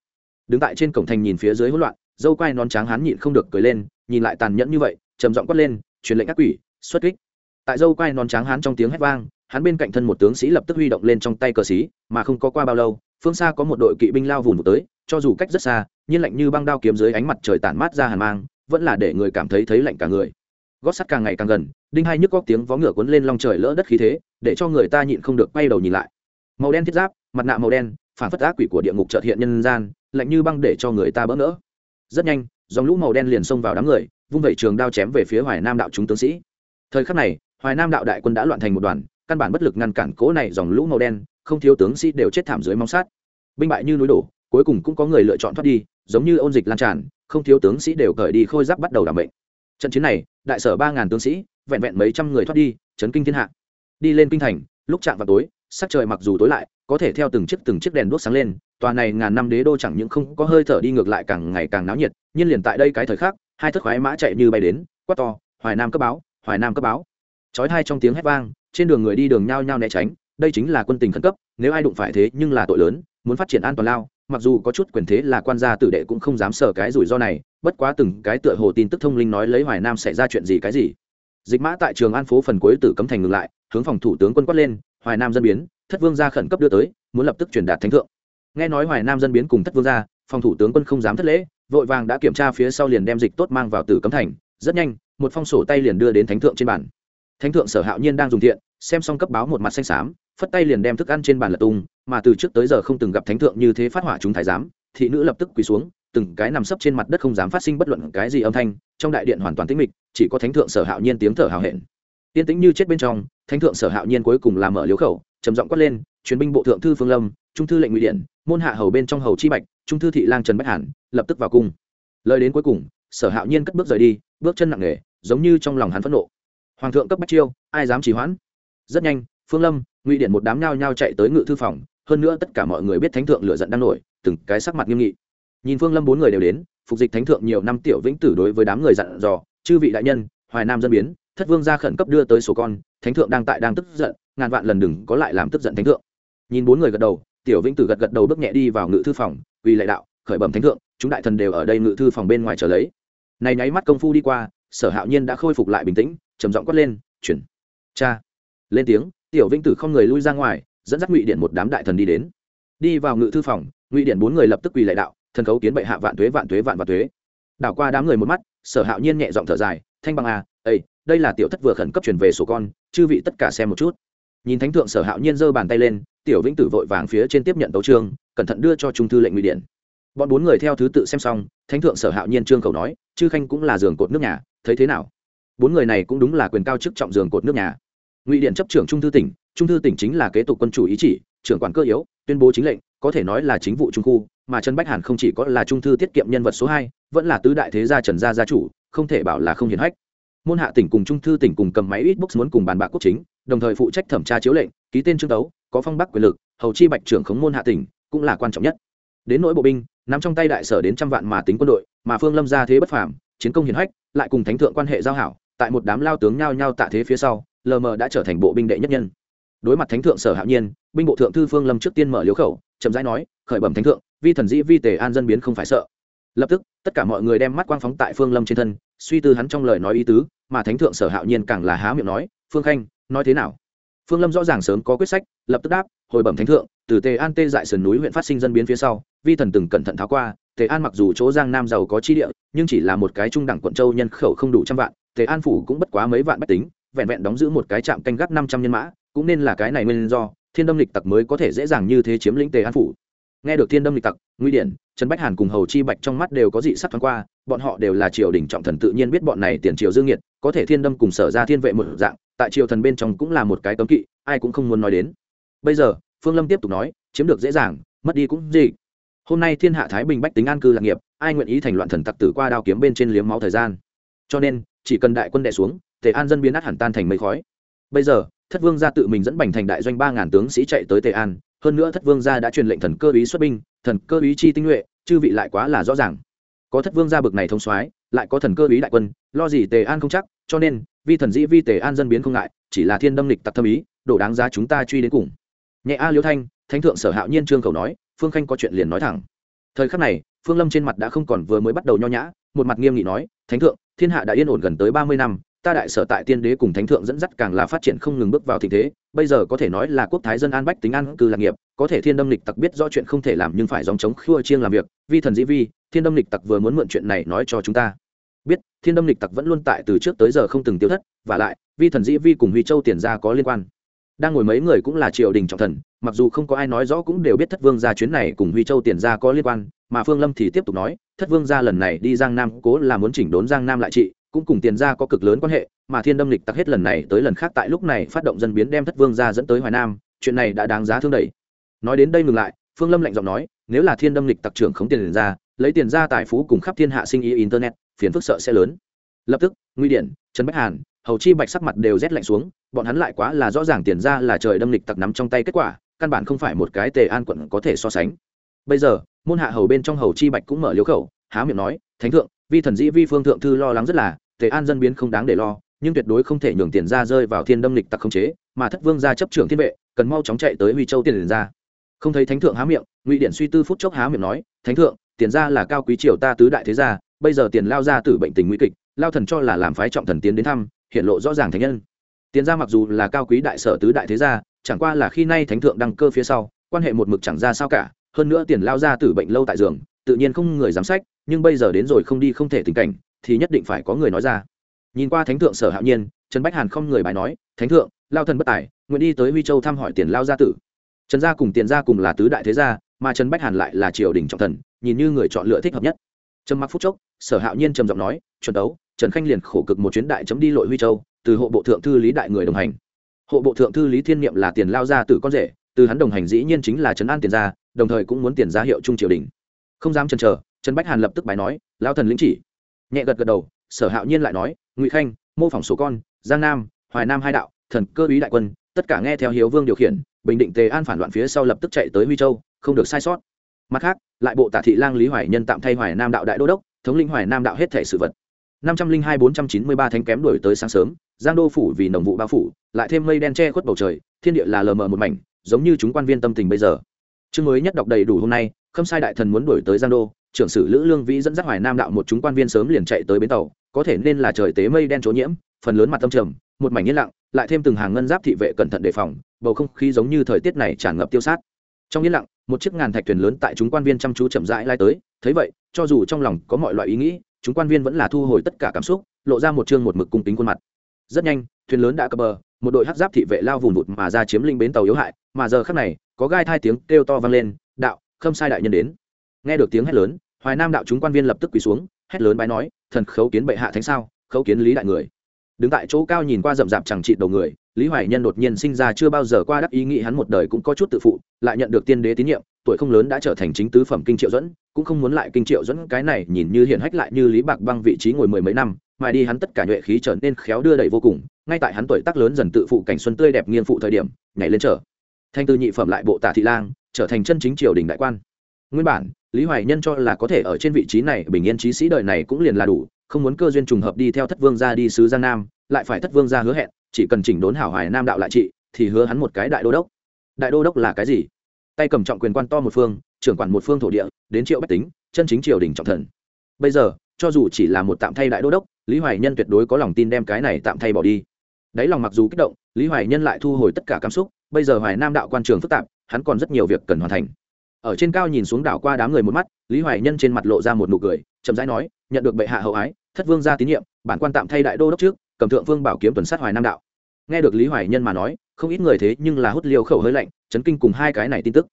Đứng tại trên cổng thành nhìn phía dưới hỗn loạn, dâu quai non trắng hắn nhịn không được cười lên, nhìn lại tàn nhẫn như vậy, trầm giọng quát lên, truyền lệnh các quỷ xuất kích. Tại dâu quai non trắng hắn trong tiếng hét vang, hắn bên cạnh thân một tướng sĩ lập tức huy động lên trong tay cờ xí, mà không có qua bao lâu, phương xa có một đội kỵ binh lao vùng một tới, cho dù cách rất xa, nhưng lạnh như băng đao kiếm dưới ánh mặt trời tản mát ra hàn mang, vẫn là để người cảm thấy thấy lạnh cả người. Gót sắt càng ngày càng gần, đinh hai nhức góc tiếng vó ngựa cuốn lên lòng trời lỡ đất khí thế, để cho người ta nhịn không được quay đầu nhìn lại. Màu đen thiết giáp, mặt nạ màu đen, phản phất ác quỷ của địa ngục trợt hiện nhân gian, lạnh như băng để cho người ta bỡ ngỡ. Rất nhanh, dòng lũ màu đen liền xông vào đám người, vung vẩy trường đao chém về phía hoài nam đạo chúng tướng sĩ thời khắc này, hoài nam đạo đại quân đã loạn thành một đoàn, căn bản bất lực ngăn cản cố này dòng lũ màu đen, không thiếu tướng sĩ đều chết thảm dưới móng sát. Binh bại như núi đổ, cuối cùng cũng có người lựa chọn thoát đi, giống như ôn dịch lan tràn, không thiếu tướng sĩ đều cởi đi khôi giáp bắt đầu đảm bệnh trận chiến này, đại sở ba ngàn tướng sĩ, vẹn vẹn mấy trăm người thoát đi, chấn kinh thiên hạ. Đi lên kinh thành, lúc chạm vào tối, sắc trời mặc dù tối lại, có thể theo từng chiếc từng chiếc đèn đuốc sáng lên, tòa này ngàn năm đế đô chẳng những không có hơi thở đi ngược lại càng ngày càng náo nhiệt, nhưng liền tại đây cái thời khắc, hai thất khoái mã chạy như bay đến, quát to, hoài nam cấp báo hoài nam cấp báo. Trói hai trong tiếng hét vang trên đường người đi đường nhao nhao né tránh đây chính là quân tình khẩn cấp nếu ai đụng phải thế nhưng là tội lớn muốn phát triển an toàn lao mặc dù có chút quyền thế là quan gia tử đệ cũng không dám sợ cái rủi ro này bất quá từng cái tựa hồ tin tức thông linh nói lấy hoài nam xảy ra chuyện gì cái gì. Dịch mã tại trường an phố phần cuối tử cấm thành ngừng lại hướng phòng thủ tướng quân quát lên hoài nam dân biến thất vương gia khẩn cấp đưa tới muốn lập tức truyền đạt thánh thượng. Nghe nói hoài nam dân biến cùng thất vương gia, phòng thủ tướng quân không dám thất lễ vội vàng đã kiểm tra phía sau liền đem dịch tốt mang vào tử cấm thành rất nhanh, một phong sổ tay liền đưa đến thánh thượng trên bàn. Thánh thượng sở hạo nhiên đang dùng thiện, xem xong cấp báo một mặt xanh xám, phất tay liền đem thức ăn trên bàn lật tung, mà từ trước tới giờ không từng gặp thánh thượng như thế phát hỏa chúng thái giám, thị nữ lập tức quỳ xuống, từng cái nằm sấp trên mặt đất không dám phát sinh bất luận cái gì âm thanh, trong đại điện hoàn toàn tĩnh mịch, chỉ có thánh thượng sở hạo nhiên tiếng thở hào hẹn. Tiên tĩnh như chết bên trong, thánh thượng sở hạo nhiên cuối cùng làm mở liếu khẩu, trầm giọng quát lên, truyền binh bộ thượng thư phương lâm, trung thư lệnh ngụy điện môn hạ hầu bên trong hầu chi bạch, trung thư thị lang trần bách hàn, lập tức vào cung. Lời đến cuối cùng sở hạo nhiên cất bước rời đi, bước chân nặng nề, giống như trong lòng hắn phẫn nộ. Hoàng thượng cấp bách chiêu, ai dám trì hoãn? Rất nhanh, phương lâm, ngụy điện một đám nhao nhao chạy tới ngự thư phòng, hơn nữa tất cả mọi người biết thánh thượng lựa giận đang nổi, từng cái sắc mặt nghiêm nghị. Nhìn phương lâm bốn người đều đến, phục dịch thánh thượng nhiều năm tiểu vĩnh tử đối với đám người dặn dò, chư vị đại nhân, hoài nam dân biến, thất vương ra khẩn cấp đưa tới số con, thánh thượng đang tại đang tức giận, ngàn vạn lần đừng có lại làm tức giận thánh thượng. Nhìn bốn người gật đầu, tiểu vĩnh tử gật gật đầu bước nhẹ đi vào ngự thư phòng vì lệ đạo, khởi bẩm thánh thượng, chúng đại thần đều ở đây ngự thư phòng bên ngoài chờ lấy này nháy mắt công phu đi qua, sở hạo nhiên đã khôi phục lại bình tĩnh, trầm giọng quát lên, chuyển. Cha. Lên tiếng, tiểu vĩnh tử không người lui ra ngoài, dẫn dắt ngụy điện một đám đại thần đi đến. Đi vào ngự thư phòng, ngụy điện bốn người lập tức quỳ lại đạo, thần khấu kiến bệ hạ vạn tuế vạn tuế, vạn vạn tuế. Đảo qua đám người một mắt, sở hạo nhiên nhẹ giọng thở dài, thanh bằng à ây đây là tiểu thất vừa khẩn cấp chuyển về sổ con, chư vị tất cả xem một chút. Nhìn thánh thượng sở hạo nhiên giơ bàn tay lên, tiểu vĩnh tử vội vàng phía trên tiếp nhận tấu trương cẩn thận đưa cho trung thư lệnh ngụy điện bọn bốn người theo thứ tự xem xong, thánh thượng sở hạo nhiên trương cầu nói, chư khanh cũng là giường cột nước nhà, thấy thế nào? Bốn người này cũng đúng là quyền cao chức trọng giường cột nước nhà. Ngụy điện chấp trưởng trung thư tỉnh, trung thư tỉnh chính là kế tục quân chủ ý chỉ, trưởng quản cơ yếu, tuyên bố chính lệnh, có thể nói là chính vụ trung khu, mà trần bách hàn không chỉ có là trung thư tiết kiệm nhân vật số hai, vẫn là tứ đại thế gia trần gia gia chủ, không thể bảo là không hiển hách. Môn hạ tỉnh cùng trung thư tỉnh cùng cầm máy ít books muốn cùng bàn bạc quốc chính, đồng thời phụ trách thẩm tra chiếu lệnh, ký tên trương tấu có phong bắc quyền lực, hầu chi bạch trưởng khống môn hạ tỉnh, cũng là quan trọng nhất đến nỗi bộ binh, nắm trong tay đại sở đến trăm vạn mà tính quân đội, mà phương lâm ra thế bất phàm, chiến công hiển hách, lại cùng thánh thượng quan hệ giao hảo, tại một đám lao tướng nhao nhao tạ thế phía sau, lờ mờ đã trở thành bộ binh đệ nhất nhân. Đối mặt thánh thượng sở hạo nhiên, binh bộ thượng thư phương lâm trước tiên mở liếu khẩu, chậm rãi nói, khởi bẩm thánh thượng, vi thần dĩ vi tề an dân biến không phải sợ. Lập tức, tất cả mọi người đem mắt quang phóng tại phương lâm trên thân, suy tư hắn trong lời nói ý tứ, mà thánh thượng sở hạo nhiên càng là há miệng nói, phương khanh, nói thế nào? Phương lâm rõ ràng sớm có quyết sách, lập tức đáp, hồi bẩm thánh thượng, từ tề an tê dại sườn núi huyện phát sinh dân biến phía sau vi thần từng cẩn thận tháo qua, tề an mặc dù chỗ giang nam giàu có chi địa, nhưng chỉ là một cái trung đẳng quận châu nhân khẩu không đủ trăm vạn, tề an phủ cũng bất quá mấy vạn bách tính, vẹn vẹn đóng giữ một cái trạm canh gác năm trăm nhân mã, cũng nên là cái này nguyên do, thiên đâm lịch tặc mới có thể dễ dàng như thế chiếm lĩnh tề an phủ. Nghe được thiên đâm lịch tặc nguy điển, trần bách hàn cùng hầu chi bạch trong mắt đều có dị sắc thoáng qua, bọn họ đều là triều đình trọng thần tự nhiên biết bọn này tiền triều dương nhiệt có thể thiên đâm cùng sở ra thiên vệ một dạng, tại triều thần bên trong cũng là một cái cấm kỵ, ai cũng không muốn nói đến. Bây giờ, phương lâm tiếp tục nói, chiếm được dễ dàng, mất đi cũng gì hôm nay thiên hạ thái bình bách tính an cư lạc nghiệp, ai nguyện ý thành loạn thần tặc tử qua đao kiếm bên trên liếm máu thời gian? Cho nên, chỉ cần đại quân đệ xuống, tề an dân biến át hẳn tan thành mây khói. Bây giờ, thất vương gia tự mình dẫn bành thành đại doanh ba ngàn tướng sĩ chạy tới tề an. Hơn nữa thất vương gia đã truyền lệnh thần cơ ý xuất binh, thần cơ ý chi tinh nhuệ, chư vị lại quá là rõ ràng. Có thất vương gia bực này thông soái, lại có thần cơ ý đại quân, lo gì tề an không chắc, cho nên, vi thần dĩ vi tề an dân biến không ngại, chỉ là thiên đâm lịch tặc thâm ý, đổ đáng giá chúng ta truy đến cùng. Nhẹ a liễu thanh, thánh thượng sở hạo nhiên trương khẩu nói phương khanh có chuyện liền nói thẳng. Thời khắc này, phương lâm trên mặt đã không còn vừa mới bắt đầu nho nhã, một mặt nghiêm nghị nói, thánh thượng, thiên hạ đã yên ổn gần tới ba mươi năm, ta đại sở tại tiên đế cùng thánh thượng dẫn dắt càng là phát triển không ngừng bước vào tình thế, bây giờ có thể nói là quốc thái dân an bách tính an cư lạc nghiệp, có thể thiên đâm lịch tặc biết rõ chuyện không thể làm nhưng phải dòng chống khua chiêng làm việc, vi thần dĩ vi, thiên đâm lịch tặc vừa muốn mượn chuyện này nói cho chúng ta. Biết, thiên đâm lịch tặc vẫn luôn tại từ trước tới giờ không từng tiêu thất, và lại, vi thần dĩ vi cùng huy châu tiền gia có liên quan. Đang ngồi mấy người cũng là triều đình trọng thần mặc dù không có ai nói rõ cũng đều biết thất vương gia chuyến này cùng huy châu tiền gia có liên quan, mà phương lâm thì tiếp tục nói, thất vương gia lần này đi giang nam cố là muốn chỉnh đốn giang nam lại trị, cũng cùng tiền gia có cực lớn quan hệ, mà thiên đâm lịch tặc hết lần này tới lần khác tại lúc này phát động dân biến đem thất vương gia dẫn tới hoài nam, chuyện này đã đáng giá thương đẩy nói đến đây ngừng lại, phương lâm lạnh giọng nói, nếu là thiên đâm lịch tặc trưởng khống tiền ra lấy tiền ra tài phú cùng khắp thiên hạ sinh ý internet, phiền phức sợ sẽ lớn. Lập tức nguy điện, trần bách hàn, hầu chi bạch sắc mặt đều rét lạnh xuống, bọn hắn lại quá là rõ ràng tiền ra là trời đâm lịch tặc nắm trong tay kết quả căn bản không phải một cái tề an quận có thể so sánh. Bây giờ, môn hạ hầu bên trong hầu chi bạch cũng mở liếu khẩu, há miệng nói, thánh thượng, vi thần dĩ vi phương thượng thư lo lắng rất là, tề an dân biến không đáng để lo, nhưng tuyệt đối không thể nhường tiền ra rơi vào thiên đâm lịch tặc không chế, mà thất vương ra chấp trưởng thiên vệ, cần mau chóng chạy tới huy châu tiền ra. Không thấy thánh thượng há miệng, ngụy điện suy tư phút chốc há miệng nói, thánh thượng, tiền ra là cao quý triều ta tứ đại thế gia, bây giờ tiền lao ra tử bệnh tình nguy kịch, lao thần cho là làm phái trọng thần tiến đến thăm, hiện lộ rõ ràng thánh nhân. Tiền ra mặc dù là cao quý đại sở tứ đại thế gia chẳng qua là khi nay thánh thượng đăng cơ phía sau, quan hệ một mực chẳng ra sao cả, hơn nữa tiền lao ra tử bệnh lâu tại giường, tự nhiên không người giám sách nhưng bây giờ đến rồi không đi không thể tình cảnh, thì nhất định phải có người nói ra. Nhìn qua thánh thượng sở hạo nhiên, trần bách hàn không người bài nói, thánh thượng, lao thần bất tài, nguyện đi tới huy châu thăm hỏi tiền lao gia tử. Trần gia cùng tiền gia cùng là tứ đại thế gia, mà trần bách hàn lại là triều đình trọng thần, nhìn như người chọn lựa thích hợp nhất. Trầm mặc phút chốc, sở hạo nhiên trầm giọng nói, chuẩn đấu, trần khanh liền khổ cực một chuyến đại chấm đi lội huy châu, từ hộ bộ thượng thư lý đại người đồng hành hộ bộ thượng thư lý thiên niệm là tiền lao gia tử con rể, từ hắn đồng hành dĩ nhiên chính là trấn an tiền gia, đồng thời cũng muốn tiền gia hiệu trung triều đình. Không dám chần chờ, trần bách hàn lập tức bài nói lao thần lĩnh chỉ. Nhẹ gật gật đầu, sở hạo nhiên lại nói, ngụy khanh, mô phỏng số con, giang nam, hoài nam hai đạo, thần cơ ý đại quân, tất cả nghe theo hiếu vương điều khiển, bình định tề an phản loạn phía sau lập tức chạy tới huy châu, không được sai sót. Mặt khác, lại bộ tả thị lang lý hoài nhân tạm thay hoài nam đạo đại đô đốc, thống linh hoài nam đạo hết thể sự vật. Năm trăm linh hai bốn trăm chín mươi ba thánh kém đổi tới sáng sớm giang đô phủ vì nồng vụ bao phủ, lại thêm mây đen che khuất bầu trời, thiên địa là lờ mờ một mảnh, giống như chúng quan viên tâm tình bây giờ. Chương mới nhất đọc đầy đủ hôm nay, khâm sai đại thần muốn đổi tới giang đô, trưởng sử lữ lương vĩ dẫn dắt hoài nam đạo một chúng quan viên sớm liền chạy tới bến tàu, có thể nên là trời tế mây đen chỗ nhiễm, phần lớn mặt tâm trầm, một mảnh yên lặng, lại thêm từng hàng ngân giáp thị vệ cẩn thận đề phòng, bầu không khí giống như thời tiết này tràn ngập tiêu sát. Trong yên lặng, một chiếc ngàn thạch thuyền lớn tại chúng quan viên chăm chú chậm rãi lai tới, thấy vậy, cho dù trong lòng có mọi loại ý nghĩ, chúng quan viên vẫn là thu hồi tất cả cảm xúc, lộ ra một chương một mực cung kính khuôn mặt rất nhanh, thuyền lớn đã cập bờ, một đội hắc giáp thị vệ lao vùng vụt mà ra chiếm linh bến tàu yếu hại, mà giờ khắc này, có gai thai tiếng kêu to vang lên, đạo, khâm sai đại nhân đến. Nghe được tiếng hét lớn, hoài nam đạo chúng quan viên lập tức quỳ xuống, hét lớn bái nói, thần khấu kiến bệ hạ thánh sao, khấu kiến lý đại người. Đứng tại chỗ cao nhìn qua rậm rạp chẳng trị đầu người, lý hoài nhân đột nhiên sinh ra chưa bao giờ qua đắc ý nghĩ hắn một đời cũng có chút tự phụ, lại nhận được tiên đế tín nhiệm, tuổi không lớn đã trở thành chính tứ phẩm kinh triệu dẫn cũng không muốn lại kinh triệu dẫn cái này nhìn như hiện hách lại như lý bạc băng vị trí ngồi mười mấy năm, mà đi hắn tất cả nhuệ khí trở nên khéo đưa đẩy vô cùng, ngay tại hắn tuổi tác lớn dần tự phụ cảnh xuân tươi đẹp nghiên phụ thời điểm, nhảy lên trở thanh tư nhị phẩm lại bộ tả thị lang, trở thành chân chính triều đình đại quan. Nguyên bản, lý hoài nhân cho là có thể ở trên vị trí này bình yên trí sĩ đời này cũng liền là đủ, không muốn cơ duyên trùng hợp đi theo thất vương ra đi sứ giang nam, lại phải thất vương ra hứa hẹn, chỉ cần chỉnh đốn hảo hoài nam đạo lại trị, thì hứa hắn một cái đại đô đốc. Đại đô đốc là cái gì? Tay cầm trọng quyền quan to một phương, trưởng quản một phương thổ địa, đến triệu bách tính, chân chính triều đình trọng thần. Bây giờ, cho dù chỉ là một tạm thay đại đô đốc, lý hoài nhân tuyệt đối có lòng tin đem cái này tạm thay bỏ đi. Đáy lòng mặc dù kích động, lý hoài nhân lại thu hồi tất cả cảm xúc, bây giờ hoài nam đạo quan trường phức tạp, hắn còn rất nhiều việc cần hoàn thành. Ở trên cao nhìn xuống đảo qua đám người một mắt, lý hoài nhân trên mặt lộ ra một nụ cười, chậm rãi nói, nhận được bệ hạ hậu ái, thất vương ra tín nhiệm, bản quan tạm thay đại đô đốc trước, cầm thượng vương bảo kiếm tuần sát hoài nam đạo. Nghe được lý hoài nhân mà nói không ít người thế nhưng là hút liều khẩu hơi lạnh, chấn kinh cùng hai cái này tin tức.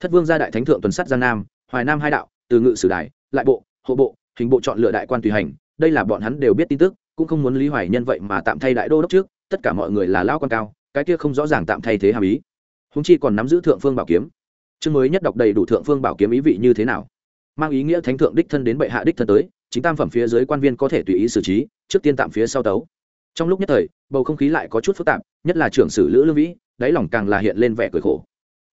Thất vương gia đại thánh thượng tuần sát giang nam, hoài nam hai đạo, từ ngự sử đại lại bộ, hộ bộ, hình bộ chọn lựa đại quan tùy hành, đây là bọn hắn đều biết tin tức, cũng không muốn lý hoài nhân vậy mà tạm thay đại đô đốc trước, tất cả mọi người là lao quan cao, cái kia không rõ ràng tạm thay thế hàm ý. Húng chi còn nắm giữ thượng phương bảo kiếm. Chương mới nhất đọc đầy đủ thượng phương bảo kiếm ý vị như thế nào. Mang ý nghĩa thánh thượng đích thân đến bệ hạ đích thân tới, chính tam phẩm phía dưới quan viên có thể tùy ý xử trí, trước tiên tạm phía sau tấu. Trong lúc nhất thời, bầu không khí lại có chút phức tạp nhất là trưởng sử lữ lương vĩ, đáy lòng càng là hiện lên vẻ cười khổ.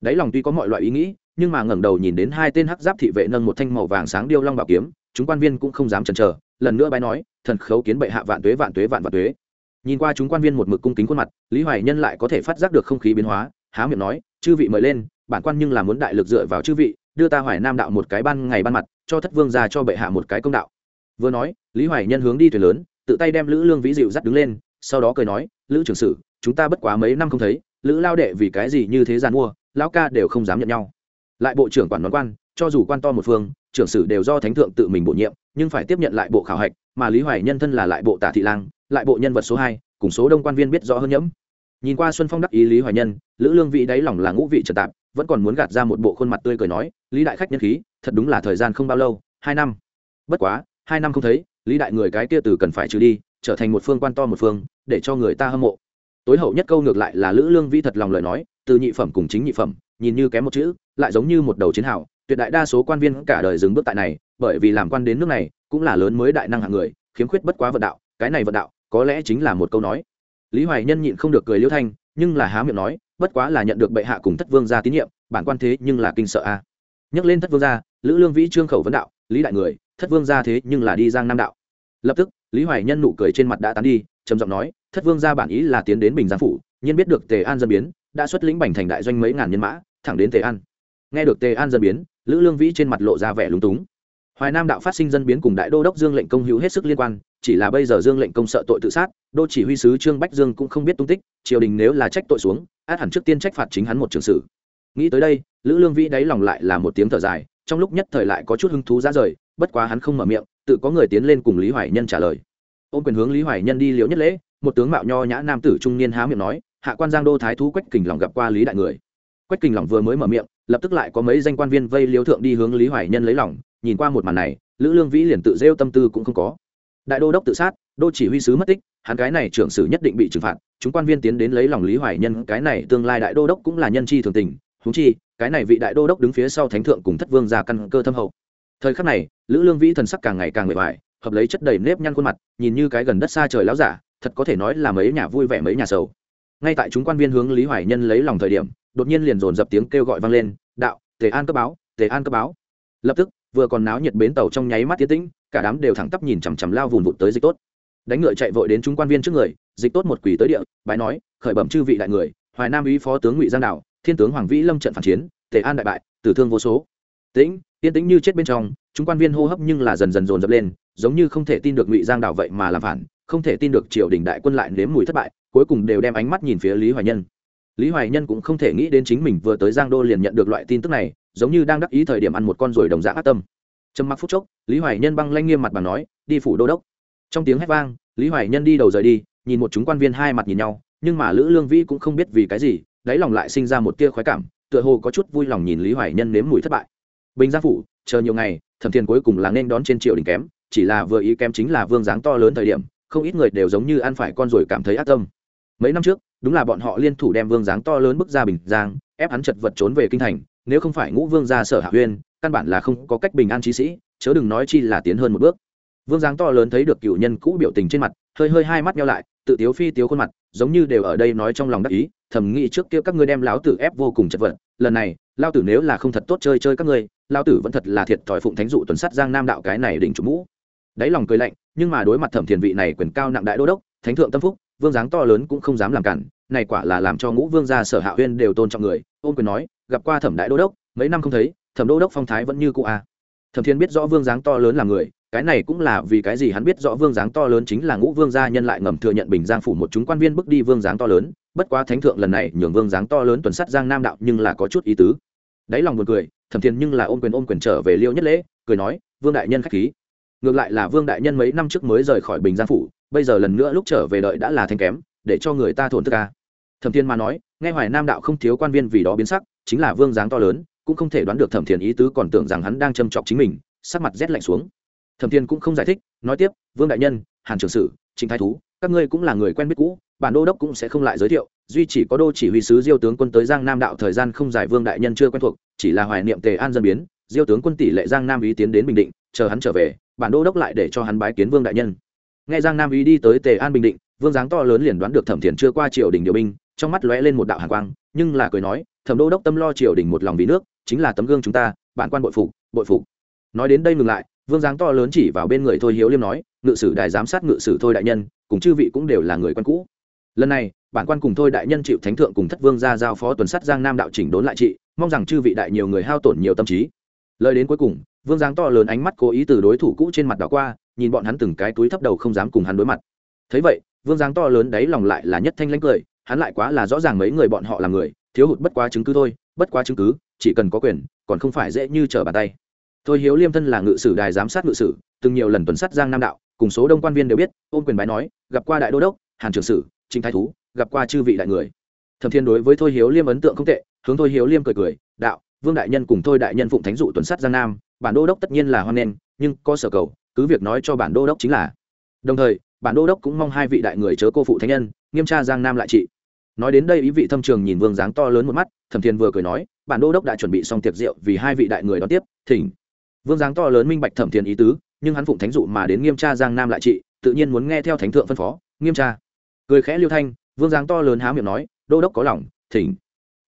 Đáy lòng tuy có mọi loại ý nghĩ, nhưng mà ngẩng đầu nhìn đến hai tên hắc giáp thị vệ nâng một thanh màu vàng sáng điêu long bảo kiếm, chúng quan viên cũng không dám chần chờ, lần nữa bái nói, thần khấu kiến bệ hạ vạn tuế vạn tuế, vạn vạn tuế. Nhìn qua chúng quan viên một mực cung kính khuôn mặt, lý hoài nhân lại có thể phát giác được không khí biến hóa, há miệng nói, chư vị mời lên, bản quan nhưng là muốn đại lực dựa vào chư vị, đưa ta hoài nam đạo một cái ban ngày ban mặt, cho thất vương ra cho bệ hạ một cái công đạo. Vừa nói, lý hoài nhân hướng đi thuyền lớn, tự tay đem lữ lương vĩ dịu dắt đứng lên, sau đó cười nói, lữ trưởng sử chúng ta bất quá mấy năm không thấy, lữ lao đệ vì cái gì như thế gian mua, lão ca đều không dám nhận nhau. Lại bộ trưởng quản đoán quan, cho dù quan to một phương, trưởng sử đều do thánh thượng tự mình bổ nhiệm, nhưng phải tiếp nhận lại bộ khảo hạch, mà lý hoài nhân thân là lại bộ tả thị lang, lại bộ nhân vật số hai, cùng số đông quan viên biết rõ hơn nhẫm. Nhìn qua xuân phong đắc ý lý hoài nhân, lữ lương vị đáy lòng là ngũ vị trật tạp, vẫn còn muốn gạt ra một bộ khuôn mặt tươi cười nói, lý đại khách nhân khí, thật đúng là thời gian không bao lâu, hai năm. Bất quá, hai năm không thấy, lý đại người cái kia từ cần phải trừ đi, trở thành một phương quan to một phương, để cho người ta hâm mộ tối hậu nhất câu ngược lại là lữ lương vĩ thật lòng lời nói, từ nhị phẩm cùng chính nhị phẩm, nhìn như kém một chữ, lại giống như một đầu chiến hào, tuyệt đại đa số quan viên cả đời dừng bước tại này, bởi vì làm quan đến nước này, cũng là lớn mới đại năng hạng người, khiếm khuyết bất quá vận đạo, cái này vận đạo, có lẽ chính là một câu nói. Lý hoài nhân nhịn không được cười liêu thanh, nhưng là há miệng nói, bất quá là nhận được bệ hạ cùng thất vương gia tín nhiệm, bản quan thế nhưng là kinh sợ a. Nhắc lên thất vương gia, lữ lương vĩ trương khẩu vấn đạo, lý đại người, thất vương gia thế nhưng là đi giang nam đạo. Lập tức, lý hoài nhân nụ cười trên mặt đã tán đi, trầm giọng nói thất vương gia bản ý là tiến đến bình giang phủ, nhiên biết được tề an dân biến, đã xuất lĩnh bành thành đại doanh mấy ngàn nhân mã, thẳng đến tề an. Nghe được tề an dân biến, lữ lương vĩ trên mặt lộ ra vẻ lúng túng. Hoài nam đạo phát sinh dân biến cùng đại đô đốc dương lệnh công hữu hết sức liên quan, chỉ là bây giờ dương lệnh công sợ tội tự sát, đô chỉ huy sứ trương bách dương cũng không biết tung tích, triều đình nếu là trách tội xuống, át hẳn trước tiên trách phạt chính hắn một trường sử. Nghĩ tới đây, lữ lương vĩ đáy lòng lại là một tiếng thở dài, trong lúc nhất thời lại có chút hứng thú ra rời, bất quá hắn không mở miệng, tự có người tiến lên cùng lý hoài nhân trả lời. Ôm quyền hướng lý hoài nhân đi liễu nhất lễ một tướng mạo nho nhã nam tử trung niên há miệng nói, hạ quan giang đô thái thú quách kình lòng gặp qua lý đại người. Quách kình lòng vừa mới mở miệng, lập tức lại có mấy danh quan viên vây liếu thượng đi hướng lý hoài nhân lấy lòng, nhìn qua một màn này, lữ lương vĩ liền tự rêu tâm tư cũng không có. Đại đô đốc tự sát, đô chỉ huy sứ mất tích, hắn cái này trưởng sử nhất định bị trừng phạt, chúng quan viên tiến đến lấy lòng lý hoài nhân, cái này tương lai đại đô đốc cũng là nhân chi thường tình húng chi, cái này vị đại đô đốc đứng phía sau thánh thượng cùng thất vương ra căn cơ thâm hậu. Thời khắc này, lữ lương vĩ thần sắc càng ngày càng mệt mỏi hợp lấy chất đầy nếp nhăn khuôn mặt, nhìn như cái gần đất xa trời láo giả thật có thể nói là mấy nhà vui vẻ mấy nhà sầu. Ngay tại chúng quan viên hướng lý hoài nhân lấy lòng thời điểm, đột nhiên liền dồn dập tiếng kêu gọi vang lên, đạo, tề an cấp báo, tề an cấp báo. Lập tức, vừa còn náo nhiệt bến tàu trong nháy mắt tiến tĩnh, cả đám đều thẳng tắp nhìn chằm chằm lao vùn vụt tới dịch tốt. Đánh ngựa chạy vội đến chúng quan viên trước người, dịch tốt một quỷ tới địa, bái nói, khởi bẩm chư vị đại người, hoài nam ý phó tướng ngụy giang đạo, thiên tướng hoàng vĩ lâm trận phản chiến, tề an đại bại, tử thương vô số. Tĩnh, yên tĩnh như chết bên trong, chúng quan viên hô hấp nhưng là dần dần dồn dập lên, giống như không thể tin được ngụy giang đảo vậy mà làm phản không thể tin được triều đình đại quân lại nếm mùi thất bại, cuối cùng đều đem ánh mắt nhìn phía lý hoài nhân. Lý hoài nhân cũng không thể nghĩ đến chính mình vừa tới giang đô liền nhận được loại tin tức này, giống như đang đắc ý thời điểm ăn một con ruồi đồng dạng ác tâm. Trầm mặc phút chốc, lý hoài nhân băng lanh nghiêm mặt bằng nói, đi phủ đô đốc. Trong tiếng hét vang, lý hoài nhân đi đầu rời đi, nhìn một chúng quan viên hai mặt nhìn nhau, nhưng mà lữ lương vĩ cũng không biết vì cái gì, đáy lòng lại sinh ra một tia khoái cảm, tựa hồ có chút vui lòng nhìn lý hoài nhân nếm mùi thất bại. Bình giang phủ, chờ nhiều ngày, thẩm thiền cuối cùng là nên đón trên triều đình kém, chỉ là vừa ý kém chính là vương dáng to lớn thời điểm không ít người đều giống như ăn phải con rồi cảm thấy ác tâm. Mấy năm trước, đúng là bọn họ liên thủ đem vương dáng to lớn bước ra bình giang, ép hắn chật vật trốn về kinh thành, nếu không phải ngũ vương ra sở hạ huyên, căn bản là không có cách bình an trí sĩ, chớ đừng nói chi là tiến hơn một bước. Vương dáng to lớn thấy được cựu nhân cũ biểu tình trên mặt, hơi hơi hai mắt nhau lại, tự tiếu phi tiếu khuôn mặt, giống như đều ở đây nói trong lòng đắc ý, thầm nghĩ trước kia các ngươi đem lão tử ép vô cùng chật vật, lần này lao tử nếu là không thật tốt chơi chơi các ngươi lao tử vẫn thật là thiệt thòi phụng thánh dụ tuần sắt giang nam đạo cái này đỉnh chủ mũ đáy lòng cười lạnh, nhưng mà đối mặt thẩm thiền vị này quyền cao nặng đại đô đốc, thánh thượng tâm phúc, vương dáng to lớn cũng không dám làm cản, này quả là làm cho ngũ vương gia sở hạ huyên đều tôn trọng người, ôn quyền nói, gặp qua thẩm đại đô đốc, mấy năm không thấy, thẩm đô đốc phong thái vẫn như cũ a à. thẩm thiên biết rõ vương dáng to lớn là người, cái này cũng là vì cái gì hắn biết rõ vương dáng to lớn chính là ngũ vương gia nhân lại ngầm thừa nhận bình giang phủ một chúng quan viên bước đi vương dáng to lớn, bất quá thánh thượng lần này nhường vương dáng to lớn tuần sắt giang nam đạo nhưng là có chút ý tứ đáy lòng buồn cười, thẩm thiên nhưng là ôm quyền ôm quyền trở về liêu nhất lễ, cười nói, vương đại nhân khách khí ngược lại là vương đại nhân mấy năm trước mới rời khỏi bình giang phủ, bây giờ lần nữa lúc trở về đợi đã là thanh kém, để cho người ta thổn thức ca thẩm thiên mà nói, nghe hoài nam đạo không thiếu quan viên vì đó biến sắc, chính là vương dáng to lớn, cũng không thể đoán được thẩm thiên ý tứ còn tưởng rằng hắn đang châm chọc chính mình, sắc mặt rét lạnh xuống. Thẩm thiên cũng không giải thích, nói tiếp, vương đại nhân, hàn trường sử, trịnh thái thú, các ngươi cũng là người quen biết cũ, bản đô đốc cũng sẽ không lại giới thiệu, duy chỉ có đô chỉ huy sứ diêu tướng quân tới giang nam đạo thời gian không dài vương đại nhân chưa quen thuộc, chỉ là hoài niệm tề an dân biến, diêu tướng quân tỷ lệ giang nam ý tiến đến bình định, chờ hắn trở về bản đô đốc lại để cho hắn bái kiến vương đại nhân. Nghe giang nam ý đi tới tề an bình định, vương giáng to lớn liền đoán được thẩm thiền chưa qua triều đình điều binh, trong mắt lóe lên một đạo hàn quang, nhưng là cười nói, thẩm đô đốc tâm lo triều đình một lòng vì nước, chính là tấm gương chúng ta, bản quan bội phục bội phục. Nói đến đây ngừng lại, vương giáng to lớn chỉ vào bên người thôi hiếu liêm nói, ngự sử đài giám sát ngự sử thôi đại nhân, cùng chư vị cũng đều là người quen cũ. Lần này, bản quan cùng thôi đại nhân chịu thánh thượng cùng thất vương ra giao phó tuần sắt giang nam đạo chỉnh đốn lại trị, mong rằng chư vị đại nhiều người hao tổn nhiều tâm trí. Lời đến cuối cùng vương giáng to lớn ánh mắt cố ý từ đối thủ cũ trên mặt đảo qua, nhìn bọn hắn từng cái túi thấp đầu không dám cùng hắn đối mặt. Thấy vậy, vương giáng to lớn đấy lòng lại là nhất thanh lãnh cười, hắn lại quá là rõ ràng mấy người bọn họ là người, thiếu hụt bất quá chứng cứ thôi, bất quá chứng cứ, chỉ cần có quyền, còn không phải dễ như trở bàn tay. Thôi hiếu liêm thân là ngự sử đài giám sát ngự sử, từng nhiều lần tuần sát giang nam đạo, cùng số đông quan viên đều biết, ôm quyền bái nói, gặp qua đại đô đốc, hàn trường sử trinh thái thú, gặp qua chư vị đại người. Thẩm thiên đối với thôi hiếu liêm ấn tượng không tệ, hướng thôi hiếu liêm cười cười, đạo, vương đại nhân cùng thôi đại nhân phụng thánh dụ tuần sát giang nam bản đô đốc tất nhiên là hoan nghênh, nhưng có sở cầu, cứ việc nói cho bản đô đốc chính là. Đồng thời, bản đô đốc cũng mong hai vị đại người chớ cô phụ thánh nhân, nghiêm tra giang nam lại trị. Nói đến đây ý vị thâm trường nhìn vương dáng to lớn một mắt, thẩm thiên vừa cười nói, bản đô đốc đã chuẩn bị xong tiệc rượu vì hai vị đại người đón tiếp, thỉnh. Vương dáng to lớn minh bạch thẩm thiên ý tứ, nhưng hắn phụng thánh dụ mà đến nghiêm tra giang nam lại trị, tự nhiên muốn nghe theo thánh thượng phân phó, nghiêm tra. Cười khẽ liêu thanh, vương dáng to lớn há miệng nói, đô đốc có lòng, thỉnh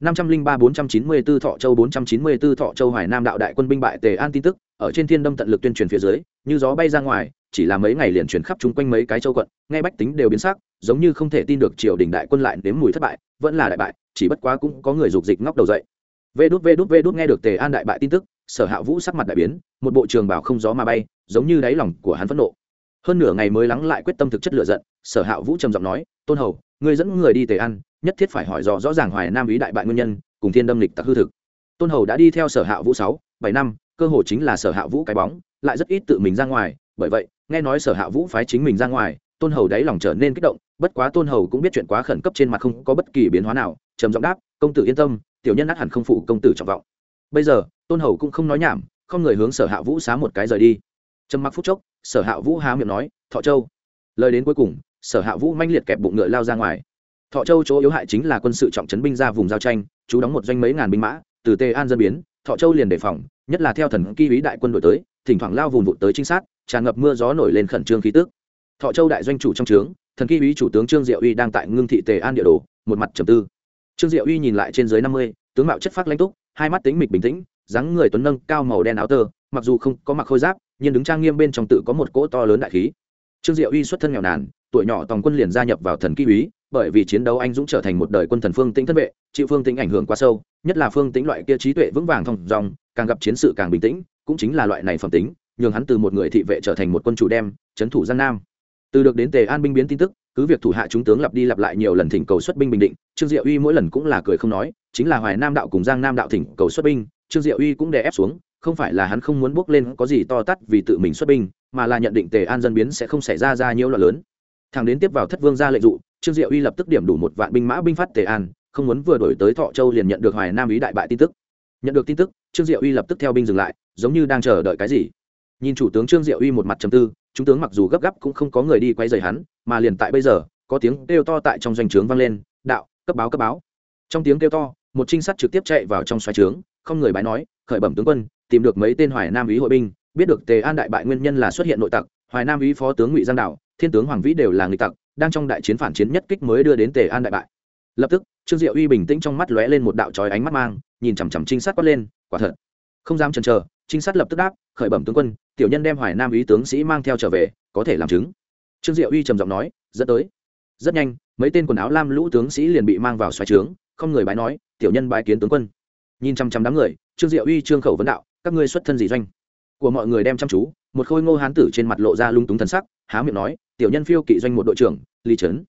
năm trăm linh ba bốn trăm chín mươi b ố thọ châu, bốn trăm chín mươi b ố thọ châu, hoài nam đạo đại quân binh bại tề an tin tức, ở trên thiên đâm tận lực tuyên truyền phía dưới, như gió bay ra ngoài, chỉ là mấy ngày liền chuyển khắp chung quanh mấy cái châu quận ngay bách tính đều biến sắc, giống như không thể tin được triều đình đại quân lại nếm mùi thất bại, vẫn là đại bại, chỉ bất quá cũng có người dục dịch ngóc đầu dậy. Vê đút vê đút vê đút nghe được tề an đại bại tin tức, sở hạ vũ sắc mặt đại biến, một bộ trường bảo không gió mà bay, giống như đáy lòng của hắn phẫn nộ. Hơn nửa ngày mới lắng lại quyết tâm thực chất lựa giận, sở hạ vũ trầm giọng nói, tôn hầu, ngươi dẫn người đi tề an nhất thiết phải hỏi rõ rõ ràng hoài nam ý đại bại nguyên nhân, cùng thiên đâm lịch tặc hư thực. Tôn hầu đã đi theo sở hạ vũ sáu, bảy năm, cơ hồ chính là sở hạ vũ cái bóng, lại rất ít tự mình ra ngoài, bởi vậy, nghe nói sở hạ vũ phái chính mình ra ngoài, tôn hầu đáy lòng trở nên kích động, bất quá tôn hầu cũng biết chuyện quá khẩn cấp trên mặt không có bất kỳ biến hóa nào, trầm giọng đáp, công tử yên tâm, tiểu nhân nát hẳn không phụ công tử trọng vọng. Bây giờ, tôn hầu cũng không nói nhảm, không người hướng sở hạ vũ xá một cái rời đi. Trầm mặc phút chốc, sở hạ vũ há miệng nói, thọ châu. Lời đến cuối cùng, sở hạ vũ manh liệt kẹp bụng ngựa lao ra ngoài thọ châu chỗ yếu hại chính là quân sự trọng trấn binh ra vùng giao tranh, chú đóng một doanh mấy ngàn binh mã, từ tề an dân biến, thọ châu liền đề phòng, nhất là theo thần kỳ ý đại quân đội tới, thỉnh thoảng lao vùng vụt tới trinh sát, tràn ngập mưa gió nổi lên khẩn trương khí tước thọ châu đại doanh chủ trong trướng, thần kỳ ý chủ tướng trương diệu uy đang tại ngưng thị tề an địa đồ, một mặt trầm tư. Trương diệu uy nhìn lại trên dưới năm mươi, tướng mạo chất phát lãnh túc, hai mắt tính mịch bình tĩnh, dáng người tuấn nâng, cao màu đen áo tơ, mặc dù không có mặc khôi giáp, nhưng đứng trang nghiêm bên trong tự có một cỗ to lớn đại khí. Trương diệu uy xuất thân nghèo nàn, tuổi nhỏ tòng quân liền gia nhập vào thần kỳ úy bởi vì chiến đấu anh dũng trở thành một đời quân thần phương tĩnh thân vệ, chịu phương tĩnh ảnh hưởng quá sâu, nhất là phương tĩnh loại kia trí tuệ vững vàng thông dòng càng gặp chiến sự càng bình tĩnh, cũng chính là loại này phẩm tính nhường hắn từ một người thị vệ trở thành một quân chủ đem trấn thủ giang nam. Từ được đến tề an binh biến tin tức, cứ việc thủ hạ chúng tướng lặp đi lặp lại nhiều lần thỉnh cầu xuất binh bình định, trương diệu uy mỗi lần cũng là cười không nói, chính là hoài nam đạo cùng giang nam đạo thỉnh cầu xuất binh, trương diệu uy cũng đè ép xuống, không phải là hắn không muốn bước lên có gì to tát vì tự mình xuất binh, mà là nhận định tề an dân biến sẽ không xảy ra ra nhiều loạn lớn. Thằng đến tiếp vào thất vương ra lệnh dụ trương diệu uy lập tức điểm đủ một vạn binh mã binh phát tề an, không muốn vừa đổi tới thọ châu liền nhận được hoài nam ý đại bại tin tức. Nhận được tin tức, trương diệu uy lập tức theo binh dừng lại, giống như đang chờ đợi cái gì. Nhìn chủ tướng trương diệu uy một mặt trầm tư, chúng tướng mặc dù gấp gáp cũng không có người đi quay rời hắn, mà liền tại bây giờ, có tiếng kêu to tại trong doanh trướng vang lên, đạo, cấp báo cấp báo. Trong tiếng kêu to, một trinh sát trực tiếp chạy vào trong xoáy trướng, không người bái nói, khởi bẩm tướng quân, tìm được mấy tên hoài nam ý hội binh, biết được tề an đại bại nguyên nhân là xuất hiện nội tặc, hoài nam ý phó tướng ngụy giang đạo, thiên tướng hoàng vĩ đều là người tặc đang trong đại chiến phản chiến nhất kích mới đưa đến tề an đại bại. Lập tức, trương diệu uy bình tĩnh trong mắt lóe lên một đạo trói ánh mắt mang, nhìn chằm chằm trinh sát quát lên, quả thật. Không dám chần chờ, trinh sát lập tức đáp, khởi bẩm tướng quân, tiểu nhân đem hoài nam ý tướng sĩ mang theo trở về, có thể làm chứng. Trương diệu uy trầm giọng nói, dẫn tới. Rất nhanh, mấy tên quần áo lam lũ tướng sĩ liền bị mang vào xoáy trướng, không người bái nói, tiểu nhân bái kiến tướng quân. Nhìn chăm chăm đám người, trương diệu uy trương khẩu vấn đạo, các ngươi xuất thân gì doanh? Của mọi người đem chăm chú, một khôi ngô hán tử trên mặt lộ ra lung túng thần sắc, há miệng nói tiểu nhân phiêu kỵ doanh một đội trưởng, lý trấn.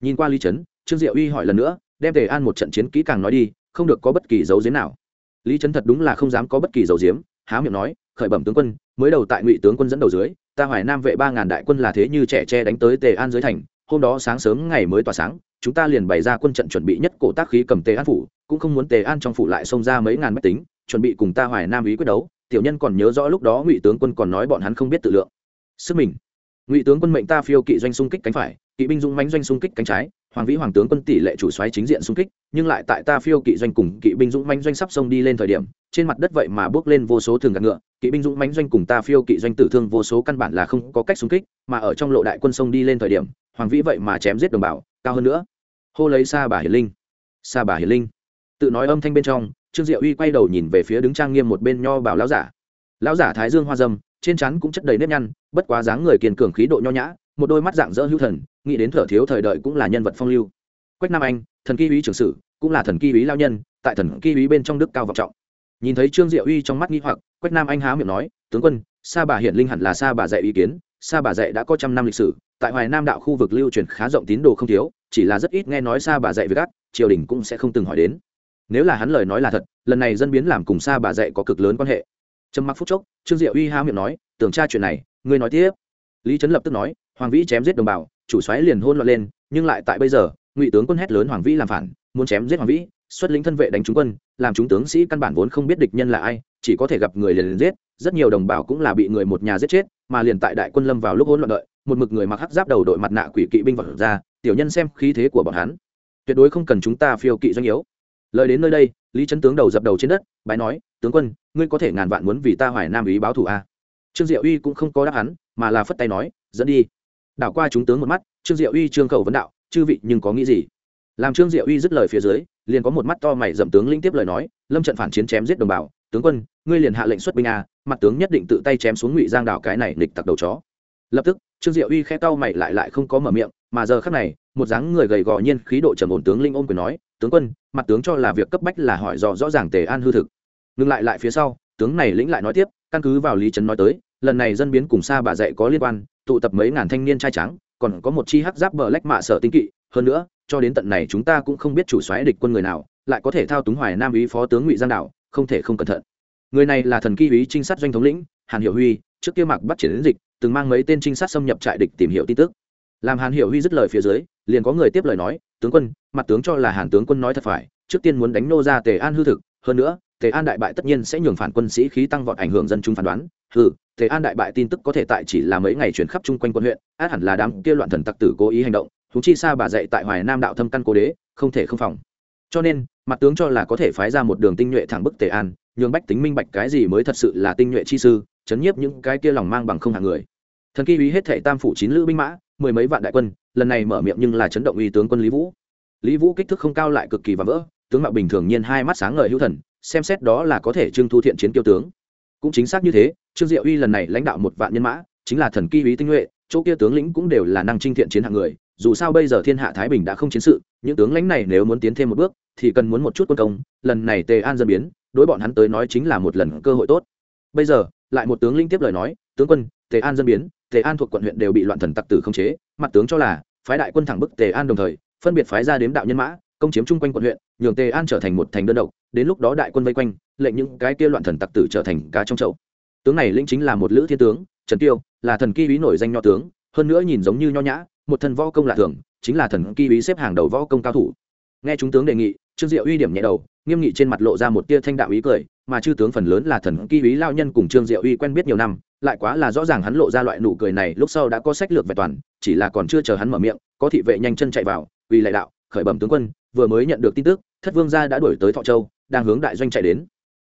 Nhìn qua lý trấn, trương diệu uy hỏi lần nữa, đem tề an một trận chiến kỹ càng nói đi, không được có bất kỳ dấu diếm nào. Lý trấn thật đúng là không dám có bất kỳ dấu diếm há miệng nói, khởi bẩm tướng quân, mới đầu tại ngụy tướng quân dẫn đầu dưới, ta hoài nam vệ ba ngàn đại quân là thế như trẻ tre đánh tới tề an dưới thành, hôm đó sáng sớm ngày mới tỏa sáng, chúng ta liền bày ra quân trận chuẩn bị nhất cổ tác khí cầm tề an phủ, cũng không muốn tề an trong phủ lại xông ra mấy ngàn máy tính, chuẩn bị cùng ta hoài nam ý quyết đấu, tiểu nhân còn nhớ rõ lúc đó ngụy tướng quân còn nói bọn hắn không biết tự lượng. Sức mình ngụy tướng quân mệnh ta phiêu kỵ doanh xung kích cánh phải, kỵ binh dũng mánh doanh xung kích cánh trái, hoàng vĩ hoàng tướng quân tỷ lệ chủ xoáy chính diện xung kích, nhưng lại tại ta phiêu kỵ doanh cùng kỵ binh dũng mánh doanh sắp sông đi lên thời điểm, trên mặt đất vậy mà bước lên vô số thường gạt ngựa, kỵ binh dũng mánh doanh cùng ta phiêu kỵ doanh tử thương vô số căn bản là không có cách xung kích, mà ở trong lộ đại quân sông đi lên thời điểm, hoàng vĩ vậy mà chém giết đồng bào, cao hơn nữa. Hô lấy xa bà hiền linh. Xa bà hiền linh. Tự nói âm thanh bên trong, trương diệu uy quay đầu nhìn về phía đứng trang nghiêm một bên nho bảo lão giả. Lão giả thái dương hoa dâm trên trán cũng chất đầy nếp nhăn, bất quá dáng người kiên cường khí độ nho nhã, một đôi mắt dạng dỡ hữu thần, nghĩ đến thở thiếu thời đợi cũng là nhân vật phong lưu. Quách nam anh, thần kỳ úy trưởng sử, cũng là thần kỳ úy lao nhân, tại thần kỳ úy bên trong đức cao vọng trọng. Nhìn thấy trương diệu uy trong mắt nghi hoặc, quách nam anh há miệng nói, tướng quân, sa bà hiển linh hẳn là sa bà dạy ý kiến, sa bà dạy đã có trăm năm lịch sử, tại hoài nam đạo khu vực lưu truyền khá rộng tín đồ không thiếu, chỉ là rất ít nghe nói sa bà dạy với các triều đình cũng sẽ không từng hỏi đến. Nếu là hắn lời nói là thật, lần này dân biến làm cùng sa bà dạy có cực lớn quan hệ trầm mặc phút chốc, trương diệu uy há miệng nói, tưởng tra chuyện này, ngươi nói tiếp. Lý trấn lập tức nói, hoàng vĩ chém giết đồng bào, chủ xoáy liền hôn loạn lên, nhưng lại tại bây giờ, ngụy tướng quân hét lớn hoàng vĩ làm phản, muốn chém giết hoàng vĩ, xuất lĩnh thân vệ đánh trúng quân, làm chúng tướng sĩ căn bản vốn không biết địch nhân là ai, chỉ có thể gặp người liền liền giết, rất nhiều đồng bào cũng là bị người một nhà giết chết, mà liền tại đại quân lâm vào lúc hỗn loạn đợi, một mực người mặc hắc giáp đầu đội mặt nạ quỷ kỵ binh vật ra, tiểu nhân xem khí thế của bọn hắn, tuyệt đối không cần chúng ta phiêu kỵ doanh yếu. Lời đến nơi đây lý trấn tướng đầu dập đầu trên đất, bái nói, tướng quân, ngươi có thể ngàn vạn muốn vì ta hoài nam ý báo thù a trương diệu uy cũng không có đáp hắn, mà là phất tay nói, dẫn đi. Đảo qua chúng tướng một mắt, trương diệu uy trương khẩu vấn đạo, chư vị nhưng có nghĩ gì? Làm trương diệu uy dứt lời phía dưới, liền có một mắt to mày dậm tướng lĩnh tiếp lời nói, lâm trận phản chiến chém giết đồng bào, tướng quân, ngươi liền hạ lệnh xuất binh a mặt tướng nhất định tự tay chém xuống ngụy giang đảo cái này nịch tặc đầu chó. Lập tức, trương diệu uy khe cau mày lại lại không có mở miệng, mà giờ khắc này, một dáng người gầy gò nhiên khí độ trầm ổn tướng linh ôm quyền nói tướng quân, mặt tướng cho là việc cấp bách là hỏi dò rõ ràng tề an hư thực. Ngừng lại lại phía sau, tướng này lĩnh lại nói tiếp, căn cứ vào lý trấn nói tới, lần này dân biến cùng xa bà dạy có liên quan, tụ tập mấy ngàn thanh niên trai trắng còn có một chi hắc giáp bờ lách mạ sở tinh kỵ. Hơn nữa, cho đến tận này chúng ta cũng không biết chủ xoáy địch quân người nào, lại có thể thao túng hoài nam ý phó tướng ngụy giang đạo không thể không cẩn thận. Người này là thần kỳ ý trinh sát doanh thống lĩnh, hàn hiệu huy, trước kia mặc bắt triển đến dịch, từng mang mấy tên trinh sát xâm nhập trại địch tìm hiểu tin tức. Làm hàn hiệu huy dứt lời phía dưới liền có người tiếp lời nói, tướng quân, mặt tướng cho là hàn tướng quân nói thật phải, trước tiên muốn đánh nô ra tề an hư thực, hơn nữa, tề an đại bại tất nhiên sẽ nhường phản quân sĩ khí tăng vọt ảnh hưởng dân chúng phán đoán. Hừ, tề an đại bại tin tức có thể tại chỉ là mấy ngày chuyển khắp chung quanh quân huyện, át hẳn là đám kia loạn thần tặc tử cố ý hành động húng chi xa bà dạy tại hoài nam đạo thâm căn cố đế, không thể không phòng. Cho nên, mặt tướng cho là có thể phái ra một đường tinh nhuệ thẳng bức tề an, nhường bách tính minh bạch cái gì mới thật sự là tinh nhuệ chi sư, chấn nhiếp những cái kia lòng mang bằng không hàng người. Thần kỳ uý hết thệ tam phủ chín lữ binh mã, mười mấy vạn đại quân lần này mở miệng nhưng là chấn động uy tướng quân lý vũ. Lý vũ kích thước không cao lại cực kỳ và vỡ, tướng mạo bình thường nhiên hai mắt sáng ngời hữu thần, xem xét đó là có thể trưng thu thiện chiến tiêu tướng. Cũng chính xác như thế, trương diệu uy lần này lãnh đạo một vạn nhân mã, chính là thần kỳ uy tinh nhuệ, chỗ kia tướng lĩnh cũng đều là năng trinh thiện chiến hạng người, dù sao bây giờ thiên hạ thái bình đã không chiến sự, những tướng lãnh này nếu muốn tiến thêm một bước, thì cần muốn một chút quân công, lần này tề an dân biến, đối bọn hắn tới nói chính là một lần cơ hội tốt. Bây giờ, lại một tướng lĩnh tiếp lời nói, tướng quân, tề an dân biến tề an thuộc quận huyện đều bị loạn thần tặc tử không chế, mặt tướng cho là phái đại quân thẳng bức tề an đồng thời, phân biệt phái ra đếm đạo nhân mã, công chiếm chung quanh quận huyện, nhường tề an trở thành một thành đơn độc, đến lúc đó đại quân vây quanh, lệnh những cái kia loạn thần tặc tử trở thành cá trong chậu. Tướng này lĩnh chính là một lữ thiên tướng, trần tiêu, là thần kỳ úy nổi danh nho tướng, hơn nữa nhìn giống như nho nhã, một thần võ công lạ thường, chính là thần kỳ úy xếp hàng đầu võ công cao thủ. Nghe chúng tướng đề nghị, trương diệu uy điểm nhẹ đầu, nghiêm nghị trên mặt lộ ra một tia thanh đạo ý cười, mà chư tướng phần lớn là thần kỳ úy lao nhân cùng trương diệu uy quen biết nhiều năm lại quá là rõ ràng hắn lộ ra loại nụ cười này, lúc sau đã có sách lược vẹn toàn, chỉ là còn chưa chờ hắn mở miệng, có thị vệ nhanh chân chạy vào uy lại đạo, khởi bẩm tướng quân, vừa mới nhận được tin tức, thất vương gia đã đuổi tới thọ châu, đang hướng đại doanh chạy đến.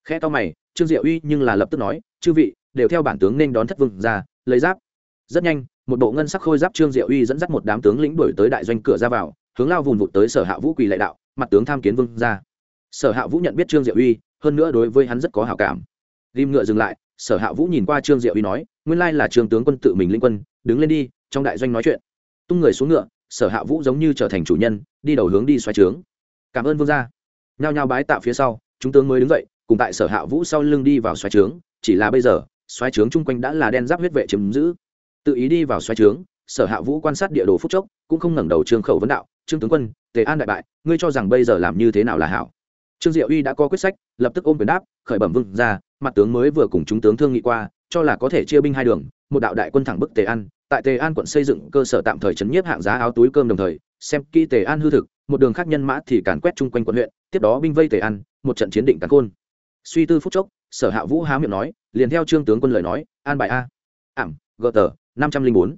Khe to mày, trương diệu uy nhưng là lập tức nói, chư vị, đều theo bản tướng nên đón thất vương gia, lấy giáp. Rất nhanh, một bộ ngân sắc khôi giáp trương diệu uy dẫn dắt một đám tướng lĩnh đuổi tới đại doanh cửa ra vào, hướng lao vùng vụt tới sở hạ vũ quỳ lệ đạo, mặt tướng tham kiến vương gia. Sở hạ vũ nhận biết trương diệu uy, hơn nữa đối với hắn rất có hảo cảm. Ghim ngựa dừng lại sở hạ vũ nhìn qua trương diệu uy nói, nguyên lai là trương tướng quân tự mình linh quân, đứng lên đi, trong đại doanh nói chuyện. Tung người xuống ngựa, sở hạ vũ giống như trở thành chủ nhân, đi đầu hướng đi xoáy trướng. Cảm ơn vương gia. Nhao nhao bái tạo phía sau, chúng tướng mới đứng dậy, cùng tại sở hạ vũ sau lưng đi vào xoáy trướng. Chỉ là bây giờ xoáy trướng chung quanh đã là đen giáp huyết vệ chiếm giữ. Tự ý đi vào xoáy trướng, sở hạ vũ quan sát địa đồ phúc chốc, cũng không ngẩng đầu trương khẩu vấn đạo, trương tướng quân, tề an đại bại, ngươi cho rằng bây giờ làm như thế nào là hảo? Trương diệu uy đã có quyết sách, lập tức ôm quyền đáp, khởi bẩm vương ra mặt tướng mới vừa cùng chúng tướng thương nghị qua, cho là có thể chia binh hai đường, một đạo đại quân thẳng bức tề an, tại tề an quận xây dựng cơ sở tạm thời chấn nhiếp hạng giá áo túi cơm đồng thời, xem kỹ tề an hư thực, một đường khác nhân mã thì càn quét chung quanh quận huyện, tiếp đó binh vây tề an, một trận chiến định càn khôn. Suy tư phút chốc, sở hạ vũ há miệng nói, liền theo trương tướng quân lời nói, an bài a. Ảm gờ tờ năm trăm linh bốn.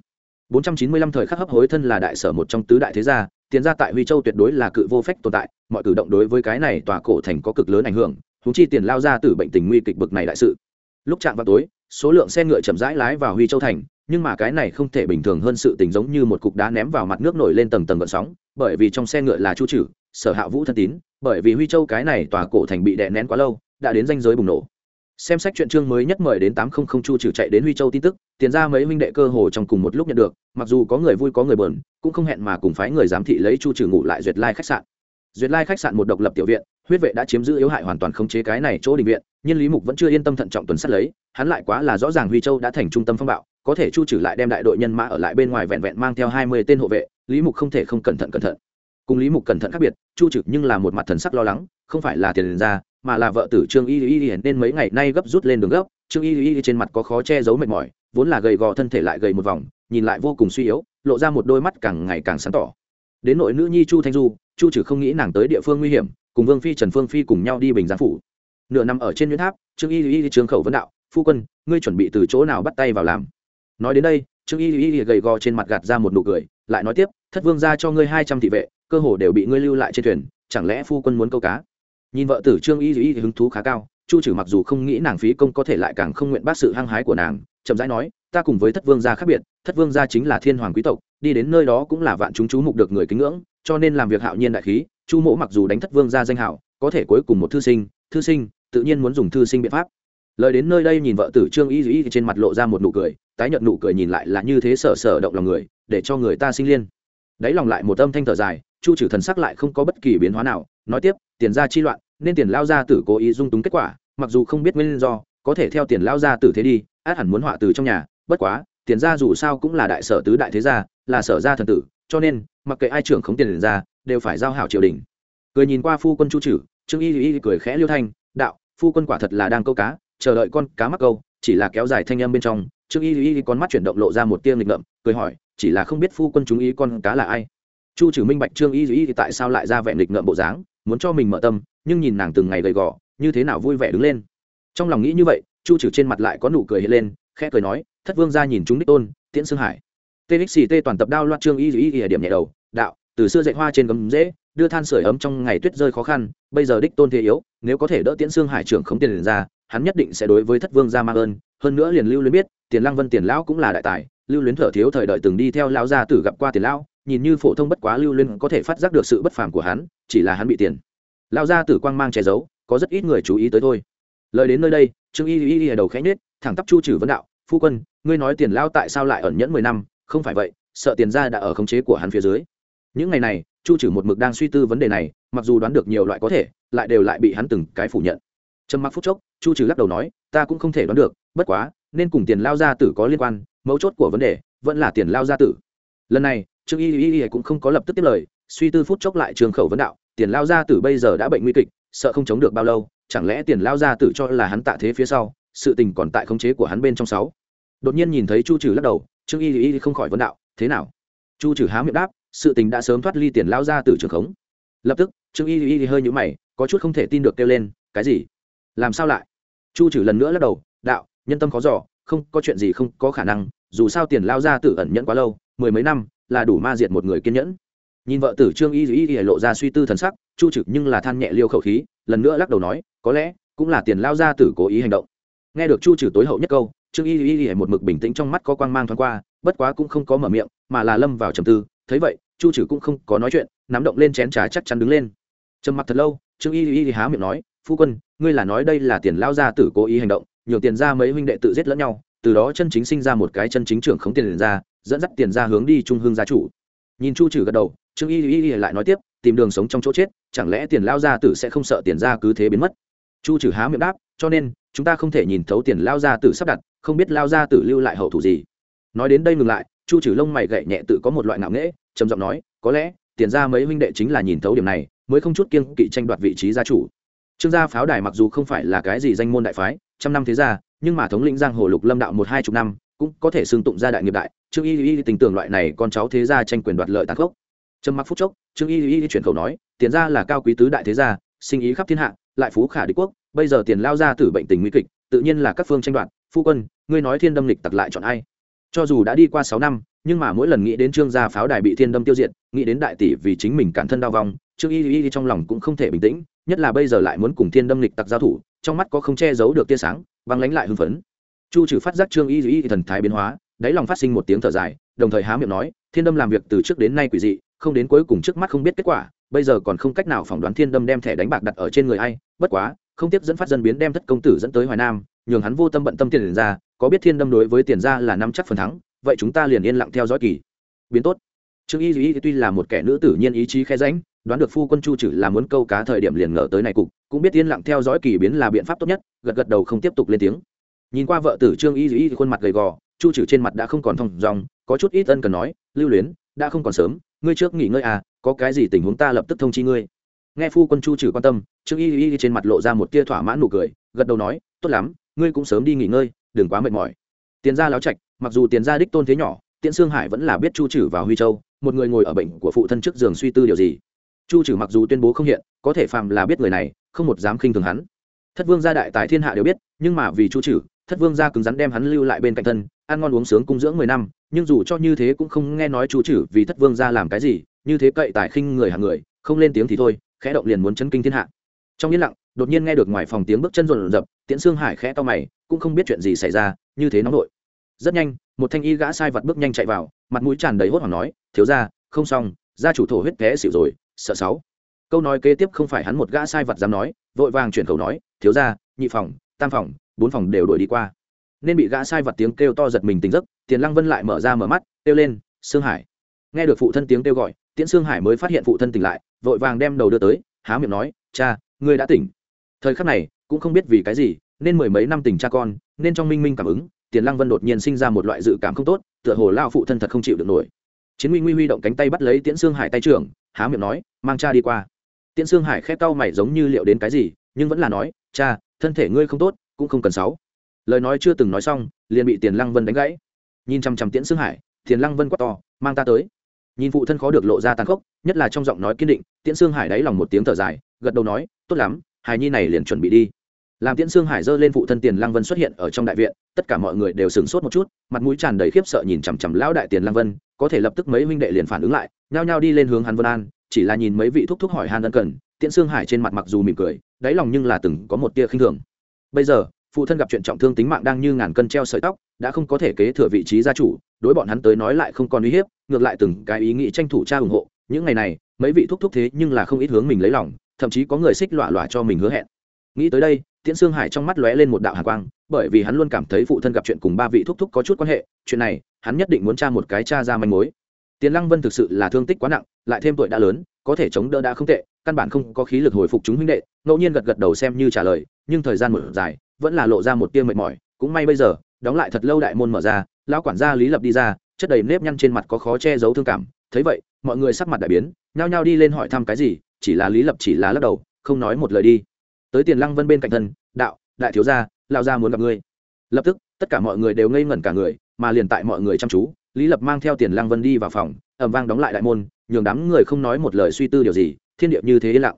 bốn trăm chín mươi lăm thời khắc hấp hối thân là đại sở một trong tứ đại thế gia tiền ra tại huy châu tuyệt đối là cự vô phách tồn tại, mọi cử động đối với cái này tòa cổ thành có cực lớn ảnh hưởng húng chi tiền lao ra từ bệnh tình nguy kịch bực này đại sự. Lúc chạm vào tối, số lượng xe ngựa chậm rãi lái vào huy châu thành, nhưng mà cái này không thể bình thường hơn sự tình giống như một cục đá ném vào mặt nước nổi lên tầng tầng gợn sóng, bởi vì trong xe ngựa là chu trừ sở hạ vũ thân tín, bởi vì huy châu cái này tòa cổ thành bị đè nén quá lâu, đã đến danh giới bùng nổ. Xem sách chuyện chương mới nhất mời đến tám không không chu trừ chạy đến huy châu tin tức, tiền ra mấy huynh đệ cơ hồ trong cùng một lúc nhận được, mặc dù có người vui có người bờn cũng không hẹn mà cùng phái người giám thị lấy chu trừ ngủ lại duyệt lai khách sạn. Duyệt lai khách sạn một độc lập tiểu viện huyết vệ đã chiếm giữ yếu hại hoàn toàn khống chế cái này chỗ đình viện, nhưng lý mục vẫn chưa yên tâm thận trọng tuần sát lấy, hắn lại quá là rõ ràng huy châu đã thành trung tâm phong bạo, có thể chu trừ lại đem đại đội nhân mã ở lại bên ngoài vẹn vẹn mang theo hai mươi tên hộ vệ, lý mục không thể không cẩn thận cẩn thận. Cùng lý mục cẩn thận khác biệt, chu Trực nhưng là một mặt thần sắc lo lắng, không phải là tiền ra, mà là vợ tử trương y y y nên mấy ngày nay gấp rút lên đường gấp, trương y y trên mặt có khó che giấu mệt mỏi, vốn là gầy gò thân thể lại gầy một vòng, nhìn lại vô cùng suy yếu, lộ ra một đôi mắt càng ngày càng sáng tỏ. Đến nội nữ nhi chu thanh du, chu trừ không nghĩ nàng tới địa phương nguy hiểm cùng vương phi trần phương phi cùng nhau đi bình giang phủ nửa năm ở trên nhuyễn tháp trương y y trường khẩu vấn đạo phu quân ngươi chuẩn bị từ chỗ nào bắt tay vào làm nói đến đây trương y y gầy gò trên mặt gạt ra một nụ cười lại nói tiếp thất vương ra cho ngươi hai trăm thị vệ cơ hồ đều bị ngươi lưu lại trên thuyền chẳng lẽ phu quân muốn câu cá nhìn vợ tử trương y y hứng thú khá cao chu trừ mặc dù không nghĩ nàng phí công có thể lại càng không nguyện bác sự hăng hái của nàng chậm rãi nói ta cùng với thất vương gia khác biệt thất vương gia chính là thiên hoàng quý tộc đi đến nơi đó cũng là vạn chúng chú mục được người kính ngưỡng cho nên làm việc hạo nhiên đại khí chu mỗ mặc dù đánh thất vương ra danh hảo, có thể cuối cùng một thư sinh thư sinh, tự nhiên muốn dùng thư sinh biện pháp. Lời đến nơi đây nhìn vợ tử trương y dĩ trên mặt lộ ra một nụ cười, tái nhợt nụ cười nhìn lại là như thế sở sở động lòng người, để cho người ta sinh liên. Đáy lòng lại một âm thanh thở dài, chu trừ thần sắc lại không có bất kỳ biến hóa nào, nói tiếp, tiền ra chi loạn, nên tiền lao ra tử cố ý dung túng kết quả, mặc dù không biết nguyên do, có thể theo tiền lao ra tử thế đi, át hẳn muốn họa từ trong nhà, bất quá, tiền ra dù sao cũng là đại sở tứ đại thế gia, là sở gia thần tử, cho nên mặc kệ ai trưởng khống tiền ra, đều phải giao hảo triều đình. Cười nhìn qua phu quân chu trừ trương y y cười khẽ liêu thanh, đạo, phu quân quả thật là đang câu cá, chờ đợi con cá mắc câu, chỉ là kéo dài thanh âm bên trong. Trương y y con mắt chuyển động lộ ra một tiêm lịch ngậm cười hỏi, chỉ là không biết phu quân chúng ý con cá là ai? Chu trừ minh bạch trương y y tại sao lại ra vẹn lịch ngậm bộ dáng, muốn cho mình mở tâm, nhưng nhìn nàng từng ngày gầy gò, như thế nào vui vẻ đứng lên. Trong lòng nghĩ như vậy, chu trừ trên mặt lại có nụ cười hiện lên, khẽ cười nói, thất vương ra nhìn chúng đích tôn, tiễn xương hải txt toàn tập đao loạt trương y y y điểm nhẹ đầu đạo từ xưa dạy hoa trên gấm dễ đưa than sửa ấm trong ngày tuyết rơi khó khăn bây giờ đích tôn thế yếu nếu có thể đỡ tiễn xương hải trưởng không tiền liền ra hắn nhất định sẽ đối với thất vương ra mang ơn hơn nữa liền lưu luyến biết tiền lăng vân tiền lão cũng là đại tài lưu luyến thở thiếu thời đợi từng đi theo lão gia tử gặp qua tiền lão nhìn như phổ thông bất quá lưu luyến có thể phát giác được sự bất phàm của hắn chỉ là hắn bị tiền. Lão gia tử quang mang che giấu có rất ít người chú ý tới thôi. Lời đến nơi đây trương y y y đầu khẽ nhếch, thẳng tắp chu trừ vấn đạo phu quân ngươi nói tiền lão tại sao lại ẩn nhẫn mười năm không phải vậy, sợ tiền ra đã ở khống chế của hắn phía dưới. Những ngày này, chu trừ một mực đang suy tư vấn đề này, mặc dù đoán được nhiều loại có thể, lại đều lại bị hắn từng cái phủ nhận. Trầm mặc phút chốc, chu trừ lắc đầu nói, ta cũng không thể đoán được, bất quá, nên cùng tiền lao gia tử có liên quan, mấu chốt của vấn đề, vẫn là tiền lao gia tử. Lần này, trương y y y cũng không có lập tức tiếp lời, suy tư phút chốc lại trường khẩu vấn đạo, tiền lao gia tử bây giờ đã bệnh nguy kịch, sợ không chống được bao lâu, chẳng lẽ tiền lao gia tử cho là hắn tạ thế phía sau, sự tình còn tại khống chế của hắn bên trong sáu? Đột nhiên nhìn thấy chu trừ lắc đầu trương y y không khỏi vấn đạo, thế nào? Chu trừ há miệng đáp, sự tình đã sớm thoát ly tiền lao gia tử trường khống. Lập tức, trương y y hơi nhũ mày, có chút không thể tin được kêu lên, cái gì? Làm sao lại? Chu trừ lần nữa lắc đầu, đạo, nhân tâm khó giỏ không có chuyện gì không có khả năng, dù sao tiền lao ra tự ẩn nhẫn quá lâu, mười mấy năm là đủ ma diệt một người kiên nhẫn. Nhìn vợ tử trương y y y lộ ra suy tư thần sắc, chu trực nhưng là than nhẹ liêu khẩu khí, lần nữa lắc đầu nói, có lẽ cũng là tiền lao ra tử cố ý hành động. Nghe được chu trừ tối hậu nhất câu trương y y y một mực bình tĩnh trong mắt có quang mang thoáng qua, bất quá cũng không có mở miệng, mà là lâm vào trầm tư. Thấy vậy, chu trừ cũng không có nói chuyện, nắm động lên chén trà chắc chắn đứng lên. Trầm mặc thật lâu, trương y y Y há miệng nói, phu quân, ngươi là nói đây là tiền lao ra tử cố ý hành động nhiều tiền ra mấy huynh đệ tự giết lẫn nhau, từ đó chân chính sinh ra một cái chân chính trưởng khống tiền ra dẫn dắt tiền ra hướng đi trung hương gia chủ. Nhìn chu trừ gật đầu, trương y y y lại nói tiếp, tìm đường sống trong chỗ chết, chẳng lẽ tiền lao gia tử sẽ không sợ tiền ra cứ thế biến mất? Chu trừ há miệng đáp, cho nên chúng ta không thể nhìn thấu tiền lao gia tử sắp đặt, không biết lao gia tử lưu lại hậu thủ gì. Nói đến đây ngừng lại, chu trừ lông mày gậy nhẹ tự có một loại ngạo nghễ, trầm giọng nói, có lẽ, tiền ra mấy huynh đệ chính là nhìn thấu điểm này, mới không chút kiên kỵ tranh đoạt vị trí gia chủ. Trương gia pháo đài mặc dù không phải là cái gì danh môn đại phái, trăm năm thế gia, nhưng mà thống lĩnh giang hồ lục lâm đạo một hai chục năm, cũng có thể xưng tụng gia đại nghiệp đại. Trương y y tình tưởng loại này con cháu thế gia tranh quyền đoạt lợi tàn khốc. Trầm mặc phút chốc, trương y y chuyển khẩu nói, tiền gia là cao quý tứ đại thế gia, sinh ý khắp thiên hạ, lại phú khả đế quốc bây giờ tiền lao ra tử bệnh tình nguy kịch, tự nhiên là các phương tranh đoạt. Phu quân, ngươi nói thiên đâm lịch tặc lại chọn ai? Cho dù đã đi qua sáu năm, nhưng mà mỗi lần nghĩ đến trương gia pháo đài bị thiên đâm tiêu diệt, nghĩ đến đại tỷ vì chính mình cản thân đau vong, trương y y trong lòng cũng không thể bình tĩnh, nhất là bây giờ lại muốn cùng thiên đâm lịch tặc giao thủ, trong mắt có không che giấu được tia sáng băng lánh lại hưng phấn. Chu trừ phát giác trương y y thần thái biến hóa, đáy lòng phát sinh một tiếng thở dài, đồng thời há miệng nói, thiên đâm làm việc từ trước đến nay quỷ dị, không đến cuối cùng trước mắt không biết kết quả, bây giờ còn không cách nào phỏng đoán thiên đâm đem thẻ đánh bạc đặt ở trên người ai, bất quá không tiếp dẫn phát dân biến đem thất công tử dẫn tới hoài nam, nhường hắn vô tâm bận tâm tiền ra, có biết thiên đâm đối với tiền ra là năm chắc phần thắng, vậy chúng ta liền yên lặng theo dõi kỳ. Biến tốt. Trương y duy tuy là một kẻ nữ tử nhiên ý chí khe ránh đoán được phu quân chu trừ là muốn câu cá thời điểm liền ngờ tới này cục, cũng biết yên lặng theo dõi kỳ biến là biện pháp tốt nhất, gật gật đầu không tiếp tục lên tiếng. Nhìn qua vợ tử trương y duy khuôn mặt gầy gò, chu trừ trên mặt đã không còn thông dòng, có chút ít ân cần nói, lưu luyến, đã không còn sớm, ngươi trước nghỉ ngơi à có cái gì tình huống ta lập tức thông chi ngươi nghe phu quân chu trừ quan tâm, trương y y trên mặt lộ ra một tia thỏa mãn nụ cười, gật đầu nói, tốt lắm, ngươi cũng sớm đi nghỉ ngơi, đừng quá mệt mỏi. Tiền gia láo trạch, mặc dù tiền gia đích tôn thế nhỏ, tiễn sương hải vẫn là biết chu trừ vào huy châu, một người ngồi ở bệnh của phụ thân trước giường suy tư điều gì. Chu trừ mặc dù tuyên bố không hiện, có thể phàm là biết người này, không một dám khinh thường hắn. Thất vương gia đại tài thiên hạ đều biết, nhưng mà vì chu trừ, thất vương gia cứng rắn đem hắn lưu lại bên cạnh thân, ăn ngon uống sướng cung dưỡng mười năm, nhưng dù cho như thế cũng không nghe nói chu trừ vì thất vương gia làm cái gì, như thế cậy tài khinh người hàng người, không lên tiếng thì thôi khẽ động liền muốn chấn kinh thiên hạ. Trong yên lặng, đột nhiên nghe được ngoài phòng tiếng bước chân rộn rập, tiễn xương hải khẽ to mày, cũng không biết chuyện gì xảy ra, như thế nóng nội. Rất nhanh, một thanh y gã sai vật bước nhanh chạy vào, mặt mũi tràn đầy hốt hoảng nói, thiếu ra không xong, gia chủ thổ huyết té xỉu rồi, sợ sáu. Câu nói kế tiếp không phải hắn một gã sai vật dám nói, vội vàng chuyển khẩu nói, thiếu ra nhị phòng, tam phòng, bốn phòng đều đuổi đi qua. Nên bị gã sai vật tiếng kêu to giật mình tỉnh giấc, tiền lăng vân lại mở ra mở mắt, kêu lên, sương hải. Nghe được phụ thân tiếng kêu gọi, tiễn sương hải mới phát hiện phụ thân tỉnh lại vội vàng đem đầu đưa tới, há miệng nói, cha, ngươi đã tỉnh. Thời khắc này, cũng không biết vì cái gì, nên mười mấy năm tình cha con, nên trong minh minh cảm ứng, tiền lăng vân đột nhiên sinh ra một loại dự cảm không tốt, tựa hồ lao phụ thân thật không chịu được nổi. Chiến nguy nguy huy động cánh tay bắt lấy tiễn xương hải tay trưởng, há miệng nói, mang cha đi qua. Tiễn xương hải khét cau mày giống như liệu đến cái gì, nhưng vẫn là nói, cha, thân thể ngươi không tốt, cũng không cần sáu. Lời nói chưa từng nói xong, liền bị tiền lăng vân đánh gãy. Nhìn chăm chăm tiễn xương hải, tiền lăng vân quát to, mang ta tới nhìn phụ thân khó được lộ ra tàn khốc, nhất là trong giọng nói kiên định, tiễn sương hải đáy lòng một tiếng thở dài, gật đầu nói, tốt lắm, hài nhi này liền chuẩn bị đi. Làm tiễn sương hải giơ lên phụ thân tiền lăng vân xuất hiện ở trong đại viện, tất cả mọi người đều sửng sốt một chút, mặt mũi tràn đầy khiếp sợ nhìn chằm chằm lão đại tiền lăng vân, có thể lập tức mấy huynh đệ liền phản ứng lại, nhao nhao đi lên hướng hàn vân an, chỉ là nhìn mấy vị thúc thúc hỏi hàn ân cần, tiễn sương hải trên mặt mặc dù mỉm cười, đáy lòng nhưng là từng có một tia khinh thường. Bây giờ phụ thân gặp chuyện trọng thương tính mạng đang như ngàn cân treo sợi tóc, đã không có thể kế thừa vị trí gia chủ, đối bọn hắn tới nói lại không còn uy hiếp, ngược lại từng cái ý nghĩ tranh thủ cha ủng hộ, những ngày này, mấy vị thúc thúc thế nhưng là không ít hướng mình lấy lòng, thậm chí có người xích lọa lọa cho mình hứa hẹn. Nghĩ tới đây, tiễn sương hải trong mắt lóe lên một đạo hạ quang, bởi vì hắn luôn cảm thấy phụ thân gặp chuyện cùng ba vị thúc thúc có chút quan hệ, chuyện này, hắn nhất định muốn tra một cái cha ra manh mối. Tiến lăng vân thực sự là thương tích quá nặng, lại thêm tuổi đã lớn, có thể chống đỡ đã không tệ, căn bản không có khí lực hồi phục chúng huynh đệ, ngẫu nhiên gật gật đầu xem như trả lời, nhưng thời gian một dài vẫn là lộ ra một tia mệt mỏi, cũng may bây giờ, đóng lại thật lâu đại môn mở ra, lão quản gia lý lập đi ra, chất đầy nếp nhăn trên mặt có khó che giấu thương cảm, thấy vậy, mọi người sắc mặt đại biến, nhao nhao đi lên hỏi thăm cái gì, chỉ là lý lập chỉ là lắc đầu, không nói một lời đi. Tới tiền lăng vân bên cạnh thân, đạo, đại thiếu gia lao gia muốn gặp ngươi. Lập tức, tất cả mọi người đều ngây ngẩn cả người, mà liền tại mọi người chăm chú, lý lập mang theo tiền lăng vân đi vào phòng ẩm vang đóng lại đại môn, nhường đám người không nói một lời suy tư điều gì, thiên địa như thế yên lặng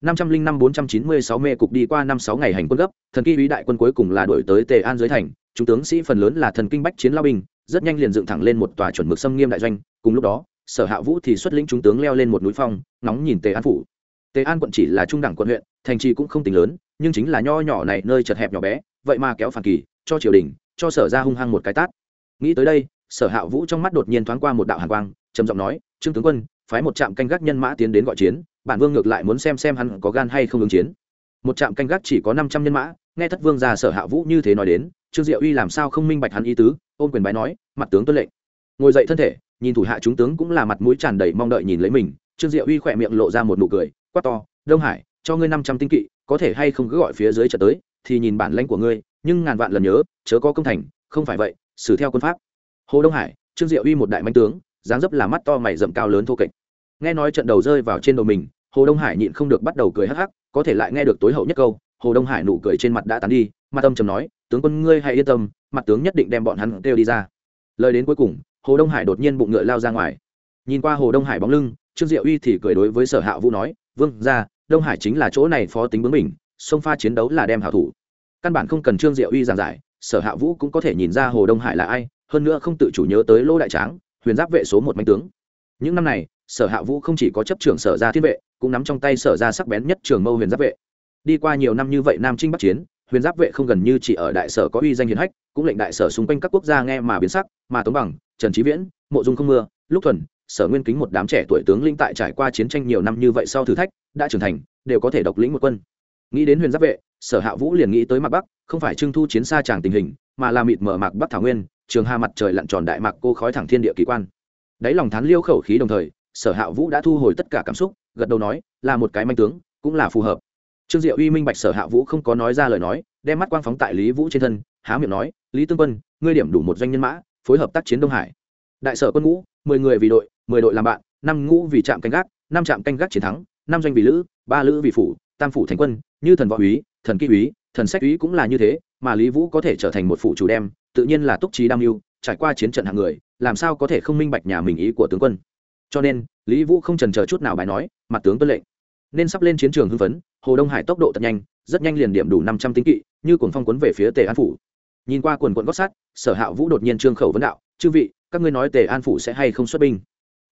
năm trăm linh năm bốn trăm chín mươi sáu mê cục đi qua năm sáu ngày hành quân gấp, thần kỳ uy đại quân cuối cùng là đổi tới tề an dưới thành. Chúng tướng sĩ phần lớn là thần kinh bách chiến lao binh, rất nhanh liền dựng thẳng lên một tòa chuẩn mực xâm nghiêm đại doanh. Cùng lúc đó, sở hạ vũ thì xuất lĩnh chúng tướng leo lên một núi phong nóng nhìn tề an phủ. Tề an quận chỉ là trung đẳng quận huyện, thành trì cũng không tính lớn, nhưng chính là nho nhỏ này nơi chật hẹp nhỏ bé, vậy mà kéo phản kỳ, cho triều đình, cho sở ra hung hăng một cái tát. Nghĩ tới đây, sở hạ vũ trong mắt đột nhiên thoáng qua một đạo hàn quang, trầm giọng nói, trương tướng quân, phái một trạm canh gác nhân mã tiến đến gọi chiến bản vương ngược lại muốn xem xem hắn có gan hay không ứng chiến. Một trạm canh gác chỉ có năm trăm nhân mã, nghe thất vương già sở hạ vũ như thế nói đến, trương diệu uy làm sao không minh bạch hắn ý tứ, ôm quyền bái nói, mặt tướng tuân lệnh. Ngồi dậy thân thể, nhìn thủ hạ chúng tướng cũng là mặt mũi tràn đầy mong đợi nhìn lấy mình, trương diệu uy khỏe miệng lộ ra một nụ cười, quát to, đông hải, cho ngươi năm trăm tinh kỵ, có thể hay không cứ gọi phía dưới trận tới, thì nhìn bản lãnh của ngươi, nhưng ngàn vạn lần nhớ, chớ có công thành, không phải vậy, xử theo quân pháp. Hồ đông hải, trương diệu uy một đại manh tướng, dáng dấp là mắt to mày rậm cao lớn thô kệch nghe nói trận đầu rơi vào trên đầu mình, hồ đông hải nhịn không được bắt đầu cười hắc hắc, có thể lại nghe được tối hậu nhất câu, hồ đông hải nụ cười trên mặt đã tán đi, mặt tâm trầm nói, tướng quân ngươi hãy yên tâm, mặt tướng nhất định đem bọn hắn kêu đi ra. Lời đến cuối cùng, hồ đông hải đột nhiên bụng ngựa lao ra ngoài. Nhìn qua hồ đông hải bóng lưng, trương diệu uy thì cười đối với sở hạ vũ nói, vương ra đông hải chính là chỗ này phó tính bướng mình sông pha chiến đấu là đem hảo thủ. Căn bản không cần trương diệu uy giảng giải, sở hạ vũ cũng có thể nhìn ra hồ đông hải là ai, hơn nữa không tự chủ nhớ tới lỗ đại tráng, huyền giáp vệ số một mạnh tướng. Những năm này sở hạ vũ không chỉ có chấp trưởng sở ra thiên vệ, cũng nắm trong tay sở ra sắc bén nhất trường mâu huyền giáp vệ. Đi qua nhiều năm như vậy nam trinh bắc chiến, huyền giáp vệ không gần như chỉ ở đại sở có uy danh hiền hách, cũng lệnh đại sở xung quanh các quốc gia nghe mà biến sắc, mà tống bằng, trần trí viễn, mộ dung không mưa lúc thuần, sở nguyên kính một đám trẻ tuổi tướng linh tại trải qua chiến tranh nhiều năm như vậy sau thử thách, đã trưởng thành, đều có thể độc lĩnh một quân. Nghĩ đến huyền giáp vệ, sở hạ vũ liền nghĩ tới mạc bắc, không phải trưng thu chiến xa tràng tình hình, mà là mịt mở mạc bắc thảo nguyên, trường hà mặt trời lặn tròn đại mạc cô khói thẳng thiên địa kỳ quan. Đáy lòng thán liêu khẩu khí đồng thời sở hạ vũ đã thu hồi tất cả cảm xúc, gật đầu nói, là một cái manh tướng, cũng là phù hợp. Trương diệu uy minh bạch sở hạ vũ không có nói ra lời nói, đem mắt quang phóng tại lý vũ trên thân, há miệng nói, lý tương quân, ngươi điểm đủ một doanh nhân mã, phối hợp tác chiến đông hải. Đại sở quân ngũ, mười người vì đội, mười đội làm bạn, năm ngũ vì trạm canh gác, năm trạm canh gác chiến thắng, năm doanh vì lữ, ba lữ vì phủ, tam phủ thành quân, như thần võ úy, thần kỹ úy, thần sách úy cũng là như thế, mà lý vũ có thể trở thành một phủ chủ đem, tự nhiên là túc trí đam mưu, trải qua chiến trận hạng người, làm sao có thể không minh bạch nhà mình ý của tướng quân? Cho nên, lý vũ không trần chờ chút nào bài nói, mặt tướng tuân lệnh. Nên sắp lên chiến trường hưng phấn, hồ đông hải tốc độ thật nhanh, rất nhanh liền điểm đủ năm trăm tinh kỵ, như cuồng phong quấn về phía tề an phủ. Nhìn qua quần quận gót sát sở hạ vũ đột nhiên trương khẩu vấn đạo, chư vị, các ngươi nói tề an phủ sẽ hay không xuất binh?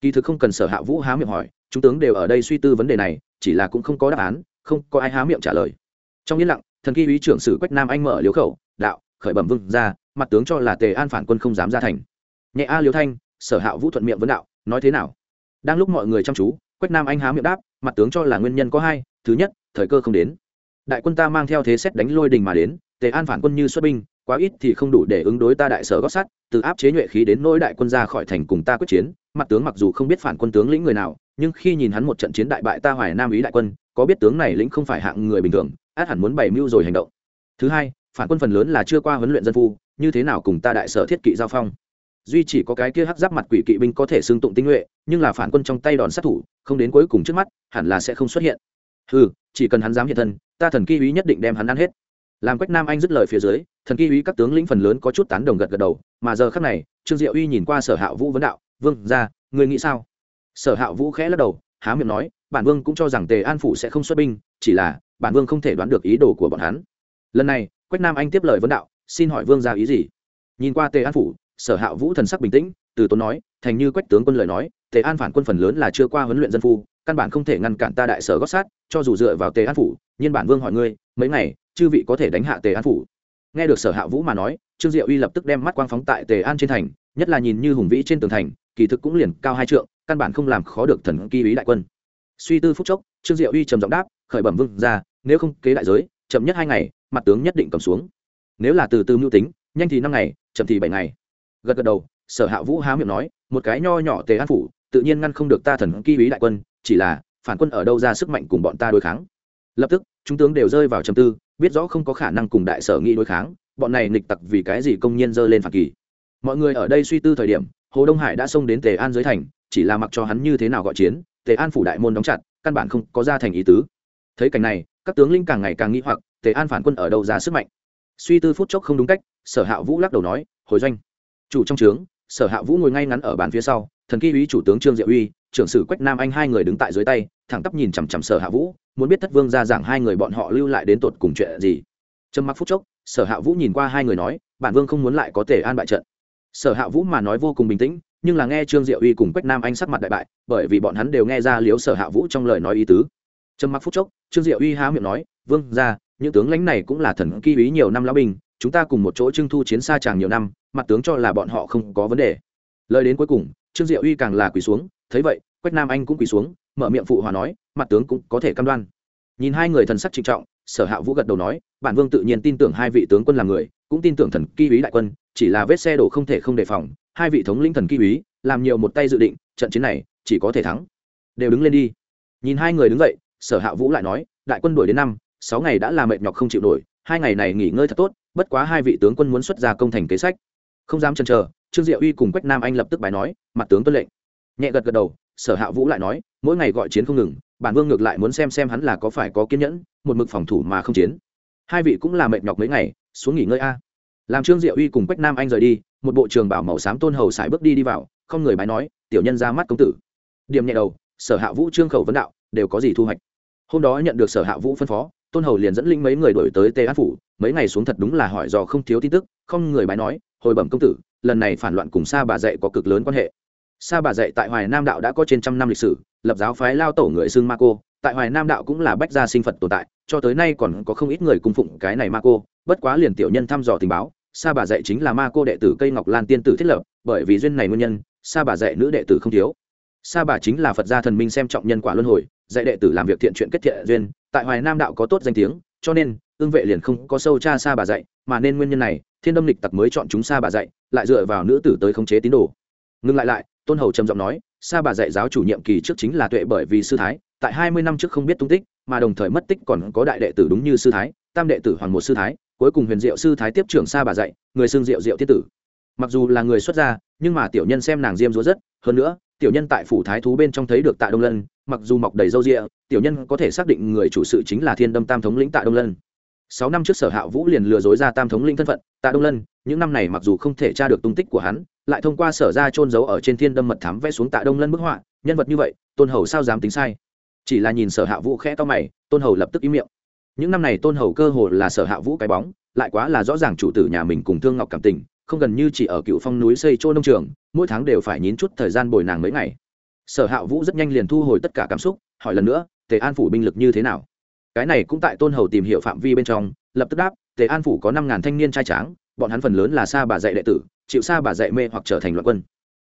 Kỳ thực không cần sở hạ vũ há miệng hỏi, chúng tướng đều ở đây suy tư vấn đề này, chỉ là cũng không có đáp án, không có ai há miệng trả lời. Trong yên lặng, thần kỳ úy trưởng sử quách nam anh mở liếu khẩu, đạo, khởi bẩm vương ra mặt tướng cho là tề an phản quân không dám ra thành. Nhẹ a liếu thanh, sở hạ vũ thuận miệng vấn đạo, nói thế nào? Đang lúc mọi người chăm chú, quách nam anh há miệng đáp, mặt tướng cho là nguyên nhân có hai, thứ nhất, thời cơ không đến. Đại quân ta mang theo thế xét đánh lôi đình mà đến, tề an phản quân như xuất binh, quá ít thì không đủ để ứng đối ta đại sở gót sắt, từ áp chế nhuệ khí đến nỗi đại quân ra khỏi thành cùng ta quyết chiến, mặt tướng mặc dù không biết phản quân tướng lĩnh người nào, nhưng khi nhìn hắn một trận chiến đại bại ta hoài nam ý đại quân, có biết tướng này lĩnh không phải hạng người bình thường, át hẳn muốn bày mưu rồi hành động. Thứ hai, phản quân phần lớn là chưa qua huấn luyện dân phu, như thế nào cùng ta đại sở thiết kỵ giao phong? Duy chỉ có cái kia hắc giáp mặt quỷ kỵ binh có thể xưng tụng tinh nhuệ, nhưng là phản quân trong tay đòn sát thủ, không đến cuối cùng trước mắt, hẳn là sẽ không xuất hiện. Ừ chỉ cần hắn dám hiện thân, ta thần kỳ uý nhất định đem hắn ăn hết. Làm quách nam anh dứt lời phía dưới, thần kỳ uý các tướng lĩnh phần lớn có chút tán đồng gật gật đầu, mà giờ khắc này, trương diệu uy nhìn qua sở hạ vũ vấn đạo, vương ra người nghĩ sao? Sở hạ vũ khẽ lắc đầu, há miệng nói, bản vương cũng cho rằng tề an phủ sẽ không xuất binh, chỉ là, bản vương không thể đoán được ý đồ của bọn hắn. Lần này, quách nam anh tiếp lời vấn đạo, xin hỏi vương ra ý gì? Nhìn qua tề an phủ sở hạ vũ thần sắc bình tĩnh, từ tốn nói, thành như quách tướng quân lời nói, tề an phản quân phần lớn là chưa qua huấn luyện dân phu, căn bản không thể ngăn cản ta đại sở gót sát, cho dù dựa vào tề an phủ nhân bản vương hỏi ngươi, mấy ngày, chư vị có thể đánh hạ tề an phủ? Nghe được sở hạ vũ mà nói, trương diệu uy lập tức đem mắt quang phóng tại tề an trên thành, nhất là nhìn như hùng vĩ trên tường thành, kỳ thực cũng liền cao hai trượng, căn bản không làm khó được thần kỳ ý đại quân. Suy tư phúc chốc, trương diệu uy trầm giọng đáp, khởi bẩm vương ra nếu không kế đại giới, chậm nhất hai ngày, mặt tướng nhất định cầm xuống. Nếu là từ từ mưu tính, nhanh thì năm ngày, chậm thì bảy ngày gật gật đầu, sở hạ vũ há miệng nói, một cái nho nhỏ tề an phủ, tự nhiên ngăn không được ta thần kỳ ý đại quân, chỉ là, phản quân ở đâu ra sức mạnh cùng bọn ta đối kháng. Lập tức, chúng tướng đều rơi vào trầm tư, biết rõ không có khả năng cùng đại sở nghị đối kháng, bọn này nghịch tặc vì cái gì công nhiên dơ lên phản kỳ. Mọi người ở đây suy tư thời điểm, hồ đông hải đã xông đến tề an dưới thành, chỉ là mặc cho hắn như thế nào gọi chiến, tề an phủ đại môn đóng chặt, căn bản không có ra thành ý tứ. Thấy cảnh này, các tướng linh càng ngày càng nghĩ hoặc, tề an phản quân ở đâu ra sức mạnh? Suy tư phút chốc không đúng cách, sở hạ vũ lắc đầu nói, hồi doanh chủ trong trướng, sở hạ vũ ngồi ngay ngắn ở bàn phía sau, thần ký uý chủ tướng trương diệu uy, trưởng sử quách nam anh hai người đứng tại dưới tay, thẳng tắp nhìn chằm chằm sở hạ vũ, muốn biết thất vương ra giảng hai người bọn họ lưu lại đến tột cùng chuyện gì. Trâm mặc phút chốc, sở hạ vũ nhìn qua hai người nói, bản vương không muốn lại có thể an bại trận. Sở hạ vũ mà nói vô cùng bình tĩnh, nhưng là nghe trương diệu uy cùng quách nam anh sắc mặt đại bại, bởi vì bọn hắn đều nghe ra liếu sở hạ vũ trong lời nói ý tứ. Trâm mặc phút chốc, trương diệu uy há miệng nói, vương ra những tướng lãnh này cũng là thần ký uý nhiều năm lão binh chúng ta cùng một chỗ trưng thu chiến xa tràng nhiều năm, mặt tướng cho là bọn họ không có vấn đề. Lời đến cuối cùng, trương diệu uy càng là quỳ xuống, thấy vậy, quách nam anh cũng quỳ xuống, mở miệng phụ hòa nói, mặt tướng cũng có thể cam đoan. Nhìn hai người thần sắc trịnh trọng, sở hạ vũ gật đầu nói, bản vương tự nhiên tin tưởng hai vị tướng quân là người, cũng tin tưởng thần kỳ úy đại quân, chỉ là vết xe đổ không thể không đề phòng, hai vị thống lĩnh thần kỳ úy, làm nhiều một tay dự định, trận chiến này chỉ có thể thắng. Đều đứng lên đi. Nhìn hai người đứng dậy, sở hạ vũ lại nói, đại quân đuổi đến năm, sáu ngày đã là mệt nhọc không chịu nổi, hai ngày này nghỉ ngơi thật tốt bất quá hai vị tướng quân muốn xuất ra công thành kế sách. Không dám chần chờ, trương diệu uy cùng quách nam anh lập tức bài nói, mặt tướng tuân lệnh. Nhẹ gật gật đầu, sở hạ vũ lại nói, mỗi ngày gọi chiến không ngừng, bản vương ngược lại muốn xem xem hắn là có phải có kiên nhẫn, một mực phòng thủ mà không chiến. Hai vị cũng là mệt nhọc mấy ngày, xuống nghỉ ngơi a. Làm trương diệu uy cùng quách nam anh rời đi, một bộ trường bảo màu xám tôn hầu sải bước đi đi vào, không người bái nói, tiểu nhân ra mắt công tử. Điểm nhẹ đầu, sở hạ vũ trương khẩu vấn đạo, đều có gì thu hoạch? Hôm đó nhận được sở hạ vũ phân phó, tôn hầu liền dẫn linh mấy người đổi tới tê an phủ mấy ngày xuống thật đúng là hỏi dò không thiếu tin tức, không người bái nói, hồi bẩm công tử, lần này phản loạn cùng sa bà dạy có cực lớn quan hệ. Sa bà dạy tại hoài nam đạo đã có trên trăm năm lịch sử, lập giáo phái lao tổ người xưng ma cô, tại hoài nam đạo cũng là bách gia sinh phật tồn tại, cho tới nay còn có không ít người cung phụng cái này ma cô, bất quá liền tiểu nhân thăm dò tình báo, sa bà dạy chính là ma cô đệ tử cây ngọc lan tiên tử thiết lập, bởi vì duyên này nguyên nhân, sa bà dạy nữ đệ tử không thiếu. Sa bà chính là phật gia thần minh xem trọng nhân quả luân hồi, dạy đệ tử làm việc thiện chuyện kết thiện duyên, tại hoài nam đạo có tốt danh tiếng, cho nên ương vệ liền không có sâu cha xa bà dạy, mà nên nguyên nhân này, thiên đâm lịch tặc mới chọn chúng xa bà dạy, lại dựa vào nữ tử tới khống chế tín đồ. Ngừng lại lại, tôn hầu trầm giọng nói, xa bà dạy giáo chủ nhiệm kỳ trước chính là tuệ bởi vì sư thái, tại hai mươi năm trước không biết tung tích, mà đồng thời mất tích còn có đại đệ tử đúng như sư thái, tam đệ tử hoàng một sư thái, cuối cùng huyền diệu sư thái tiếp trưởng xa bà dạy, người xưng diệu diệu tiết tử. Mặc dù là người xuất gia, nhưng mà tiểu nhân xem nàng diêm dúa rất, hơn nữa, tiểu nhân tại phủ thái thú bên trong thấy được tạ đông lân, mặc dù mọc đầy râu rịa tiểu nhân có thể xác định người chủ sự chính là thiên đâm tam thống lĩnh tạ đông lân sáu năm trước sở hạ vũ liền lừa dối ra tam thống linh thân phận, tạ đông lân, những năm này mặc dù không thể tra được tung tích của hắn, lại thông qua sở ra trôn giấu ở trên thiên đâm mật thám vẽ xuống tạ đông lân bức họa, nhân vật như vậy, tôn hầu sao dám tính sai? Chỉ là nhìn sở hạ vũ khẽ to mày, tôn hầu lập tức im miệng. Những năm này tôn hầu cơ hồ là sở hạ vũ cái bóng, lại quá là rõ ràng chủ tử nhà mình cùng thương ngọc cảm tình, không gần như chỉ ở cựu phong núi xây chỗ nông trường, mỗi tháng đều phải nhín chút thời gian bồi nàng mấy ngày. Sở hạ vũ rất nhanh liền thu hồi tất cả cảm xúc, hỏi lần nữa, tề an phủ binh lực như thế nào? Cái này cũng tại tôn hầu tìm hiểu phạm vi bên trong, lập tức đáp, tề an phủ có năm ngàn thanh niên trai tráng, bọn hắn phần lớn là xa bà dạy đệ tử, chịu xa bà dạy mê hoặc trở thành loạn quân.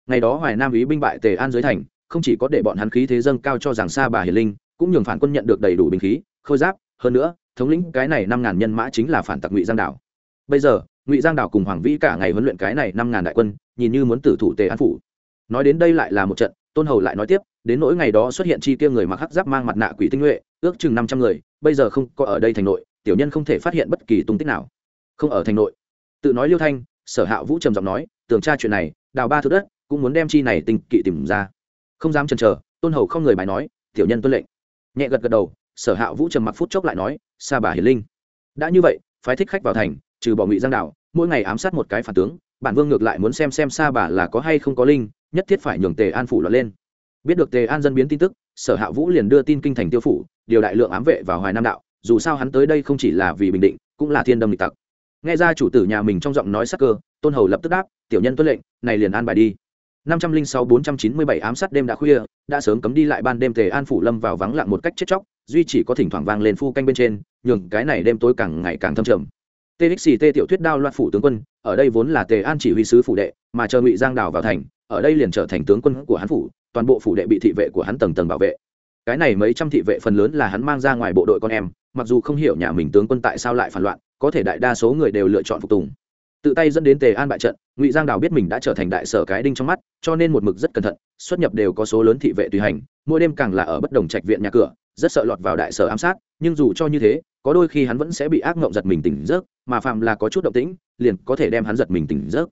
Ngày đó hoài nam ý binh bại tề an dưới thành, không chỉ có để bọn hắn khí thế dâng cao cho rằng xa bà hiền linh, cũng nhường phản quân nhận được đầy đủ binh khí, khôi giáp, hơn nữa, thống lĩnh cái này năm ngàn nhân mã chính là phản tặc ngụy giang đảo. Bây giờ, ngụy giang đảo cùng hoàng vĩ cả ngày huấn luyện cái này năm ngàn đại quân, nhìn như muốn tử thủ tề an phủ. Nói đến đây lại là một trận, tôn hầu lại nói tiếp, đến nỗi ngày đó xuất hiện chi kia người mặc hắc giáp mang mặt nạ quỷ tinh nhuệ, ước chừng năm trăm người bây giờ không có ở đây thành nội, tiểu nhân không thể phát hiện bất kỳ tung tích nào. Không ở thành nội. Tự nói liêu thanh, sở hạ vũ trầm giọng nói, tường tra chuyện này, đào ba thứ đất, cũng muốn đem chi này tinh kỵ tìm ra. Không dám chần chờ, tôn hầu không người bài nói, tiểu nhân tuân lệnh. Nhẹ gật gật đầu, sở hạ vũ trầm mặc phút chốc lại nói, sa bà hiền linh. Đã như vậy, phái thích khách vào thành, trừ bỏ ngụy giang đạo, mỗi ngày ám sát một cái phản tướng, bản vương ngược lại muốn xem xem sa bà là có hay không có linh, nhất thiết phải nhường tề an phủ lọt lên. Biết được tề an dân biến tin tức, sở hạ vũ liền đưa tin kinh thành tiêu phủ điều đại lượng ám vệ vào hoài nam đạo, dù sao hắn tới đây không chỉ là vì bình định, cũng là thiên đâm lịch tặc. Nghe ra chủ tử nhà mình trong giọng nói sắc cơ, tôn hầu lập tức đáp, tiểu nhân tuân lệnh, này liền an bài đi. Năm trăm linh sáu bốn trăm chín mươi bảy ám sát đêm đã khuya, đã sớm cấm đi lại ban đêm tề an phủ lâm vào vắng lặng một cách chết chóc, duy chỉ có thỉnh thoảng vang lên phu canh bên trên, nhường cái này đêm tối càng ngày càng thâm trầm. Txt tiểu thuyết đao loạt phủ tướng quân, ở đây vốn là tề an chỉ huy sứ phủ đệ, mà chờ ngụy giang đào vào thành, ở đây liền trở thành tướng quân của hắn phủ, toàn bộ phủ đệ bị thị vệ của hắn tầng tầng bảo vệ cái này mấy trăm thị vệ phần lớn là hắn mang ra ngoài bộ đội con em, mặc dù không hiểu nhà mình tướng quân tại sao lại phản loạn, có thể đại đa số người đều lựa chọn phục tùng. Tự tay dẫn đến tề an bại trận, ngụy giang đào biết mình đã trở thành đại sở cái đinh trong mắt, cho nên một mực rất cẩn thận, xuất nhập đều có số lớn thị vệ tùy hành, mỗi đêm càng là ở bất đồng trạch viện nhà cửa, rất sợ lọt vào đại sở ám sát, nhưng dù cho như thế, có đôi khi hắn vẫn sẽ bị ác mộng giật mình tỉnh giấc, mà phạm là có chút động tĩnh, liền có thể đem hắn giật mình tỉnh giấc.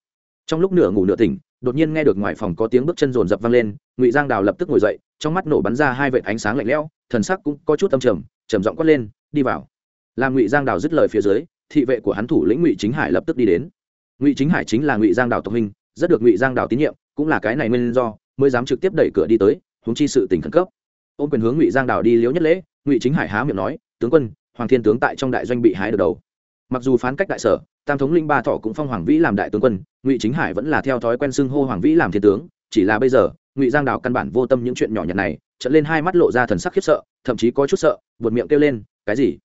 Trong lúc nửa ngủ nửa tỉnh, đột nhiên nghe được ngoài phòng có tiếng bước chân rồn rập vang lên, ngụy giang đào lập tức ngồi dậy trong mắt nổ bắn ra hai vệt ánh sáng lạnh lẽo, thần sắc cũng có chút âm trầm trầm giọng quát lên, đi vào. Làm ngụy giang đào dứt lời phía dưới, thị vệ của hắn thủ lĩnh ngụy chính hải lập tức đi đến. Ngụy chính hải chính là ngụy giang đào tộc hình rất được ngụy giang đào tín nhiệm, cũng là cái này nguyên do, mới dám trực tiếp đẩy cửa đi tới húng chi sự tình khẩn cấp. Ôm quyền hướng ngụy giang đào đi liếu nhất lễ, ngụy chính hải há miệng nói, tướng quân, hoàng thiên tướng tại trong đại doanh bị hái được đầu. Mặc dù phán cách đại sở, tam thống linh ba thọ cũng phong hoàng vĩ làm đại tướng quân, ngụy chính hải vẫn là theo thói quen xưng hô hoàng vĩ làm thiên tướng, chỉ là bây giờ ngụy giang đào căn bản vô tâm những chuyện nhỏ nhặt này trận lên hai mắt lộ ra thần sắc khiếp sợ thậm chí có chút sợ buột miệng kêu lên cái gì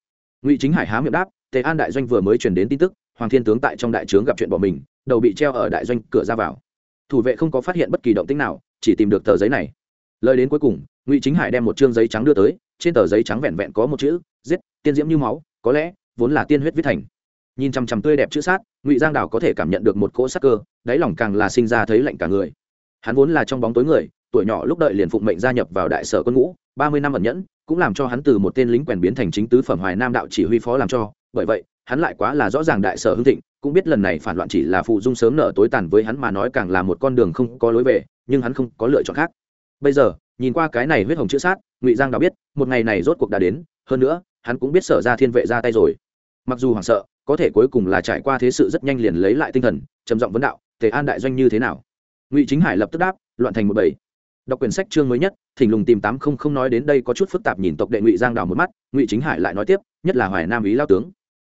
ngụy chính hải há miệng đáp tề an đại doanh vừa mới truyền đến tin tức hoàng thiên tướng tại trong đại trướng gặp chuyện bỏ mình đầu bị treo ở đại doanh cửa ra vào thủ vệ không có phát hiện bất kỳ động tĩnh nào chỉ tìm được tờ giấy này lời đến cuối cùng ngụy chính hải đem một chương giấy trắng đưa tới trên tờ giấy trắng vẹn vẹn có một chữ giết tiên diễm như máu có lẽ vốn là tiên huyết viết thành nhìn chằm chằm tươi đẹp chữ sát ngụy giang đào có thể cảm nhận được một cỗ sắc cơ đáy lòng càng là sinh ra thấy lạnh cả người hắn vốn là trong bóng tối người, tuổi nhỏ lúc đợi liền phụng mệnh gia nhập vào đại sở quân ngũ, ba mươi năm ẩn nhẫn, cũng làm cho hắn từ một tên lính quèn biến thành chính tứ phẩm hoài nam đạo chỉ huy phó làm cho. Bởi vậy, hắn lại quá là rõ ràng đại sở hưng thịnh, cũng biết lần này phản loạn chỉ là phụ dung sớm nở tối tàn với hắn mà nói càng là một con đường không có lối về, nhưng hắn không có lựa chọn khác. Bây giờ, nhìn qua cái này huyết hồng chữ sát, ngụy giang đã biết, một ngày này rốt cuộc đã đến, hơn nữa, hắn cũng biết sở ra thiên vệ ra tay rồi. Mặc dù hoảng sợ, có thể cuối cùng là trải qua thế sự rất nhanh liền lấy lại tinh thần, trầm giọng vấn đạo, tề an đại doanh như thế nào? Ngụy chính hải lập tức đáp, loạn thành một bảy đọc quyển sách chương mới nhất, thỉnh lùng tìm tám không không nói đến đây có chút phức tạp nhìn tộc đệ ngụy giang đào một mắt, ngụy chính hải lại nói tiếp, nhất là hoài nam ý lao tướng.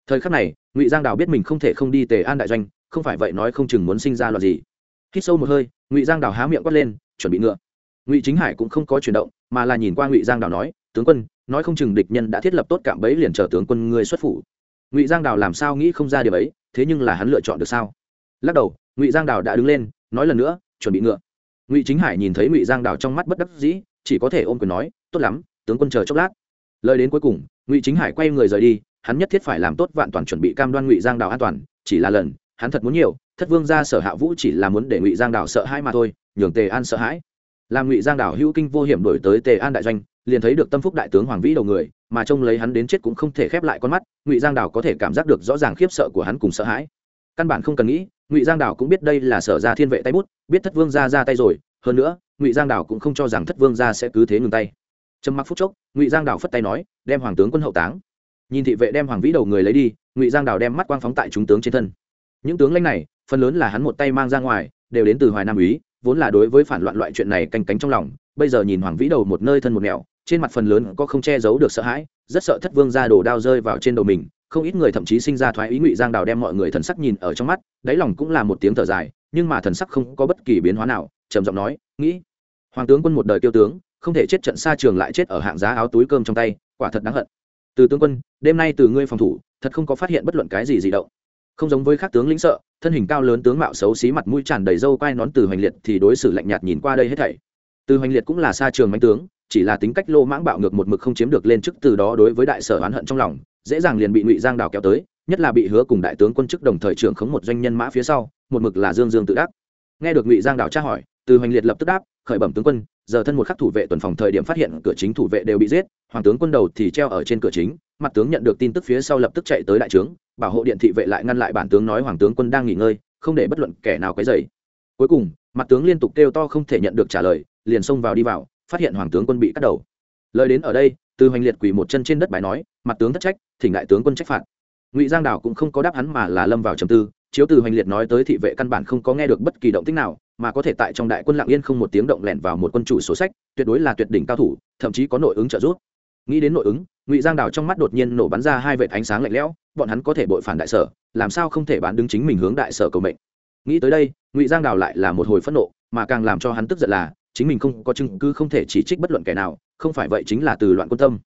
Thời khắc này, ngụy giang đào biết mình không thể không đi tề an đại doanh, không phải vậy nói không chừng muốn sinh ra loạt gì. Hít sâu một hơi, ngụy giang đào há miệng quát lên, chuẩn bị ngựa. Ngụy chính hải cũng không có chuyển động, mà là nhìn qua ngụy giang đào nói, tướng quân, nói không chừng địch nhân đã thiết lập tốt cạm bẫy liền chờ tướng quân ngươi xuất phủ. Ngụy giang đào làm sao nghĩ không ra điều ấy, thế nhưng là hắn lựa chọn được sao? Lắc đầu, ngụy giang đào đã đứng lên, nói lần nữa chuẩn bị ngựa. Ngụy chính hải nhìn thấy ngụy giang đào trong mắt bất đắc dĩ, chỉ có thể ôm quyền nói, tốt lắm, tướng quân chờ chốc lát. Lời đến cuối cùng, ngụy chính hải quay người rời đi, hắn nhất thiết phải làm tốt vạn toàn chuẩn bị cam đoan ngụy giang đào an toàn, chỉ là lần, hắn thật muốn nhiều, thất vương ra sở hạ vũ chỉ là muốn để ngụy giang đào sợ hãi mà thôi, nhường tề an sợ hãi. Làm ngụy giang đào hữu kinh vô hiểm đổi tới tề an đại doanh, liền thấy được tâm phúc đại tướng hoàng vĩ đầu người, mà trông lấy hắn đến chết cũng không thể khép lại con mắt, ngụy giang đào có thể cảm giác được rõ ràng khiếp sợ của hắn cùng sợ hãi căn bản không cần nghĩ, ngụy giang đảo cũng biết đây là sở ra thiên vệ tay bút, biết thất vương ra ra tay rồi, hơn nữa, ngụy giang đảo cũng không cho rằng thất vương ra sẽ cứ thế ngừng tay. Trầm mặc phút chốc, ngụy giang đảo phất tay nói, đem hoàng tướng quân hậu táng. Nhìn thị vệ đem hoàng vĩ đầu người lấy đi, ngụy giang đảo đem mắt quang phóng tại chúng tướng trên thân. Những tướng lãnh này, phần lớn là hắn một tay mang ra ngoài, đều đến từ hoài nam úy, vốn là đối với phản loạn loại chuyện này canh cánh trong lòng, bây giờ nhìn hoàng vĩ đầu một nơi thân một nẻo, trên mặt phần lớn có không che giấu được sợ hãi, rất sợ thất vương ra đổ đao rơi vào trên đầu mình không ít người thậm chí sinh ra thoái ý ngụy giang đào đem mọi người thần sắc nhìn ở trong mắt, đáy lòng cũng là một tiếng thở dài, nhưng mà thần sắc không có bất kỳ biến hóa nào, trầm giọng nói, nghĩ, hoàng tướng quân một đời tiêu tướng, không thể chết trận xa trường lại chết ở hạng giá áo túi cơm trong tay, quả thật đáng hận. Từ tướng quân, đêm nay từ ngươi phòng thủ, thật không có phát hiện bất luận cái gì gì động. Không giống với các tướng lĩnh sợ, thân hình cao lớn tướng mạo xấu xí mặt mũi tràn đầy râu quai nón từ hoành liệt thì đối xử lạnh nhạt nhìn qua đây hết thảy. Từ hoành liệt cũng là xa trường mánh tướng, chỉ là tính cách lô mãng bạo ngược một mực không chiếm được lên chức từ đó đối với đại sở oán hận trong lòng dễ dàng liền bị ngụy giang đào kéo tới nhất là bị hứa cùng đại tướng quân chức đồng thời trưởng khống một doanh nhân mã phía sau một mực là dương dương tự đắc nghe được ngụy giang đào tra hỏi từ hoành liệt lập tức đáp khởi bẩm tướng quân giờ thân một khắc thủ vệ tuần phòng thời điểm phát hiện cửa chính thủ vệ đều bị giết hoàng tướng quân đầu thì treo ở trên cửa chính mặt tướng nhận được tin tức phía sau lập tức chạy tới đại trướng bảo hộ điện thị vệ lại ngăn lại bản tướng nói hoàng tướng quân đang nghỉ ngơi không để bất luận kẻ nào quấy dày cuối cùng mặt tướng liên tục kêu to không thể nhận được trả lời liền xông vào đi vào phát hiện hoàng tướng quân bị cắt đầu lời đến ở đây từ hoành liệt quỳ một chân trên đất bài nói, mặt tướng thất trách, thỉnh đại tướng quân trách phạt. Ngụy giang đảo cũng không có đáp hắn mà là lâm vào trầm tư. Chiếu từ hoành liệt nói tới thị vệ căn bản không có nghe được bất kỳ động tích nào, mà có thể tại trong đại quân lạng yên không một tiếng động lẻn vào một quân chủ số sách, tuyệt đối là tuyệt đỉnh cao thủ, thậm chí có nội ứng trợ giúp. Nghĩ đến nội ứng, ngụy giang đào trong mắt đột nhiên nổ bắn ra hai vệt ánh sáng lạnh lẽo, bọn hắn có thể bội phản đại sở, làm sao không thể bán đứng chính mình hướng đại sở cầu mệnh? Nghĩ tới đây, ngụy giang đào lại là một hồi phẫn nộ, mà càng làm cho hắn tức giận là, chính mình không có chứng cứ không thể chỉ trích bất luận kẻ nào không phải vậy chính là từ loạn quân tâm.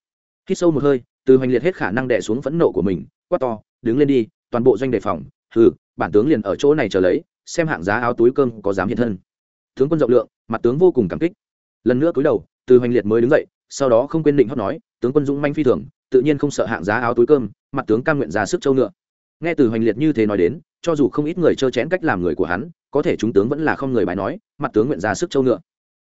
Khi sâu một hơi, từ hoành liệt hết khả năng đè xuống phẫn nộ của mình, quát to, đứng lên đi, toàn bộ doanh đề phòng, hừ, bản tướng liền ở chỗ này chờ lấy, xem hạng giá áo túi cơm có dám hiện thân. Tướng quân rộng lượng, mặt tướng vô cùng cảm kích. Lần nữa cúi đầu, từ hoành liệt mới đứng dậy, sau đó không quên định hót nói, tướng quân dũng manh phi thường, tự nhiên không sợ hạng giá áo túi cơm, mặt tướng cam nguyện ra sức châu ngựa. Nghe từ hoành liệt như thế nói đến, cho dù không ít người trơ chén cách làm người của hắn, có thể chúng tướng vẫn là không người bài nói, mặt tướng nguyện ra sức châu ngựa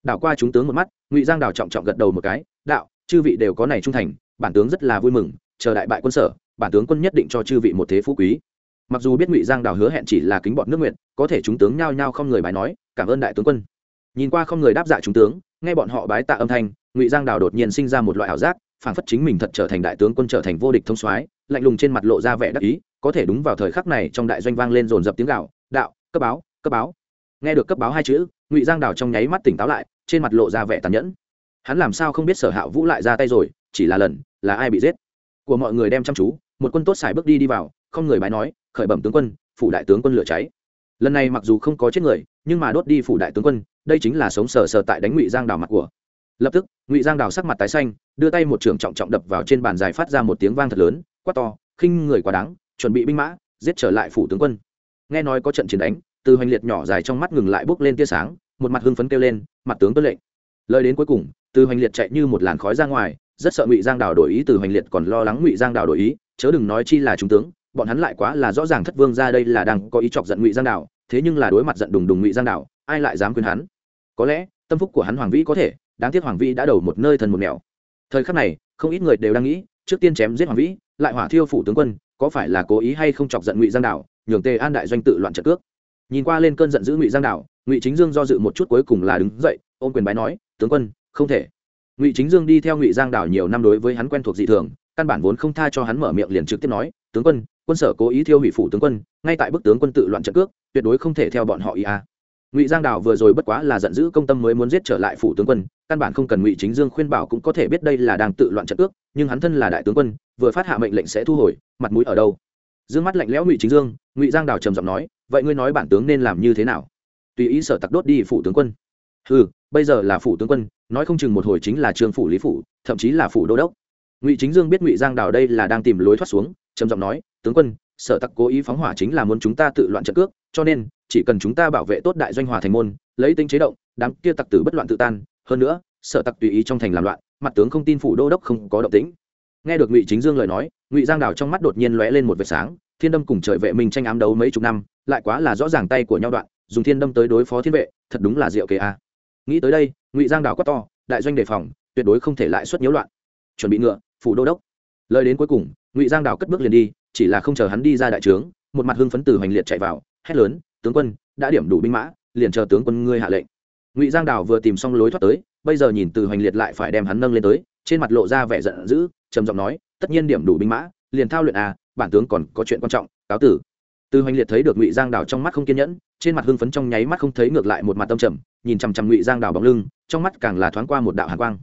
đảo qua chúng tướng một mắt, ngụy giang đào trọng trọng gật đầu một cái, đạo, chư vị đều có này trung thành, bản tướng rất là vui mừng, chờ đại bại quân sở, bản tướng quân nhất định cho chư vị một thế phú quý. Mặc dù biết ngụy giang đào hứa hẹn chỉ là kính bọn nước nguyện có thể chúng tướng nhao nhao không người bài nói, cảm ơn đại tướng quân. Nhìn qua không người đáp dạ chúng tướng, nghe bọn họ bái tạ âm thanh, ngụy giang đào đột nhiên sinh ra một loại ảo giác, phảng phất chính mình thật trở thành đại tướng quân trở thành vô địch thông soái, lạnh lùng trên mặt lộ ra vẻ đắc ý, có thể đúng vào thời khắc này trong đại doanh vang lên dồn dập tiếng gạo đạo, cấp báo cấp báo. Nghe được cấp báo hai chữ, ngụy giang đào trong nháy mắt tỉnh táo lại trên mặt lộ ra vẻ tàn nhẫn. Hắn làm sao không biết sở hạ vũ lại ra tay rồi, chỉ là lần, là ai bị giết? Của mọi người đem chăm chú, một quân tốt xài bước đi đi vào, không người bái nói, khởi bẩm tướng quân, phủ đại tướng quân lửa cháy. Lần này mặc dù không có chết người, nhưng mà đốt đi phủ đại tướng quân, đây chính là sống sờ sờ tại đánh ngụy giang đào mặt của. Lập tức, ngụy giang đào sắc mặt tái xanh, đưa tay một trường trọng trọng đập vào trên bàn dài phát ra một tiếng vang thật lớn, quát to, khinh người quá đáng, chuẩn bị binh mã, giết trở lại phủ tướng quân. Nghe nói có trận chiến đánh, từ hoành liệt nhỏ dài trong mắt ngừng lại bước lên tia sáng một mặt hưng phấn kêu lên mặt tướng tuân lệnh. Lời đến cuối cùng từ hoành liệt chạy như một làn khói ra ngoài rất sợ ngụy giang Đảo đổi ý từ hoành liệt còn lo lắng ngụy giang Đảo đổi ý chớ đừng nói chi là trung tướng bọn hắn lại quá là rõ ràng thất vương ra đây là đang có ý chọc giận ngụy giang Đảo, thế nhưng là đối mặt giận đùng đùng ngụy giang Đảo, ai lại dám khuyên hắn? Có lẽ tâm phúc của hắn hoàng vĩ có thể đáng tiếc hoàng vĩ đã đầu một nơi thần một nẻo. Thời khắc này không ít người đều đang nghĩ trước tiên chém giết hoàng vĩ lại hỏa thiêu phủ tướng quân có phải là cố ý hay không chọc giận ngụy giang đảo nhường tề an đại doanh tự loạn trận cước? Nhìn qua lên cơn giận dữ ngụy giang đảo ngụy chính dương do dự một chút cuối cùng là đứng dậy ôm quyền bái nói tướng quân không thể. Ngụy chính dương đi theo ngụy giang đảo nhiều năm đối với hắn quen thuộc dị thường căn bản vốn không tha cho hắn mở miệng liền trực tiếp nói tướng quân quân sở cố ý thiêu hủy phủ tướng quân ngay tại bức tướng quân tự loạn trận cước tuyệt đối không thể theo bọn họ ý a. Ngụy giang Đảo vừa rồi bất quá là giận dữ công tâm mới muốn giết trở lại phủ tướng quân căn bản không cần ngụy chính dương khuyên bảo cũng có thể biết đây là đang tự loạn trận cước, nhưng hắn thân là đại tướng quân vừa phát hạ mệnh lệnh sẽ thu hồi mặt mũi ở đâu? D ư ơ n g mắt lạnh lẽo ngụy chính dương ngụy giang đào trầm giọng nói vậy ngươi nói bản tướng nên làm như thế nào? Tùy ý sở tặc đốt đi phủ tướng quân. Ừ bây giờ là phủ tướng quân, nói không chừng một hồi chính là trường phủ lý phủ, thậm chí là phủ đô đốc. Ngụy chính dương biết ngụy giang đào đây là đang tìm lối thoát xuống, trầm giọng nói, tướng quân, sở tặc cố ý phóng hỏa chính là muốn chúng ta tự loạn trận cước, cho nên chỉ cần chúng ta bảo vệ tốt đại doanh hòa thành môn, lấy tính chế động, đám kia tặc tử bất loạn tự tan. Hơn nữa, sở tặc tùy ý trong thành làm loạn, mặt tướng không tin phủ đô đốc không có động tĩnh. Nghe được ngụy chính dương lời nói, ngụy giang đào trong mắt đột nhiên lóe lên một vệt sáng thiên đâm cùng trời vệ mình tranh ám đấu mấy chục năm, lại quá là rõ ràng tay của nhau đoạn, dùng thiên đâm tới đối phó thiên vệ, thật đúng là diệu kế a. Nghĩ tới đây, ngụy giang đào quát to, đại doanh đề phòng, tuyệt đối không thể lại xuất nhiễu loạn. Chuẩn bị ngựa, phủ đô đốc. Lời đến cuối cùng, ngụy giang đào cất bước liền đi, chỉ là không chờ hắn đi ra đại trướng, một mặt hưng phấn từ hoành liệt chạy vào, hét lớn, tướng quân, đã điểm đủ binh mã, liền chờ tướng quân ngươi hạ lệnh. Ngụy giang đào vừa tìm xong lối thoát tới, bây giờ nhìn từ hoành liệt lại phải đem hắn nâng lên tới, trên mặt lộ ra vẻ giận dữ, trầm giọng nói, tất nhiên điểm đủ binh mã, liền thao luyện à bản tướng còn có chuyện quan trọng, cáo tử. Từ hoành liệt thấy được ngụy giang đào trong mắt không kiên nhẫn, trên mặt hưng phấn trong nháy mắt không thấy ngược lại một mặt tâm trầm, nhìn chằm chằm ngụy giang đào bóng lưng, trong mắt càng là thoáng qua một đạo hàn quang.